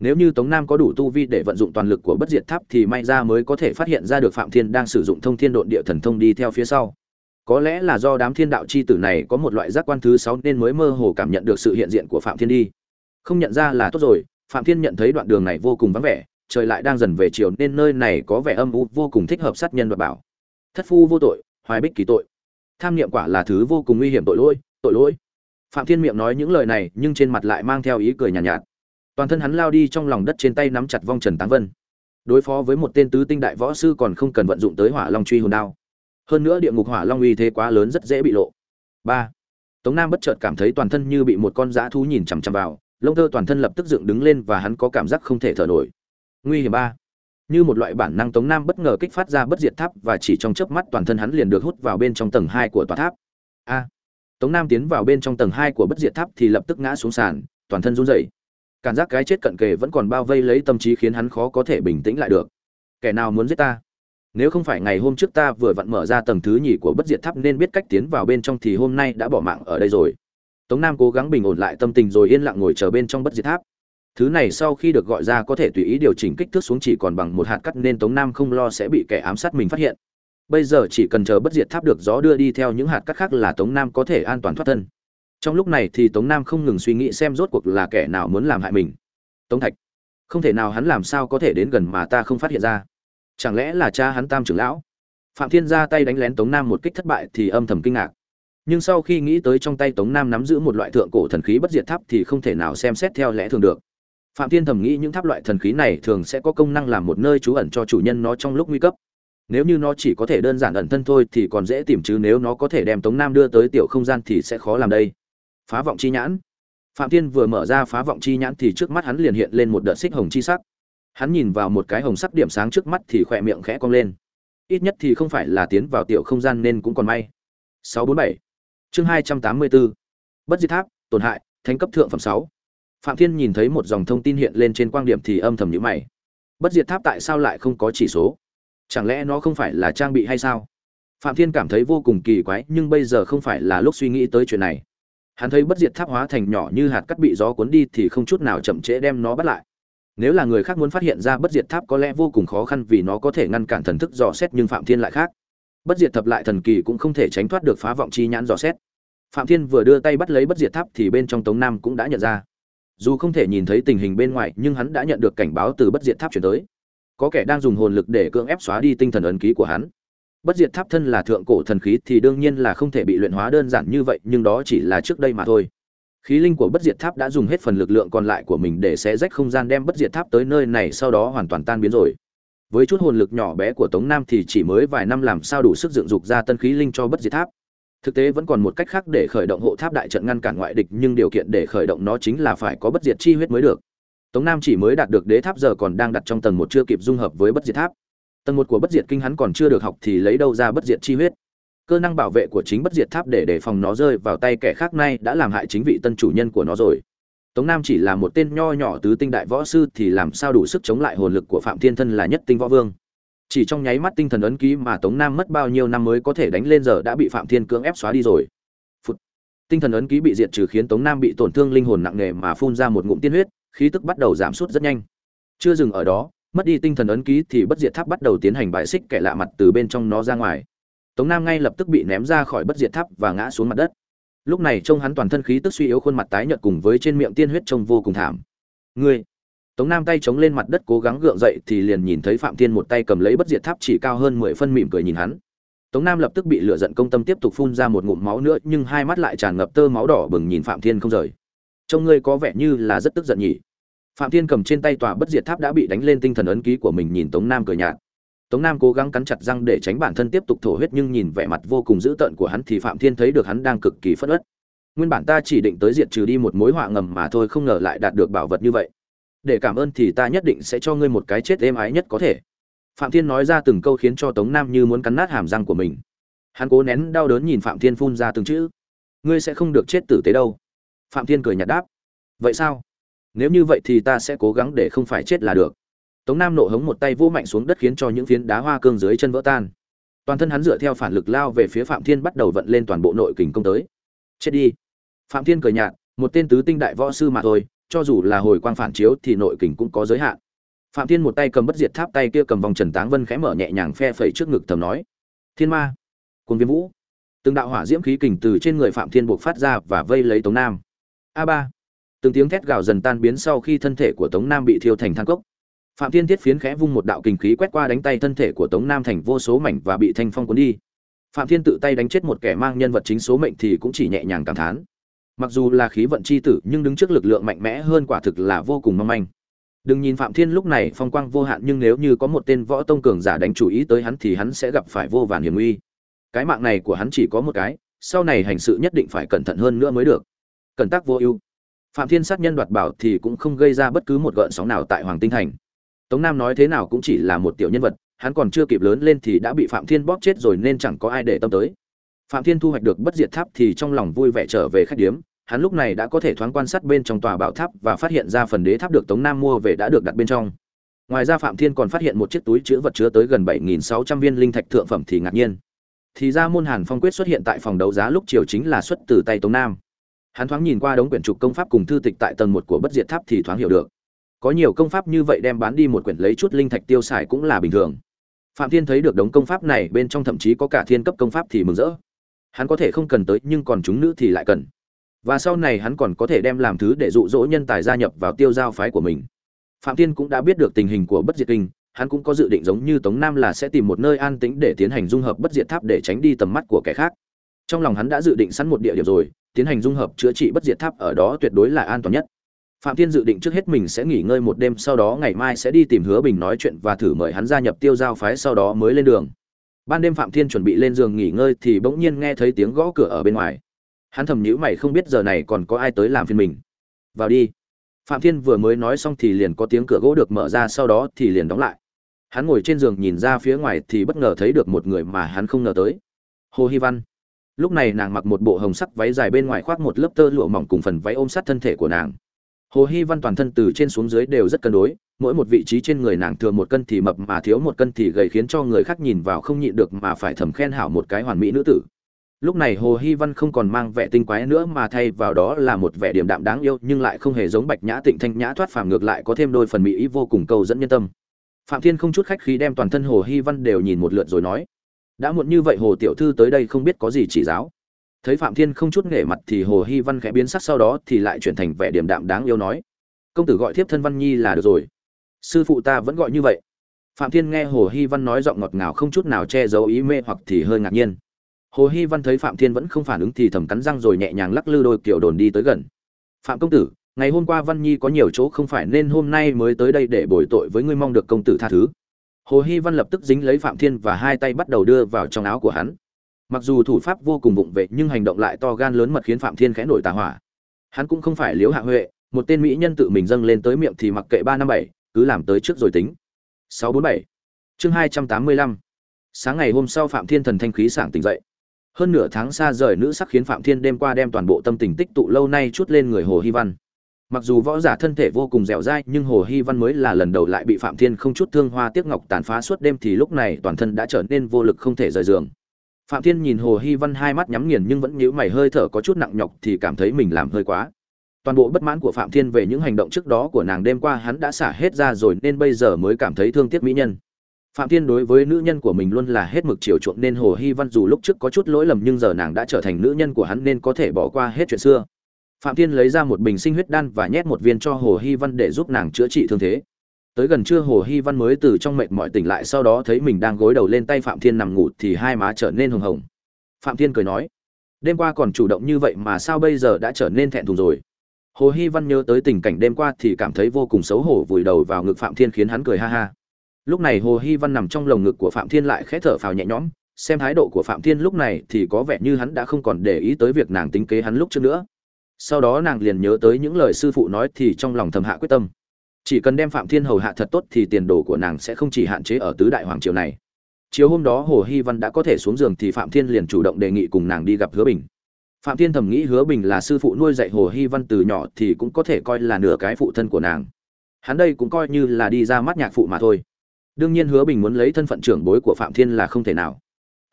Nếu như tống nam có đủ tu vi để vận dụng toàn lực của bất diệt tháp thì may ra mới có thể phát hiện ra được phạm thiên đang sử dụng thông thiên độn địa thần thông đi theo phía sau. Có lẽ là do đám thiên đạo chi tử này có một loại giác quan thứ sáu nên mới mơ hồ cảm nhận được sự hiện diện của phạm thiên đi. Không nhận ra là tốt rồi, phạm thiên nhận thấy đoạn đường này vô cùng vắng vẻ, trời lại đang dần về chiều nên nơi này có vẻ âm u vô cùng thích hợp sát nhân và bảo. Thất phu vô tội, hoài bích kỳ tội. Tham niệm quả là thứ vô cùng nguy hiểm tội lỗi tội lỗi phạm thiên miệng nói những lời này nhưng trên mặt lại mang theo ý cười nhàn nhạt, nhạt. Toàn thân hắn lao đi trong lòng đất trên tay nắm chặt vong trần táng vân. Đối phó với một tên tứ tinh đại võ sư còn không cần vận dụng tới hỏa long truy hồn đao. Hơn nữa địa ngục hỏa long uy thế quá lớn rất dễ bị lộ. Ba. Tống nam bất chợt cảm thấy toàn thân như bị một con dã thú nhìn chằm chằm vào lông tơ toàn thân lập tức dựng đứng lên và hắn có cảm giác không thể thở nổi. Nguy hiểm ba. Như một loại bản năng tống nam bất ngờ kích phát ra bất diệt tháp và chỉ trong chớp mắt toàn thân hắn liền được hút vào bên trong tầng hai của tòa tháp. A tống nam tiến vào bên trong tầng hai của bất diệt tháp thì lập tức ngã xuống sàn, toàn thân run rẩy. Cảm giác cái chết cận kề vẫn còn bao vây lấy tâm trí khiến hắn khó có thể bình tĩnh lại được. Kẻ nào muốn giết ta? Nếu không phải ngày hôm trước ta vừa vặn mở ra tầng thứ nhì của bất diệt tháp nên biết cách tiến vào bên trong thì hôm nay đã bỏ mạng ở đây rồi. Tống nam cố gắng bình ổn lại tâm tình rồi yên lặng ngồi chờ bên trong bất diệt tháp. Thứ này sau khi được gọi ra có thể tùy ý điều chỉnh kích thước xuống chỉ còn bằng một hạt cắt nên tống nam không lo sẽ bị kẻ ám sát mình phát hiện bây giờ chỉ cần chờ bất diệt tháp được gió đưa đi theo những hạt cắt khác là tống nam có thể an toàn thoát thân. Trong lúc này thì tống nam không ngừng suy nghĩ xem rốt cuộc là kẻ nào muốn làm hại mình. Tống thạch, không thể nào hắn làm sao có thể đến gần mà ta không phát hiện ra. Chẳng lẽ là cha hắn tam trưởng lão? Phạm thiên ra tay đánh lén tống nam một kích thất bại thì âm thầm kinh ngạc. Nhưng sau khi nghĩ tới trong tay tống nam nắm giữ một loại thượng cổ thần khí bất diệt tháp thì không thể nào xem xét theo lẽ thường được. Phạm thiên thầm nghĩ những tháp loại thần khí này thường sẽ có công năng làm một nơi trú ẩn cho chủ nhân nó trong lúc nguy cấp nếu như nó chỉ có thể đơn giản ẩn thân thôi thì còn dễ tìm chứ, nếu nó có thể đem tống nam đưa tới tiểu không gian thì sẽ khó làm đây. Phá vọng chi nhãn. Phạm thiên vừa mở ra phá vọng chi nhãn thì trước mắt hắn liền hiện lên một đợt xích hồng chi sắc. Hắn nhìn vào một cái hồng sắc điểm sáng trước mắt thì khỏe miệng khẽ cong lên. Ít nhất thì không phải là tiến vào tiểu không gian nên cũng còn may. 647 chương 284 bất diệt tháp, tổn hại, thánh cấp thượng phẩm 6 phạm thiên nhìn thấy một dòng thông tin hiện lên trên quang điểm thì âm thầm nhíu mày. Bất diệt tháp tại sao lại không có chỉ số? Chẳng lẽ nó không phải là trang bị hay sao? Phạm thiên cảm thấy vô cùng kỳ quái, nhưng bây giờ không phải là lúc suy nghĩ tới chuyện này. Hắn thấy bất diệt tháp hóa thành nhỏ như hạt cắt bị gió cuốn đi thì không chút nào chậm trễ đem nó bắt lại. Nếu là người khác muốn phát hiện ra bất diệt tháp có lẽ vô cùng khó khăn vì nó có thể ngăn cản thần thức dò xét, nhưng phạm thiên lại khác. Bất diệt thập lại thần kỳ cũng không thể tránh thoát được phá vọng chi nhãn dò xét. Phạm thiên vừa đưa tay bắt lấy bất diệt tháp thì bên trong tống nam cũng đã nhận ra. Dù không thể nhìn thấy tình hình bên ngoài, nhưng hắn đã nhận được cảnh báo từ bất diệt tháp chuyển tới có kẻ đang dùng hồn lực để cưỡng ép xóa đi tinh thần ấn ký của hắn. Bất diệt tháp thân là thượng cổ thần khí thì đương nhiên là không thể bị luyện hóa đơn giản như vậy, nhưng đó chỉ là trước đây mà thôi. Khí linh của bất diệt tháp đã dùng hết phần lực lượng còn lại của mình để xé rách không gian đem bất diệt tháp tới nơi này, sau đó hoàn toàn tan biến rồi. Với chút hồn lực nhỏ bé của tống nam thì chỉ mới vài năm làm sao đủ sức dựng dục ra tân khí linh cho bất diệt tháp. Thực tế vẫn còn một cách khác để khởi động hộ tháp đại trận ngăn cản ngoại địch, nhưng điều kiện để khởi động nó chính là phải có bất diệt chi huyết mới được tống nam chỉ mới đạt được đế tháp giờ còn đang đặt trong tầng một chưa kịp dung hợp với bất diệt tháp. Tầng một của bất diệt kinh hắn còn chưa được học thì lấy đâu ra bất diệt chi huyết. Cơ năng bảo vệ của chính bất diệt tháp để đề phòng nó rơi vào tay kẻ khác nay đã làm hại chính vị tân chủ nhân của nó rồi. Tống nam chỉ là một tên nho nhỏ tứ tinh đại võ sư thì làm sao đủ sức chống lại hồn lực của phạm thiên thân là nhất tinh võ vương. Chỉ trong nháy mắt tinh thần ấn ký mà tống nam mất bao nhiêu năm mới có thể đánh lên giờ đã bị phạm thiên cưỡng ép xóa đi rồi. Phụt. tinh thần ấn ký bị diệt trừ khiến tống nam bị tổn thương linh hồn nặng nề mà phun ra một ngụm tiên huyết khí tức bắt đầu giảm sút rất nhanh. Chưa dừng ở đó, mất đi tinh thần ấn ký thì bất diệt tháp bắt đầu tiến hành bại xích kẻ lạ mặt từ bên trong nó ra ngoài. Tống nam ngay lập tức bị ném ra khỏi bất diệt tháp và ngã xuống mặt đất. Lúc này trông hắn toàn thân khí tức suy yếu khuôn mặt tái nhợt cùng với trên miệng tiên huyết trông vô cùng thảm. Ngươi! Tống nam tay chống lên mặt đất cố gắng gượng dậy thì liền nhìn thấy phạm thiên một tay cầm lấy bất diệt tháp chỉ cao hơn mười phân mỉm cười nhìn hắn. Tống nam lập tức bị lửa giận công tâm tiếp tục phun ra một ngụm máu nữa nhưng hai mắt lại tràn ngập tơ máu đỏ bừng nhìn phạm thiên không rời trông ngươi có vẻ như là rất tức giận nhỉ? Phạm thiên cầm trên tay tòa bất diệt tháp đã bị đánh lên tinh thần ấn ký của mình nhìn tống nam cười nhạt. Tống nam cố gắng cắn chặt răng để tránh bản thân tiếp tục thổ huyết nhưng nhìn vẻ mặt vô cùng dữ tợn của hắn thì phạm thiên thấy được hắn đang cực kỳ phất ớt nguyên bản ta chỉ định tới diệt trừ đi một mối họa ngầm mà thôi, không ngờ lại đạt được bảo vật như vậy. Để cảm ơn thì ta nhất định sẽ cho ngươi một cái chết êm ái nhất có thể. Phạm thiên nói ra từng câu khiến cho tống nam như muốn cắn nát hàm răng của mình. Hắn cố nén đau đớn nhìn phạm thiên phun ra từng chữ. Ngươi sẽ không được chết tử tế đâu phạm thiên cười nhạt đáp. Vậy sao? Nếu như vậy thì ta sẽ cố gắng để không phải chết là được. Tống nam nộ hống một tay vỗ mạnh xuống đất khiến cho những phiến đá hoa cương dưới chân vỡ tan. Toàn thân hắn dựa theo phản lực lao về phía phạm thiên bắt đầu vận lên toàn bộ nội kình công tới. Chết đi. Phạm thiên cười nhạt, một tên tứ tinh đại võ sư mà thôi, cho dù là hồi quang phản chiếu thì nội kình cũng có giới hạn. Phạm thiên một tay cầm bất diệt tháp, tay kia cầm vòng trần táng vân khẽ mở nhẹ nhàng phe phẩy trước ngực thầm nói. Thiên ma. Quân viêm vũ. Từng đạo hỏa diễm khí kình từ trên người phạm thiên buộc phát ra và vây lấy tống nam a ba. Từng tiếng thét gào dần tan biến sau khi thân thể của tống nam bị thiêu thành than cốc. Phạm thiên thiết phiến khẽ vung một đạo kình khí quét qua đánh tay thân thể của tống nam thành vô số mảnh và bị thanh phong cuốn đi. Phạm thiên tự tay đánh chết một kẻ mang nhân vật chính số mệnh thì cũng chỉ nhẹ nhàng cảm thán. Mặc dù là khí vận chi tử, nhưng đứng trước lực lượng mạnh mẽ hơn quả thực là vô cùng mong manh. Đừng nhìn phạm thiên lúc này phong quang vô hạn, nhưng nếu như có một tên võ tông cường giả đánh chủ ý tới hắn thì hắn sẽ gặp phải vô vàn hiểm nguy. Cái mạng này của hắn chỉ có một cái, sau này hành sự nhất định phải cẩn thận hơn nữa mới được cẩn tắc vô ưu. Phạm thiên sát nhân đoạt bảo thì cũng không gây ra bất cứ một gợn sóng nào tại hoàng tinh thành. Tống nam nói thế nào cũng chỉ là một tiểu nhân vật, hắn còn chưa kịp lớn lên thì đã bị phạm thiên bóp chết rồi nên chẳng có ai để tâm tới. Phạm thiên thu hoạch được bất diệt tháp thì trong lòng vui vẻ trở về khách điếm, hắn lúc này đã có thể thoáng quan sát bên trong tòa bảo tháp và phát hiện ra phần đế tháp được tống nam mua về đã được đặt bên trong. Ngoài ra phạm thiên còn phát hiện một chiếc túi chứa vật chứa tới gần 7.600 viên linh thạch thượng phẩm thì ngạc nhiên. Thì ra môn hàn phong quyết xuất hiện tại phòng đấu giá lúc chiều chính là xuất từ tay tống nam hắn thoáng nhìn qua đống quyển trục công pháp cùng thư tịch tại tầng một của bất diệt tháp thì thoáng hiểu được. Có nhiều công pháp như vậy đem bán đi một quyển lấy chút linh thạch tiêu xài cũng là bình thường. Phạm thiên thấy được đống công pháp này, bên trong thậm chí có cả thiên cấp công pháp thì mừng rỡ. Hắn có thể không cần tới, nhưng còn chúng nữ thì lại cần. Và sau này hắn còn có thể đem làm thứ để dụ dỗ nhân tài gia nhập vào tiêu giao phái của mình. Phạm thiên cũng đã biết được tình hình của bất diệt kinh. Hắn cũng có dự định giống như tống nam là sẽ tìm một nơi an tĩnh để tiến hành dung hợp bất diệt tháp để tránh đi tầm mắt của kẻ khác. Trong lòng hắn đã dự định sẵn một địa điểm rồi tiến hành dung hợp chữa trị bất diệt tháp ở đó tuyệt đối là an toàn nhất. Phạm thiên dự định trước hết mình sẽ nghỉ ngơi một đêm, sau đó ngày mai sẽ đi tìm hứa bình nói chuyện và thử mời hắn gia nhập tiêu giao phái, sau đó mới lên đường. Ban đêm phạm thiên chuẩn bị lên giường nghỉ ngơi thì bỗng nhiên nghe thấy tiếng gõ cửa ở bên ngoài. Hắn thầm nhíu mày không biết giờ này còn có ai tới làm phiền mình. Vào đi. Phạm thiên vừa mới nói xong thì liền có tiếng cửa gỗ được mở ra, sau đó thì liền đóng lại. Hắn ngồi trên giường nhìn ra phía ngoài thì bất ngờ thấy được một người mà hắn không ngờ tới. Hồ hi văn lúc này nàng mặc một bộ hồng sắc váy dài bên ngoài khoác một lớp tơ lụa mỏng cùng phần váy ôm sát thân thể của nàng. Hồ hy văn toàn thân từ trên xuống dưới đều rất cân đối, mỗi một vị trí trên người nàng thừa một cân thì mập mà thiếu một cân thì gầy khiến cho người khác nhìn vào không nhịn được mà phải thầm khen hảo một cái hoàn mỹ nữ tử. Lúc này hồ hy văn không còn mang vẻ tinh quái nữa mà thay vào đó là một vẻ điềm đạm đáng yêu nhưng lại không hề giống bạch nhã tịnh thanh nhã thoát phàm ngược lại có thêm đôi phần mỹ ý vô cùng câu dẫn nhân tâm. Phạm thiên không chút khách khí đem toàn thân hồ hy văn đều nhìn một lượt rồi nói đã muộn như vậy hồ tiểu thư tới đây không biết có gì chỉ giáo. Thấy phạm thiên không chút nghề mặt thì hồ hy văn khẽ biến sắc sau đó thì lại chuyển thành vẻ điềm đạm đáng yêu nói. Công tử gọi thiếp thân văn nhi là được rồi. Sư phụ ta vẫn gọi như vậy. Phạm thiên nghe hồ hy văn nói giọng ngọt ngào không chút nào che giấu ý mê hoặc thì hơi ngạc nhiên. Hồ hy văn thấy phạm thiên vẫn không phản ứng thì thầm cắn răng rồi nhẹ nhàng lắc lư đôi kiểu đồn đi tới gần. Phạm công tử, ngày hôm qua văn nhi có nhiều chỗ không phải nên hôm nay mới tới đây để bồi tội với ngươi mong được công tử tha thứ hồ hy văn lập tức dính lấy phạm thiên và hai tay bắt đầu đưa vào trong áo của hắn. Mặc dù thủ pháp vô cùng vụng vệ nhưng hành động lại to gan lớn mật khiến phạm thiên khẽ nổi tà hỏa. Hắn cũng không phải liếu hạ huệ, một tên mỹ nhân tự mình dâng lên tới miệng thì mặc kệ ba năm bảy, cứ làm tới trước rồi tính. Sáu bốn bảy. Chương hai trăm tám mươi lăm. Sáng ngày hôm sau phạm thiên thần thanh khí sảng tỉnh dậy. Hơn nửa tháng xa rời, nữ sắc khiến phạm thiên đêm qua đem toàn bộ tâm tình tích tụ lâu nay chút lên người hồ hy văn mặc dù võ giả thân thể vô cùng dẻo dai, nhưng hồ hy văn mới là lần đầu lại bị phạm thiên không chút thương hoa tiếc ngọc tàn phá suốt đêm thì lúc này toàn thân đã trở nên vô lực không thể rời giường. Phạm thiên nhìn hồ hy văn hai mắt nhắm nghiền nhưng vẫn nhíu mày hơi thở có chút nặng nhọc thì cảm thấy mình làm hơi quá. Toàn bộ bất mãn của phạm thiên về những hành động trước đó của nàng đêm qua hắn đã xả hết ra rồi nên bây giờ mới cảm thấy thương tiếc mỹ nhân. Phạm thiên đối với nữ nhân của mình luôn là hết mực chiều chuộng nên hồ hy văn dù lúc trước có chút lỗi lầm nhưng giờ nàng đã trở thành nữ nhân của hắn nên có thể bỏ qua hết chuyện xưa phạm thiên lấy ra một bình sinh huyết đan và nhét một viên cho hồ hy văn để giúp nàng chữa trị thương thế. Tới gần trưa hồ hy văn mới từ trong mệt mỏi tỉnh lại, sau đó thấy mình đang gối đầu lên tay phạm thiên nằm ngủ thì hai má trở nên hồng hồng. Phạm thiên cười nói, đêm qua còn chủ động như vậy mà sao bây giờ đã trở nên thẹn thùng rồi? Hồ hy văn nhớ tới tình cảnh đêm qua thì cảm thấy vô cùng xấu hổ, vùi đầu vào ngực phạm thiên khiến hắn cười ha ha. Lúc này hồ hy văn nằm trong lồng ngực của phạm thiên lại khẽ thở phào nhẹ nhõm, xem thái độ của phạm thiên lúc này thì có vẻ như hắn đã không còn để ý tới việc nàng tính kế hắn lúc trước nữa sau đó nàng liền nhớ tới những lời sư phụ nói thì trong lòng thầm hạ quyết tâm. Chỉ cần đem phạm thiên hầu hạ thật tốt thì tiền đồ của nàng sẽ không chỉ hạn chế ở tứ đại hoàng triều này. Chiều hôm đó hồ hy văn đã có thể xuống giường thì phạm thiên liền chủ động đề nghị cùng nàng đi gặp hứa bình. Phạm thiên thầm nghĩ hứa bình là sư phụ nuôi dạy hồ hy văn từ nhỏ thì cũng có thể coi là nửa cái phụ thân của nàng. Hắn đây cũng coi như là đi ra mắt nhạc phụ mà thôi. Đương nhiên hứa bình muốn lấy thân phận trưởng bối của phạm thiên là không thể nào.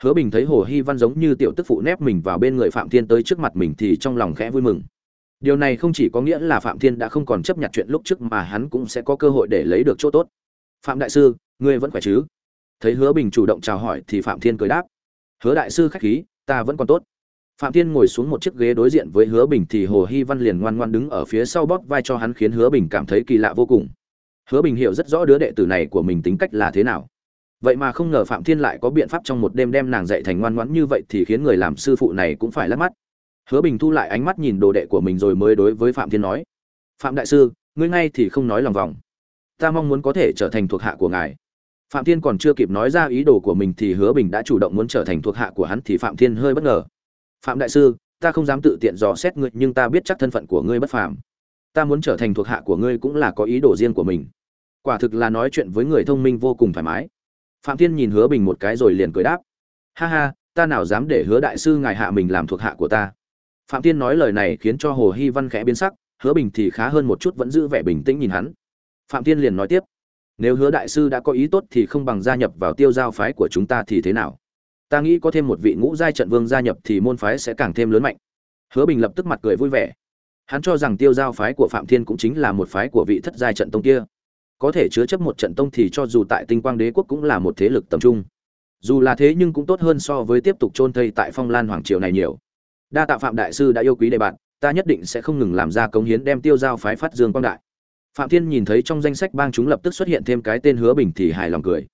Hứa bình thấy hồ hy văn giống như tiểu tức phụ nép mình vào bên người phạm thiên tới trước mặt mình thì trong lòng khẽ vui mừng điều này không chỉ có nghĩa là phạm thiên đã không còn chấp nhận chuyện lúc trước mà hắn cũng sẽ có cơ hội để lấy được chỗ tốt. Phạm đại sư, ngươi vẫn khỏe chứ? Thấy hứa bình chủ động chào hỏi thì phạm thiên cười đáp. Hứa đại sư khách khí, ta vẫn còn tốt. Phạm thiên ngồi xuống một chiếc ghế đối diện với hứa bình thì hồ hy văn liền ngoan ngoan đứng ở phía sau bóp vai cho hắn khiến hứa bình cảm thấy kỳ lạ vô cùng. Hứa bình hiểu rất rõ đứa đệ tử này của mình tính cách là thế nào. Vậy mà không ngờ phạm thiên lại có biện pháp trong một đêm đem nàng dạy thành ngoan ngoãn như vậy thì khiến người làm sư phụ này cũng phải lắc mắt hứa bình thu lại ánh mắt nhìn đồ đệ của mình rồi mới đối với phạm thiên nói, phạm đại sư, ngươi ngay thì không nói lòng vòng. Ta mong muốn có thể trở thành thuộc hạ của ngài. Phạm thiên còn chưa kịp nói ra ý đồ của mình thì hứa bình đã chủ động muốn trở thành thuộc hạ của hắn thì phạm thiên hơi bất ngờ. Phạm đại sư, ta không dám tự tiện dò xét ngươi, nhưng ta biết chắc thân phận của ngươi bất phàm. Ta muốn trở thành thuộc hạ của ngươi cũng là có ý đồ riêng của mình. Quả thực là nói chuyện với người thông minh vô cùng thoải mái. Phạm thiên nhìn hứa bình một cái rồi liền cười đáp, ha ha, ta nào dám để hứa đại sư ngài hạ mình làm thuộc hạ của ta phạm thiên nói lời này khiến cho hồ hy văn khẽ biến sắc, hứa bình thì khá hơn một chút vẫn giữ vẻ bình tĩnh nhìn hắn. Phạm thiên liền nói tiếp, nếu hứa đại sư đã có ý tốt thì không bằng gia nhập vào tiêu giao phái của chúng ta thì thế nào? Ta nghĩ có thêm một vị ngũ giai trận vương gia nhập thì môn phái sẽ càng thêm lớn mạnh. Hứa bình lập tức mặt cười vui vẻ. Hắn cho rằng tiêu giao phái của phạm thiên cũng chính là một phái của vị thất giai trận tông kia. Có thể chứa chấp một trận tông thì cho dù tại tinh quang đế quốc cũng là một thế lực tầm trung. Dù là thế nhưng cũng tốt hơn so với tiếp tục chôn thây tại phong lan hoàng triều này nhiều đa tạ phạm đại sư đã yêu quý đề bạn ta nhất định sẽ không ngừng làm ra cống hiến đem tiêu giao phái phát dương quang đại. Phạm thiên nhìn thấy trong danh sách bang chúng lập tức xuất hiện thêm cái tên hứa bình thì hài lòng cười.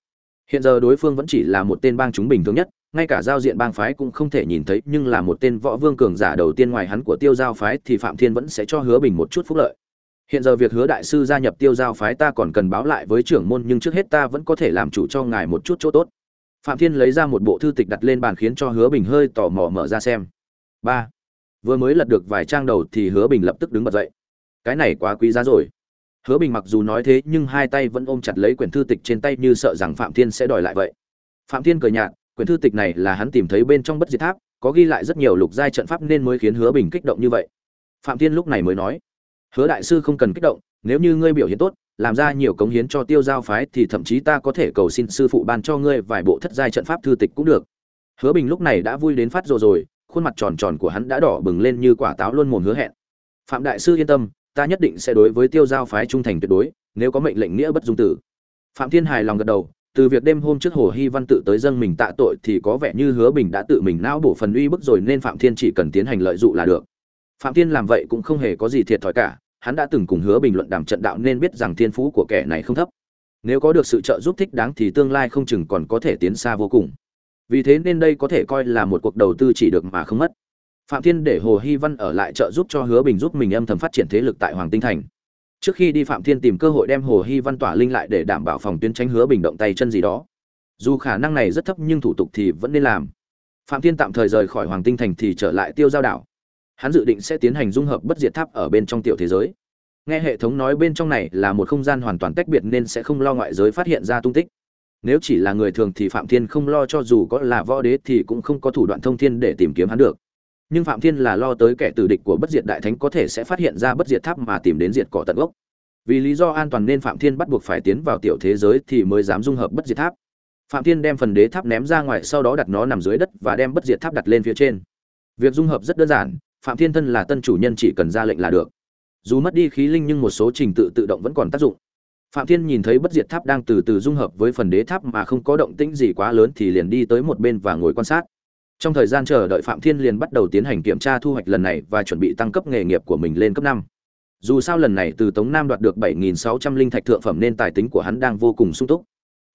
Hiện giờ đối phương vẫn chỉ là một tên bang chúng bình thường nhất, ngay cả giao diện bang phái cũng không thể nhìn thấy, nhưng là một tên võ vương cường giả đầu tiên ngoài hắn của tiêu giao phái thì phạm thiên vẫn sẽ cho hứa bình một chút phúc lợi. Hiện giờ việc hứa đại sư gia nhập tiêu giao phái ta còn cần báo lại với trưởng môn, nhưng trước hết ta vẫn có thể làm chủ cho ngài một chút chỗ tốt. Phạm thiên lấy ra một bộ thư tịch đặt lên bàn khiến cho hứa bình hơi tò mò mở ra xem ba. Vừa mới lật được vài trang đầu thì hứa bình lập tức đứng bật dậy. Cái này quá quý giá rồi. Hứa bình mặc dù nói thế nhưng hai tay vẫn ôm chặt lấy quyển thư tịch trên tay như sợ rằng phạm thiên sẽ đòi lại vậy. Phạm thiên cười nhạt, quyển thư tịch này là hắn tìm thấy bên trong bất diệt tháp, có ghi lại rất nhiều lục giai trận pháp nên mới khiến hứa bình kích động như vậy. Phạm thiên lúc này mới nói, hứa đại sư không cần kích động, nếu như ngươi biểu hiện tốt, làm ra nhiều cống hiến cho tiêu giao phái thì thậm chí ta có thể cầu xin sư phụ ban cho ngươi vài bộ thất giai trận pháp thư tịch cũng được. Hứa bình lúc này đã vui đến phát rồi rồi khuôn mặt tròn tròn của hắn đã đỏ bừng lên như quả táo luôn mồm hứa hẹn. Phạm đại sư yên tâm, ta nhất định sẽ đối với tiêu giao phái trung thành tuyệt đối, nếu có mệnh lệnh nghĩa bất dung tử. Phạm thiên hài lòng gật đầu, từ việc đêm hôm trước hồ hy văn tự tới dâng mình tạ tội thì có vẻ như hứa bình đã tự mình não bổ phần uy bức rồi nên phạm thiên chỉ cần tiến hành lợi dụng là được. Phạm thiên làm vậy cũng không hề có gì thiệt thòi cả, hắn đã từng cùng hứa bình luận đàm trận đạo nên biết rằng thiên phú của kẻ này không thấp. Nếu có được sự trợ giúp thích đáng thì tương lai không chừng còn có thể tiến xa vô cùng vì thế nên đây có thể coi là một cuộc đầu tư chỉ được mà không mất. Phạm thiên để hồ hy văn ở lại trợ giúp cho hứa bình giúp mình âm thầm phát triển thế lực tại hoàng tinh thành. Trước khi đi phạm thiên tìm cơ hội đem hồ hy văn tỏa linh lại để đảm bảo phòng tuyến tránh hứa bình động tay chân gì đó. Dù khả năng này rất thấp nhưng thủ tục thì vẫn nên làm. Phạm thiên tạm thời rời khỏi hoàng tinh thành thì trở lại tiêu giao đảo. Hắn dự định sẽ tiến hành dung hợp bất diệt tháp ở bên trong tiểu thế giới. Nghe hệ thống nói bên trong này là một không gian hoàn toàn tách biệt nên sẽ không lo ngoại giới phát hiện ra tung tích nếu chỉ là người thường thì phạm thiên không lo cho dù có là võ đế thì cũng không có thủ đoạn thông thiên để tìm kiếm hắn được. Nhưng phạm thiên là lo tới kẻ tử địch của bất diệt đại thánh có thể sẽ phát hiện ra bất diệt tháp mà tìm đến diệt cỏ tận gốc. Vì lý do an toàn nên phạm thiên bắt buộc phải tiến vào tiểu thế giới thì mới dám dung hợp bất diệt tháp. Phạm thiên đem phần đế tháp ném ra ngoài, sau đó đặt nó nằm dưới đất và đem bất diệt tháp đặt lên phía trên. Việc dung hợp rất đơn giản, phạm thiên thân là tân chủ nhân chỉ cần ra lệnh là được. Dù mất đi khí linh nhưng một số trình tự tự động vẫn còn tác dụng phạm thiên nhìn thấy bất diệt tháp đang từ từ dung hợp với phần đế tháp mà không có động tĩnh gì quá lớn thì liền đi tới một bên và ngồi quan sát. Trong thời gian chờ đợi phạm thiên liền bắt đầu tiến hành kiểm tra thu hoạch lần này và chuẩn bị tăng cấp nghề nghiệp của mình lên cấp năm. Dù sao lần này từ tống nam đoạt được 7.600 linh thạch thượng phẩm nên tài tính của hắn đang vô cùng sung túc.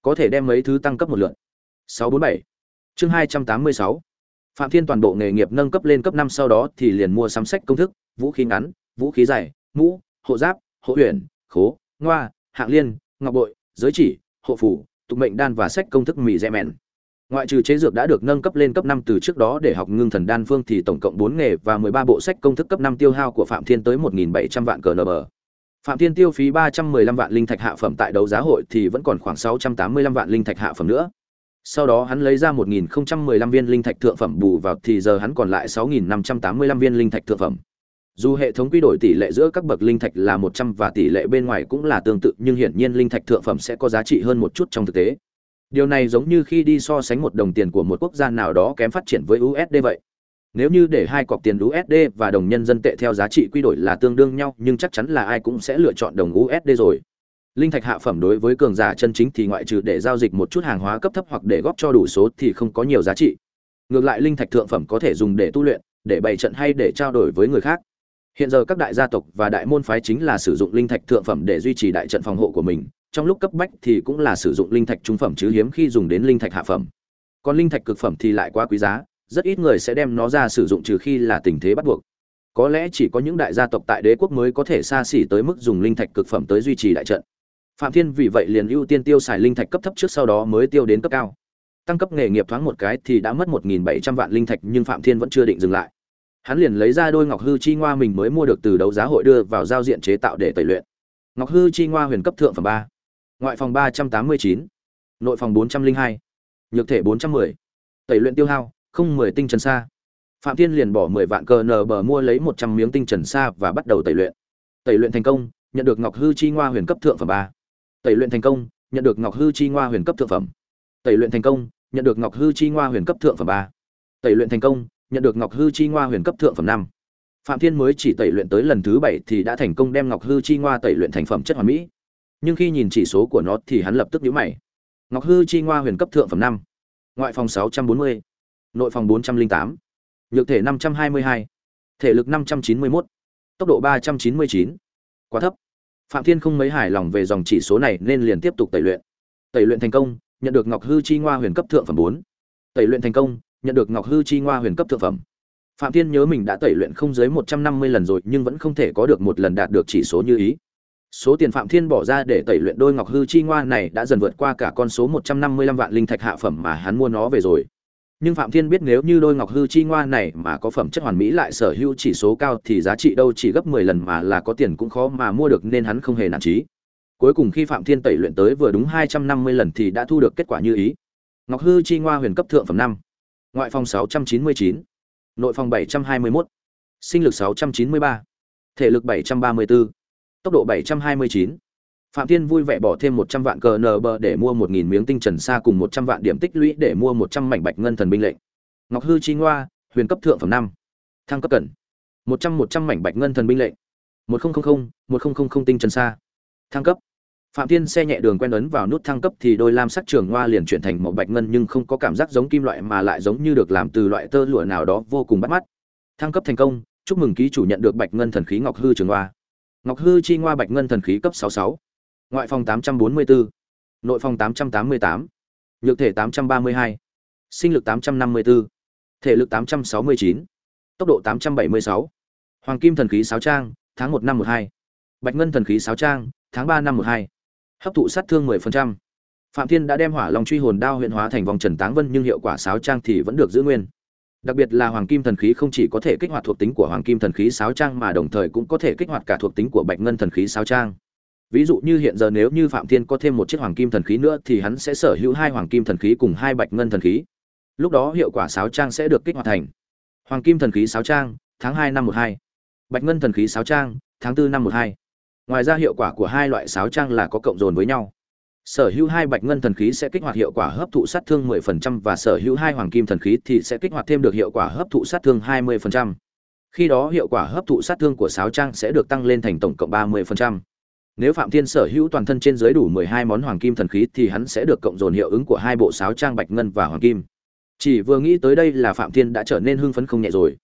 Có thể đem mấy thứ tăng cấp một lượt. 647 chương 286 phạm thiên toàn bộ nghề nghiệp nâng cấp lên cấp năm sau đó thì liền mua sắm sách công thức, vũ khí ngắn, vũ khí dài, mũ, hộ giáp, hộ huyền khố, ngoa hạng liên, ngọc bội, giới chỉ, hộ phủ, tục mệnh đan và sách công thức mì rẽ mèn ngoại trừ chế dược đã được nâng cấp lên cấp năm từ trước đó để học ngưng thần đan phương thì tổng cộng bốn nghề và mười ba bộ sách công thức cấp năm tiêu hao của phạm thiên tới một nghìn bảy trăm vạn cờ nờ bờ. Phạm thiên tiêu phí ba trăm mười lăm vạn linh thạch hạ phẩm tại đấu giá hội thì vẫn còn khoảng sáu trăm tám mươi lăm vạn linh thạch hạ phẩm nữa. Sau đó hắn lấy ra một nghìn không trăm mười lăm viên linh thạch thượng phẩm bù vào thì giờ hắn còn lại sáu nghìn năm trăm tám mươi lăm viên linh thạch thượng phẩm dù hệ thống quy đổi tỷ lệ giữa các bậc linh thạch là một trăm và tỷ lệ bên ngoài cũng là tương tự, nhưng hiển nhiên linh thạch thượng phẩm sẽ có giá trị hơn một chút trong thực tế. Điều này giống như khi đi so sánh một đồng tiền của một quốc gia nào đó kém phát triển với usd vậy. Nếu như để hai cọc tiền usd và đồng nhân dân tệ theo giá trị quy đổi là tương đương nhau, nhưng chắc chắn là ai cũng sẽ lựa chọn đồng usd rồi. Linh thạch hạ phẩm đối với cường giả chân chính thì ngoại trừ để giao dịch một chút hàng hóa cấp thấp hoặc để góp cho đủ số thì không có nhiều giá trị. Ngược lại, linh thạch thượng phẩm có thể dùng để tu luyện, để bày trận hay để trao đổi với người khác hiện giờ các đại gia tộc và đại môn phái chính là sử dụng linh thạch thượng phẩm để duy trì đại trận phòng hộ của mình, trong lúc cấp bách thì cũng là sử dụng linh thạch trung phẩm chứ hiếm khi dùng đến linh thạch hạ phẩm. Còn linh thạch cực phẩm thì lại quá quý giá, rất ít người sẽ đem nó ra sử dụng trừ khi là tình thế bắt buộc. Có lẽ chỉ có những đại gia tộc tại đế quốc mới có thể xa xỉ tới mức dùng linh thạch cực phẩm tới duy trì đại trận. Phạm thiên vì vậy liền ưu tiên tiêu xài linh thạch cấp thấp trước sau đó mới tiêu đến cấp cao. Tăng cấp nghề nghiệp thoáng một cái thì đã mất một nghìn bảy trăm vạn linh thạch nhưng phạm thiên vẫn chưa định dừng lại hắn liền lấy ra đôi ngọc hư chi ngoa mình mới mua được từ đấu giá hội đưa vào giao diện chế tạo để tẩy luyện. Ngọc hư chi ngoa huyền cấp thượng phẩm ba, ngoại phòng ba trăm tám mươi chín, nội phòng bốn trăm linh hai, nhược thể bốn trăm mười. Tẩy luyện tiêu hao, không mười tinh trần xa. Phạm thiên liền bỏ mười vạn cờ nờ bờ mua lấy một trăm miếng tinh trần xa và bắt đầu tẩy luyện. Tẩy luyện thành công, nhận được ngọc hư chi ngoa huyền cấp thượng phẩm ba. Tẩy luyện thành công, nhận được ngọc hư chi ngoa huyền cấp thượng phẩm. Tẩy luyện thành công, nhận được ngọc hư chi ngoa huyền cấp thượng phẩm ba. Tẩy luyện thành công nhận được ngọc hư chi ngoa huyền cấp thượng phẩm năm. Phạm thiên mới chỉ tẩy luyện tới lần thứ bảy thì đã thành công đem ngọc hư chi ngoa tẩy luyện thành phẩm chất hoàn mỹ. Nhưng khi nhìn chỉ số của nó thì hắn lập tức nhíu mày. Ngọc hư chi ngoa huyền cấp thượng phẩm năm. Ngoại phòng sáu trăm bốn mươi, nội phòng bốn trăm linh tám, nhược thể năm trăm hai mươi hai, thể lực năm trăm chín mươi mốt, tốc độ ba trăm chín mươi chín. Quá thấp. Phạm thiên không mấy hài lòng về dòng chỉ số này nên liền tiếp tục tẩy luyện. Tẩy luyện thành công, nhận được ngọc hư chi ngoa huyền cấp thượng phẩm bốn. Tẩy luyện thành công nhận được ngọc hư chi ngoa huyền cấp thượng phẩm. Phạm thiên nhớ mình đã tẩy luyện không dưới một trăm năm mươi lần rồi, nhưng vẫn không thể có được một lần đạt được chỉ số như ý. Số tiền phạm thiên bỏ ra để tẩy luyện đôi ngọc hư chi ngoa này đã dần vượt qua cả con số một trăm năm mươi lăm vạn linh thạch hạ phẩm mà hắn mua nó về rồi. Nhưng phạm thiên biết nếu như đôi ngọc hư chi ngoa này mà có phẩm chất hoàn mỹ lại sở hữu chỉ số cao thì giá trị đâu chỉ gấp mười lần mà là có tiền cũng khó mà mua được nên hắn không hề nản chí cuối cùng khi phạm thiên tẩy luyện tới vừa đúng hai trăm năm mươi lần thì đã thu được kết quả như ý. Ngọc hư chi ngoa huyền cấp thượng phẩm năm ngoại phòng sáu trăm chín mươi chín nội phòng bảy trăm hai mươi 721, sinh lực sáu trăm chín mươi ba thể lực bảy trăm ba mươi 734, tốc độ bảy trăm hai mươi chín Phạm Thiên vui vẻ bỏ thêm một trăm vạn cờ nờ bờ để mua một nghìn miếng tinh trần sa cùng một trăm vạn điểm tích lũy để mua một trăm mảnh bạch ngân thần binh lệnh. Ngọc hư chi ngoa, huyền cấp thượng phẩm năm Thăng cấp cần. một trăm một trăm mảnh bạch ngân thần binh lệnh. một nghìn một nghìn tinh trần sa. Thăng cấp. Phạm Thiên xe nhẹ đường quen ấn vào nút thăng cấp thì đôi lam sắc trường hoa liền chuyển thành màu bạch ngân nhưng không có cảm giác giống kim loại mà lại giống như được làm từ loại tơ lụa nào đó vô cùng bắt mắt. Thăng cấp thành công, chúc mừng ký chủ nhận được bạch ngân thần khí ngọc hư trường hoa. Ngọc hư chi ngoa bạch ngân thần khí cấp 66 ngoại phòng 844, nội phòng 888, nhược thể 832, sinh lực 854, thể lực 869, tốc độ 876. Hoàng kim thần khí sáo trang, tháng 1 năm 12. Bạch ngân thần khí sáo trang, tháng 3 năm 12. Hấp thụ sát thương 10%. Phạm Thiên đã đem Hỏa Long truy hồn đao huyện hóa thành vòng trần táng vân, nhưng hiệu quả sáo trang thì vẫn được giữ nguyên. Đặc biệt là Hoàng kim thần khí không chỉ có thể kích hoạt thuộc tính của Hoàng kim thần khí sáo trang, mà đồng thời cũng có thể kích hoạt cả thuộc tính của Bạch ngân thần khí sáo trang ví dụ như hiện giờ nếu như phạm thiên có thêm một chiếc hoàng kim thần khí nữa, thì hắn sẽ sở hữu hai hoàng kim thần khí cùng hai bạch ngân thần khí lúc đó hiệu quả sáo trang sẽ được kích hoạt thành hoàng kim thần khí sáo trang, tháng hai năm một hai bạch ngân thần khí sáo trang, tháng 4 năm một hai ngoài ra hiệu quả của hai loại sáo trang là có cộng dồn với nhau sở hữu hai bạch ngân thần khí sẽ kích hoạt hiệu quả hấp thụ sát thương 10% và sở hữu hai hoàng kim thần khí thì sẽ kích hoạt thêm được hiệu quả hấp thụ sát thương 20%. Khi đó hiệu quả hấp thụ sát thương của sáo trang sẽ được tăng lên thành tổng cộng 30%. Nếu Phạm Thiên sở hữu toàn thân trên dưới đủ 12 món hoàng kim thần khí thì hắn sẽ được cộng dồn hiệu ứng của hai bộ sáo trang bạch ngân và hoàng kim. Chỉ vừa nghĩ tới đây là Phạm Thiên đã trở nên hưng phấn không nhẹ rồi.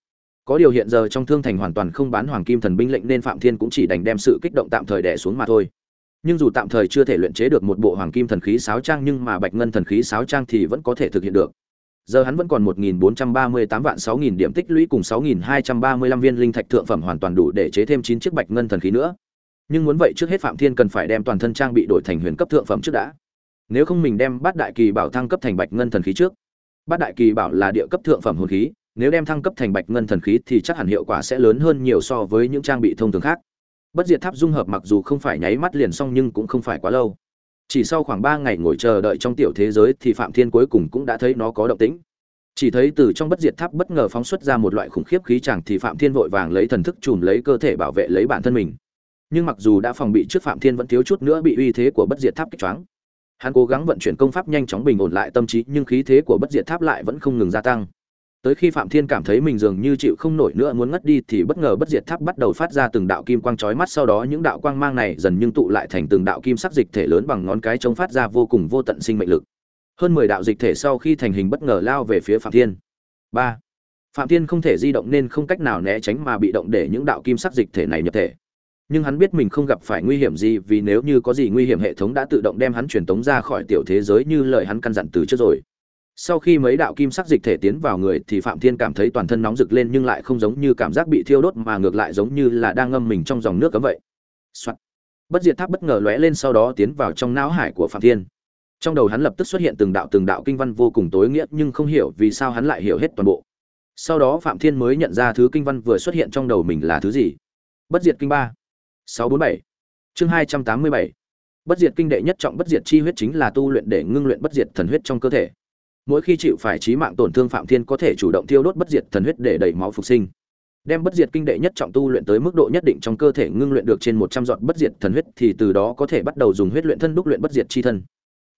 Có điều hiện giờ trong thương thành hoàn toàn không bán hoàng kim thần binh lệnh nên Phạm Thiên cũng chỉ đành đem sự kích động tạm thời đè xuống mà thôi. Nhưng dù tạm thời chưa thể luyện chế được một bộ hoàng kim thần khí sáo trang nhưng mà bạch ngân thần khí sáo trang thì vẫn có thể thực hiện được. Giờ hắn vẫn còn 1438 vạn 6000 điểm tích lũy cùng 6235 viên linh thạch thượng phẩm hoàn toàn đủ để chế thêm 9 chiếc bạch ngân thần khí nữa nhưng muốn vậy trước hết phạm thiên cần phải đem toàn thân trang bị đổi thành huyền cấp thượng phẩm trước đã nếu không mình đem bát đại kỳ bảo thăng cấp thành bạch ngân thần khí trước bát đại kỳ bảo là địa cấp thượng phẩm hồn khí nếu đem thăng cấp thành bạch ngân thần khí thì chắc hẳn hiệu quả sẽ lớn hơn nhiều so với những trang bị thông thường khác. Bất diệt tháp dung hợp mặc dù không phải nháy mắt liền xong nhưng cũng không phải quá lâu. Chỉ sau khoảng ba ngày ngồi chờ đợi trong tiểu thế giới thì phạm thiên cuối cùng cũng đã thấy nó có động tĩnh. Chỉ thấy từ trong bất diệt tháp bất ngờ phóng xuất ra một loại khủng khiếp khí chẳng thì phạm thiên vội vàng lấy thần thức chùm lấy cơ thể bảo vệ lấy bản thân mình. Nhưng mặc dù đã phòng bị trước phạm thiên vẫn thiếu chút nữa bị uy thế của bất diệt tháp kích choáng. Hắn cố gắng vận chuyển công pháp nhanh chóng bình ổn lại tâm trí, nhưng khí thế của bất diệt tháp lại vẫn không ngừng gia tăng tới khi phạm thiên cảm thấy mình dường như chịu không nổi nữa muốn ngất đi thì bất ngờ bất diệt tháp bắt đầu phát ra từng đạo kim quang chói mắt. Sau đó những đạo quang mang này dần nhưng tụ lại thành từng đạo kim sắc dịch thể lớn bằng ngón cái chống phát ra vô cùng vô tận sinh mệnh lực. Hơn mười đạo dịch thể sau khi thành hình bất ngờ lao về phía phạm thiên. Ba. Phạm thiên không thể di động nên không cách nào né tránh mà bị động để những đạo kim sắc dịch thể này nhập thể. Nhưng hắn biết mình không gặp phải nguy hiểm gì vì nếu như có gì nguy hiểm hệ thống đã tự động đem hắn truyền tống ra khỏi tiểu thế giới như lời hắn căn dặn từ trước rồi sau khi mấy đạo kim sắc dịch thể tiến vào người thì phạm thiên cảm thấy toàn thân nóng rực lên nhưng lại không giống như cảm giác bị thiêu đốt mà ngược lại giống như là đang ngâm mình trong dòng nước cấm vậy、Soạn. bất diệt tháp bất ngờ lóe lên sau đó tiến vào trong não hải của phạm thiên trong đầu hắn lập tức xuất hiện từng đạo từng đạo kinh văn vô cùng tối nghĩa nhưng không hiểu vì sao hắn lại hiểu hết toàn bộ sau đó phạm thiên mới nhận ra thứ kinh văn vừa xuất hiện trong đầu mình là thứ gì bất diệt kinh ba 647. Chương 287. Bất diệt kinh đệ nhất trọng bất diệt chi huyết chính là tu luyện để ngưng luyện bất diệt thần huyết trong cơ thể. Mỗi khi chịu phải chí mạng tổn thương Phạm Thiên có thể chủ động tiêu đốt bất diệt thần huyết để đẩy máu phục sinh. Đem bất diệt kinh đệ nhất trọng tu luyện tới mức độ nhất định trong cơ thể ngưng luyện được trên 100 giọt bất diệt thần huyết thì từ đó có thể bắt đầu dùng huyết luyện thân đúc luyện bất diệt chi thân.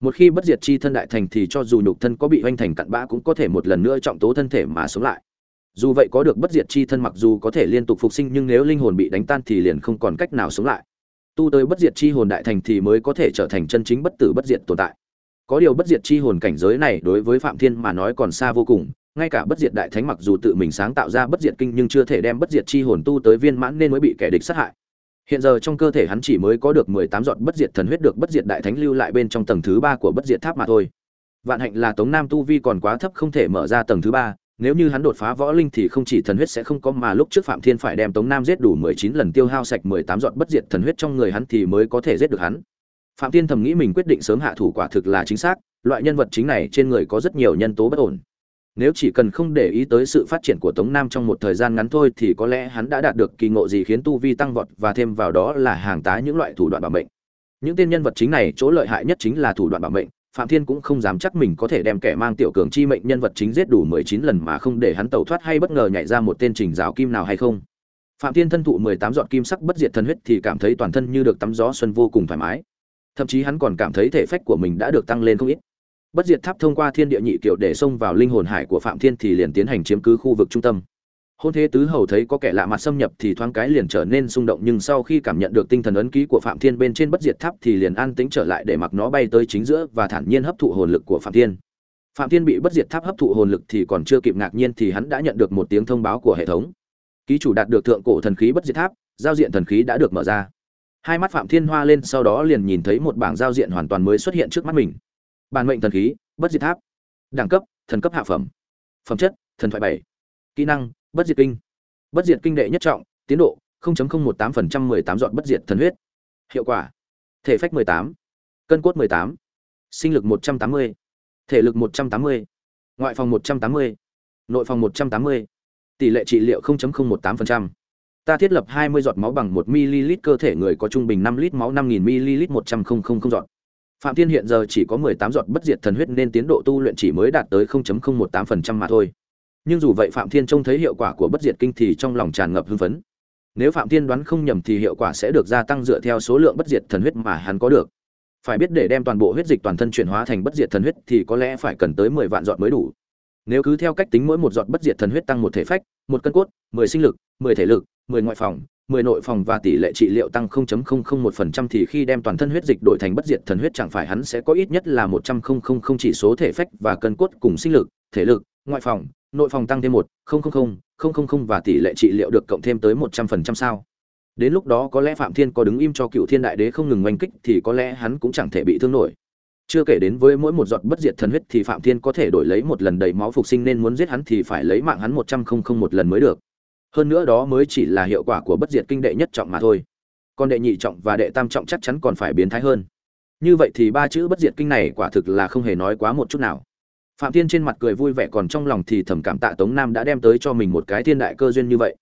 Một khi bất diệt chi thân đại thành thì cho dù nhục thân có bị hoành thành cặn bã cũng có thể một lần nữa trọng tố thân thể mà sống lại dù vậy có được bất diệt chi thân mặc dù có thể liên tục phục sinh nhưng nếu linh hồn bị đánh tan thì liền không còn cách nào sống lại tu tới bất diệt chi hồn đại thành thì mới có thể trở thành chân chính bất tử bất diệt tồn tại có điều bất diệt chi hồn cảnh giới này đối với phạm thiên mà nói còn xa vô cùng, ngay cả bất diệt đại thánh mặc dù tự mình sáng tạo ra bất diệt kinh nhưng chưa thể đem bất diệt chi hồn tu tới viên mãn nên mới bị kẻ địch sát hại. Hiện giờ trong cơ thể hắn chỉ mới có được mười tám giọt bất diệt thần huyết được bất diệt đại thánh lưu lại bên trong tầng thứ ba của bất diệt tháp mà thôi. Vạn hạnh là tống nam tu vi còn quá thấp không thể mở ra tầng thứ ba, nếu như hắn đột phá võ linh thì không chỉ thần huyết sẽ không có mà lúc trước phạm thiên phải đem tống nam giết đủ mười chín lần tiêu hao sạch mười tám giọt bất diệt thần huyết trong người hắn thì mới có thể giết được hắn phạm thiên thầm nghĩ mình quyết định sớm hạ thủ quả thực là chính xác, loại nhân vật chính này trên người có rất nhiều nhân tố bất ổn. Nếu chỉ cần không để ý tới sự phát triển của tống nam trong một thời gian ngắn thôi thì có lẽ hắn đã đạt được kỳ ngộ gì khiến tu vi tăng vọt và thêm vào đó là hàng tá những loại thủ đoạn bảo mệnh. Những tên nhân vật chính này chỗ lợi hại nhất chính là thủ đoạn bảo mệnh, phạm thiên cũng không dám chắc mình có thể đem kẻ mang tiểu cường chi mệnh nhân vật chính giết đủ mười chín lần mà không để hắn tẩu thoát hay bất ngờ nhảy ra một tên trình giáo kim nào hay không. Phạm thiên thân thụ mười tám giọt kim sắc bất diệt thân huyết thì cảm thấy toàn thân như được tắm gió xuân vô cùng thoải mái thậm chí hắn còn cảm thấy thể phách của mình đã được tăng lên không ít. Bất diệt tháp thông qua thiên địa nhị kiểu để xông vào linh hồn hải của phạm thiên thì liền tiến hành chiếm cứ khu vực trung tâm. Hôn thế tứ hầu thấy có kẻ lạ mặt xâm nhập thì thoáng cái liền trở nên xung động, nhưng sau khi cảm nhận được tinh thần ấn ký của phạm thiên bên trên bất diệt tháp thì liền an tĩnh trở lại để mặc nó bay tới chính giữa và thản nhiên hấp thụ hồn lực của phạm thiên. Phạm thiên bị bất diệt tháp hấp thụ hồn lực thì còn chưa kịp ngạc nhiên thì hắn đã nhận được một tiếng thông báo của hệ thống. Ký chủ đạt được thượng cổ thần khí bất diệt tháp, giao diện thần khí đã được mở ra hai mắt phạm thiên hoa lên sau đó liền nhìn thấy một bảng giao diện hoàn toàn mới xuất hiện trước mắt mình. Bản mệnh thần khí bất diệt tháp. Đẳng cấp thần cấp hạ phẩm. Phẩm chất thần thoại bảy. Kỹ năng bất diệt kinh. Bất diệt kinh đệ nhất trọng tiến độ 0.018% 18 dọn bất diệt thần huyết. Hiệu quả thể phách 18, cân cốt 18, sinh lực 180, thể lực 180, ngoại phòng 180, nội phòng 180, tỷ lệ trị liệu 0.018%. Ta thiết lập 20 giọt máu bằng 1 ml cơ thể người có trung bình 5 lít máu 5000 ml 100 giọt. Phạm Thiên hiện giờ chỉ có 18 giọt bất diệt thần huyết nên tiến độ tu luyện chỉ mới đạt tới 0.018% mà thôi. Nhưng dù vậy Phạm Thiên trông thấy hiệu quả của bất diệt kinh thì trong lòng tràn ngập hưng phấn. Nếu Phạm Thiên đoán không nhầm thì hiệu quả sẽ được gia tăng dựa theo số lượng bất diệt thần huyết mà hắn có được. Phải biết để đem toàn bộ huyết dịch toàn thân chuyển hóa thành bất diệt thần huyết thì có lẽ phải cần tới 10 vạn giọt mới đủ. Nếu cứ theo cách tính mỗi một giọt bất diệt thần huyết tăng một thể phách, một cân cốt, 10 sinh lực, 10 thể lực, 10 ngoại phòng, 10 nội phòng và tỷ lệ trị liệu tăng 0.001% thì khi đem toàn thân huyết dịch đổi thành bất diệt thần huyết chẳng phải hắn sẽ có ít nhất là 100.000 chỉ số thể phách và cân cốt cùng sinh lực, thể lực, ngoại phòng, nội phòng tăng thêm 1.000 và tỷ lệ trị liệu được cộng thêm tới 100% sao? Đến lúc đó có lẽ Phạm Thiên có đứng im cho Cựu Thiên Đại Đế không ngừng oanh kích thì có lẽ hắn cũng chẳng thể bị thương nổi. Chưa kể đến với mỗi một giọt bất diệt thần huyết thì Phạm Thiên có thể đổi lấy một lần đầy máu phục sinh nên muốn giết hắn thì phải lấy mạng hắn 100.000 một lần mới được hơn nữa đó mới chỉ là hiệu quả của bất diệt kinh đệ nhất trọng mà thôi. Còn đệ nhị trọng và đệ tam trọng chắc chắn còn phải biến thái hơn. Như vậy thì ba chữ bất diệt kinh này quả thực là không hề nói quá một chút nào. Phạm thiên trên mặt cười vui vẻ còn trong lòng thì thầm cảm tạ tống nam đã đem tới cho mình một cái thiên đại cơ duyên như vậy.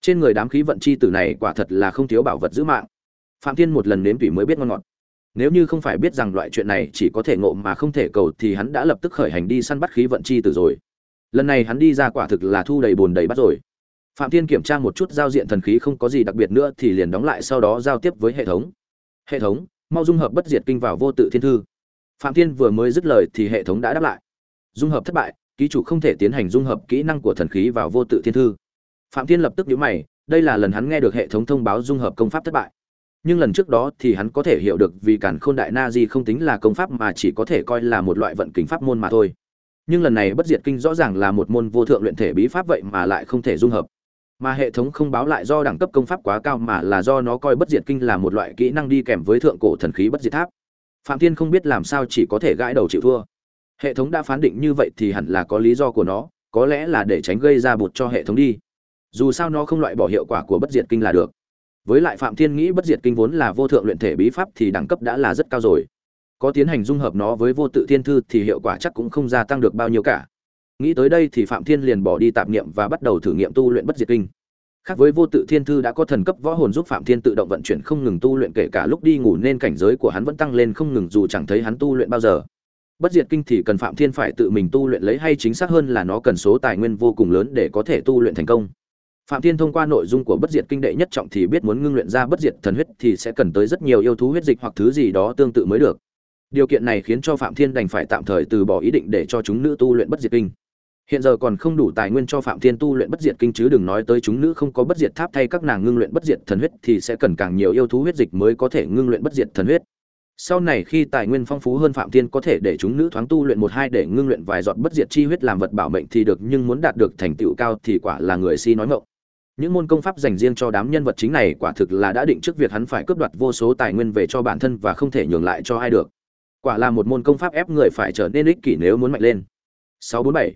Trên người đám khí vận chi tử này quả thật là không thiếu bảo vật giữ mạng. Phạm thiên một lần nếm tủy mới biết ngon ngọt. Nếu như không phải biết rằng loại chuyện này chỉ có thể ngộ mà không thể cầu thì hắn đã lập tức khởi hành đi săn bắt khí vận chi tử rồi. Lần này hắn đi ra quả thực là thu đầy bồn đầy bắt rồi phạm thiên kiểm tra một chút giao diện thần khí không có gì đặc biệt nữa thì liền đóng lại sau đó giao tiếp với hệ thống. Hệ thống, mau dung hợp bất diệt kinh vào vô tự thiên thư. Phạm thiên vừa mới dứt lời thì hệ thống đã đáp lại. Dung hợp thất bại, ký chủ không thể tiến hành dung hợp kỹ năng của thần khí vào vô tự thiên thư. Phạm thiên lập tức nhíu mày, đây là lần hắn nghe được hệ thống thông báo dung hợp công pháp thất bại. Nhưng lần trước đó thì hắn có thể hiểu được vì cản khôn đại na di không tính là công pháp mà chỉ có thể coi là một loại vận kính pháp môn mà thôi. Nhưng lần này bất diệt kinh rõ ràng là một môn vô thượng luyện thể bí pháp vậy mà lại không thể dung hợp mà hệ thống không báo lại do đẳng cấp công pháp quá cao mà là do nó coi bất diệt kinh là một loại kỹ năng đi kèm với thượng cổ thần khí bất diệt tháp. Phạm thiên không biết làm sao chỉ có thể gãi đầu chịu thua. Hệ thống đã phán định như vậy thì hẳn là có lý do của nó, có lẽ là để tránh gây ra bụt cho hệ thống đi. Dù sao nó không loại bỏ hiệu quả của bất diệt kinh là được. Với lại phạm thiên nghĩ bất diệt kinh vốn là vô thượng luyện thể bí pháp thì đẳng cấp đã là rất cao rồi. Có tiến hành dung hợp nó với vô tự thiên thư thì hiệu quả chắc cũng không gia tăng được bao nhiêu cả nghĩ tới đây thì phạm thiên liền bỏ đi tạp niệm và bắt đầu thử nghiệm tu luyện bất diệt kinh. Khác với vô tự thiên thư đã có thần cấp võ hồn giúp phạm thiên tự động vận chuyển không ngừng tu luyện kể cả lúc đi ngủ nên cảnh giới của hắn vẫn tăng lên không ngừng dù chẳng thấy hắn tu luyện bao giờ. Bất diệt kinh thì cần phạm thiên phải tự mình tu luyện lấy hay chính xác hơn là nó cần số tài nguyên vô cùng lớn để có thể tu luyện thành công. Phạm thiên thông qua nội dung của bất diệt kinh đệ nhất trọng thì biết muốn ngưng luyện ra bất diệt thần huyết thì sẽ cần tới rất nhiều yêu thú huyết dịch hoặc thứ gì đó tương tự mới được. Điều kiện này khiến cho phạm thiên đành phải tạm thời từ bỏ ý định để cho chúng nữ tu luyện bất diệt kinh hiện giờ còn không đủ tài nguyên cho phạm thiên tu luyện bất diệt kinh chứ đừng nói tới chúng nữ không có bất diệt tháp thay các nàng ngưng luyện bất diệt thần huyết thì sẽ cần càng nhiều yêu thú huyết dịch mới có thể ngưng luyện bất diệt thần huyết. Sau này khi tài nguyên phong phú hơn phạm thiên có thể để chúng nữ thoáng tu luyện một hai để ngưng luyện vài giọt bất diệt chi huyết làm vật bảo mệnh thì được, nhưng muốn đạt được thành tựu cao thì quả là người si nói ngọng. Những môn công pháp dành riêng cho đám nhân vật chính này quả thực là đã định trước việc hắn phải cướp đoạt vô số tài nguyên về cho bản thân và không thể nhường lại cho ai được. Quả là một môn công pháp ép người phải trở nên ích kỷ nếu muốn mạnh lên. 647